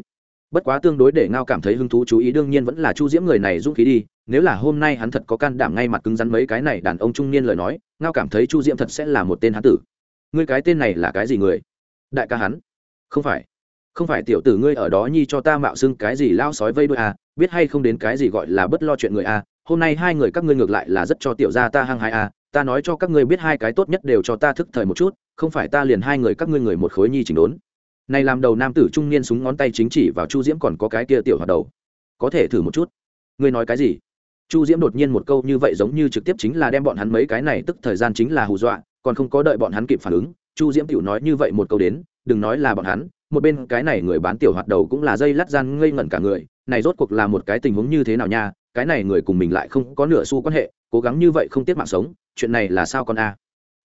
Bất quá tương đối để ngao cảm thấy hứng thú chú ý đương nhiên vẫn là chu diễm người này dũng khí đi nếu là hôm nay hắn thật có can đảm ngay mặt cứng rắn mấy cái này đàn ông trung niên lời nói ngao cảm thấy chu diễm thật sẽ là một tên hán tử. Ngươi cái tên này là cái gì người? Đại ca hắn. Không phải. Không phải tiểu tử ngươi ở đó nhi cho ta mạo xưng cái gì lao sói vây đôi à, biết hay không đến cái gì gọi là bất lo chuyện người à, hôm nay hai người các ngươi ngược lại là rất cho tiểu gia ta hăng hai à, ta nói cho các ngươi biết hai cái tốt nhất đều cho ta thức thời một chút, không phải ta liền hai người các ngươi người một khối nhi chỉnh đốn. Này làm đầu nam tử trung niên súng ngón tay chính chỉ vào chu diễm còn có cái kia tiểu hoạt đầu. Có thể thử một chút. Ngươi nói cái gì? Chu diễm đột nhiên một câu như vậy giống như trực tiếp chính là đem bọn hắn mấy cái này tức thời gian chính là hù dọa, còn không có đợi bọn hắn kịp phản ứng, chu diễm tiểu nói như vậy một câu đến, đừng nói là bọn hắn, một bên cái này người bán tiểu hoạt đầu cũng là dây lát gian ngây ngẩn cả người, này rốt cuộc là một cái tình huống như thế nào nha cái này người cùng mình lại không có nửa xu quan hệ, cố gắng như vậy không tiếc mạng sống, chuyện này là sao con a?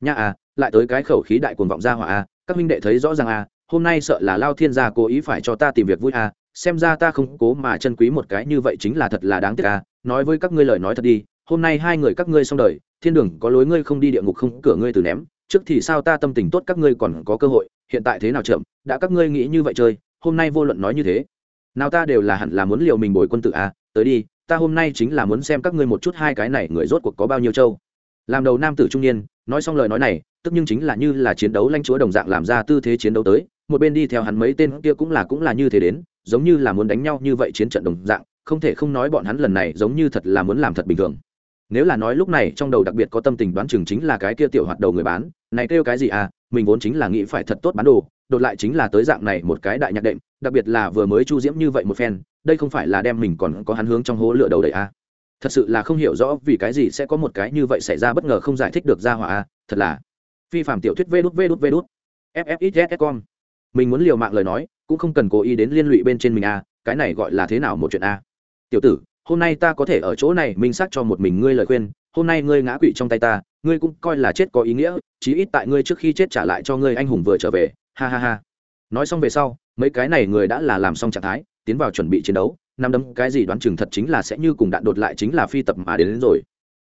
Nha a lại tới cái khẩu khí đại cuồng vọng ra hỏa a, các minh đệ thấy rõ ràng a, hôm nay sợ là lao thiên gia cố ý phải cho ta tìm việc vui a, xem ra ta không cố mà chân quý một cái như vậy chính là thật là đáng tiếc a. Nói với các ngươi lời nói thật đi, hôm nay hai người các ngươi xong đời, thiên đường có lối ngươi không đi địa ngục không cửa ngươi từ ném, trước thì sao ta tâm tình tốt các ngươi còn có cơ hội, hiện tại thế nào chậm, đã các ngươi nghĩ như vậy chơi, hôm nay vô luận nói như thế. Nào ta đều là hẳn là muốn liều mình bồi quân tử a, tới đi ta hôm nay chính là muốn xem các ngươi một chút hai cái này người rốt cuộc có bao nhiêu châu. Làm đầu nam tử trung niên, nói xong lời nói này, tức nhưng chính là như là chiến đấu lanh chúa đồng dạng làm ra tư thế chiến đấu tới, một bên đi theo hắn mấy tên kia cũng là cũng là như thế đến, giống như là muốn đánh nhau như vậy chiến trận đồng dạng, không thể không nói bọn hắn lần này giống như thật là muốn làm thật bình thường. Nếu là nói lúc này trong đầu đặc biệt có tâm tình đoán chừng chính là cái kia tiểu hoạt đầu người bán, này kêu cái gì à mình vốn chính là nghĩ phải thật tốt bán đồ, đột lại chính là tới dạng này một cái đại nhạc đệm, đặc biệt là vừa mới chu diễm như vậy một phen đây không phải là đem mình còn có hắn hướng trong hố lửa đầu đầy à. thật sự là không hiểu rõ vì cái gì sẽ có một cái như vậy xảy ra bất ngờ không giải thích được ra hỏa à. thật là phi phạm tiểu thuyết vê đút vê đút vê đút ffxs mình muốn liều mạng lời nói, cũng không cần cố ý đến liên lụy bên trên mình à. cái này gọi là thế nào một chuyện à. tiểu tử, hôm nay ta có thể ở chỗ này minh xác cho một mình ngươi lời khuyên, hôm nay ngươi ngã quỵ trong tay ta, ngươi cũng coi là chết có ý nghĩa, chí ít tại ngươi trước khi chết trả lại cho ngươi anh hùng vừa trở về ha ha ha nói xong về sau, mấy cái này người đã là làm xong trạng thái tiến vào chuẩn bị chiến đấu năm đấm cái gì đoán chừng thật chính là sẽ như cùng đạn đột lại chính là phi tập mà đến, đến rồi.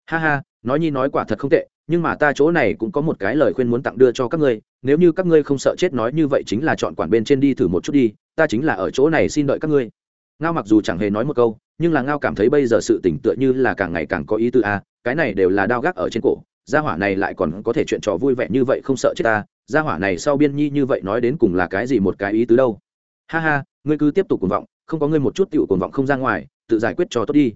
Ha ha nói nhi nói quả thật không tệ nhưng mà ta chỗ này cũng có một cái lời khuyên muốn tặng đưa cho các ngươi nếu như các ngươi không sợ chết nói như vậy chính là chọn quản bên trên đi thử một chút đi ta chính là ở chỗ này xin đợi các ngươi. Ngao mặc dù chẳng hề nói một câu nhưng là ngao cảm thấy bây giờ sự tỉnh tựa như là càng ngày càng có ý tư a cái này đều là đao gác ở trên cổ gia hỏa này lại còn có thể chuyện trò vui vẻ như vậy không sợ chết ta gia hỏa này sau biên nhi như vậy nói đến cùng là cái gì một cái ý tứ đâu. Ha ha ngươi cứ tiếp tục cuồng vọng, không có ngươi một chút tựu cuồng vọng không ra ngoài, tự giải quyết cho tốt đi.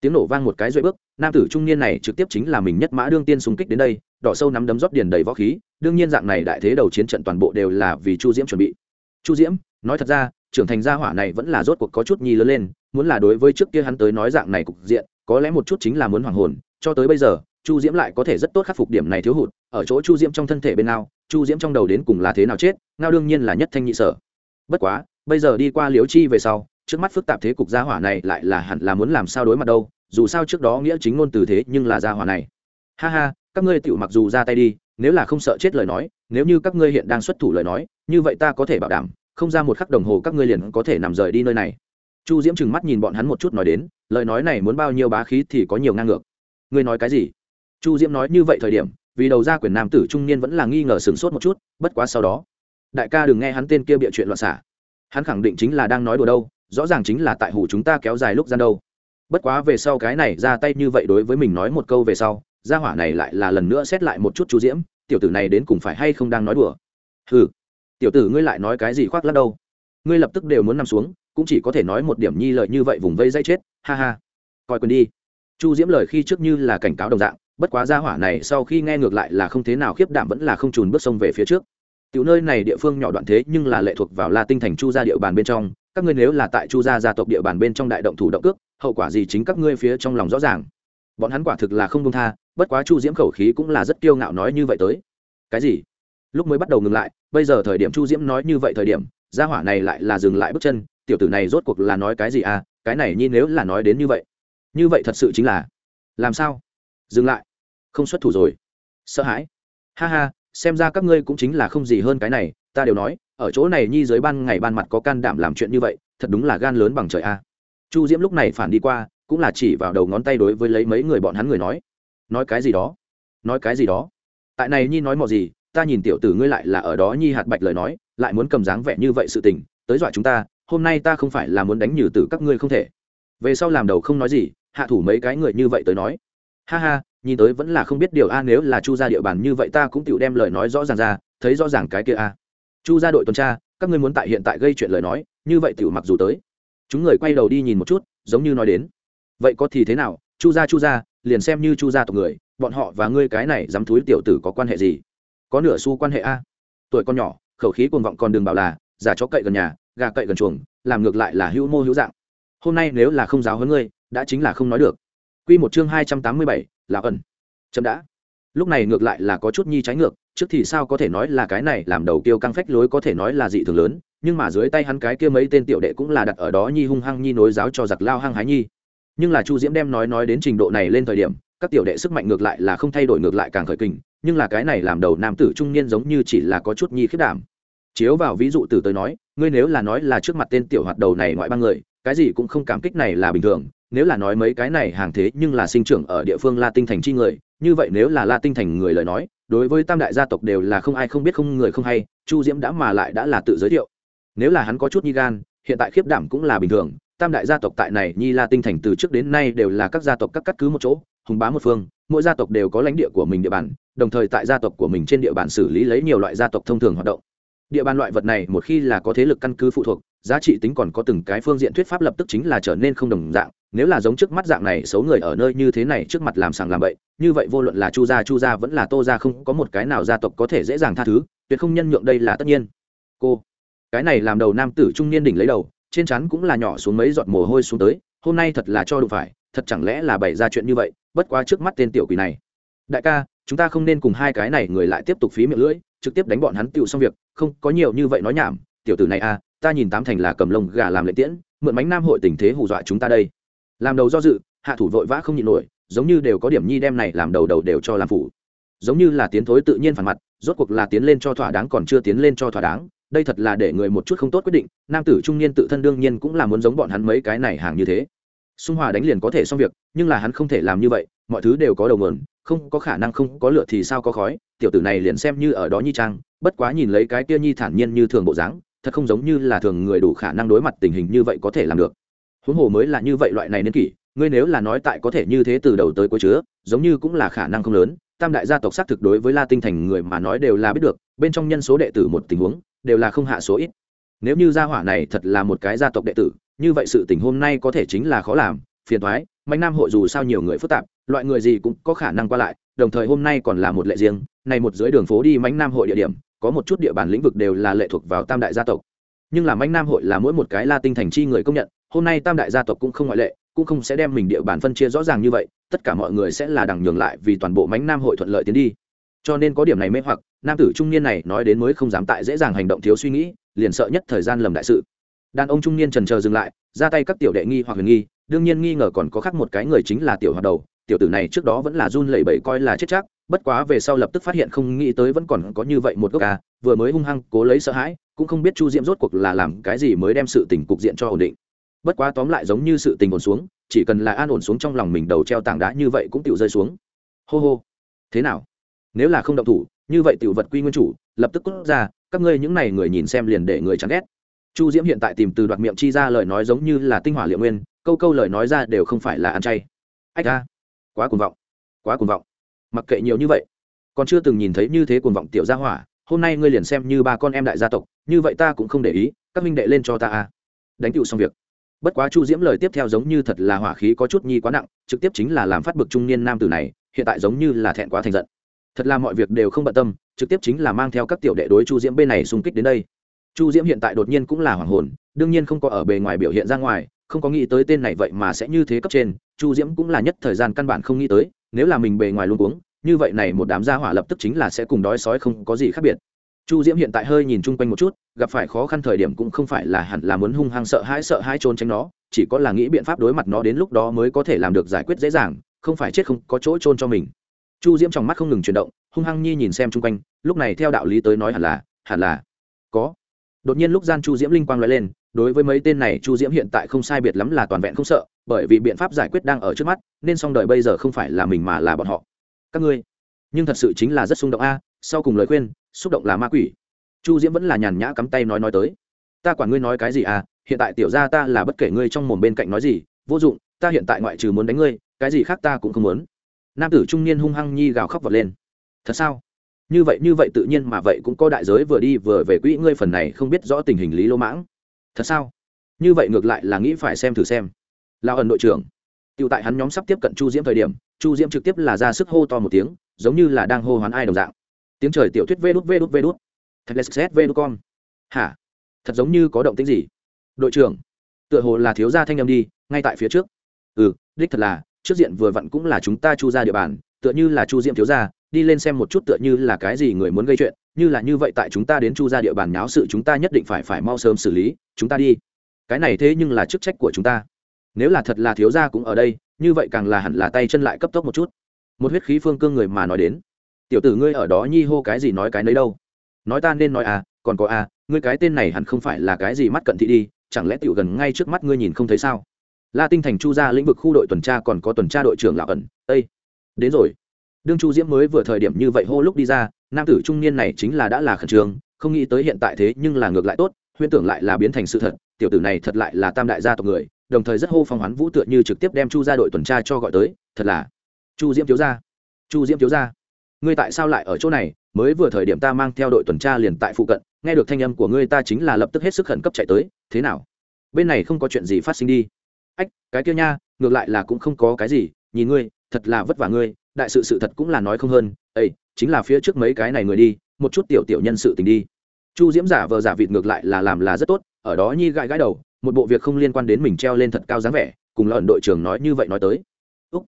Tiếng nổ vang một cái rưỡi bước, nam tử trung niên này trực tiếp chính là mình nhất mã đương tiên xung kích đến đây, đỏ sâu nắm đấm rót điền đầy võ khí, đương nhiên dạng này đại thế đầu chiến trận toàn bộ đều là vì chu diễm chuẩn bị. Chu diễm, nói thật ra, trưởng thành gia hỏa này vẫn là rốt cuộc có chút nhi lớn lên, muốn là đối với trước kia hắn tới nói dạng này cục diện, có lẽ một chút chính là muốn hoàng hồn, cho tới bây giờ, chu diễm lại có thể rất tốt khắc phục điểm này thiếu hụt, ở chỗ chu diễm trong thân thể bên nào chu diễm trong đầu đến cùng là thế nào chết, ngao đương nhiên là nhất thanh nhị sở. Bất quá bây giờ đi qua Liễu chi về sau, trước mắt phức tạp thế cục gia hỏa này lại là hẳn là muốn làm sao đối mặt đâu, dù sao trước đó nghĩa chính ngôn từ thế nhưng là gia hỏa này. Ha ha, các ngươi tựu mặc dù ra tay đi, nếu là không sợ chết lời nói, nếu như các ngươi hiện đang xuất thủ lời nói, như vậy ta có thể bảo đảm, không ra một khắc đồng hồ các ngươi liền có thể nằm rời đi nơi này. Chu diễm trừng mắt nhìn bọn hắn một chút nói đến, lời nói này muốn bao nhiêu bá khí thì có nhiều ngang ngược. Ngươi nói cái gì? Chu diễm nói như vậy thời điểm, vì đầu ra quyền nam tử trung niên vẫn là nghi ngờ sửng sốt một chút, bất quá sau đó, đại ca đừng nghe hắn tên kia bịa chuyện loạn xả hắn khẳng định chính là đang nói đùa đâu, rõ ràng chính là tại hủ chúng ta kéo dài lúc gian đâu. Bất quá về sau cái này ra tay như vậy đối với mình nói một câu về sau, gia hỏa này lại là lần nữa xét lại một chút chu diễm, tiểu tử này đến cùng phải hay không đang nói đùa? Ừ tiểu tử ngươi lại nói cái gì khoác lắc đâu? Ngươi lập tức đều muốn nằm xuống, cũng chỉ có thể nói một điểm nhi lợi như vậy vùng vây dây chết, ha ha. Coi quên đi. Chu diễm lời khi trước như là cảnh cáo đồng dạng, bất quá gia hỏa này sau khi nghe ngược lại là không thế nào khiếp đảm vẫn là không trùn bước sông về phía trước tiểu nơi này địa phương nhỏ đoạn thế nhưng là lệ thuộc vào la tinh thành chu gia địa bàn bên trong, các ngươi nếu là tại chu gia gia tộc địa bàn bên trong đại động thủ động cước, hậu quả gì chính các ngươi phía trong lòng rõ ràng. Bọn hắn quả thực là không dung tha, bất quá chu diễm khẩu khí cũng là rất kiêu ngạo nói như vậy tới. Cái gì? Lúc mới bắt đầu ngừng lại, bây giờ thời điểm chu diễm nói như vậy thời điểm, gia hỏa này lại là dừng lại bước chân, tiểu tử này rốt cuộc là nói cái gì à cái này nhi nếu là nói đến như vậy. Như vậy thật sự chính là. Làm sao? Dừng lại. Không xuất thủ rồi. Sợ hãi. Ha ha xem ra các ngươi cũng chính là không gì hơn cái này, ta đều nói, ở chỗ này nhi dưới ban ngày ban mặt có can đảm làm chuyện như vậy, thật đúng là gan lớn bằng trời a. Chu diễm lúc này phản đi qua, cũng là chỉ vào đầu ngón tay đối với lấy mấy người bọn hắn người nói. Nói cái gì đó? Nói cái gì đó? Tại này nhi nói mò gì, ta nhìn tiểu tử ngươi lại là ở đó nhi hạt bạch lời nói, lại muốn cầm dáng vẻ như vậy sự tình, tới dọa chúng ta, hôm nay ta không phải là muốn đánh nhử tử các ngươi không thể. Về sau làm đầu không nói gì, hạ thủ mấy cái người như vậy tới nói. Ha ha nhìn tới vẫn là không biết điều a, nếu là chu ra địa bàn như vậy ta cũng tự đem lời nói rõ ràng ra, thấy rõ ràng cái kia a. Chu ra đội tuần tra, các ngươi muốn tại hiện tại gây chuyện lời nói, như vậy tiểu mặc dù tới. Chúng người quay đầu đi nhìn một chút, giống như nói đến. Vậy có thì thế nào? Chu ra chu ra liền xem như chu ra tộc người, bọn họ và ngươi cái này dám thúi tiểu tử có quan hệ gì? Có nửa xu quan hệ a. Tuổi con nhỏ, khẩu khí cuồng vọng còn đừng bảo là giả chó cậy gần nhà, gà cậy gần chuồng, làm ngược lại là hữu mô hữu dạng. Hôm nay nếu là không giáo hơn ngươi, đã chính là không nói được. Quy một chương hai trăm tám mươi bảy là ẩn. Chậm đã. Lúc này ngược lại là có chút nhi trái ngược, trước thì sao có thể nói là cái này làm đầu tiêu căng phách lối có thể nói là dị thường lớn, nhưng mà dưới tay hắn cái kia mấy tên tiểu đệ cũng là đặt ở đó nhi hung hăng nhi nối giáo cho giặc lao hăng hái nhi. Nhưng là chu diễm đem nói nói đến trình độ này lên thời điểm, các tiểu đệ sức mạnh ngược lại là không thay đổi ngược lại càng khởi kình, nhưng là cái này làm đầu nam tử trung niên giống như chỉ là có chút nhi khiết đảm. Chiếu vào ví dụ từ tới nói, ngươi nếu là nói là trước mặt tên tiểu hoạt đầu này ngoại ba người, cái gì cũng không cảm kích này là bình thường nếu là nói mấy cái này hàng thế nhưng là sinh trưởng ở địa phương la tinh thành chi người, như vậy nếu là la tinh thành người lời nói, đối với tam đại gia tộc đều là không ai không biết không người không hay, chu diễm đã mà lại đã là tự giới thiệu. Nếu là hắn có chút nhi gan, hiện tại khiếp đảm cũng là bình thường, tam đại gia tộc tại này nhi la tinh thành từ trước đến nay đều là các gia tộc các cắt cứ một chỗ, hùng bá một phương, mỗi gia tộc đều có lãnh địa của mình địa bàn, đồng thời tại gia tộc của mình trên địa bàn xử lý lấy nhiều loại gia tộc thông thường hoạt động. Địa bàn loại vật này một khi là có thế lực căn cứ phụ thuộc giá trị tính còn có từng cái phương diện thuyết pháp lập tức chính là trở nên không đồng dạng, nếu là giống trước mắt dạng này xấu người ở nơi như thế này trước mặt làm sàng làm bậy, như vậy vô luận là chu gia chu gia vẫn là tô gia không có một cái nào gia tộc có thể dễ dàng tha thứ, tuyệt không nhân nhượng đây là tất nhiên. Cô, cái này làm đầu nam tử trung niên đỉnh lấy đầu, trên chắn cũng là nhỏ xuống mấy giọt mồ hôi xuống tới, hôm nay thật là cho đụng phải, thật chẳng lẽ là bày ra chuyện như vậy, bất quá trước mắt tên tiểu quỷ này. Đại ca, chúng ta không nên cùng hai cái này người lại tiếp tục phí miệng lưỡi, trực tiếp đánh bọn hắn tựu xong việc, không có nhiều như vậy nói nhảm, tiểu tử này à ta nhìn tám thành là cầm lông gà làm lệ tiễn, mượn bánh nam hội tình thế hù dọa chúng ta đây. Làm đầu do dự, hạ thủ vội vã không nhịn nổi, giống như đều có điểm nhi đem này làm đầu đầu đều cho làm phủ. Giống như là tiến thối tự nhiên phản mặt, rốt cuộc là tiến lên cho thỏa đáng còn chưa tiến lên cho thỏa đáng, đây thật là để người một chút không tốt quyết định, nam tử trung niên tự thân đương nhiên cũng là muốn giống bọn hắn mấy cái này hàng như thế. Xung hòa đánh liền có thể xong việc, nhưng là hắn không thể làm như vậy, mọi thứ đều có đầu mượn không có khả năng không có lửa thì sao có khói, tiểu tử này liền xem như ở đó nhi trang, bất quá nhìn lấy cái kia nhi thản nhiên như thường bộ dáng thật không giống như là thường người đủ khả năng đối mặt tình hình như vậy có thể làm được. Huống hồ mới là như vậy loại này nên kỷ, ngươi nếu là nói tại có thể như thế từ đầu tới cuối chứa, giống như cũng là khả năng không lớn. Tam đại gia tộc xác thực đối với la tinh thành người mà nói đều là biết được, bên trong nhân số đệ tử một tình huống, đều là không hạ số ít. Nếu như gia hỏa này thật là một cái gia tộc đệ tử, như vậy sự tình hôm nay có thể chính là khó làm, phiền thoái mạnh nam hội dù sao nhiều người phức tạp, loại người gì cũng có khả năng qua lại, đồng thời hôm nay còn là một lệ riêng. Này một dưới đường phố đi mạnh nam hội địa điểm có một chút địa bàn lĩnh vực đều là lệ thuộc vào tam đại gia tộc. Nhưng làm anh nam hội là mỗi một cái la tinh thành chi người công nhận, hôm nay tam đại gia tộc cũng không ngoại lệ, cũng không sẽ đem mình địa bàn phân chia rõ ràng như vậy, tất cả mọi người sẽ là đằng nhường lại vì toàn bộ mánh nam hội thuận lợi tiến đi. Cho nên có điểm này mê hoặc, nam tử trung niên này nói đến mới không dám tại dễ dàng hành động thiếu suy nghĩ, liền sợ nhất thời gian lầm đại sự. Đàn ông trung niên trần chờ dừng lại, ra tay các tiểu đệ nghi hoặc huyền nghi, đương nhiên nghi ngờ còn có khác một cái người chính là tiểu hoạt đầu, tiểu tử này trước đó vẫn là run lẩy bẩy coi là chết chắc bất quá về sau lập tức phát hiện không nghĩ tới vẫn còn có như vậy một gốc ca vừa mới hung hăng cố lấy sợ hãi, cũng không biết chu diễm rốt cuộc là làm cái gì mới đem sự tình cục diện cho ổn định. Bất quá tóm lại giống như sự tình ổn xuống, chỉ cần là an ổn xuống trong lòng mình đầu treo tảng đá như vậy cũng tự rơi xuống. Hô hô. Thế nào? Nếu là không động thủ, như vậy tiểu vật quy nguyên chủ, lập tức cút ra, các ngươi những này người nhìn xem liền để người chán ghét. Chu diễm hiện tại tìm từ đoạt miệng chi ra lời nói giống như là tinh hỏa liệu nguyên, câu câu lời nói ra đều không phải là ăn chay. Ách ra quá cuồng vọng. Quá cuồng vọng mặc kệ nhiều như vậy. Còn chưa từng nhìn thấy như thế cuồng vọng tiểu gia hỏa, hôm nay ngươi liền xem như ba con em đại gia tộc, như vậy ta cũng không để ý, các minh đệ lên cho ta a. Đánh tựu xong việc. Bất quá chu diễm lời tiếp theo giống như thật là hỏa khí có chút nhi quá nặng, trực tiếp chính là làm phát bực trung niên nam tử này, hiện tại giống như là thẹn quá thành giận. Thật là mọi việc đều không bận tâm, trực tiếp chính là mang theo các tiểu đệ đối chu diễm bên này xung kích đến đây. Chu diễm hiện tại đột nhiên cũng là hoàng hồn, đương nhiên không có ở bề ngoài biểu hiện ra ngoài, không có nghĩ tới tên này vậy mà sẽ như thế cấp trên, chu diễm cũng là nhất thời gian căn bản không nghĩ tới nếu là mình bề ngoài luôn cuống, như vậy này một đám gia hỏa lập tức chính là sẽ cùng đói sói không có gì khác biệt. Chu diễm hiện tại hơi nhìn chung quanh một chút, gặp phải khó khăn thời điểm cũng không phải là hẳn là muốn hung hăng sợ hãi sợ hãi trốn tránh nó, chỉ có là nghĩ biện pháp đối mặt nó đến lúc đó mới có thể làm được giải quyết dễ dàng, không phải chết không có chỗ trôn cho mình. Chu diễm trong mắt không ngừng chuyển động, hung hăng nhi nhìn xem chung quanh, lúc này theo đạo lý tới nói hẳn là hẳn là có. Đột nhiên lúc gian chu diễm linh quang nói lên đối với mấy tên này, chu diễm hiện tại không sai biệt lắm là toàn vẹn không sợ, bởi vì biện pháp giải quyết đang ở trước mắt, nên song đời bây giờ không phải là mình mà là bọn họ. Các ngươi, nhưng thật sự chính là rất xung động a, sau cùng lời khuyên, xúc động là ma quỷ. Chu diễm vẫn là nhàn nhã cắm tay nói nói tới. Ta quản ngươi nói cái gì à hiện tại tiểu ra ta là bất kể ngươi trong mồm bên cạnh nói gì, vô dụng, ta hiện tại ngoại trừ muốn đánh ngươi, cái gì khác ta cũng không muốn. Nam tử trung niên hung hăng nhi gào khóc vật lên. Thật sao? Như vậy như vậy tự nhiên mà vậy cũng có đại giới vừa đi vừa về quỹ ngươi phần này không biết rõ tình hình lý lô mãng thật sao? Như vậy ngược lại là nghĩ phải xem thử xem. Lao ẩn đội trưởng. Tựu tại hắn nhóm sắp tiếp cận chu diễm thời điểm, chu diễm trực tiếp là ra sức hô to một tiếng, giống như là đang hô hoán ai đồng dạng. Tiếng trời tiểu thuyết vê đút vê đút vê đút. Thật lệ vê đút con hả? Thật giống như có động tính gì? Đội trưởng. Tựa hồ là thiếu gia thanh âm đi, ngay tại phía trước. Ừ đích thật là, trước diện vừa vặn cũng là chúng ta chu ra địa bàn, tựa như là chu diễm thiếu gia, đi lên xem một chút tựa như là cái gì người muốn gây chuyện như là như vậy tại chúng ta đến chu ra địa bàn nháo sự chúng ta nhất định phải phải mau sớm xử lý, chúng ta đi. Cái này thế nhưng là chức trách của chúng ta. Nếu là thật là thiếu gia cũng ở đây, như vậy càng là hẳn là tay chân lại cấp tốc một chút. Một huyết khí phương cương người mà nói đến. Tiểu tử ngươi ở đó nhi hô cái gì nói cái nấy đâu. Nói ta nên nói à còn có à ngươi cái tên này hẳn không phải là cái gì mắt cận thị đi, chẳng lẽ tiểu gần ngay trước mắt ngươi nhìn không thấy sao? La tinh thành chu ra lĩnh vực khu đội tuần tra còn có tuần tra đội trưởng lão ẩn. Ây đến rồi đương chu diễm mới vừa thời điểm như vậy hô lúc đi ra, nam tử trung niên này chính là đã là khẩn trương, không nghĩ tới hiện tại thế nhưng là ngược lại tốt, huyễn tưởng lại là biến thành sự thật, tiểu tử này thật lại là tam đại gia tộc người, đồng thời rất hô phong hoán vũ tựa như trực tiếp đem chu ra đội tuần tra cho gọi tới, thật là. Chu diễm thiếu gia, chu diễm thiếu gia, ngươi tại sao lại ở chỗ này? Mới vừa thời điểm ta mang theo đội tuần tra liền tại phụ cận, nghe được thanh âm của ngươi ta chính là lập tức hết sức khẩn cấp chạy tới, thế nào? Bên này không có chuyện gì phát sinh đi. Ách, cái kia nha, ngược lại là cũng không có cái gì, nhìn ngươi, thật là vất vả ngươi đại sự sự thật cũng là nói không hơn ây chính là phía trước mấy cái này người đi, một chút tiểu tiểu nhân sự tình đi. Chu diễm giả vờ giả vịt ngược lại là làm là rất tốt, ở đó nhi gãi gãi đầu, một bộ việc không liên quan đến mình treo lên thật cao dáng vẻ, cùng là ẩn đội trưởng nói như vậy nói tới. Úc.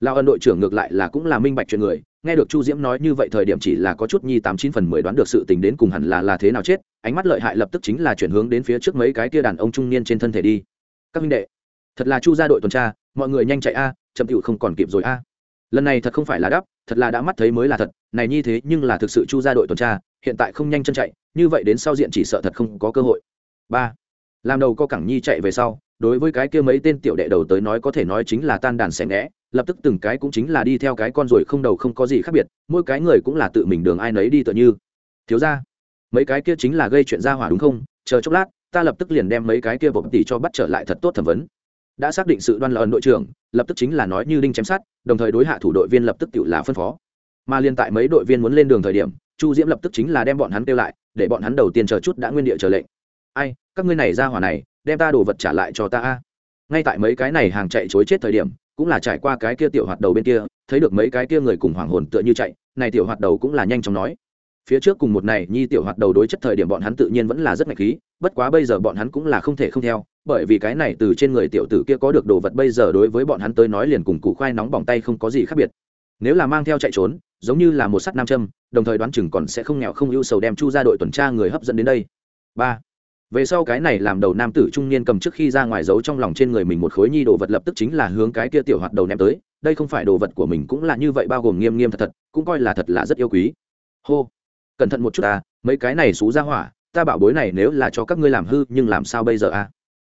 Là ẩn đội trưởng ngược lại là cũng là minh bạch chuyện người, nghe được chu diễm nói như vậy thời điểm chỉ là có chút nhi tám chín phần mười đoán được sự tình đến cùng hẳn là là thế nào chết, ánh mắt lợi hại lập tức chính là chuyển hướng đến phía trước mấy cái kia đàn ông trung niên trên thân thể đi. Các minh đệ, thật là chu gia đội tuần tra, mọi người nhanh chạy a, chậm cựu không còn kịp rồi a lần này thật không phải là đắp thật là đã mắt thấy mới là thật, này như thế nhưng là thực sự chu ra đội tuần tra, hiện tại không nhanh chân chạy, như vậy đến sau diện chỉ sợ thật không có cơ hội. Ba, làm đầu co cẳng nhi chạy về sau, đối với cái kia mấy tên tiểu đệ đầu tới nói có thể nói chính là tan đàn xẻ ngẽ lập tức từng cái cũng chính là đi theo cái con ruồi không đầu không có gì khác biệt, mỗi cái người cũng là tự mình đường ai nấy đi tựa như. Thiếu ra mấy cái kia chính là gây chuyện ra hỏa đúng không? Chờ chốc lát, ta lập tức liền đem mấy cái kia bộc tỷ cho bắt trở lại thật tốt thẩm vấn đã xác định sự đoan là ấn đội trưởng, lập tức chính là nói như đinh chém sát đồng thời đối hạ thủ đội viên lập tức tự là phân phó. Mà liên tại mấy đội viên muốn lên đường thời điểm, chu diễm lập tức chính là đem bọn hắn kêu lại, để bọn hắn đầu tiên chờ chút đã nguyên địa chờ lệnh. Ai, các ngươi này ra hỏa này, đem ta đồ vật trả lại cho ta a. Ngay tại mấy cái này hàng chạy chối chết thời điểm, cũng là trải qua cái kia tiểu hoạt đầu bên kia, thấy được mấy cái kia người cùng hoàng hồn tựa như chạy, này tiểu hoạt đầu cũng là nhanh chóng nói. Phía trước cùng một này nhi tiểu hoạt đầu đối chất thời điểm bọn hắn tự nhiên vẫn là rất ngạch khí, bất quá bây giờ bọn hắn cũng là không thể không theo bởi vì cái này từ trên người tiểu tử kia có được đồ vật bây giờ đối với bọn hắn tới nói liền cùng củ khoai nóng bỏng tay không có gì khác biệt. Nếu là mang theo chạy trốn, giống như là một sắt nam châm, đồng thời đoán chừng còn sẽ không nghèo không ưu sầu đem chu ra đội tuần tra người hấp dẫn đến đây. Ba. Về sau cái này làm đầu nam tử trung niên cầm trước khi ra ngoài giấu trong lòng trên người mình một khối nhi đồ vật lập tức chính là hướng cái kia tiểu hoạt đầu ném tới. Đây không phải đồ vật của mình cũng là như vậy bao gồm nghiêm nghiêm thật thật, cũng coi là thật là rất yêu quý. Hô. Cẩn thận một chút à mấy cái này xú ra hỏa, ta bảo bối này nếu là cho các ngươi làm hư, nhưng làm sao bây giờ à?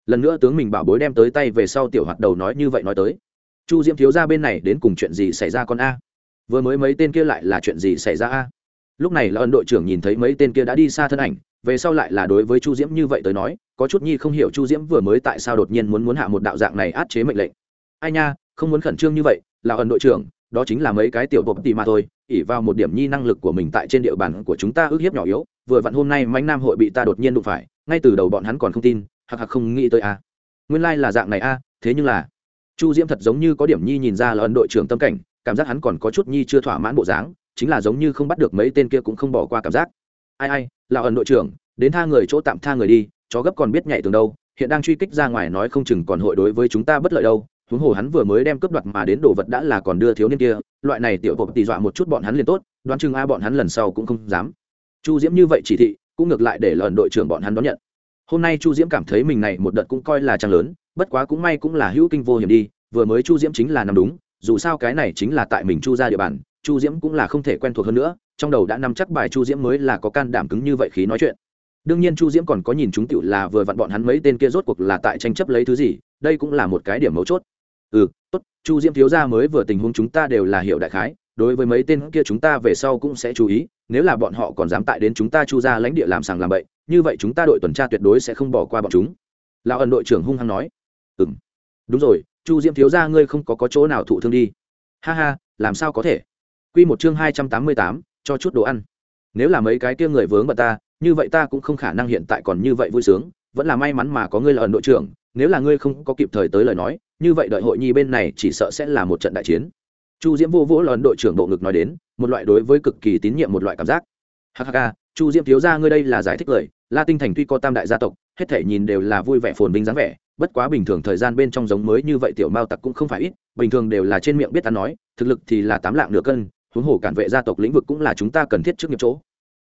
Lần nữa tướng mình bảo bối đem tới tay về sau tiểu hoạt đầu nói như vậy nói tới. Chu diễm thiếu ra bên này đến cùng chuyện gì xảy ra con a? Vừa mới mấy tên kia lại là chuyện gì xảy ra a? Lúc này là ân đội trưởng nhìn thấy mấy tên kia đã đi xa thân ảnh, về sau lại là đối với chu diễm như vậy tới nói, có chút nhi không hiểu chu diễm vừa mới tại sao đột nhiên muốn muốn hạ một đạo dạng này át chế mệnh lệnh. Ai nha, không muốn khẩn trương như vậy, là ân đội trưởng, đó chính là mấy cái tiểu bột tì mà thôi ỉ vào một điểm nhi năng lực của mình tại trên địa bàn của chúng ta ước hiếp nhỏ yếu, vừa vặn hôm nay manh nam hội bị ta đột nhiên đụng phải, ngay từ đầu bọn hắn còn không tin hặc hặc không nghĩ tới a. Nguyên lai、like、là dạng này a, thế nhưng là, chu diễm thật giống như có điểm nhi nhìn ra là ấn đội trưởng tâm cảnh, cảm giác hắn còn có chút nhi chưa thỏa mãn bộ dáng, chính là giống như không bắt được mấy tên kia cũng không bỏ qua cảm giác. Ai ai, là ẩn đội trưởng, đến tha người chỗ tạm tha người đi, chó gấp còn biết nhảy tường đâu, hiện đang truy kích ra ngoài nói không chừng còn hội đối với chúng ta bất lợi đâu. Huống hồ hắn vừa mới đem cướp đoạt mà đến đồ vật đã là còn đưa thiếu niên kia, loại này tiểu bột tì dọa một chút bọn hắn liền tốt, đoán chừng a bọn hắn lần sau cũng không dám. Chu diễm như vậy chỉ thị, cũng ngược lại để lần đội trưởng bọn hắn đón nhận hôm nay chu diễm cảm thấy mình này một đợt cũng coi là trang lớn, bất quá cũng may cũng là hữu kinh vô hiểm đi, vừa mới chu diễm chính là nằm đúng, dù sao cái này chính là tại mình chu ra địa bàn, chu diễm cũng là không thể quen thuộc hơn nữa, trong đầu đã nắm chắc bài chu diễm mới là có can đảm cứng như vậy khí nói chuyện. Đương nhiên chu diễm còn có nhìn chúng tựu là vừa vặn bọn hắn mấy tên kia rốt cuộc là tại tranh chấp lấy thứ gì, đây cũng là một cái điểm mấu chốt. Ừ tốt, chu diễm thiếu ra mới vừa tình huống chúng ta đều là hiệu đại khái đối với mấy tên kia chúng ta về sau cũng sẽ chú ý nếu là bọn họ còn dám tại đến chúng ta chu ra lãnh địa làm sàng làm bậy như vậy chúng ta đội tuần tra tuyệt đối sẽ không bỏ qua bọn chúng. Lão ẩn đội trưởng hung hăng nói. Ừ m đúng rồi chu diễm thiếu ra ngươi không có, có chỗ nào thụ thương đi. Ha ha làm sao có thể? Q một chương hai trăm tám mươi tám cho chút đồ ăn. Nếu là mấy cái kia người vướng bật ta như vậy ta cũng không khả năng hiện tại còn như vậy vui sướng vẫn là may mắn mà có ngươi là ẩn đội trưởng nếu là ngươi không có kịp thời tới lời nói như vậy đợi hội nhi bên này chỉ sợ sẽ là một trận đại chiến chu diễm vô vỗ lòn đội trưởng bộ ngực nói đến, một loại đối với cực kỳ tín nhiệm một loại cảm giác. Hk chu diễm thiếu ra ngươi đây là giải thích lời la tinh thành tuy có tam đại gia tộc, hết thể nhìn đều là vui vẻ phồn vinh dáng vẻ, bất quá bình thường thời gian bên trong giống mới như vậy tiểu mao tặc cũng không phải ít, bình thường đều là trên miệng biết ta nói, thực lực thì là tám lạng nửa cân, huống hồ cản vệ gia tộc lĩnh vực cũng là chúng ta cần thiết trước nghiệp chỗ.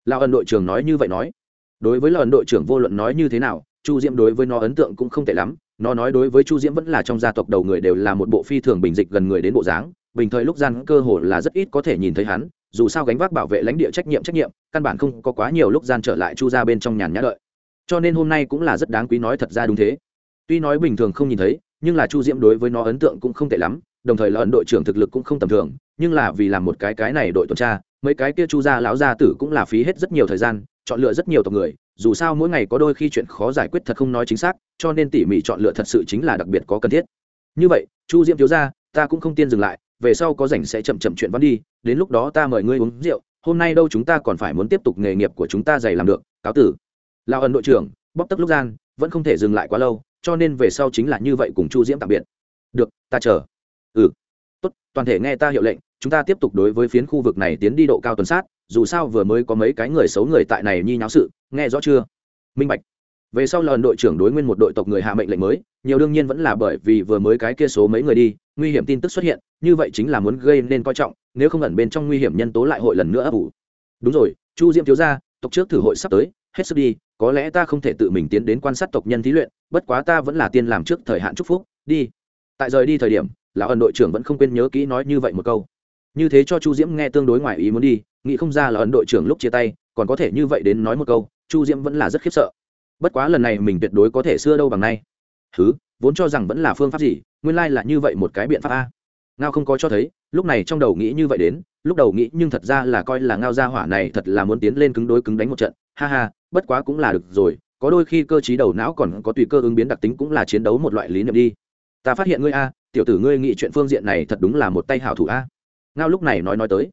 Lao ân đội trưởng nói như vậy nói. Đối với lần đội trưởng vô luận nói như thế nào, chu diễm đối với nó ấn tượng cũng không tệ lắm, nó nói đối với chu diễm vẫn là trong gia tộc đầu người đều là một bộ phi thường bình dịch gần người đến bộ dáng bình thời lúc gian cơ hồ là rất ít có thể nhìn thấy hắn, dù sao gánh vác bảo vệ lãnh địa trách nhiệm trách nhiệm, căn bản không có quá nhiều lúc gian trở lại chu ra bên trong nhàn nhã đợi. Cho nên hôm nay cũng là rất đáng quý nói thật ra đúng thế. Tuy nói bình thường không nhìn thấy, nhưng là chu diễm đối với nó ấn tượng cũng không tệ lắm, đồng thời là ấn đội trưởng thực lực cũng không tầm thường, nhưng là vì làm một cái cái này đội tuần tra, mấy cái kia chu gia lão gia tử cũng là phí hết rất nhiều thời gian, chọn lựa rất nhiều tộc người, dù sao mỗi ngày có đôi khi chuyện khó giải quyết thật không nói chính xác, cho nên tỉ mỉ chọn lựa thật sự chính là đặc biệt có cần thiết. Như vậy, chu diễm thiếu gia, ta cũng không tiên dừng lại về sau có rảnh sẽ chậm chậm chuyện văn đi, đến lúc đó ta mời ngươi uống rượu, hôm nay đâu chúng ta còn phải muốn tiếp tục nghề nghiệp của chúng ta dày làm được, cáo tử. Lao ẩn đội trưởng bóc tức lúc gian, vẫn không thể dừng lại quá lâu, cho nên về sau chính là như vậy cùng chu diễm tạm biệt. Được, ta chờ. Ừ. Tốt, toàn thể nghe ta hiệu lệnh, chúng ta tiếp tục đối với phiến khu vực này tiến đi độ cao tuần sát, dù sao vừa mới có mấy cái người xấu người tại này nhi nháo sự, nghe rõ chưa? Minh bạch về sau lần đội trưởng đối nguyên một đội tộc người hạ mệnh lệnh mới, nhiều đương nhiên vẫn là bởi vì vừa mới cái kia số mấy người đi, nguy hiểm tin tức xuất hiện, như vậy chính là muốn gây nên coi trọng, nếu không ẩn bên trong nguy hiểm nhân tố lại hội lần nữa ấp ủ. Đúng rồi, chu diễm thiếu gia, tộc trước thử hội sắp tới, hết sức đi, có lẽ ta không thể tự mình tiến đến quan sát tộc nhân thí luyện, bất quá ta vẫn là tiên làm trước thời hạn chúc phúc, đi. Tại rời đi thời điểm, lão ẩn đội trưởng vẫn không quên nhớ kỹ nói như vậy một câu. Như thế cho chu diễm nghe tương đối ngoài ý muốn đi, nghĩ không ra là ẩn đội trưởng lúc chia tay, còn có thể như vậy đến nói một câu, chu diễm vẫn là rất khiếp sợ bất quá lần này mình tuyệt đối có thể xưa đâu bằng nay. Thứ vốn cho rằng vẫn là phương pháp gì, nguyên lai là như vậy một cái biện pháp a. Ngao không có cho thấy, lúc này trong đầu nghĩ như vậy đến, lúc đầu nghĩ nhưng thật ra là coi là ngao gia hỏa này thật là muốn tiến lên cứng đối cứng đánh một trận. Ha ha, bất quá cũng là được rồi, có đôi khi cơ t đầu não còn có tùy cơ ứng biến đặc tính cũng là chiến đấu một loại lý niệm đi. Ta phát hiện ngươi a, tiểu tử ngươi nghĩ chuyện phương diện này thật đúng là một tay hảo thủ a. Ngao lúc này nói nói tới,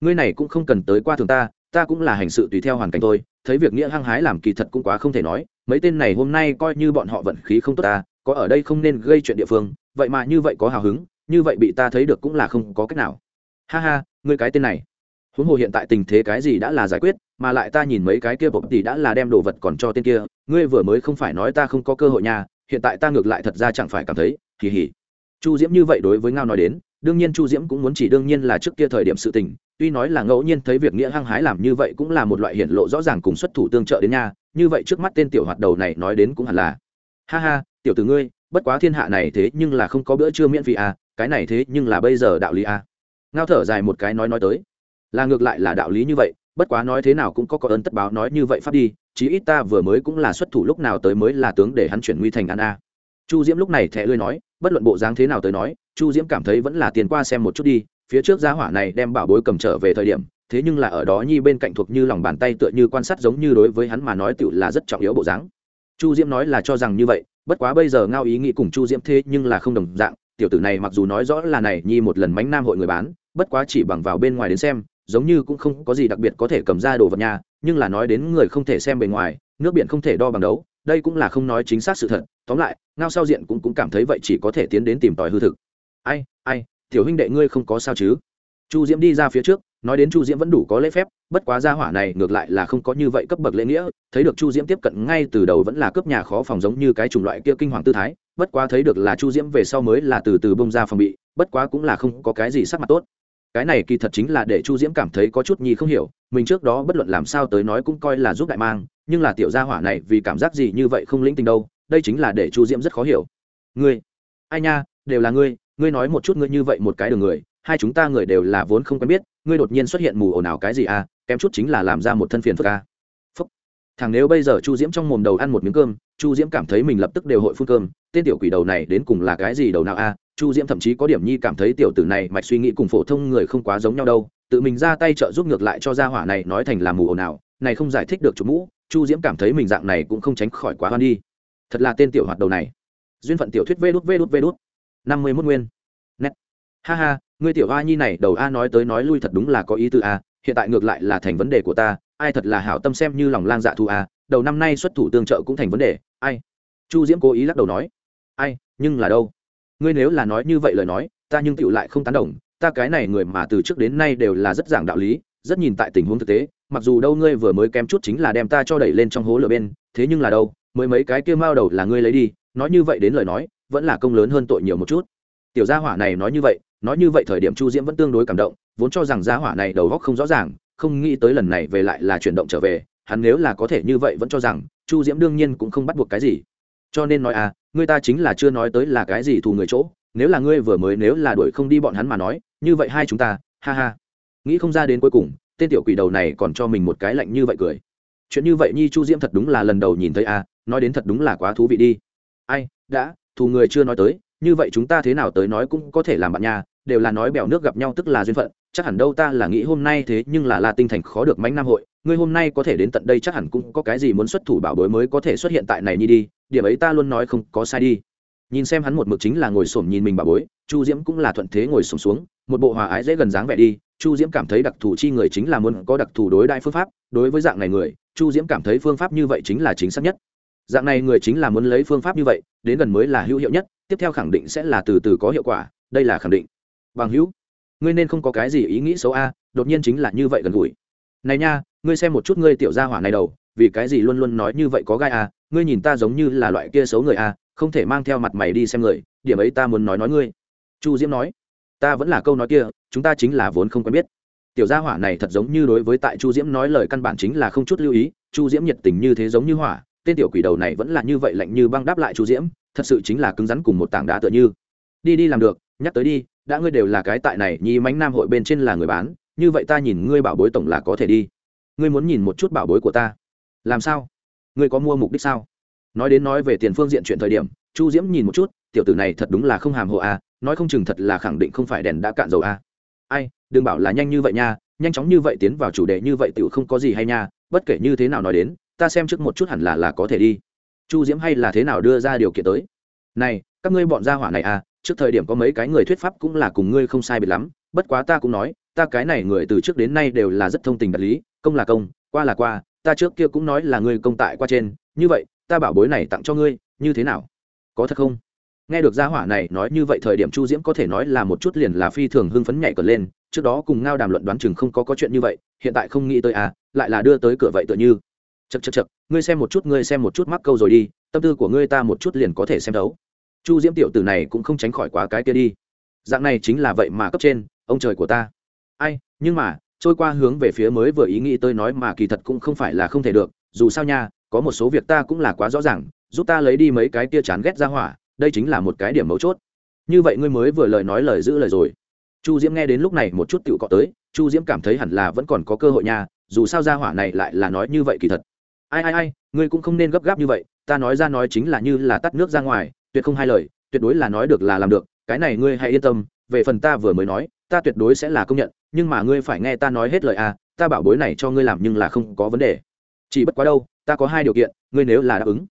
ngươi này cũng không cần tới qua thường ta ta cũng là hành sự tùy theo hoàn cảnh thôi, thấy việc nghĩa hăng hái làm kỳ thật cũng quá không thể nói mấy tên này hôm nay coi như bọn họ vận khí không tốt ta, có ở đây không nên gây chuyện địa phương, vậy mà như vậy có hào hứng, như vậy bị ta thấy được cũng là không có cách nào. Ha ha, ngươi cái tên này. Huống hồ hiện tại tình thế cái gì đã là giải quyết, mà lại ta nhìn mấy cái kia bộc tỷ đã là đem đồ vật còn cho tên kia, ngươi vừa mới không phải nói ta không có cơ hội nhà hiện tại ta ngược lại thật ra chẳng phải cảm thấy kỳ hỉ chu diễm như vậy đối với ngao nói đến, đương nhiên chu diễm cũng muốn chỉ đương nhiên là trước kia thời điểm sự tình tuy nói là ngẫu nhiên thấy việc nghĩa hăng hái làm như vậy cũng là một loại hiện lộ rõ ràng cùng xuất thủ tương trợ đến nha, như vậy trước mắt tên tiểu hoạt đầu này nói đến cũng hẳn là, ha ha, tiểu tử ngươi, bất quá thiên hạ này thế nhưng là không có bữa trưa miễn phí à cái này thế nhưng là bây giờ đạo lý à. Ngao thở dài một cái nói nói tới, là ngược lại là đạo lý như vậy, bất quá nói thế nào cũng có có ơn tất báo nói như vậy phát đi, chí ít ta vừa mới cũng là xuất thủ lúc nào tới mới là tướng để hắn chuyển nguy thành an a. Chu diễm lúc này thẹ lươi nói, bất luận bộ dáng thế nào tới nói, chu diễm cảm thấy vẫn là tiền qua xem một chút đi phía trước giá hỏa này đem bảo bối cầm trở về thời điểm, thế nhưng là ở đó nhi bên cạnh thuộc như lòng bàn tay tựa như quan sát giống như đối với hắn mà nói tựu là rất trọng yếu bộ dáng. Chu diễm nói là cho rằng như vậy, bất quá bây giờ ngao ý nghĩ cùng chu diễm thế nhưng là không đồng dạng, tiểu tử này mặc dù nói rõ là này nhi một lần mánh nam hội người bán, bất quá chỉ bằng vào bên ngoài đến xem, giống như cũng không có gì đặc biệt có thể cầm ra đồ vật nhà, nhưng là nói đến người không thể xem bề ngoài, nước biển không thể đo bằng đấu, đây cũng là không nói chính xác sự thật, tóm lại, ngao sao diện cũng cũng cảm thấy vậy chỉ có thể tiến đến tìm tòi hư thực. Ai ai tiểu huynh đệ ngươi không có sao chứ? Chu diễm đi ra phía trước, nói đến chu diễm vẫn đủ có lễ phép, bất quá gia hỏa này ngược lại là không có như vậy cấp bậc lễ nghĩa, thấy được chu diễm tiếp cận ngay từ đầu vẫn là cướp nhà khó phòng giống như cái chủng loại kia kinh hoàng tư thái, bất quá thấy được là chu diễm về sau mới là từ từ bông ra phòng bị, bất quá cũng là không có cái gì sắc mặt tốt. Cái này kỳ thật chính là để chu diễm cảm thấy có chút nhi không hiểu, mình trước đó bất luận làm sao tới nói cũng coi là giúp đại mang, nhưng là tiểu gia hỏa này vì cảm giác gì như vậy không lĩnh tình đâu, đây chính là để chu diễm rất khó hiểu. Ngươi, ai nha, đều là ngươi ngươi nói một chút ngươi như vậy một cái đường người, hai chúng ta người đều là vốn không quen biết, ngươi đột nhiên xuất hiện mù ồn ào cái gì à kém chút chính là làm ra một thân phiền phức à. Phúc. thằng nếu bây giờ chu diễm trong mồm đầu ăn một miếng cơm, chu diễm cảm thấy mình lập tức đều hội phun cơm, tên tiểu quỷ đầu này đến cùng là cái gì đầu nào à chu diễm thậm chí có điểm nhi cảm thấy tiểu tử này mạch suy nghĩ cùng phổ thông người không quá giống nhau đâu, tự mình ra tay trợ giúp ngược lại cho gia hỏa này nói thành là mù ồn ào, này không giải thích được chủ mũ, chu diễm cảm thấy mình dạng này cũng không tránh khỏi quá hoan đi thật là tên tiểu hoạt đầu này duyên phận tiểu thuyết vê đút vê đút vê đút năm mươi mốt nguyên. Nét. Ha ha, ngươi tiểu a nhi này, đầu a nói tới nói lui thật đúng là có ý tư a, hiện tại ngược lại là thành vấn đề của ta, ai thật là hảo tâm xem như lòng lang dạ thu a, đầu năm nay xuất thủ tương trợ cũng thành vấn đề, ai? Chu diễm cố ý lắc đầu nói, ai, nhưng là đâu? Ngươi nếu là nói như vậy lời nói, ta nhưng tựu lại không tán đồng, ta cái này người mà từ trước đến nay đều là rất giảng đạo lý, rất nhìn tại tình huống thực tế, mặc dù đâu ngươi vừa mới kém chút chính là đem ta cho đẩy lên trong hố lửa bên, thế nhưng là đâu, mới mấy cái kia mao đầu là ngươi lấy đi, nói như vậy đến lời nói vẫn là công lớn hơn tội nhiều một chút. Tiểu gia hỏa này nói như vậy, nói như vậy thời điểm chu diễm vẫn tương đối cảm động, vốn cho rằng gia hỏa này đầu góc không rõ ràng, không nghĩ tới lần này về lại là chuyển động trở về, hắn nếu là có thể như vậy vẫn cho rằng chu diễm đương nhiên cũng không bắt buộc cái gì. Cho nên nói à người ta chính là chưa nói tới là cái gì thù người chỗ, nếu là ngươi vừa mới nếu là đuổi không đi bọn hắn mà nói, như vậy hai chúng ta, ha ha. Nghĩ không ra đến cuối cùng, tên tiểu quỷ đầu này còn cho mình một cái lạnh như vậy cười. Chuyện như vậy nhi chu diễm thật đúng là lần đầu nhìn thấy à nói đến thật đúng là quá thú vị đi. Ai, đã thù người chưa nói tới, như vậy chúng ta thế nào tới nói cũng có thể làm bạn nhà đều là nói bèo nước gặp nhau tức là duyên phận, chắc hẳn đâu ta là nghĩ hôm nay thế nhưng là la tinh thành khó được mánh nam hội, ngươi hôm nay có thể đến tận đây chắc hẳn cũng có cái gì muốn xuất thủ bảo bối mới có thể xuất hiện tại này nhi đi, điểm ấy ta luôn nói không có sai đi. Nhìn xem hắn một mực chính là ngồi xổm nhìn mình bảo bối, chu diễm cũng là thuận thế ngồi xổm xuống, một bộ hòa ái dễ gần dáng vẻ đi, chu diễm cảm thấy đặc thù chi người chính là muốn có đặc thù đối đại phương pháp, đối với dạng này người, chu diễm cảm thấy phương pháp như vậy chính là chính xác nhất dạng này người chính là muốn lấy phương pháp như vậy, đến gần mới là hữu hiệu nhất, tiếp theo khẳng định sẽ là từ từ có hiệu quả, đây là khẳng định. Bằng hữu, ngươi nên không có cái gì ý nghĩ xấu a, đột nhiên chính là như vậy gần gũi. Này nha, ngươi xem một chút ngươi tiểu gia hỏa này đầu, vì cái gì luôn luôn nói như vậy có gai a, ngươi nhìn ta giống như là loại kia xấu người a, không thể mang theo mặt mày đi xem người, điểm ấy ta muốn nói nói ngươi. Chu diễm nói, ta vẫn là câu nói kia, chúng ta chính là vốn không quen biết. Tiểu gia hỏa này thật giống như đối với tại chu diễm nói lời căn bản chính là không chút lưu ý, chu diễm nhiệt tình như thế giống như hỏa tên tiểu quỷ đầu này vẫn là như vậy lạnh như băng đáp lại chu diễm thật sự chính là cứng rắn cùng một tảng đá tựa như. Đi đi làm được nhắc tới đi đã ngươi đều là cái tại này nhi mánh nam hội bên trên là người bán như vậy ta nhìn ngươi bảo bối tổng là có thể đi. Ngươi muốn nhìn một chút bảo bối của ta. Làm sao? Ngươi có mua mục đích sao? Nói đến nói về tiền phương diện chuyện thời điểm chu diễm nhìn một chút tiểu tử này thật đúng là không hàm hộ a à, nói không chừng thật là khẳng định không phải đèn đã cạn dầu a. À. ai đừng bảo là nhanh như vậy nha nhanh chóng như vậy tiến vào chủ đề như vậy tiểu không có gì hay nha bất kể như thế nào nói đến ta xem trước một chút hẳn là là có thể đi. Chu diễm hay là thế nào đưa ra điều kiện tới? Này, các ngươi bọn gia hỏa này à trước thời điểm có mấy cái người thuyết pháp cũng là cùng ngươi không sai biệt lắm, bất quá ta cũng nói, ta cái này người từ trước đến nay đều là rất thông tình đạt lý, công là công, qua là qua, ta trước kia cũng nói là ngươi công tại qua trên, như vậy, ta bảo bối này tặng cho ngươi, như thế nào? Có thật không? Nghe được gia hỏa này nói như vậy thời điểm chu diễm có thể nói là một chút liền là phi thường hưng phấn nhảy cờ lên, trước đó cùng ngao đàm luận đoán chừng không có có chuyện như vậy, hiện tại không nghĩ tới à lại là đưa tới cửa vậy tựa như chật chật chật, ngươi xem một chút, ngươi xem một chút mắc câu rồi đi, tâm tư của ngươi ta một chút liền có thể xem đấu chu diễm tiểu tử này cũng không tránh khỏi quá cái kia đi. Dạng này chính là vậy mà cấp trên, ông trời của ta. Ai, nhưng mà, trôi qua hướng về phía mới vừa ý nghĩ tôi nói mà kỳ thật cũng không phải là không thể được, dù sao nha, có một số việc ta cũng là quá rõ ràng, giúp ta lấy đi mấy cái kia chán ghét ra hỏa, đây chính là một cái điểm mấu chốt. Như vậy ngươi mới vừa lời nói lời giữ lời rồi. Chu diễm nghe đến lúc này một chút tựu cọ tới, chu diễm cảm thấy hẳn là vẫn còn có cơ hội nha, dù sao ra hỏa này lại là nói như vậy kỳ thật ai ai ai, ngươi cũng không nên gấp gáp như vậy, ta nói ra nói chính là như là tắt nước ra ngoài, tuyệt không hai lời, tuyệt đối là nói được là làm được, cái này ngươi hãy yên tâm, về phần ta vừa mới nói, ta tuyệt đối sẽ là công nhận, nhưng mà ngươi phải nghe ta nói hết lời à ta bảo bối này cho ngươi làm nhưng là không có vấn đề. Chỉ bất quá đâu, ta có hai điều kiện, ngươi nếu là đáp ứng.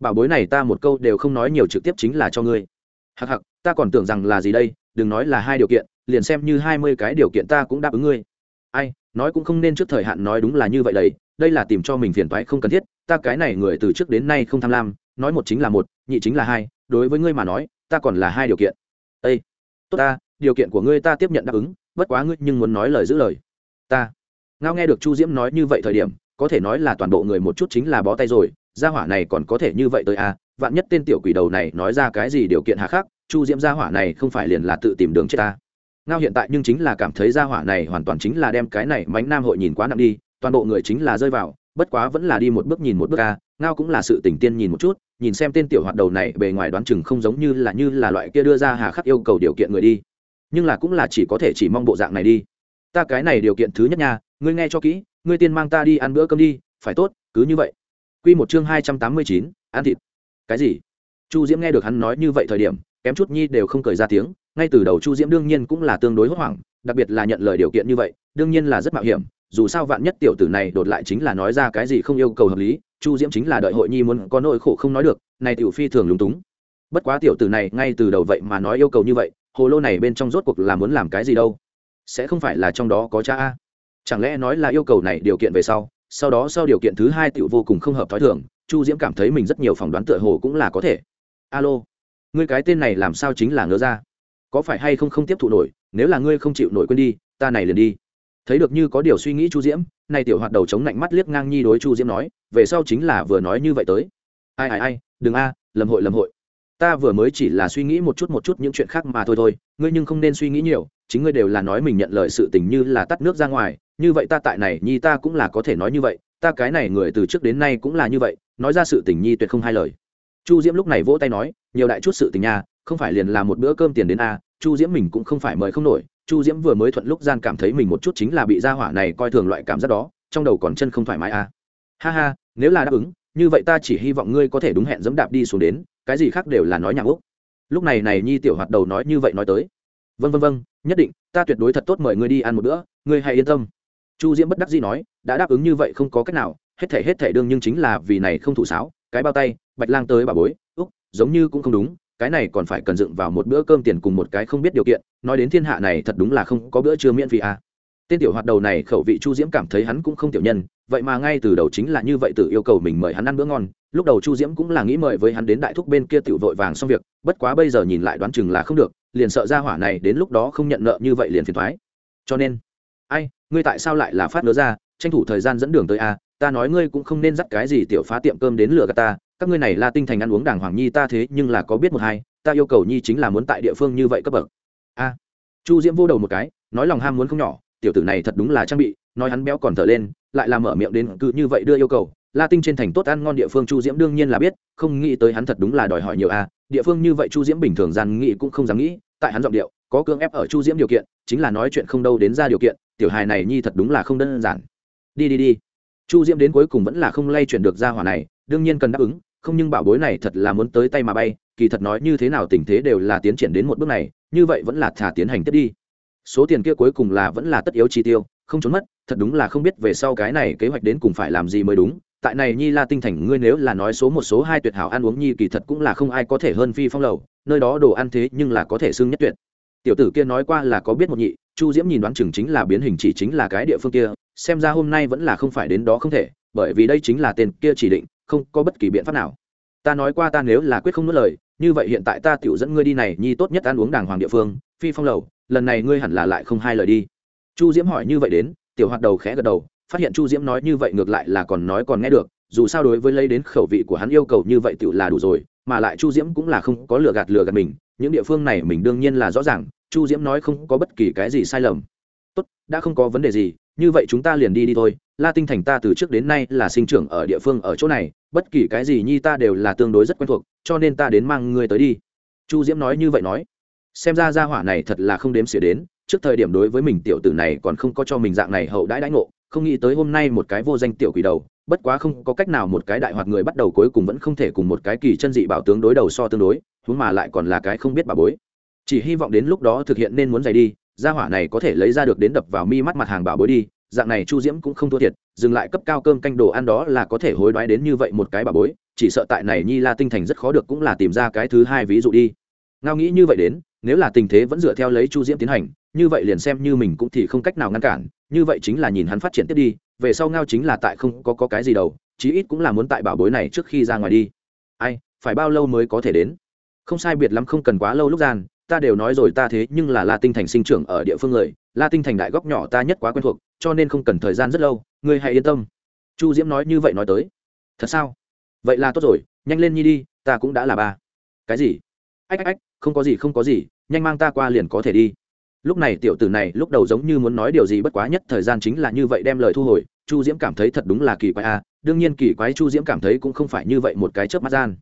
Bảo bối này ta một câu đều không nói nhiều trực tiếp chính là cho ngươi. Hặc hặc ta còn tưởng rằng là gì đây, đừng nói là hai điều kiện, liền xem như hai mươi cái điều kiện ta cũng đáp ứng ngươi. Ai, nói cũng không nên trước thời hạn nói đúng là như vậy đấy đây là tìm cho mình phiền toái không cần thiết, ta cái này người từ trước đến nay không tham lam, nói một chính là một, nhị chính là hai, đối với ngươi mà nói, ta còn là hai điều kiện. Ây tốt ta, điều kiện của ngươi ta tiếp nhận đáp ứng, bất quá ngươi nhưng muốn nói lời giữ lời. Ta. Ngao nghe được chu diễm nói như vậy thời điểm, có thể nói là toàn bộ người một chút chính là bó tay rồi, gia hỏa này còn có thể như vậy tới à vạn nhất tên tiểu quỷ đầu này nói ra cái gì điều kiện hà khắc, chu diễm gia hỏa này không phải liền là tự tìm đường chết ta. Ngao hiện tại nhưng chính là cảm thấy gia hỏa này hoàn toàn chính là đem cái này mánh nam hội nhìn quá nặng đi toàn bộ người chính là rơi vào, bất quá vẫn là đi một bước nhìn một bước ca ngao cũng là sự tỉnh tiên nhìn một chút, nhìn xem tên tiểu hoạt đầu này, bề ngoài đoán chừng không giống như là như là loại kia đưa ra hà khắc yêu cầu điều kiện người đi. Nhưng là cũng là chỉ có thể chỉ mong bộ dạng này đi. Ta cái này điều kiện thứ nhất nha, ngươi nghe cho kỹ, ngươi tiên mang ta đi ăn bữa cơm đi, phải tốt, cứ như vậy. Quy một chương hai trăm tám mươi chín, ăn thịt. Cái gì? Chu diễm nghe được hắn nói như vậy thời điểm, kém chút nhi đều không cười ra tiếng, ngay từ đầu chu diễm đương nhiên cũng là tương đối hốt hoảng, đặc biệt là nhận lời điều kiện như vậy, đương nhiên là rất mạo hiểm dù sao vạn nhất tiểu tử này đột lại chính là nói ra cái gì không yêu cầu hợp lý, chu diễm chính là đợi hội nhi muốn có nỗi khổ không nói được, này tiểu phi thường lúng túng. Bất quá tiểu tử này ngay từ đầu vậy mà nói yêu cầu như vậy, hồ lô này bên trong rốt cuộc là muốn làm cái gì đâu? Sẽ không phải là trong đó có cha a? Chẳng lẽ nói là yêu cầu này điều kiện về sau sau đó sau điều kiện thứ hai tiểu vô cùng không hợp thói thường, chu diễm cảm thấy mình rất nhiều phỏng đoán tựa hồ cũng là có thể. Alo, ngươi cái tên này làm sao chính là ngớ ra? Có phải hay không không tiếp thụ nổi, nếu là ngươi không chịu nổi quên đi, ta này liền đi thấy được như có điều suy nghĩ chu diễm, nay tiểu hoạt đầu chống lạnh mắt liếc ngang nhi đối chu diễm nói, về sau chính là vừa nói như vậy tới. Ai ai ai, đừng a, lầm hội lầm hội. Ta vừa mới chỉ là suy nghĩ một chút một chút những chuyện khác mà thôi thôi, ngươi nhưng không nên suy nghĩ nhiều, chính ngươi đều là nói mình nhận lời sự tình như là tắt nước ra ngoài, như vậy ta tại này, nhi ta cũng là có thể nói như vậy, ta cái này người từ trước đến nay cũng là như vậy, nói ra sự tình nhi tuyệt không hai lời. Chu diễm lúc này vỗ tay nói, nhiều đại chút sự tình nha, không phải liền là một bữa cơm tiền đến a, chu diễm mình cũng không phải mời không nổi chu diễm vừa mới thuận lúc gian cảm thấy mình một chút chính là bị gia hỏa này coi thường loại cảm giác đó, trong đầu còn chân không thoải mái a ha ha, nếu là đáp ứng, như vậy ta chỉ hy vọng ngươi có thể đúng hẹn dẫm đạp đi xuống đến, cái gì khác đều là nói nhạc úc. Lúc này này nhi tiểu hoạt đầu nói như vậy nói tới. Vân vân vân nhất định, ta tuyệt đối thật tốt mời ngươi đi ăn một bữa, ngươi hãy yên tâm. Chu diễm bất đắc dĩ nói, đã đáp ứng như vậy không có cách nào, hết thể hết thể đương nhưng chính là vì này không thủ sáo, cái bao tay, bạch lang tới bà bối, úc, giống như cũng không đúng cái này còn phải cần dựng vào một bữa cơm tiền cùng một cái không biết điều kiện, nói đến thiên hạ này thật đúng là không có bữa trưa miễn phí à. tên tiểu hoạt đầu này khẩu vị chu diễm cảm thấy hắn cũng không tiểu nhân, vậy mà ngay từ đầu chính là như vậy tự yêu cầu mình mời hắn ăn bữa ngon, lúc đầu chu diễm cũng là nghĩ mời với hắn đến đại thúc bên kia tiểu vội vàng xong việc, bất quá bây giờ nhìn lại đoán chừng là không được, liền sợ ra hỏa này đến lúc đó không nhận nợ như vậy liền phiền thoái cho nên, ai, ngươi tại sao lại là phát nỡ ra, tranh thủ thời gian dẫn đường tới a ta nói ngươi cũng không nên dắt cái gì tiểu phá tiệm cơm đến lừa gạt ta các ngươi này là tinh thành ăn uống đàng hoàng nhi ta thế nhưng là có biết một hai, ta yêu cầu nhi chính là muốn tại địa phương như vậy cấp bậc. A. Chu diễm vô đầu một cái, nói lòng ham muốn không nhỏ, tiểu tử này thật đúng là trang bị, nói hắn béo còn thở lên, lại làm mở miệng đến cứ như vậy đưa yêu cầu. La tinh trên thành tốt ăn ngon địa phương chu diễm đương nhiên là biết, không nghĩ tới hắn thật đúng là đòi hỏi nhiều a, địa phương như vậy chu diễm bình thường gian nghĩ cũng không dám nghĩ, tại hắn giọng điệu, có cưỡng ép ở chu diễm điều kiện, chính là nói chuyện không đâu đến ra điều kiện, tiểu hài này nhi thật đúng là không đơn giản. Đi đi đi. Chu diễm đến cuối cùng vẫn là không lay chuyển được ra hỏa này, đương nhiên cần đáp ứng không nhưng bảo bối này thật là muốn tới tay mà bay, kỳ thật nói như thế nào tình thế đều là tiến triển đến một bước này, như vậy vẫn là thả tiến hành tiếp đi. Số tiền kia cuối cùng là vẫn là tất yếu chi tiêu, không trốn mất, thật đúng là không biết về sau cái này kế hoạch đến cùng phải làm gì mới đúng. Tại này nhi la tinh thành, ngươi nếu là nói số một số hai tuyệt hảo ăn uống nhi kỳ thật cũng là không ai có thể hơn phi phong lầu, nơi đó đồ ăn thế nhưng là có thể xưng nhất tuyệt. Tiểu tử kia nói qua là có biết một nhị, chu diễm nhìn đoán chừng chính là biến hình chỉ chính là cái địa phương kia, xem ra hôm nay vẫn là không phải đến đó không thể, bởi vì đây chính là tên kia chỉ định không có bất kỳ biện pháp nào. Ta nói qua ta nếu là quyết không nuốt lời, như vậy hiện tại ta tiểu dẫn ngươi đi này, nhi tốt nhất ăn uống đàng hoàng địa phương, phi phong lầu, lần này ngươi hẳn là lại không hai lời đi. Chu diễm hỏi như vậy đến, tiểu hoạt đầu khẽ gật đầu, phát hiện chu diễm nói như vậy ngược lại là còn nói còn nghe được, dù sao đối với lấy đến khẩu vị của hắn yêu cầu như vậy tiểu là đủ rồi, mà lại chu diễm cũng là không có lừa gạt lừa gạt mình, những địa phương này mình đương nhiên là rõ ràng, chu diễm nói không có bất kỳ cái gì sai lầm. Tốt, đã không có vấn đề gì, như vậy chúng ta liền đi đi thôi la tinh thành ta từ trước đến nay là sinh trưởng ở địa phương ở chỗ này, bất kỳ cái gì nhi ta đều là tương đối rất quen thuộc, cho nên ta đến mang ngươi tới đi. Chu diễm nói như vậy nói. Xem ra gia hỏa này thật là không đếm xỉa đến, trước thời điểm đối với mình tiểu tử này còn không có cho mình dạng này hậu đãi đãi ngộ, không nghĩ tới hôm nay một cái vô danh tiểu quỷ đầu, bất quá không có cách nào một cái đại hoạt người bắt đầu cuối cùng vẫn không thể cùng một cái kỳ chân dị bảo tướng đối đầu so tương đối, huống mà lại còn là cái không biết bà bối. Chỉ hy vọng đến lúc đó thực hiện nên muốn giày đi, gia hỏa này có thể lấy ra được đến đập vào mi mắt mặt hàng bảo bối đi dạng này chu diễm cũng không thua thiệt dừng lại cấp cao cơm canh đồ ăn đó là có thể hối đoái đến như vậy một cái bà bối chỉ sợ tại này nhi la tinh thành rất khó được cũng là tìm ra cái thứ hai ví dụ đi. Ngao nghĩ như vậy đến nếu là tình thế vẫn dựa theo lấy chu diễm tiến hành như vậy liền xem như mình cũng thì không cách nào ngăn cản như vậy chính là nhìn hắn phát triển tiếp đi về sau ngao chính là tại không có, có cái gì đâu chí ít cũng là muốn tại bảo bối này trước khi ra ngoài đi. Ai phải bao lâu mới có thể đến? Không sai biệt lắm không cần quá lâu lúc gian ta đều nói rồi ta thế nhưng là la tinh thành sinh trưởng ở địa phương người la tinh thành đại góc nhỏ ta nhất quá quen thuộc, cho nên không cần thời gian rất lâu, ngươi hãy yên tâm. Chu diễm nói như vậy nói tới. Thật sao? Vậy là tốt rồi, nhanh lên nhi đi, ta cũng đã là ba. Cái gì? Ách ách ách, không có gì, không có gì, nhanh mang ta qua liền có thể đi. Lúc này tiểu tử này lúc đầu giống như muốn nói điều gì bất quá nhất thời gian chính là như vậy đem lời thu hồi, chu diễm cảm thấy thật đúng là kỳ quái a đương nhiên kỳ quái chu diễm cảm thấy cũng không phải như vậy một cái chớp mắt gian.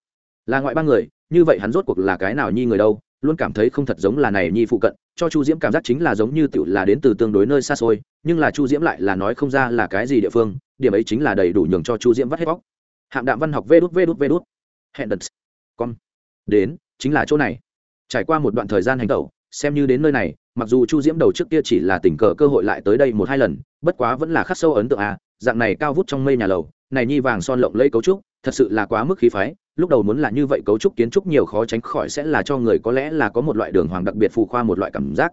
Là ngoại ba người, như vậy hắn rốt cuộc là cái nào nhi người đâu luôn cảm thấy không thật giống là này nhi phụ cận, cho chu diễm cảm giác chính là giống như tiểu là đến từ tương đối nơi xa xôi, nhưng là chu diễm lại là nói không ra là cái gì địa phương, điểm ấy chính là đầy đủ nhường cho chu diễm vắt hết bóc hạng đạm văn học vê đút vê đút vê đút. Hẹn đật con đến, chính là chỗ này. Trải qua một đoạn thời gian hành tẩu, xem như đến nơi này, mặc dù chu diễm đầu trước kia chỉ là tình cờ cơ hội lại tới đây một hai lần, bất quá vẫn là khắc sâu ấn tượng à dạng này cao vút trong mây nhà lầu, này nhi vàng son lộng lẫy cấu trúc, thật sự là quá mức khí phái lúc đầu muốn là như vậy cấu trúc kiến trúc nhiều khó tránh khỏi sẽ là cho người có lẽ là có một loại đường hoàng đặc biệt phù khoa một loại cảm giác.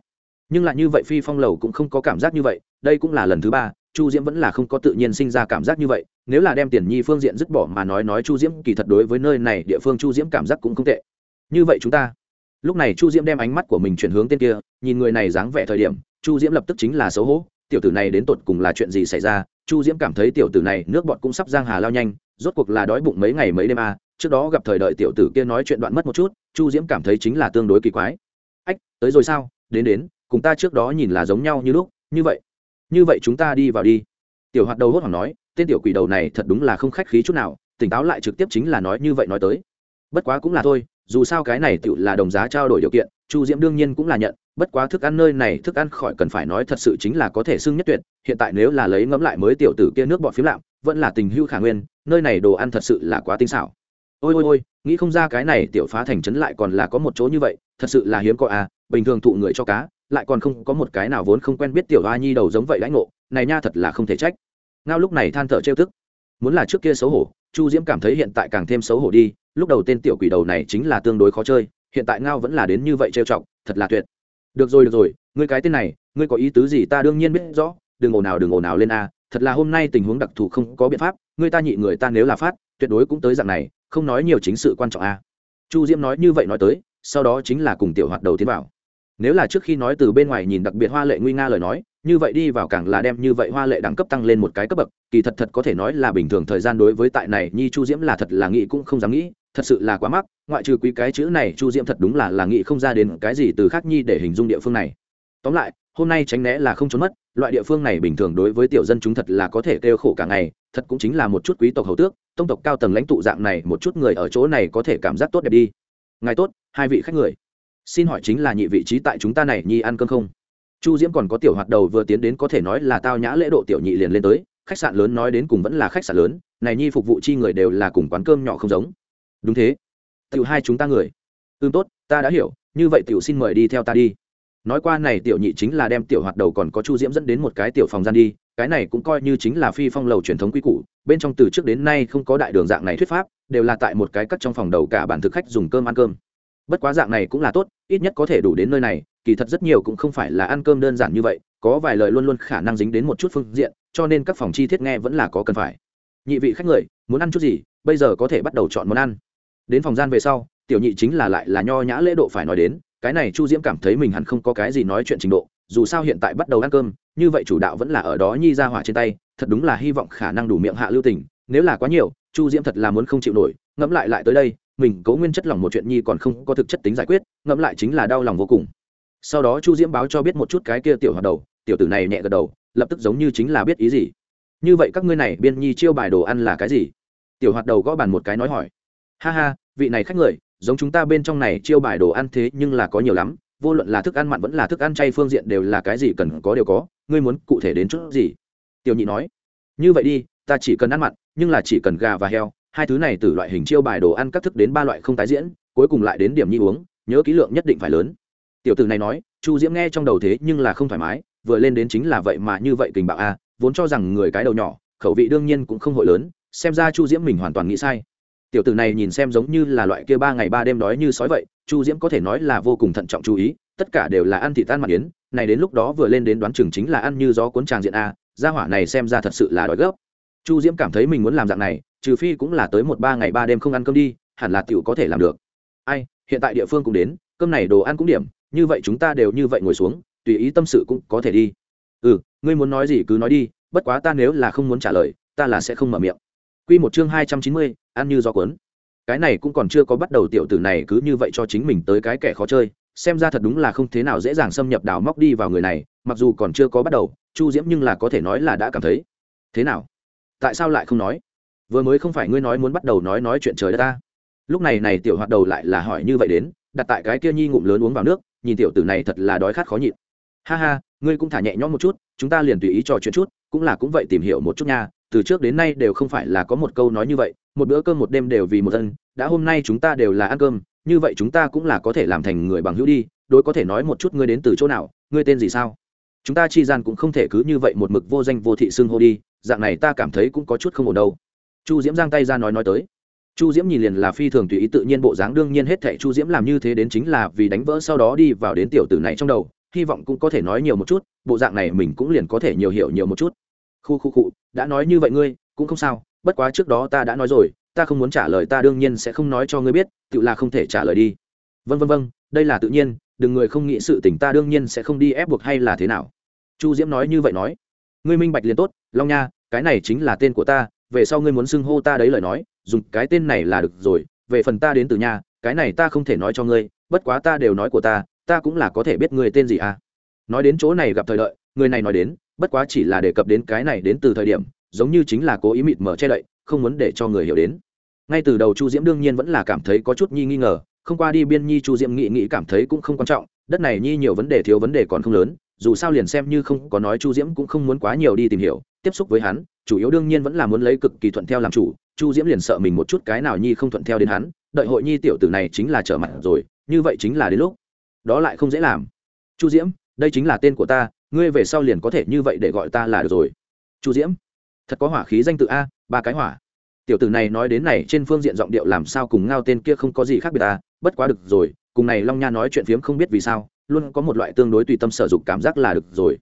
Nhưng là như vậy phi phong lầu cũng không có cảm giác như vậy đây cũng là lần thứ ba chu diễm vẫn là không có tự nhiên sinh ra cảm giác như vậy nếu là đem tiền nhi phương diện dứt bỏ mà nói nói chu diễm kỳ thật đối với nơi này địa phương chu diễm cảm giác cũng không tệ. Như vậy chúng ta lúc này chu diễm đem ánh mắt của mình chuyển hướng tên kia nhìn người này dáng vẻ thời điểm chu diễm lập tức chính là xấu hổ tiểu tử này đến tột cùng là chuyện gì xảy ra? Chu diễm cảm thấy tiểu tử này nước bọt cũng sắp giang hà lao nhanh rốt cuộc là đói bụng mấy ngày mấy đêm à, trước đó gặp thời đợi tiểu tử kia nói chuyện đoạn mất một chút, chu diễm cảm thấy chính là tương đối kỳ quái. Ách, tới rồi sao? Đến đến, cùng ta trước đó nhìn là giống nhau như lúc, như vậy. Như vậy chúng ta đi vào đi. Tiểu hoạt đầu hốt hoảng nói, tên tiểu quỷ đầu này thật đúng là không khách khí chút nào, tỉnh táo lại trực tiếp chính là nói như vậy nói tới. Bất quá cũng là thôi, dù sao cái này tự là đồng giá trao đổi điều kiện, chu diễm đương nhiên cũng là nhận, bất quá thức ăn nơi này thức ăn khỏi cần phải nói thật sự chính là có thể xưng nhất tuyệt, hiện tại nếu là lấy ngẫm lại mới tiểu tử kia nước bọt phiếm lạm, vẫn là tình hưu khả nguyên, nơi này đồ ăn thật sự là quá tinh xảo ôi ôi ôi, nghĩ không ra cái này tiểu phá thành trấn lại còn là có một chỗ như vậy, thật sự là hiếm có à bình thường thụ người cho cá, lại còn không có một cái nào vốn không quen biết tiểu hoa nhi đầu giống vậy lãnh ngộ, này nha thật là không thể trách. Ngao lúc này than thở trêu tức. Muốn là trước kia xấu hổ, chu diễm cảm thấy hiện tại càng thêm xấu hổ đi, lúc đầu tên tiểu quỷ đầu này chính là tương đối khó chơi, hiện tại ngao vẫn là đến như vậy trêu chọc, thật là tuyệt. Được rồi được rồi, ngươi cái tên này, ngươi có ý tứ gì ta đương nhiên biết rõ, đừng ồn nào đừng ồn nào lên a, thật là hôm nay tình huống đặc thù không có biện pháp, ngươi ta nhị người ta nếu là phát, tuyệt đối cũng tới dạng này không nói nhiều chính sự quan trọng a. Chu diễm nói như vậy nói tới, sau đó chính là cùng tiểu hoạt đầu tiến vào. Nếu là trước khi nói từ bên ngoài nhìn đặc biệt hoa lệ nguy nga lời nói, như vậy đi vào càng là đem như vậy hoa lệ đẳng cấp tăng lên một cái cấp bậc, kỳ thật thật có thể nói là bình thường thời gian đối với tại này, nhi chu diễm là thật là nghĩ cũng không dám nghĩ, thật sự là quá mắc, ngoại trừ quý cái chữ này, chu diễm thật đúng là là nghĩ không ra đến cái gì từ khác nhi để hình dung địa phương này. Tóm lại hôm nay tránh né là không trốn mất, loại địa phương này bình thường đối với tiểu dân chúng thật là có thể kêu khổ cả ngày, thật cũng chính là một chút quý tộc hầu tước, tông tộc cao tầng lãnh tụ dạng này, một chút người ở chỗ này có thể cảm giác tốt đẹp đi. Ngài tốt, hai vị khách người. Xin hỏi chính là nhị vị trí tại chúng ta này, nhi ăn cơm không? Chu diễm còn có tiểu hoạt đầu vừa tiến đến có thể nói là tao nhã lễ độ tiểu nhị liền lên tới, khách sạn lớn nói đến cùng vẫn là khách sạn lớn, này nhi phục vụ chi người đều là cùng quán cơm nhỏ không giống. Đúng thế. Tiểu hai chúng ta người. Ưm tốt, ta đã hiểu, như vậy tiểu xin mời đi theo ta đi nói qua này tiểu nhị chính là đem tiểu hoạt đầu còn có chu diễm dẫn đến một cái tiểu phòng gian đi, cái này cũng coi như chính là phi phong lầu truyền thống quy củ, bên trong từ trước đến nay không có đại đường dạng này thuyết pháp, đều là tại một cái cắt trong phòng đầu cả bản thực khách dùng cơm ăn cơm. Bất quá dạng này cũng là tốt, ít nhất có thể đủ đến nơi này, kỳ thật rất nhiều cũng không phải là ăn cơm đơn giản như vậy, có vài lời luôn luôn khả năng dính đến một chút phương diện, cho nên các phòng chi thiết nghe vẫn là có cần phải. Nhị vị khách người, muốn ăn chút gì, bây giờ có thể bắt đầu chọn món ăn. Đến phòng gian về sau, tiểu nhị chính là lại là nho nhã lễ độ phải nói đến cái này chu diễm cảm thấy mình hẳn không có cái gì nói chuyện trình độ, dù sao hiện tại bắt đầu ăn cơm, như vậy chủ đạo vẫn là ở đó nhi ra hỏa trên tay, thật đúng là hy vọng khả năng đủ miệng hạ lưu tình. Nếu là quá nhiều, chu diễm thật là muốn không chịu nổi, ngẫm lại lại tới đây, mình cố nguyên chất lòng một chuyện nhi còn không có thực chất tính giải quyết, ngẫm lại chính là đau lòng vô cùng. Sau đó chu diễm báo cho biết một chút cái kia tiểu hoạt đầu, tiểu tử này nhẹ gật đầu, lập tức giống như chính là biết ý gì. Như vậy các ngươi này biên nhi chiêu bài đồ ăn là cái gì? Tiểu hoạt đầu gõ bàn một cái nói hỏi. Ha ha, vị này khách người giống chúng ta bên trong này chiêu bài đồ ăn thế nhưng là có nhiều lắm, vô luận là thức ăn mặn vẫn là thức ăn chay phương diện đều là cái gì cần có đều có, ngươi muốn cụ thể đến chút gì? Tiểu nhị nói. Như vậy đi, ta chỉ cần ăn mặn, nhưng là chỉ cần gà và heo, hai thứ này từ loại hình chiêu bài đồ ăn các thức đến ba loại không tái diễn, cuối cùng lại đến điểm nhi uống, nhớ ký lượng nhất định phải lớn. Tiểu tử này nói, chu diễm nghe trong đầu thế nhưng là không thoải mái, vừa lên đến chính là vậy mà như vậy kình bạo a, vốn cho rằng người cái đầu nhỏ, khẩu vị đương nhiên cũng không hội lớn, xem ra chu diễm mình hoàn toàn nghĩ sai tiểu tử này nhìn xem giống như là loại kia ba ngày ba đêm đói như sói vậy, chu diễm có thể nói là vô cùng thận trọng chú ý, tất cả đều là ăn thị tan mặt yến, này đến lúc đó vừa lên đến đoán chừng chính là ăn như gió cuốn tràng diện a, gia hỏa này xem ra thật sự là đói gấp. Chu diễm cảm thấy mình muốn làm dạng này, trừ phi cũng là tới một ba ngày ba đêm không ăn cơm đi, hẳn là tiểu có thể làm được. Ai, hiện tại địa phương cũng đến, cơm này đồ ăn cũng điểm, như vậy chúng ta đều như vậy ngồi xuống, tùy ý tâm sự cũng có thể đi. Ừ ngươi muốn nói gì cứ nói đi, bất quá ta nếu là không muốn trả lời, ta là sẽ không mở miệng. Quy một chương hai trăm chín mươi, ăn như gió cuốn. Cái này cũng còn chưa có bắt đầu tiểu tử này cứ như vậy cho chính mình tới cái kẻ khó chơi, xem ra thật đúng là không thế nào dễ dàng xâm nhập đào móc đi vào người này, mặc dù còn chưa có bắt đầu, Chu Diễm nhưng là có thể nói là đã cảm thấy. Thế nào? Tại sao lại không nói? Vừa mới không phải ngươi nói muốn bắt đầu nói nói chuyện trời đất ta. Lúc này này tiểu hoạt đầu lại là hỏi như vậy đến, đặt tại cái kia nhi ngụm lớn uống vào nước, nhìn tiểu tử này thật là đói khát khó nhịn. Ha ha, ngươi cũng thả nhẹ nhõm một chút, chúng ta liền tùy ý trò chuyện chút, cũng là cũng vậy tìm hiểu một chút nha, từ trước đến nay đều không phải là có một câu nói như vậy, một bữa cơm một đêm đều vì một dân. đã hôm nay chúng ta đều là ăn cơm, như vậy chúng ta cũng là có thể làm thành người bằng hữu đi, đối có thể nói một chút ngươi đến từ chỗ nào, ngươi tên gì sao? Chúng ta chi gian cũng không thể cứ như vậy một mực vô danh vô thị xưng hô đi, dạng này ta cảm thấy cũng có chút không ổn đâu. Chu diễm giang tay ra nói nói tới. Chu diễm nhìn liền là phi thường tùy ý tự nhiên bộ dáng, đương nhiên hết thệ chu diễm làm như thế đến chính là vì đánh vỡ sau đó đi vào đến tiểu tử này trong đầu, hy vọng cũng có thể nói nhiều một chút, bộ dạng này mình cũng liền có thể nhiều hiểu nhiều một chút khu khu cụ đã nói như vậy ngươi, cũng không sao, bất quá trước đó ta đã nói rồi, ta không muốn trả lời ta đương nhiên sẽ không nói cho ngươi biết, tự là không thể trả lời đi. Vân vân vân đây là tự nhiên, đừng người không nghĩ sự tình ta đương nhiên sẽ không đi ép buộc hay là thế nào. Chu diễm nói như vậy nói. Ngươi minh bạch liền tốt, long nha, cái này chính là tên của ta, về sau ngươi muốn xưng hô ta đấy lời nói, dùng cái tên này là được rồi, về phần ta đến từ nhà, cái này ta không thể nói cho ngươi, bất quá ta đều nói của ta ta cũng là có thể biết ngươi tên gì à. Nói đến chỗ này gặp thời đợi, người này nói đến bất quá chỉ là đề cập đến cái này đến từ thời điểm, giống như chính là cố ý mịt mở che đậy, không muốn để cho người hiểu đến. Ngay từ đầu chu diễm đương nhiên vẫn là cảm thấy có chút nhi nghi ngờ, không qua đi biên nhi chu diễm nghĩ nghĩ cảm thấy cũng không quan trọng, đất này nhi nhiều vấn đề thiếu vấn đề còn không lớn, dù sao liền xem như không có nói chu diễm cũng không muốn quá nhiều đi tìm hiểu, tiếp xúc với hắn, chủ yếu đương nhiên vẫn là muốn lấy cực kỳ thuận theo làm chủ, chu diễm liền sợ mình một chút cái nào nhi không thuận theo đến hắn, đợi hội nhi tiểu tử này chính là trở mặt rồi, như vậy chính là đến lúc, đó lại không dễ làm. Chu diễm, đây chính là tên của ta ngươi về sau liền có thể như vậy để gọi ta là được rồi. Chu diễm, thật có hỏa khí danh tự a, ba cái hỏa. Tiểu tử này nói đến này, trên phương diện giọng điệu làm sao cùng ngao tên kia không có gì khác biệt ta bất quá được rồi, cùng này long nha nói chuyện phiếm không biết vì sao, luôn có một loại tương đối tùy tâm sở dục cảm giác là được rồi.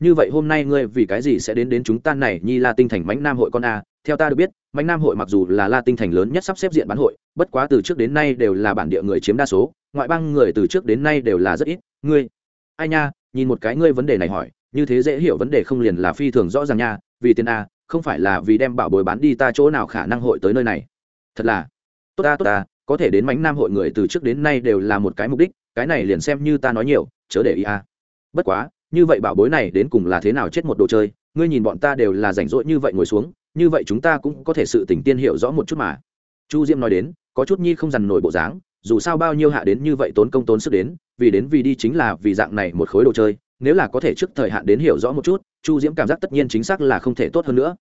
Như vậy hôm nay ngươi vì cái gì sẽ đến đến chúng ta này, nhi la tinh thành mãnh nam hội con a, theo ta được biết, mãnh nam hội mặc dù là la tinh thành lớn nhất sắp xếp diện bán hội, bất quá từ trước đến nay đều là bản địa người chiếm đa số, ngoại bang người từ trước đến nay đều là rất ít. Ngươi, ai nha nhìn một cái ngươi vấn đề này hỏi, như thế dễ hiểu vấn đề không liền là phi thường rõ ràng nha, vì tiền a, không phải là vì đem bảo bối bán đi ta chỗ nào khả năng hội tới nơi này. Thật là, tốt ta tốt ta có thể đến mánh nam hội người từ trước đến nay đều là một cái mục đích, cái này liền xem như ta nói nhiều, chớ để ý a. Bất quá, như vậy bảo bối này đến cùng là thế nào chết một đồ chơi, ngươi nhìn bọn ta đều là rảnh rỗi như vậy ngồi xuống, như vậy chúng ta cũng có thể sự tỉnh tiên hiểu rõ một chút mà. Chu diễm nói đến, có chút nhi không dằn nổi bộ dáng dù sao bao nhiêu hạ đến như vậy tốn công tốn sức đến, vì đến vì đi chính là vì dạng này một khối đồ chơi, nếu là có thể trước thời hạn đến hiểu rõ một chút, chu diễm cảm giác tất nhiên chính xác là không thể tốt hơn nữa.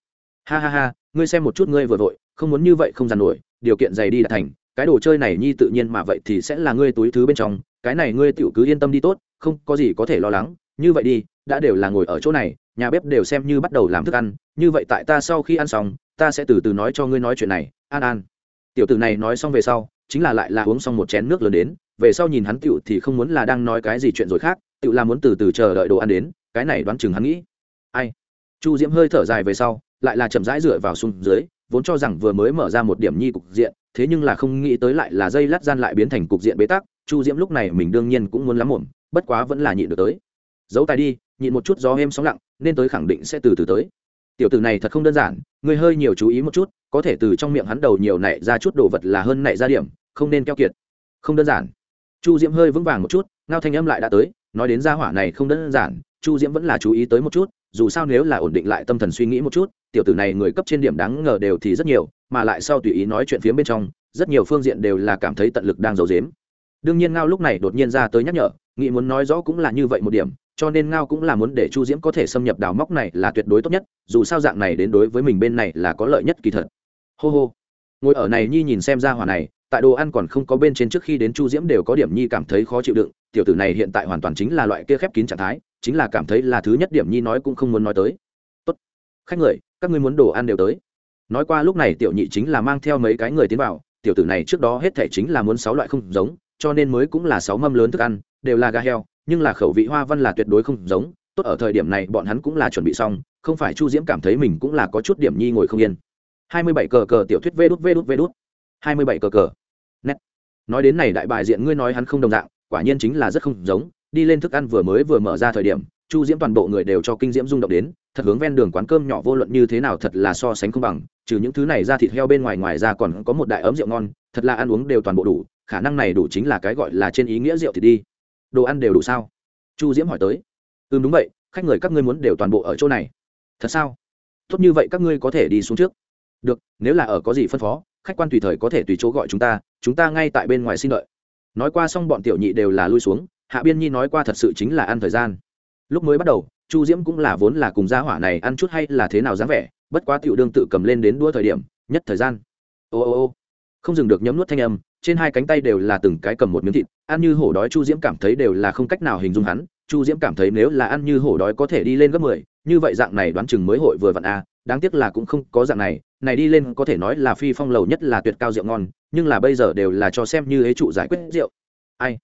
Ha ha ha, ngươi xem một chút ngươi vừa vội, không muốn như vậy không dàn nổi, điều kiện dày đi đã thành, cái đồ chơi này nhi tự nhiên mà vậy thì sẽ là ngươi túi thứ bên trong, cái này ngươi tiểu cứ yên tâm đi tốt, không có gì có thể lo lắng, như vậy đi, đã đều là ngồi ở chỗ này, nhà bếp đều xem như bắt đầu làm thức ăn, như vậy tại ta sau khi ăn xong, ta sẽ từ từ nói cho ngươi nói chuyện này, an an. Tiểu tử này nói xong về sau chính là lại là uống xong một chén nước lớn đến, về sau nhìn hắn tựu thì không muốn là đang nói cái gì chuyện rồi khác tựu là muốn từ từ chờ đợi đồ ăn đến, cái này đoán chừng hắn nghĩ. Ai? Chu diễm hơi thở dài về sau, lại là chậm rãi dựa vào xuống dưới, vốn cho rằng vừa mới mở ra một điểm nhi cục diện, thế nhưng là không nghĩ tới lại là dây lát gian lại biến thành cục diện bế tắc, chu diễm lúc này mình đương nhiên cũng muốn lắm mồm bất quá vẫn là nhịn được tới. Giấu tay đi, nhịn một chút gió êm sóng lặng, nên tới khẳng định sẽ từ từ tới. Tiểu tử này thật không đơn giản, người hơi nhiều chú ý một chút, có thể từ trong miệng hắn đầu nhiều nảy ra chút đồ vật là hơn nảy ra điểm không nên keo kiệt. Không đơn giản. Chu diễm hơi vững vàng một chút, ngao thanh âm lại đã tới, nói đến gia hỏa này không đơn giản, chu diễm vẫn là chú ý tới một chút, dù sao nếu là ổn định lại tâm thần suy nghĩ một chút, tiểu tử này người cấp trên điểm đáng ngờ đều thì rất nhiều, mà lại sau tùy ý nói chuyện phía bên trong, rất nhiều phương diện đều là cảm thấy tận lực đang giấu dếm đương nhiên ngao lúc này đột nhiên ra tới nhắc nhở, nghĩ muốn nói rõ cũng là như vậy một điểm, cho nên ngao cũng là muốn để chu diễm có thể xâm nhập đào móc này là tuyệt đối tốt nhất, dù sao dạng này đến đối với mình bên này là có lợi nhất kỳ thật. Hô hô. Ngồi ở này nhi nhìn xem ra hỏa này tại đồ ăn còn không có bên trên trước khi đến chu diễm đều có điểm nhi cảm thấy khó chịu đựng, tiểu tử này hiện tại hoàn toàn chính là loại kia khép kín trạng thái, chính là cảm thấy là thứ nhất điểm nhi nói cũng không muốn nói tới. Tốt, khách người, các ngươi muốn đồ ăn đều tới. Nói qua lúc này tiểu nhị chính là mang theo mấy cái người tiến vào, tiểu tử này trước đó hết thể chính là muốn sáu loại không giống, cho nên mới cũng là sáu mâm lớn thức ăn, đều là gà heo, nhưng là khẩu vị hoa văn là tuyệt đối không giống, tốt ở thời điểm này bọn hắn cũng là chuẩn bị xong, không phải chu diễm cảm thấy mình cũng là có chút điểm nhi ngồi không yên. Hai mươi bảy cờ cờ tiểu thuyết vê đút vê đút vê đút. Hai mươi bảy cờ cờ nói đến này đại bài diện ngươi nói hắn không đồng dạng, quả nhiên chính là rất không giống. Đi lên thức ăn vừa mới vừa mở ra thời điểm, chu diễm toàn bộ người đều cho kinh diễm rung động đến, thật hướng ven đường quán cơm nhỏ vô luận như thế nào thật là so sánh không bằng, trừ những thứ này ra thịt heo bên ngoài ngoài ra còn có một đại ấm rượu ngon, thật là ăn uống đều toàn bộ đủ, khả năng này đủ chính là cái gọi là trên ý nghĩa rượu thì đi. Đồ ăn đều đủ sao? Chu diễm hỏi tới. Ừ đúng vậy, khách người các ngươi muốn đều toàn bộ ở chỗ này. Thật sao? Tốt như vậy các ngươi có thể đi xuống trước. Được, nếu là ở có gì phân phó khách quan tùy thời có thể tùy chỗ gọi chúng ta chúng ta ngay tại bên ngoài xin đợi. Nói qua xong bọn tiểu nhị đều là lui xuống, hạ biên nhi nói qua thật sự chính là ăn thời gian. Lúc mới bắt đầu, chu diễm cũng là vốn là cùng gia hỏa này ăn chút hay là thế nào dáng vẻ, bất quá tiểu đương tự cầm lên đến đua thời điểm, nhất thời gian. Ô ô ô. Không dừng được nhấm nuốt thanh âm, trên hai cánh tay đều là từng cái cầm một miếng thịt, ăn như hổ đói chu diễm cảm thấy đều là không cách nào hình dung hắn, chu diễm cảm thấy nếu là ăn như hổ đói có thể đi lên gấp mười, như vậy dạng này đoán chừng mới hội vừa vặn a đáng tiếc là cũng không có dạng này này đi lên có thể nói là phi phong lầu nhất là tuyệt cao rượu ngon, nhưng là bây giờ đều là cho xem như ế trụ giải quyết rượu. Ai?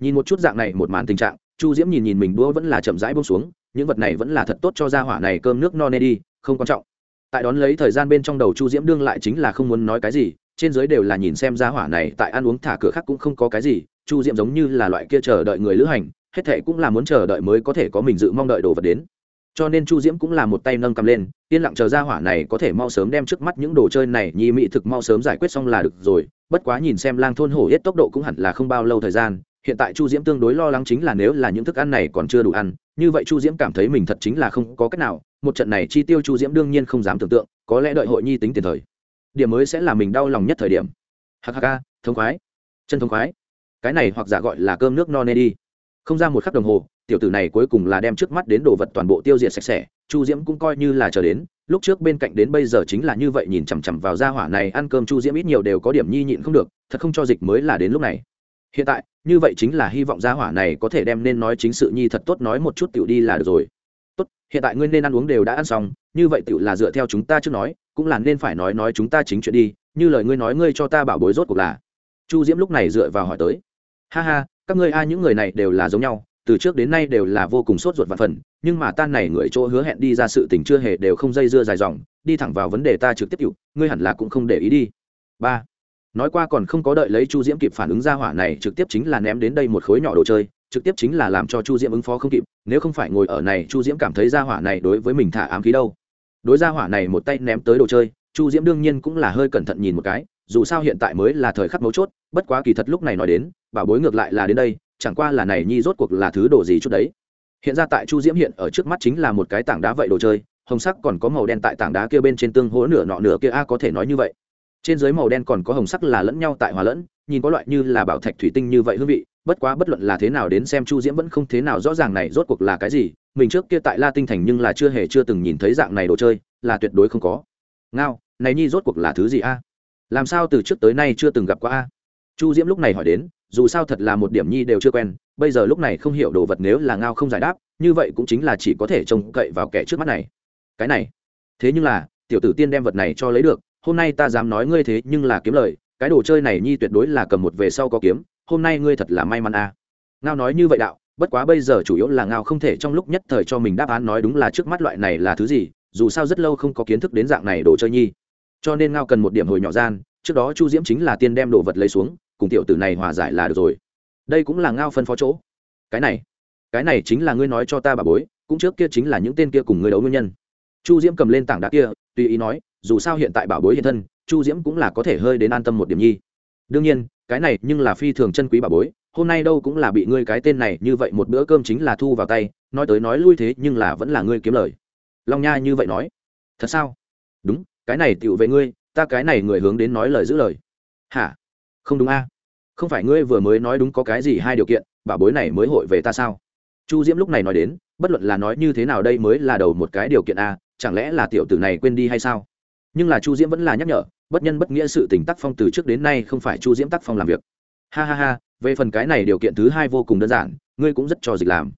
Nhìn một chút dạng này một màn tình trạng, chu diễm nhìn nhìn mình đũa vẫn là chậm rãi bông xuống, những vật này vẫn là thật tốt cho ra hỏa này cơm nước no nê đi, không quan trọng. Tại đón lấy thời gian bên trong đầu chu diễm đương lại chính là không muốn nói cái gì, trên dưới đều là nhìn xem ra hỏa này tại ăn uống thả cửa khác cũng không có cái gì, chu diễm giống như là loại kia chờ đợi người lữ hành, hết thệ cũng là muốn chờ đợi mới có thể có mình dự mong đợi đồ vật đến cho nên chu diễm cũng là một tay nâng cầm lên, yên lặng chờ ra hỏa này có thể mau sớm đem trước mắt những đồ chơi này nhi mỹ thực mau sớm giải quyết xong là được rồi. Bất quá nhìn xem lang thôn hổ hết tốc độ cũng hẳn là không bao lâu thời gian, hiện tại chu diễm tương đối lo lắng chính là nếu là những thức ăn này còn chưa đủ ăn, như vậy chu diễm cảm thấy mình thật chính là không có cách nào, một trận này chi tiêu chu diễm đương nhiên không dám tưởng tượng, có lẽ đợi hội nhi tính tiền thời, điểm mới sẽ là mình đau lòng nhất thời điểm. Hkk thông khoái, chân thông khoái. Cái này hoặc giả gọi là cơm nước no nê đi không ra một khắc đồng hồ, tiểu tử này cuối cùng là đem trước mắt đến đồ vật toàn bộ tiêu diệt sạch sẽ, chu diễm cũng coi như là chờ đến. Lúc trước bên cạnh đến bây giờ chính là như vậy, nhìn chằm chằm vào gia hỏa này, ăn cơm chu diễm ít nhiều đều có điểm nhi nhịn không được, thật không cho dịch mới là đến lúc này. Hiện tại, như vậy chính là hy vọng gia hỏa này có thể đem nên nói chính sự nhi thật tốt nói một chút tiểu đi là được rồi. Tốt, hiện tại ngươi nên ăn uống đều đã ăn xong, như vậy tiểu là dựa theo chúng ta trước nói, cũng là nên phải nói nói chúng ta chính chuyện đi, như lời ngươi nói ngươi cho ta bảo bối rốt cuộc là. Chu diễm lúc này dựa vào hỏi tới. Ha ha các ngươi ai những người này đều là giống nhau, từ trước đến nay đều là vô cùng sốt ruột và phần, nhưng mà tan này người chỗ hứa hẹn đi ra sự tình chưa hề đều không dây dưa dài dòng, đi thẳng vào vấn đề ta trực tiếp cựu ngươi hẳn là cũng không để ý đi. Ba, nói qua còn không có đợi lấy chu diễm kịp phản ứng ra hỏa này, trực tiếp chính là ném đến đây một khối nhỏ đồ chơi, trực tiếp chính là làm cho chu diễm ứng phó không kịp, nếu không phải ngồi ở này, chu diễm cảm thấy ra hỏa này đối với mình thả ám khí đâu. Đối ra hỏa này một tay ném tới đồ chơi, chu diễm đương nhiên cũng là hơi cẩn thận nhìn một cái, dù sao hiện tại mới là thời khắc mấu chốt, bất quá kỳ thật lúc này nói đến bảo bối ngược lại là đến đây, chẳng qua là này nhi rốt cuộc là thứ đồ gì chút đấy. Hiện ra tại chu diễm hiện ở trước mắt chính là một cái tảng đá vậy đồ chơi, hồng sắc còn có màu đen tại tảng đá kia bên trên tương hỗ nửa nọ nửa kia, a, có thể nói như vậy. Trên dưới màu đen còn có hồng sắc là lẫn nhau tại hòa lẫn, nhìn có loại như là bảo thạch thủy tinh như vậy hương vị, bất quá bất luận là thế nào đến xem chu diễm vẫn không thế nào rõ ràng này rốt cuộc là cái gì, mình trước kia tại la tinh thành nhưng là chưa hề chưa từng nhìn thấy dạng này đồ chơi, là tuyệt đối không có. Ngao, này nhi rốt cuộc là thứ gì, a? Làm sao từ trước tới nay chưa từng gặp qua, a? Chu diễm lúc này hỏi đến, dù sao thật là một điểm nhi đều chưa quen, bây giờ lúc này không hiểu đồ vật nếu là ngao không giải đáp, như vậy cũng chính là chỉ có thể trông cậy vào kẻ trước mắt này cái này, thế nhưng là, tiểu tử tiên đem vật này cho lấy được, hôm nay ta dám nói ngươi thế nhưng là kiếm lời, cái đồ chơi này nhi tuyệt đối là cầm một về sau có kiếm, hôm nay ngươi thật là may mắn à. ngao nói như vậy đạo, bất quá bây giờ chủ yếu là ngao không thể trong lúc nhất thời cho mình đáp án nói đúng là trước mắt loại này là thứ gì, dù sao rất lâu không có kiến thức đến dạng này đồ chơi nhi cho nên ngao cần một điểm hồi nhỏ gian, trước đó chu diễm chính là tiên đem đồ vật lấy xuống cùng tiểu tử này hòa giải là được rồi. Đây cũng là ngao phân phó chỗ. Cái này cái này chính là ngươi nói cho ta bà bối, cũng trước kia chính là những tên kia cùng ngươi đấu nguyên nhân. Chu diễm cầm lên tảng đá kia, tùy ý nói, dù sao hiện tại bảo bối hiện thân, chu diễm cũng là có thể hơi đến an tâm một điểm nhi. Đương nhiên, cái này nhưng là phi thường chân quý bảo bối, hôm nay đâu cũng là bị ngươi cái tên này như vậy một bữa cơm chính là thu vào tay, nói tới nói lui thế nhưng là vẫn là ngươi kiếm lời. Long nha như vậy nói. Thật sao? Đúng, cái này tựu về ngươi, ta cái này người hướng đến nói lời giữ lời. Hả? Không đúng a. Không phải ngươi vừa mới nói đúng có cái gì hai điều kiện, bảo bối này mới hội về ta sao? Chu diễm lúc này nói đến, bất luận là nói như thế nào đây mới là đầu một cái điều kiện a, chẳng lẽ là tiểu tử này quên đi hay sao? Nhưng là chu diễm vẫn là nhắc nhở, bất nhân bất nghĩa sự tình tác phong từ trước đến nay không phải chu diễm tác phong làm việc. Ha ha ha, về phần cái này điều kiện thứ hai vô cùng đơn giản, ngươi cũng rất cho dịch làm.